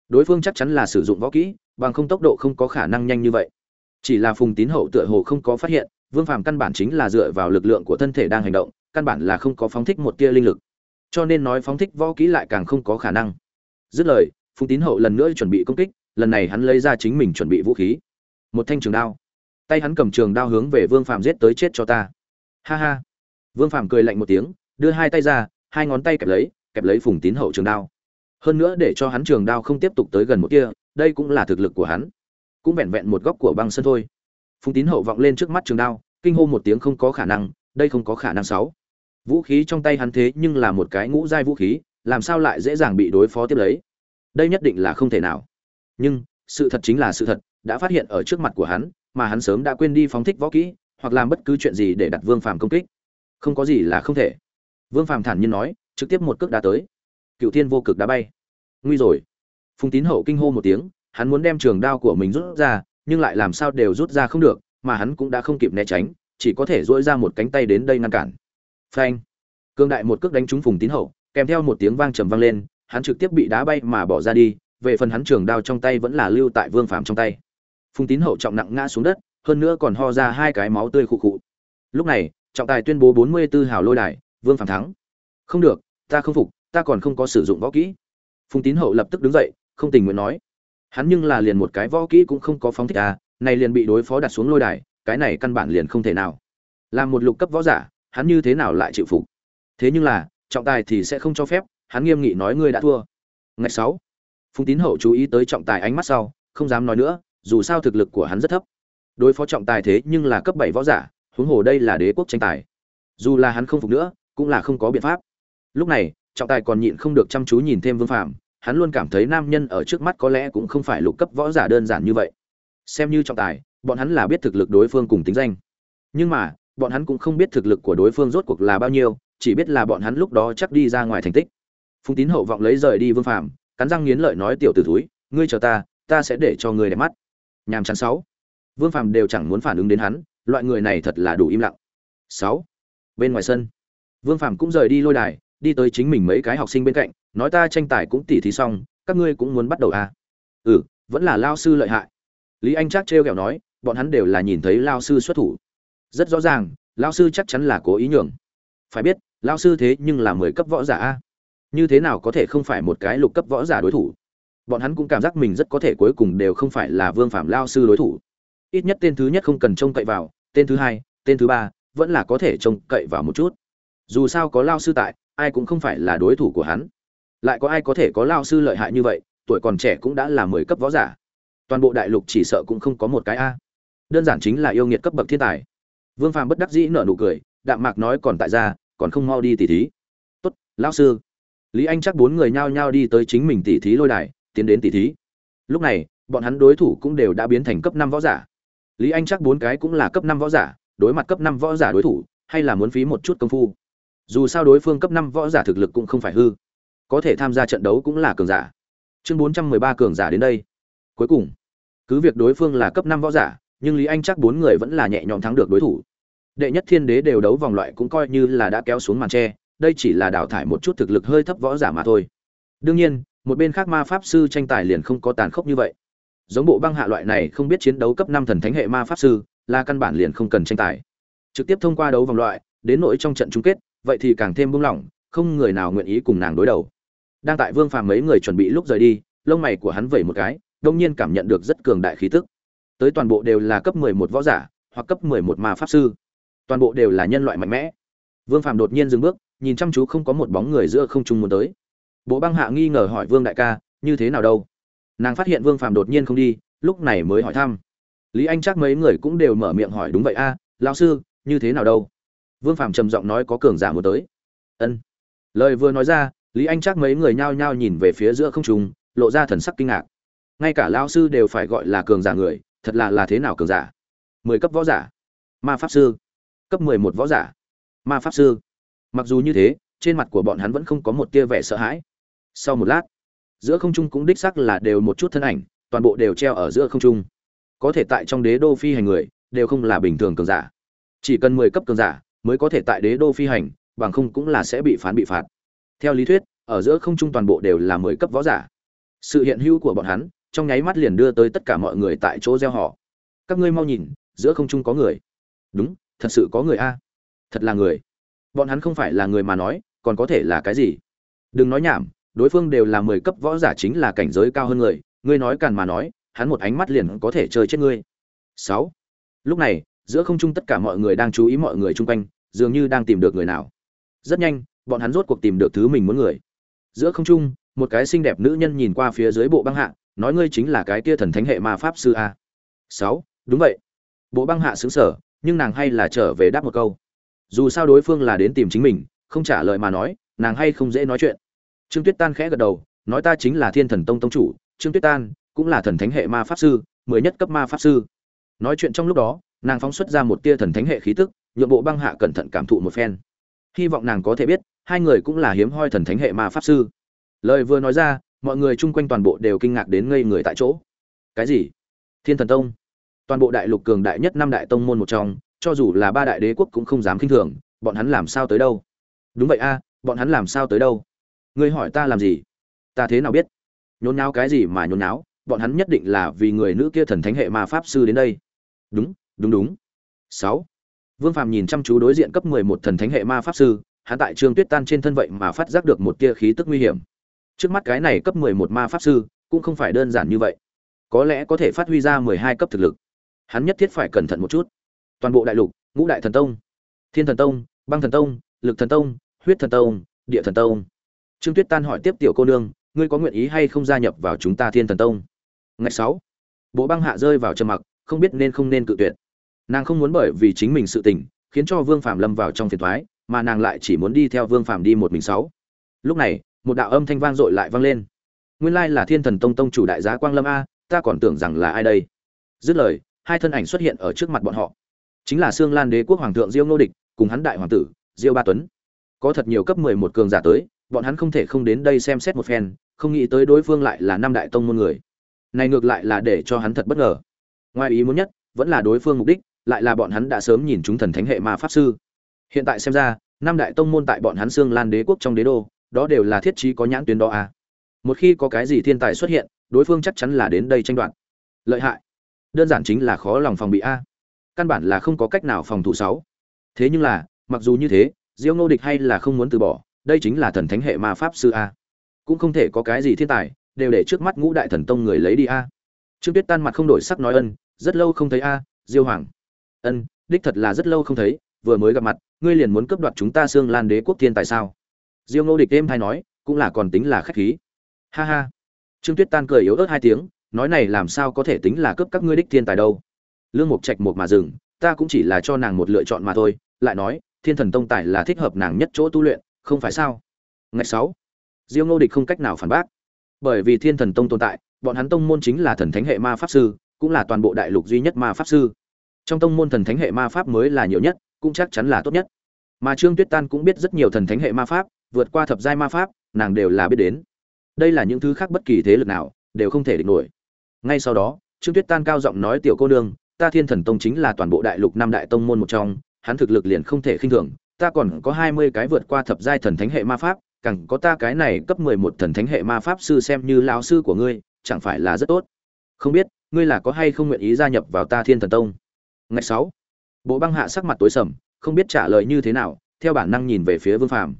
Speaker 1: Đối phương chắc chắn là sử dụng võ kỹ, bằng không tốc độ không có khả năng nhanh như vậy. Chỉ là phùng tín hậu tựa hồ không có phát hiện vương phàm căn bản chính là dựa vào lực lượng của thân thể đang hành động, căn bản là không có phóng thích một tia linh lực. Cho nên nói phóng thích võ kỹ lại càng không có khả năng. Dứt lời, phùng tín hậu lần nữa chuẩn bị công kích, lần này hắn lấy ra chính mình chuẩn bị vũ khí. Một thanh trường đao. Tay hắn cầm trường đao hướng về vương phàm giết tới chết cho ta. Ha ha. Vương phàm cười lạnh một tiếng, đưa hai tay ra, hai ngón tay kẹp lấy kẹp lấy phùng tín hậu trường đao. Hơn nữa để cho hắn trường đao không tiếp tục tới gần một kia đây cũng là thực lực của hắn. Cũng vẹn vẹn một góc của băng sân thôi phùng tín hậu vọng lên trước mắt trường đao, kinh hô một tiếng không có khả năng, đây không có khả năng sáu. Vũ khí trong tay hắn thế nhưng là một cái ngũ giai vũ khí, làm sao lại dễ dàng bị đối phó tiếp lấy? Đây nhất định là không thể nào. Nhưng, sự thật chính là sự thật, đã phát hiện ở trước mặt của hắn, mà hắn sớm đã quên đi phóng thích võ kỹ, hoặc làm bất cứ chuyện gì để đặt vương phàm công kích. Không có gì là không thể. Vương phàm thản nhiên nói, trực tiếp một cước đá tới. Cựu thiên vô cực đá bay. Nguy rồi. Phùng tín hậu kinh hô một tiếng, hắn muốn đem trường đao của mình rút ra nhưng lại làm sao đều rút ra không được, mà hắn cũng đã không kịp né tránh, chỉ có thể dỗi ra một cánh tay đến đây ngăn cản. Phanh! Cương đại một cước đánh trúng phùng tín hậu, kèm theo một tiếng vang trầm vang lên, hắn trực tiếp bị đá bay mà bỏ ra đi, về phần hắn trường đao trong tay vẫn là lưu tại vương phàm trong tay. Phùng tín hậu trọng nặng ngã xuống đất, hơn nữa còn ho ra hai cái máu tươi khụ khụ. Lúc này, trọng tài tuyên bố bốn mươi 44 hào lôi đài, vương phàm thắng. Không được, ta không phục, ta còn không có sử dụng võ kỹ. Phùng tín hậu lập tức đứng dậy, không tình nguyện nói hắn nhưng là liền một cái võ kỹ cũng không có phóng thích à này liền bị đối phó đặt xuống lôi đài, cái này căn bản liền không thể nào. Làm một lục cấp võ giả, hắn như thế nào lại chịu phục? Thế nhưng là, trọng tài thì sẽ không cho phép, hắn nghiêm nghị nói ngươi đã thua. Ngày sáu, phùng tín hậu chú ý tới trọng tài ánh mắt sau, không dám nói nữa, dù sao thực lực của hắn rất thấp. Đối phó trọng tài thế nhưng là cấp bảy võ giả, huống hồ đây là đế quốc tranh tài. Dù là hắn không phục nữa, cũng là không có biện pháp. Lúc này, trọng tài còn nhịn không được chăm chú nhìn thêm vương phạm hắn luôn cảm thấy nam nhân ở trước mắt có lẽ cũng không phải lục cấp võ giả đơn giản như vậy. Xem như trọng tài, bọn hắn là biết thực lực đối phương cùng tính danh. Nhưng mà, bọn hắn cũng không biết thực lực của đối phương rốt cuộc là bao nhiêu, chỉ biết là bọn hắn lúc đó chắc đi ra ngoài thành tích. Phùng tín hậu vọng lấy rời đi vương phạm cắn răng nghiến lợi nói tiểu t ử túi ngươi chờ ta ta sẽ để cho ngươi đẹp mắt. Nhàm chán sáu. Vương phạm đều chẳng muốn phản ứng đến hắn, loại người này thật là đủ im lặng. Sáu. Bên ngoài sân, vương phạm cũng rời đi lôi đài đi tới chính mình mấy cái học sinh bên cạnh, nói ta tranh tài cũng tỉ thí xong, các ngươi cũng muốn bắt đầu à? Ừ vẫn là lao sư lợi hại. Lý anh chắc trêu kẹo nói, bọn hắn đều là nhìn thấy lao sư xuất thủ. Rất rõ ràng, lao sư chắc chắn là cố ý nhường. Phải biết, lao sư thế nhưng là mười cấp võ giả a. Như thế nào có thể không phải một cái lục cấp võ giả đối thủ? Bọn hắn cũng cảm giác mình rất có thể cuối cùng đều không phải là vương phạm lao sư đối thủ. Ít nhất tên thứ nhất không cần trông cậy vào, tên thứ hai, tên thứ ba, vẫn là có thể trông cậy vào một chút. Dù sao có lao sư tại ai cũng không phải là đối thủ của hắn. Lại có ai có thể có lao sư lợi hại như vậy, tuổi còn trẻ cũng đã là mười cấp võ giả. Toàn bộ đại lục chỉ sợ cũng không có một cái a. Đơn giản chính là yêu nghiệt cấp bậc thiên tài. Vương phàm bất đắc dĩ nở nụ cười, đạm mạc nói còn tại ra, còn không mau đi tỉ thí. Tốt, lao sư. Lý anh chắc bốn người nhao nhao đi tới chính mình tỉ thí lôi đài, tiến đến tỉ thí. Lúc này, bọn hắn đối thủ cũng đều đã biến thành cấp năm võ giả. Lý anh chắc bốn cái cũng là cấp năm võ giả, đối mặt cấp năm võ giả đối thủ, hay là muốn phí một chút công phu dù sao đối phương cấp năm võ giả thực lực cũng không phải hư. Có thể tham gia trận đấu cũng là cường giả. Chương bốn trăm mười ba cường giả đến đây. Cuối cùng, cứ việc đối phương là cấp năm võ giả, nhưng lý anh chắc bốn người vẫn là nhẹ nhõm thắng được đối thủ. Đệ nhất thiên đế đều đấu vòng loại cũng coi như là đã kéo xuống màn tre, đây chỉ là đào thải một chút thực lực hơi thấp võ giả mà thôi. Đương nhiên, một bên khác ma pháp sư tranh tài liền không có tàn khốc như vậy. Giống bộ băng hạ loại này không biết chiến đấu cấp năm thần thánh hệ ma pháp sư, là căn bản liền không cần tranh tài. Trực tiếp thông qua đấu vòng loại, đến nội trong trận chung kết vậy thì càng thêm buông lỏng không người nào nguyện ý cùng nàng đối đầu. Đang tại vương phàm mấy người chuẩn bị lúc rời đi lông mày của hắn vẩy một cái đông nhiên cảm nhận được rất cường đại khí tức. Tới toàn bộ đều là cấp mười một võ giả hoặc cấp mười một ma pháp sư. Toàn bộ đều là nhân loại mạnh mẽ. Vương phàm đột nhiên dừng bước nhìn chăm chú không có một bóng người giữa không trung muốn tới. Bộ băng hạ nghi ngờ hỏi vương đại ca như thế nào đâu? Nàng phát hiện vương phàm đột nhiên không đi lúc này mới hỏi thăm. Lý anh chắc mấy người cũng đều mở miệng hỏi đúng vậy a à, lao sư như thế nào đâu? Vương Phạm trầm giọng nói có cường giả muốn tới. Ân. Lời vừa nói ra, lý anh chắc mấy người nhao nhao nhìn về phía giữa không trung, lộ ra thần sắc kinh ngạc. Ngay cả lao sư đều phải gọi là cường giả người, thật là là thế nào cường giả? Mười cấp võ giả. Ma pháp sư. Cấp mười một võ giả. Ma pháp sư. Mặc dù như thế, trên mặt của bọn hắn vẫn không có một tia vẻ sợ hãi. Sau một lát, giữa không trung cũng đích sắc là đều một chút thân ảnh, toàn bộ đều treo ở giữa không trung. Có thể tại trong đế đô phi hành người, đều không là bình thường cường giả. Chỉ cần mười cấp cường giả mới có thể tại đế đô phi hành, bằng không cũng là sẽ bị phán bị phạt. Theo lý thuyết, ở giữa không trung toàn bộ đều là mười cấp võ giả. Sự hiện hữu của bọn hắn, trong nháy mắt liền đưa tới tất cả mọi người tại chỗ gieo họ. Các ngươi mau nhìn, giữa không trung có người. Đúng, thật sự có người a. Thật là người. Bọn hắn không phải là người mà nói, còn có thể là cái gì? Đừng nói nhảm, đối phương đều là mười cấp võ giả chính là cảnh giới cao hơn người. Ngươi nói càn mà nói, hắn một ánh mắt liền có thể chơi chết ngươi. Sáu. Lúc này giữa không trung tất cả mọi người đang chú ý mọi người chung quanh, dường như đang tìm được người nào. Rất nhanh, bọn hắn rốt cuộc tìm được thứ mình muốn người. Giữa không trung, một cái xinh đẹp nữ nhân nhìn qua phía dưới bộ băng hạ, nói ngươi chính là cái kia thần thánh hệ ma pháp sư a. Sáu, đúng vậy. Bộ băng hạ xứng sở, nhưng nàng hay là trở về đáp một câu. Dù sao đối phương là đến tìm chính mình, không trả lời mà nói, nàng hay không dễ nói chuyện. Trương tuyết tan khẽ gật đầu, nói ta chính là thiên thần tông tông chủ, trương tuyết tan cũng là thần thánh hệ ma pháp sư mới nhất cấp ma pháp sư. Nói chuyện trong lúc đó nàng phóng xuất ra một tia thần thánh hệ khí tức, nhượng bộ băng hạ cẩn thận cảm thụ một phen. Hy vọng nàng có thể biết, hai người cũng là hiếm hoi thần thánh hệ ma pháp sư. Lời vừa nói ra, mọi người chung quanh toàn bộ đều kinh ngạc đến ngây người tại chỗ. Cái gì? Thiên thần tông? Toàn bộ đại lục cường đại nhất năm đại tông môn một trong, cho dù là ba đại đế quốc cũng không dám khinh thường, bọn hắn làm sao tới đâu? Đúng vậy a, bọn hắn làm sao tới đâu? Ngươi hỏi ta làm gì? Ta thế nào biết? Nhốn nháo cái gì mà nhốn nháo? Bọn hắn nhất định là vì người nữ kia thần thánh hệ ma pháp sư đến đây. Đúng đúng đúng. Sáu. Vương phàm nhìn chăm chú đối diện cấp mười một thần thánh hệ ma pháp sư, hắn tại trương tuyết tan trên thân vậy mà phát giác được một tia khí tức nguy hiểm. Trước mắt cái này cấp mười một ma pháp sư, cũng không phải đơn giản như vậy. Có lẽ có thể phát huy ra mười hai cấp thực lực. Hắn nhất thiết phải cẩn thận một chút. Toàn bộ đại lục, ngũ đại thần tông, thiên thần tông, băng thần tông, lực thần tông, huyết thần tông, địa thần tông. Trương tuyết tan hỏi tiếp tiểu cô nương, ngươi có nguyện ý hay không gia nhập vào chúng ta thiên thần tông? Ngày sáu. Bộ băng hạ rơi vào trầm mặc, không biết nên không nên cự tuyệt nàng không muốn bởi vì chính mình sự tình, khiến cho vương phạm lâm vào trong phiền thoái mà nàng lại chỉ muốn đi theo vương phạm đi một mình sáu. Lúc này, một đạo âm thanh vang dội lại vang lên. Nguyên lai là thiên thần tông tông chủ đại giá quang lâm a, ta còn tưởng rằng là ai đây? Dứt lời, hai thân ảnh xuất hiện ở trước mặt bọn họ. Chính là xương lan đế quốc hoàng thượng diêu ngô địch, cùng hắn đại hoàng tử, diêu ba tuấn. Có thật nhiều cấp mười một cường giả tới, bọn hắn không thể không đến đây xem xét một phen, không nghĩ tới đối phương lại là năm đại tông môn người. Này ngược lại là để cho hắn thật bất ngờ. Ngoài ý muốn nhất, vẫn là đối phương mục đích lại là bọn hắn đã sớm nhìn chúng thần thánh hệ ma pháp sư. Hiện tại xem ra, năm đại tông môn tại bọn hắn xương lan đế quốc trong đế đô, đó đều là thiết trí có nhãn tuyến đó à. một khi có cái gì thiên tài xuất hiện, đối phương chắc chắn là đến đây tranh đoạt. Lợi hại. Đơn giản chính là khó lòng phòng bị a. Căn bản là không có cách nào phòng thủ sáu. Thế nhưng là, mặc dù như thế, diêu ngô địch hay là không muốn từ bỏ, đây chính là thần thánh hệ ma pháp sư a. Cũng không thể có cái gì thiên tài, đều để trước mắt ngũ đại thần tông người lấy đi a. Trương tuyết tan mặt không đổi sắc nói ân, rất lâu không thấy a, diêu hoàng ân, đích thật là rất lâu không thấy, vừa mới gặp mặt, ngươi liền muốn cướp đoạt chúng ta xương lan đế quốc thiên tài sao? Diêu ngô địch êm hay nói, cũng là còn tính là khách khí. Ha ha. Trương tuyết tan cười yếu ớt hai tiếng, nói này làm sao có thể tính là cướp các ngươi đích thiên tài đâu? Lương mục trạch một mà dừng, ta cũng chỉ là cho nàng một lựa chọn mà thôi, lại nói, thiên thần tông tài là thích hợp nàng nhất chỗ tu luyện, không phải sao? Ngày sáu, diêu ngô địch không cách nào phản bác. Bởi vì thiên thần tông tồn tại, bọn hắn tông môn chính là thần thánh hệ ma pháp sư, cũng là toàn bộ đại lục duy nhất ma pháp sư trong tông môn thần thánh hệ ma pháp mới là nhiều nhất, cũng chắc chắn là tốt nhất. Mà trương tuyết tan cũng biết rất nhiều thần thánh hệ ma pháp, vượt qua thập giai ma pháp, nàng đều là biết đến. Đây là những thứ khác bất kỳ thế lực nào, đều không thể địch nổi. Ngay sau đó, trương tuyết tan cao giọng nói, tiểu cô nương, ta thiên thần tông chính là toàn bộ đại lục năm đại tông môn một trong, hắn thực lực liền không thể khinh thường. Ta còn có hai mươi cái vượt qua thập giai thần thánh hệ ma pháp, càng có ta cái này cấp mười một thần thánh hệ ma pháp sư xem như lão sư của ngươi, chẳng phải là rất tốt. Không biết, ngươi là có hay không nguyện ý gia nhập vào ta thiên thần tông? Ngày sáu. Bộ băng hạ sắc mặt tối sầm, không biết trả lời như thế nào, theo bản năng nhìn về phía vương phàm.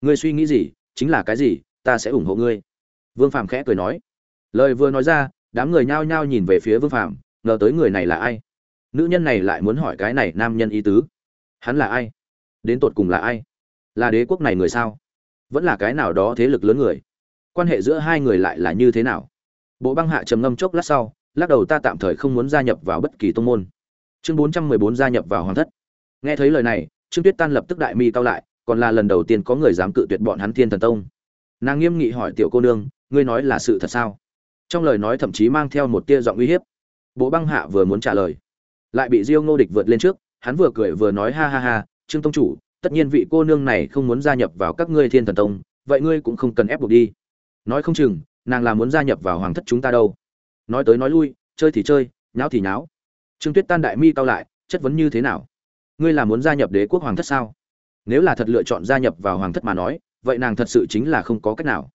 Speaker 1: Ngươi suy nghĩ gì? Chính là cái gì? Ta sẽ ủng hộ ngươi. Vương phàm khẽ cười nói. Lời vừa nói ra, đám người nhao nhao nhìn về phía vương phàm, ngờ tới người này là ai? Nữ nhân này lại muốn hỏi cái này nam nhân ý tứ. Hắn là ai? Đến tột cùng là ai? Là đế quốc này người sao? Vẫn là cái nào đó thế lực lớn người? Quan hệ giữa hai người lại là như thế nào? Bộ băng hạ trầm ngâm chốc lát sau, lắc đầu ta tạm thời không muốn gia nhập vào bất kỳ tông môn chương bốn trăm mười bốn gia nhập vào hoàng thất. Nghe thấy lời này, trương tuyết tan lập tức đại mi cao lại, còn là lần đầu tiên có người dám cự tuyệt bọn hắn thiên thần tông. Nàng nghiêm nghị hỏi tiểu cô nương, ngươi nói là sự thật sao? Trong lời nói thậm chí mang theo một tia giọng uy hiếp. Bộ băng hạ vừa muốn trả lời, lại bị diêu ngô địch vượt lên trước, hắn vừa cười vừa nói, ha ha ha, trương tông chủ, tất nhiên vị cô nương này không muốn gia nhập vào các ngươi thiên thần tông, vậy ngươi cũng không cần ép buộc đi. Nói không chừng, nàng là muốn gia nhập vào hoàng thất chúng ta đâu. Nói tới nói lui, chơi thì chơi, nháo thì nháo trương tuyết tan đại mi cao lại, chất vấn như thế nào? Ngươi là muốn gia nhập đế quốc hoàng thất sao? Nếu là thật lựa chọn gia nhập vào hoàng thất mà nói, vậy nàng thật sự chính là không có cách nào.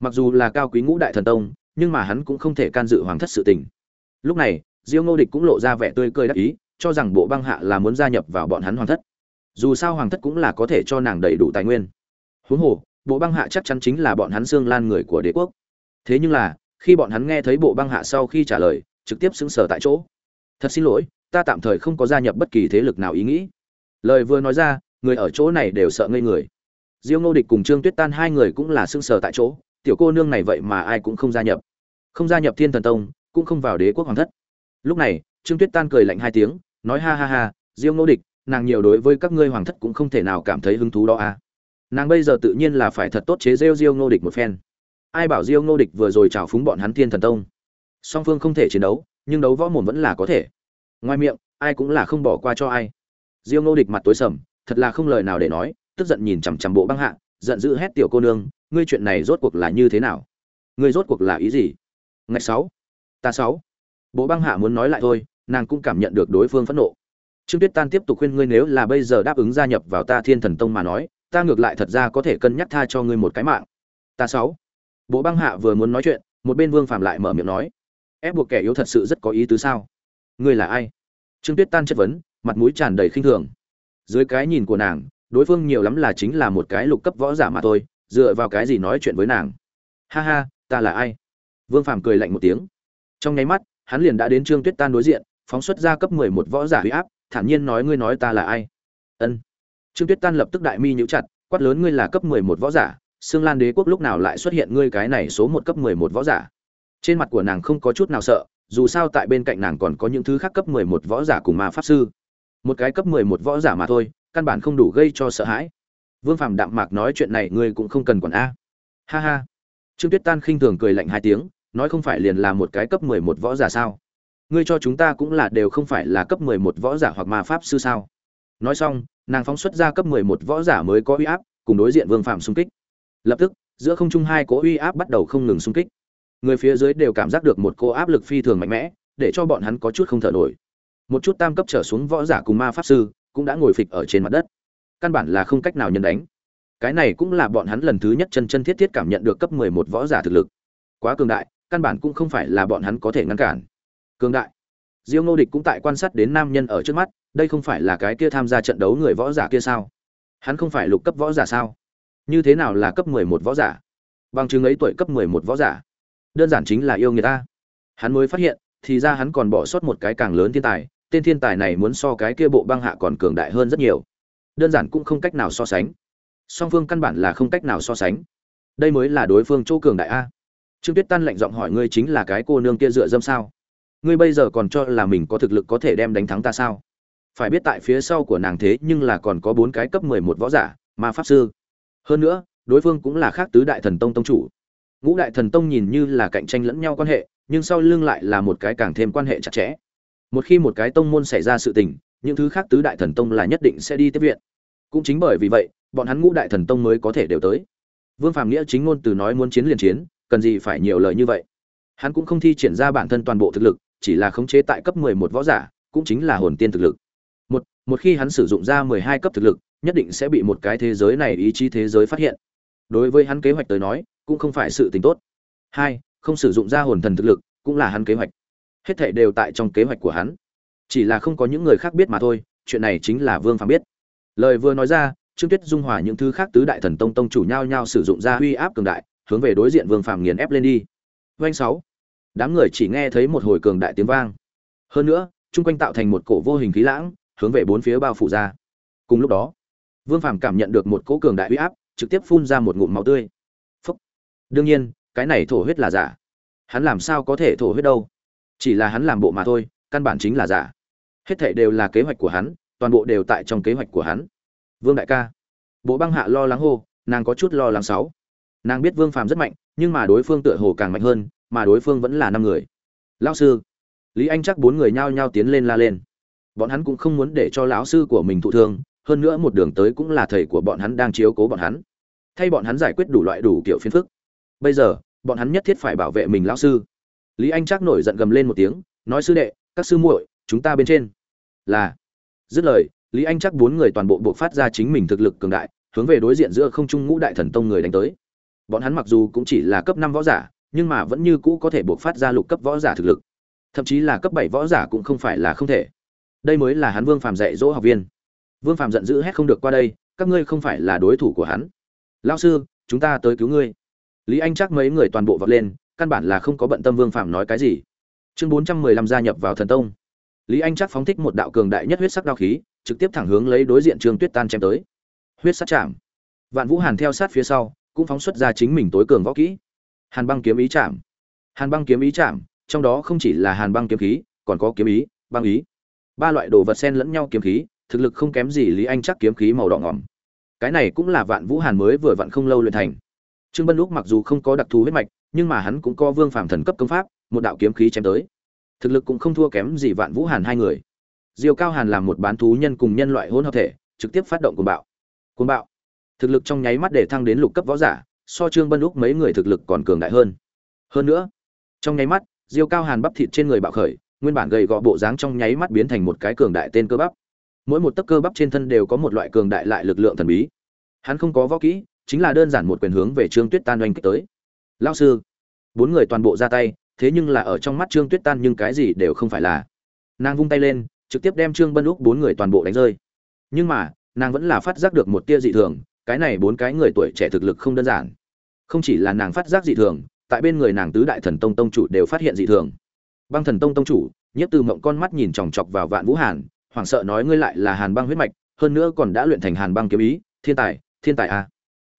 Speaker 1: Mặc dù là cao quý ngũ đại thần tông, nhưng mà hắn cũng không thể can dự hoàng thất sự tình. Lúc này, diêu ngô địch cũng lộ ra vẻ tươi cười đắc ý, cho rằng bộ băng hạ là muốn gia nhập vào bọn hắn hoàng thất. Dù sao hoàng thất cũng là có thể cho nàng đầy đủ tài nguyên. Huống hồ, bộ băng hạ chắc chắn chính là bọn hắn xương lan người của đế quốc. Thế nhưng là, khi bọn hắn nghe thấy bộ băng hạ sau khi trả lời, trực tiếp xứng sở tại chỗ thật xin lỗi, ta tạm thời không có gia nhập bất kỳ thế lực nào ý nghĩ. Lời vừa nói ra, người ở chỗ này đều sợ ngây người. Diêu ngô địch cùng trương tuyết tan hai người cũng là sưng sờ tại chỗ, tiểu cô nương này vậy mà ai cũng không gia nhập. Không gia nhập thiên thần tông, cũng không vào đế quốc hoàng thất. Lúc này, trương tuyết tan cười lạnh hai tiếng, nói ha ha ha, diêu ngô địch, nàng nhiều đối với các ngươi hoàng thất cũng không thể nào cảm thấy hứng thú đó à. Nàng bây giờ tự nhiên là phải thật tốt chế rêu diêu ngô địch một phen. Ai bảo diêu ngô địch vừa rồi trào phúng bọn hắn thiên thần tông? Song phương không thể chiến đấu nhưng đấu võ mồm vẫn là có thể. Ngoài miệng, ai cũng là không bỏ qua cho ai. Diêu ngô địch mặt tối sầm, thật là không lời nào để nói, tức giận nhìn chằm chằm bộ băng hạ, giận dữ hét tiểu cô nương, ngươi chuyện này rốt cuộc là như thế nào? Ngươi rốt cuộc là ý gì? Ngày sáu, ta sáu. Bộ băng hạ muốn nói lại thôi, nàng cũng cảm nhận được đối phương phẫn nộ. Trương tuyết tan tiếp tục khuyên ngươi nếu là bây giờ đáp ứng gia nhập vào ta thiên thần tông mà nói, ta ngược lại thật ra có thể cân nhắc tha cho ngươi một cái mạng. Ta sáu. Bộ băng hạ vừa muốn nói chuyện, một bên vương phạm lại mở miệng nói ép buộc kẻ yếu thật sự rất có ý tứ sao? Ngươi là ai? Trương tuyết tan chất vấn, mặt mũi tràn đầy khinh thường. Dưới cái nhìn của nàng, đối phương nhiều lắm là chính là một cái lục cấp võ giả mà thôi, dựa vào cái gì nói chuyện với nàng? Ha ha, ta là ai? Vương phàm cười lạnh một tiếng. Trong nháy mắt, hắn liền đã đến trương tuyết tan đối diện, phóng xuất ra cấp mười một võ giả huy áp, thản nhiên nói ngươi nói ta là ai? Ân. Trương tuyết tan lập tức đại mi nhíu chặt, quát lớn ngươi là cấp mười một võ giả xương lan đế quốc lúc nào lại xuất hiện ngươi cái này số một cấp mười một võ giả? Trên mặt của nàng không có chút nào sợ, dù sao tại bên cạnh nàng còn có những thứ khác cấp mười một võ giả cùng ma pháp sư. Một cái cấp mười một võ giả mà thôi, căn bản không đủ gây cho sợ hãi. Vương phàm đạm mạc nói chuyện này ngươi cũng không cần quản a. Ha ha. Trương tuyết tan khinh thường cười lạnh hai tiếng, nói không phải liền là một cái cấp mười một võ giả sao? Ngươi cho chúng ta cũng là đều không phải là cấp mười một võ giả hoặc ma pháp sư sao? Nói xong, nàng phóng xuất ra cấp mười một võ giả mới có uy áp, cùng đối diện vương phạm xung kích. Lập tức, giữa không trung hai cỗ uy áp bắt đầu không ngừng xung kích người phía dưới đều cảm giác được một cô áp lực phi thường mạnh mẽ, để cho bọn hắn có chút không thở nổi. Một chút tam cấp trở xuống võ giả cùng ma pháp sư cũng đã ngồi phịch ở trên mặt đất. Căn bản là không cách nào nhân đánh. Cái này cũng là bọn hắn lần thứ nhất chân chân thiết thiết cảm nhận được cấp mười một võ giả thực lực. Quá cường đại, căn bản cũng không phải là bọn hắn có thể ngăn cản. Cường đại. Diêu ngô địch cũng tại quan sát đến nam nhân ở trước mắt, đây không phải là cái kia tham gia trận đấu người võ giả kia sao? Hắn không phải lục cấp võ giả sao? Như thế nào là cấp mười một võ giả? Bằng chứng ấy tuổi cấp mười một võ giả đơn giản chính là yêu người ta. Hắn mới phát hiện, thì ra hắn còn bỏ sót một cái càng lớn thiên tài, tên thiên tài này muốn so cái kia bộ băng hạ còn cường đại hơn rất nhiều. Đơn giản cũng không cách nào so sánh. Song phương căn bản là không cách nào so sánh. Đây mới là đối phương chỗ cường đại a. Trương tuyết tan lạnh giọng hỏi ngươi chính là cái cô nương kia dựa dâm sao? Ngươi bây giờ còn cho là mình có thực lực có thể đem đánh thắng ta sao? Phải biết tại phía sau của nàng thế nhưng là còn có bốn cái cấp mười một võ giả, ma pháp sư. Hơn nữa, đối phương cũng là khác tứ đại thần tông tông chủ ngũ đại thần tông nhìn như là cạnh tranh lẫn nhau quan hệ, nhưng sau lưng lại là một cái càng thêm quan hệ chặt chẽ. Một khi một cái tông môn xảy ra sự tình, những thứ khác tứ đại thần tông là nhất định sẽ đi tiếp viện. Cũng chính bởi vì vậy, bọn hắn ngũ đại thần tông mới có thể đều tới. Vương phạm nghĩa chính ngôn từ nói muốn chiến liền chiến, cần gì phải nhiều lời như vậy. Hắn cũng không thi triển ra bản thân toàn bộ thực lực, chỉ là khống chế tại cấp mười một võ giả, cũng chính là hồn tiên thực lực. Một một khi hắn sử dụng ra mười hai cấp thực lực, nhất định sẽ bị một cái thế giới này ý chí thế giới phát hiện đối với hắn kế hoạch tới nói, cũng không phải sự tình tốt. Hai, không sử dụng ra hồn thần thực lực, cũng là hắn kế hoạch. Hết thảy đều tại trong kế hoạch của hắn. Chỉ là không có những người khác biết mà thôi, chuyện này chính là vương phàm biết. Lời vừa nói ra, trương tuyết dung hòa những thứ khác tứ đại thần tông tông chủ nhau nhau sử dụng ra uy áp cường đại, hướng về đối diện vương phàm nghiền ép lên đi. Doanh sáu, đám người chỉ nghe thấy một hồi cường đại tiếng vang. Hơn nữa, chung quanh tạo thành một cổ vô hình khí lãng, hướng về bốn phía bao phủ ra. Cùng lúc đó, vương phàm cảm nhận được một cỗ cường đại uy áp trực tiếp phun ra một ngụm máu tươi. Phúc. đương nhiên, cái này thổ huyết là giả. Hắn làm sao có thể thổ huyết đâu? Chỉ là hắn làm bộ mà thôi, căn bản chính là giả. Hết thảy đều là kế hoạch của hắn, toàn bộ đều tại trong kế hoạch của hắn. Vương đại ca. Bộ băng hạ lo lắng hô, nàng có chút lo lắng sáu. Nàng biết vương phàm rất mạnh, nhưng mà đối phương tựa hồ càng mạnh hơn, mà đối phương vẫn là năm người. Lão sư. Lý anh chắc bốn người nhao nhao tiến lên la lên. Bọn hắn cũng không muốn để cho lão sư của mình thụ thương hơn nữa một đường tới cũng là thầy của bọn hắn đang chiếu cố bọn hắn. Thay bọn hắn giải quyết đủ loại đủ kiểu phiền phức. Bây giờ, bọn hắn nhất thiết phải bảo vệ mình lão sư. Lý anh chắc nổi giận gầm lên một tiếng, nói sư đệ, các sư muội, chúng ta bên trên. Là. Dứt lời, lý anh chắc bốn người toàn bộ buộc phát ra chính mình thực lực cường đại, hướng về đối diện giữa không trung ngũ đại thần tông người đánh tới. Bọn hắn mặc dù cũng chỉ là cấp năm võ giả, nhưng mà vẫn như cũ có thể buộc phát ra lục cấp võ giả thực lực. Thậm chí là cấp bảy võ giả cũng không phải là không thể. Đây mới là hắn vương phàm dạy dỗ học viên vương Phạm giận dữ hét không được qua đây, các ngươi không phải là đối thủ của hắn. Lao sư, chúng ta tới cứu ngươi. Lý anh chắc mấy người toàn bộ vọt lên, căn bản là không có bận tâm vương Phạm nói cái gì. Chương bốn trăm mười lăm gia nhập vào thần tông. Lý anh chắc phóng thích một đạo cường đại nhất huyết sắc đao khí, trực tiếp thẳng hướng lấy đối diện trương tuyết tan chém tới. Huyết sắc chạm. Vạn vũ hàn theo sát phía sau, cũng phóng xuất ra chính mình tối cường võ kỹ. Hàn băng kiếm ý chạm. Hàn băng kiếm ý chạm, trong đó không chỉ là hàn băng kiếm khí, còn có kiếm ý, băng ý. Ba loại đồ vật xen lẫn nhau kiếm khí thực lực không kém gì lý anh chắc kiếm khí màu đỏ ngỏm. Cái này cũng là vạn vũ hàn mới vừa vặn không lâu luyện thành. Trương bân lúc mặc dù không có đặc thù huyết mạch, nhưng mà hắn cũng có vương phàm thần cấp công pháp, một đạo kiếm khí chém tới. Thực lực cũng không thua kém gì vạn vũ hàn hai người. Diều cao hàn làm một bán thú nhân cùng nhân loại hỗn hợp thể, trực tiếp phát động cuồng bạo. Cuồng bạo. Thực lực trong nháy mắt để thăng đến lục cấp võ giả, so trương bân lúc mấy người thực lực còn cường đại hơn. Hơn nữa, trong nháy mắt, diêu cao hàn bắp thịt trên người bạo khởi, nguyên bản gầy gò bộ dáng trong nháy mắt biến thành một cái cường đại tên cơ bắp mỗi một tấc cơ bắp trên thân đều có một loại cường đại lại lực lượng thần bí. Hắn không có võ kỹ, chính là đơn giản một quyền hướng về trương tuyết tan oanh kích tới. Lao sư, bốn người toàn bộ ra tay, thế nhưng là ở trong mắt trương tuyết tan nhưng cái gì đều không phải là. Nàng vung tay lên, trực tiếp đem trương bân úc bốn người toàn bộ đánh rơi. Nhưng mà, nàng vẫn là phát giác được một tia dị thường, cái này bốn cái người tuổi trẻ thực lực không đơn giản. Không chỉ là nàng phát giác dị thường, tại bên người nàng tứ đại thần tông tông chủ đều phát hiện dị thường. Băng thần tông tông chủ, nhất từ mộng con mắt nhìn chòng chọc vào vạn vũ hàn hoảng sợ nói ngươi lại là hàn băng huyết mạch, hơn nữa còn đã luyện thành hàn băng kiếm ý, thiên tài thiên tài à.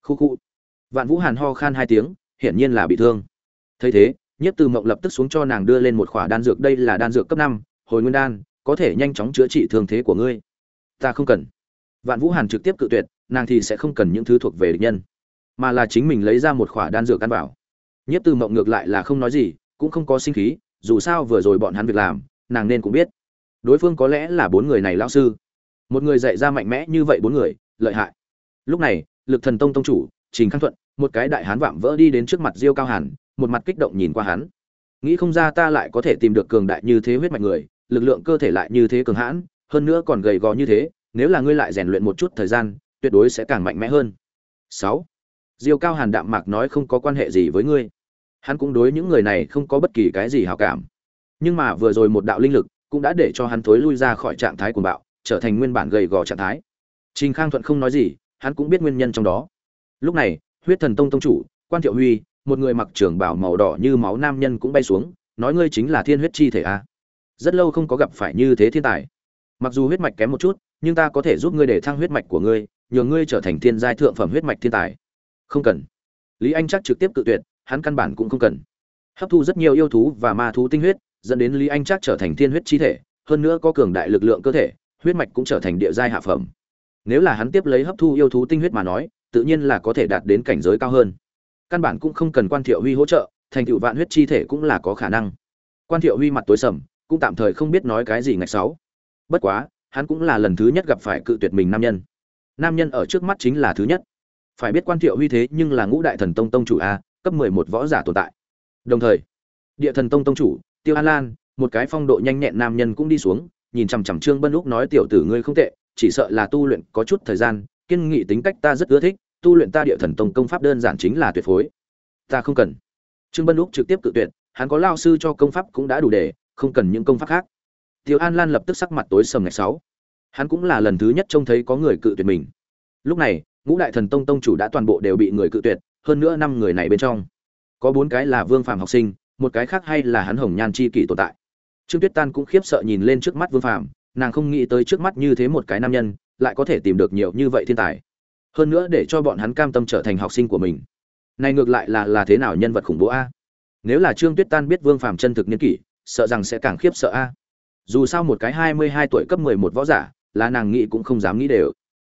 Speaker 1: khu khu. Vạn vũ hàn ho khan hai tiếng, hiển nhiên là bị thương. Thấy thế, nhiếp từ mộng lập tức xuống cho nàng đưa lên một khỏa đan dược, đây là đan dược cấp năm, hồi nguyên đan, có thể nhanh chóng chữa trị thương thế của ngươi. Ta không cần. Vạn vũ hàn trực tiếp cự tuyệt, nàng thì sẽ không cần những thứ thuộc về địch nhân, mà là chính mình lấy ra một khỏa đan dược căn bảo nhất từ mộng ngược lại là không nói gì, cũng không có sinh khí, dù sao vừa rồi bọn hắn việc làm, nàng nên cũng biết đối phương có lẽ là bốn người này lão sư. Một người dạy ra mạnh mẽ như vậy bốn người, lợi hại. Lúc này, lực thần tông tông chủ, trình khang thuận, một cái đại hán vạm vỡ đi đến trước mặt diêu cao hàn, một mặt kích động nhìn qua hắn. Nghĩ không ra ta lại có thể tìm được cường đại như thế huyết mạch người, lực lượng cơ thể lại như thế cường hãn, hơn nữa còn gầy gò như thế, nếu là ngươi lại rèn luyện một chút thời gian, tuyệt đối sẽ càng mạnh mẽ hơn. Sáu. Diêu cao hàn đạm mạc nói không có quan hệ gì với ngươi. Hắn cũng đối những người này không có bất kỳ cái gì hảo cảm. Nhưng mà vừa rồi một đạo linh lực cũng đã để cho hắn thối lui ra khỏi trạng thái cuồng bạo, trở thành nguyên bản gầy gò trạng thái. Trình khang thuận không nói gì, hắn cũng biết nguyên nhân trong đó. Lúc này, huyết thần tông tông chủ, quan thiệu huy, một người mặc trường bào màu đỏ như máu nam nhân cũng bay xuống, nói ngươi chính là thiên huyết chi thể a. À? rất lâu không có gặp phải như thế thiên tài. Mặc dù huyết mạch kém một chút, nhưng ta có thể giúp ngươi để thăng huyết mạch của ngươi, nhờ ngươi trở thành thiên giai thượng phẩm huyết mạch thiên tài. Không cần. Lý anh chắc trực tiếp cự tuyệt, hắn căn bản cũng không cần. Hấp thu rất nhiều yêu thú và ma thú tinh huyết dẫn đến lý anh chắc trở thành thiên huyết chi thể, hơn nữa có cường đại lực lượng cơ thể, huyết mạch cũng trở thành địa giai hạ phẩm. Nếu là hắn tiếp lấy hấp thu yêu thú tinh huyết mà nói, tự nhiên là có thể đạt đến cảnh giới cao hơn. Căn bản cũng không cần quan thiệu huy hỗ trợ, thành tựu vạn huyết chi thể cũng là có khả năng. Quan thiệu huy mặt tối sầm, cũng tạm thời không biết nói cái gì ngạch sáu. Bất quá, hắn cũng là lần thứ nhất gặp phải cự tuyệt mình nam nhân. Nam nhân ở trước mắt chính là thứ nhất. Phải biết quan thiệu huy thế nhưng là ngũ đại thần tông tông chủ a, cấp mười một võ giả tồn tại. Đồng thời, địa thần tông tông chủ tiêu an lan, một cái phong độ nhanh nhẹn nam nhân cũng đi xuống, nhìn chằm chằm trương bân lúc nói, tiểu tử ngươi không tệ, chỉ sợ là tu luyện có chút thời gian, kiên nghị tính cách ta rất ưa thích, tu luyện ta địa thần tông công pháp đơn giản chính là tuyệt phối. Ta không cần. Trương bân lúc trực tiếp cự tuyệt, hắn có lao sư cho công pháp cũng đã đủ để, không cần những công pháp khác. Tiêu an lan lập tức sắc mặt tối sầm ngày sáu. Hắn cũng là lần thứ nhất trông thấy có người cự tuyệt mình. Lúc này, ngũ đại thần tông tông chủ đã toàn bộ đều bị người cự tuyệt, hơn nữa năm người này bên trong, có bốn cái là vương phàm học sinh một cái khác hay là hắn hồng nhan chi kỷ tồn tại. Trương tuyết tan cũng khiếp sợ nhìn lên trước mắt vương phàm, nàng không nghĩ tới trước mắt như thế một cái nam nhân, lại có thể tìm được nhiều như vậy thiên tài. Hơn nữa để cho bọn hắn cam tâm trở thành học sinh của mình. Này ngược lại là là thế nào nhân vật khủng bố a? Nếu là trương tuyết tan biết vương phàm chân thực niên kỷ, sợ rằng sẽ càng khiếp sợ a. Dù sao một cái hai mươi hai tuổi cấp mười một võ giả, là nàng nghĩ cũng không dám nghĩ đều.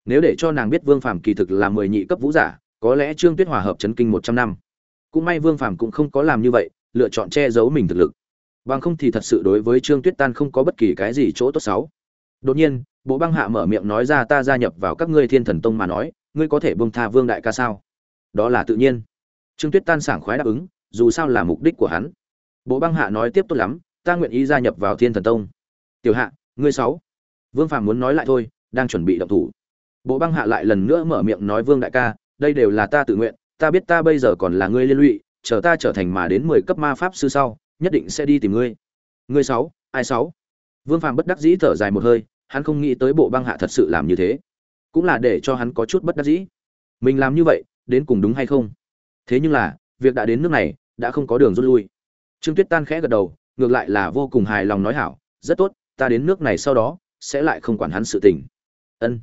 Speaker 1: Nếu để cho nàng biết vương phàm kỳ thực là mười nhị cấp vũ giả, có lẽ trương tuyết hòa hợp chấn kinh một trăm năm. Cũng may vương phàm cũng không có làm như vậy lựa chọn che giấu mình thực lực. Bằng không thì thật sự đối với trương tuyết tan không có bất kỳ cái gì chỗ tốt xấu. Đột nhiên, bộ băng hạ mở miệng nói ra ta gia nhập vào các ngươi thiên thần tông mà nói, ngươi có thể bông tha vương đại ca sao? Đó là tự nhiên. Trương tuyết tan sảng khoái đáp ứng, dù sao là mục đích của hắn. Bộ băng hạ nói tiếp tốt lắm, ta nguyện ý gia nhập vào thiên thần tông. Tiểu hạ, ngươi sáu. Vương phàm muốn nói lại thôi, đang chuẩn bị động thủ. Bộ băng hạ lại lần nữa mở miệng nói vương đại ca, đây đều là ta tự nguyện, ta biết ta bây giờ còn là ngươi liên lụy chờ ta trở thành mà đến mười cấp ma pháp sư sau, nhất định sẽ đi tìm ngươi. Ngươi sáu, ai sáu? Vương phàm bất đắc dĩ thở dài một hơi, hắn không nghĩ tới bộ băng hạ thật sự làm như thế. Cũng là để cho hắn có chút bất đắc dĩ. Mình làm như vậy, đến cùng đúng hay không? Thế nhưng là, việc đã đến nước này, đã không có đường rút lui. Trương tuyết tan khẽ gật đầu, ngược lại là vô cùng hài lòng nói hảo, rất tốt, ta đến nước này sau đó, sẽ lại không quản hắn sự tình. Ân.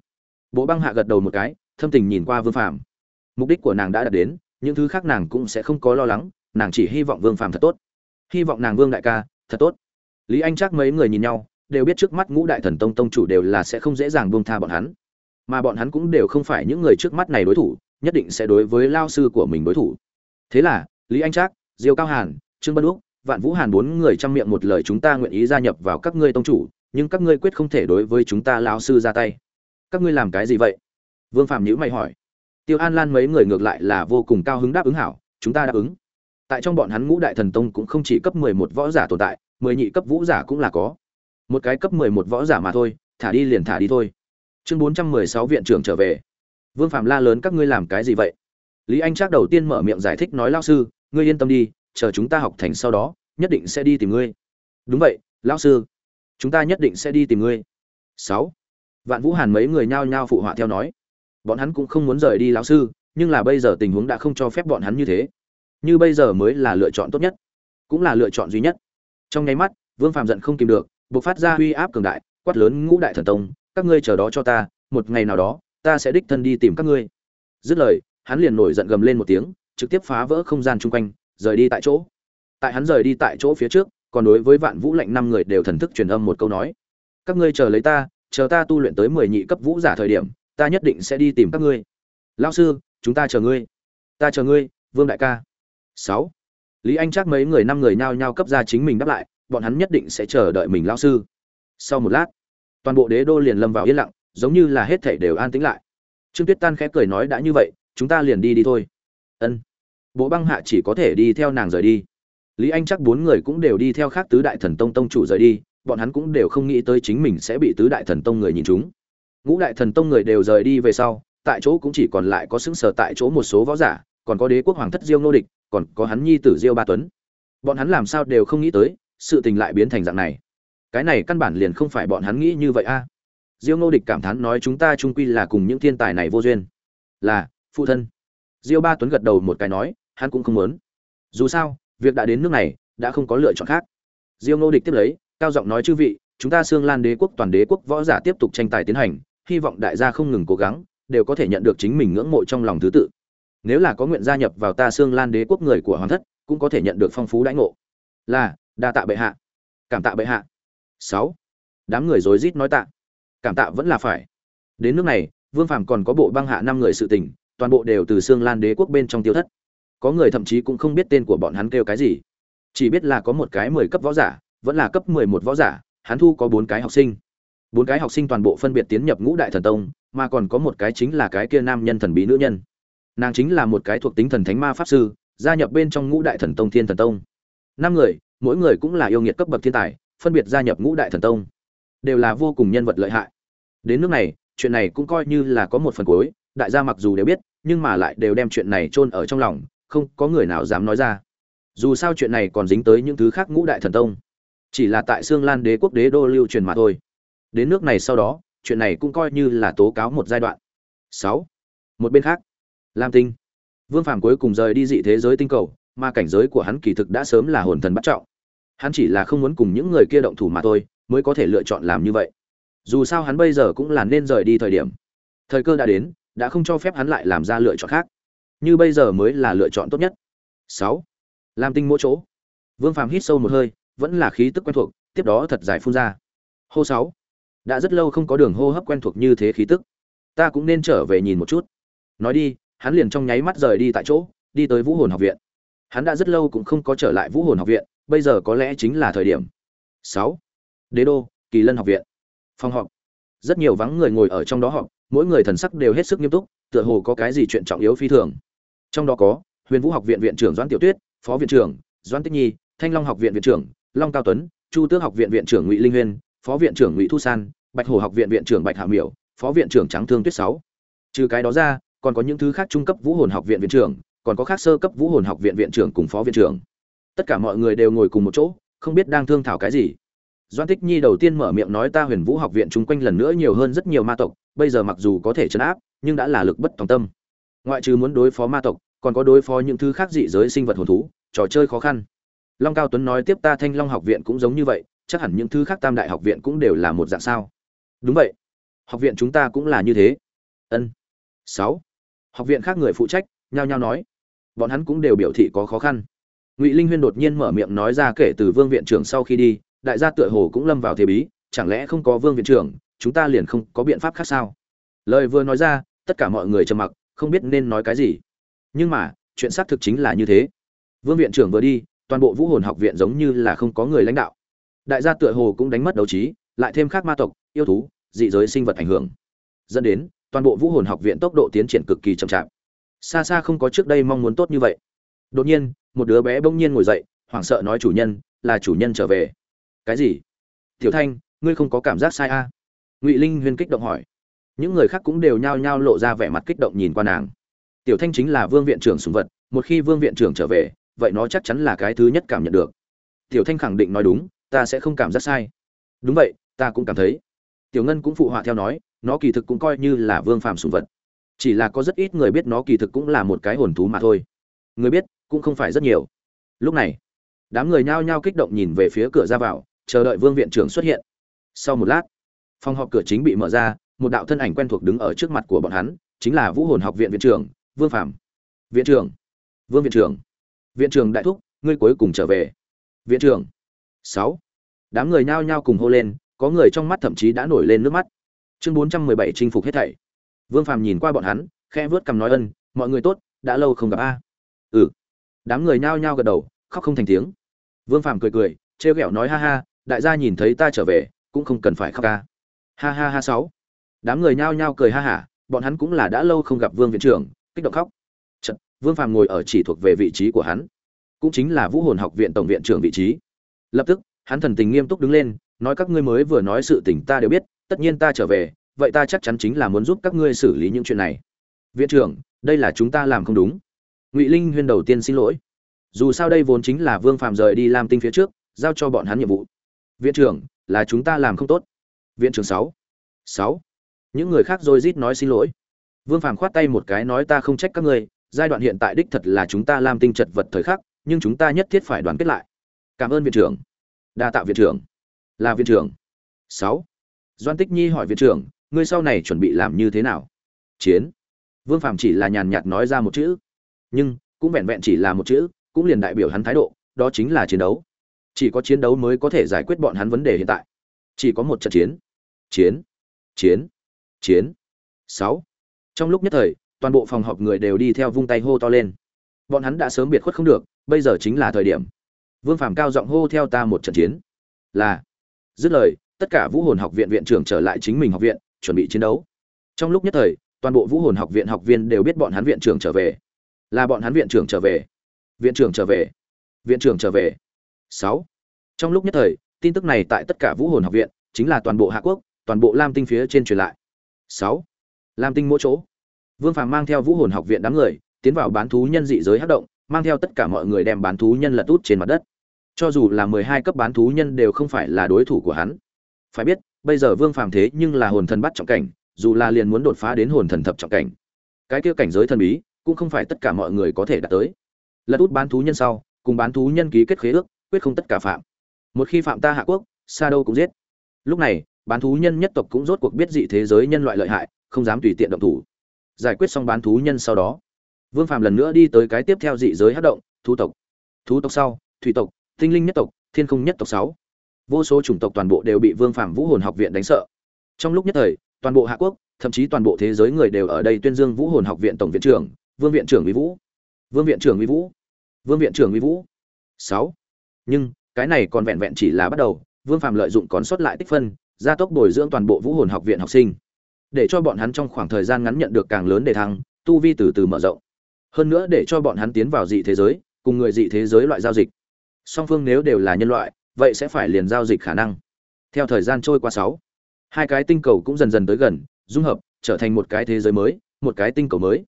Speaker 1: Bộ băng hạ gật đầu một cái, thâm tình nhìn qua vương phàm. Mục đích của nàng đã đạt đến những thứ khác nàng cũng sẽ không có lo lắng, nàng chỉ hy vọng vương phàm thật tốt. Hy vọng nàng vương đại ca, thật tốt. Lý anh chắc mấy người nhìn nhau, đều biết trước mắt ngũ đại thần tông tông chủ đều là sẽ không dễ dàng buông tha bọn hắn. Mà bọn hắn cũng đều không phải những người trước mắt này đối thủ, nhất định sẽ đối với lao sư của mình đối thủ. Thế là, lý anh trác, diêu cao hàn, trương bân úc, vạn vũ hàn bốn người chăm miệng một lời chúng ta nguyện ý gia nhập vào các ngươi tông chủ, nhưng các ngươi quyết không thể đối với chúng ta lao sư ra tay. Các ngươi làm cái gì vậy? Vương phạm nhữ mày hỏi tiêu an lan mấy người ngược lại là vô cùng cao hứng đáp ứng hảo, chúng ta đáp ứng. Tại trong bọn hắn ngũ đại thần tông cũng không chỉ cấp mười một võ giả tồn tại, mười nhị cấp vũ giả cũng là có. Một cái cấp mười một võ giả mà thôi, thả đi liền thả đi thôi. Chương bốn trăm mười sáu viện trưởng trở về. Vương phạm la lớn, các ngươi làm cái gì vậy? Lý anh Trác đầu tiên mở miệng giải thích nói lao sư, ngươi yên tâm đi, chờ chúng ta học thành sau đó, nhất định sẽ đi tìm ngươi. Đúng vậy, lão sư, chúng ta nhất định sẽ đi tìm ngươi. Sáu. Vạn vũ hàn mấy người nhao nhao phụ họa theo nói bọn hắn cũng không muốn rời đi lão sư, nhưng là bây giờ tình huống đã không cho phép bọn hắn như thế. Như bây giờ mới là lựa chọn tốt nhất, cũng là lựa chọn duy nhất. Trong nháy mắt, vương phạm giận không kìm được buộc phát ra uy áp cường đại, quát lớn, ngũ đại thần tông, các ngươi chờ đó cho ta, một ngày nào đó, ta sẽ đích thân đi tìm các ngươi. Dứt lời, hắn liền nổi giận gầm lên một tiếng, trực tiếp phá vỡ không gian chung quanh, rời đi tại chỗ. Tại hắn rời đi tại chỗ phía trước, còn đối với vạn vũ lệnh năm người đều thần thức truyền âm một câu nói, các ngươi chờ lấy ta, chờ ta tu luyện tới mười nhị cấp vũ giả thời điểm ta nhất định sẽ đi tìm các ngươi. Lao sư, chúng ta chờ ngươi. Ta chờ ngươi, vương đại ca. Sáu. Lý anh chắc mấy người năm người nhao nhao cấp ra chính mình đáp lại, bọn hắn nhất định sẽ chờ đợi mình lao sư. Sau một lát, toàn bộ đế đô liền lâm vào yên lặng, giống như là hết thảy đều an tĩnh lại. Trương tuyết tan khẽ cười nói đã như vậy, chúng ta liền đi đi thôi. Ân. Bộ băng hạ chỉ có thể đi theo nàng rời đi. Lý anh chắc bốn người cũng đều đi theo khác tứ đại thần tông tông chủ rời đi, bọn hắn cũng đều không nghĩ tới chính mình sẽ bị tứ đại thần tông người nhìn chúng ngũ đại thần tông người đều rời đi về sau, tại chỗ cũng chỉ còn lại có xứng sở tại chỗ một số võ giả, còn có đế quốc hoàng thất diêu nô địch, còn có hắn nhi tử diêu ba tuấn. Bọn hắn làm sao đều không nghĩ tới, sự tình lại biến thành dạng này. Cái này căn bản liền không phải bọn hắn nghĩ như vậy a. Diêu ngô địch cảm thán nói chúng ta trung quy là cùng những thiên tài này vô duyên. Là, phụ thân. Diêu ba tuấn gật đầu một cái nói, hắn cũng không muốn. Dù sao, việc đã đến nước này, đã không có lựa chọn khác. Diêu ngô địch tiếp lấy, cao giọng nói chư vị, chúng ta xương lan đế quốc toàn đế quốc võ giả tiếp tục tranh tài tiến hành hy vọng đại gia không ngừng cố gắng, đều có thể nhận được chính mình ngưỡng mộ trong lòng thứ tự. Nếu là có nguyện gia nhập vào ta xương lan đế quốc người của hoàng thất, cũng có thể nhận được phong phú đãi ngộ. Là, đa tạ bệ hạ. Cảm tạ bệ hạ. Sáu. Đám người rối rít nói tạ. Cảm tạ vẫn là phải. Đến nước này, vương phàm còn có bộ băng hạ năm người sự tình, toàn bộ đều từ xương lan đế quốc bên trong tiêu thất. Có người thậm chí cũng không biết tên của bọn hắn kêu cái gì. Chỉ biết là có một cái mười cấp võ giả, vẫn là cấp mười một võ giả, hắn thu có bốn cái học sinh bốn cái học sinh toàn bộ phân biệt tiến nhập ngũ đại thần tông, mà còn có một cái chính là cái kia nam nhân thần bí nữ nhân. Nàng chính là một cái thuộc tính thần thánh ma pháp sư, gia nhập bên trong ngũ đại thần tông thiên thần tông. Năm người, mỗi người cũng là yêu nghiệt cấp bậc thiên tài, phân biệt gia nhập ngũ đại thần tông. Đều là vô cùng nhân vật lợi hại. Đến nước này, chuyện này cũng coi như là có một phần cuối, đại gia mặc dù đều biết, nhưng mà lại đều đem chuyện này chôn ở trong lòng, không có người nào dám nói ra. Dù sao chuyện này còn dính tới những thứ khác ngũ đại thần tông. Chỉ là tại xương lan đế quốc đế đô lưu truyền mà thôi đến nước này sau đó, chuyện này cũng coi như là tố cáo một giai đoạn. Sáu. Một bên khác, lam tinh. Vương phàm cuối cùng rời đi dị thế giới tinh cầu, mà cảnh giới của hắn kỳ thực đã sớm là hồn thần bắt trọng. Hắn chỉ là không muốn cùng những người kia động thủ mà thôi, mới có thể lựa chọn làm như vậy. Dù sao hắn bây giờ cũng là nên rời đi thời điểm. Thời cơ đã đến, đã không cho phép hắn lại làm ra lựa chọn khác. Như bây giờ mới là lựa chọn tốt nhất. Sáu. Lam tinh mỗi chỗ. Vương phàm hít sâu một hơi, vẫn là khí tức quen thuộc, tiếp đó thật dài phun ra. Hô sáu đã rất lâu không có đường hô hấp quen thuộc như thế khí tức. Ta cũng nên trở về nhìn một chút. Nói đi, hắn liền trong nháy mắt rời đi tại chỗ, đi tới vũ hồn học viện. Hắn đã rất lâu cũng không có trở lại vũ hồn học viện, bây giờ có lẽ chính là thời điểm. Sáu. Đế đô, kỳ lân học viện. Phòng họp. Rất nhiều vắng người ngồi ở trong đó họp, mỗi người thần sắc đều hết sức nghiêm túc, tựa hồ có cái gì chuyện trọng yếu phi thường. Trong đó có, huyền vũ học viện viện trưởng doãn tiểu tuyết, phó viện trưởng doãn tích nhi, thanh long học viện viện trưởng long cao tuấn, chu tước học viện viện trưởng ngụy linh huyên, phó viện trưởng ngụy thu san bạch hồ học viện viện trưởng bạch hạ miểu, phó viện trưởng trắng thương tuyết sáu. Trừ cái đó ra, còn có những thứ khác trung cấp vũ hồn học viện viện trưởng, còn có khác sơ cấp vũ hồn học viện viện trưởng cùng phó viện trưởng. Tất cả mọi người đều ngồi cùng một chỗ, không biết đang thương thảo cái gì. Doan tích nhi đầu tiên mở miệng nói ta huyền vũ học viện chung quanh lần nữa nhiều hơn rất nhiều ma tộc, bây giờ mặc dù có thể chấn áp, nhưng đã là lực bất tòng tâm. Ngoại trừ muốn đối phó ma tộc, còn có đối phó những thứ khác dị giới sinh vật hồn thú, trò chơi khó khăn. Long cao tuấn nói tiếp ta thanh long học viện cũng giống như vậy, chắc hẳn những thứ khác tam đại học viện cũng đều là một dạng sao đúng vậy. Học viện chúng ta cũng là như thế. Ân. Sáu. Học viện khác người phụ trách, nhao nhao nói. Bọn hắn cũng đều biểu thị có khó khăn. Ngụy linh huyên đột nhiên mở miệng nói ra kể từ vương viện trưởng sau khi đi, đại gia tựa hồ cũng lâm vào thế bí, chẳng lẽ không có vương viện trưởng, chúng ta liền không có biện pháp khác sao? Lời vừa nói ra, tất cả mọi người trầm mặc, không biết nên nói cái gì. Nhưng mà, chuyện xác thực chính là như thế. Vương viện trưởng vừa đi, toàn bộ vũ hồn học viện giống như là không có người lãnh đạo. Đại gia tựa hồ cũng đánh mất đấu trí lại thêm khác ma tộc, yêu thú, dị giới sinh vật ảnh hưởng. Dẫn đến, toàn bộ vũ hồn học viện tốc độ tiến triển cực kỳ chậm chạp. Xa xa không có trước đây mong muốn tốt như vậy. Đột nhiên, một đứa bé bỗng nhiên ngồi dậy, hoảng sợ nói chủ nhân, là chủ nhân trở về. Cái gì? Tiểu thanh, ngươi không có cảm giác sai a? À? ngụy linh huyên kích động hỏi. Những người khác cũng đều nhao nhao lộ ra vẻ mặt kích động nhìn qua nàng. Tiểu thanh chính là vương viện trưởng sùng vật, một khi vương viện trưởng trở về, vậy nó chắc chắn là cái thứ nhất cảm nhận được. Tiểu thanh khẳng định nói đúng, ta sẽ không cảm giác sai. Đúng vậy ta cũng cảm thấy. Tiểu ngân cũng phụ họa theo nói, nó kỳ thực cũng coi như là vương phàm sùng vật. Chỉ là có rất ít người biết nó kỳ thực cũng là một cái hồn thú mà thôi. Người biết, cũng không phải rất nhiều. Lúc này, đám người nhao nhao kích động nhìn về phía cửa ra vào, chờ đợi vương viện trưởng xuất hiện. Sau một lát, phòng họp cửa chính bị mở ra, một đạo thân ảnh quen thuộc đứng ở trước mặt của bọn hắn, chính là vũ hồn học viện viện trưởng, vương phạm viện trưởng. Vương viện trưởng. Viện trưởng đại thúc, ngươi cuối cùng trở về. Viện trưởng. Sáu. Đám người nhao nhao cùng hô lên có người trong mắt thậm chí đã nổi lên nước mắt. Chương bốn trăm mười bảy chinh phục hết thảy. Vương phàm nhìn qua bọn hắn khe vớt cằm nói ân mọi người tốt đã lâu không gặp a. Ừ. Đám người nhao nhao gật đầu khóc không thành tiếng. Vương phàm cười cười trêu ghẹo nói ha ha đại gia nhìn thấy ta trở về cũng không cần phải khóc ca ha ha ha sáu. Đám người nhao nhao cười ha hả bọn hắn cũng là đã lâu không gặp vương viện trưởng kích động khóc. Chật, vương phàm ngồi ở chỉ thuộc về vị trí của hắn. Cũng chính là vũ hồn học viện tổng viện trưởng vị trí. Lập tức hắn thần tình nghiêm túc đứng lên nói các ngươi mới vừa nói sự tình ta đều biết, tất nhiên ta trở về, vậy ta chắc chắn chính là muốn giúp các ngươi xử lý những chuyện này. Viện trưởng, đây là chúng ta làm không đúng. Ngụy linh huyên đầu tiên xin lỗi. Dù sao đây vốn chính là vương phàm rời đi làm tinh phía trước, giao cho bọn hắn nhiệm vụ. Viện trưởng, là chúng ta làm không tốt. Viện trưởng sáu. Sáu. Những người khác rồi rít nói xin lỗi. Vương phàm khoát tay một cái nói ta không trách các ngươi, giai đoạn hiện tại đích thật là chúng ta làm tinh chật vật thời khắc, nhưng chúng ta nhất thiết phải đoàn kết lại. Cảm ơn viện trưởng. Đa tạ viện trưởng là viện trưởng. Sáu. Doan tích nhi hỏi viện trưởng, ngươi sau này chuẩn bị làm như thế nào? Chiến. Vương phạm chỉ là nhàn nhạt nói ra một chữ. Nhưng, cũng vẹn vẹn chỉ là một chữ, cũng liền đại biểu hắn thái độ, đó chính là chiến đấu. Chỉ có chiến đấu mới có thể giải quyết bọn hắn vấn đề hiện tại. Chỉ có một trận chiến. Chiến. Chiến. Chiến. Sáu. Trong lúc nhất thời, toàn bộ phòng họp người đều đi theo vung tay hô to lên. Bọn hắn đã sớm biệt khuất không được, bây giờ chính là thời điểm. Vương Phàm cao giọng hô theo ta một trận chiến. Là dứt lời, tất cả vũ hồn học viện viện trưởng trở lại chính mình học viện, chuẩn bị chiến đấu. Trong lúc nhất thời, toàn bộ vũ hồn học viện học viên đều biết bọn hắn viện trưởng trở về. Là bọn hắn viện trưởng trở về. Viện trưởng trở về. Viện trưởng trở về. Sáu. Trong lúc nhất thời, tin tức này tại tất cả vũ hồn học viện, chính là toàn bộ hạ quốc, toàn bộ lam tinh phía trên truyền lại. Sáu. Lam tinh mỗi chỗ. Vương phàm mang theo vũ hồn học viện đám người, tiến vào bán thú nhân dị giới hát động, mang theo tất cả mọi người đem bán thú nhân lật út trên mặt đất cho dù là mười hai cấp bán thú nhân đều không phải là đối thủ của hắn. Phải biết, bây giờ vương phàm thế nhưng là hồn thần bắt trọng cảnh, dù là liền muốn đột phá đến hồn thần thập trọng cảnh. Cái kia cảnh giới thần bí, cũng không phải tất cả mọi người có thể đạt tới. Lật út bán thú nhân sau, cùng bán thú nhân ký kết khế ước, quyết không tất cả phạm. Một khi phạm ta hạ quốc xa đâu cũng giết. Lúc này, bán thú nhân nhất tộc cũng rốt cuộc biết dị thế giới nhân loại lợi hại, không dám tùy tiện động thủ. Giải quyết xong bán thú nhân sau đó, vương phàm lần nữa đi tới cái tiếp theo dị giới hát động, thú tộc. Thú tộc sau, thủy tộc tinh linh nhất tộc, thiên không nhất tộc sáu. Vô số chủng tộc toàn bộ đều bị vương Phạm vũ hồn học viện đánh sợ. Trong lúc nhất thời, toàn bộ hạ quốc, thậm chí toàn bộ thế giới người đều ở đây tuyên dương vũ hồn học viện tổng viện trưởng, vương viện trưởng vi vũ. Vương viện trưởng vi vũ. Vương viện trưởng vi vũ. Sáu. Nhưng, cái này còn vẹn vẹn chỉ là bắt đầu, vương Phạm lợi dụng còn sót lại tích phân, gia tốc bồi dưỡng toàn bộ vũ hồn học viện học sinh. Để cho bọn hắn trong khoảng thời gian ngắn nhận được càng lớn đề thăng, tu vi từ từ mở rộng. Hơn nữa để cho bọn hắn tiến vào dị thế giới, cùng người dị thế giới loại giao dịch song phương nếu đều là nhân loại, vậy sẽ phải liền giao dịch khả năng. Theo thời gian trôi qua sáu, hai cái tinh cầu cũng dần dần tới gần, dung hợp, trở thành một cái thế giới mới, một cái tinh cầu mới.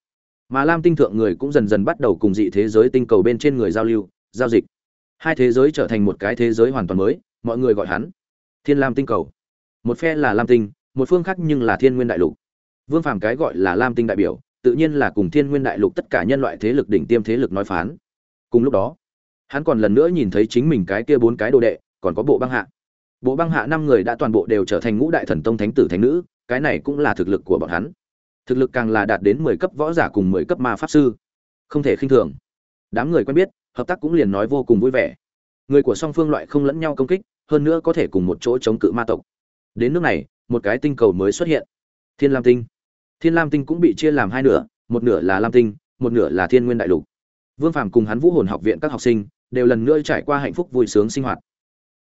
Speaker 1: Mà lam tinh thượng người cũng dần dần bắt đầu cùng dị thế giới tinh cầu bên trên người giao lưu, giao dịch. Hai thế giới trở thành một cái thế giới hoàn toàn mới, mọi người gọi hắn thiên lam tinh cầu. Một phe là lam tinh, một phương khác nhưng là thiên nguyên đại lục. Vương phàm cái gọi là lam tinh đại biểu, tự nhiên là cùng thiên nguyên đại lục tất cả nhân loại thế lực đỉnh tiêm thế lực nói phán. Cùng lúc đó hắn còn lần nữa nhìn thấy chính mình cái kia bốn cái đồ đệ, còn có bộ băng hạ. Bộ băng hạ năm người đã toàn bộ đều trở thành ngũ đại thần tông thánh tử thánh nữ, cái này cũng là thực lực của bọn hắn. Thực lực càng là đạt đến mười cấp võ giả cùng mười cấp ma pháp sư. Không thể khinh thường. Đám người quen biết, hợp tác cũng liền nói vô cùng vui vẻ. Người của song phương loại không lẫn nhau công kích, hơn nữa có thể cùng một chỗ chống cự ma tộc. Đến nước này, một cái tinh cầu mới xuất hiện. Thiên lam tinh. Thiên lam tinh cũng bị chia làm hai nửa, một nửa là lam tinh, một nửa là thiên nguyên đại lục. Vương phàm cùng hắn vũ hồn học viện các học sinh đều lần nữa trải qua hạnh phúc vui sướng sinh hoạt.